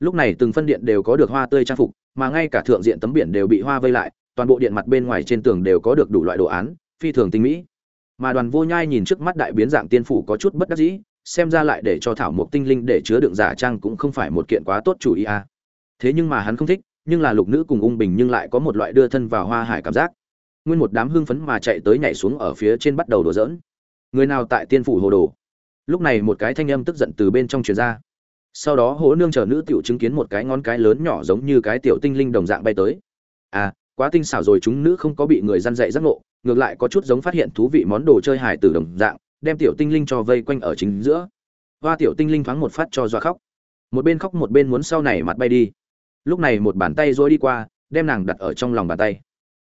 Lúc này từng phân điện đều có được hoa tươi trang phục, mà ngay cả thượng diện tấm biển đều bị hoa vây lại, toàn bộ điện mặt bên ngoài trên tường đều có được đủ loại đồ án, phi thường tinh mỹ mà đoàn vô nhai nhìn trước mắt đại biến dạng tiên phủ có chút bất đắc dĩ xem ra lại để cho thảo mộc tinh linh để chứa đựng giả trang cũng không phải một kiện quá tốt chủ ý à. thế nhưng mà hắn không thích nhưng là lục nữ cùng ung bình nhưng lại có một loại đưa thân vào hoa hải cảm giác. Nguyên một đám hưng phấn mà chạy tới nhảy xuống ở phía trên bắt đầu đùa giỡn, người nào tại tiên phủ hồ đồ? Lúc này một cái thanh âm tức giận từ bên trong truyền ra. Sau đó hố nương chờ nữ tiểu chứng kiến một cái ngón cái lớn nhỏ giống như cái tiểu tinh linh đồng dạng bay tới. À quá tinh xảo rồi chúng nữ không có bị người gian dạy giác ngộ ngược lại có chút giống phát hiện thú vị món đồ chơi hài tử đồng dạng, đem tiểu tinh linh cho vây quanh ở chính giữa. Hoa tiểu tinh linh thoáng một phát cho doa khóc. Một bên khóc một bên muốn sau này mặt bay đi. Lúc này một bàn tay rối đi qua, đem nàng đặt ở trong lòng bàn tay.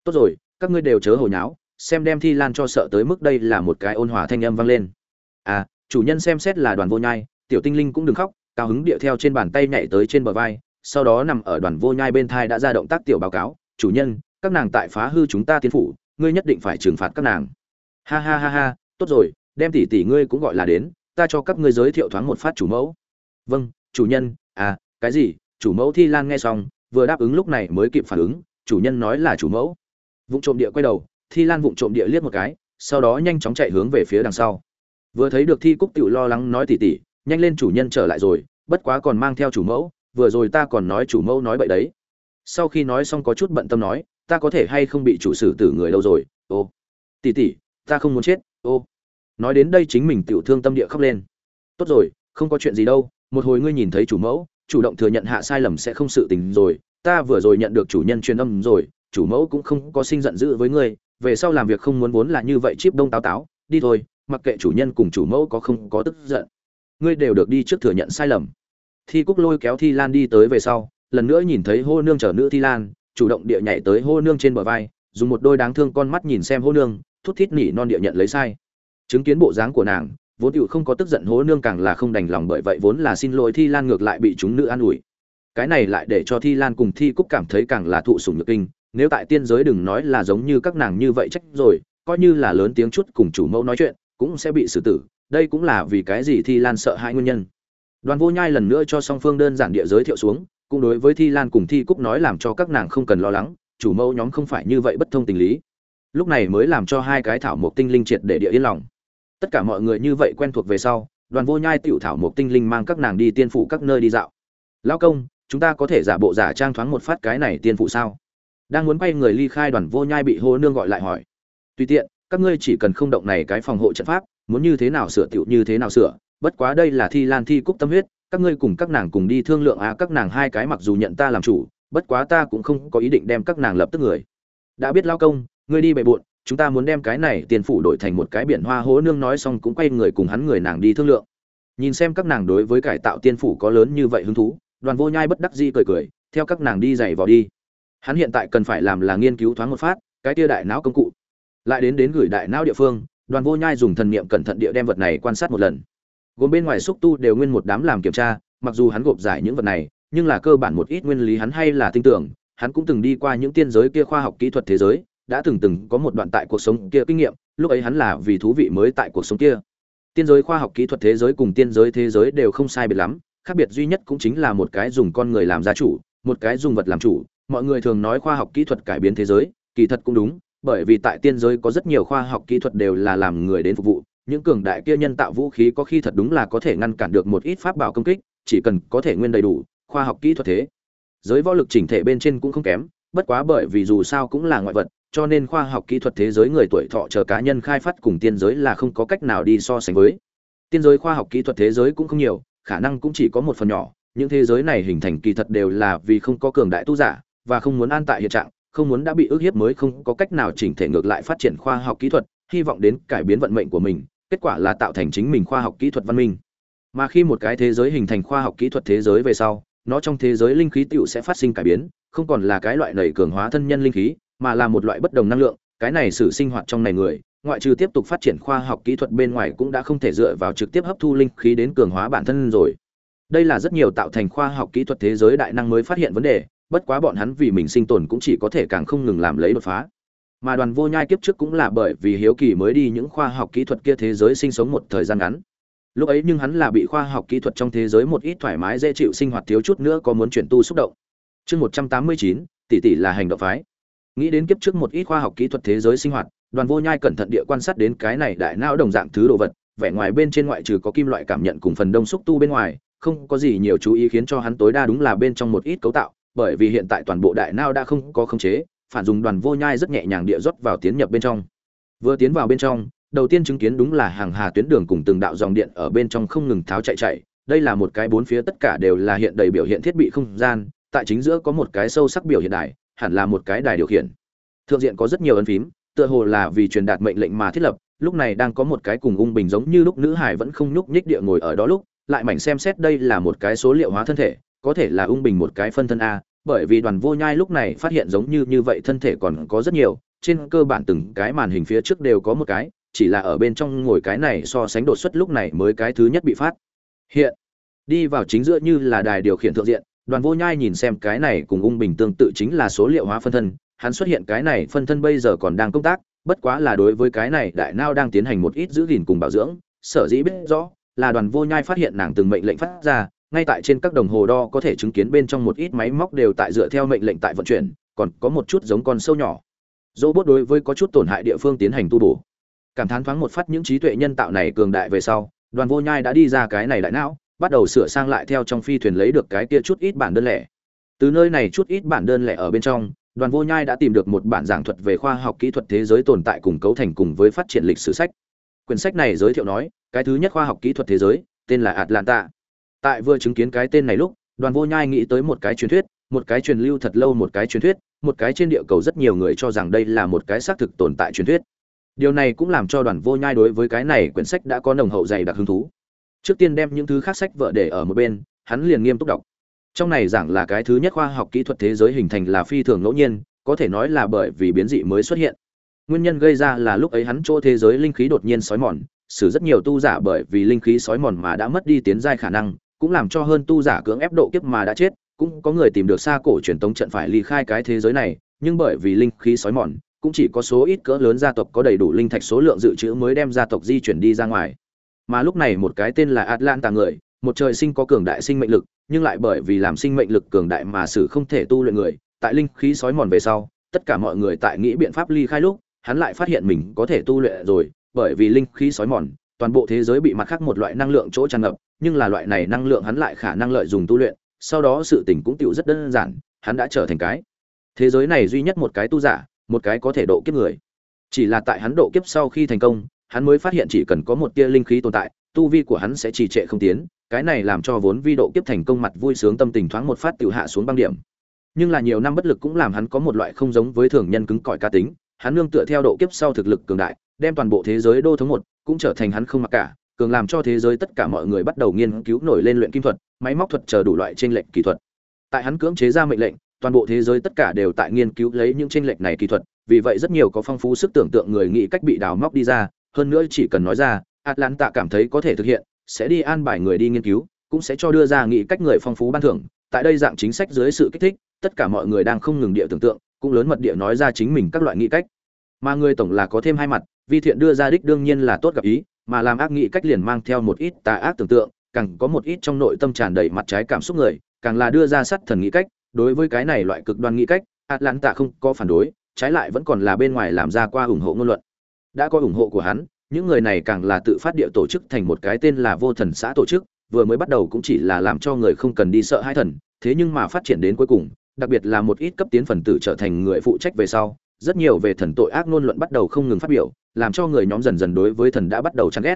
Tốt rồi, các ngươi đều chớ hồi nháo, xem đem thi lan cho sợ tới mức đây là một cái ôn hòa thanh âm vang lên. À chủ nhân xem xét là đoàn vô nhai, tiểu tinh linh cũng đừng khóc, cao hứng điệu theo trên bàn tay nhảy tới trên bờ vai, sau đó nằm ở đoàn vô nhai bên thai đã ra động tác tiểu báo cáo. Chủ nhân, các nàng tại phá hư chúng ta tiến phủ ngươi nhất định phải trừng phạt các nàng. Ha ha ha ha, tốt rồi, đem tỷ tỷ ngươi cũng gọi là đến, ta cho các ngươi giới thiệu thoáng một phát chủ mẫu. Vâng chủ nhân à cái gì? Chủ mẫu thi lan nghe xong, vừa đáp ứng lúc này mới kịp phản ứng, chủ nhân nói là chủ mẫu. Vụng trộm địa quay đầu, thi lan vụng trộm địa liếc một cái, sau đó nhanh chóng chạy hướng về phía đằng sau. Vừa thấy được thi cúc tiểu lo lắng nói tỉ tỉ, nhanh lên chủ nhân trở lại rồi, bất quá còn mang theo chủ mẫu, vừa rồi ta còn nói chủ mẫu nói bậy đấy. Sau khi nói xong có chút bận tâm nói ta có thể hay không bị chủ sử tử người đâu rồi? Ô, tỉ tỉ, ta không muốn chết. Ô, nói đến đây chính mình tiểu thương tâm địa khóc lên. Tốt rồi, không có chuyện gì đâu, một hồi ngươi nhìn thấy chủ mẫu, chủ động thừa nhận hạ sai lầm sẽ không sự tình rồi. Ta vừa rồi nhận được chủ nhân truyền âm rồi, chủ mẫu cũng không có sinh giận dữ với ngươi, về sau làm việc không muốn vốn là như vậy chip đông táo táo, đi thôi, mặc kệ chủ nhân cùng chủ mẫu có không có tức giận. Ngươi đều được đi trước thừa nhận sai lầm. Thi cúc lôi kéo thi lan đi tới về sau, lần nữa nhìn thấy hô nương chở nữ thi lan chủ động địa nhảy tới hô nương trên bờ vai, dùng một đôi đáng thương con mắt nhìn xem hô nương, thút thít nỉ non địa nhận lấy sai. Chứng kiến bộ dáng của nàng, vốn tựu không có tức giận hố nương càng là không đành lòng bởi vậy vốn là xin lỗi thi lan ngược lại bị chúng nữ an ủi. Cái này lại để cho thi lan cùng thi cúc cảm thấy càng là thụ sủng nhược kinh, nếu tại tiên giới đừng nói là giống như các nàng như vậy trách rồi, coi như là lớn tiếng chút cùng chủ mẫu nói chuyện, cũng sẽ bị xử tử, đây cũng là vì cái gì thi lan sợ hai nguyên nhân. Đoàn vô nhai lần nữa cho song phương đơn giản địa giới thiệu xuống cũng đối với thi lan cùng thi cúc nói làm cho các nàng không cần lo lắng, chủ mẫu nhóm không phải như vậy bất thông tình lý. Lúc này mới làm cho hai cái thảo mộc tinh linh triệt để địa yên lòng. Tất cả mọi người như vậy quen thuộc về sau, đoàn vô nhai tiểu thảo mộc tinh linh mang các nàng đi tiên phụ các nơi đi dạo. Lao công, chúng ta có thể giả bộ giả trang thoáng một phát cái này tiên phụ sao? Đang muốn quay người ly khai, đoàn vô nhai bị hô nương gọi lại hỏi. Tùy tiện, các ngươi chỉ cần không động này cái phòng hộ trận pháp, muốn như thế nào sửa tiểu như thế nào sửa, bất quá đây là thi lan thi cúc tâm huyết các ngươi cùng các nàng cùng đi thương lượng á các nàng hai cái mặc dù nhận ta làm chủ, bất quá ta cũng không có ý định đem các nàng lập tức người. Đã biết lao công, ngươi đi bệ bộn, chúng ta muốn đem cái này tiền phủ đổi thành một cái biển hoa hố nương nói xong cũng quay người cùng hắn người nàng đi thương lượng. Nhìn xem các nàng đối với cải tạo tiên phủ có lớn như vậy hứng thú, đoàn vô nhai bất đắc di cười cười, theo các nàng đi giày vào đi. Hắn hiện tại cần phải làm là nghiên cứu thoáng một phát, cái tia đại não công cụ. Lại đến đến gửi đại não địa phương, đoàn vô nhai dùng thần niệm cẩn thận địa đem vật này quan sát một lần gồm bên ngoài xúc tu đều nguyên một đám làm kiểm tra, mặc dù hắn gộp giải những vật này, nhưng là cơ bản một ít nguyên lý hắn hay là tin tưởng, hắn cũng từng đi qua những tiên giới kia khoa học kỹ thuật thế giới, đã từng từng có một đoạn tại cuộc sống kia kinh nghiệm, lúc ấy hắn là vì thú vị mới tại cuộc sống kia. Tiên giới khoa học kỹ thuật thế giới cùng tiên giới thế giới đều không sai biệt lắm, khác biệt duy nhất cũng chính là một cái dùng con người làm gia chủ, một cái dùng vật làm chủ, mọi người thường nói khoa học kỹ thuật cải biến thế giới, kỳ thật cũng đúng, bởi vì tại tiên giới có rất nhiều khoa học kỹ thuật đều là làm người đến phục vụ những cường đại kia nhân tạo vũ khí có khi thật đúng là có thể ngăn cản được một ít pháp bảo công kích, chỉ cần có thể nguyên đầy đủ khoa học kỹ thuật thế. Giới võ lực chỉnh thể bên trên cũng không kém, bất quá bởi vì dù sao cũng là ngoại vật, cho nên khoa học kỹ thuật thế giới người tuổi thọ chờ cá nhân khai phát cùng tiên giới là không có cách nào đi so sánh với. Tiên giới khoa học kỹ thuật thế giới cũng không nhiều, khả năng cũng chỉ có một phần nhỏ, những thế giới này hình thành kỳ thật đều là vì không có cường đại tu giả, và không muốn an tại hiện trạng, không muốn đã bị ức hiếp mới không có cách nào chỉnh thể ngược lại phát triển khoa học kỹ thuật, hy vọng đến cải biến vận mệnh của mình kết quả là tạo thành chính mình khoa học kỹ thuật văn minh. Mà khi một cái thế giới hình thành khoa học kỹ thuật thế giới về sau, nó trong thế giới linh khí tựu sẽ phát sinh cải biến, không còn là cái loại nảy cường hóa thân nhân linh khí, mà là một loại bất đồng năng lượng, cái này sự sinh hoạt trong này người, ngoại trừ tiếp tục phát triển khoa học kỹ thuật bên ngoài cũng đã không thể dựa vào trực tiếp hấp thu linh khí đến cường hóa bản thân rồi. Đây là rất nhiều tạo thành khoa học kỹ thuật thế giới đại năng mới phát hiện vấn đề, bất quá bọn hắn vì mình sinh tồn cũng chỉ có thể càng không ngừng làm lấy đột phá mà đoàn vô nhai kiếp trước cũng là bởi vì hiếu kỳ mới đi những khoa học kỹ thuật kia thế giới sinh sống một thời gian ngắn. Lúc ấy nhưng hắn là bị khoa học kỹ thuật trong thế giới một ít thoải mái dễ chịu sinh hoạt thiếu chút nữa có muốn chuyển tu xúc động. Chương một trăm tám mươi chín, tỷ tỷ là hành động phái. Nghĩ đến kiếp trước một ít khoa học kỹ thuật thế giới sinh hoạt, đoàn vô nhai cẩn thận địa quan sát đến cái này đại não đồng dạng thứ đồ vật, vẻ ngoài bên trên ngoại trừ có kim loại cảm nhận cùng phần đông xúc tu bên ngoài, không có gì nhiều chú ý khiến cho hắn tối đa đúng là bên trong một ít cấu tạo, bởi vì hiện tại toàn bộ đại não đã không có khống chế phản dùng đoàn vô nhai rất nhẹ nhàng địa rót vào tiến nhập bên trong. Vừa tiến vào bên trong, đầu tiên chứng kiến đúng là hàng hà tuyến đường cùng từng đạo dòng điện ở bên trong không ngừng tháo chạy chạy. Đây là một cái bốn phía tất cả đều là hiện đầy biểu hiện thiết bị không gian, tại chính giữa có một cái sâu sắc biểu hiện đài, hẳn là một cái đài điều khiển. Thượng diện có rất nhiều ấn phím, tựa hồ là vì truyền đạt mệnh lệnh mà thiết lập, lúc này đang có một cái cùng ung bình giống như lúc nữ hải vẫn không nhúc nhích địa ngồi ở đó lúc, lại mảnh xem xét đây là một cái số liệu hóa thân thể, có thể là ung bình một cái phân thân a bởi vì đoàn vô nhai lúc này phát hiện giống như như vậy thân thể còn có rất nhiều, trên cơ bản từng cái màn hình phía trước đều có một cái, chỉ là ở bên trong ngồi cái này so sánh đột xuất lúc này mới cái thứ nhất bị phát. Hiện, đi vào chính giữa như là đài điều khiển thượng diện, đoàn vô nhai nhìn xem cái này cùng ung bình tương tự chính là số liệu hóa phân thân, hắn xuất hiện cái này phân thân bây giờ còn đang công tác, bất quá là đối với cái này đại não đang tiến hành một ít giữ gìn cùng bảo dưỡng, sở dĩ biết rõ là đoàn vô nhai phát hiện nàng từng mệnh lệnh phát ra ngay tại trên các đồng hồ đo có thể chứng kiến bên trong một ít máy móc đều tại dựa theo mệnh lệnh tại vận chuyển, còn có một chút giống con sâu nhỏ. Robot đối với có chút tổn hại địa phương tiến hành tu bổ. Cảm thán thoáng một phát những trí tuệ nhân tạo này cường đại về sau, đoàn vô nhai đã đi ra cái này đại não, bắt đầu sửa sang lại theo trong phi thuyền lấy được cái kia chút ít bản đơn lẻ. Từ nơi này chút ít bản đơn lẻ ở bên trong, đoàn vô nhai đã tìm được một bản giảng thuật về khoa học kỹ thuật thế giới tồn tại cùng cấu thành cùng với phát triển lịch sử sách. Quyển sách này giới thiệu nói, cái thứ nhất khoa học kỹ thuật thế giới, tên là atlanta tại vừa chứng kiến cái tên này lúc, đoàn vô nhai nghĩ tới một cái truyền thuyết, một cái truyền lưu thật lâu một cái truyền thuyết, một cái trên địa cầu rất nhiều người cho rằng đây là một cái xác thực tồn tại truyền thuyết. Điều này cũng làm cho đoàn vô nhai đối với cái này quyển sách đã có nồng hậu dày đặc hứng thú. Trước tiên đem những thứ khác sách vợ để ở một bên, hắn liền nghiêm túc đọc. Trong này giảng là cái thứ nhất khoa học kỹ thuật thế giới hình thành là phi thường ngẫu nhiên, có thể nói là bởi vì biến dị mới xuất hiện. Nguyên nhân gây ra là lúc ấy hắn chỗ thế giới linh khí đột nhiên sói mòn xử rất nhiều tu giả bởi vì linh khí sói mòn mà đã mất đi tiến giai khả năng cũng làm cho hơn tu giả cưỡng ép độ kiếp mà đã chết, cũng có người tìm được xa cổ truyền tống trận phải ly khai cái thế giới này, nhưng bởi vì linh khí sói mòn, cũng chỉ có số ít cỡ lớn gia tộc có đầy đủ linh thạch số lượng dự trữ mới đem gia tộc di chuyển đi ra ngoài. Mà lúc này một cái tên là atlanta người, một trời sinh có cường đại sinh mệnh lực, nhưng lại bởi vì làm sinh mệnh lực cường đại mà sử không thể tu luyện người, tại linh khí sói mòn về sau, tất cả mọi người tại nghĩ biện pháp ly khai lúc, hắn lại phát hiện mình có thể tu luyện rồi, bởi vì linh khí sói mòn toàn bộ thế giới bị mặt khác một loại năng lượng chỗ tràn ngập, nhưng là loại này năng lượng hắn lại khả năng lợi dùng tu luyện, sau đó sự tình cũng tựu rất đơn giản, hắn đã trở thành cái. Thế giới này duy nhất một cái tu giả, một cái có thể độ kiếp người. Chỉ là tại hắn độ kiếp sau khi thành công, hắn mới phát hiện chỉ cần có một tia linh khí tồn tại, tu vi của hắn sẽ trì trệ không tiến, cái này làm cho vốn vi độ kiếp thành công mặt vui sướng tâm tình thoáng một phát tiểu hạ xuống băng điểm. Nhưng là nhiều năm bất lực cũng làm hắn có một loại không giống với thường nhân cứng cỏi cá tính, hắn nương tựa theo độ kiếp sau thực lực cường đại, đem toàn bộ thế giới đô thống một cũng trở thành hắn không mặc cả, cường làm cho thế giới tất cả mọi người bắt đầu nghiên cứu nổi lên luyện kim thuật, máy móc thuật chờ đủ loại tranh lệch kỹ thuật. Tại hắn cưỡng chế ra mệnh lệnh, toàn bộ thế giới tất cả đều tại nghiên cứu lấy những tranh lệch này kỹ thuật, vì vậy rất nhiều có phong phú sức tưởng tượng người nghĩ cách bị đào móc đi ra, hơn nữa chỉ cần nói ra, atlanta cảm thấy có thể thực hiện, sẽ đi an bài người đi nghiên cứu, cũng sẽ cho đưa ra nghĩ cách người phong phú ban thưởng. Tại đây dạng chính sách dưới sự kích thích, tất cả mọi người đang không ngừng địa tưởng tượng, cũng lớn mật địa nói ra chính mình các loại nghĩ cách. Mà người tổng là có thêm hai mặt vi thiện đưa ra đích đương nhiên là tốt gặp ý, mà làm ác nghĩ cách liền mang theo một ít tà ác tưởng tượng, càng có một ít trong nội tâm tràn đầy mặt trái cảm xúc người, càng là đưa ra sát thần nghĩ cách. Đối với cái này loại cực đoan nghĩ cách, atlanta không có phản đối, trái lại vẫn còn là bên ngoài làm ra qua ủng hộ ngôn luận. Đã có ủng hộ của hắn, những người này càng là tự phát địa tổ chức thành một cái tên là vô thần xã tổ chức, vừa mới bắt đầu cũng chỉ là làm cho người không cần đi sợ hai thần, thế nhưng mà phát triển đến cuối cùng, đặc biệt là một ít cấp tiến phần tử trở thành người phụ trách về sau rất nhiều về thần tội ác ngôn luận bắt đầu không ngừng phát biểu, làm cho người nhóm dần dần đối với thần đã bắt đầu chán ghét.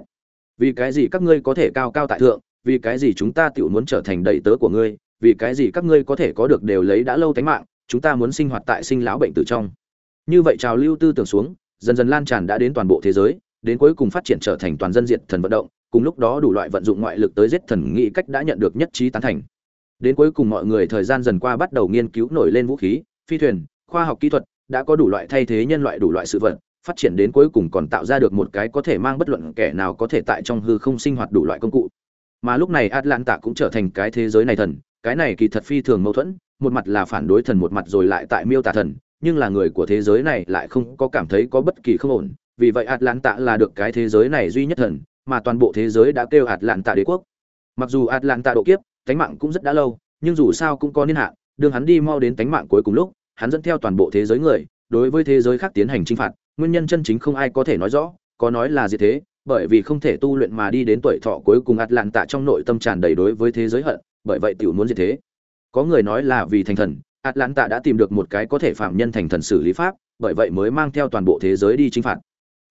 Vì cái gì các ngươi có thể cao cao tại thượng, vì cái gì chúng ta tự muốn trở thành đầy tớ của ngươi, vì cái gì các ngươi có thể có được đều lấy đã lâu tánh mạng, chúng ta muốn sinh hoạt tại sinh lão bệnh tử trong. Như vậy trào lưu tư tưởng xuống, dần dần lan tràn đã đến toàn bộ thế giới, đến cuối cùng phát triển trở thành toàn dân diệt thần vận động, cùng lúc đó đủ loại vận dụng ngoại lực tới giết thần nghĩ cách đã nhận được nhất trí tán thành. Đến cuối cùng mọi người thời gian dần qua bắt đầu nghiên cứu nổi lên vũ khí, phi thuyền, khoa học kỹ thuật đã có đủ loại thay thế nhân loại đủ loại sự vật, phát triển đến cuối cùng còn tạo ra được một cái có thể mang bất luận kẻ nào có thể tại trong hư không sinh hoạt đủ loại công cụ. Mà lúc này atlanta cũng trở thành cái thế giới này thần, cái này kỳ thật phi thường mâu thuẫn, một mặt là phản đối thần một mặt rồi lại tại miêu tả thần, nhưng là người của thế giới này lại không có cảm thấy có bất kỳ không ổn, vì vậy atlanta là được cái thế giới này duy nhất thần, mà toàn bộ thế giới đã kêu atlanta đế quốc. Mặc dù atlanta độ kiếp, tánh mạng cũng rất đã lâu, nhưng dù sao cũng có niên hạn, đường hắn đi mau đến tánh mạng cuối cùng lúc hắn dẫn theo toàn bộ thế giới người đối với thế giới khác tiến hành chinh phạt nguyên nhân chân chính không ai có thể nói rõ có nói là gì thế bởi vì không thể tu luyện mà đi đến tuổi thọ cuối cùng át lạn tạ trong nội tâm tràn đầy đối với thế giới hận, bởi vậy tiểu muốn gì thế. Có người nói là vì thành thần, át lạn tạ đã tìm được một cái có thể phạm nhân thành thần xử lý pháp, bởi vậy mới mang theo toàn bộ thế giới đi chinh phạt.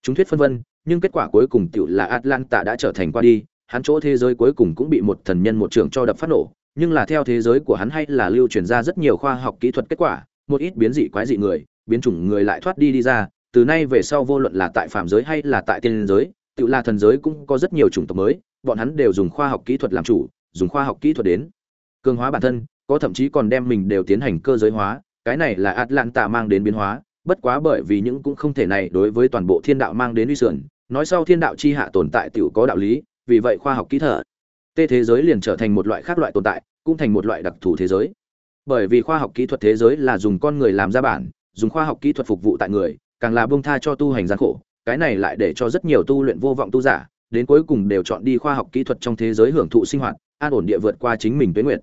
Chúng thuyết phân vân, nhưng kết quả cuối cùng tiểu là Atlanta đã trở thành qua đi, hắn chỗ thế giới cuối cùng cũng bị một thần nhân một trưởng cho đập phát nổ, nhưng là theo thế giới của hắn hay là lưu truyền ra rất nhiều khoa học kỹ thuật kết quả, một ít biến dị quái dị người, biến chủng người lại thoát đi đi ra, từ nay về sau vô luận là tại phạm giới hay là tại tiên giới, tự là thần giới cũng có rất nhiều chủng tộc mới, bọn hắn đều dùng khoa học kỹ thuật làm chủ, dùng khoa học kỹ thuật đến cường hóa bản thân, có thậm chí còn đem mình đều tiến hành cơ giới hóa, cái này là atlanta mang đến biến hóa, bất quá bởi vì những cũng không thể này đối với toàn bộ thiên đạo mang đến uy sườn, nói sau thiên đạo chi hạ tồn tại tiểu có đạo lý, vì vậy khoa học kỹ thuật, tê thế giới liền trở thành một loại khác loại tồn tại, cũng thành một loại đặc thù thế giới bởi vì khoa học kỹ thuật thế giới là dùng con người làm ra bản, dùng khoa học kỹ thuật phục vụ tại người, càng là bông tha cho tu hành gian khổ. Cái này lại để cho rất nhiều tu luyện vô vọng tu giả, đến cuối cùng đều chọn đi khoa học kỹ thuật trong thế giới hưởng thụ sinh hoạt, an ổn địa vượt qua chính mình tuế nguyện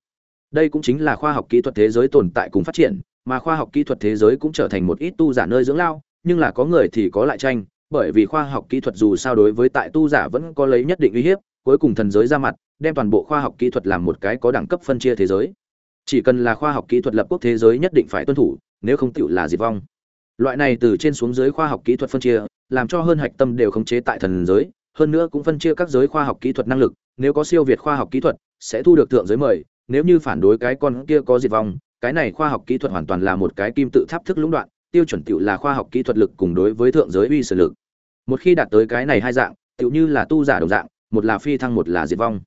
đây cũng chính là khoa học kỹ thuật thế giới tồn tại cùng phát triển, mà khoa học kỹ thuật thế giới cũng trở thành một ít tu giả nơi dưỡng lao, nhưng là có người thì có lại tranh, bởi vì khoa học kỹ thuật dù sao đối với tại tu giả vẫn có lấy nhất định uy hiếp, cuối cùng thần giới ra mặt, đem toàn bộ khoa học kỹ thuật làm một cái có đẳng cấp phân chia thế giới chỉ cần là khoa học kỹ thuật lập quốc thế giới nhất định phải tuân thủ, nếu không tựu là diệt vong. Loại này từ trên xuống dưới khoa học kỹ thuật phân chia, làm cho hơn hạch tâm đều khống chế tại thần giới, hơn nữa cũng phân chia các giới khoa học kỹ thuật năng lực, nếu có siêu việt khoa học kỹ thuật, sẽ thu được thượng giới mời, nếu như phản đối cái con kia có diệt vong, cái này khoa học kỹ thuật hoàn toàn là một cái kim tự tháp thức lũng đoạn, tiêu chuẩn tựu là khoa học kỹ thuật lực cùng đối với thượng giới uy sử lực. Một khi đạt tới cái này hai dạng tựu như là tu giả đồng dạng, một là phi thăng một là diệt vong.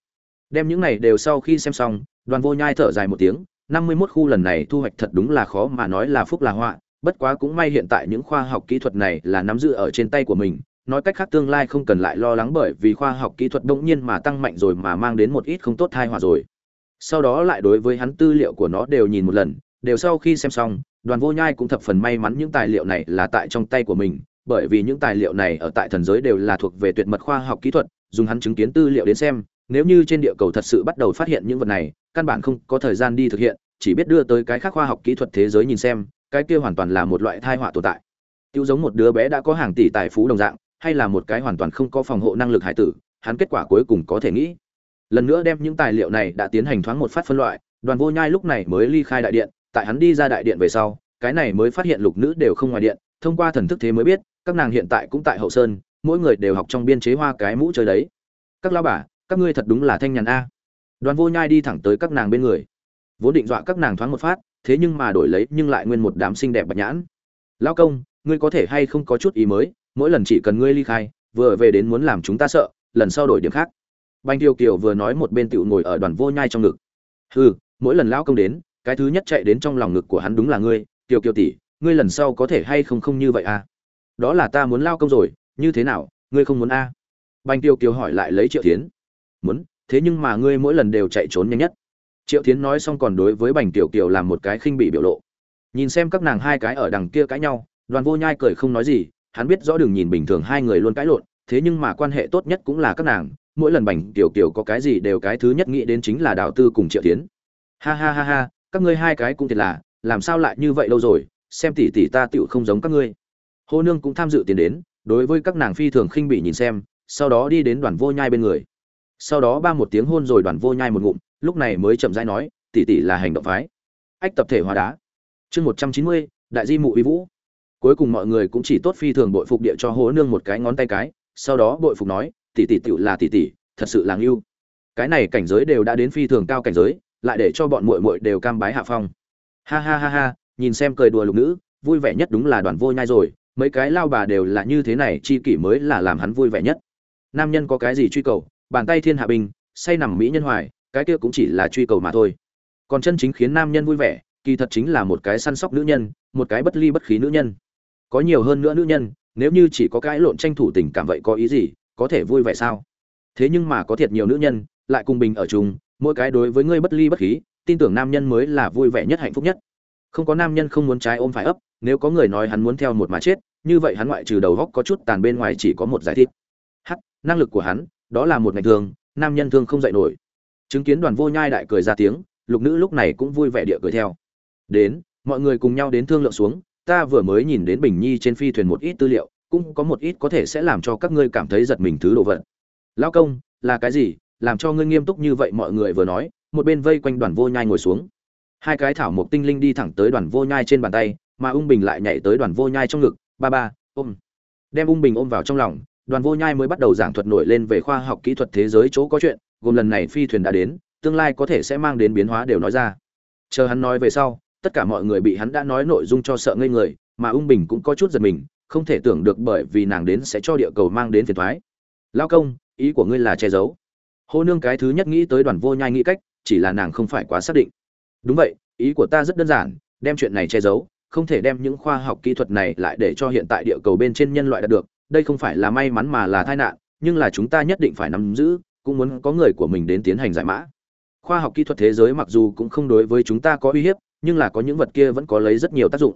Đem những này đều sau khi xem xong đoàn vô nhai thở dài một tiếng, năm mươi 51 khu lần này thu hoạch thật đúng là khó mà nói là phúc là họa, bất quá cũng may hiện tại những khoa học kỹ thuật này là nắm giữ ở trên tay của mình, nói cách khác tương lai không cần lại lo lắng bởi vì khoa học kỹ thuật bỗng nhiên mà tăng mạnh rồi mà mang đến một ít không tốt thai họa rồi. Sau đó lại đối với hắn tư liệu của nó đều nhìn một lần, đều sau khi xem xong, đoàn vô nhai cũng thập phần may mắn những tài liệu này là tại trong tay của mình, bởi vì những tài liệu này ở tại thần giới đều là thuộc về tuyệt mật khoa học kỹ thuật, dùng hắn chứng kiến tư liệu đến xem, nếu như trên địa cầu thật sự bắt đầu phát hiện những vật này căn bản không có thời gian đi thực hiện, chỉ biết đưa tới cái khác khoa học kỹ thuật thế giới nhìn xem, cái kia hoàn toàn là một loại thai họa tồn tại. Tiêu giống một đứa bé đã có hàng tỷ tài phú đồng dạng, hay là một cái hoàn toàn không có phòng hộ năng lực hải tử, hắn kết quả cuối cùng có thể nghĩ. Lần nữa đem những tài liệu này đã tiến hành thoáng một phát phân loại, đoàn vô nhai lúc này mới ly khai đại điện, tại hắn đi ra đại điện về sau, cái này mới phát hiện lục nữ đều không ngoài điện, thông qua thần thức thế mới biết, các nàng hiện tại cũng tại hậu sơn, mỗi người đều học trong biên chế hoa cái mũ chơi đấy. Các lao bà, các ngươi thật đúng là thanh nhàn a đoàn vô nhai đi thẳng tới các nàng bên người. Vốn định dọa các nàng thoáng một phát, thế nhưng mà đổi lấy, nhưng lại nguyên một đám xinh đẹp bạch nhãn. Lao công, ngươi có thể hay không có chút ý mới, mỗi lần chỉ cần ngươi ly khai, vừa về đến muốn làm chúng ta sợ, lần sau đổi điểm khác. Banh tiêu kiều vừa nói một bên tựu ngồi ở đoàn vô nhai trong ngực. Hừ, mỗi lần lão công đến, cái thứ nhất chạy đến trong lòng ngực của hắn đúng là ngươi Tiêu kiều tỷ, ngươi lần sau có thể hay không không như vậy à? Đó là ta muốn lao công rồi, như thế nào, ngươi không muốn a à? banh tiêu kiều hỏi lại lấy triệu tiến muốn thế nhưng mà ngươi mỗi lần đều chạy trốn nhanh nhất. Triệu tiến nói xong còn đối với bành tiểu kiều làm một cái khinh bị biểu lộ. Nhìn xem các nàng hai cái ở đằng kia cãi nhau, đoàn vô nhai cười không nói gì, hắn biết rõ đường nhìn bình thường hai người luôn cãi lộn, thế nhưng mà quan hệ tốt nhất cũng là các nàng, mỗi lần bành tiểu kiều có cái gì đều cái thứ nhất nghĩ đến chính là đào tư cùng triệu tiến ha ha ha ha, các ngươi hai cái cũng thiệt là, làm sao lại như vậy lâu rồi, xem tỷ tỷ ta tựu không giống các ngươi. Hô nương cũng tham dự tiền đến, đối với các nàng phi thường khinh bị nhìn xem, sau đó đi đến đoàn vô nhai bên người sau đó ba một tiếng hôn rồi đoàn vô nhai một ngụm, lúc này mới chậm rãi nói, tỷ tỷ là hành động phái, ách tập thể hóa đá. Chương một trăm chín mươi, đại di mụ uy vũ. Cuối cùng mọi người cũng chỉ tốt phi thường bội phục địa cho hố nương một cái ngón tay cái, sau đó bội phục nói, tỷ tỷ tựu là tỷ tỷ, thật sự là ngưu. Cái này cảnh giới đều đã đến phi thường cao cảnh giới, lại để cho bọn muội muội đều cam bái hạ phong. Ha ha ha ha, nhìn xem cười đùa lục nữ, vui vẻ nhất đúng là đoàn vô nhai rồi, mấy cái lao bà đều là như thế này, chi kỷ mới là làm hắn vui vẻ nhất. Nam nhân có cái gì truy cầu bàn tay thiên hạ bình say nằm mỹ nhân hoài cái kia cũng chỉ là truy cầu mà thôi. Còn chân chính khiến nam nhân vui vẻ kỳ thật chính là một cái săn sóc nữ nhân một cái bất ly bất khí nữ nhân. Có nhiều hơn nữa nữ nhân nếu như chỉ có cái lộn tranh thủ tình cảm vậy có ý gì có thể vui vẻ sao? Thế nhưng mà có thiệt nhiều nữ nhân lại cùng bình ở chung mỗi cái đối với ngươi bất ly bất khí tin tưởng nam nhân mới là vui vẻ nhất hạnh phúc nhất. Không có nam nhân không muốn trái ôm phải ấp nếu có người nói hắn muốn theo một mà chết như vậy hắn ngoại trừ đầu góc có chút tàn bên ngoài chỉ có một giải thích. Hắc, năng lực của hắn đó là một ngày thường, nam nhân thương không dạy nổi. Chứng kiến đoàn vô nhai đại cười ra tiếng, lục nữ lúc này cũng vui vẻ địa cười theo. Đến, mọi người cùng nhau đến thương lượng xuống, ta vừa mới nhìn đến bình nhi trên phi thuyền một ít tư liệu, cũng có một ít có thể sẽ làm cho các ngươi cảm thấy giật mình thứ đồ vật. Lao công, là cái gì? Làm cho ngươi nghiêm túc như vậy mọi người vừa nói, một bên vây quanh đoàn vô nhai ngồi xuống. Hai cái thảo mộc tinh linh đi thẳng tới đoàn vô nhai trên bàn tay, mà ung bình lại nhảy tới đoàn vô nhai trong ngực, ba ba, ôm. Đem ung bình ôm vào trong lòng đoàn vô nhai mới bắt đầu giảng thuật nổi lên về khoa học kỹ thuật thế giới chỗ có chuyện, gồm lần này phi thuyền đã đến, tương lai có thể sẽ mang đến biến hóa đều nói ra. Chờ hắn nói về sau, tất cả mọi người bị hắn đã nói nội dung cho sợ ngây người, mà ung bình cũng có chút giật mình, không thể tưởng được bởi vì nàng đến sẽ cho địa cầu mang đến phiền thoái lao công, ý của ngươi là che giấu. Hô nương cái thứ nhất nghĩ tới đoàn vô nhai nghĩ cách, chỉ là nàng không phải quá xác định. Đúng vậy, ý của ta rất đơn giản, đem chuyện này che giấu, không thể đem những khoa học kỹ thuật này lại để cho hiện tại địa cầu bên trên nhân loại đạt được đây không phải là may mắn mà là tai nạn, nhưng là chúng ta nhất định phải nắm giữ, cũng muốn có người của mình đến tiến hành giải mã. Khoa học kỹ thuật thế giới mặc dù cũng không đối với chúng ta có uy hiếp, nhưng là có những vật kia vẫn có lấy rất nhiều tác dụng.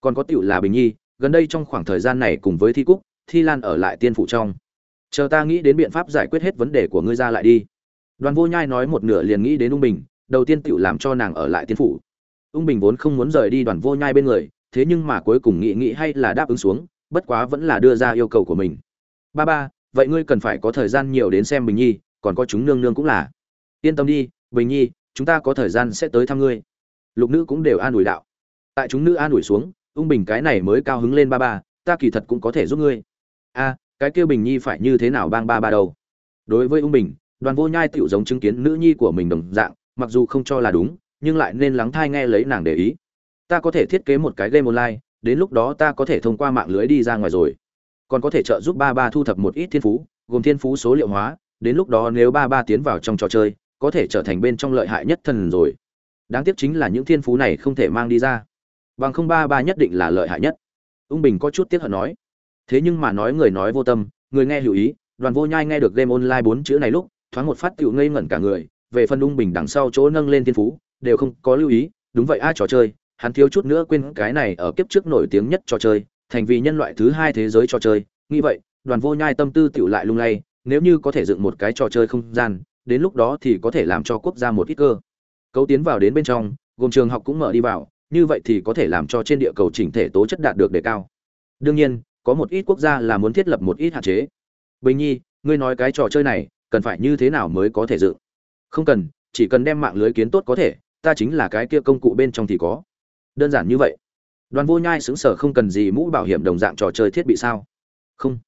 Còn có tiểu là bình nhi, gần đây trong khoảng thời gian này cùng với thi cúc, thi lan ở lại tiên phụ trong. Chờ ta nghĩ đến biện pháp giải quyết hết vấn đề của ngươi ra lại đi. Đoàn vô nhai nói một nửa liền nghĩ đến ung bình, đầu tiên tiểu làm cho nàng ở lại tiên phủ. Ung bình vốn không muốn rời đi đoàn vô nhai bên người, thế nhưng mà cuối cùng nghĩ nghĩ hay là đáp ứng xuống bất quá vẫn là đưa ra yêu cầu của mình. Ba ba, vậy ngươi cần phải có thời gian nhiều đến xem bình nhi, còn có chúng nương nương cũng là. Yên tâm đi, bình nhi, chúng ta có thời gian sẽ tới thăm ngươi. Lục nữ cũng đều an ủi đạo. Tại chúng nữ an ủi xuống, ung bình cái này mới cao hứng lên ba ba, ta kỳ thật cũng có thể giúp ngươi. A, cái kêu bình nhi phải như thế nào bang ba ba đâu? Đối với ung bình, đoàn vô nhai tựu giống chứng kiến nữ nhi của mình đồng dạng, mặc dù không cho là đúng, nhưng lại nên lắng thai nghe lấy nàng để ý. Ta có thể thiết kế một cái game online đến lúc đó ta có thể thông qua mạng lưới đi ra ngoài rồi. Còn có thể trợ giúp ba ba thu thập một ít thiên phú, gồm thiên phú số liệu hóa, đến lúc đó nếu ba ba tiến vào trong trò chơi, có thể trở thành bên trong lợi hại nhất thần rồi. Đáng tiếc chính là những thiên phú này không thể mang đi ra. Bằng không ba ba nhất định là lợi hại nhất. Ung bình có chút tiếc hận nói. Thế nhưng mà nói người nói vô tâm, người nghe hữu ý, đoàn vô nhai nghe được game online bốn chữ này lúc, thoáng một phát tựu ngây ngẩn cả người, về phần ung bình đằng sau chỗ nâng lên thiên phú, đều không có lưu ý, đúng vậy, ai trò chơi hắn thiếu chút nữa quên cái này ở kiếp trước nổi tiếng nhất trò chơi, thành vì nhân loại thứ hai thế giới trò chơi. Nghĩ vậy, đoàn vô nhai tâm tư tiểu lại lung lay, nếu như có thể dựng một cái trò chơi không gian, đến lúc đó thì có thể làm cho quốc gia một ít cơ. Cấu tiến vào đến bên trong, gồm trường học cũng mở đi vào, như vậy thì có thể làm cho trên địa cầu chỉnh thể tố chất đạt được đề cao. Đương nhiên, có một ít quốc gia là muốn thiết lập một ít hạn chế. Bình nhi, ngươi nói cái trò chơi này, cần phải như thế nào mới có thể dựng? Không cần, chỉ cần đem mạng lưới kiến tốt có thể, ta chính là cái kia công cụ bên trong thì có đơn giản như vậy. Đoàn vô nhai xứng sở không cần gì mũ bảo hiểm đồng dạng trò chơi thiết bị sao? Không.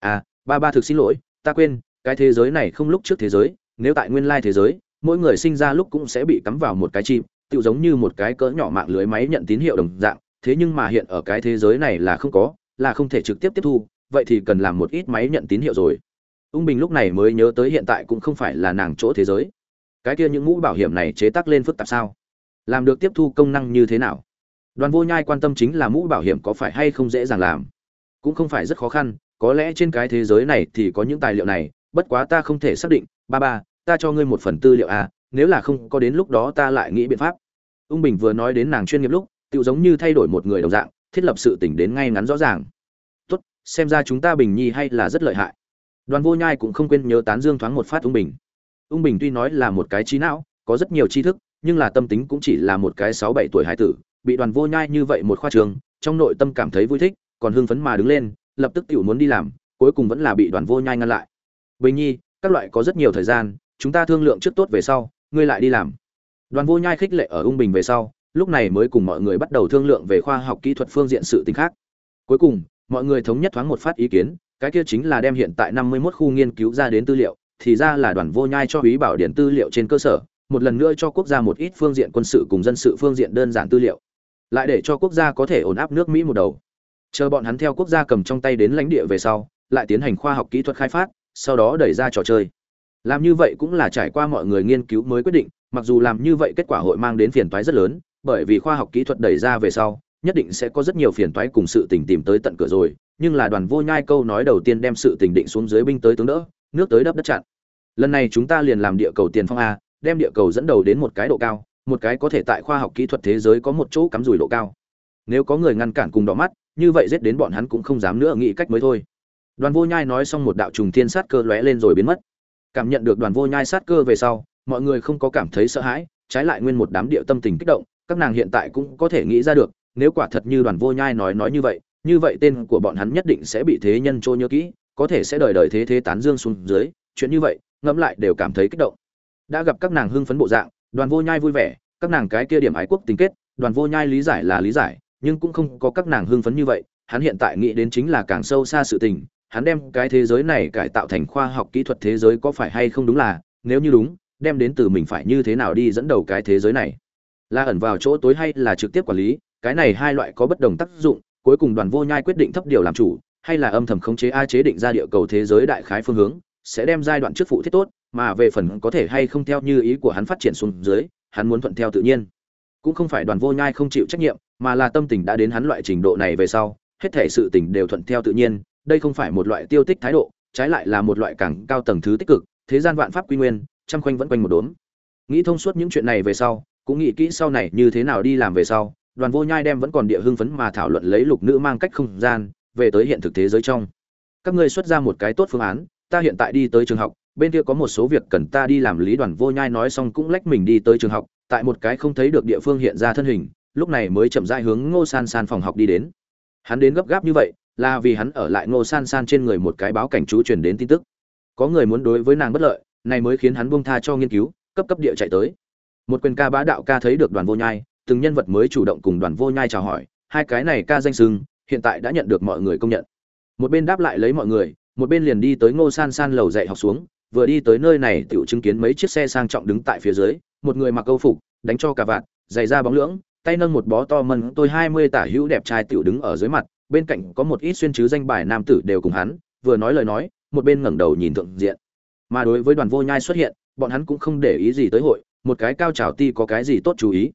À ba ba thực xin lỗi, ta quên, cái thế giới này không lúc trước thế giới, nếu tại nguyên lai thế giới, mỗi người sinh ra lúc cũng sẽ bị cắm vào một cái chim tự giống như một cái cỡ nhỏ mạng lưới máy nhận tín hiệu đồng dạng, thế nhưng mà hiện ở cái thế giới này là không có, là không thể trực tiếp tiếp thu, vậy thì cần làm một ít máy nhận tín hiệu rồi. Ung bình lúc này mới nhớ tới hiện tại cũng không phải là nàng chỗ thế giới. Cái kia những mũ bảo hiểm này chế tác lên phức tạp sao? Làm được tiếp thu công năng như thế nào? Đoàn vô nhai quan tâm chính là mũ bảo hiểm có phải hay không dễ dàng làm. Cũng không phải rất khó khăn, có lẽ trên cái thế giới này thì có những tài liệu này, bất quá ta không thể xác định. Ba ba, ta cho ngươi một phần tư liệu à nếu là không có đến lúc đó ta lại nghĩ biện pháp. Ung bình vừa nói đến nàng chuyên nghiệp lúc tự giống như thay đổi một người đồng dạng, thiết lập sự tỉnh đến ngay ngắn rõ ràng. Tốt, xem ra chúng ta bình nhi hay là rất lợi hại. Đoàn vô nhai cũng không quên nhớ tán dương thoáng một phát ung bình. Ung bình tuy nói là một cái trí não, có rất nhiều tri thức, nhưng là tâm tính cũng chỉ là một cái sáu bảy tuổi hải tử bị đoàn vô nhai như vậy một khoa trường, trong nội tâm cảm thấy vui thích, còn hưng phấn mà đứng lên, lập tức tiểu muốn đi làm, cuối cùng vẫn là bị đoàn vô nhai ngăn lại. Bình nhi, các loại có rất nhiều thời gian, chúng ta thương lượng trước tốt về sau, ngươi lại đi làm. Đoàn vô nhai khích lệ ở ung bình về sau, lúc này mới cùng mọi người bắt đầu thương lượng về khoa học kỹ thuật phương diện sự t khác. Cuối cùng, mọi người thống nhất thoáng một phát ý kiến, cái kia chính là đem hiện tại năm mươi 51 khu nghiên cứu ra đến tư liệu, thì ra là đoàn vô nhai cho ý bảo điện tư liệu trên cơ sở, một lần nữa cho quốc gia một ít phương diện quân sự cùng dân sự phương diện đơn giản tư liệu lại để cho quốc gia có thể ổn áp nước mỹ một đầu. Chờ bọn hắn theo quốc gia cầm trong tay đến lãnh địa về sau, lại tiến hành khoa học kỹ thuật khai phát, sau đó đẩy ra trò chơi. Làm như vậy cũng là trải qua mọi người nghiên cứu mới quyết định, mặc dù làm như vậy kết quả hội mang đến phiền toái rất lớn, bởi vì khoa học kỹ thuật đẩy ra về sau, nhất định sẽ có rất nhiều phiền toái cùng sự tình tìm tới tận cửa rồi, nhưng là đoàn vô nhai câu nói đầu tiên đem sự tình định xuống dưới binh tới tướng đỡ, nước tới đắp đất chặn. Lần này chúng ta liền làm địa cầu tiền phong a, đem địa cầu dẫn đầu đến một cái độ cao một cái có thể tại khoa học kỹ thuật thế giới có một chỗ cắm rủi độ cao. Nếu có người ngăn cản cùng đỏ mắt, như vậy giết đến bọn hắn cũng không dám nữa nghĩ cách mới thôi. Đoàn vô nhai nói xong một đạo trùng thiên sát cơ lóe lên rồi biến mất. Cảm nhận được đoàn vô nhai sát cơ về sau, mọi người không có cảm thấy sợ hãi, trái lại nguyên một đám điệu tâm tình kích động, các nàng hiện tại cũng có thể nghĩ ra được, nếu quả thật như đoàn vô nhai nói nói như vậy như vậy tên của bọn hắn nhất định sẽ bị thế nhân trôi nhớ kỹ, có thể sẽ đời đời thế thế tán dương xuống dưới, chuyện như vậy, ngẫm lại đều cảm thấy kích động. Đã gặp các nàng hưng phấn bộ dạng đoàn vô nhai vui vẻ, các nàng cái kia điểm ái quốc tình kết, đoàn vô nhai lý giải là lý giải, nhưng cũng không có các nàng hưng phấn như vậy, hắn hiện tại nghĩ đến chính là càng sâu xa sự tình, hắn đem cái thế giới này cải tạo thành khoa học kỹ thuật thế giới có phải hay không đúng là, nếu như đúng, đem đến từ mình phải như thế nào đi dẫn đầu cái thế giới này. Là ẩn vào chỗ tối hay là trực tiếp quản lý, cái này hai loại có bất đồng tác dụng, cuối cùng đoàn vô nhai quyết định thấp điều làm chủ, hay là âm thầm khống chế a chế định ra địa cầu thế giới đại khái phương hướng, sẽ đem giai đoạn trước phụ thiết tốt mà về phần có thể hay không theo như ý của hắn phát triển xuống dưới, hắn muốn thuận theo tự nhiên. Cũng không phải đoàn vô nhai không chịu trách nhiệm, mà là tâm tình đã đến hắn loại trình độ này về sau, hết thể sự tình đều thuận theo tự nhiên, đây không phải một loại tiêu tích thái độ, trái lại là một loại càng cao tầng thứ tích cực, thế gian vạn pháp quy nguyên, trăm quanh vẫn quanh một đốm. Nghĩ thông suốt những chuyện này về sau, cũng nghĩ kỹ sau này như thế nào đi làm về sau, đoàn vô nhai đem vẫn còn địa hưng phấn mà thảo luận lấy lục nữ mang cách không gian, về tới hiện thực thế giới trong. Các ngươi xuất ra một cái tốt phương án, ta hiện tại đi tới trường học bên kia có một số việc cần ta đi làm, lý đoàn vô nhai nói xong cũng lách mình đi tới trường học, tại một cái không thấy được địa phương hiện ra thân hình, lúc này mới chậm rãi hướng ngô san san phòng học đi đến. Hắn đến gấp gáp như vậy, là vì hắn ở lại ngô san san trên người một cái báo cảnh chú truyền đến tin tức. Có người muốn đối với nàng bất lợi, này mới khiến hắn buông tha cho nghiên cứu, cấp cấp địa chạy tới. Một quyền ca bá đạo ca thấy được đoàn vô nhai, từng nhân vật mới chủ động cùng đoàn vô nhai chào hỏi, hai cái này ca danh sưng hiện tại đã nhận được mọi người công nhận. Một bên đáp lại lấy mọi người, một bên liền đi tới ngô san san lầu dạy học xuống vừa đi tới nơi này tiểu chứng kiến mấy chiếc xe sang trọng đứng tại phía dưới, một người mặc câu phục, đánh cho cả vạt, giày da bóng lưỡng, tay nâng một bó to mân, tôi hai mươi tả hữu đẹp trai tiểu đứng ở dưới mặt, bên cạnh có một ít xuyên chứ danh bài nam tử đều cùng hắn, vừa nói lời nói, một bên ngẩng đầu nhìn thượng diện. Mà đối với đoàn vô nhai xuất hiện, bọn hắn cũng không để ý gì tới hội, một cái cao trào ti có cái gì tốt chú ý.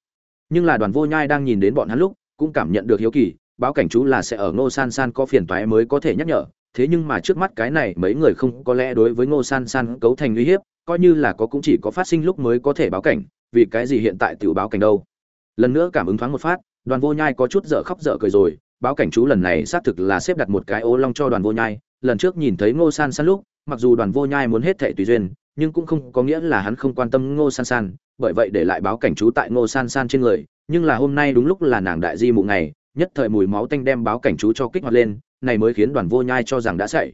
Nhưng là đoàn vô nhai đang nhìn đến bọn hắn lúc, cũng cảm nhận được hiếu kỳ, báo cảnh chú là sẽ ở ngô san san có phiền toái mới có thể nhắc nhở thế nhưng mà trước mắt cái này mấy người không có lẽ đối với ngô san san cấu thành uy hiếp, coi như là có cũng chỉ có phát sinh lúc mới có thể báo cảnh, vì cái gì hiện tại tự báo cảnh đâu? Lần nữa cảm ứng thoáng một phát, đoàn vô nhai có chút dở khóc dở cười rồi, báo cảnh chú lần này xác thực là xếp đặt một cái ô long cho đoàn vô nhai, lần trước nhìn thấy ngô san san lúc, mặc dù đoàn vô nhai muốn hết thệ tùy duyên, nhưng cũng không có nghĩa là hắn không quan tâm ngô san san, bởi vậy để lại báo cảnh chú tại ngô san san trên người, nhưng là hôm nay đúng lúc là nàng đại di mụ ngày, nhất thời mùi máu tanh đem báo cảnh chú cho kích hoạt lên này mới khiến đoàn vô nhai cho rằng đã xảy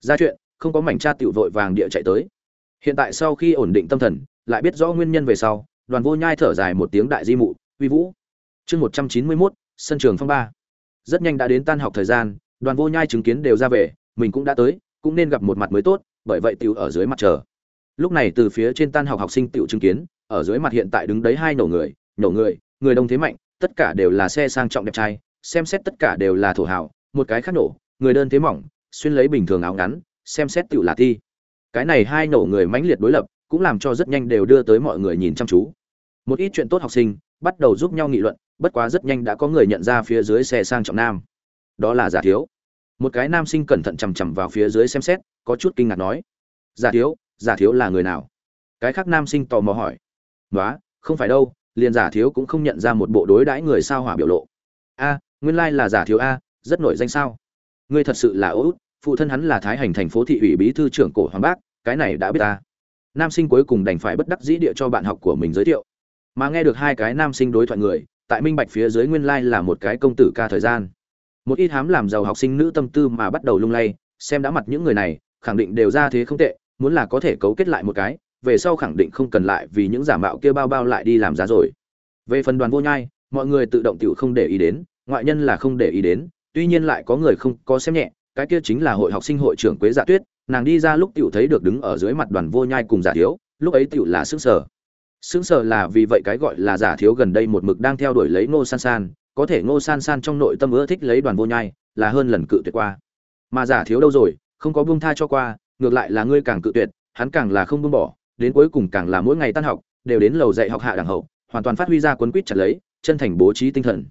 ra chuyện, không có mảnh cha tiểu vội vàng địa chạy tới. Hiện tại sau khi ổn định tâm thần, lại biết rõ nguyên nhân về sau, đoàn vô nhai thở dài một tiếng đại di mụ, uy vũ, chương một trăm chín mươi mốt, sân trường phong ba. Rất nhanh đã đến tan học thời gian, đoàn vô nhai chứng kiến đều ra về, mình cũng đã tới, cũng nên gặp một mặt mới tốt, bởi vậy tiểu ở dưới mặt chờ lúc này từ phía trên tan học học sinh tiểu chứng kiến, ở dưới mặt hiện tại đứng đấy hai nổ người nổ người người đông thế mạnh, tất cả đều là xe sang trọng đẹp trai, xem xét tất cả đều là thổ hào một cái khác nổ, người đơn thế mỏng, xuyên lấy bình thường áo ngắn, xem xét tiểu là thi. Cái này hai nổ người mãnh liệt đối lập, cũng làm cho rất nhanh đều đưa tới mọi người nhìn chăm chú. Một ít chuyện tốt học sinh, bắt đầu giúp nhau nghị luận, bất quá rất nhanh đã có người nhận ra phía dưới xe sang trọng nam. Đó là giả thiếu. Một cái nam sinh cẩn thận chằm chằm vào phía dưới xem xét, có chút kinh ngạc nói, giả thiếu giả thiếu là người nào? Cái khác nam sinh tò mò hỏi nói không phải đâu, liền giả thiếu cũng không nhận ra một bộ đối đãi người sao hỏa biểu lộ. A, nguyên lai là giả thiếu a rất nổi danh sao? Ngươi thật sự là út phụ thân hắn là thái hành thành phố thị ủy bí thư trưởng cổ hoàng bác, cái này đã biết ta. Nam sinh cuối cùng đành phải bất đắc dĩ địa cho bạn học của mình giới thiệu. Mà nghe được hai cái nam sinh đối thoại người, tại minh bạch phía dưới nguyên lai là một cái công tử ca thời gian. Một ít hám làm giàu học sinh nữ tâm tư mà bắt đầu lung lay, xem đã mặt những người này, khẳng định đều ra thế không tệ, muốn là có thể cấu kết lại một cái, về sau khẳng định không cần lại vì những giả mạo kia bao bao lại đi làm giá rồi. Về phần đoàn vô nhai, mọi người tự động tự không để ý đến, ngoại nhân là không để ý đến tuy nhiên lại có người không có xem nhẹ, cái kia chính là hội học sinh hội trưởng quế dạ tuyết, nàng đi ra lúc tiểu thấy được đứng ở dưới mặt đoàn vô nhai cùng giả thiếu, lúc ấy tiểu là sững sờ. Sững sờ là vì vậy cái gọi là giả thiếu gần đây một mực đang theo đuổi lấy ngô san san, có thể ngô san san trong nội tâm ưa thích lấy đoàn vô nhai, là hơn lần cự tuyệt qua. Mà giả thiếu đâu rồi, không có buông tha cho qua, ngược lại là ngươi càng cự tuyệt, hắn càng là không buông bỏ, đến cuối cùng càng là mỗi ngày tan học, đều đến lầu dạy học hạ đẳng hậu, hoàn toàn phát huy ra quấn quýt chặt lấy, chân thành bố trí tinh thần.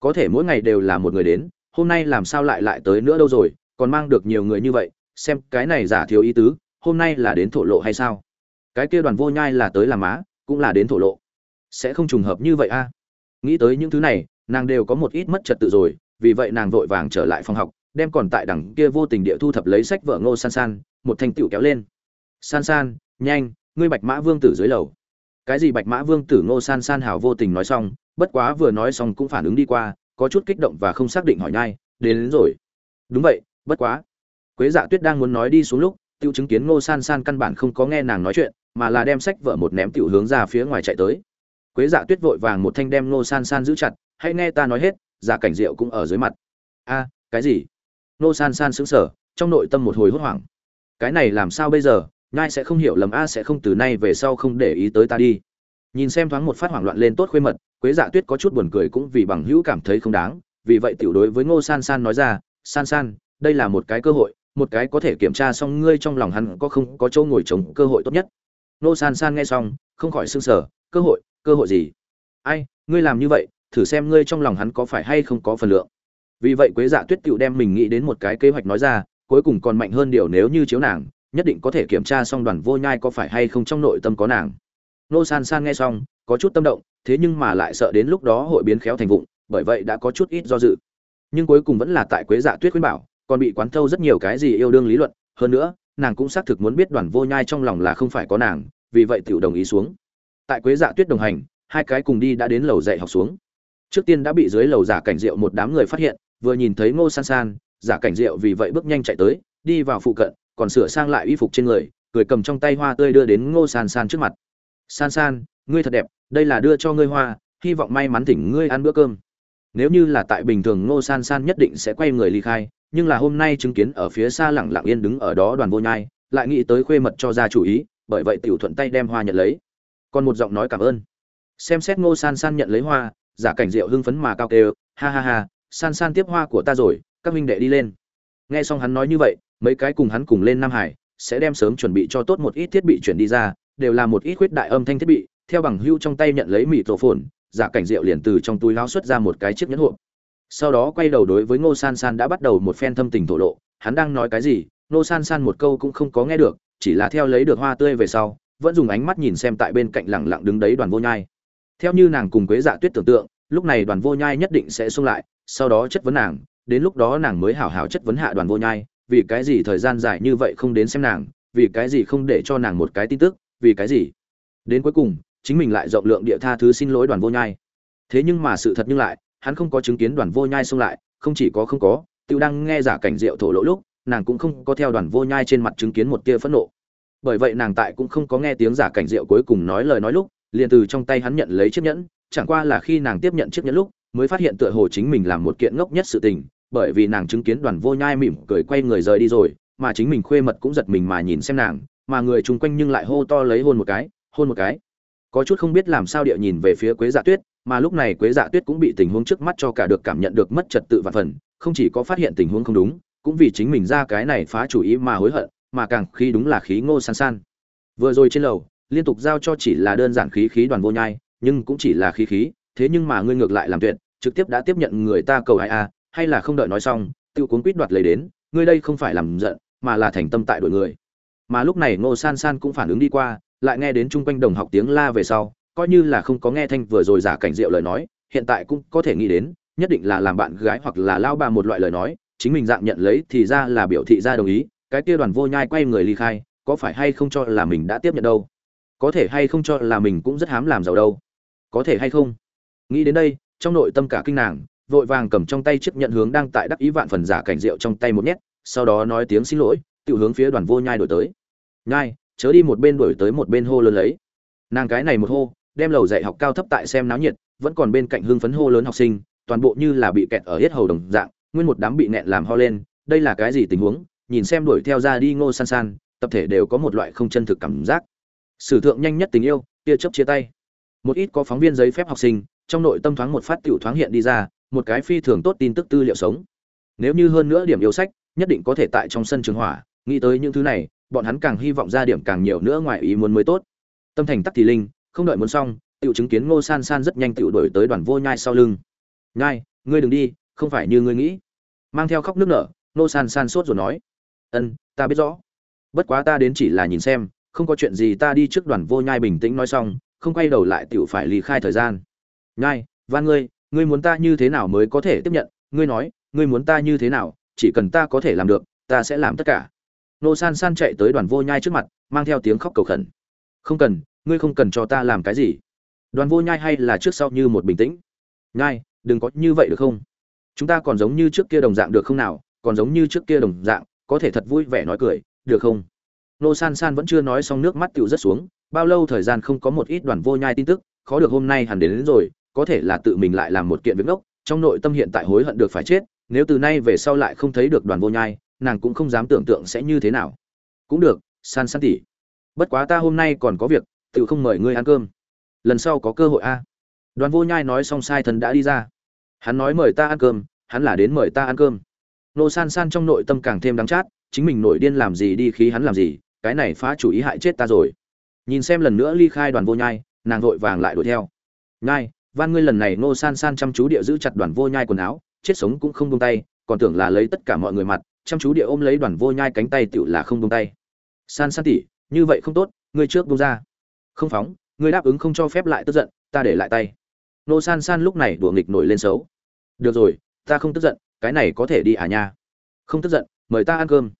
Có thể mỗi ngày đều là một người đến hôm nay làm sao lại lại tới nữa đâu rồi, còn mang được nhiều người như vậy, xem cái này giả thiếu ý tứ, hôm nay là đến thổ lộ hay sao? Cái kia đoàn vô nhai là tới làm má, cũng là đến thổ lộ. Sẽ không trùng hợp như vậy a. Nghĩ tới những thứ này, nàng đều có một ít mất trật tự rồi, vì vậy nàng vội vàng trở lại phòng học, đem còn tại đằng kia vô tình địa thu thập lấy sách vợ ngô san san, một thanh tựu kéo lên. San san, nhanh, ngươi bạch mã vương tử dưới lầu. Cái gì bạch mã vương tử ngô san san hào vô tình nói xong, bất quá vừa nói xong cũng phản ứng đi qua có chút kích động và không xác định hỏi nhai đến, đến rồi. Đúng vậy bất quá. Quế dạ tuyết đang muốn nói đi xuống lúc tiêu chứng kiến ngô san san căn bản không có nghe nàng nói chuyện mà là đem sách vở một ném tiểu hướng ra phía ngoài chạy tới. Quế dạ tuyết vội vàng một thanh đem ngô san san giữ chặt hãy nghe ta nói hết giả cảnh diệu cũng ở dưới mặt. A cái gì? Ngô san san sững sờ trong nội tâm một hồi hốt hoảng. Cái này làm sao bây giờ? Nhai sẽ không hiểu lầm a sẽ không từ nay về sau không để ý tới ta đi nhìn xem thoáng một phát hoảng loạn lên tốt khuê mật, quế dạ tuyết có chút buồn cười cũng vì bằng hữu cảm thấy không đáng, vì vậy tiểu đối với ngô san san nói ra, san san, đây là một cái cơ hội, một cái có thể kiểm tra xong ngươi trong lòng hắn có không có chỗ ngồi trống cơ hội tốt nhất. Ngô san san nghe xong, không khỏi sưng sở cơ hội cơ hội gì? Ai, ngươi làm như vậy, thử xem ngươi trong lòng hắn có phải hay không có phần lượng. Vì vậy quế dạ tuyết tiểu đem mình nghĩ đến một cái kế hoạch nói ra, cuối cùng còn mạnh hơn điều nếu như chiếu nàng, nhất định có thể kiểm tra xong đoàn vô nhai có phải hay không trong nội tâm có nàng nô san san nghe xong, có chút tâm động, thế nhưng mà lại sợ đến lúc đó hội biến khéo thành vụng, bởi vậy đã có chút ít do dự. Nhưng cuối cùng vẫn là tại quế dạ tuyết khuyên bảo, còn bị quán thâu rất nhiều cái gì yêu đương lý luận, hơn nữa, nàng cũng xác thực muốn biết đoàn vô nhai trong lòng là không phải có nàng, vì vậy tiểu đồng ý xuống. Tại quế dạ tuyết đồng hành, hai cái cùng đi đã đến lầu dạy học xuống. Trước tiên đã bị dưới lầu giả cảnh rượu một đám người phát hiện, vừa nhìn thấy ngô san san, giả cảnh rượu vì vậy bước nhanh chạy tới, đi vào phụ cận, còn sửa sang lại y phục trên người, cười cầm trong tay hoa tươi đưa đến ngô san san trước mặt san san, ngươi thật đẹp, đây là đưa cho ngươi hoa, hy vọng may mắn thỉnh ngươi ăn bữa cơm. Nếu như là tại bình thường, ngô san san nhất định sẽ quay người ly khai, nhưng là hôm nay chứng kiến ở phía xa lẳng lặng yên đứng ở đó đoàn vô nhai, lại nghĩ tới khuê mật cho ra chủ ý, bởi vậy tiểu thuận tay đem hoa nhận lấy. Còn một giọng nói cảm ơn. Xem xét ngô san san nhận lấy hoa, giả cảnh rượu hưng phấn mà cao kêu, ha ha ha, san san tiếp hoa của ta rồi, các minh đệ đi lên. Nghe xong hắn nói như vậy, mấy cái cùng hắn cùng lên nam hải, sẽ đem sớm chuẩn bị cho tốt một ít thiết bị chuyển đi ra đều là một ít khuyết đại âm thanh thiết bị, theo bằng hưu trong tay nhận lấy mịt rổ phồn giả cảnh diệu liền từ trong túi lao xuất ra một cái chiếc nhẫn hộp. Sau đó quay đầu đối với ngô san san đã bắt đầu một phen thâm tình thổ lộ, hắn đang nói cái gì, ngô san san một câu cũng không có nghe được, chỉ là theo lấy được hoa tươi về sau, vẫn dùng ánh mắt nhìn xem tại bên cạnh lẳng lặng đứng đấy đoàn vô nhai. Theo như nàng cùng quế dạ tuyết tưởng tượng, lúc này đoàn vô nhai nhất định sẽ xung lại, sau đó chất vấn nàng, đến lúc đó nàng mới hảo hảo chất vấn hạ đoàn vô nhai, vì cái gì thời gian dài như vậy không đến xem nàng, vì cái gì không để cho nàng một cái tin tức vì cái gì? Đến cuối cùng, chính mình lại rộng lượng địa tha thứ xin lỗi đoàn vô nhai. Thế nhưng mà sự thật nhưng lại, hắn không có chứng kiến đoàn vô nhai xông lại, không chỉ có không có, tiêu đang nghe giả cảnh rượu thổ lỗ lúc, nàng cũng không có theo đoàn vô nhai trên mặt chứng kiến một tia phẫn nộ. Bởi vậy nàng tại cũng không có nghe tiếng giả cảnh rượu cuối cùng nói lời nói lúc, liền từ trong tay hắn nhận lấy chiếc nhẫn, chẳng qua là khi nàng tiếp nhận chiếc nhẫn lúc, mới phát hiện tựa hồ chính mình làm một kiện ngốc nhất sự tình, bởi vì nàng chứng kiến đoàn vô nhai mỉm cười quay người rời đi rồi, mà chính mình khuê mật cũng giật mình mà nhìn xem nàng mà người chung quanh nhưng lại hô to lấy hôn một cái, hôn một cái. Có chút không biết làm sao địa nhìn về phía quế dạ tuyết, mà lúc này quế dạ tuyết cũng bị tình huống trước mắt cho cả được cảm nhận được mất trật tự và phần, không chỉ có phát hiện tình huống không đúng, cũng vì chính mình ra cái này phá chủ ý mà hối hận, mà càng khi đúng là khí ngô san san. Vừa rồi trên lầu, liên tục giao cho chỉ là đơn giản khí khí đoàn vô nhai, nhưng cũng chỉ là khí khí, thế nhưng mà ngươi ngược lại làm tuyệt, trực tiếp đã tiếp nhận người ta cầu ai a à, hay là không đợi nói xong tự cuốn quýt đoạt lấy đến, ngươi đây không phải làm giận, mà là thành tâm tại đội người mà lúc này ngô san san cũng phản ứng đi qua, lại nghe đến chung quanh đồng học tiếng la về sau, coi như là không có nghe thanh vừa rồi giả cảnh diệu lời nói, hiện tại cũng có thể nghĩ đến, nhất định là làm bạn gái hoặc là lao bà một loại lời nói, chính mình dạng nhận lấy thì ra là biểu thị ra đồng ý, cái kia đoàn vô nhai quay người ly khai, có phải hay không cho là mình đã tiếp nhận đâu? Có thể hay không cho là mình cũng rất hám làm giàu đâu? Có thể hay không? Nghĩ đến đây, trong nội tâm cả kinh nàng, vội vàng cầm trong tay chiếc nhận hướng đang tại đắc ý vạn phần giả cảnh rượu trong tay một nhét, sau đó nói tiếng xin lỗi, tự hướng phía đoàn vô nhai đổi tới nhai, chớ đi một bên đổi tới một bên hô lớn lấy. Nàng cái này một hô, đem lầu dạy học cao thấp tại xem náo nhiệt, vẫn còn bên cạnh hưng phấn hô lớn học sinh, toàn bộ như là bị kẹt ở hết hầu đồng dạng, nguyên một đám bị nẹn làm ho lên, đây là cái gì tình huống, nhìn xem đuổi theo ra đi ngô san san, tập thể đều có một loại không chân thực cảm giác. Sử thượng nhanh nhất tình yêu, tia chớp chia tay. Một ít có phóng viên giấy phép học sinh, trong nội tâm thoáng một phát tiểu thoáng hiện đi ra, một cái phi thường tốt tin tức tư liệu sống. Nếu như hơn nữa điểm yêu sách, nhất định có thể tại trong sân trường hỏa, nghĩ tới những thứ này bọn hắn càng hy vọng ra điểm càng nhiều nữa ngoài ý muốn mới tốt. Tâm thành tắc thì linh, không đợi muốn xong, tiểu chứng kiến ngô san san rất nhanh tiểu đổi tới đoàn vô nhai sau lưng. Nhai, ngươi đừng đi, không phải như ngươi nghĩ. Mang theo khóc nước nở, ngô san san sốt rồi nói. Ân, ta biết rõ. Bất quá ta đến chỉ là nhìn xem, không có chuyện gì ta đi trước đoàn vô nhai bình tĩnh nói xong, không quay đầu lại tiểu phải lý khai thời gian. Nhai, van ngươi ngươi muốn ta như thế nào mới có thể tiếp nhận? Ngươi nói, ngươi muốn ta như thế nào, chỉ cần ta có thể làm được, ta sẽ làm tất cả nô san san chạy tới đoàn vô nhai trước mặt mang theo tiếng khóc cầu khẩn. Không cần ngươi không cần cho ta làm cái gì. Đoàn vô nhai hay là trước sau như một bình tĩnh. Nhai đừng có như vậy được không? Chúng ta còn giống như trước kia đồng dạng được không nào? Còn giống như trước kia đồng dạng có thể thật vui vẻ nói cười được không? Nô san san vẫn chưa nói xong nước mắt tựu rất xuống bao lâu thời gian không có một ít đoàn vô nhai tin tức khó được hôm nay hẳn đến, đến rồi có thể là tự mình lại làm một kiện việc ngốc trong nội tâm hiện tại hối hận được phải chết nếu từ nay về sau lại không thấy được đoàn vô nhai nàng cũng không dám tưởng tượng sẽ như thế nào. Cũng được, san san tỉ bất quá ta hôm nay còn có việc tự không mời ngươi ăn cơm. Lần sau có cơ hội a. Đoàn vô nhai nói xong sai thần đã đi ra. Hắn nói mời ta ăn cơm, hắn là đến mời ta ăn cơm. Nô san san trong nội tâm càng thêm đắng chát, chính mình nổi điên làm gì đi khí hắn làm gì, cái này phá chủ ý hại chết ta rồi. Nhìn xem lần nữa ly khai đoàn vô nhai, nàng vội vàng lại đuổi theo. Nhai, van ngươi lần này nô san san chăm chú địa giữ chặt đoàn vô nhai quần áo, chết sống cũng không buông tay, còn tưởng là lấy tất cả mọi người mặt chăm chú địa ôm lấy đoàn vô nhai cánh tay tựu là không buông tay. San san tỷ, như vậy không tốt, ngươi trước buông ra. Không phóng, ngươi đáp ứng không cho phép lại tức giận, ta để lại tay. Nô san san lúc này đùa nghịch nổi lên xấu. Được rồi, ta không tức giận, cái này có thể đi à nha. Không tức giận, mời ta ăn cơm.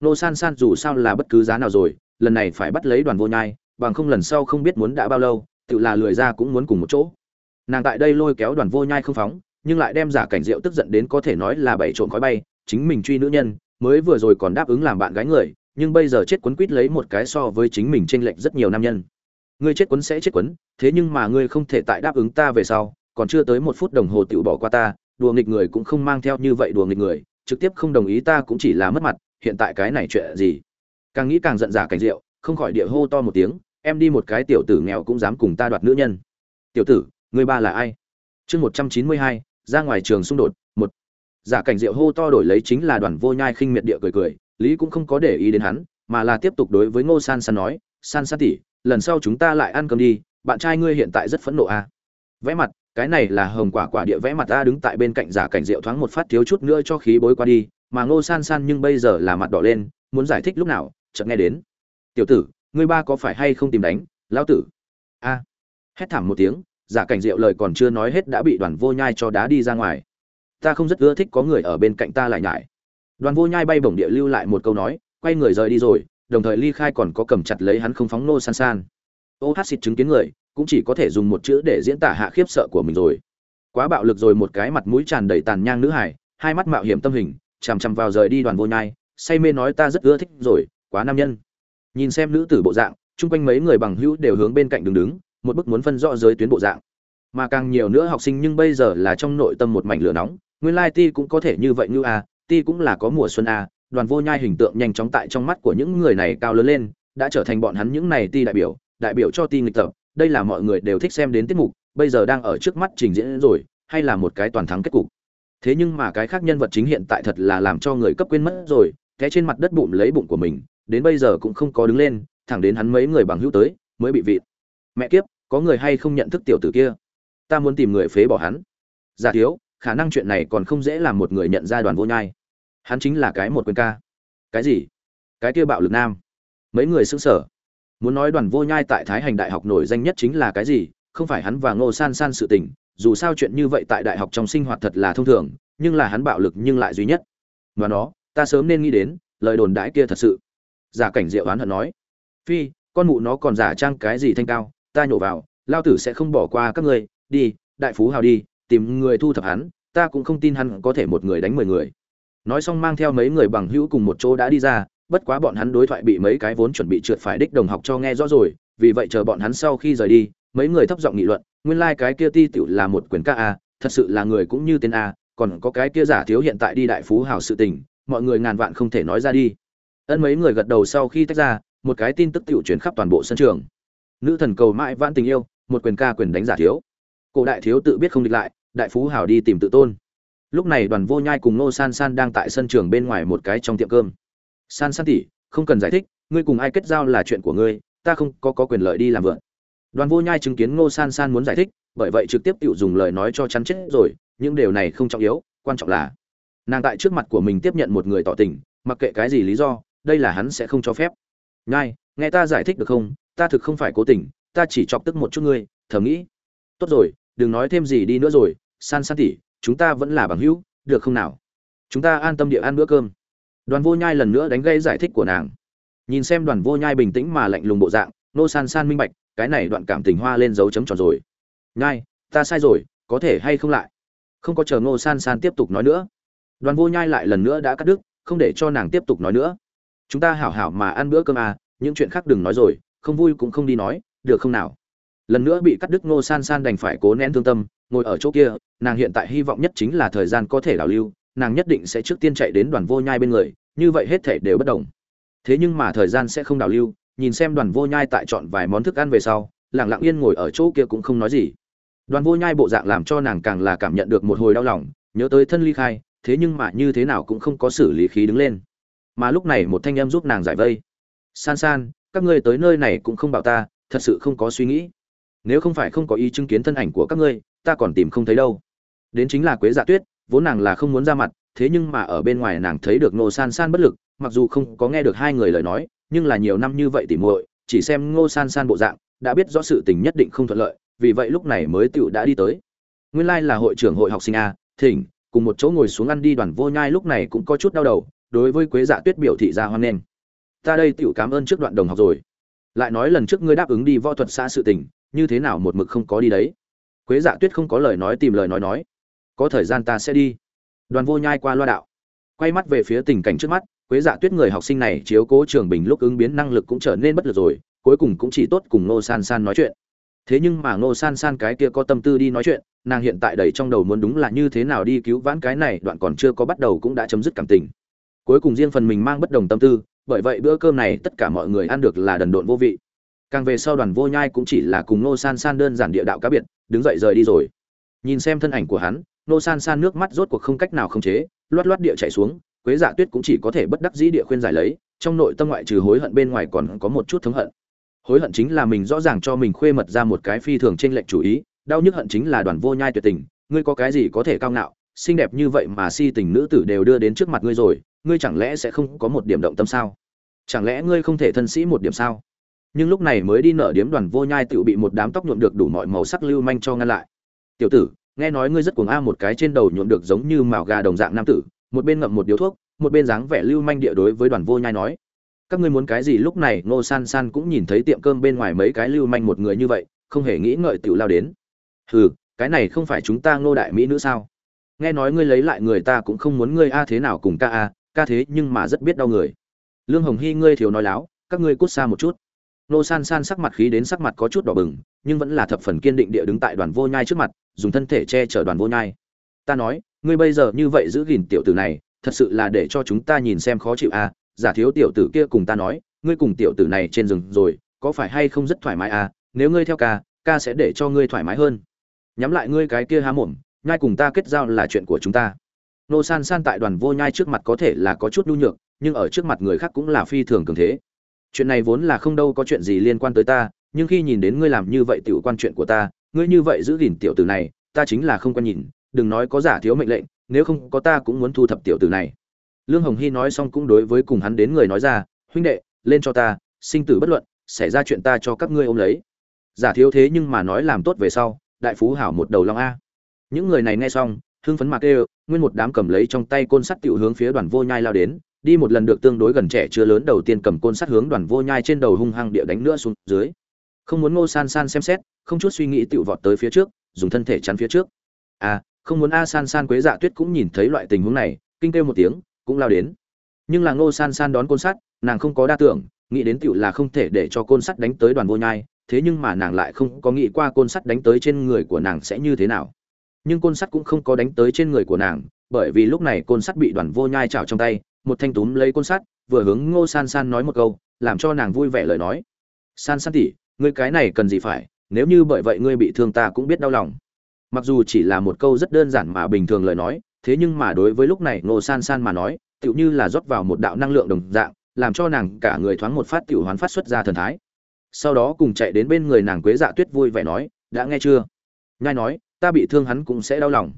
Nô san san dù sao là bất cứ giá nào rồi, lần này phải bắt lấy đoàn vô nhai, bằng không lần sau không biết muốn đã bao lâu tự là lười ra cũng muốn cùng một chỗ. Nàng tại đây lôi kéo đoàn vô nhai không phóng, nhưng lại đem giả cảnh rượu tức giận đến có thể nói là bảy trộn khói bay chính mình truy nữ nhân, mới vừa rồi còn đáp ứng làm bạn gái người, nhưng bây giờ chết quấn quýt lấy một cái so với chính mình chênh lệch rất nhiều nam nhân. Ngươi chết quấn sẽ chết quấn, thế nhưng mà ngươi không thể tại đáp ứng ta về sau, còn chưa tới một phút đồng hồ tự bỏ qua ta, đùa nghịch người cũng không mang theo như vậy đùa nghịch người, trực tiếp không đồng ý ta cũng chỉ là mất mặt, hiện tại cái này chuyện gì? Càng nghĩ càng giận giả cảnh rượu, không khỏi địa hô to một tiếng, em đi một cái tiểu tử nghèo cũng dám cùng ta đoạt nữ nhân. Tiểu tử người ba là ai? Chương một trăm chín mươi hai, ra ngoài trường xung đột, một giả cảnh diệu hô to đổi lấy chính là đoàn vô nhai khinh miệt địa cười cười, lý cũng không có để ý đến hắn, mà là tiếp tục đối với ngô san san nói, san san tỉ lần sau chúng ta lại ăn cơm đi, bạn trai ngươi hiện tại rất phẫn nộ à. vẽ mặt, cái này là hồng quả quả địa vẽ mặt ta đứng tại bên cạnh giả cảnh diệu thoáng một phát thiếu chút nữa cho khí bối qua đi, mà ngô san san nhưng bây giờ là mặt đỏ lên, muốn giải thích lúc nào, chợt nghe đến, tiểu tử, ngươi ba có phải hay không tìm đánh, lão tử? A. Hét thảm một tiếng, giả cảnh diệu lời còn chưa nói hết đã bị đoàn vô nhai cho đá đi ra ngoài ta không rất ưa thích có người ở bên cạnh ta lại nhải. Đoàn vô nhai bay bổng địa lưu lại một câu nói, quay người rời đi rồi, đồng thời ly khai còn có cầm chặt lấy hắn không phóng nô san san. Ô hát xịt chứng kiến người, cũng chỉ có thể dùng một chữ để diễn tả hạ khiếp sợ của mình rồi. Quá bạo lực rồi một cái mặt mũi tràn đầy tàn nhang nữ hải hai mắt mạo hiểm tâm hình, chằm chằm vào rời đi đoàn vô nhai, say mê nói ta rất ưa thích rồi, quá nam nhân. Nhìn xem nữ tử bộ dạng, chung quanh mấy người bằng hữu đều hướng bên cạnh đứng đứng, một bức muốn phân rõ giới tuyến bộ dạng. Mà càng nhiều nữa học sinh nhưng bây giờ là trong nội tâm một mảnh lửa nóng nguyên lai ti cũng có thể như vậy như a, ti cũng là có mùa xuân a, đoàn vô nhai hình tượng nhanh chóng tại trong mắt của những người này cao lớn lên, đã trở thành bọn hắn những này ti đại biểu đại biểu cho ti nghịch tập. Đây là mọi người đều thích xem đến tiết mục, bây giờ đang ở trước mắt trình diễn rồi, hay là một cái toàn thắng kết cục. Thế nhưng mà cái khác nhân vật chính hiện tại thật là làm cho người cấp quên mất rồi, té trên mặt đất bụng lấy bụng của mình, đến bây giờ cũng không có đứng lên, thẳng đến hắn mấy người bằng hữu tới, mới bị vịt. Mẹ kiếp, có người hay không nhận thức tiểu tử kia? Ta muốn tìm người phế bỏ hắn. Giả thiếu khả năng chuyện này còn không dễ làm một người nhận ra đoàn vô nhai. Hắn chính là cái một quyền ca. Cái gì? Cái kia bạo lực nam. Mấy người xứng sở muốn nói đoàn vô nhai tại thái hành đại học nổi danh nhất chính là cái gì? Không phải hắn và ngô san san sự tình, dù sao chuyện như vậy tại đại học trong sinh hoạt thật là thông thường, nhưng là hắn bạo lực nhưng lại duy nhất. Và nó, ta sớm nên nghĩ đến, lời đồn đãi kia thật sự. Giả cảnh diệu oán hận nói. Phi, con mụ nó còn giả trang cái gì thanh cao, ta nhổ vào, lao tử sẽ không bỏ qua các ngươi, đi, đại phú hào đi tìm người thu thập hắn, ta cũng không tin hắn có thể một người đánh mười người. Nói xong mang theo mấy người bằng hữu cùng một chỗ đã đi ra, bất quá bọn hắn đối thoại bị mấy cái vốn chuẩn bị trượt phải đích đồng học cho nghe rõ rồi, vì vậy chờ bọn hắn sau khi rời đi, mấy người thấp giọng nghị luận, nguyên lai、like、cái kia ti tựu là một quyền ca a, thật sự là người cũng như tên a, còn có cái kia giả thiếu hiện tại đi đại phú hào sự tình, mọi người ngàn vạn không thể nói ra đi. Ân mấy người gật đầu sau khi tách ra, một cái tin tức tiểu chuyển khắp toàn bộ sân trường. Nữ thần cầu mãi vãn tình yêu, một quyền ca quyền đánh giả thiếu. Cổ đại thiếu tự biết không địch lại đại phú hào đi tìm tự tôn. Lúc này đoàn vô nhai cùng nô san san đang tại sân trường bên ngoài một cái trong tiệm cơm. San san tỉ không cần giải thích ngươi cùng ai kết giao là chuyện của ngươi ta không có, có quyền lợi đi làm vượn đoàn vô nhai chứng kiến ngô san san muốn giải thích bởi vậy trực tiếp tự dùng lời nói cho chắn chết rồi những điều này không trọng yếu quan trọng là nàng tại trước mặt của mình tiếp nhận một người tỏ tình mặc kệ cái gì lý do đây là hắn sẽ không cho phép. Nhai nghe ta giải thích được không? Ta thực không phải cố tình ta chỉ chọc tức một chút ngươi thầm nghĩ. Tốt rồi đừng nói thêm gì đi nữa rồi san san tỉ, chúng ta vẫn là bằng hữu, được không nào? Chúng ta an tâm địa ăn bữa cơm. Đoàn vô nhai lần nữa đánh gây giải thích của nàng. Nhìn xem đoàn vô nhai bình tĩnh mà lạnh lùng bộ dạng, nô san san minh bạch, cái này đoạn cảm tình hoa lên dấu chấm tròn rồi. Nhai, ta sai rồi, có thể hay không lại? Không có chờ nô san san tiếp tục nói nữa. Đoàn vô nhai lại lần nữa đã cắt đứt, không để cho nàng tiếp tục nói nữa. Chúng ta hảo hảo mà ăn bữa cơm à những chuyện khác đừng nói rồi, không vui cũng không đi nói, được không nào? Lần nữa bị cắt đứt ngô san san đành phải cố nén thương tâm, ngồi ở chỗ kia, nàng hiện tại hy vọng nhất chính là thời gian có thể đảo lưu, nàng nhất định sẽ trước tiên chạy đến đoàn vô nhai bên người, như vậy hết thể đều bất đồng. Thế nhưng mà thời gian sẽ không đảo lưu, nhìn xem đoàn vô nhai tại chọn vài món thức ăn về sau lẳng lặng yên ngồi ở chỗ kia cũng không nói gì. Đoàn vô nhai bộ dạng làm cho nàng càng là cảm nhận được một hồi đau lòng, nhớ tới thân ly khai, thế nhưng mà như thế nào cũng không có xử lý khí đứng lên. Mà lúc này một thanh em giúp nàng giải vây. San san, các ngươi tới nơi này cũng không bảo ta, thật sự không có suy nghĩ nếu không phải không có ý chứng kiến thân ảnh của các ngươi, ta còn tìm không thấy đâu. Đến chính là quế dạ tuyết, vốn nàng là không muốn ra mặt, thế nhưng mà ở bên ngoài nàng thấy được ngô san san bất lực, mặc dù không có nghe được hai người lời nói, nhưng là nhiều năm như vậy tỉ muội, chỉ xem ngô san san bộ dạng, đã biết rõ sự tình nhất định không thuận lợi, vì vậy lúc này mới tựu đã đi tới. Nguyên lai là hội trưởng hội học sinh a, thỉnh, cùng một chỗ ngồi xuống ăn đi đoàn vô nhai lúc này cũng có chút đau đầu, đối với quế dạ tuyết biểu thị ra hoan nghênh. Ta đây tựu cảm ơn trước đoạn đồng học rồi. Lại nói lần trước ngươi đáp ứng đi võ thuật xã sự tình như thế nào một mực không có đi đấy? Quế dạ tuyết không có lời nói tìm lời nói nói. Có thời gian ta sẽ đi. Đoàn vô nhai qua loa đạo. Quay mắt về phía tình cảnh trước mắt, quế dạ tuyết người học sinh này chiếu cố trường bình lúc ứng biến năng lực cũng trở nên bất lực rồi, cuối cùng cũng chỉ tốt cùng ngô san san nói chuyện. Thế nhưng mà ngô san san cái kia có tâm tư đi nói chuyện, nàng hiện tại đầy trong đầu muốn đúng là như thế nào đi cứu vãn cái này, đoạn còn chưa có bắt đầu cũng đã chấm dứt cảm tình. Cuối cùng riêng phần mình mang bất đồng tâm tư, bởi vậy bữa cơm này tất cả mọi người ăn được là đần độn vô vị càng về sau đoàn vô nhai cũng chỉ là cùng nô san san đơn giản địa đạo cá biệt, đứng dậy rời đi rồi. Nhìn xem thân ảnh của hắn nô san san nước mắt rốt cuộc không cách nào khống chế, loát loát địa chạy xuống, quế dạ tuyết cũng chỉ có thể bất đắc dĩ địa khuyên giải lấy, trong nội tâm ngoại trừ hối hận bên ngoài còn có một chút thống hận. Hối hận chính là mình rõ ràng cho mình khuê mật ra một cái phi thường trên lệnh chủ ý, đau nhức hận chính là đoàn vô nhai tuyệt tình, ngươi có cái gì có thể cao ngạo, xinh đẹp như vậy mà si tình nữ tử đều đưa đến trước mặt ngươi rồi, ngươi chẳng lẽ sẽ không có một điểm động tâm sao? Chẳng lẽ ngươi không thể thân sĩ một điểm sao? Nhưng lúc này mới đi nợ điếm đoàn vô nhai tự bị một đám tóc nhuộm được đủ mọi màu sắc lưu manh cho ngăn lại. Tiểu tử, nghe nói ngươi rất cuồng a một cái trên đầu nhuộm được giống như màu gà đồng dạng nam tử, một bên ngậm một điếu thuốc, một bên dáng vẻ lưu manh địa đối với đoàn vô nhai nói, các ngươi muốn cái gì? Lúc này ngô san san cũng nhìn thấy tiệm cơm bên ngoài mấy cái lưu manh một người như vậy, không hề nghĩ ngợi tự lao đến. Hừ, cái này không phải chúng ta ngô đại mỹ nữ sao? Nghe nói ngươi lấy lại người ta cũng không muốn ngươi a thế nào cùng ca a, ca thế nhưng mà rất biết đau người. Lương hồng hy ngươi thiếu nói láo, các ngươi cút xa một chút nô san san sắc mặt khí đến sắc mặt có chút đỏ bừng, nhưng vẫn là thập phần kiên định địa đứng tại đoàn vô nhai trước mặt, dùng thân thể che chở đoàn vô nhai. Ta nói, ngươi bây giờ như vậy giữ gìn tiểu tử này, thật sự là để cho chúng ta nhìn xem khó chịu à? Giả thiếu tiểu tử kia cùng ta nói, ngươi cùng tiểu tử này trên rừng rồi, có phải hay không rất thoải mái à? Nếu ngươi theo ca ca sẽ để cho ngươi thoải mái hơn. Nhắm lại ngươi cái kia há mồm, nhai cùng ta kết giao là chuyện của chúng ta. Nô san san tại đoàn vô nhai trước mặt có thể là có chút nhu nhược, nhưng ở trước mặt người khác cũng là phi thường cường thế chuyện này vốn là không đâu có chuyện gì liên quan tới ta, nhưng khi nhìn đến ngươi làm như vậy tiểu quan chuyện của ta, ngươi như vậy giữ gìn tiểu tử này, ta chính là không quan nhìn, đừng nói có giả thiếu mệnh lệnh, nếu không có ta cũng muốn thu thập tiểu tử này. Lương hồng hy nói xong cũng đối với cùng hắn đến người nói ra, huynh đệ, lên cho ta, sinh tử bất luận, xảy ra chuyện ta cho các ngươi ôm lấy. Giả thiếu thế nhưng mà nói làm tốt về sau, đại phú hảo một đầu long a. Những người này nghe xong, hưng phấn mạc ê nguyên một đám cầm lấy trong tay côn sắt tiểu hướng phía đoàn vô nhai lao đến đi một lần được tương đối gần trẻ chưa lớn đầu tiên cầm côn sắt hướng đoàn vô nhai trên đầu hung hăng địa đánh nữa xuống dưới. Không muốn ngô san san xem xét, không chút suy nghĩ tựu vọt tới phía trước, dùng thân thể chắn phía trước. À không muốn a san san quế dạ tuyết cũng nhìn thấy loại tình huống này, kinh kêu một tiếng, cũng lao đến. Nhưng là ngô san san đón côn sắt, nàng không có đa tưởng, nghĩ đến tựu là không thể để cho côn sắt đánh tới đoàn vô nhai, thế nhưng mà nàng lại không có nghĩ qua côn sắt đánh tới trên người của nàng sẽ như thế nào. Nhưng côn sắt cũng không có đánh tới trên người của nàng, bởi vì lúc này côn sắt bị đoàn vô nhai chảo trong tay một thanh túm lấy côn sắt, vừa hướng ngô san san nói một câu, làm cho nàng vui vẻ lời nói. San san tỉ ngươi cái này cần gì phải, nếu như bởi vậy ngươi bị thương ta cũng biết đau lòng. Mặc dù chỉ là một câu rất đơn giản mà bình thường lời nói, thế nhưng mà đối với lúc này ngô san san mà nói, tựu như là rót vào một đạo năng lượng đồng dạng, làm cho nàng cả người thoáng một phát tiểu hoán phát xuất ra thần thái. Sau đó cùng chạy đến bên người nàng quế dạ tuyết vui vẻ nói, đã nghe chưa? Nhai nói, ta bị thương hắn cũng sẽ đau lòng.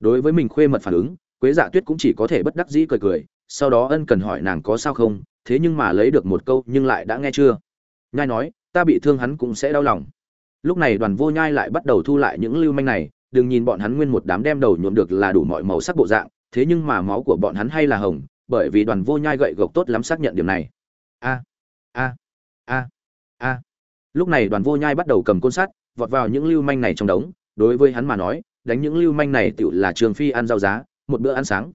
Đối với mình khuê mật phản ứng, quế dạ tuyết cũng chỉ có thể bất đắc dĩ cười cười sau đó ân cần hỏi nàng có sao không, thế nhưng mà lấy được một câu nhưng lại đã nghe chưa. Nhai nói, ta bị thương hắn cũng sẽ đau lòng. Lúc này đoàn vô nhai lại bắt đầu thu lại những lưu manh này, đừng nhìn bọn hắn nguyên một đám đem đầu nhuộm được là đủ mọi màu sắc bộ dạng, thế nhưng mà máu của bọn hắn hay là hồng, bởi vì đoàn vô nhai gậy gộc tốt lắm xác nhận điểm này. A a a a. Lúc này đoàn vô nhai bắt đầu cầm côn sắt, vọt vào những lưu manh này trong đống, đối với hắn mà nói, đánh những lưu manh này tựu là trường phi ăn rau giá, một bữa ăn sáng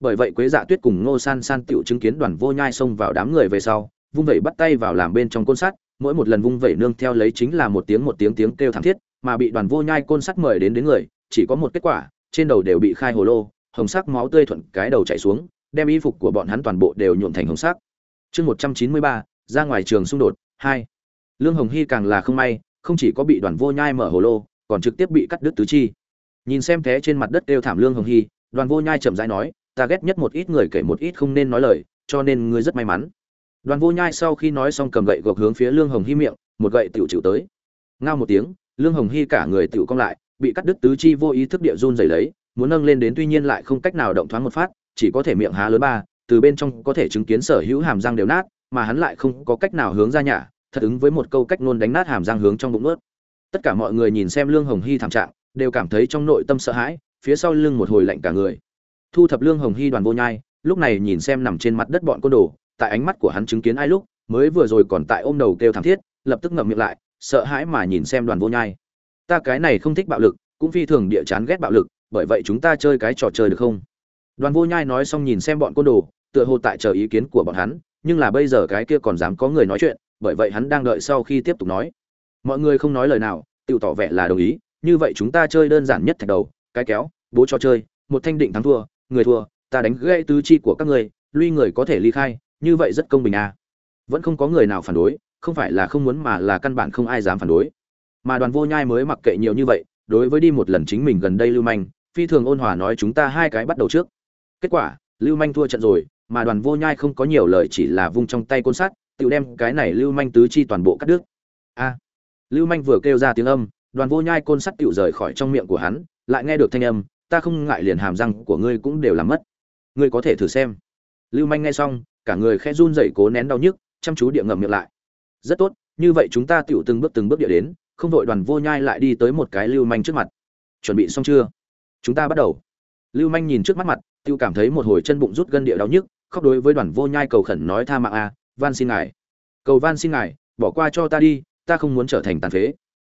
bởi vậy quế dạ tuyết cùng ngô san san tựu chứng kiến đoàn vô nhai xông vào đám người về sau, vung vẩy bắt tay vào làm bên trong côn sắt, mỗi một lần vung vẩy nương theo lấy chính là một tiếng một tiếng tiếng kêu thảm thiết, mà bị đoàn vô nhai côn sắt mời đến đến người, chỉ có một kết quả, trên đầu đều bị khai hồ lô, hồng sắc máu tươi thuận cái đầu chảy xuống, đem y phục của bọn hắn toàn bộ đều nhuộm thành hồng sắc. Chương một trăm chín mươi ba, ra ngoài trường xung đột, hai. Lương hồng hy càng là không may, không chỉ có bị đoàn vô nhai mở hồ lô, còn trực tiếp bị cắt đứt tứ chi. Nhìn xem thế trên mặt đất đều thảm lương hồng hy, đoàn vô nhai chậm rãi nói ta ghét nhất một ít người kể một ít không nên nói lời, cho nên ngươi rất may mắn. Đoàn vô nhai sau khi nói xong cầm gậy gộc hướng phía lương hồng hy miệng, một gậy tựu chịu tới. Ngao một tiếng, lương hồng hy cả người tựu cong lại, bị cắt đứt tứ chi vô ý thức địa run rẩy lấy, muốn nâng lên đến tuy nhiên lại không cách nào động thoáng một phát, chỉ có thể miệng há lớn ba, từ bên trong có thể chứng kiến sở hữu hàm răng đều nát, mà hắn lại không có cách nào hướng ra nhả thật ứng với một câu cách nôn đánh nát hàm răng hướng trong bụng ướt. Tất cả mọi người nhìn xem lương hồng hy thảm trạng, đều cảm thấy trong nội tâm sợ hãi, phía sau lưng một hồi lạnh cả người thu thập lương hồng hy đoàn vô nhai, lúc này nhìn xem nằm trên mặt đất bọn côn đồ, tại ánh mắt của hắn chứng kiến ai lúc, mới vừa rồi còn tại ôm đầu kêu thảm thiết, lập tức ngậm miệng lại, sợ hãi mà nhìn xem đoàn vô nhai. Ta cái này không thích bạo lực, cũng phi thường địa chán ghét bạo lực, bởi vậy chúng ta chơi cái trò chơi được không? Đoàn vô nhai nói xong nhìn xem bọn côn đồ, tựa hồ tại chờ ý kiến của bọn hắn, nhưng là bây giờ cái kia còn dám có người nói chuyện, bởi vậy hắn đang đợi sau khi tiếp tục nói. Mọi người không nói lời nào, tự tỏ vẻ là đồng ý, như vậy chúng ta chơi đơn giản nhất thạch đầu, cái kéo, bố cho chơi, một thanh định thắng thua người thua, ta đánh gãy tứ chi của các ngươi lui người có thể ly khai, như vậy rất công bình à. vẫn không có người nào phản đối, không phải là không muốn mà là căn bản không ai dám phản đối. Mà đoàn vô nhai mới mặc kệ nhiều như vậy, đối với đi một lần chính mình gần đây lưu manh, phi thường ôn hòa nói chúng ta hai cái bắt đầu trước. Kết quả, lưu manh thua trận rồi, mà đoàn vô nhai không có nhiều lời chỉ là vung trong tay côn sắt, tự đem cái này lưu manh tứ chi toàn bộ cắt đứt. A lưu manh vừa kêu ra tiếng âm, đoàn vô nhai côn sắt tự rời khỏi trong miệng của hắn, lại nghe được thanh âm ta không ngại liền hàm răng của ngươi cũng đều làm mất. Ngươi có thể thử xem. Lưu manh nghe xong, cả người khẽ run rẩy cố nén đau nhức, chăm chú địa ngầm miệng lại. Rất tốt, như vậy chúng ta tựu từng bước từng bước địa đến, không vội đoàn vô nhai lại đi tới một cái lưu manh trước mặt. Chuẩn bị xong chưa? Chúng ta bắt đầu. Lưu manh nhìn trước mắt mặt, tiêu cảm thấy một hồi chân bụng rút gân địa đau nhức, khóc đối với đoàn vô nhai cầu khẩn nói tha mạng a, van xin ngài. Cầu van xin ngài, bỏ qua cho ta đi, ta không muốn trở thành tàn phế.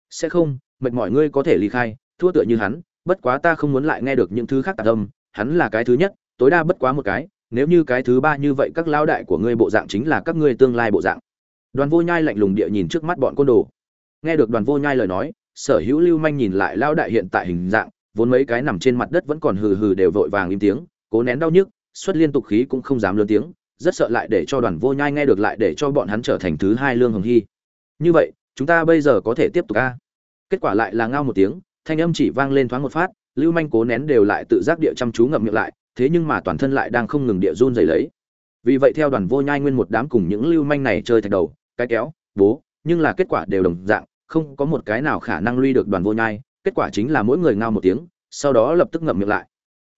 Sẽ không, mệt mỏi ngươi có thể ly khai, thua tựa như hắn bất quá ta không muốn lại nghe được những thứ khác tạc âm, hắn là cái thứ nhất, tối đa bất quá một cái, nếu như cái thứ ba như vậy các lao đại của ngươi bộ dạng chính là các ngươi tương lai bộ dạng. Đoàn vô nhai lạnh lùng địa nhìn trước mắt bọn côn đồ. Nghe được đoàn vô nhai lời nói, sở hữu lưu manh nhìn lại lao đại hiện tại hình dạng, vốn mấy cái nằm trên mặt đất vẫn còn hừ hừ đều vội vàng im tiếng, cố nén đau nhức, xuất liên tục khí cũng không dám lớn tiếng, rất sợ lại để cho đoàn vô nhai nghe được lại để cho bọn hắn trở thành thứ hai lương hồng hy. Như vậy, chúng ta bây giờ có thể tiếp tục a? Kết quả lại là ngao một tiếng thanh âm chỉ vang lên thoáng một phát, lưu manh cố nén đều lại tự giác địa chăm chú ngậm miệng lại, thế nhưng mà toàn thân lại đang không ngừng địa run rẩy lấy. Vì vậy theo đoàn vô nhai nguyên một đám cùng những lưu manh này chơi thạch đầu, cái kéo, bố, nhưng là kết quả đều đồng dạng, không có một cái nào khả năng lui được đoàn vô nhai, kết quả chính là mỗi người ngao một tiếng, sau đó lập tức ngậm miệng lại.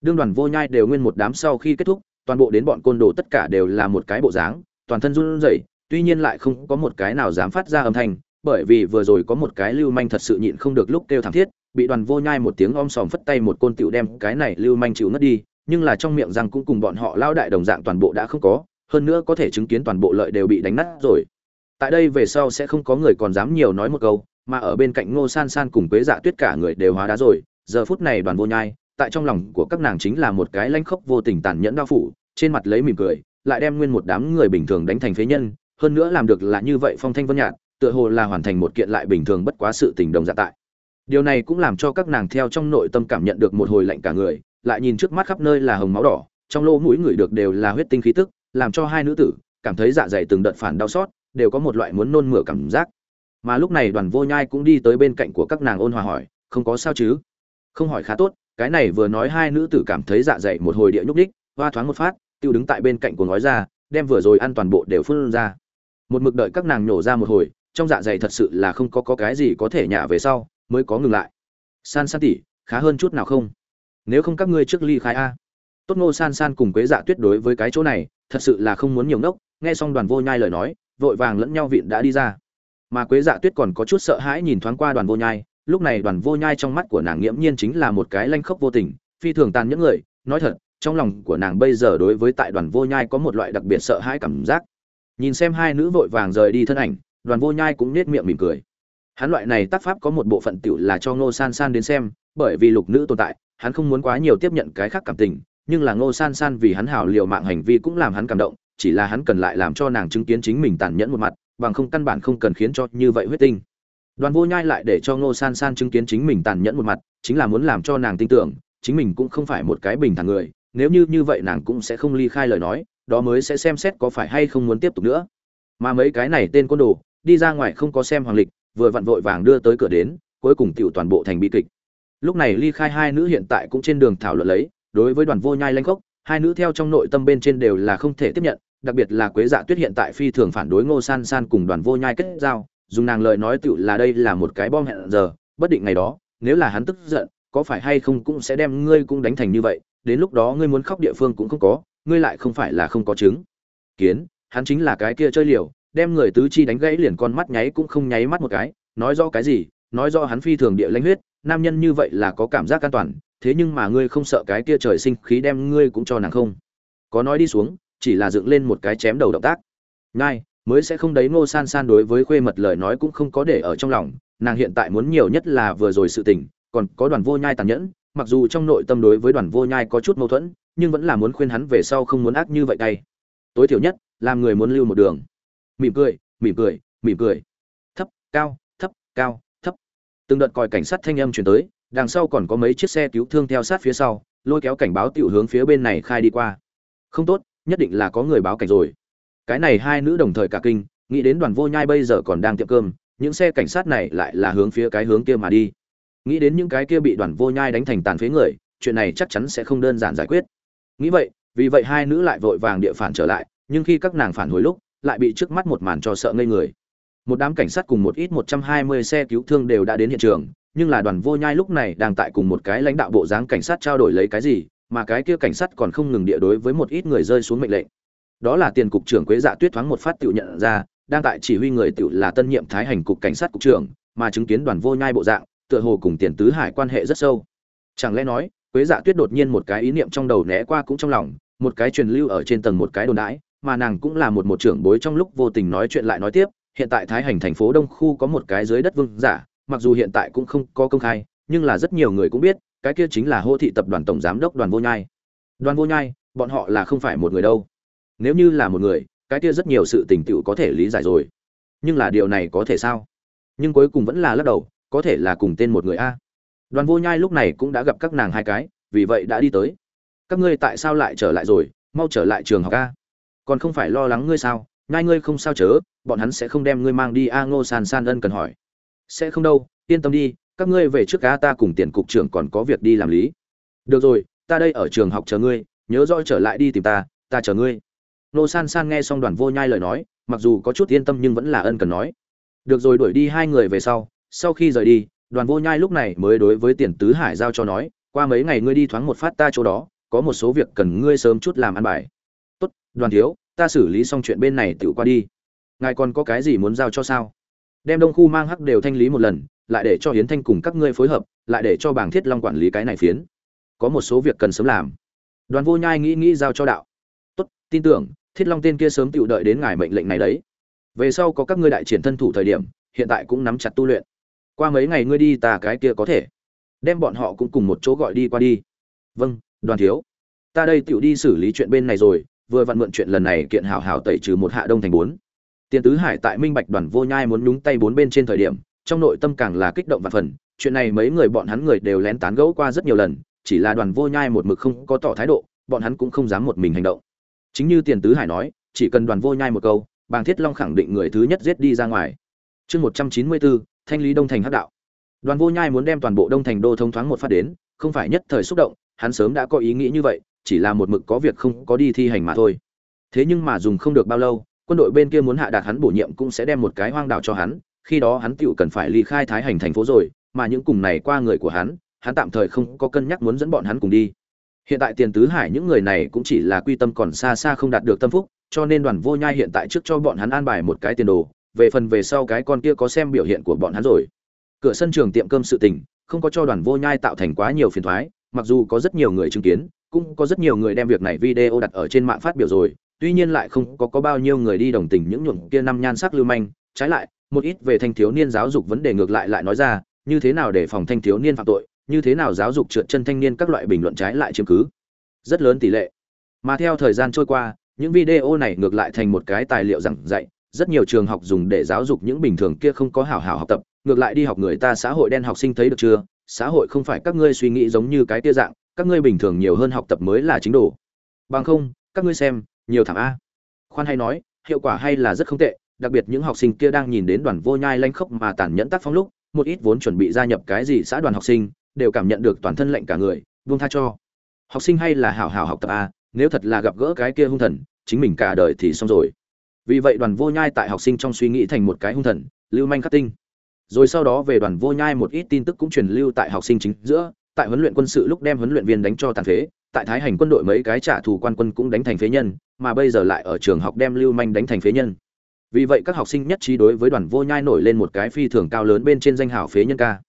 Đương đoàn vô nhai đều nguyên một đám sau khi kết thúc, toàn bộ đến bọn côn đồ tất cả đều là một cái bộ dáng, toàn thân run rẩy, tuy nhiên lại không có một cái nào dám phát ra âm thanh bởi vì vừa rồi có một cái lưu manh thật sự nhịn không được lúc kêu thảm thiết, bị đoàn vô nhai một tiếng om sòm phất tay một côn tiểu đem cái này lưu manh chịu ngất đi, nhưng là trong miệng răng cũng cùng bọn họ lao đại đồng dạng toàn bộ đã không có, hơn nữa có thể chứng kiến toàn bộ lợi đều bị đánh nát rồi. Tại đây về sau sẽ không có người còn dám nhiều nói một câu, mà ở bên cạnh ngô san san cùng quế dạ tuyết cả người đều hóa đá rồi, giờ phút này đoàn vô nhai, tại trong lòng của các nàng chính là một cái lanh khốc vô tình tàn nhẫn đau phủ, trên mặt lấy mỉm cười, lại đem nguyên một đám người bình thường đánh thành phế nhân, hơn nữa làm được là như vậy phong thanh vân nhạt tựa hồ là hoàn thành một kiện lại bình thường bất quá sự tình đồng dạng tại. Điều này cũng làm cho các nàng theo trong nội tâm cảm nhận được một hồi lạnh cả người, lại nhìn trước mắt khắp nơi là hồng máu đỏ, trong lỗ mũi người được đều là huyết tinh khí tức, làm cho hai nữ tử cảm thấy dạ dày từng đợt phản đau xót, đều có một loại muốn nôn mửa cảm giác. Mà lúc này đoàn vô nhai cũng đi tới bên cạnh của các nàng ôn hòa hỏi, không có sao chứ? Không hỏi khá tốt, cái này vừa nói hai nữ tử cảm thấy dạ dày một hồi địa nhúc đích hoa thoáng một phát, tiêu đứng tại bên cạnh của ngói ra, đem vừa rồi ăn toàn bộ đều phun ra. Một mực đợi các nàng nhổ ra một hồi trong dạ dày thật sự là không có, có cái gì có thể nhả về sau mới có ngừng lại. San san tỉ khá hơn chút nào không? Nếu không các ngươi trước ly khai a. Tốt ngô san san cùng quế dạ tuyết đối với cái chỗ này thật sự là không muốn nhiều ngốc nghe xong đoàn vô nhai lời nói vội vàng lẫn nhau viện đã đi ra. Mà quế dạ tuyết còn có chút sợ hãi nhìn thoáng qua đoàn vô nhai lúc này đoàn vô nhai trong mắt của nàng nghiễm nhiên chính là một cái lanh khốc vô tình phi thường tàn những người nói thật trong lòng của nàng bây giờ đối với tại đoàn vô nhai có một loại đặc biệt sợ hãi cảm giác. Nhìn xem hai nữ vội vàng rời đi thân ảnh đoàn vô nhai cũng nết miệng mỉm cười. Hắn loại này tác pháp có một bộ phận tiểu là cho ngô san san đến xem, bởi vì lục nữ tồn tại, hắn không muốn quá nhiều tiếp nhận cái khác cảm tình, nhưng là ngô san san vì hắn hảo liều mạng hành vi cũng làm hắn cảm động, chỉ là hắn cần lại làm cho nàng chứng kiến chính mình tàn nhẫn một mặt, bằng không căn bản không cần khiến cho như vậy huyết tinh. Đoàn vô nhai lại để cho ngô san san chứng kiến chính mình tàn nhẫn một mặt, chính là muốn làm cho nàng tin tưởng, chính mình cũng không phải một cái bình thản người, nếu như như vậy nàng cũng sẽ không ly khai lời nói, đó mới sẽ xem xét có phải hay không muốn tiếp tục nữa. Mà mấy cái này tên côn đồ đi ra ngoài không có xem hoàng lịch, vừa vặn vội vàng đưa tới cửa đến, cuối cùng tiểu toàn bộ thành bi kịch. Lúc này ly khai hai nữ hiện tại cũng trên đường thảo luận lấy, đối với đoàn vô nhai lanh khốc, hai nữ theo trong nội tâm bên trên đều là không thể tiếp nhận, đặc biệt là quế dạ tuyết hiện tại phi thường phản đối ngô san san cùng đoàn vô nhai kết giao, dùng nàng lời nói tựu là đây là một cái bom hẹn giờ, bất định ngày đó, nếu là hắn tức giận, có phải hay không cũng sẽ đem ngươi cũng đánh thành như vậy, đến lúc đó ngươi muốn khóc địa phương cũng không có, ngươi lại không phải là không có chứng. Kiến, hắn chính là cái kia chơi liều đem người tứ chi đánh gãy liền con mắt nháy cũng không nháy mắt một cái, nói do cái gì, nói do hắn phi thường địa lãnh huyết, nam nhân như vậy là có cảm giác an toàn, thế nhưng mà ngươi không sợ cái kia trời sinh khí đem ngươi cũng cho nàng không? Có nói đi xuống, chỉ là dựng lên một cái chém đầu động tác. Ngay mới sẽ không đấy, ngô san san đối với khuê mật lời nói cũng không có để ở trong lòng, nàng hiện tại muốn nhiều nhất là vừa rồi sự tình, còn có đoàn vô nhai tàn nhẫn, mặc dù trong nội tâm đối với đoàn vô nhai có chút mâu thuẫn, nhưng vẫn là muốn khuyên hắn về sau không muốn ác như vậy tay. Tối thiểu nhất, làm người muốn lưu một đường mỉm cười mỉm cười mỉm cười. Thấp, cao thấp cao, thấp. Từng đợt còi cảnh sát thanh âm chuyển tới, đằng sau còn có mấy chiếc xe cứu thương theo sát phía sau, lôi kéo cảnh báo tiểu hướng phía bên này khai đi qua. Không tốt, nhất định là có người báo cảnh rồi. Cái này hai nữ đồng thời cả kinh, nghĩ đến đoàn vô nhai bây giờ còn đang tiệm cơm, những xe cảnh sát này lại là hướng phía cái hướng kia mà đi. Nghĩ đến những cái kia bị đoàn vô nhai đánh thành tàn phế người, chuyện này chắc chắn sẽ không đơn giản giải quyết. Nghĩ vậy, vì vậy hai nữ lại vội vàng địa phản trở lại, nhưng khi các nàng phản hồi lúc lại bị trước mắt một màn cho sợ ngây người. Một đám cảnh sát cùng một ít một trăm hai mươi xe cứu thương đều đã đến hiện trường, nhưng là đoàn vô nhai lúc này đang tại cùng một cái lãnh đạo bộ dáng cảnh sát trao đổi lấy cái gì, mà cái kia cảnh sát còn không ngừng địa đối với một ít người rơi xuống mệnh lệnh. Đó là tiền cục trưởng quế dạ tuyết thoáng một phát tự nhận ra, đang tại chỉ huy người tự là tân nhiệm thái hành cục cảnh sát cục trưởng, mà chứng kiến đoàn vô nhai bộ dạng, tựa hồ cùng tiền tứ hải quan hệ rất sâu. Chẳng lẽ nói, quế dạ tuyết đột nhiên một cái ý niệm trong đầu né qua cũng trong lòng, một cái truyền lưu ở trên tầng một cái đồn đãi mà nàng cũng là một một trưởng bối trong lúc vô tình nói chuyện lại nói tiếp, hiện tại thái hành thành phố đông khu có một cái dưới đất vương giả, mặc dù hiện tại cũng không có công khai, nhưng là rất nhiều người cũng biết, cái kia chính là hô thị tập đoàn tổng giám đốc đoàn vô nhai. Đoàn vô nhai, bọn họ là không phải một người đâu. Nếu như là một người, cái kia rất nhiều sự tình tựu có thể lý giải rồi. Nhưng là điều này có thể sao? Nhưng cuối cùng vẫn là lắc đầu, có thể là cùng tên một người a. Đoàn vô nhai lúc này cũng đã gặp các nàng hai cái, vì vậy đã đi tới. Các ngươi tại sao lại trở lại rồi? Mau trở lại trường học a còn không phải lo lắng ngươi sao? Ngai ngươi không sao chớ, bọn hắn sẽ không đem ngươi mang đi, a ngô san san ân cần hỏi. Sẽ không đâu, yên tâm đi, các ngươi về trước cá ta cùng tiền cục trưởng còn có việc đi làm lý. Được rồi, ta đây ở trường học chờ ngươi, nhớ rõ trở lại đi tìm ta ta chờ ngươi. Nô san san nghe xong đoàn vô nhai lời nói, mặc dù có chút yên tâm nhưng vẫn là ân cần nói. Được rồi, đuổi đi hai người về sau. Sau khi rời đi, đoàn vô nhai lúc này mới đối với tiền tứ hải giao cho nói, qua mấy ngày ngươi đi thoáng một phát ta chỗ đó, có một số việc cần ngươi sớm chút làm ăn bài đoàn thiếu, ta xử lý xong chuyện bên này tự qua đi. Ngài còn có cái gì muốn giao cho sao? Đem đông khu mang hắc đều thanh lý một lần, lại để cho hiến thanh cùng các ngươi phối hợp, lại để cho bảng thiết long quản lý cái này phiến. Có một số việc cần sớm làm. Đoàn vô nhai nghĩ nghĩ giao cho đạo. Tốt, tin tưởng, thiết long tên kia sớm tự đợi đến ngài mệnh lệnh này đấy. Về sau có các ngươi đại triển thân thủ thời điểm, hiện tại cũng nắm chặt tu luyện. Qua mấy ngày ngươi đi tà cái kia có thể. Đem bọn họ cũng cùng một chỗ gọi đi qua đi. Vâng đoàn thiếu. Ta đây tựu đi xử lý chuyện bên này rồi vừa vặn mượn chuyện lần này kiện hảo hảo tẩy trừ một hạ đông thành bốn. Tiền tứ hải tại minh bạch đoàn vô nhai muốn nhúng tay bốn bên trên thời điểm, trong nội tâm càng là kích động và phần, chuyện này mấy người bọn hắn người đều lén tán gẫu qua rất nhiều lần, chỉ là đoàn vô nhai một mực không có tỏ thái độ, bọn hắn cũng không dám một mình hành động. Chính như tiền tứ hải nói, chỉ cần đoàn vô nhai một câu, bàng thiết long khẳng định người thứ nhất giết đi ra ngoài. Chương một trăm chín mươi bốn, thanh lý đông thành hắc đạo. Đoàn vô nhai muốn đem toàn bộ đông thành đô thông thoáng một phát đến, không phải nhất thời xúc động, hắn sớm đã có ý nghĩ như vậy chỉ là một mực có việc không có đi thi hành mà thôi. Thế nhưng mà dùng không được bao lâu, quân đội bên kia muốn hạ đạt hắn bổ nhiệm cũng sẽ đem một cái hoang đảo cho hắn, khi đó hắn tựu cần phải ly khai thái hành thành phố rồi, mà những cùng này qua người của hắn hắn tạm thời không có cân nhắc muốn dẫn bọn hắn cùng đi. Hiện tại tiền tứ hải những người này cũng chỉ là quy tâm còn xa xa không đạt được tâm phúc, cho nên đoàn vô nhai hiện tại trước cho bọn hắn an bài một cái tiền đồ, về phần về sau cái con kia có xem biểu hiện của bọn hắn rồi. Cửa sân trường tiệm cơm sự tình, không có cho đoàn vô nhai tạo thành quá nhiều phiền thoái, mặc dù có rất nhiều người chứng kiến cũng có rất nhiều người đem việc này video đặt ở trên mạng phát biểu rồi tuy nhiên lại không có, có bao nhiêu người đi đồng tình những nhuộm kia năm nhan sắc lưu manh. Trái lại một ít về thanh thiếu niên giáo dục vấn đề ngược lại lại nói ra như thế nào để phòng thanh thiếu niên phạm tội như thế nào giáo dục trượt chân thanh niên các loại bình luận trái lại chiếm cứ. Rất lớn tỷ lệ. Mà theo thời gian trôi qua những video này ngược lại thành một cái tài liệu giảng dạy. Rất nhiều trường học dùng để giáo dục những bình thường kia không có hảo hảo học tập ngược lại đi học người ta xã hội đen học sinh thấy được chưa? Xã hội không phải các ngươi suy nghĩ giống như cái tia dạng các ngươi bình thường nhiều hơn học tập mới là chính đồ. Bằng không, các ngươi xem, nhiều thằng a. Khoan hay nói, hiệu quả hay là rất không tệ, đặc biệt những học sinh kia đang nhìn đến đoàn vô nhai lanh khốc mà tàn nhẫn tác phong lúc, một ít vốn chuẩn bị gia nhập cái gì xã đoàn học sinh, đều cảm nhận được toàn thân lạnh cả người, buông tha cho. Học sinh hay là hảo hảo học tập a, nếu thật là gặp gỡ cái kia hung thần, chính mình cả đời thì xong rồi. Vì vậy đoàn vô nhai tại học sinh trong suy nghĩ thành một cái hung thần, lưu manh khắc tinh. Rồi sau đó về đoàn vô nhai một ít tin tức cũng truyền lưu tại học sinh chính giữa tại huấn luyện quân sự lúc đem huấn luyện viên đánh cho tàn phế, tại thái hành quân đội mấy cái trả thù quan quân cũng đánh thành phế nhân, mà bây giờ lại ở trường học đem lưu manh đánh thành phế nhân. Vì vậy các học sinh nhất trí đối với đoàn vô nhai nổi lên một cái phi thường cao lớn bên trên danh hào phế nhân ca.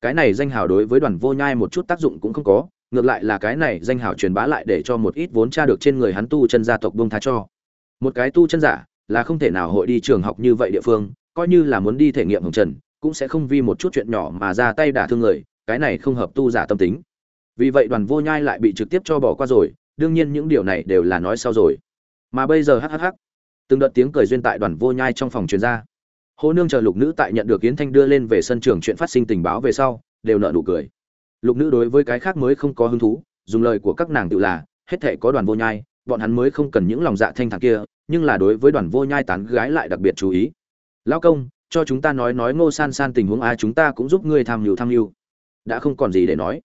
Cái này danh hào đối với đoàn vô nhai một chút tác dụng cũng không có, ngược lại là cái này danh hào truyền bá lại để cho một ít vốn tra được trên người hắn tu chân gia tộc bông tha cho. Một cái tu chân giả là không thể nào hội đi trường học như vậy địa phương, coi như là muốn đi thể nghiệm hồng trần, cũng sẽ không vì một chút chuyện nhỏ mà ra tay đả thương người cái này không hợp tu giả tâm tính. Vì vậy đoàn vô nhai lại bị trực tiếp cho bỏ qua rồi, đương nhiên những điều này đều là nói sau rồi. Mà bây giờ hhh từng đợt tiếng cười duyên tại đoàn vô nhai trong phòng truyền ra. Hồ nương chờ lục nữ tại nhận được yến thanh đưa lên về sân trường chuyện phát sinh tình báo về sau, đều nợ nụ cười. Lục nữ đối với cái khác mới không có hứng thú, dùng lời của các nàng tự là, hết thể có đoàn vô nhai, bọn hắn mới không cần những lòng dạ thanh thản kia, nhưng là đối với đoàn vô nhai tán gái lại đặc biệt chú ý. Lão công, cho chúng ta nói nói ngô san san tình huống ai chúng ta cũng giúp ngươi tham mưu tham mưu đã không còn gì để nói.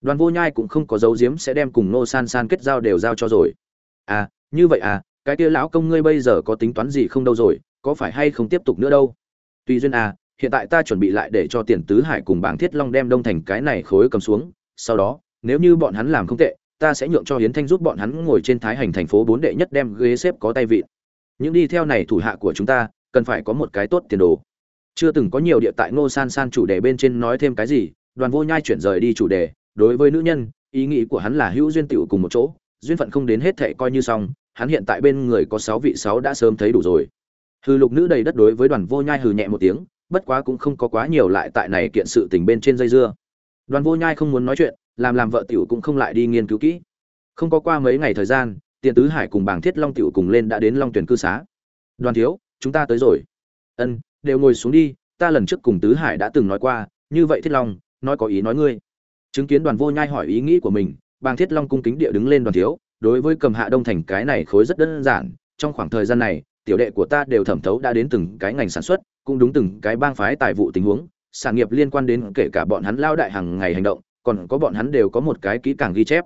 Đoàn vô nhai cũng không có dấu diếm sẽ đem cùng ngô san san kết giao đều giao cho rồi. À như vậy à cái kia lão công ngươi bây giờ có tính toán gì không đâu rồi, có phải hay không tiếp tục nữa đâu? Tuy duyên à hiện tại ta chuẩn bị lại để cho tiền tứ hải cùng bảng thiết long đem đông thành cái này khối cầm xuống, sau đó, nếu như bọn hắn làm không tệ, ta sẽ nhượng cho hiến thanh giúp bọn hắn ngồi trên thái hành thành phố bốn đệ nhất đem ghế xếp có tay vịn. những đi theo này thủ hạ của chúng ta, cần phải có một cái tốt tiền đồ. Chưa từng có nhiều địa tại ngô san san chủ đề bên trên nói thêm cái gì đoàn vô nhai chuyển rời đi chủ đề, đối với nữ nhân, ý nghĩ của hắn là hữu duyên tiểu cùng một chỗ, duyên phận không đến hết thệ coi như xong, hắn hiện tại bên người có sáu vị sáu đã sớm thấy đủ rồi. Hư lục nữ đầy đất đối với đoàn vô nhai hừ nhẹ một tiếng, bất quá cũng không có quá nhiều lại tại này kiện sự tình bên trên dây dưa. Đoàn vô nhai không muốn nói chuyện, làm làm vợ tiểu cũng không lại đi nghiên cứu kỹ. Không có qua mấy ngày thời gian, tiền tứ hải cùng bảng thiết long tiểu cùng lên đã đến long tuyển cư xá. Đoàn thiếu, chúng ta tới rồi. Ân, đều ngồi xuống đi, ta lần trước cùng tứ hải đã từng nói qua, như vậy thiết long nói có ý nói ngươi. Chứng kiến đoàn vô nhai hỏi ý nghĩ của mình, bàng thiết long cung kính địa đứng lên đoàn thiếu, đối với cầm hạ đông thành cái này khối rất đơn giản, trong khoảng thời gian này, tiểu đệ của ta đều thẩm thấu đã đến từng cái ngành sản xuất, cũng đúng từng cái bang phái tài vụ tình huống, sản nghiệp liên quan đến kể cả bọn hắn lao đại hàng ngày hành động, còn có bọn hắn đều có một cái kỹ càng ghi chép.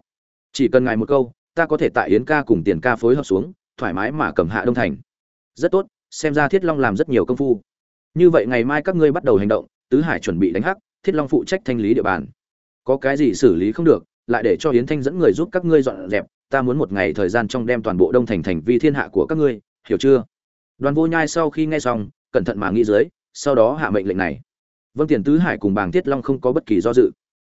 Chỉ cần ngài một câu, ta có thể tại yến ca cùng tiền ca phối hợp xuống, thoải mái mà cầm hạ đông thành. Rất tốt, xem ra thiết long làm rất nhiều công phu. Như vậy ngày mai các ngươi bắt đầu hành động, tứ hải chuẩn bị đánh hắc thiết long phụ trách thanh lý địa bàn. Có cái gì xử lý không được, lại để cho Hiến thanh dẫn người giúp các ngươi dọn dẹp, ta muốn một ngày thời gian trong đem toàn bộ đông thành thành vi thiên hạ của các ngươi, hiểu chưa? Đoàn vô nhai sau khi nghe xong, cẩn thận mà nghĩ dưới, sau đó hạ mệnh lệnh này. Vâng tiền tứ hải cùng bàng thiết long không có bất kỳ do dự.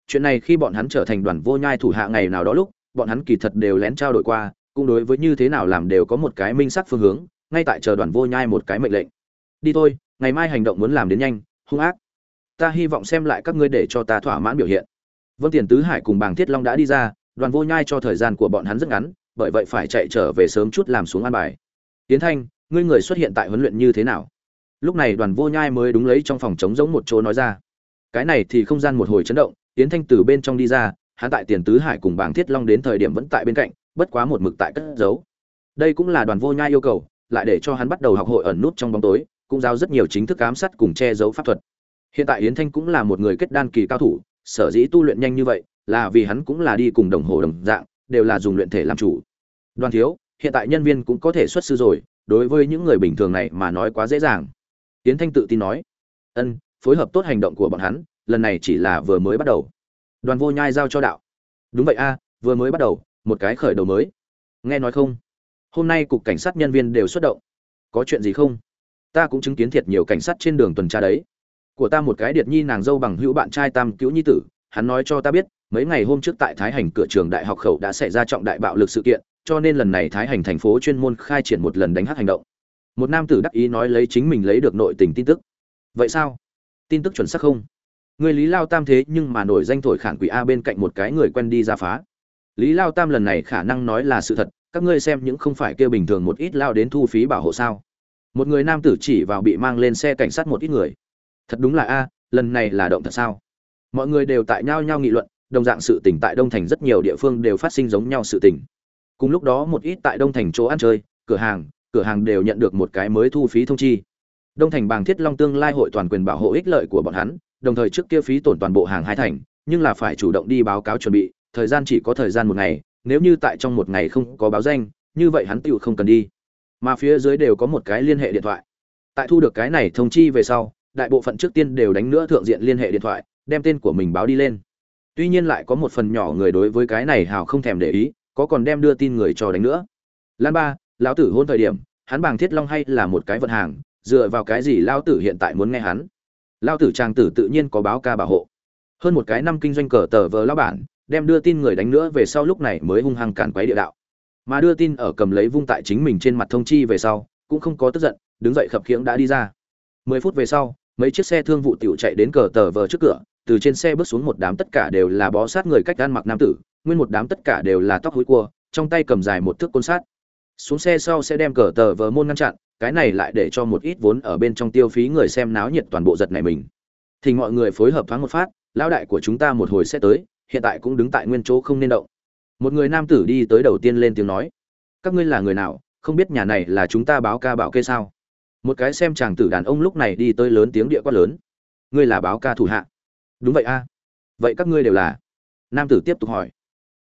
Chuyện này khi bọn hắn trở thành đoàn vô nhai thủ hạ ngày nào đó lúc, bọn hắn kỳ thật đều lén trao đổi qua, cũng đối với như thế nào làm đều có một cái minh sắc phương hướng, ngay tại chờ đoàn vô nhai một cái mệnh lệnh. Đi thôi, ngày mai hành động muốn làm đến nhanh, hung ác ta hy vọng xem lại các ngươi để cho ta thỏa mãn biểu hiện. Vân tiền tứ hải cùng bàng thiết long đã đi ra, đoàn vô nhai cho thời gian của bọn hắn rất ngắn, bởi vậy phải chạy trở về sớm chút làm xuống an bài. Tiến thanh, ngươi người xuất hiện tại huấn luyện như thế nào? Lúc này đoàn vô nhai mới đúng lấy trong phòng trống giống một chỗ nói ra. Cái này thì không gian một hồi chấn động, tiến thanh từ bên trong đi ra, hắn tại tiền tứ hải cùng bảng thiết long đến thời điểm vẫn tại bên cạnh, bất quá một mực tại cất giấu. Đây cũng là đoàn vô nhai yêu cầu, lại để cho hắn bắt đầu học hội ẩn nút trong bóng tối, cũng giao rất nhiều chính thức ám sát cùng che giấu pháp thuật hiện tại yến thanh cũng là một người kết đan kỳ cao thủ, sở dĩ tu luyện nhanh như vậy là vì hắn cũng là đi cùng đồng hồ đồng dạng, đều là dùng luyện thể làm chủ. Đoàn thiếu, hiện tại nhân viên cũng có thể xuất sư rồi, đối với những người bình thường này mà nói quá dễ dàng. Yến thanh tự tin nói, ân, phối hợp tốt hành động của bọn hắn, lần này chỉ là vừa mới bắt đầu. Đoàn vô nhai giao cho đạo, đúng vậy a, vừa mới bắt đầu, một cái khởi đầu mới. Nghe nói không? Hôm nay cục cảnh sát nhân viên đều xuất động. Có chuyện gì không? Ta cũng chứng kiến thiệt nhiều cảnh sát trên đường tuần tra đấy của ta một cái điệt nhi nàng dâu bằng hữu bạn trai tam cứu nhi tử, hắn nói cho ta biết, mấy ngày hôm trước tại thái hành cửa trường đại học khẩu đã xảy ra trọng đại bạo lực sự kiện, cho nên lần này thái hành thành phố chuyên môn khai triển một lần đánh hát hành động. Một nam tử đắc ý nói lấy chính mình lấy được nội tình tin tức. Vậy sao? Tin tức chuẩn xác không? Người lý lao tam thế nhưng mà nổi danh thổi khản quỷ a bên cạnh một cái người quen đi ra phá. Lý lao tam lần này khả năng nói là sự thật, các ngươi xem những không phải kêu bình thường một ít lao đến thu phí bảo hộ sao? Một người nam tử chỉ vào bị mang lên xe cảnh sát một ít người thật đúng là a, lần này là động thật sao? Mọi người đều tại nhau nhau nghị luận, đồng dạng sự tình tại đông thành rất nhiều địa phương đều phát sinh giống nhau sự tình. Cùng lúc đó một ít tại đông thành chỗ ăn chơi, cửa hàng cửa hàng đều nhận được một cái mới thu phí thông chi. Đông thành bàng thiết long tương lai hội toàn quyền bảo hộ ích lợi của bọn hắn, đồng thời trước kia phí tổn toàn bộ hàng hai thành, nhưng là phải chủ động đi báo cáo chuẩn bị, thời gian chỉ có thời gian một ngày, nếu như tại trong một ngày không có báo danh, như vậy hắn tựu không cần đi. Mà phía dưới đều có một cái liên hệ điện thoại. Tại thu được cái này thông chi về sau đại bộ phận trước tiên đều đánh nữa thượng diện liên hệ điện thoại, đem tên của mình báo đi lên. Tuy nhiên lại có một phần nhỏ người đối với cái này hào không thèm để ý, có còn đem đưa tin người cho đánh nữa. Lan ba, lão tử hôn thời điểm, hắn bàng thiết long hay là một cái vận hàng, dựa vào cái gì Lão tử hiện tại muốn nghe hắn? Lão tử trang tử tự nhiên có báo ca bảo hộ. Hơn một cái năm kinh doanh cờ tờ vờ lão bản, đem đưa tin người đánh nữa về sau lúc này mới hung hăng cản quấy địa đạo. Mà đưa tin ở cầm lấy vung tại chính mình trên mặt thông chi về sau, cũng không có tức giận, đứng dậy khập khiễng đã đi ra. Mười phút về sau mấy chiếc xe thương vụ tiểu chạy đến cờ tờ vờ trước cửa, từ trên xe bước xuống một đám tất cả đều là bó sát người cách ăn mặc nam tử, nguyên một đám tất cả đều là tóc hối cua, trong tay cầm dài một thước côn sát xuống xe sau sẽ đem cờ tờ vờ môn ngăn chặn, cái này lại để cho một ít vốn ở bên trong tiêu phí người xem náo nhiệt toàn bộ giật này mình. Thì mọi người phối hợp thoáng một phát, lão đại của chúng ta một hồi sẽ tới, hiện tại cũng đứng tại nguyên chỗ không nên động. Một người nam tử đi tới đầu tiên lên tiếng nói, các ngươi là người nào, không biết nhà này là chúng ta báo ca bảo kê sao? Một cái xem chàng tử đàn ông lúc này đi tới lớn tiếng địa quát lớn. Ngươi là báo ca thủ hạ. Đúng vậy a. Vậy các ngươi đều là? Nam tử tiếp tục hỏi.